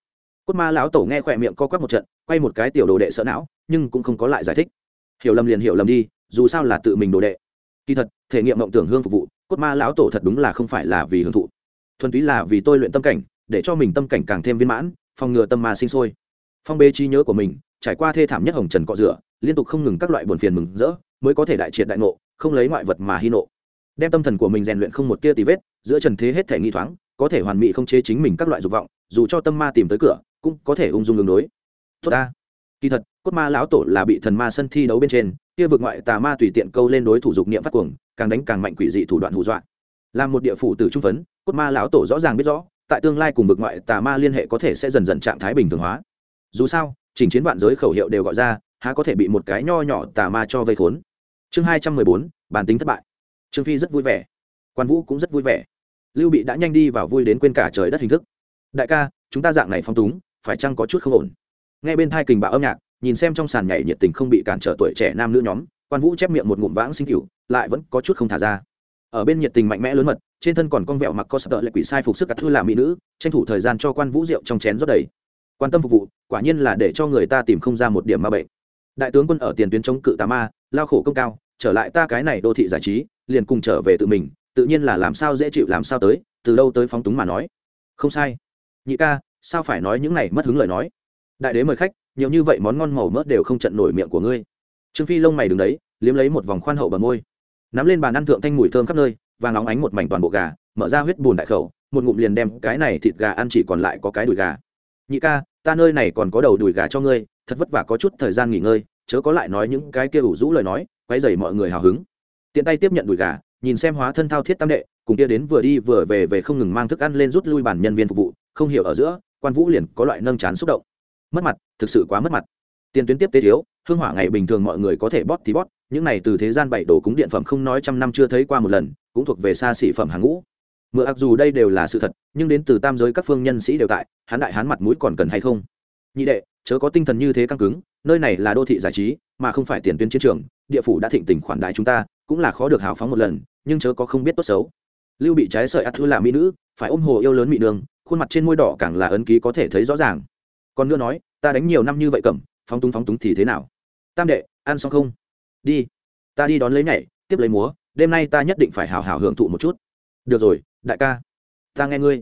Cốt ma lão tổ nghe khỏe miệng co quắp một trận, quay một cái tiểu đồ đệ sợ não, nhưng cũng không có lại giải thích. Hiểu lầm liền hiểu lầm đi, dù sao là tự mình đồ đệ. Kỳ thật, thể nghiệm mộng tưởng hương phục vụ, cốt ma lão tổ thật đúng là không phải là vì hưởng thụ. Thuần túy là vì tôi luyện tâm cảnh, để cho mình tâm cảnh càng thêm viên mãn, phòng ngừa tâm ma sinh sôi. Phong bê trí nhớ của mình, trải qua thê thảm nhất hồng trần cọ rửa liên tục không ngừng các loại buồn phiền mừng rỡ, mới có thể đại triệt đại ngộ, không lấy ngoại vật mà hy nộ. Đem tâm thần của mình rèn luyện không một tia tì vết, giữa trần thế hết thể nghi thoáng, có thể hoàn mỹ không chế chính mình các loại dục vọng, dù cho tâm ma tìm tới cửa, cũng có thể ung dung đường đối. Tốt ta. Kỳ thật, cốt ma lão tổ là bị thần ma sân thi đấu bên trên, kia vực ngoại tà ma tùy tiện câu lên đối thủ dục niệm phát cuồng, càng đánh càng mạnh quỷ dị thủ đoạn hù dọa. Làm một địa phủ tử trung phấn, cốt ma lão tổ rõ ràng biết rõ, tại tương lai cùng vực ngoại tà ma liên hệ có thể sẽ dần dần trạng thái bình thường hóa. Dù sao, chỉnh chiến vạn giới khẩu hiệu đều gọi ra há có thể bị một cái nho nhỏ tà ma cho vây khốn. Chương hai trăm mười bốn, bản tính thất bại. Trương phi rất vui vẻ. Quan vũ cũng rất vui vẻ. Lưu bị đã nhanh đi và vui đến quên cả trời đất hình thức. Đại ca, chúng ta dạng này phong túng, phải chăng có chút không ổn? Nghe bên thai kình bạo âm nhạc, nhìn xem trong sàn nhảy nhiệt tình không bị cản trở tuổi trẻ nam nữ nhóm, quan vũ chép miệng một ngụm vãng sinh cửu lại vẫn có chút không thả ra. Ở bên nhiệt tình mạnh mẽ lớn mật, trên thân còn con vẹo mặc co sợ tợ lại quỷ sai phục sức cắt thư làm mỹ nữ, tranh thủ thời gian cho quan vũ rượu trong chén rót đầy. Quan tâm phục vụ, quả nhiên là để cho người ta tìm không ra một điểm ma bệnh đại tướng quân ở tiền tuyến chống cự tà ma, lao khổ công cao, trở lại ta cái này đô thị giải trí, liền cùng trở về tự mình, tự nhiên là làm sao dễ chịu làm sao tới, từ đâu tới phóng túng mà nói. Không sai. Nhị ca, sao phải nói những này mất hứng lời nói? Đại đế mời khách, nhiều như vậy món ngon màu mỡ đều không trận nổi miệng của ngươi. Trương phi lông mày đứng đấy, liếm lấy một vòng khoan hậu bờ môi. Nắm lên bàn ăn thượng thanh mùi thơm khắp nơi và ngóng ánh một mảnh toàn bộ gà, mở ra huyết bùn đại khẩu, một ngụm liền đem cái này thịt gà ăn chỉ còn lại có cái đùi gà nhị ca, ta nơi này còn có đầu đùi gà cho ngươi, thật vất vả có chút thời gian nghỉ ngơi, chớ có lại nói những cái kia ủ rũ lời nói quay dày mọi người hào hứng. Tiện tay tiếp nhận đùi gà, nhìn xem hóa thân thao thiết tam đệ, cùng kia đến vừa đi vừa về về không ngừng mang thức ăn lên rút lui bản nhân viên phục vụ, không hiểu ở giữa, quan vũ liền có loại nâng chán xúc động. Mất mặt, thực sự quá mất mặt. Tiền tuyến tiếp tế thiếu, hương hỏa ngày bình thường mọi người có thể bót thì bót những này từ thế gian bảy đồ cúng điện phẩm không nói trăm năm chưa thấy qua một lần, cũng thuộc về xa xỉ phẩm hàng ngũ mượn ặc dù đây đều là sự thật nhưng đến từ tam giới các phương nhân sĩ đều tại hán đại hán mặt mũi còn cần hay không? Nhị đệ chớ có tinh thần như thế căng cứng nơi này là đô thị giải trí mà không phải tiền tuyến chiến trường địa phủ đã thịnh tình khoản đại chúng ta cũng là khó được hào phóng một lần nhưng chớ có không biết tốt xấu. Lưu bị trái sợi ắt thư là mỹ nữ phải ôm hồ yêu lớn mỹ nương, khuôn mặt trên môi đỏ càng là ấn ký có thể thấy rõ ràng. Còn nữa nói ta đánh nhiều năm như vậy cẩm phóng túng phóng túng thì thế nào? Tam đệ ăn xong không? Đi. Ta đi đón lấy nhảy tiếp lấy múa đêm nay ta nhất định phải hào hào hưởng thụ một chút. Được rồi đại ca, ta nghe ngươi.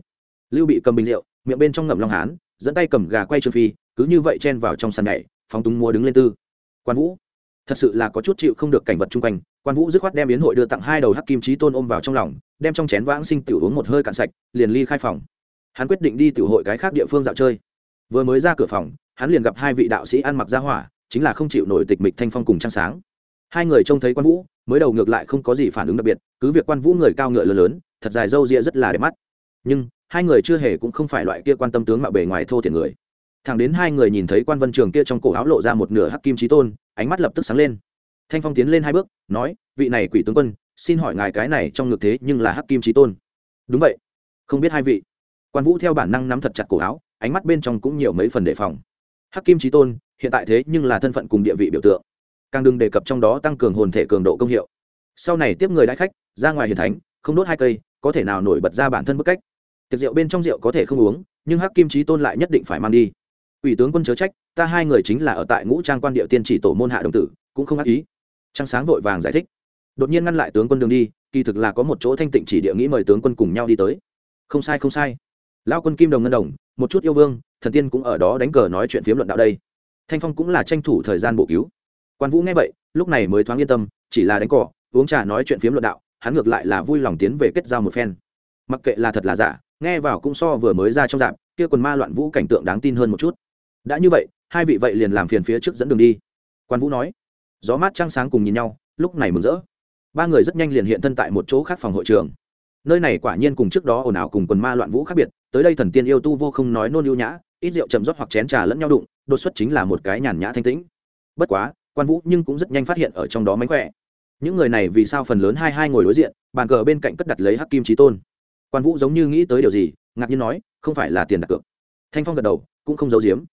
Lưu bị cầm bình rượu, miệng bên trong ngậm long hán, dẫn tay cầm gà quay trương phi, cứ như vậy chen vào trong sàn nhảy, phóng túng mua đứng lên tư. Quan vũ, thật sự là có chút chịu không được cảnh vật chung quanh. Quan vũ dứt khoát đem yến hội đưa tặng hai đầu hắc kim trí tôn ôm vào trong lòng, đem trong chén vãng sinh tiểu uống một hơi cạn sạch, liền ly khai phòng. Hắn quyết định đi tiểu hội cái khác địa phương dạo chơi. Vừa mới ra cửa phòng, hắn liền gặp hai vị đạo sĩ ăn mặc ra hỏa, chính là không chịu nổi tịch mịch thanh phong cùng trăng sáng. Hai người trông thấy quan vũ, mới đầu ngược lại không có gì phản ứng đặc biệt, cứ việc quan vũ người cao ngựa lớn lớn thật dài râu ria rất là đẹp mắt. Nhưng, hai người chưa hề cũng không phải loại kia quan tâm tướng mạo bề ngoài thô thiển người. Thẳng đến hai người nhìn thấy quan vân trường kia trong cổ áo lộ ra một nửa hắc kim trí tôn, ánh mắt lập tức sáng lên. Thanh phong tiến lên hai bước, nói, vị này quỷ tướng quân, xin hỏi ngài cái này trong ngực thế nhưng là hắc kim trí tôn. Đúng vậy. Không biết hai vị. Quan vũ theo bản năng nắm thật chặt cổ áo, ánh mắt bên trong cũng nhiều mấy phần đề phòng. Hắc kim trí tôn, hiện tại thế nhưng là thân phận cùng địa vị biểu tượng. Càng đừng đề cập trong đó tăng cường hồn thể cường độ công hiệu. Sau này tiếp người đãi khách, ra ngoài hiền thánh, không đốt hai cây có thể nào nổi bật ra bản thân bức cách. Tiệc rượu bên trong rượu có thể không uống, nhưng hắc kim trí tôn lại nhất định phải mang đi. Ủy tướng quân chớ trách, ta hai người chính là ở tại ngũ trang quan địa tiên chỉ tổ môn hạ đồng tử, cũng không ác ý. Trăng sáng vội vàng giải thích. Đột nhiên ngăn lại tướng quân đường đi, kỳ thực là có một chỗ thanh tịnh chỉ địa nghĩ mời tướng quân cùng nhau đi tới. Không sai không sai. Lão quân kim đồng ngân đồng, một chút yêu vương, thần tiên cũng ở đó đánh cờ nói chuyện phiếm luận đạo đây. Thanh phong cũng là tranh thủ thời gian bổ cứu. Quan vũ nghe vậy, lúc này mới thoáng yên tâm, chỉ là đánh cỏ uống trà nói chuyện phiếm luận đạo hắn ngược lại là vui lòng tiến về kết giao một phen. Mặc kệ là thật là giả, nghe vào cũng so vừa mới ra trong dạp, kia quần ma loạn vũ cảnh tượng đáng tin hơn một chút. Đã như vậy, hai vị vậy liền làm phiền phía trước dẫn đường đi. Quan vũ nói, gió mát trăng sáng cùng nhìn nhau, lúc này mừng rỡ. Ba người rất nhanh liền hiện thân tại một chỗ khác phòng hội trường. Nơi này quả nhiên cùng trước đó ồn ào cùng quần ma loạn vũ khác biệt, tới đây thần tiên yêu tu vô không nói nôn ưu nhã, ít rượu chầm rót hoặc chén trà lẫn nhau đụng, đột xuất chính là một cái nhàn nhã thanh tĩnh. Bất quá, quan vũ nhưng cũng rất nhanh phát hiện ở trong đó mánh khỏe những người này vì sao phần lớn hai hai ngồi đối diện, bàn cờ bên cạnh cất đặt lấy hắc kim trí tôn. Quan vũ giống như nghĩ tới điều gì, ngạc nhiên nói, không phải là tiền đặt cược. Thanh phong gật đầu, cũng không giấu giếm.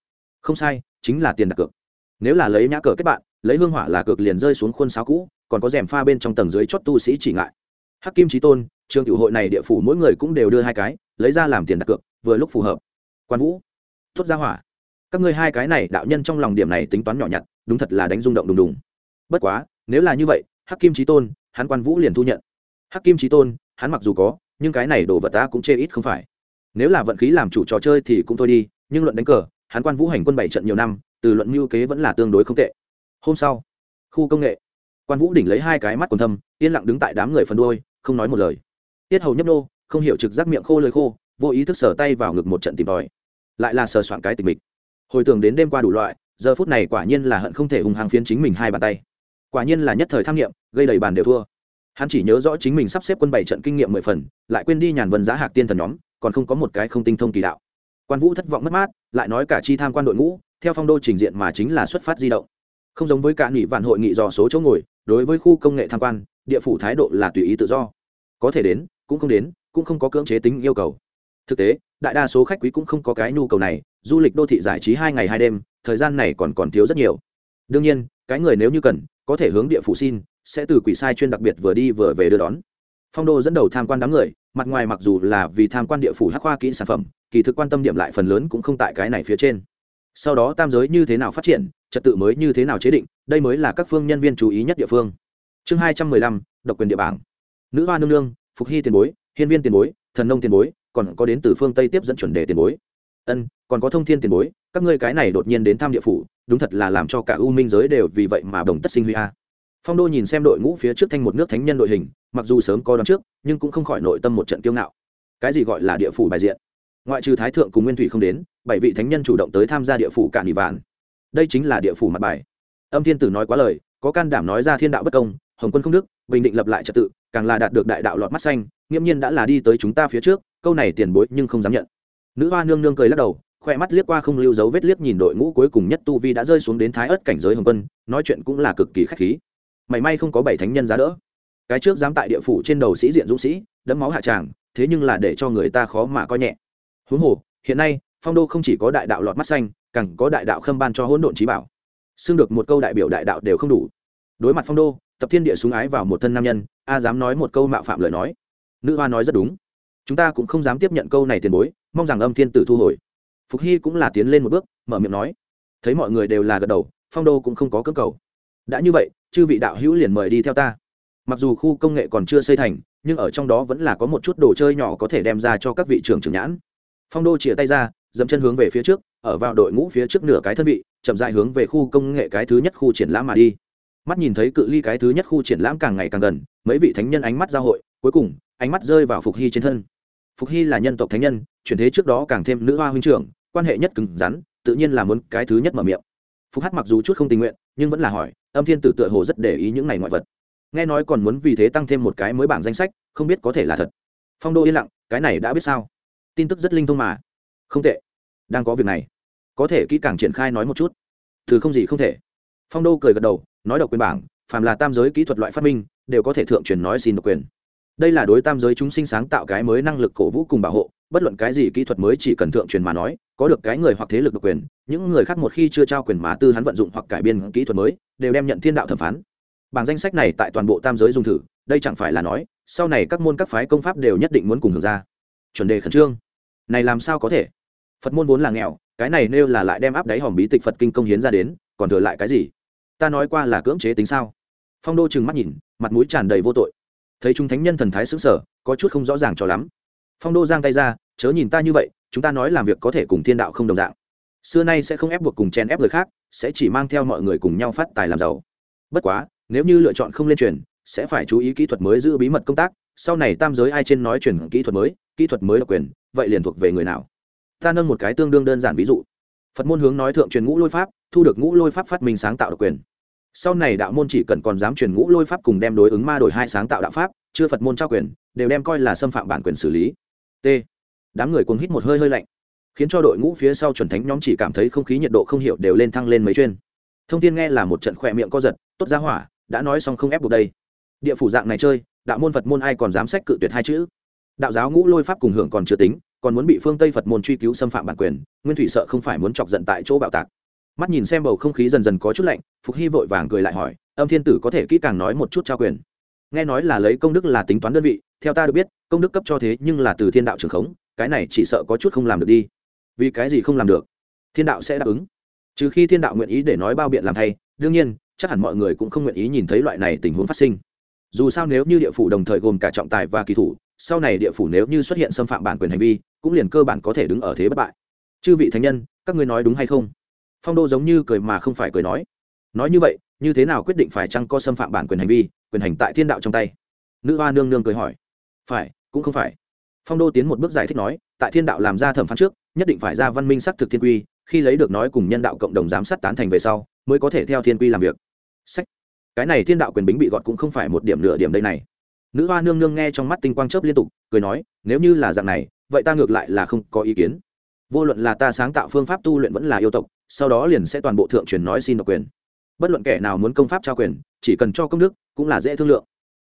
Không sai, chính là tiền đặt cược. Nếu là lấy nhã cờ kết bạn, lấy hương hỏa là cược liền rơi xuống khuôn sáo cũ, còn có rèm pha bên trong tầng dưới chót tu sĩ chỉ ngại. Hắc kim trí tôn, trường cựu hội này địa phủ mỗi người cũng đều đưa hai cái, lấy ra làm tiền đặt cược, vừa lúc phù hợp. Quan vũ, thốt ra hỏa. Các ngươi hai cái này đạo nhân trong lòng điểm này tính toán nhỏ nhặt, đúng thật là đánh rung động đùng đùng. Bất quá, nếu là như vậy hắc kim trí tôn, hắn quan vũ liền thu nhận. Hắc kim trí tôn, hắn mặc dù có, nhưng cái này đồ vật ta cũng chê ít không phải. Nếu là vận khí làm chủ trò chơi thì cũng thôi đi, nhưng luận đánh cờ, hắn quan vũ hành quân bảy trận nhiều năm, từ luận mưu kế vẫn là tương đối không tệ. Hôm sau, khu công nghệ. Quan vũ đỉnh lấy hai cái mắt còn thâm, yên lặng đứng tại đám người phần đôi không nói một lời. Tiết hầu nhấp nô, không hiểu trực giác miệng khô lời khô, vô ý thức sờ tay vào ngực một trận tìm tòi. Lại là sờ soạn cái tình mịch. Hồi tưởng đến đêm qua đủ loại, giờ phút này quả nhiên là hận không thể hùng hàng phiến chính mình hai bàn tay quả nhiên là nhất thời tham nghiệm, gây đầy bàn đều thua. Hắn chỉ nhớ rõ chính mình sắp xếp quân bảy trận kinh nghiệm mười phần, lại quên đi nhàn vân giá hạc tiên thần nhóm, còn không có một cái không tinh thông kỳ đạo. Quan vũ thất vọng mất mát, lại nói cả chi tham quan đội ngũ, theo phong đô trình diện mà chính là xuất phát di động. Không giống với cả nghị vạn hội nghị dò số chỗ ngồi, đối với khu công nghệ tham quan, địa phủ thái độ là tùy ý tự do. Có thể đến, cũng không đến, cũng không có cưỡng chế tính yêu cầu. Thực tế, đại đa số khách quý cũng không có cái nhu cầu này, du lịch đô thị giải trí hai ngày hai đêm, thời gian này còn còn thiếu rất nhiều. Đương nhiên, cái người nếu như cần có thể hướng địa phủ xin, sẽ từ quỷ sai chuyên đặc biệt vừa đi vừa về đưa đón. Phong đô dẫn đầu tham quan đám người, mặt ngoài mặc dù là vì tham quan địa phủ hắc khoa kỹ sản phẩm, kỳ thực quan tâm điểm lại phần lớn cũng không tại cái này phía trên. Sau đó tam giới như thế nào phát triển, trật tự mới như thế nào chế định, đây mới là các phương nhân viên chú ý nhất địa phương. Chương hai trăm mười lăm, độc quyền địa bảng. Nữ hoa nương nương, phục hy tiền bối, hiên viên tiền bối, thần nông tiền bối, còn có đến từ phương tây tiếp dẫn chuẩn đề tiền bối. Ân, còn có thông thiên tiền bối, các ngươi cái này đột nhiên đến thăm địa phủ đúng thật là làm cho cả u minh giới đều vì vậy mà đồng tất sinh huy a. Phong đô nhìn xem đội ngũ phía trước thanh một nước thánh nhân đội hình, mặc dù sớm có đón trước, nhưng cũng không khỏi nội tâm một trận kiêu ngạo. Cái gì gọi là địa phủ bài diện? Ngoại trừ thái thượng cùng nguyên thủy không đến, bảy vị thánh nhân chủ động tới tham gia địa phủ cạn ỉ vạn. Đây chính là địa phủ mặt bài. Âm thiên tử nói quá lời, có can đảm nói ra thiên đạo bất công, hồng quân không đức, bình định lập lại trật tự, càng là đạt được đại đạo lọt mắt xanh, nghiễm nhiên đã là đi tới chúng ta phía trước, câu này tiền bối nhưng không dám nhận. Nữ hoa nương nương cười lắc đầu khoe mắt liếc qua không lưu dấu vết liếc nhìn đội ngũ cuối cùng nhất tu vi đã rơi xuống đến thái ớt cảnh giới hồng quân, nói chuyện cũng là cực kỳ khách khí. May may không có bảy thánh nhân giá đỡ. Cái trước dám tại địa phủ trên đầu sĩ diện dũng sĩ, đẫm máu hạ tràng, thế nhưng là để cho người ta khó mà coi nhẹ. Huống hồ, hiện nay, phong đô không chỉ có đại đạo lọt mắt xanh, càng có đại đạo khâm ban cho hỗn độn trí bảo. Xưng được một câu đại biểu đại đạo đều không đủ. Đối mặt phong đô, tập thiên địa súng ái vào một thân nam nhân, a dám nói một câu mạo phạm lời nói. Nữ hoa nói rất đúng. Chúng ta cũng không dám tiếp nhận câu này tiền bối, mong rằng âm thiên tử thu hồi phục hy cũng là tiến lên một bước, mở miệng nói. Thấy mọi người đều là gật đầu, phong đô cũng không có cơ cầu. Đã như vậy, chư vị đạo hữu liền mời đi theo ta. Mặc dù khu công nghệ còn chưa xây thành, nhưng ở trong đó vẫn là có một chút đồ chơi nhỏ có thể đem ra cho các vị trưởng trưởng nhãn. Phong đô chìa tay ra dẫm chân hướng về phía trước, ở vào đội ngũ phía trước nửa cái thân vị, chậm dại hướng về khu công nghệ cái thứ nhất khu triển lãm mà đi. Mắt nhìn thấy cự ly cái thứ nhất khu triển lãm càng ngày càng gần, mấy vị thánh nhân ánh mắt giao hội, cuối cùng, ánh mắt rơi vào phục hy trên thân. Phục hy là nhân tộc thánh nhân, chuyển thế trước đó càng thêm nữ hoa huynh trưởng quan hệ nhất cứng rắn, tự nhiên là muốn cái thứ nhất mở miệng. Phục hát mặc dù chút không tình nguyện, nhưng vẫn là hỏi, âm thiên tử tựa hồ rất để ý những này ngoại vật. Nghe nói còn muốn vì thế tăng thêm một cái mới bảng danh sách, không biết có thể là thật. Phong đô yên lặng, cái này đã biết sao? Tin tức rất linh thông mà. Không tệ. Đang có việc này. Có thể kỹ càng triển khai nói một chút. Thứ không gì không thể. Phong đô cười gật đầu, nói độc quyền bảng, phàm là tam giới kỹ thuật loại phát minh, đều có thể thượng truyền nói xin độc quyền. Đây là đối tam giới chúng sinh sáng tạo cái mới năng lực cổ vũ cùng bảo hộ bất luận cái gì kỹ thuật mới chỉ cần thượng truyền mà nói, có được cái người hoặc thế lực độc quyền, những người khác một khi chưa trao quyền mà tư hắn vận dụng hoặc cải biên kỹ thuật mới, đều đem nhận thiên đạo thẩm phán. Bảng danh sách này tại toàn bộ tam giới dùng thử, đây chẳng phải là nói, sau này các môn các phái công pháp đều nhất định muốn cùng hưởng ra. Chuẩn đề khẩn trương. Này làm sao có thể? Phật môn vốn là nghèo, cái này nêu là lại đem áp đáy hòm bí tịch phật kinh công hiến ra đến, còn thừa lại cái gì? Ta nói qua là cưỡng chế tính sao? Phong đô trừng mắt nhìn, mặt mũi tràn đầy vô tội. Thấy chúng thánh nhân thần thái xứng sở có chút không rõ ràng cho lắm phong đô giang tay ra, chớ nhìn ta như vậy, chúng ta nói làm việc có thể cùng thiên đạo không đồng dạng. Xưa nay sẽ không ép buộc cùng chen ép người khác, sẽ chỉ mang theo mọi người cùng nhau phát tài làm giàu. Bất quá, nếu như lựa chọn không lên truyền, sẽ phải chú ý kỹ thuật mới giữ bí mật công tác, sau này tam giới ai trên nói truyền kỹ thuật mới, kỹ thuật mới độc quyền, vậy liền thuộc về người nào? Ta nâng một cái tương đương đơn giản ví dụ. Phật môn hướng nói thượng truyền ngũ lôi pháp, thu được ngũ lôi pháp phát minh sáng tạo độc quyền. Sau này đạo môn chỉ cần còn dám truyền ngũ lôi pháp cùng đem đối ứng ma đổi hai sáng tạo đạo pháp, chưa phật môn trao quyền, đều đem coi là xâm phạm bản quyền xử lý t. Đám người cuồng hít một hơi hơi lạnh, khiến cho đội ngũ phía sau chuẩn thánh nhóm chỉ cảm thấy không khí nhiệt độ không hiểu đều lên thăng lên mấy chuyên. Thông tin nghe là một trận khỏe miệng co giật, tốt ra hỏa, đã nói xong không ép buộc đây. Địa phủ dạng này chơi, đạo môn phật môn ai còn dám sách cự tuyệt hai chữ? Đạo giáo ngũ lôi pháp cùng hưởng còn chưa tính, còn muốn bị phương tây phật môn truy cứu xâm phạm bản quyền, nguyên thủy sợ không phải muốn chọc giận tại chỗ bạo tạc. Mắt nhìn xem bầu không khí dần dần có chút lạnh, phục hy vội vàng cười lại hỏi, âm thiên tử có thể kỹ càng nói một chút trao quyền? Nghe nói là lấy công đức là tính toán đơn vị theo ta được biết, công đức cấp cho thế nhưng là từ thiên đạo trường khống, cái này chỉ sợ có chút không làm được đi. Vì cái gì không làm được? Thiên đạo sẽ đáp ứng. Trừ khi thiên đạo nguyện ý để nói bao biện làm thay, đương nhiên, chắc hẳn mọi người cũng không nguyện ý nhìn thấy loại này tình huống phát sinh. Dù sao nếu như địa phủ đồng thời gồm cả trọng tài và kỳ thủ, sau này địa phủ nếu như xuất hiện xâm phạm bản quyền hành vi, cũng liền cơ bản có thể đứng ở thế bất bại. Chư vị thánh nhân, các ngươi nói đúng hay không? Phong đô giống như cười mà không phải cười nói. Nói như vậy, như thế nào quyết định phải chăng có xâm phạm bản quyền hành vi, quyền hành tại thiên đạo trong tay? Nữ hoa nương nương cười hỏi phải, cũng không phải. Phong đô tiến một bước giải thích nói, tại thiên đạo làm ra thẩm phán trước, nhất định phải ra văn minh xác thực thiên quy, khi lấy được nói cùng nhân đạo cộng đồng giám sát tán thành về sau, mới có thể theo thiên quy làm việc. Sách. Cái này thiên đạo quyền bính bị gọt cũng không phải một điểm nửa điểm đây này. Nữ hoa nương nương nghe trong mắt tinh quang chớp liên tục, cười nói, nếu như là dạng này, vậy ta ngược lại là không có ý kiến. Vô luận là ta sáng tạo phương pháp tu luyện vẫn là yêu tộc, sau đó liền sẽ toàn bộ thượng truyền nói xin độc quyền. Bất luận kẻ nào muốn công pháp trao quyền, chỉ cần cho công đức, cũng là dễ thương lượng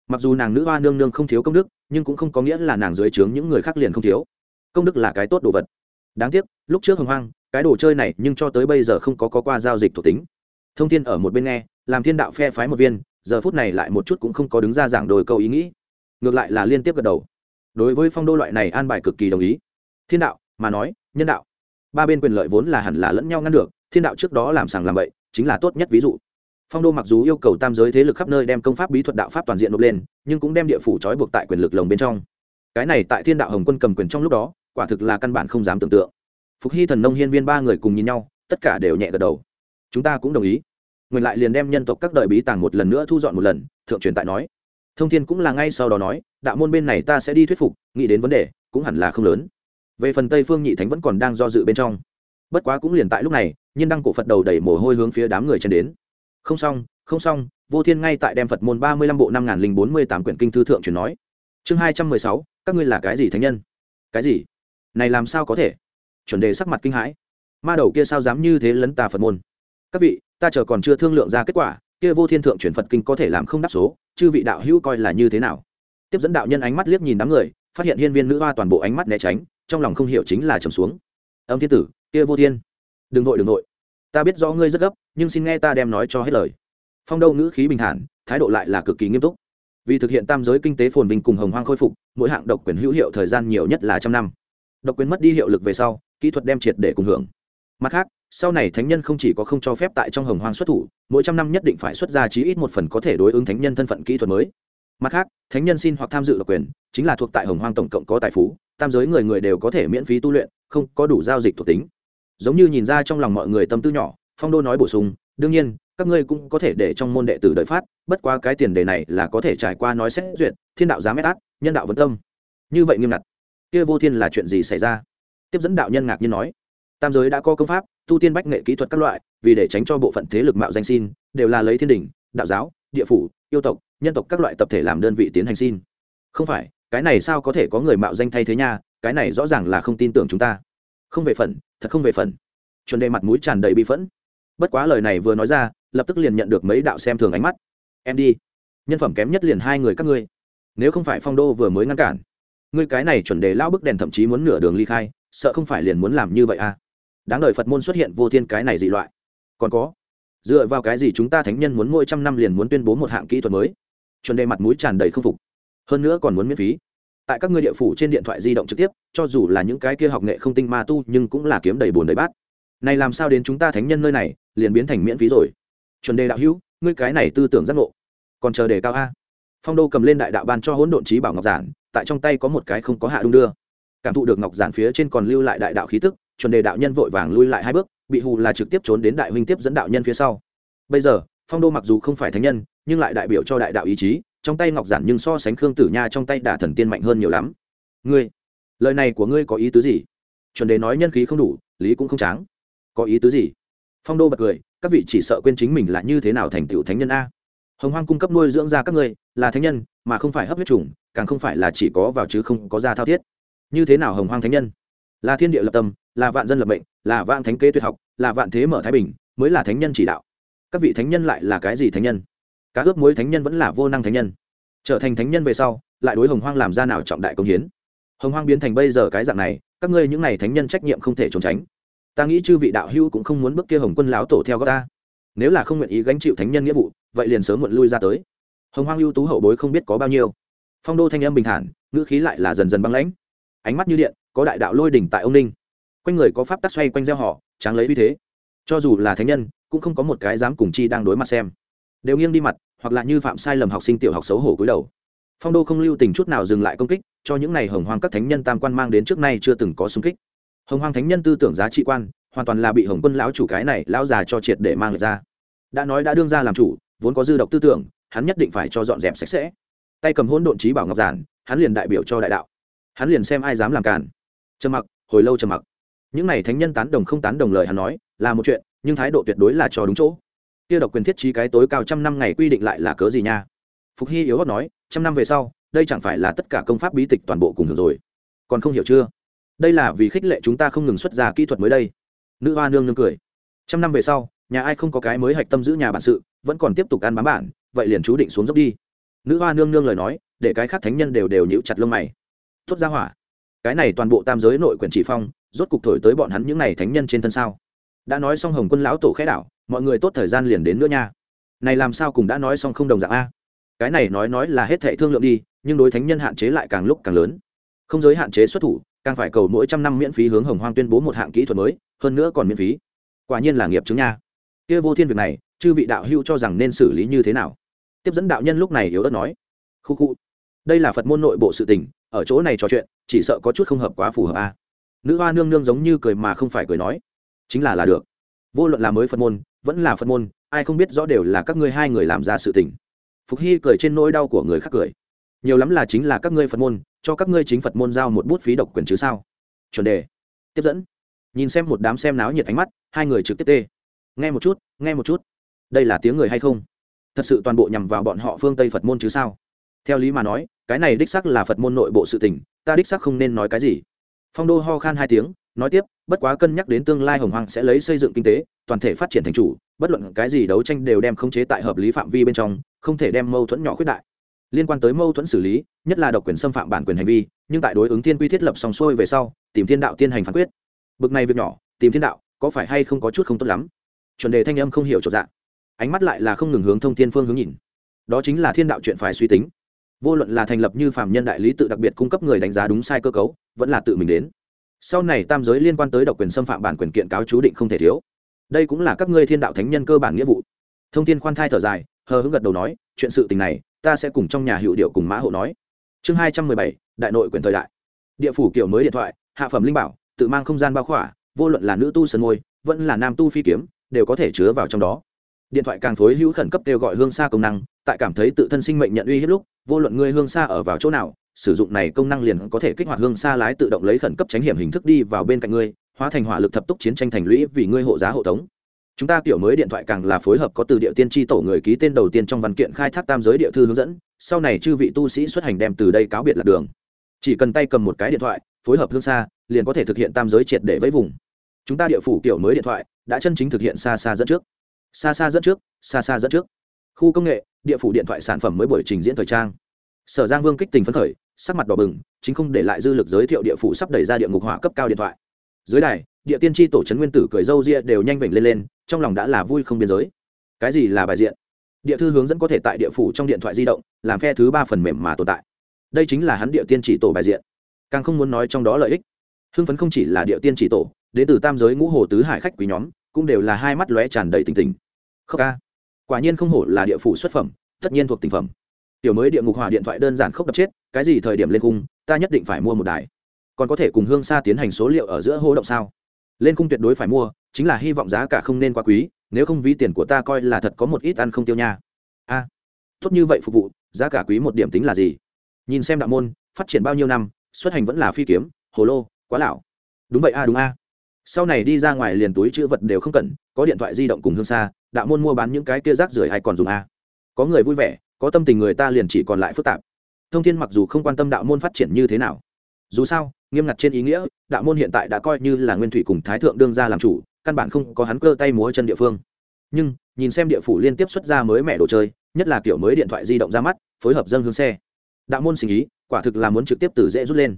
mặc dù nàng nữ hoa nương nương không thiếu công đức nhưng cũng không có nghĩa là nàng dưới trướng những người khác liền không thiếu. Công đức là cái tốt đồ vật. Đáng tiếc lúc trước hồng hoang cái đồ chơi này nhưng cho tới bây giờ không có, có qua giao dịch thuộc tính. Thông tin ở một bên nghe làm thiên đạo phe phái một viên giờ phút này lại một chút cũng không có đứng ra giảng đồi câu ý nghĩ. Ngược lại là liên tiếp gật đầu. Đối với phong đô loại này an bài cực kỳ đồng ý. Thiên đạo mà nói nhân đạo. Ba bên quyền lợi vốn là hẳn là lẫn nhau ngăn được thiên đạo trước đó làm sàng làm vậy chính là tốt nhất ví dụ phong đô mặc dù yêu cầu tam giới thế lực khắp nơi đem công pháp bí thuật đạo pháp toàn diện nộp lên, nhưng cũng đem địa phủ trói buộc tại quyền lực lồng bên trong. Cái này tại thiên đạo hồng quân cầm quyền trong lúc đó, quả thực là căn bản không dám tưởng tượng. Phục hy thần nông hiên viên ba người cùng nhìn nhau, tất cả đều nhẹ gật đầu. Chúng ta cũng đồng ý. Nguyên lại liền đem nhân tộc các đời bí tàng một lần nữa thu dọn một lần, thượng truyền tại nói. Thông thiên cũng là ngay sau đó nói, đạo môn bên này ta sẽ đi thuyết phục, nghĩ đến vấn đề, cũng hẳn là không lớn. Về phần tây phương nhị thánh vẫn còn đang do dự bên trong. Bất quá cũng liền tại lúc này, nhiên đăng cổ phật đầu đẩy mồ hôi hướng phía đám người chen đến không xong không xong, vô thiên ngay tại đem phật môn ba mươi lăm bộ năm n g h n linh bốn mươi tám quyển kinh thư thượng truyền nói. Chương hai trăm mười sáu, các ngươi là cái gì thánh nhân? Cái gì? Này làm sao có thể? Chuẩn đề sắc mặt kinh hãi. Ma đầu kia sao dám như thế lấn ta phật môn? Các vị, ta chờ còn chưa thương lượng ra kết quả, kia vô thiên thượng chuyển phật kinh có thể làm không đáp số, chư vị đạo hữu coi là như thế nào? Tiếp dẫn đạo nhân ánh mắt liếc nhìn đám người, phát hiện hiên viên nữ hoa toàn bộ ánh mắt né tránh, trong lòng không hiểu chính là trầm xuống. Âm thiên tử, kia vô thiên. Đừng vội đừng vội ta biết rõ ngươi rất gấp, nhưng xin nghe ta đem nói cho hết lời. Phong đâu ngữ khí bình thản, thái độ lại là cực kỳ nghiêm túc. Vì thực hiện tam giới kinh tế phồn vinh cùng hồng hoang khôi phục, mỗi hạng độc quyền hữu hiệu thời gian nhiều nhất là trăm năm. Độc quyền mất đi hiệu lực về sau, kỹ thuật đem triệt để cùng hưởng. Mặt khác, sau này thánh nhân không chỉ có không cho phép tại trong hồng hoang xuất thủ, mỗi trăm năm nhất định phải xuất ra chí ít một phần có thể đối ứng thánh nhân thân phận kỹ thuật mới. Mặt khác, thánh nhân xin hoặc tham dự độc quyền, chính là thuộc tại hồng hoang tổng cộng có tài phú, tam giới người người đều có thể miễn phí tu luyện, không có đủ giao dịch thuộc tính giống như nhìn ra trong lòng mọi người tâm tư nhỏ, phong đô nói bổ sung, đương nhiên, các ngươi cũng có thể để trong môn đệ tử đợi phát, bất quá cái tiền đề này là có thể trải qua nói xét duyệt, thiên đạo giá mét át nhân đạo vấn tâm. Như vậy nghiêm ngặt. Kia vô thiên là chuyện gì xảy ra? Tiếp dẫn đạo nhân ngạc nhiên nói, tam giới đã có công pháp, tu tiên bách nghệ kỹ thuật các loại, vì để tránh cho bộ phận thế lực mạo danh xin, đều là lấy thiên đình, đạo giáo, địa phủ, yêu tộc, nhân tộc các loại tập thể làm đơn vị tiến hành xin. Không phải, cái này sao có thể có người mạo danh thay thế nha, cái này rõ ràng là không tin tưởng chúng ta không về phần, thật không về phần. Chuẩn đề mặt mũi tràn đầy bi phẫn. Bất quá lời này vừa nói ra, lập tức liền nhận được mấy đạo xem thường ánh mắt. Em đi. Nhân phẩm kém nhất liền hai người các ngươi. Nếu không phải phong đô vừa mới ngăn cản, ngươi cái này chuẩn đề lao bức đèn thậm chí muốn nửa đường ly khai, sợ không phải liền muốn làm như vậy à? Đáng đời phật môn xuất hiện vô thiên cái này dị loại. Còn có, dựa vào cái gì chúng ta thánh nhân muốn mỗi trăm năm liền muốn tuyên bố một hạng kỹ thuật mới? Chuẩn đề mặt mũi tràn đầy không phục. Hơn nữa còn muốn miễn phí tại các ngươi địa phủ trên điện thoại di động trực tiếp, cho dù là những cái kia học nghệ không tinh ma tu, nhưng cũng là kiếm đầy bồn đầy bát. Này làm sao đến chúng ta thánh nhân nơi này, liền biến thành miễn phí rồi. Chuẩn đề đạo hữu, ngươi cái này tư tưởng giác ngộ, còn chờ đề cao a? Phong đô cầm lên đại đạo ban cho hỗn độn trí bảo ngọc giản, tại trong tay có một cái không có hạ đung đưa. Cảm thụ được ngọc giản phía trên còn lưu lại đại đạo khí tức, chuẩn đề đạo nhân vội vàng lui lại hai bước, bị hù là trực tiếp trốn đến đại huynh tiếp dẫn đạo nhân phía sau. Bây giờ, phong đô mặc dù không phải thánh nhân, nhưng lại đại biểu cho đại đạo ý chí trong tay ngọc giản nhưng so sánh khương tử nha trong tay đả thần tiên mạnh hơn nhiều lắm. Ngươi, lời này của ngươi có ý tứ gì? Chuẩn đề nói nhân khí không đủ, lý cũng không tráng. Có ý tứ gì? Phong đô bật cười, các vị chỉ sợ quên chính mình là như thế nào thành tựu thánh nhân a. Hồng hoang cung cấp nuôi dưỡng ra các ngươi, là thánh nhân, mà không phải hấp huyết trùng càng không phải là chỉ có vào chứ không có ra thao thiết. Như thế nào hồng hoang thánh nhân? Là thiên địa lập tâm, là vạn dân lập mệnh, là vạn thánh kế tuyệt học, là vạn thế mở thái bình, mới là thánh nhân chỉ đạo. Các vị thánh nhân lại là cái gì thánh nhân? Cá ướp muối thánh nhân vẫn là vô năng thánh nhân. Trở thành thánh nhân về sau, lại đối hồng hoang làm ra nào trọng đại công hiến? Hồng hoang biến thành bây giờ cái dạng này, các ngươi những n à y thánh nhân trách nhiệm không thể trốn tránh. Ta nghĩ chư vị đạo hữu cũng không muốn bước kia hồng quân láo tổ theo gót ta. Nếu là không nguyện ý gánh chịu thánh nhân nghĩa vụ, vậy liền sớm muộn lui ra tới. Hồng hoang ưu tú hậu bối không biết có bao nhiêu. Phong đô thanh âm bình thản, ngữ khí lại là dần dần băng lãnh. Ánh mắt như điện, có đại đạo lôi đỉnh tại ông ninh. Quanh người có pháp tắc xoay quanh gieo họ, tráng lấy uy thế. Cho dù là thánh nhân, cũng không có một cái dám cùng chi đang đối mặt xem. Đều nghiêng đi mặt hoặc là như phạm sai lầm học sinh tiểu học xấu hổ cúi đầu. Phong đô không lưu tình chút nào dừng lại công kích, cho những n à y hồng hoang các thánh nhân tam quan mang đến trước nay chưa từng có xung kích. Hồng hoang thánh nhân tư tưởng giá trị quan, hoàn toàn là bị hồng quân lão chủ cái này lão già cho triệt để mang lại ra. Đã nói đã đương ra làm chủ, vốn có dư độc tư tưởng, hắn nhất định phải cho dọn dẹp sạch sẽ. Tay cầm hôn độn trí bảo ngọc giản, hắn liền đại biểu cho đại đạo. Hắn liền xem ai dám làm càn. Trầm mặc, hồi lâu trầm mặc. Những n à y thánh nhân tán đồng không tán đồng lời hắn nói, là một chuyện, nhưng thái độ tuyệt đối là cho đúng chỗ kia độc quyền thiết trí cái tối cao trăm năm ngày quy định lại là cớ gì nha? Phục hy yếu hót nói, trăm năm về sau, đây chẳng phải là tất cả công pháp bí tịch toàn bộ cùng hưởng rồi. Còn không hiểu chưa? Đây là vì khích lệ chúng ta không ngừng xuất ra kỹ thuật mới đây. Nữ hoa nương nương cười. Trăm năm về sau, nhà ai không có cái mới hạch tâm giữ nhà bản sự, vẫn còn tiếp tục ăn bám bản, vậy liền chú định xuống dốc đi. Nữ hoa nương nương lời nói, để cái khác thánh nhân đều đều nhíu chặt lông mày. Tốt ra hỏa. Cái này toàn bộ tam giới nội Quyền chỉ phong, rốt cục thổi tới bọn hắn những n à y thánh nhân trên thân sao? Đã nói xong hồng quân lão tổ khẽ đảo, mọi người tốt thời gian liền đến nữa nha. Này làm sao cùng đã nói xong không đồng dạng a? Cái này nói nói là hết thệ thương lượng đi, nhưng đối thánh nhân hạn chế lại càng lúc càng lớn. Không giới hạn chế xuất thủ, càng phải cầu mỗi trăm năm miễn phí hướng hồng hoang tuyên bố một hạng kỹ thuật mới, hơn nữa còn miễn phí. Quả nhiên là nghiệp chứng nha. Kia vô thiên việc này, chư vị đạo hữu cho rằng nên xử lý như thế nào? Tiếp dẫn đạo nhân lúc này yếu ớt nói. Khu khu. Đây là phật môn nội bộ sự tình, ở chỗ này trò chuyện, chỉ sợ có chút không hợp quá phù hợp a. Nữ hoa nương nương giống như cười mà không phải cười nói chính là là được. Vô luận là mới phật môn, vẫn là phật môn, ai không biết rõ đều là các ngươi hai người làm ra sự tình. Phục hy cười trên nỗi đau của người khác cười. Nhiều lắm là chính là các ngươi phật môn, cho các ngươi chính phật môn giao một bút phí độc quyền chứ sao? Chuẩn đề. Tiếp dẫn. Nhìn xem một đám xem náo nhiệt ánh mắt, hai người trực tiếp tê. Nghe một chút, nghe một chút. Đây là tiếng người hay không? Thật sự toàn bộ nhằm vào bọn họ phương tây phật môn chứ sao? Theo lý mà nói, cái này đích sắc là phật môn nội bộ sự tình, ta đích sắc không nên nói cái gì. Phong đô ho khan hai tiếng nói tiếp, bất quá cân nhắc đến tương lai hồng hoàng sẽ lấy xây dựng kinh tế, toàn thể phát triển thành chủ, bất luận cái gì đấu tranh đều đem khống chế tại hợp lý phạm vi bên trong, không thể đem mâu thuẫn nhỏ khuyết đại. Liên quan tới mâu thuẫn xử lý, nhất là độc quyền xâm phạm bản quyền hành vi, nhưng tại đối ứng thiên quy thiết lập xong xuôi về sau, tìm thiên đạo tiên hành phán quyết. Bực này việc nhỏ, tìm thiên đạo, có phải hay không có chút không tốt lắm? Chuẩn đề thanh âm không hiểu trọn dạng ánh mắt lại là không ngừng hướng thông thiên phương hướng nhìn. Đó chính là thiên đạo chuyện phải suy tính. Vô luận là thành lập như phạm nhân đại lý tự đặc biệt cung cấp người đánh giá đúng sai cơ cấu, vẫn là tự mình đến sau này tam giới liên quan tới độc quyền xâm phạm bản quyền kiện cáo chú định không thể thiếu. Đây cũng là các ngươi thiên đạo thánh nhân cơ bản nghĩa vụ. Thông tin khoan thai thở dài, hờ hững gật đầu nói, chuyện sự tình này, ta sẽ cùng trong nhà hiệu điệu cùng mã hộ nói. Chương hai trăm mười bảy, đại nội quyền thời đại. Địa phủ kiểu mới điện thoại, hạ phẩm linh bảo, tự mang không gian bao khỏa, vô luận là nữ tu sơn môi, vẫn là nam tu phi kiếm, đều có thể chứa vào trong đó. Điện thoại càng phối hữu khẩn cấp kêu gọi hương xa công năng, tại cảm thấy tự thân sinh mệnh nhận uy hết lúc, vô luận ngươi hương xa ở vào chỗ nào sử dụng này công năng liền có thể kích hoạt hương xa lái tự động lấy khẩn cấp tránh hiểm hình thức đi vào bên cạnh ngươi, hóa thành hỏa lực thập túc chiến tranh thành lũy vì ngươi hộ giá hộ tống. Chúng ta kiểu mới điện thoại càng là phối hợp có từ địa tiên tri tổ người ký tên đầu tiên trong văn kiện khai thác tam giới địa thư hướng dẫn, sau này chư vị tu sĩ xuất hành đem từ đây cáo biệt lạc đường. Chỉ cần tay cầm một cái điện thoại, phối hợp hương xa liền có thể thực hiện tam giới triệt để với vùng. Chúng ta địa phủ kiểu mới điện thoại đã chân chính thực hiện xa xa dẫn trước. Xa xa dẫn trước, xa xa dẫn trước. Khu công nghệ, địa phủ điện thoại sản phẩm mới buổi trình diễn thời trang sở giang vương kích tình phấn khởi, sắc mặt đỏ bừng, chính không để lại dư lực giới thiệu địa phủ sắp đẩy ra địa ngục hỏa cấp cao điện thoại. Dưới đài, địa tiên tri tổ trấn nguyên tử cười râu ria đều nhanh vểnh lên lên, trong lòng đã là vui không biên giới. Cái gì là bài diện? Địa thư hướng dẫn có thể tại địa phủ trong điện thoại di động, làm phe thứ ba phần mềm mà tồn tại. Đây chính là hắn địa tiên chỉ tổ bài diện. Càng không muốn nói trong đó lợi ích. Hưng phấn không chỉ là địa tiên chỉ tổ, đến từ tam giới ngũ hồ tứ hải khách quý nhóm, cũng đều là hai mắt lóe tràn đầy tình tình. Khóc ca. Quả nhiên không hổ là địa phủ xuất phẩm, tất nhiên thuộc tình phẩm tiểu mới địa ngục hỏa điện thoại đơn giản khốc đập chết, cái gì thời điểm lên cung ta nhất định phải mua một đài. Còn có thể cùng hương xa tiến hành số liệu ở giữa hô động sao? Lên cung tuyệt đối phải mua, chính là hy vọng giá cả không nên quá quý, nếu không ví tiền của ta coi là thật có một ít ăn không tiêu nha. A, tốt như vậy phục vụ, giá cả quý một điểm tính là gì? Nhìn xem đạo môn, phát triển bao nhiêu năm, xuất hành vẫn là phi kiếm, hồ lô, quá lão. Đúng vậy a, đúng a. Sau này đi ra ngoài liền túi chữ vật đều không cần, có điện thoại di động cùng hương xa đạo môn mua bán những cái kia rác rưởi hay còn dùng a? Có người vui vẻ có tâm tình người ta liền chỉ còn lại phức tạp. Thông thiên mặc dù không quan tâm đạo môn phát triển như thế nào, dù sao, nghiêm ngặt trên ý nghĩa, đạo môn hiện tại đã coi như là nguyên thủy cùng thái thượng đương ra làm chủ, căn bản không có hắn cơ tay múa chân địa phương. Nhưng, nhìn xem địa phủ liên tiếp xuất ra mới mẻ đồ chơi, nhất là kiểu mới điện thoại di động ra mắt, phối hợp dân hướng xe. Đạo môn sinh ý, quả thực là muốn trực tiếp từ dễ rút lên.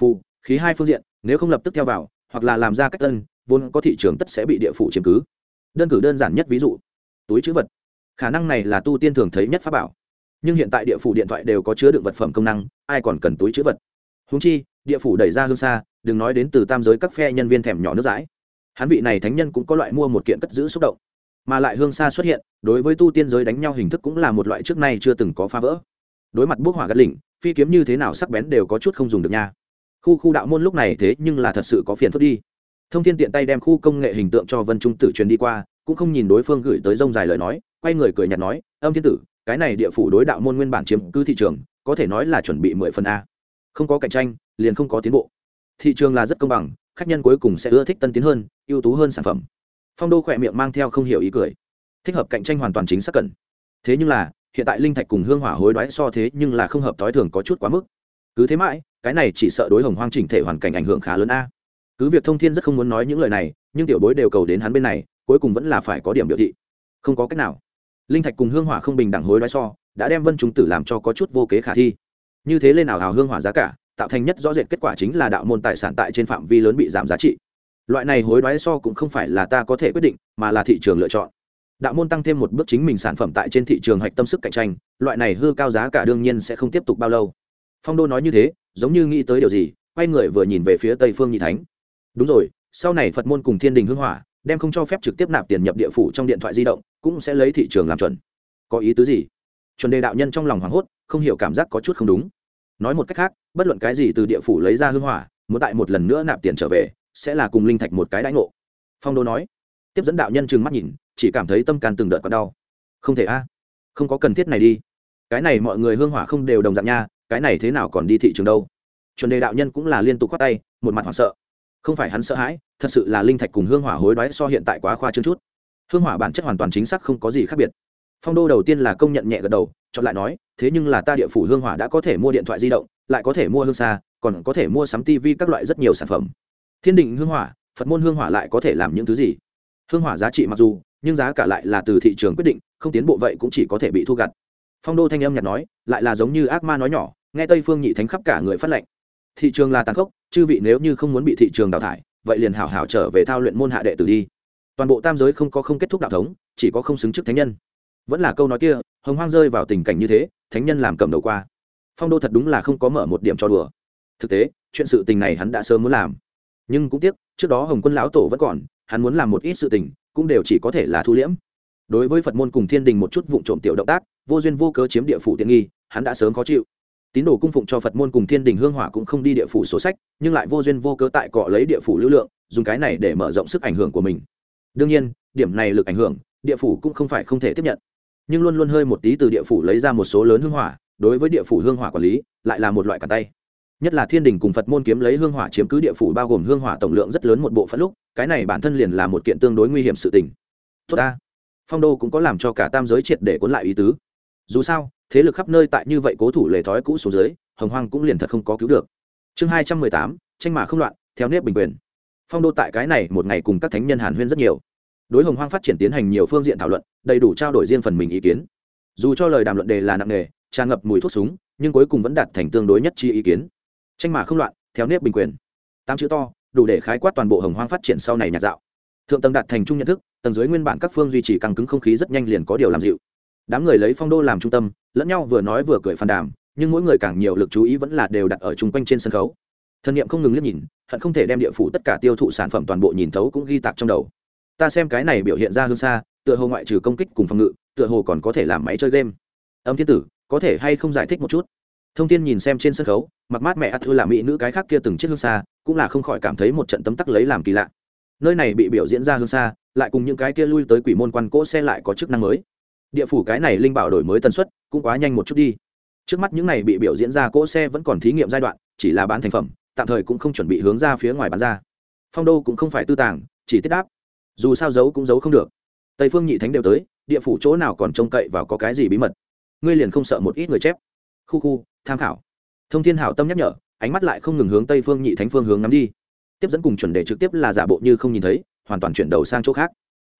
Phù, khí hai phương diện, nếu không lập tức theo vào, hoặc là làm ra cách tân, vốn có thị trường tất sẽ bị địa phủ chiếm cứ. Đơn cử đơn giản nhất ví dụ, túi chữ vật khả năng này là tu tiên thường thấy nhất pháp bảo. Nhưng hiện tại địa phủ điện thoại đều có chứa đựng vật phẩm công năng, ai còn cần túi chữ vật? Húng chi, địa phủ đẩy ra hương xa đừng nói đến từ tam giới các phe nhân viên thèm nhỏ nước dãi. Hắn vị này thánh nhân cũng có loại mua một kiện cất giữ xúc động. Mà lại hương xa xuất hiện, đối với tu tiên giới đánh nhau hình thức cũng là một loại trước nay chưa từng có phá vỡ. Đối mặt bốc hỏa gắt lỉnh, phi kiếm như thế nào sắc bén đều có chút không dùng được nha. Khu khu đạo môn lúc này thế nhưng là thật sự có phiền phức đi. Thông thiên tiện tay đem khu công nghệ hình tượng cho vân trung tử truyền đi qua, cũng không nhìn đối phương gửi tới rông dài lời nói quay người cười nhạt nói, âm thiên tử, cái này địa phủ đối đạo môn nguyên bản chiếm cứ thị trường, có thể nói là chuẩn bị mười phần a. Không có cạnh tranh, liền không có tiến bộ. Thị trường là rất công bằng, khách nhân cuối cùng sẽ ưa thích tân tiến hơn, ưu tú hơn sản phẩm. Phong đô khỏe miệng mang theo không hiểu ý cười. Thích hợp cạnh tranh hoàn toàn chính xác cần. Thế nhưng là, hiện tại linh thạch cùng hương hỏa hối đoái so thế nhưng là không hợp t thường có chút quá mức. Cứ thế mãi, cái này chỉ sợ đối hồng hoang chỉnh thể hoàn cảnh ảnh hưởng khá lớn a. Cứ việc thông thiên rất không muốn nói những lời này, nhưng tiểu bối đều cầu đến hắn bên này, cuối cùng vẫn là phải có điểm biểu thị. Không có cách nào linh thạch cùng hương hỏa không bình đẳng hối đoái so, đã đem vân chúng tử làm cho có chút vô kế khả thi. Như thế lên nào hào hương hỏa giá cả, tạo thành nhất rõ rệt kết quả chính là đạo môn tài sản tại trên phạm vi lớn bị giảm giá trị. Loại này hối đoái so cũng không phải là ta có thể quyết định, mà là thị trường lựa chọn. Đạo môn tăng thêm một bước chính mình sản phẩm tại trên thị trường hạch tâm sức cạnh tranh, loại này hư cao giá cả đương nhiên sẽ không tiếp tục bao lâu. Phong đô nói như thế, giống như nghĩ tới điều gì, quay người vừa nhìn về phía tây phương nhị thánh. Đúng rồi, sau này phật môn cùng thiên đình hưng hỏa đem không cho phép trực tiếp nạp tiền nhập địa phủ trong điện thoại di động, cũng sẽ lấy thị trường làm chuẩn. Có ý tứ gì? Chuẩn đề đạo nhân trong lòng hoảng hốt, không hiểu cảm giác có chút không đúng. Nói một cách khác, bất luận cái gì từ địa phủ lấy ra hưng hỏa, muốn tại một lần nữa nạp tiền trở về, sẽ là cùng linh thạch một cái đãi ngộ. Phong đô nói. Tiếp dẫn đạo nhân trừng mắt nhìn, chỉ cảm thấy tâm can từng đợt còn đau. Không thể a. Không có cần thiết này đi. Cái này mọi người hương hỏa không đều đồng dạng nha, cái này thế nào còn đi thị trường đâu? Chuẩn đề đạo nhân cũng là liên tục khoát tay, một mặt hoảng sợ không phải hắn sợ hãi, thật sự là linh thạch cùng hương hỏa hối đoái so hiện tại quá khoa trương chút. Hương hỏa bản chất hoàn toàn chính xác không có gì khác biệt. Phong đô đầu tiên là công nhận nhẹ gật đầu, chọn lại nói, thế nhưng là ta địa phủ hương hỏa đã có thể mua điện thoại di động, lại có thể mua hương xa, còn có thể mua sắm tv các loại rất nhiều sản phẩm. Thiên định hương hỏa, phật môn hương hỏa lại có thể làm những thứ gì? Hương hỏa giá trị mặc dù, nhưng giá cả lại là từ thị trường quyết định, không tiến bộ vậy cũng chỉ có thể bị thu gặt. Phong đô thanh âm nhạt nói, lại là giống như ác ma nói nhỏ, nghe tây phương nhị thánh khắp cả người phát lệnh thị trường là tàn khốc, chư vị nếu như không muốn bị thị trường đào thải, vậy liền hảo hảo trở về thao luyện môn hạ đệ tử đi. Toàn bộ tam giới không có không kết thúc đạo thống, chỉ có không xứng chức thánh nhân. Vẫn là câu nói kia, hồng hoang rơi vào tình cảnh như thế, thánh nhân làm cầm đầu qua. Phong đô thật đúng là không có mở một điểm cho đùa. Thực tế, chuyện sự tình này hắn đã sớm muốn làm. Nhưng cũng tiếc, trước đó hồng quân lão tổ vẫn còn, hắn muốn làm một ít sự tình, cũng đều chỉ có thể là thu liễm. Đối với phật môn cùng thiên đình một chút vụ trộm tiểu động tác, vô duyên vô cớ chiếm địa phủ tiện nghi, hắn đã sớm khó chịu tín đồ cung phụng cho phật môn cùng thiên đình hương hỏa cũng không đi địa phủ sổ sách, nhưng lại vô duyên vô cớ tại cọ lấy địa phủ lưu lượng, dùng cái này để mở rộng sức ảnh hưởng của mình. Đương nhiên, điểm này lực ảnh hưởng, địa phủ cũng không phải không thể tiếp nhận. Nhưng luôn luôn hơi một tí từ địa phủ lấy ra một số lớn hương hỏa, đối với địa phủ hương hỏa quản lý, lại là một loại cả tay. Nhất là thiên đình cùng phật môn kiếm lấy hương hỏa chiếm cứ địa phủ bao gồm hương hỏa tổng lượng rất lớn một bộ phận lúc, cái này bản thân liền là một kiện tương đối nguy hiểm sự tình. Tốt ta. Phong đô cũng có làm cho cả tam giới triệt để cuốn lại ý tứ. Dù sao thế lực khắp nơi tại như vậy cố thủ lề thói cũ xuống dưới, hồng hoang cũng liền thật không có cứu được. Chương hai trăm mười tám, tranh mà không loạn, theo nếp bình quyền. Phong đô tại cái này một ngày cùng các thánh nhân hàn huyên rất nhiều. Đối hồng hoang phát triển tiến hành nhiều phương diện thảo luận, đầy đủ trao đổi riêng phần mình ý kiến. Dù cho lời đàm luận đề là nặng nề, tràn ngập mùi thuốc súng, nhưng cuối cùng vẫn đạt thành tương đối nhất chi ý kiến. Tranh mà không loạn, theo nếp bình quyền. Tám chữ to, đủ để khái quát toàn bộ hồng hoang phát triển sau này nhạt dạo. Thượng tầng đạt thành chung nhận thức, tầng dưới nguyên bản các phương duy trì căng cứng không khí rất nhanh liền có điều làm dịu đám người lấy phong đô làm trung tâm, lẫn nhau vừa nói vừa cười phàn đàm, nhưng mỗi người càng nhiều lực chú ý vẫn là đều đặt ở chung quanh trên sân khấu. Thân nhiệm không ngừng liếc nhìn, hận không thể đem địa phủ tất cả tiêu thụ sản phẩm toàn bộ nhìn thấu cũng ghi tạc trong đầu. Ta xem cái này biểu hiện ra hương xa, tựa hồ ngoại trừ công kích cùng phòng ngự, tựa hồ còn có thể làm máy chơi game. Âm thiên tử, có thể hay không giải thích một chút? Thông tin nhìn xem trên sân khấu, mặc mát mẹ ắt thư là mỹ nữ cái khác kia từng chiếc hương xa, cũng là không khỏi cảm thấy một trận tấm tắc lấy làm kỳ lạ. Nơi này bị biểu diễn ra hương xa, lại cùng những cái kia lui tới quỷ môn quan cỗ xe lại có chức năng mới địa phủ cái này linh bảo đổi mới tần suất cũng quá nhanh một chút đi. Trước mắt những này bị biểu diễn ra cỗ xe vẫn còn thí nghiệm giai đoạn, chỉ là bán thành phẩm, tạm thời cũng không chuẩn bị hướng ra phía ngoài bán ra. Phong đô cũng không phải tư tàng, chỉ tiết đáp. Dù sao giấu cũng giấu không được. Tây phương nhị thánh đều tới, địa phủ chỗ nào còn trông cậy vào có cái gì bí mật? Ngươi liền không sợ một ít người chép. Khu khu, tham khảo. Thông thiên hảo tâm nhắc nhở, ánh mắt lại không ngừng hướng tây phương nhị thánh phương hướng ngắm đi. Tiếp dẫn cùng chuẩn đề trực tiếp là giả bộ như không nhìn thấy, hoàn toàn chuyển đầu sang chỗ khác.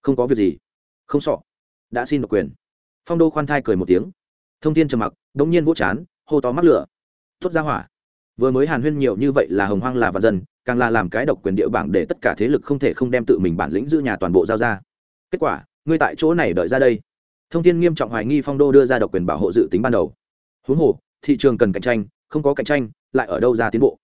Không có việc gì. Không sọ đã xin độc quyền phong đô khoan thai cười một tiếng. Thông tin trầm mặc đông nhiên vỗ chán, hô to mắc lửa. Tuốt ra hỏa. Vừa mới hàn huyên nhiều như vậy là hồng hoang là và dân, càng là làm cái độc quyền địa bảng để tất cả thế lực không thể không đem tự mình bản lĩnh giữ nhà toàn bộ giao ra. Kết quả, ngươi tại chỗ này đợi ra đây. Thông tin nghiêm trọng hoài nghi phong đô đưa ra độc quyền bảo hộ dự tính ban đầu. Huống hồ, thị trường cần cạnh tranh, không có cạnh tranh, lại ở đâu ra tiến bộ?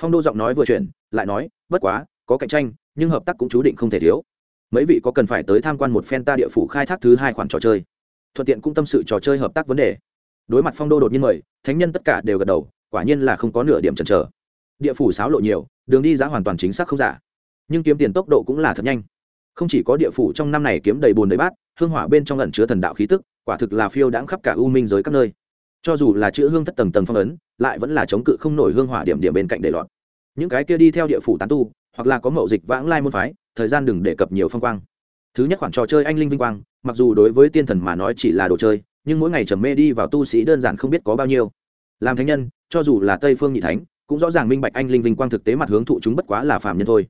Phong đô giọng nói vừa chuyển, lại nói, bất quá, có cạnh tranh, nhưng hợp tác cũng chú định không thể thiếu. Mấy vị có cần phải tới tham quan một phen ta địa phủ khai thác thứ hai khoản trò chơi? Thuận tiện cũng tâm sự trò chơi hợp tác vấn đề. Đối mặt phong đô đột nhiên mời, thánh nhân tất cả đều gật đầu, quả nhiên là không có nửa điểm chần chờ. Địa phủ sáo lộ nhiều, đường đi giá hoàn toàn chính xác không giả. Nhưng kiếm tiền tốc độ cũng là thật nhanh. Không chỉ có địa phủ trong năm này kiếm đầy bùn đầy bát, hương hỏa bên trong ẩn chứa thần đạo khí tức, quả thực là phiêu đãng khắp cả u minh giới các nơi. Cho dù là chữ hương thất tầng tầng phong ấn, lại vẫn là chống cự không nổi hương hỏa điểm điểm bên cạnh để lọt. Những cái kia đi theo địa phủ tán tu, hoặc là có mậu dịch vãng lai môn phái, thời gian đừng đề cập nhiều phong quang. Thứ nhất khoản trò chơi anh linh vinh quang mặc dù đối với tiên thần mà nói chỉ là đồ chơi, nhưng mỗi ngày trầm mê đi vào tu sĩ đơn giản không biết có bao nhiêu. Làm thánh nhân, cho dù là tây phương nhị thánh, cũng rõ ràng minh bạch anh linh vinh quang thực tế mặt hướng thụ chúng bất quá là phàm nhân thôi.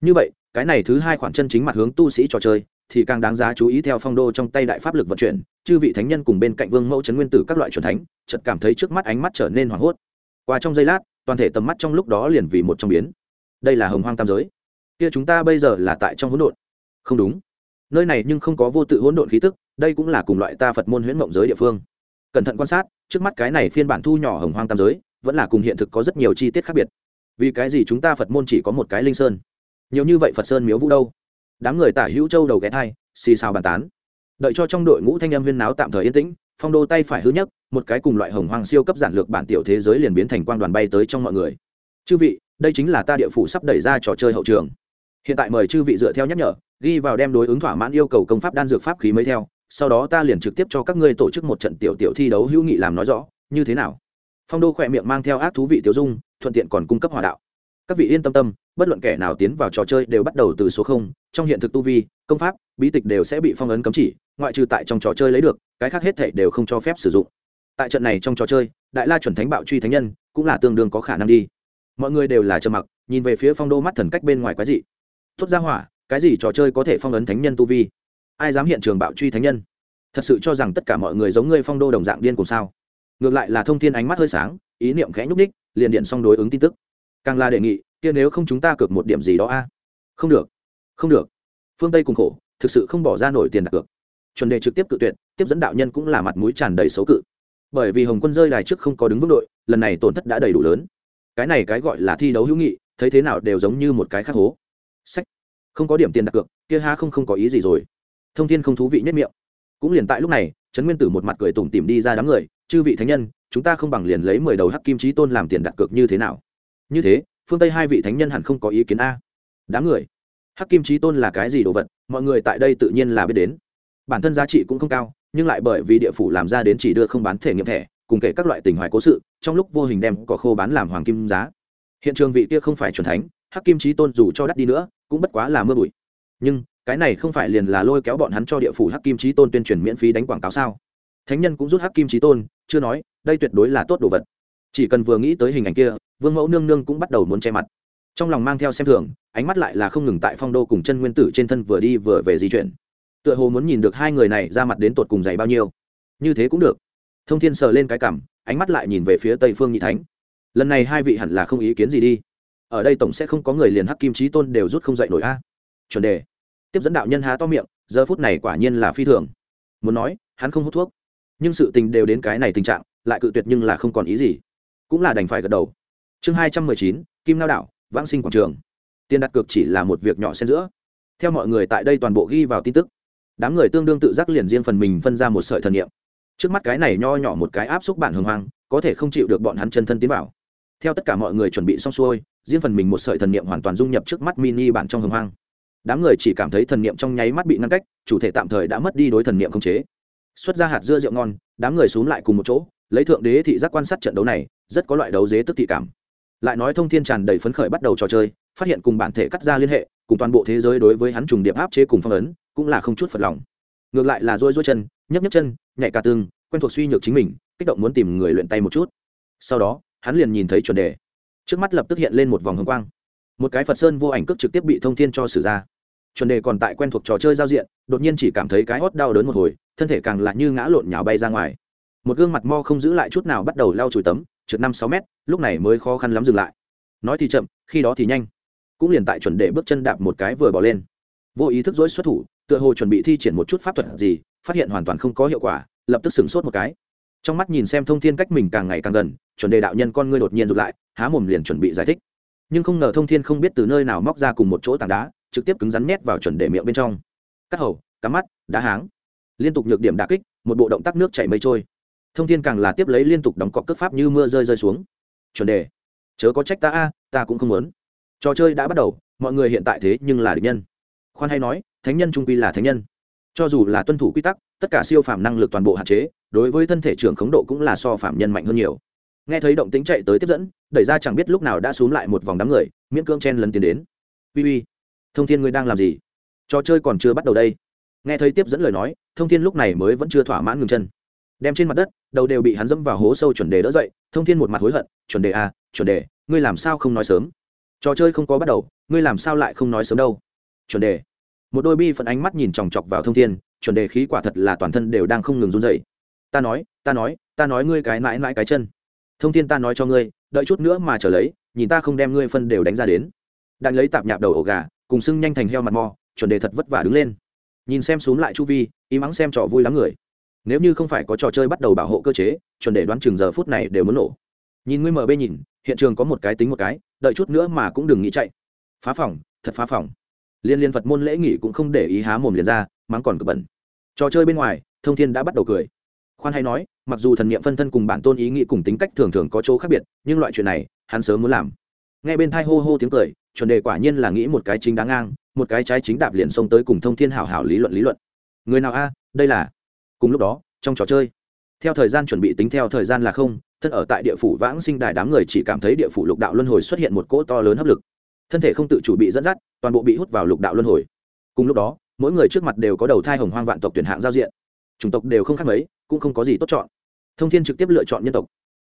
Như vậy, cái này thứ hai khoản chân chính mặt hướng tu sĩ trò chơi, thì càng đáng giá chú ý theo phong đô trong tay đại pháp lực vận chuyển, chư vị thánh nhân cùng bên cạnh vương mẫu trấn nguyên tử các loại truyền thánh, chợt cảm thấy trước mắt ánh mắt trở nên hoảng hốt. Qua trong giây lát, toàn thể tầm mắt trong lúc đó liền vì một trong biến. Đây là hồng hoang tam giới. Kia chúng ta bây giờ là tại trong hỗn độn. Không đúng nơi này nhưng không có vô tự hỗn độn khí tức, đây cũng là cùng loại ta phật môn huyễn mộng giới địa phương. Cẩn thận quan sát, trước mắt cái này phiên bản thu nhỏ hồng hoang tam giới, vẫn là cùng hiện thực có rất nhiều chi tiết khác biệt. Vì cái gì chúng ta phật môn chỉ có một cái linh sơn? Nhiều như vậy phật sơn miếu vũ đâu? Đám người tả hữu châu đầu ghé thai, xì xào bàn tán. Đợi cho trong đội ngũ thanh âm huyên náo tạm thời yên tĩnh, phong đô tay phải hư nhất một cái cùng loại hồng hoang siêu cấp giản lược bản tiểu thế giới liền biến thành quang đoàn bay tới trong mọi người. Chư vị, đây chính là ta địa phủ sắp đẩy ra trò chơi hậu trường. Hiện tại mời chư vị dựa theo nhắc nhở ghi vào đem đối ứng thỏa mãn yêu cầu công pháp đan dược pháp khí mới theo, sau đó ta liền trực tiếp cho các ngươi tổ chức một trận tiểu tiểu thi đấu hữu nghị làm nói rõ, như thế nào? Phong đô khỏe miệng mang theo ác thú vị tiểu dung, thuận tiện còn cung cấp hòa đạo. Các vị yên tâm tâm, bất luận kẻ nào tiến vào trò chơi đều bắt đầu từ số không, trong hiện thực tu vi, công pháp, bí tịch đều sẽ bị phong ấn cấm chỉ, ngoại trừ tại trong trò chơi lấy được, cái khác hết thể đều không cho phép sử dụng. Tại trận này trong trò chơi, đại la chuẩn thánh bạo truy thánh nhân, cũng là tương đương có khả năng đi. Mọi người đều là trầm mặc, nhìn về phía phong đô mắt thần cách bên ngoài quái dị. Tốt ra hỏa cái gì trò chơi có thể phong ấn thánh nhân tu vi? Ai dám hiện trường bạo truy thánh nhân? Thật sự cho rằng tất cả mọi người giống ngươi phong đô đồng dạng điên cùng sao? Ngược lại là thông thiên ánh mắt hơi sáng, ý niệm khẽ nhúc ních liền điện xong đối ứng tin tức. Càng là đề nghị, kia nếu không chúng ta cược một điểm gì đó a? À? Không được không được. Phương tây cùng khổ, thực sự không bỏ ra nổi tiền đặt cược. Chuẩn đề trực tiếp cự tuyệt, tiếp dẫn đạo nhân cũng là mặt mũi tràn đầy xấu cự. Bởi vì hồng quân rơi đài trước không có đứng vững đội, lần này tổn thất đã đầy đủ lớn. Cái này cái gọi là thi đấu hữu nghị, thấy thế nào đều giống như một cái khắc hố. Sách không có điểm tiền đặt cược, kia ha không không có ý gì rồi. Thông tin không thú vị nhất miệng. Cũng liền tại lúc này, trấn nguyên tử một mặt cười tủm tìm đi ra đám người, chư vị thánh nhân, chúng ta không bằng liền lấy mười đầu hắc kim trí tôn làm tiền đặt cược như thế nào? Như thế, phương tây hai vị thánh nhân hẳn không có ý kiến a. Đám người, hắc kim trí tôn là cái gì đồ vật? Mọi người tại đây tự nhiên là biết đến. Bản thân giá trị cũng không cao, nhưng lại bởi vì địa phủ làm ra đến chỉ đưa không bán thể nghiệm thẻ, cùng kể các loại tình hoài cố sự, trong lúc vô hình đem cỏ khô bán làm hoàng kim giá. Hiện trường vị kia không phải c thánh, hắc kim trí tôn dù cho đắt đi nữa cũng bất quá là mưa bụi. Nhưng, cái này không phải liền là lôi kéo bọn hắn cho địa phủ hắc kim trí tôn tuyên truyền miễn phí đánh quảng cáo sao? Thánh nhân cũng rút hắc kim trí tôn, chưa nói, đây tuyệt đối là tốt đồ vật. Chỉ cần vừa nghĩ tới hình ảnh kia, vương mẫu nương nương cũng bắt đầu muốn che mặt. Trong lòng mang theo xem thường, ánh mắt lại là không ngừng tại phong đô cùng chân nguyên tử trên thân vừa đi vừa về di chuyển. Tựa hồ muốn nhìn được hai người này ra mặt đến tột cùng dày bao nhiêu. Như thế cũng được. Thông thiên sờ lên cái cảm, ánh mắt lại nhìn về phía tây phương nhị thánh. Lần này hai vị hẳn là không ý kiến gì đi ở đây tổng sẽ không có người liền hắc kim trí tôn đều rút không dậy nổi a. Chuẩn đề. Tiếp dẫn đạo nhân há to miệng, giờ phút này quả nhiên là phi thường. Muốn nói, hắn không hút thuốc. Nhưng sự tình đều đến cái này tình trạng, lại cự tuyệt nhưng là không còn ý gì. Cũng là đành phải gật đầu. Chương hai trăm mười chín, kim lao đạo vãng sinh quảng trường. Tiền đặt cược chỉ là một việc nhỏ xen giữa. Theo mọi người tại đây toàn bộ ghi vào tin tức, đám người tương đương tự giác liền riêng phần mình phân ra một sợi thần niệm. Trước mắt cái này nho nhỏ một cái áp xúc bản hưng hoang, có thể không chịu được bọn hắn chân thân tiến bảo theo tất cả mọi người chuẩn bị xong xuôi, riêng phần mình một sợi thần niệm hoàn toàn dung nhập trước mắt mini bản trong hồng hoang. Đám người chỉ cảm thấy thần niệm trong nháy mắt bị ngăn cách, chủ thể tạm thời đã mất đi đối thần niệm khống chế. Xuất ra hạt dưa rượu ngon, đám người xuống lại cùng một chỗ, lấy thượng đế thị giác quan sát trận đấu này, rất có loại đấu dế tức thị cảm. Lại nói thông thiên tràn đầy phấn khởi bắt đầu trò chơi, phát hiện cùng bản thể cắt ra liên hệ, cùng toàn bộ thế giới đối với hắn trùng điệp áp chế cùng phong ấn, cũng là không chút phật lòng. Ngược lại là rôi rôi chân nhấp nhấp chân, nhảy cả tương quen thuộc suy nhược chính mình, kích động muốn tìm người luyện tay một chút. Sau đó hắn liền nhìn thấy chuẩn đề. Trước mắt lập tức hiện lên một vòng hồng quang. Một cái phật sơn vô ảnh cước trực tiếp bị thông thiên cho xử ra. Chuẩn đề còn tại quen thuộc trò chơi giao diện, đột nhiên chỉ cảm thấy cái hót đau đớn một hồi, thân thể càng lạ như ngã lộn nhào bay ra ngoài. Một gương mặt mo không giữ lại chút nào bắt đầu lao chùi tấm, trượt năm sáu mét, lúc này mới khó khăn lắm dừng lại. Nói thì chậm, khi đó thì nhanh. Cũng liền tại chuẩn đề bước chân đạp một cái vừa bỏ lên. Vô ý thức dối xuất thủ, tựa hồ chuẩn bị thi triển một chút pháp thuật gì, phát hiện hoàn toàn không có hiệu quả, lập tức sửng sốt một cái trong mắt nhìn xem thông thiên cách mình càng ngày càng gần, chuẩn đề đạo nhân con ngươi đột nhiên rụt lại, há mồm liền chuẩn bị giải thích. Nhưng không ngờ thông thiên không biết từ nơi nào móc ra cùng một chỗ tảng đá, trực tiếp cứng rắn nhét vào chuẩn đề miệng bên trong. Cắt hầu, cắm mắt, đá háng. Liên tục nhược điểm đà kích, một bộ động tác nước chảy mây trôi. Thông thiên càng là tiếp lấy liên tục đóng cọc cước pháp như mưa rơi rơi xuống. Chuẩn đề, chớ có trách ta a, ta cũng không muốn. Trò chơi đã bắt đầu, mọi người hiện tại thế nhưng là địch nhân. Khoan hay nói, thánh nhân trung quy là thánh nhân. Cho dù là tuân thủ quy tắc, tất cả siêu phạm năng lực toàn bộ hạn chế đối với thân thể trưởng khống độ cũng là so phạm nhân mạnh hơn nhiều. Nghe thấy động tính chạy tới tiếp dẫn đẩy ra chẳng biết lúc nào đã xuống lại một vòng đám người miễn cưỡng chen lần tiến đến. Uy uy thông thiên ngươi đang làm gì? Trò chơi còn chưa bắt đầu đây. Nghe thấy tiếp dẫn lời nói thông thiên lúc này mới vẫn chưa thỏa mãn ngừng chân. Đem trên mặt đất đầu đều bị hắn dẫm vào hố sâu chuẩn đề đỡ dậy thông thiên một mặt hối hận chuẩn đề à, chuẩn đề ngươi làm sao không nói sớm? Trò chơi không có bắt đầu ngươi làm sao lại không nói sớm đâu? Chuẩn đề. Một đôi bi phận ánh mắt nhìn chòng chọc vào thông thiên chuẩn đề khí quả thật là toàn thân đều đang không ngừng run dậy ta nói ta nói ta nói ngươi cái mãi mãi cái chân. Thông thiên ta nói cho ngươi, đợi chút nữa mà trở lấy, nhìn ta không đem ngươi phân đều đánh ra đến. Đạn lấy tạp nhạp đầu ổ gà, cùng sưng nhanh thành heo mặt mò, chuẩn đề thật vất vả đứng lên. Nhìn xem xuống lại chu vi im ắng xem trò vui lắm người. Nếu như không phải có trò chơi bắt đầu bảo hộ cơ chế, chuẩn đề đoán chừng giờ phút này đều muốn nổ. Nhìn ngươi mở bê nhìn, hiện trường có một cái tính một cái, đợi chút nữa mà cũng đừng nghĩ chạy. Phá phòng, thật phá phòng. Liên liên phật môn lễ nghỉ cũng không để ý há mồm liền ra, mắng còn cực bẩn. Trò chơi bên ngoài, thông thiên đã bắt đầu cười khoan hay nói, mặc dù thần niệm phân thân cùng bản tôn ý nghĩ cùng tính cách thường thường có chỗ khác biệt, nhưng loại chuyện này, hắn sớm muốn làm. Nghe bên thai hô hô tiếng cười, chuẩn đề quả nhiên là nghĩ một cái chính đáng ngang, một cái trái chính đạp liền xông tới cùng thông thiên hảo hảo lý luận lý luận. Người nào a, đây là? Cùng lúc đó, trong trò chơi, theo thời gian chuẩn bị tính theo thời gian là không, thân ở tại địa phủ vãng sinh đài đám người chỉ cảm thấy địa phủ lục đạo luân hồi xuất hiện một cỗ to lớn hấp lực. Thân thể không tự chủ bị dẫn dắt, toàn bộ bị hút vào lục đạo luân hồi. Cùng lúc đó, mỗi người trước mặt đều có đầu thai hồng hoang vạn tộc tuyển hạng giao diện. Chủng tộc đều không khác mấy cũng không có gì tốt chọn. Thông thiên trực tiếp lựa chọn nhân tộc,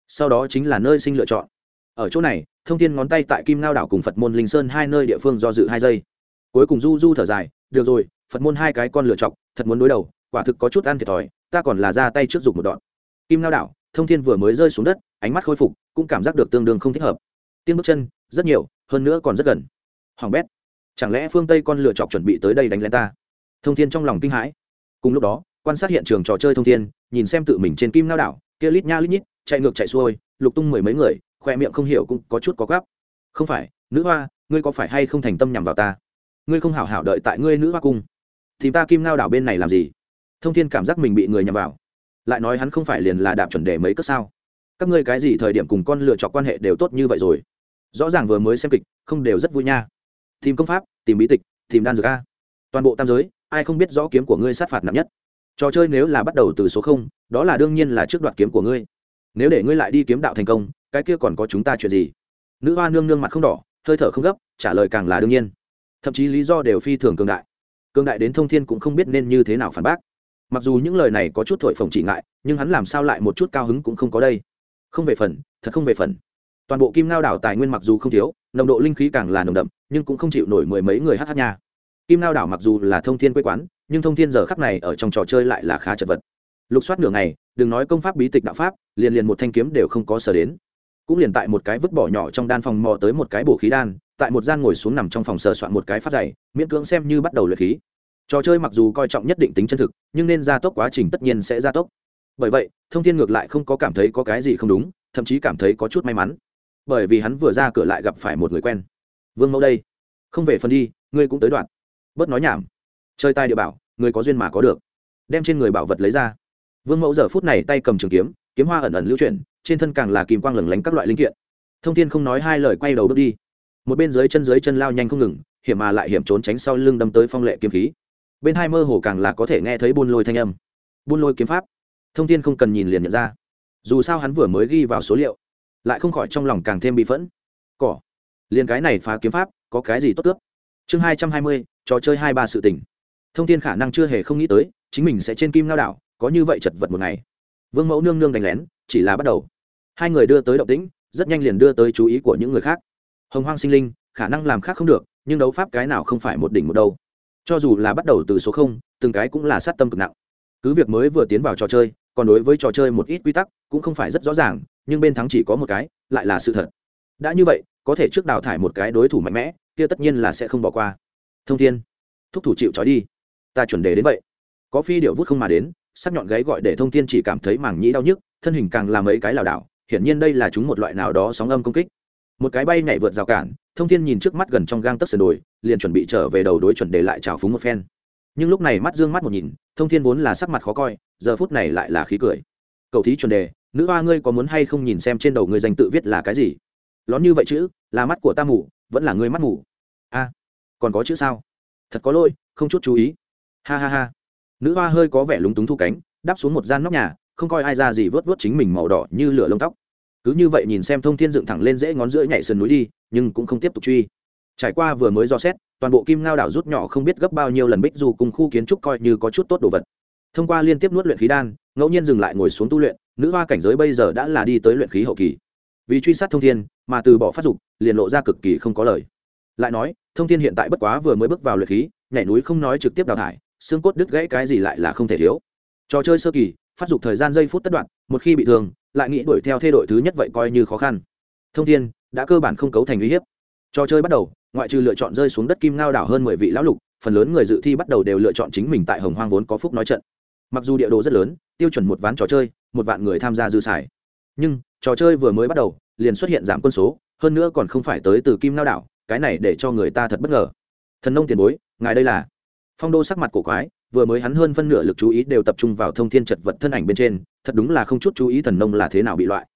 sau đó chính là nơi sinh lựa chọn. Ở chỗ này, thông thiên ngón tay tại kim ngao đảo cùng phật môn linh sơn hai nơi địa phương do dự hai giây. Cuối cùng du du thở dài, được rồi, phật môn hai cái con lựa chọn, thật muốn đối đầu, quả thực có chút ăn thiệt thòi, ta còn là ra tay trước dục một đoạn. Kim ngao đảo, thông thiên vừa mới rơi xuống đất, ánh mắt khôi phục, cũng cảm giác được tương đương không thích hợp. Tiên bước chân, rất nhiều, hơn nữa còn rất gần. Hoàng bét, chẳng lẽ phương tây con lựa chọc chuẩn bị tới đây đánh lên ta? Thông thiên trong lòng kinh hãi. Cùng lúc đó, quan sát hiện trường trò chơi thông thiên nhìn xem tự mình trên kim nao đảo, kia lít nha lít nhít, chạy ngược chạy xuôi, lục tung mười mấy người, khoe miệng không hiểu cũng có chút có gắp không phải, nữ hoa, ngươi có phải hay không thành tâm nhằm vào ta? Ngươi không hảo hảo đợi tại ngươi nữ hoa cung. Thì ta kim nao đảo bên này làm gì? Thông thiên cảm giác mình bị người nhằm vào. Lại nói hắn không phải liền là đạp chuẩn đề mấy cất sao? Các ngươi cái gì thời điểm cùng con lựa chọn quan hệ đều tốt như vậy rồi? Rõ ràng vừa mới xem kịch, không đều rất vui nha. Tìm công pháp, tìm bí tịch, tìm đan dược a. Toàn bộ tam giới, ai không biết rõ kiếm của ngươi sát phạt nặng nhất? Trò chơi nếu là bắt đầu từ số không, đó là đương nhiên là trước đoạt kiếm của ngươi. Nếu để ngươi lại đi kiếm đạo thành công, cái kia còn có chúng ta chuyện gì? Nữ hoa nương nương mặt không đỏ, hơi thở không gấp, trả lời càng là đương nhiên. Thậm chí lý do đều phi thường cường đại. Cường đại đến thông thiên cũng không biết nên như thế nào phản bác. Mặc dù những lời này có chút thổi phồng chỉ ngại, nhưng hắn làm sao lại một chút cao hứng cũng không có đây. Không về phần, thật không về phần. Toàn bộ kim ngao đảo tài nguyên mặc dù không thiếu, nồng độ linh khí càng là nồng đậm, nhưng cũng không chịu nổi mười mấy người hát nha. Kim ngao đảo mặc dù là thông thiên quê quán nhưng thông thiên giờ khắc này ở trong trò chơi lại là khá chật vật. Lục soát nửa ngày, đừng nói công pháp bí tịch đạo pháp, liền liền một thanh kiếm đều không có sở đến. Cũng liền tại một cái vứt bỏ nhỏ trong đan phòng mò tới một cái bổ khí đan, tại một gian ngồi xuống nằm trong phòng sờ soạn một cái phát dày miễn cưỡng xem như bắt đầu luyện khí. Trò chơi mặc dù coi trọng nhất định tính chân thực, nhưng nên gia tốc quá trình tất nhiên sẽ gia tốc. Bởi vậy, thông thiên ngược lại không có cảm thấy có cái gì không đúng, thậm chí cảm thấy có chút may mắn. Bởi vì hắn vừa ra cửa lại gặp phải một người quen. Vương mẫu đây. Không về phần đi, ngươi cũng tới đoạn. Bớt nói nhảm chơi tai địa bảo, người có duyên mà có được. Đem trên người bảo vật lấy ra. Vương mẫu giờ phút này tay cầm trường kiếm kiếm hoa ẩn ẩn lưu chuyển, trên thân càng là kìm quang lửng lánh các loại linh kiện. Thông tin không nói hai lời quay đầu bước đi. Một bên dưới chân dưới chân lao nhanh không ngừng, hiểm mà lại hiểm trốn tránh sau lưng đâm tới phong lệ kiếm khí. Bên hai mơ hồ càng là có thể nghe thấy buôn lôi thanh âm. Buôn lôi kiếm pháp. Thông tin không cần nhìn liền nhận ra. Dù sao hắn vừa mới ghi vào số liệu, lại không khỏi trong lòng càng thêm bị phẫn. Cỏ. Liền cái này phá kiếm pháp, có cái gì tốt cướp chương hai trăm hai mươi, trò chơi hai ba sự tình thông tin khả năng chưa hề không nghĩ tới, chính mình sẽ trên kim lao đảo, có như vậy chật vật một ngày. Vương mẫu nương nương đánh lén, chỉ là bắt đầu. Hai người đưa tới động tĩnh, rất nhanh liền đưa tới chú ý của những người khác. Hồng hoang sinh linh, khả năng làm khác không được, nhưng đấu pháp cái nào không phải một đỉnh một đâu cho dù là bắt đầu từ số không, từng cái cũng là sát tâm cực nặng. Cứ việc mới vừa tiến vào trò chơi, còn đối với trò chơi một ít quy tắc cũng không phải rất rõ ràng, nhưng bên thắng chỉ có một cái, lại là sự thật. Đã như vậy, có thể trước đào thải một cái đối thủ mạnh mẽ, kia tất nhiên là sẽ không bỏ qua. Thông thiên, thúc thủ chịu trói đi ta chuẩn đề đến vậy. Có phi điệu vút không mà đến, sắc nhọn gáy gọi để thông thiên chỉ cảm thấy mảng nhĩ đau nhức, thân hình càng làm ấy cái lảo đảo, hiển nhiên đây là chúng một loại nào đó sóng âm công kích. Một cái bay nhảy vượt rào cản, thông thiên nhìn trước mắt gần trong gang tấc sườn đồi, liền chuẩn bị trở về đầu đối chuẩn đề lại trào phúng một phen. Nhưng lúc này mắt dương mắt một nhìn, thông thiên vốn là sắc mặt khó coi, giờ phút này lại là khí cười. Cầu thí chuẩn đề, nữ hoa ngươi có muốn hay không nhìn xem trên đầu ngươi danh tự viết là cái gì? Lón như vậy chữ, là mắt của ta mù, vẫn là ngươi mắt mù. A, còn có chữ sao? Thật có lỗi, không chút chú ý ha ha ha. Nữ hoa hơi có vẻ lúng túng thu cánh, đáp xuống một gian nóc nhà, không coi ai ra gì vớt vớt chính mình màu đỏ như lửa lông tóc. Cứ như vậy nhìn xem thông thiên dựng thẳng lên dễ ngón giữa nhảy sườn núi đi, nhưng cũng không tiếp tục truy. Trải qua vừa mới do xét, toàn bộ kim ngao đảo rút nhỏ không biết gấp bao nhiêu lần bích dù cùng khu kiến trúc coi như có chút tốt đồ vật. Thông qua liên tiếp nuốt luyện khí đan, ngẫu nhiên dừng lại ngồi xuống tu luyện, nữ hoa cảnh giới bây giờ đã là đi tới luyện khí hậu kỳ. Vì truy sát thông thiên, mà từ bỏ phát dục, liền lộ ra cực kỳ không có lời. Lại nói, thông thiên hiện tại bất quá vừa mới bước vào luyện khí, nhảy núi không nói trực tiếp đào thải xương cốt đứt gãy cái gì lại là không thể thiếu. Trò chơi sơ kỳ, phát dục thời gian giây phút tất đoạn, một khi bị thương, lại nghĩ đuổi theo thê đội thứ nhất vậy coi như khó khăn. Thông thiên, đã cơ bản không cấu thành uy hiếp. Trò chơi bắt đầu, ngoại trừ lựa chọn rơi xuống đất kim ngao đảo hơn mười vị lão lục, phần lớn người dự thi bắt đầu đều lựa chọn chính mình tại hồng hoang vốn có phúc nói trận. Mặc dù địa đồ rất lớn, tiêu chuẩn một ván trò chơi, một vạn người tham gia dư xài. Nhưng, trò chơi vừa mới bắt đầu, liền xuất hiện giảm quân số, hơn nữa còn không phải tới từ kim ngao đảo, cái này để cho người ta thật bất ngờ. Thần nông tiền bối, ngài đây là? Phong đô sắc mặt cổ quái, vừa mới hắn hơn phân nửa lực chú ý đều tập trung vào thông thiên chật vật thân ảnh bên trên, thật đúng là không chút chú ý thần nông là thế nào bị loại.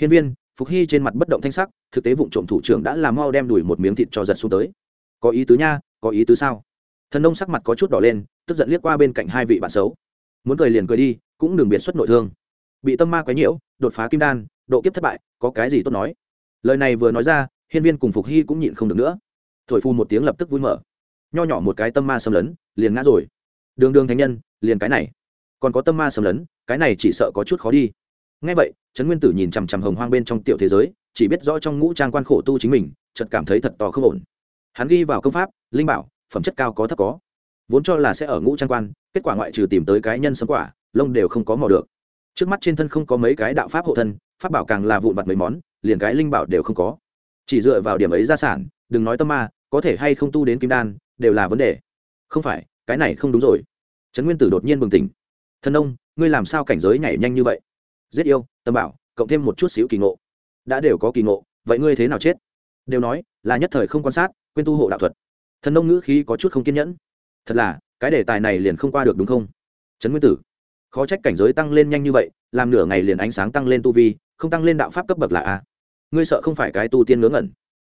Hiên viên, phục hy trên mặt bất động thanh sắc, thực tế vụ trộm thủ trưởng đã làm mau đem đùi một miếng thịt cho giật xuống tới. Có ý tứ nha, có ý tứ sao? Thần nông sắc mặt có chút đỏ lên, tức giận liếc qua bên cạnh hai vị bạn xấu. Muốn cười liền cười đi, cũng đừng biệt xuất nội thương. Bị tâm ma quấy nhiễu, đột phá kim đan, độ kiếp thất bại, có cái gì tốt nói? Lời này vừa nói ra, hiên viên cùng phục hy cũng nhịn không được nữa. Thổi phu một tiếng lập tức vui mở. Nho nhỏ một cái tâm ma xâm lấn liền ngã rồi. Đường đường thánh nhân, liền cái này. Còn có tâm ma xâm lấn, cái này chỉ sợ có chút khó đi. Ngay vậy, trấn nguyên tử nhìn chằm chằm hồng hoang bên trong tiểu thế giới, chỉ biết rõ trong ngũ trang quan khổ tu chính mình, chợt cảm thấy thật to không ổn. Hắn ghi vào công pháp, linh bảo, phẩm chất cao có thấp có. Vốn cho là sẽ ở ngũ trang quan, kết quả ngoại trừ tìm tới cái nhân sấm quả, lông đều không có mò được. Trước mắt trên thân không có mấy cái đạo pháp hộ thân, pháp bảo càng là vụn vặt mấy món, liền cái linh bảo đều không có. Chỉ dựa vào điểm ấy gia sản, đừng nói tâm ma, có thể hay không tu đến kim đan, đều là vấn đề không phải, cái này không đúng rồi. Trấn nguyên tử đột nhiên bừng tỉnh. Thần ông, ngươi làm sao cảnh giới nhảy nhanh như vậy? Giết yêu, tâm bảo, cộng thêm một chút xíu kỳ ngộ. Đã đều có kỳ ngộ, vậy ngươi thế nào chết? Đều nói, là nhất thời không quan sát, quên tu hộ đạo thuật. Thần Ông ngữ khí có chút không kiên nhẫn. Thật là, cái đề tài này liền không qua được đúng không? Trấn nguyên tử, khó trách cảnh giới tăng lên nhanh như vậy, làm nửa ngày liền ánh sáng tăng lên tu vi, không tăng lên đạo pháp cấp bậc là a. Ngươi sợ không phải cái tu tiên ngớ ngẩn.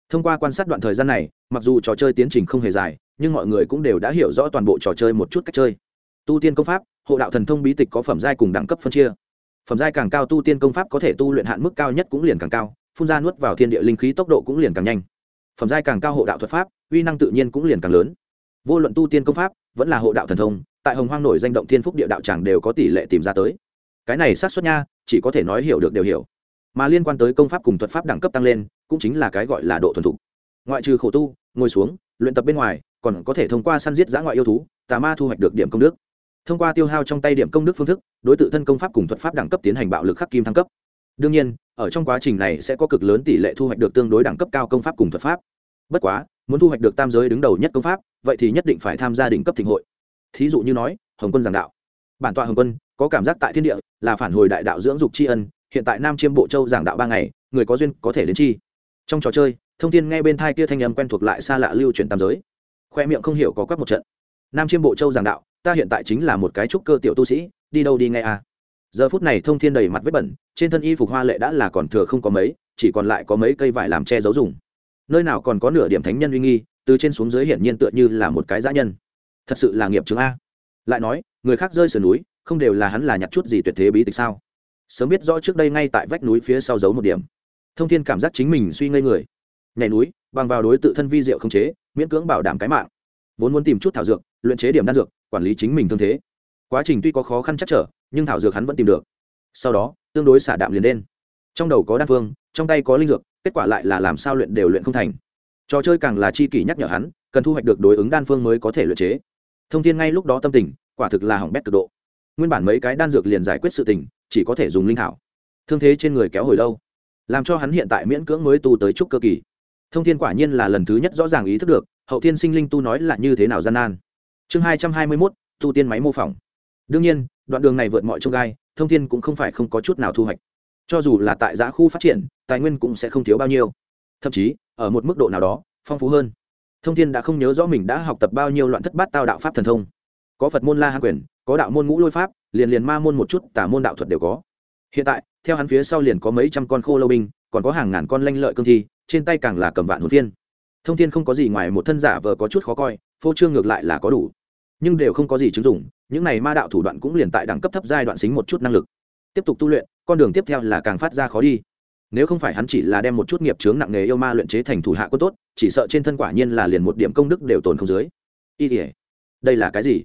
Thông qua quan sát đoạn thời gian này, mặc dù trò chơi tiến trình không hề dài nhưng mọi người cũng đều đã hiểu rõ toàn bộ trò chơi một chút cách chơi. Tu tiên công pháp, hộ đạo thần thông bí tịch có phẩm giai cùng đẳng cấp phân chia. Phẩm giai càng cao tu tiên công pháp có thể tu luyện hạn mức cao nhất cũng liền càng cao, phun ra nuốt vào thiên địa linh khí tốc độ cũng liền càng nhanh. Phẩm giai càng cao hộ đạo thuật pháp, uy năng tự nhiên cũng liền càng lớn. Vô luận tu tiên công pháp, vẫn là hộ đạo thần thông, tại hồng hoang nổi danh động thiên phúc địa đạo tràng đều có tỷ lệ tìm ra tới. Cái này sát xuất nha, chỉ có thể nói hiểu được đều hiểu. Mà liên quan tới công pháp cùng thuật pháp đẳng cấp tăng lên, cũng chính là cái gọi là độ thuần thục. Ngoại trừ khổ tu, ngồi xuống, luyện tập bên ngoài còn có thể thông qua săn giết giã ngoại yêu thú, tà ma thu hoạch được điểm công đức. Thông qua tiêu hao trong tay điểm công đức phương thức, đối tượng thân công pháp cùng thuật pháp đẳng cấp tiến hành bạo lực khắc kim thăng cấp. Đương nhiên, ở trong quá trình này sẽ có cực lớn tỷ lệ thu hoạch được tương đối đẳng cấp cao công pháp cùng thuật pháp. Bất quá, muốn thu hoạch được tam giới đứng đầu nhất công pháp, vậy thì nhất định phải tham gia đỉnh cấp thịnh hội. Thí dụ như nói, hồng quân giảng đạo. Bản tọa hồng quân có cảm giác tại thiên địa, là phản hồi đại đạo dưỡng dục tri ân, hiện tại nam chiêm bộ châu giảng đạo ba ngày, người có duyên có thể đến chi. Trong trò chơi, thông tin nghe bên thai kia thanh âm quen thuộc lại xa lạ lưu truyền tam giới khoe miệng không hiểu có quắc một trận. Nam chiêm bộ châu giảng đạo, ta hiện tại chính là một cái trúc cơ tiểu tu sĩ, đi đâu đi ngay à? Giờ phút này thông thiên đầy mặt vết bẩn, trên thân y phục hoa lệ đã là còn thừa không có mấy, chỉ còn lại có mấy cây vải làm che giấu dùng. Nơi nào còn có nửa điểm thánh nhân uy nghi, từ trên xuống dưới hiển nhiên tựa như là một cái dã nhân. Thật sự là nghiệp chứng a. Lại nói, người khác rơi sườn núi, không đều là hắn là nhặt chút gì tuyệt thế bí tịch sao? Sớm biết rõ trước đây ngay tại vách núi phía sau giấu một điểm. Thông thiên cảm giác chính mình suy ngây người. Nhảy núi, bằng vào đối tự thân vi diệu không chế miễn cưỡng bảo đảm cái mạng. Vốn muốn tìm chút thảo dược, luyện chế điểm đan dược, quản lý chính mình thương thế. Quá trình tuy có khó khăn chắc trở, nhưng thảo dược hắn vẫn tìm được. Sau đó, tương đối xả đạm liền đen trong đầu có đan phương, trong tay có linh dược, kết quả lại là làm sao luyện đều luyện không thành. Trò chơi càng là chi kỷ nhắc nhở hắn, cần thu hoạch được đối ứng đan phương mới có thể luyện chế. Thông tin ngay lúc đó tâm tình, quả thực là hỏng bét cực độ. Nguyên bản mấy cái đan dược liền giải quyết sự tình, chỉ có thể dùng linh thảo. Thương thế trên người kéo hồi lâu, làm cho hắn hiện tại miễn cưỡng mới tu tới trúc cơ kỳ thông thiên quả nhiên là lần thứ nhất rõ ràng ý thức được, hậu thiên sinh linh tu nói là như thế nào gian nan. Chương hai trăm hai mươi mốt tu tiên máy mô phỏng. Đương nhiên, đoạn đường này vượt mọi trông gai, thông thiên cũng không phải không có chút nào thu hoạch. Cho dù là tại giã khu phát triển, tài nguyên cũng sẽ không thiếu bao nhiêu. Thậm chí, ở một mức độ nào đó, phong phú hơn. Thông thiên đã không nhớ rõ mình đã học tập bao nhiêu loạn thất bát tao đạo pháp thần thông. Có phật môn la hạ quyền, có đạo môn ngũ lôi pháp, liền liền ma môn một chút tả môn đạo thuật đều có. Hiện tại, theo hắn phía sau liền có mấy trăm con khô lâu binh, còn có hàng ngàn con lanh lợi cương thi trên tay càng là cầm vạn hồn viên thông thiên không có gì ngoài một thân giả vờ có chút khó coi, phô trương ngược lại là có đủ. Nhưng đều không có gì chứng dụng, những này ma đạo thủ đoạn cũng liền tại đẳng cấp thấp giai đoạn xính một chút năng lực. Tiếp tục tu luyện, con đường tiếp theo là càng phát ra khó đi. Nếu không phải hắn chỉ là đem một chút nghiệp chướng nặng nghề yêu ma luyện chế thành thủ hạ quân tốt, chỉ sợ trên thân quả nhiên là liền một điểm công đức đều tồn không dưới. Y thể đây là cái gì?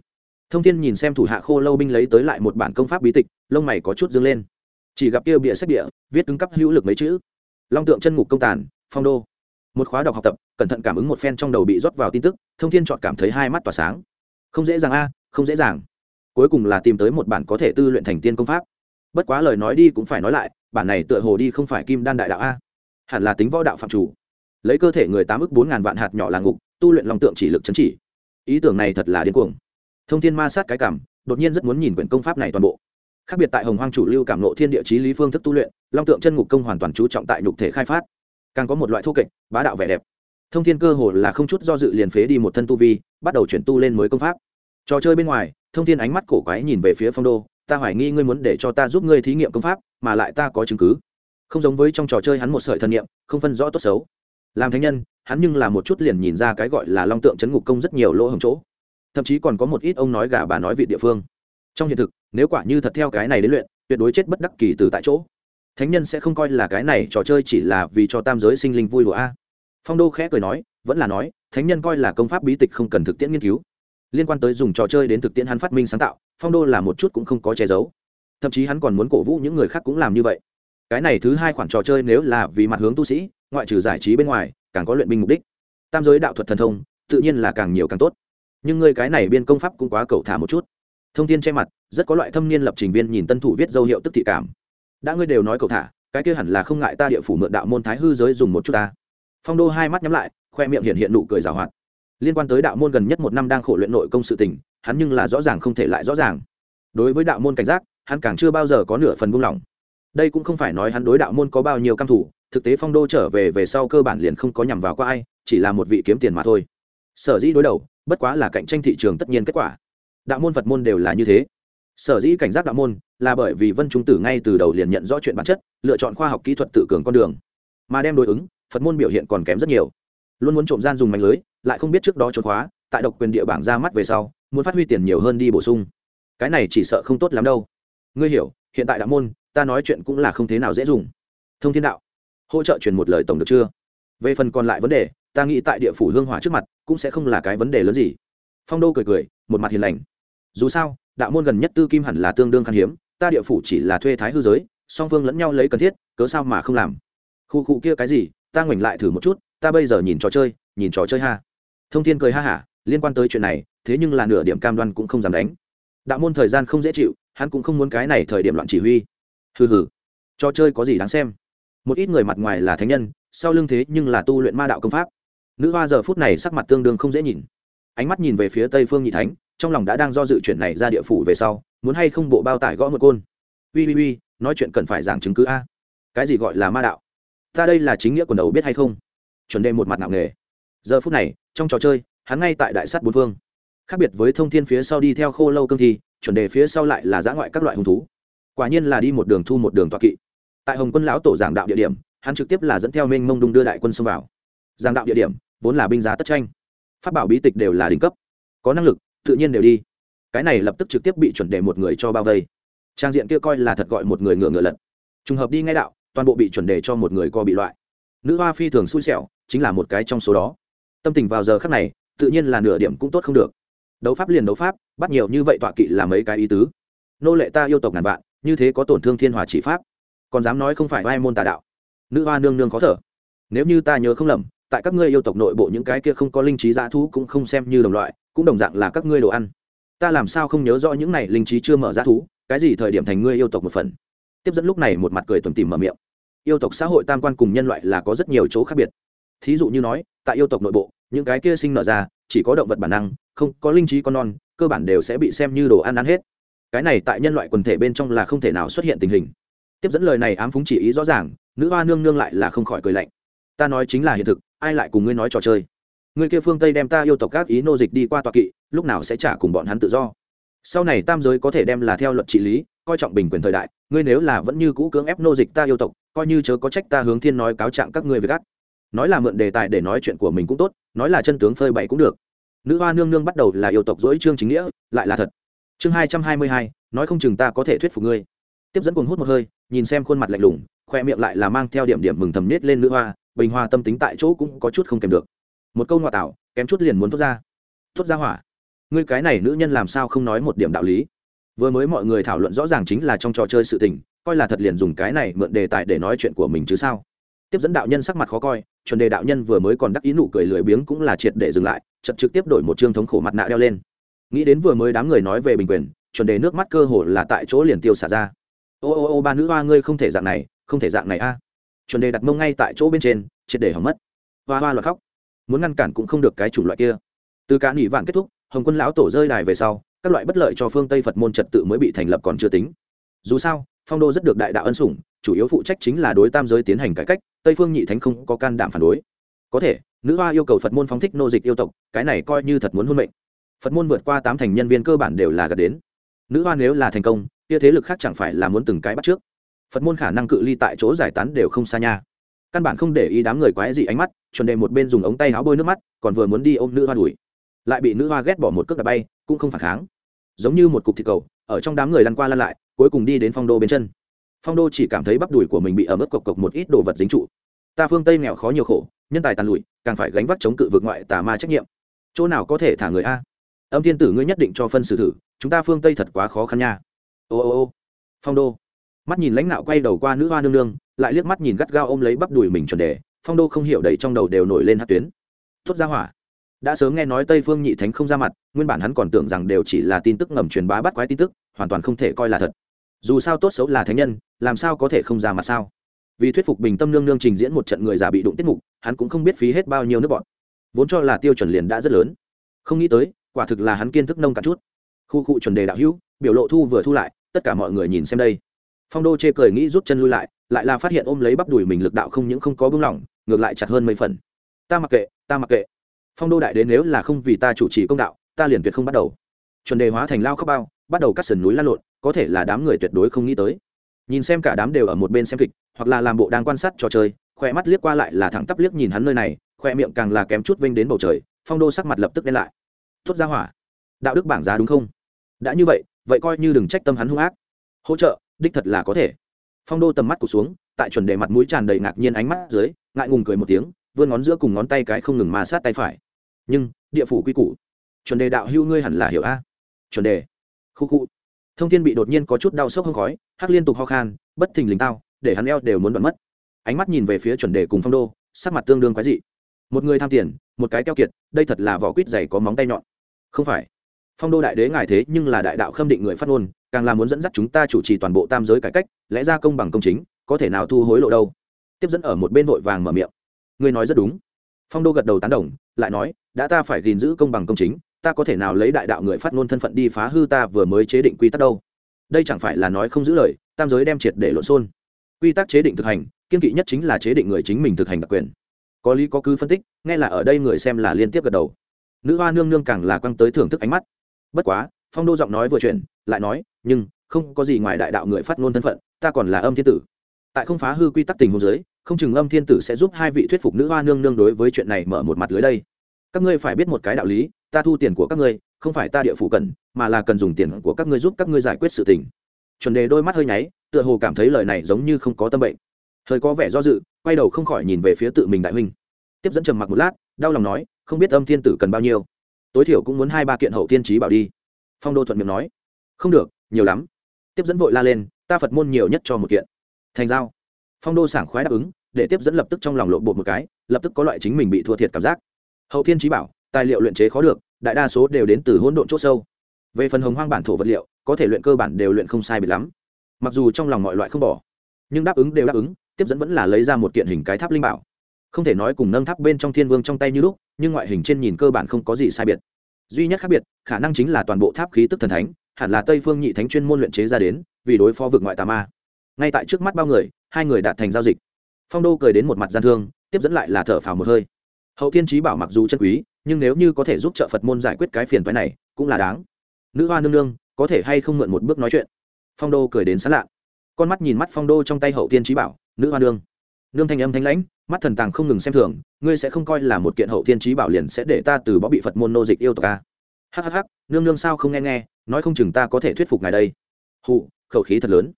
Thông thiên nhìn xem thủ hạ khô lâu binh lấy tới lại một bản công pháp bí tịch, lông mày có chút dâng lên. Chỉ gặp kia bịa sách địa, viết cứng cấp hữu lực mấy chữ. Long tượng chân ngục công tàn phong đô. Một khóa đọc học tập, cẩn thận cảm ứng một phen trong đầu bị rót vào tin tức, thông thiên chọn cảm thấy hai mắt tỏa sáng. Không dễ dàng a, không dễ dàng. Cuối cùng là tìm tới một bản có thể tư luyện thành tiên công pháp. Bất quá lời nói đi cũng phải nói lại, bản này tựa hồ đi không phải kim đan đại đạo a. Hẳn là tính võ đạo phạm chủ. Lấy cơ thể người tám ức bốn ngàn vạn hạt nhỏ là ngục, tu luyện lòng tượng chỉ lực chấn chỉ. Ý tưởng này thật là điên cuồng. Thông thiên ma sát cái cảm, đột nhiên rất muốn nhìn quyển công pháp này toàn bộ. Khác biệt tại hồng hoang chủ lưu cảm nộ thiên địa chí lý phương thức tu luyện, long tượng chân ngục công hoàn toàn chú trọng tại nhục thể khai phát càng có một loại thô kệch, bá đạo vẻ đẹp. Thông thiên cơ hồ là không chút do dự liền phế đi một thân tu vi, bắt đầu chuyển tu lên mới công pháp. Trò chơi bên ngoài, thông thiên ánh mắt cổ quái nhìn về phía phong đô, ta hoài nghi ngươi muốn để cho ta giúp ngươi thí nghiệm công pháp, mà lại ta có chứng cứ. Không giống với trong trò chơi hắn một sợi thân niệm, không phân rõ tốt xấu. Làm thánh nhân, hắn nhưng là một chút liền nhìn ra cái gọi là long tượng chấn ngục công rất nhiều lỗ hồng chỗ. Thậm chí còn có một ít ông nói gà bà nói vị địa phương. Trong hiện thực, nếu quả như thật theo cái này đến luyện, tuyệt đối chết bất đắc kỳ từ tại chỗ thánh nhân sẽ không coi là cái này, trò chơi chỉ là vì cho tam giới sinh linh vui đùa a. Phong đô khẽ cười nói, vẫn là nói, thánh nhân coi là công pháp bí tịch không cần thực tiễn nghiên cứu. Liên quan tới dùng trò chơi đến thực tiễn hắn phát minh sáng tạo, phong đô là một chút cũng không có che giấu. Thậm chí hắn còn muốn cổ vũ những người khác cũng làm như vậy. Cái này thứ hai khoản trò chơi nếu là vì mặt hướng tu sĩ, ngoại trừ giải trí bên ngoài, càng có luyện binh mục đích. Tam giới đạo thuật thần thông, tự nhiên là càng nhiều càng tốt. Nhưng ngươi cái này biên công pháp cũng quá cầu thả một chút. Thông tin che mặt, rất có loại thâm niên lập trình viên nhìn tân thủ viết dấu hiệu tức thị cảm đã ngươi đều nói cậu thả, cái kia hẳn là không ngại ta địa phủ mượn đạo môn thái hư giới dùng một chút ta. Phong đô hai mắt nhắm lại, khoe miệng hiện hiện nụ cười rào hoạt. Liên quan tới đạo môn gần nhất một năm đang khổ luyện nội công sự tình, hắn nhưng là rõ ràng không thể lại rõ ràng. Đối với đạo môn cảnh giác, hắn càng chưa bao giờ có nửa phần buông lỏng. Đây cũng không phải nói hắn đối đạo môn có bao nhiêu căm thủ thực tế phong đô trở về về sau cơ bản liền không có nhằm vào qua ai, chỉ là một vị kiếm tiền mà thôi. Sở dĩ đối đầu, bất quá là cạnh tranh thị trường tất nhiên kết quả. Đạo môn phật môn đều là như thế sở dĩ cảnh giác đạo môn là bởi vì vân trung tử ngay từ đầu liền nhận rõ chuyện bản chất, lựa chọn khoa học kỹ thuật tự cường con đường. Mà đem đối ứng, phật môn biểu hiện còn kém rất nhiều. Luôn muốn trộm gian dùng mạnh lưới, lại không biết trước đó trốn khóa, tại độc quyền địa bảng ra mắt về sau, muốn phát huy tiền nhiều hơn đi bổ sung. Cái này chỉ sợ không tốt lắm đâu. Ngươi hiểu, hiện tại đạo môn, ta nói chuyện cũng là không thế nào dễ dùng. Thông thiên đạo, hỗ trợ truyền một lời tổng được chưa? Về phần còn lại vấn đề, ta nghĩ tại địa phủ hương hỏa trước mặt, cũng sẽ không là cái vấn đề lớn gì. Phong đô cười cười, một mặt hiền lành. Dù sao đạo môn gần nhất tư kim hẳn là tương đương khan hiếm, ta địa phủ chỉ là thuê thái hư giới, song phương lẫn nhau lấy cần thiết, cớ sao mà không làm? Khu cụ kia cái gì, ta ngoảnh lại thử một chút, ta bây giờ nhìn trò chơi, nhìn trò chơi ha. Thông thiên cười ha hả, liên quan tới chuyện này, thế nhưng là nửa điểm cam đoan cũng không dám đánh. Đạo môn thời gian không dễ chịu, hắn cũng không muốn cái này thời điểm loạn chỉ huy. Hừ hừ, trò chơi có gì đáng xem? Một ít người mặt ngoài là thánh nhân, sau lưng thế nhưng là tu luyện ma đạo công pháp. Nữ hoa giờ phút này sắc mặt tương đương không dễ nhìn. Ánh mắt nhìn về phía tây phương nhị thánh trong lòng đã đang do dự chuyện này ra địa phủ về sau, muốn hay không bộ bao tải gõ một côn. Ui ui ui, nói chuyện cần phải giảng chứng cứ a. Cái gì gọi là ma đạo? Ta đây là chính nghĩa quần đầu biết hay không? Chuẩn đề một mặt nặng nghề giờ phút này, trong trò chơi, hắn ngay tại đại sắt bốn phương. Khác biệt với thông thiên phía sau đi theo khô lâu cương thi, chuẩn đề phía sau lại là giã ngoại các loại hung thú. Quả nhiên là đi một đường thu một đường toa kỵ. Tại hồng quân lão tổ giảng đạo địa điểm, hắn trực tiếp là dẫn theo minh mông đung đưa đại quân xông vào. Giảng đạo địa điểm, vốn là binh giá tất tranh. Phát bảo bí tịch đều là đỉnh cấp. Có năng lực tự nhiên đều đi. Cái này lập tức trực tiếp bị chuẩn đề một người cho bao vây. Trang diện kia coi là thật gọi một người ngựa ngựa lật. Trùng hợp đi ngay đạo, toàn bộ bị chuẩn đề cho một người co bị loại. Nữ hoa phi thường xui xẻo, chính là một cái trong số đó. Tâm tình vào giờ khác này, tự nhiên là nửa điểm cũng tốt không được. Đấu pháp liền đấu pháp, bắt nhiều như vậy tọa kỵ là mấy cái ý tứ. Nô lệ ta yêu tộc ngàn vạn, như thế có tổn thương thiên hòa chỉ pháp. Còn dám nói không phải vai môn tà đạo. Nữ hoa nương nương khó thở. Nếu như ta nhớ không lầm, tại các ngươi yêu tộc nội bộ những cái kia không có linh trí dã thú cũng không xem như đồng loại cũng đồng dạng là các ngươi đồ ăn. Ta làm sao không nhớ rõ những này linh trí chưa mở ra thú, cái gì thời điểm thành ngươi yêu tộc một phần. Tiếp dẫn lúc này một mặt cười tuần tìm mở miệng. Yêu tộc xã hội tam quan cùng nhân loại là có rất nhiều chỗ khác biệt. Thí dụ như nói, tại yêu tộc nội bộ, những cái kia sinh nở ra, chỉ có động vật bản năng, không có linh trí con non, cơ bản đều sẽ bị xem như đồ ăn ăn hết. Cái này tại nhân loại quần thể bên trong là không thể nào xuất hiện tình hình. Tiếp dẫn lời này ám phúng chỉ ý rõ ràng, nữ hoa nương nương lại là không khỏi cười lạnh. Ta nói chính là hiện thực, ai lại cùng ngươi nói trò chơi? Ngươi kia phương tây đem ta yêu tộc các ý nô dịch đi qua tọa kỵ, lúc nào sẽ trả cùng bọn hắn tự do? Sau này tam giới có thể đem là theo luật trị lý, coi trọng bình quyền thời đại, ngươi nếu là vẫn như cũ cưỡng ép nô dịch ta yêu tộc, coi như chớ có trách ta hướng thiên nói cáo trạng các ngươi về gắt. Nói là mượn đề tài để nói chuyện của mình cũng tốt, nói là chân tướng phơi bậy cũng được. Nữ hoa nương nương bắt đầu là yêu tộc dỗi trương chính nghĩa, lại là thật. Chương hai trăm hai mươi hai, nói không chừng ta có thể thuyết phục ngươi. Tiếp dẫn cùng hút một hơi, nhìn xem khuôn mặt lạnh lùng, khoe miệng lại là mang theo điểm điểm mừng thầm nết lên nữ hoa, bình hoa tâm tính tại chỗ cũng có chút không kèm được một câu ngoại tạo, kém chút liền muốn thốt ra. Thốt ra hỏa. Ngươi cái này nữ nhân làm sao không nói một điểm đạo lý? Vừa mới mọi người thảo luận rõ ràng chính là trong trò chơi sự tình, coi là thật liền dùng cái này mượn đề tài để nói chuyện của mình chứ sao? Tiếp dẫn đạo nhân sắc mặt khó coi, chuẩn đề đạo nhân vừa mới còn đắc ý nụ cười lười biếng cũng là triệt để dừng lại chật trực tiếp đổi một chương thống khổ mặt nạ đeo lên. Nghĩ đến vừa mới đám người nói về bình quyền, chuẩn đề nước mắt cơ hồ là tại chỗ liền tiêu xả ra. Ô ô ô, ba nữ hoa, ngươi không thể dạng này, không thể dạng này a. Chuẩn đề đặt mông ngay tại chỗ bên trên, triệt để hỏng mất. Hoa hoa loạt khóc muốn ngăn cản cũng không được cái chủng loại kia. Từ cả nghỉ vạn kết thúc, hồng quân lão tổ rơi đài về sau, các loại bất lợi cho phương tây phật môn trật tự mới bị thành lập còn chưa tính. Dù sao, phong đô rất được đại đạo ân sủng, chủ yếu phụ trách chính là đối tam giới tiến hành cải cách, tây phương nhị thánh không có can đảm phản đối. Có thể, nữ hoa yêu cầu phật môn phóng thích nô dịch yêu tộc, cái này coi như thật muốn hôn mệnh. Phật môn vượt qua tám thành nhân viên cơ bản đều là gật đến. Nữ hoa nếu là thành công, kia thế lực khác chẳng phải là muốn từng cái bắt trước. Phật môn khả năng cự ly tại chỗ giải tán đều không xa nha. Căn bản không để ý đám người quái dị ánh mắt chuẩn đề một bên dùng ống tay áo bôi nước mắt, còn vừa muốn đi ôm nữ hoa đuổi. Lại bị nữ hoa ghét bỏ một cước đạp bay, cũng không phản kháng. Giống như một cục thịt cầu, ở trong đám người lăn qua lăn lại, cuối cùng đi đến phong đô bên chân. Phong đô chỉ cảm thấy bắp đùi của mình bị ở mức cộc cộc một ít đồ vật dính trụ. Ta phương tây nghèo khó nhiều khổ, nhân tài tàn lụi, càng phải gánh vác chống cự vượt ngoại tà ma trách nhiệm. Chỗ nào có thể thả người a? Âm thiên tử ngươi nhất định cho phân xử thử, chúng ta phương tây thật quá khó khăn nha. Ô ô ô. Phong đô. Mắt nhìn lãnh đạo quay đầu qua nữ hoa nương nương, lại liếc mắt nhìn gắt gao ôm lấy bắp đùi mình chuẩn đề phong đô không hiểu đầy trong đầu đều nổi lên hát tuyến. Tốt ra hỏa. Đã sớm nghe nói tây phương nhị thánh không ra mặt, nguyên bản hắn còn tưởng rằng đều chỉ là tin tức ngầm truyền bá bắt quái tin tức, hoàn toàn không thể coi là thật. Dù sao tốt xấu là thánh nhân, làm sao có thể không ra mặt sao? Vì thuyết phục bình tâm nương nương trình diễn một trận người già bị đụng tiết mục, hắn cũng không biết phí hết bao nhiêu nước bọn. Vốn cho là tiêu chuẩn liền đã rất lớn. Không nghĩ tới, quả thực là hắn kiên thức nông cả chút. Khu cụ chuẩn đề đạo hữu, biểu lộ thu vừa thu lại, tất cả mọi người nhìn xem đây. Phong đô chê cười nghĩ rút chân lui lại lại là phát hiện ôm lấy bắp đùi mình lực đạo không những không có bưng lỏng ngược lại chặt hơn mấy phần. Ta mặc kệ, ta mặc kệ. Phong đô đại đến nếu là không vì ta chủ trì công đạo, ta liền tuyệt không bắt đầu. Chuẩn đề hóa thành lao khóc bao, bắt đầu cắt sườn núi lan lộn, có thể là đám người tuyệt đối không nghĩ tới. Nhìn xem cả đám đều ở một bên xem kịch, hoặc là làm bộ đang quan sát trò chơi khoe mắt liếc qua lại là thẳng tắp liếc nhìn hắn nơi này khoe miệng càng là kém chút vinh đến bầu trời, phong đô sắc mặt lập tức đen lại. Thốt ra hỏa. Đạo đức bảng giá đúng không? Đã như vậy vậy coi như đừng trách tâm hắn hung ác. Hỗ trợ, đích thật là có thể phong đô tầm mắt cụt xuống, tại chuẩn đề mặt mũi tràn đầy ngạc nhiên ánh mắt dưới, ngại ngùng cười một tiếng, vươn ngón giữa cùng ngón tay cái không ngừng ma sát tay phải. Nhưng, địa phủ quy củ. Chuẩn đề đạo hưu ngươi hẳn là hiểu a. Chuẩn đề. Khu khu. Thông thiên bị đột nhiên có chút đau sốc hông khói, hắc liên tục ho khan, bất thình lình tao, để hắn eo đều muốn đoạn mất. Ánh mắt nhìn về phía chuẩn đề cùng phong đô, sắc mặt tương đương quái dị. Một người tham tiền, một cái keo kiệt, đây thật là vỏ quýt dày có móng tay nhọn. Không phải phong đô đại đế ngài thế nhưng là đại đạo khâm định người phát ngôn, càng là muốn dẫn dắt chúng ta chủ trì toàn bộ tam giới cải cách, lẽ ra công bằng công chính, có thể nào thu hối lộ đâu? Tiếp dẫn ở một bên vội vàng mở miệng. Ngươi nói rất đúng. Phong đô gật đầu tán đồng, lại nói, đã ta phải gìn giữ công bằng công chính, ta có thể nào lấy đại đạo người phát ngôn thân phận đi phá hư ta vừa mới chế định quy tắc đâu? Đây chẳng phải là nói không giữ lời, tam giới đem triệt để lộn xôn quy tắc chế định thực hành, kiên kỵ nhất chính là chế định người chính mình thực hành đặc quyền. Có lý có cứ phân tích, nghe là ở đây người xem là liên tiếp gật đầu. Nữ hoa nương nương càng là quăng tới thưởng thức ánh mắt bất quá, phong đô giọng nói vừa chuyển, lại nói, nhưng, không có gì ngoài đại đạo người phát ngôn thân phận, ta còn là âm thiên tử. Tại không phá hư quy tắc tình huống giới không chừng âm thiên tử sẽ giúp hai vị thuyết phục nữ hoa nương nương đối với chuyện này mở một mặt lưới đây. Các ngươi phải biết một cái đạo lý, ta thu tiền của các ngươi, không phải ta địa phủ cần, mà là cần dùng tiền của các ngươi giúp các ngươi giải quyết sự tình. Chuẩn đề đôi mắt hơi nháy, tựa hồ cảm thấy lời này giống như không có tâm bệnh. Hơi có vẻ do dự, quay đầu không khỏi nhìn về phía tự mình đại huynh. Tiếp dẫn trầm mặc một lát, đau lòng nói, không biết âm thiên tử cần bao nhiêu? Tối thiểu cũng muốn hai ba kiện hậu tiên trí bảo đi. Phong đô thuận miệng nói, không được, nhiều lắm. Tiếp dẫn vội la lên, ta phật môn nhiều nhất cho một kiện. Thành giao. Phong đô sảng khoái đáp ứng, để tiếp dẫn lập tức trong lòng lộ bột một cái, lập tức có loại chính mình bị thua thiệt cảm giác. Hậu thiên trí bảo, tài liệu luyện chế khó được, đại đa số đều đến từ hỗn độn c h ỗ sâu. Về phần hồng hoang bản thổ vật liệu, có thể luyện cơ bản đều luyện không sai biệt lắm. Mặc dù trong lòng mọi loại không bỏ, nhưng đáp ứng đều đáp ứng, tiếp dẫn vẫn là lấy ra một kiện hình cái tháp linh bảo không thể nói cùng nâng tháp bên trong thiên vương trong tay như lúc, nhưng ngoại hình trên nhìn cơ bản không có gì sai biệt. Duy nhất khác biệt, khả năng chính là toàn bộ tháp khí tức thần thánh, hẳn là tây phương nhị thánh chuyên môn luyện chế ra đến, vì đối phó vực ngoại tà ma. Ngay tại trước mắt bao người, hai người đạt thành giao dịch. Phong đô cười đến một mặt gian thương, tiếp dẫn lại là thở phào một hơi. Hậu thiên trí bảo mặc dù chân quý, nhưng nếu như có thể giúp trợ phật môn giải quyết cái phiền phái này, cũng là đáng. Nữ hoa nương nương, có thể hay không mượn một bước nói chuyện? Phong đô cười đến sán lạ. Con mắt nhìn mắt phong đô trong tay hậu thiên trí bảo, nữ hoa nương. Nương thanh âm thanh lãnh mắt thần tàng không ngừng xem thường, ngươi sẽ không coi là một kiện hậu thiên trí bảo liền sẽ để ta từ bó bị phật môn nô dịch yêu tộc à? a hhh nương nương sao không nghe nghe, nói không chừng ta có thể thuyết phục ngài đây. Hụ khẩu khí thật lớn.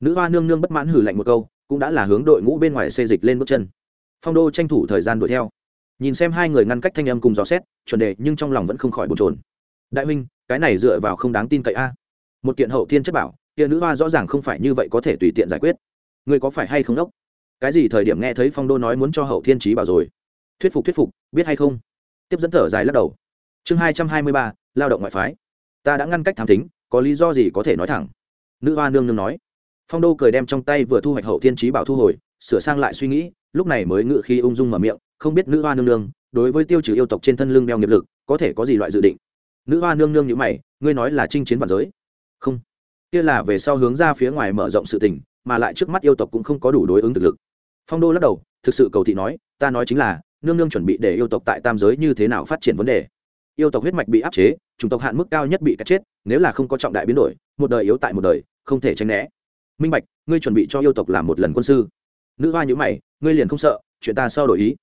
Nữ hoa nương nương bất mãn hử lạnh một câu, cũng đã là hướng đội ngũ bên ngoài xê dịch lên bước chân. Phong đô tranh thủ thời gian đuổi theo. Nhìn xem hai người ngăn cách thanh âm cùng dò xét, chuẩn đề nhưng trong lòng vẫn không khỏi bồn trồn đại huynh, cái này dựa vào không đáng tin cậy a. Một kiện hậu thiên chất bảo, kia nữ hoa rõ ràng không phải như vậy có thể tùy tiện giải quyết. Ngươi có phải hay không đốc? Cái gì thời điểm nghe thấy phong đô nói muốn cho hậu thiên trí bảo rồi? Thuyết phục thuyết phục, biết hay không? Tiếp dẫn thở dài lắc đầu. Chương hai trăm hai mươi ba, lao động ngoại phái. Ta đã ngăn cách thám tính có lý do gì có thể nói thẳng? Nữ hoa nương nương nói. Phong đô cười đem trong tay vừa thu hoạch hậu thiên trí bảo thu hồi, sửa sang lại suy nghĩ, lúc này mới ngự khi ung dung mở miệng, không biết nữ hoa nương nương, đối với tiêu trừ yêu tộc trên thân lưng đeo nghiệp lực, có thể có gì loại dự định? Nữ hoa nương nương như mày, ngươi nói là chinh chiến vạn giới? Không. Kia là về sau hướng ra phía ngoài mở rộng sự tình, mà lại trước mắt yêu tộc cũng không có đủ đối ứng thực lực phong đô lắc đầu, thực sự cầu thị nói, ta nói chính là, nương nương chuẩn bị để yêu tộc tại tam giới như thế nào phát triển vấn đề. Yêu tộc huyết mạch bị áp chế, chủng tộc hạn mức cao nhất bị cắt chết, nếu là không có trọng đại biến đổi, một đời yếu tại một đời, không thể tránh né. Minh bạch, ngươi chuẩn bị cho yêu tộc làm một lần quân sư. Nữ hoa nhữ mày, ngươi liền không sợ, chuyện ta sau đổi ý.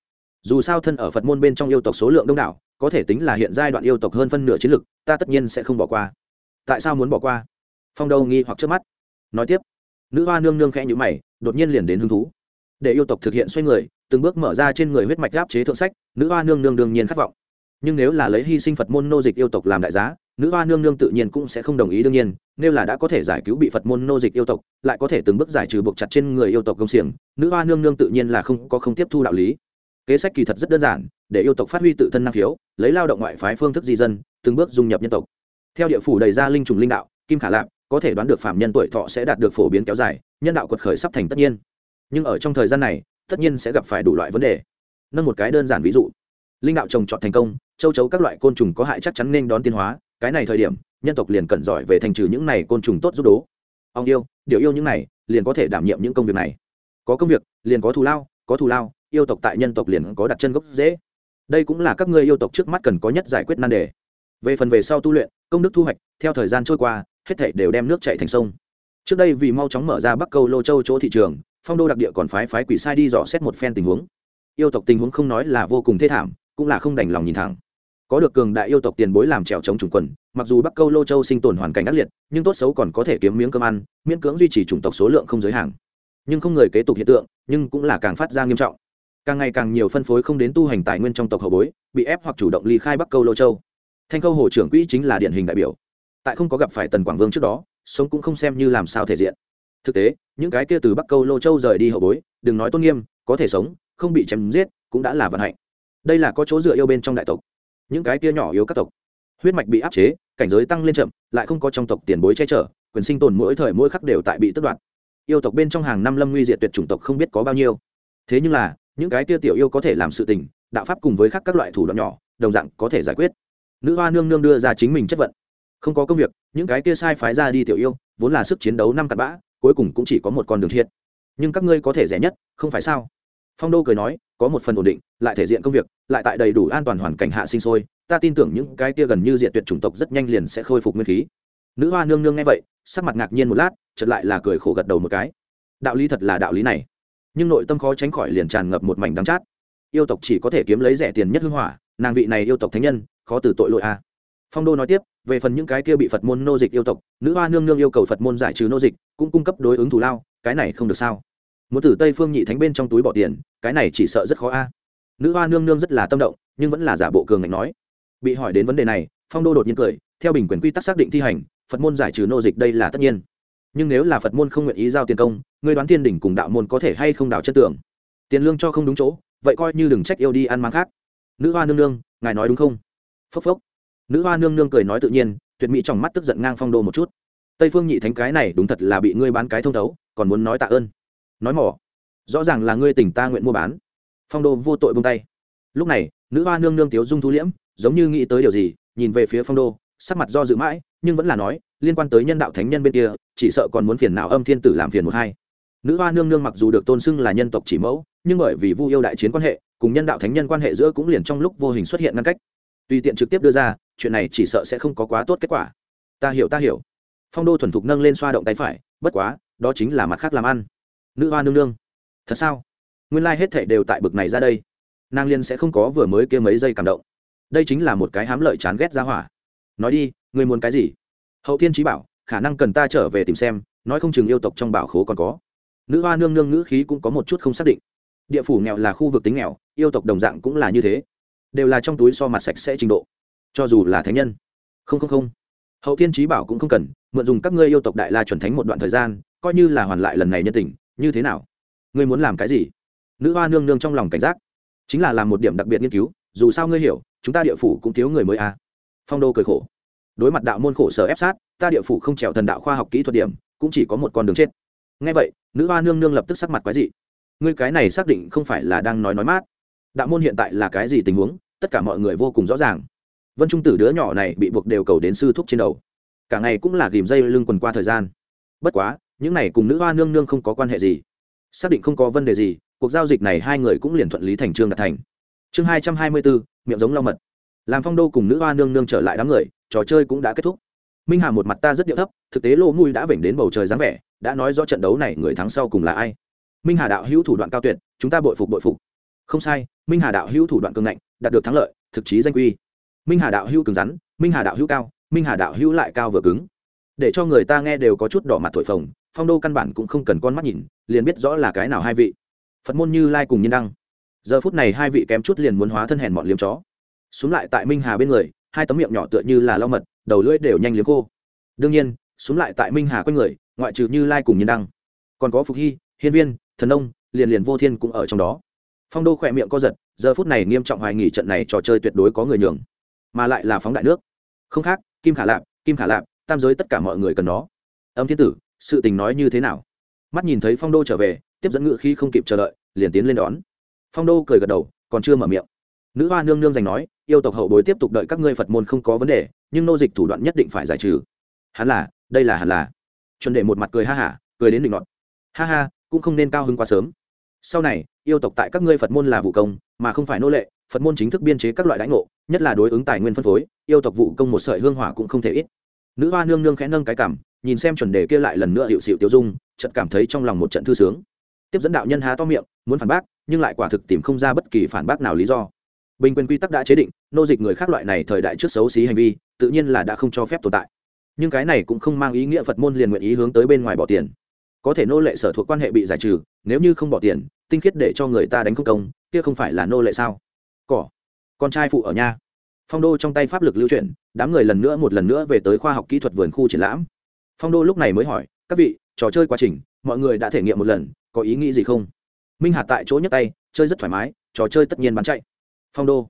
Dù sao thân ở phật môn bên trong yêu tộc số lượng đông đảo, có thể tính là hiện giai đoạn yêu tộc hơn phân nửa chiến lực, ta tất nhiên sẽ không bỏ qua. Tại sao muốn bỏ qua? Phong đâu nghi hoặc trước mắt. Nói tiếp, nữ hoa nương nương khẽ nhữ mày, đột nhiên liền đến hứng thú để yêu tộc thực hiện xoay người, từng bước mở ra trên người huyết mạch áp chế thượng sách, nữ hoa nương nương đương nhiên khát vọng. Nhưng nếu là lấy hy sinh phật môn nô dịch yêu tộc làm đại giá, nữ hoa nương nương tự nhiên cũng sẽ không đồng ý đương nhiên, nếu là đã có thể giải cứu bị phật môn nô dịch yêu tộc, lại có thể từng bước giải trừ buộc chặt trên người yêu tộc công xiềng, nữ hoa nương nương tự nhiên là không, có không tiếp thu đạo lý. Kế sách kỳ thật rất đơn giản, để yêu tộc phát huy tự thân năng khiếu, lấy lao động ngoại phái phương thức di dân, từng bước dung nhập nhân tộc. Theo địa phủ đầy ra linh trùng linh đạo, kim khả lạp, có thể đoán được phạm nhân tuổi thọ sẽ đạt được phổ biến kéo dài, nhân đạo quật khởi sắp thành tất nhiên nhưng ở trong thời gian này, tất nhiên sẽ gặp phải đủ loại vấn đề. Nâng một cái đơn giản ví dụ. Linh đạo trồng trọt thành công, châu chấu các loại côn trùng có hại chắc chắn nên đón tiến hóa, cái này thời điểm, nhân tộc liền cẩn giỏi về thành trừ những này côn trùng tốt giúp đố. Ông yêu, điều yêu những này, liền có thể đảm nhiệm những công việc này. Có công việc, liền có thù lao, có thù lao, yêu tộc tại nhân tộc liền có đặt chân gốc dễ đây cũng là các ngươi yêu tộc trước mắt cần có nhất giải quyết nan đề. Về phần về sau tu luyện, công đức thu hoạch, theo thời gian trôi qua, hết thảy đều đem nước chạy thành sông. Trước đây vì mau chóng mở ra bắc câu lô châu chỗ thị trường phong đô đặc địa còn phái phái quỷ sai đi dò xét một phen tình huống. Yêu tộc tình huống không nói là vô cùng thê thảm, cũng là không đành lòng nhìn thẳng. Có được cường đại yêu tộc tiền bối làm trèo chống chủng quần, mặc dù bắc câu lô châu sinh tồn hoàn cảnh ác liệt, nhưng tốt xấu còn có thể kiếm miếng cơm ăn, miễn cưỡng duy trì chủng tộc số lượng không giới hạn. Nhưng không người kế tục hiện tượng, nhưng cũng là càng phát ra nghiêm trọng. Càng ngày càng nhiều phân phối không đến tu hành tài nguyên trong tộc hậu bối, bị ép hoặc chủ động ly khai bắc câu lô châu. Thanh câu hồ trưởng quỹ chính là điển hình đại biểu. Tại không có gặp phải tần quảng vương trước đó, sống cũng không xem như làm sao thể diện thực tế, những cái kia từ bắc câu lô châu rời đi hậu bối, đừng nói tôn nghiêm, có thể sống, không bị chém giết, cũng đã là vận hạnh. Đây là có chỗ dựa yêu bên trong đại tộc. Những cái kia nhỏ yếu các tộc, huyết mạch bị áp chế, cảnh giới tăng lên chậm, lại không có trong tộc tiền bối che chở, quyền sinh tồn mỗi thời mỗi khắc đều tại bị tất đoạt. Yêu tộc bên trong hàng năm lâm nguy diệt tuyệt chủng tộc không biết có bao nhiêu. Thế nhưng là, những cái kia tiểu yêu có thể làm sự tình, đạo pháp cùng với khác các loại thủ đoạn nhỏ, đồng dạng có thể giải quyết. Nữ hoa nương nương đưa ra chính mình chất vận. Không có công việc, những cái kia sai phái ra đi tiểu yêu, vốn là sức chiến đấu năm cặn bã cuối cùng cũng chỉ có một con đường thiện, nhưng các ngươi có thể rẻ nhất không phải sao? Phong đô cười nói có một phần ổn định lại thể diện công việc lại tại đầy đủ an toàn hoàn cảnh hạ sinh sôi ta tin tưởng những cái kia gần như diện tuyệt chủng tộc rất nhanh liền sẽ khôi phục nguyên khí. Nữ hoa nương nương nghe vậy sắc mặt ngạc nhiên một lát chợt lại là cười khổ gật đầu một cái. Đạo lý thật là đạo lý này. Nhưng nội tâm khó tránh khỏi liền tràn ngập một mảnh đắng chát. Yêu tộc chỉ có thể kiếm lấy rẻ tiền nhất hưng hỏa nàng vị này yêu tộc thánh nhân khó từ tội lỗi a phong đô nói tiếp, về phần những cái kia bị phật môn nô dịch yêu tộc, nữ hoa nương nương yêu cầu phật môn giải trừ nô dịch, cũng cung cấp đối ứng thù lao, cái này không được sao? Muốn từ tây phương nhị thánh bên trong túi bỏ tiền, cái này chỉ sợ rất khó a. Nữ hoa nương nương rất là tâm động, nhưng vẫn là giả bộ cường ngạnh nói. Bị hỏi đến vấn đề này, phong đô đột nhiên cười, theo bình quyền quy tắc xác định thi hành, phật môn giải trừ nô dịch đây là tất nhiên. Nhưng nếu là phật môn không nguyện ý giao tiền công người đoán thiên đỉnh cùng đạo môn có thể hay không đào chất tưởng tiền lương cho không đúng chỗ, vậy coi như đừng trách yêu đi ăn mang khác. Nữ hoa nương nương, ngài nói đúng không? Phốc phốc nữ hoa nương nương cười nói tự nhiên, tuyệt mỹ trong mắt tức giận ngang phong đô một chút. Tây phương nhị thánh cái này đúng thật là bị ngươi bán cái thông thấu, còn muốn nói tạ ơn. Nói mỏ. Rõ ràng là ngươi tỉnh ta nguyện mua bán. Phong đô vô tội bông tay. Lúc này, nữ hoa nương nương tiếu dung thu liễm, giống như nghĩ tới điều gì, nhìn về phía phong đô, sắc mặt do dự mãi, nhưng vẫn là nói, liên quan tới nhân đạo thánh nhân bên kia, chỉ sợ còn muốn phiền nào âm thiên tử làm phiền một hai. Nữ hoa nương nương mặc dù được tôn xưng là nhân tộc chỉ mẫu, nhưng bởi vì vu yêu đại chiến quan hệ, cùng nhân đạo thánh nhân quan hệ giữa cũng liền trong lúc vô hình xuất hiện ngăn cách tùy tiện trực tiếp đưa ra, chuyện này chỉ sợ sẽ không có quá tốt kết quả. Ta hiểu ta hiểu. Phong đô thuần thục nâng lên xoa động tay phải, bất quá, đó chính là mặt khác làm ăn. Nữ hoa nương nương. Thật sao? Nguyên lai、like、hết thệ đều tại bực này ra đây. Nàng liên sẽ không có vừa mới kia mấy giây cảm động. Đây chính là một cái hám lợi chán ghét ra hỏa. Nói đi người muốn cái gì? Hậu thiên trí bảo, khả năng cần ta trở về tìm xem, nói không chừng yêu tộc trong bảo khố còn có. Nữ hoa nương nương ngữ khí cũng có một chút không xác định. Địa phủ nghèo là khu vực tính nghèo, yêu tộc đồng dạng cũng là như thế đều là trong túi so mặt sạch sẽ trình độ. Cho dù là thánh nhân. Không không không. Hậu thiên trí bảo cũng không cần, mượn dùng các ngươi yêu tộc đại la chuẩn thánh một đoạn thời gian, coi như là hoàn lại lần này nhân tình, như thế nào? Ngươi muốn làm cái gì? Nữ hoa nương nương trong lòng cảnh giác. Chính là làm một điểm đặc biệt nghiên cứu, dù sao ngươi hiểu, chúng ta địa phủ cũng thiếu người mới à. phong đô cười khổ. Đối mặt đạo môn khổ sở ép sát, ta địa phủ không trèo thần đạo khoa học kỹ thuật điểm, cũng chỉ có một con đường chết. Ngay vậy, nữ hoa nương nương lập tức sắc mặt quái dị. Ngươi cái này xác định không phải là đang nói nói mát đạo môn hiện tại là cái gì tình huống, tất cả mọi người vô cùng rõ ràng. Vân trung tử đứa nhỏ này bị buộc đều cầu đến sư thúc trên đầu. Cả ngày cũng là ghìm dây lưng quần qua thời gian. Bất quá, những này cùng nữ hoa nương nương không có quan hệ gì. Xác định không có vấn đề gì, cuộc giao dịch này hai người cũng liền thuận lý thành trương đạt thành. Chương hai trăm hai mươi bốn miệng giống lau mật. Làm phong đô cùng nữ hoa nương nương trở lại đám người, trò chơi cũng đã kết thúc. Minh hà một mặt ta rất điệu thấp, thực tế lỗ mùi đã vểnh đến bầu trời dáng vẻ, đã nói rõ trận đấu này người thắng sau cùng là ai. Minh hà đạo hữu thủ đoạn cao tuyệt, chúng ta bội phục bội phục không sai, minh hà đạo hữu thủ đoạn cường ngạnh, đạt được thắng lợi, thực chí danh quy minh hà đạo hữu cứng rắn, minh hà đạo hữu cao, minh hà đạo hữu lại cao vừa cứng. Để cho người ta nghe đều có chút đỏ mặt thổi phồng, phong đô căn bản cũng không cần con mắt nhìn, liền biết rõ là cái nào hai vị. Phật môn như lai cùng nhiên đăng. Giờ phút này hai vị kém chút liền muốn hóa thân hèn bọn liếm chó. Xuống lại tại minh hà bên người, hai tấm miệng nhỏ tựa như là lau mật, đầu lưỡi đều nhanh liếm khô. Đương nhiên, xuống lại tại minh hà quanh người, ngoại trừ như lai cùng nhiên đăng. Còn có phục hy, hiên viên, thần ông liền liền vô thiên cũng ở trong đó phong đô khỏe miệng co giật, giờ phút này nghiêm trọng hoài nghỉ trận này trò chơi tuyệt đối có người nhường, mà lại là phóng đại nước. Không khác, kim khả lạp, kim khả lạp, tam giới tất cả mọi người cần nó. Âm thiên tử, sự tình nói như thế nào? Mắt nhìn thấy phong đô trở về, tiếp dẫn ngự khi không kịp chờ đợi, liền tiến lên đón. Phong đô cười gật đầu, còn chưa mở miệng. Nữ hoa nương nương giành nói, yêu tộc hậu bối tiếp tục đợi các ngươi phật môn không có vấn đề, nhưng nô dịch thủ đoạn nhất định phải giải trừ. Hắn là, đây là hẳn là. Chuẩn để một mặt cười ha hả, cười đến định ngọt ha ha, cũng không nên cao hứng quá sớm. Sau này yêu tộc tại các ngươi phật môn là vụ công, mà không phải nô lệ, phật môn chính thức biên chế các loại đãi ngộ, nhất là đối ứng tài nguyên phân phối, yêu tộc vụ công một sợi hương hỏa cũng không thể ít. Nữ hoa nương nương khẽ nâng cái cảm, nhìn xem chuẩn đề kia lại lần nữa hiệu sự tiêu dung, chợt cảm thấy trong lòng một trận thư sướng. Tiếp dẫn đạo nhân há to miệng, muốn phản bác, nhưng lại quả thực tìm không ra bất kỳ phản bác nào lý do. Bình quyền quy tắc đã chế định, nô dịch người khác loại này thời đại trước xấu xí hành vi, tự nhiên là đã không cho phép tồn tại. Nhưng cái này cũng không mang ý nghĩa phật môn liền nguyện ý hướng tới bên ngoài bỏ tiền. Có thể nô lệ sở thuộc quan hệ bị giải trừ, nếu như không bỏ tiền tinh khiết để cho người ta đánh không công, kia không phải là nô lệ sao? Cỏ, con trai phụ ở nhà. Phong đô trong tay pháp lực lưu chuyển, đám người lần nữa một lần nữa về tới khoa học kỹ thuật vườn khu triển lãm. Phong đô lúc này mới hỏi, các vị, trò chơi quá trình, mọi người đã thể nghiệm một lần, có ý nghĩ gì không? Minh hạt tại chỗ nhấc tay, chơi rất thoải mái, trò chơi tất nhiên bắn chạy. Phong đô,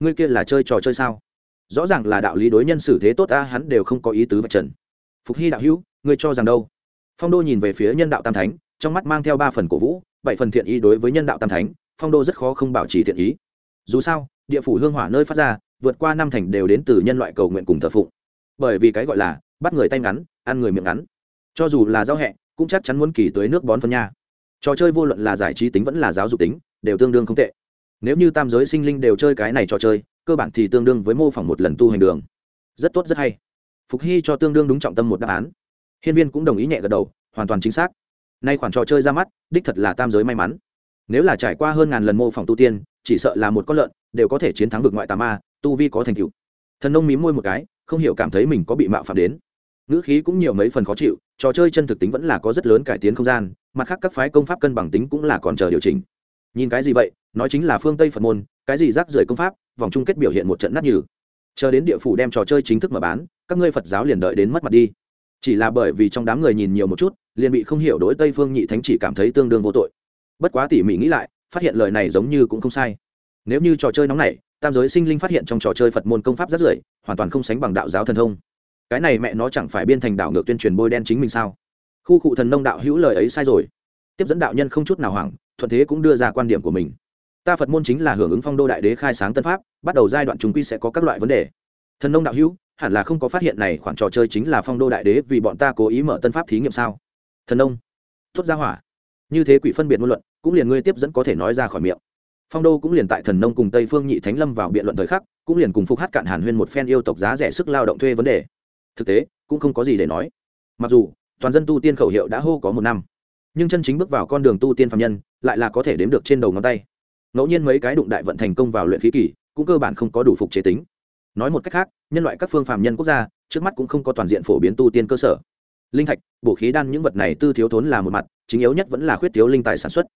ngươi kia là chơi trò chơi sao? Rõ ràng là đạo lý đối nhân xử thế tốt ta hắn đều không có ý tứ vạch trần. Phục hy đạo hữu, ngươi cho rằng đâu? Phong đô nhìn về phía nhân đạo tam thánh, trong mắt mang theo ba phần cổ vũ bảy phần thiện ý đối với nhân đạo tam thánh, phong đô rất khó không bảo trì thiện ý. Dù sao, địa phủ hương hỏa nơi phát ra, vượt qua năm thành đều đến từ nhân loại cầu nguyện cùng thờ phụng. Bởi vì cái gọi là, bắt người tay ngắn, ăn người miệng ngắn. Cho dù là giao hẹ, cũng chắc chắn muốn kỳ tới nước bón phân nha. Trò chơi vô luận là giải trí tính vẫn là giáo dục tính, đều tương đương không tệ. Nếu như tam giới sinh linh đều chơi cái này trò chơi, cơ bản thì tương đương với mô phỏng một lần tu hành đường. Rất tốt, rất hay. Phục hy cho tương đương đúng trọng tâm một đáp án. Hiên viên cũng đồng ý nhẹ gật đầu, hoàn toàn chính xác nay khoản trò chơi ra mắt, đích thật là tam giới may mắn. Nếu là trải qua hơn ngàn lần mô phỏng tu tiên, chỉ sợ là một con lợn, đều có thể chiến thắng vực ngoại tà ma, tu vi có thành tựu. Thần nông mím môi một cái, không hiểu cảm thấy mình có bị mạo phạm đến. Ngữ khí cũng nhiều mấy phần khó chịu, trò chơi chân thực tính vẫn là có rất lớn cải tiến không gian, mặt khác các phái công pháp cân bằng tính cũng là còn chờ điều chỉnh. Nhìn cái gì vậy, nói chính là phương tây phật môn, cái gì rác rưởi công pháp, vòng chung kết biểu hiện một trận nát nhừ. Chờ đến địa phủ đem trò chơi chính thức mở bán, các ngươi phật giáo liền đợi đến mất mặt đi. Chỉ là bởi vì trong đám người nhìn nhiều một chút liền bị không hiểu đối tây phương nhị thánh chỉ cảm thấy tương đương vô tội. Bất quá tỉ mỉ nghĩ lại, phát hiện lời này giống như cũng không sai. Nếu như trò chơi nóng này tam giới sinh linh phát hiện trong trò chơi phật môn công pháp rất rưởi hoàn toàn không sánh bằng đạo giáo thần thông. Cái này mẹ nó chẳng phải biên thành đạo ngược tuyên truyền bôi đen chính mình sao? Khu cụ thần nông đạo hữu lời ấy sai rồi. Tiếp dẫn đạo nhân không chút nào hoảng, thuận thế cũng đưa ra quan điểm của mình. Ta phật môn chính là hưởng ứng phong đô đại đế khai sáng tân pháp, bắt đầu giai đoạn chúng quy sẽ có các loại vấn đề. Thần nông đạo hữu, hẳn là không có phát hiện này khoản trò chơi chính là phong đô đại đế vì bọn ta cố ý mở tân pháp thí nghiệm sao? Thần nông. Thốt ra hỏa. Như thế quỷ phân biệt ngôn luận, cũng liền ngươi tiếp dẫn có thể nói ra khỏi miệng. Phong đô cũng liền tại thần nông cùng tây phương nhị thánh lâm vào biện luận thời khắc, cũng liền cùng phục hát cạn hàn huyên một phen yêu tộc giá rẻ sức lao động thuê vấn đề. Thực tế, cũng không có gì để nói. Mặc dù, toàn dân tu tiên khẩu hiệu đã hô có một năm, nhưng chân chính bước vào con đường tu tiên phạm nhân, lại là có thể đếm được trên đầu ngón tay. Ngẫu nhiên mấy cái đụng đại vận thành công vào luyện khí kỷ cũng cơ bản không có đủ phục chế tính. Nói một cách khác, nhân loại các phương phạm nhân quốc gia, trước mắt cũng không có toàn diện phổ biến tu tiên cơ sở linh thạch, bổ khí đan những vật này tư thiếu thốn là một mặt, chính yếu nhất vẫn là khuyết thiếu linh tài sản xuất.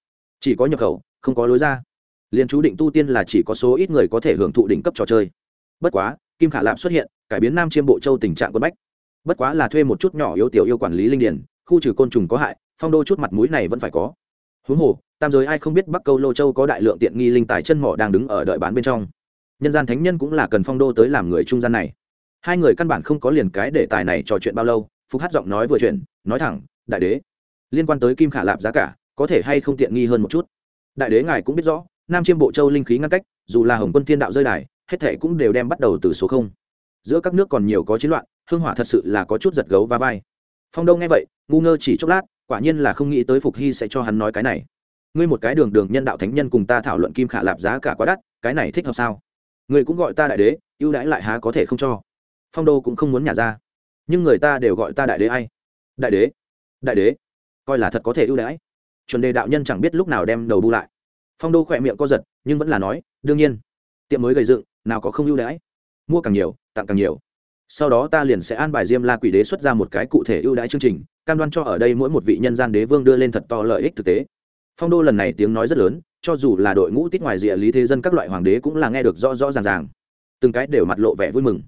Chỉ có nhập khẩu, không có lối ra. Liên chú định tu tiên là chỉ có số ít người có thể hưởng thụ đỉnh cấp trò chơi. Bất quá, kim khả lạp xuất hiện, cải biến nam chiêm bộ châu tình trạng quân bách. Bất quá là thuê một chút nhỏ yếu tiểu yêu quản lý linh điển khu trừ côn trùng có hại, phong đô chút mặt mũi này vẫn phải có. Huống hồ, tam giới ai không biết bắc câu lô châu có đại lượng tiện nghi linh tài chân mỏ đang đứng ở đợi bán bên trong. Nhân gian thánh nhân cũng là cần phong đô tới làm người trung gian này. Hai người căn bản không có liền cái đề tài này trò chuyện bao lâu phục hát giọng nói vừa chuyển, nói thẳng đại đế liên quan tới kim khả lạp giá cả có thể hay không tiện nghi hơn một chút? Đại đế ngài cũng biết rõ nam chiêm bộ châu linh khí ngăn cách dù là hồng quân thiên đạo rơi đài hết thể cũng đều đem bắt đầu từ số không. Giữa các nước còn nhiều có chiến loạn hương hỏa thật sự là có chút giật gấu và vai. Phong đông nghe vậy ngu ngơ chỉ chốc lát quả nhiên là không nghĩ tới phục hy sẽ cho hắn nói cái này. Ngươi một cái đường đường nhân đạo thánh nhân cùng ta thảo luận kim khả lạp giá cả quá đắt cái này thích hợp sao? Ngươi cũng gọi ta đại đế ưu đãi lại há có thể không cho. Phong đô cũng không muốn nhả ra nhưng người ta đều gọi ta đại đế ai? Đại đế đại đế, coi là thật có thể ưu đãi. Chuẩn đề đạo nhân chẳng biết lúc nào đem đầu bu lại. Phong đô khỏe miệng co giật, nhưng vẫn là nói, đương nhiên, tiệm mới gây dựng, nào có không ưu đãi. Mua càng nhiều, tặng càng nhiều. Sau đó ta liền sẽ an bài diêm la quỷ đế xuất ra một cái cụ thể ưu đãi chương trình, cam đoan cho ở đây mỗi một vị nhân gian đế vương đưa lên thật to lợi ích thực tế. Phong đô lần này tiếng nói rất lớn, cho dù là đội ngũ tít ngoài rìa lý thế dân các loại hoàng đế cũng là nghe được rõ rõ ràng ràng. Từng cái đều mặt lộ vẻ vui mừng.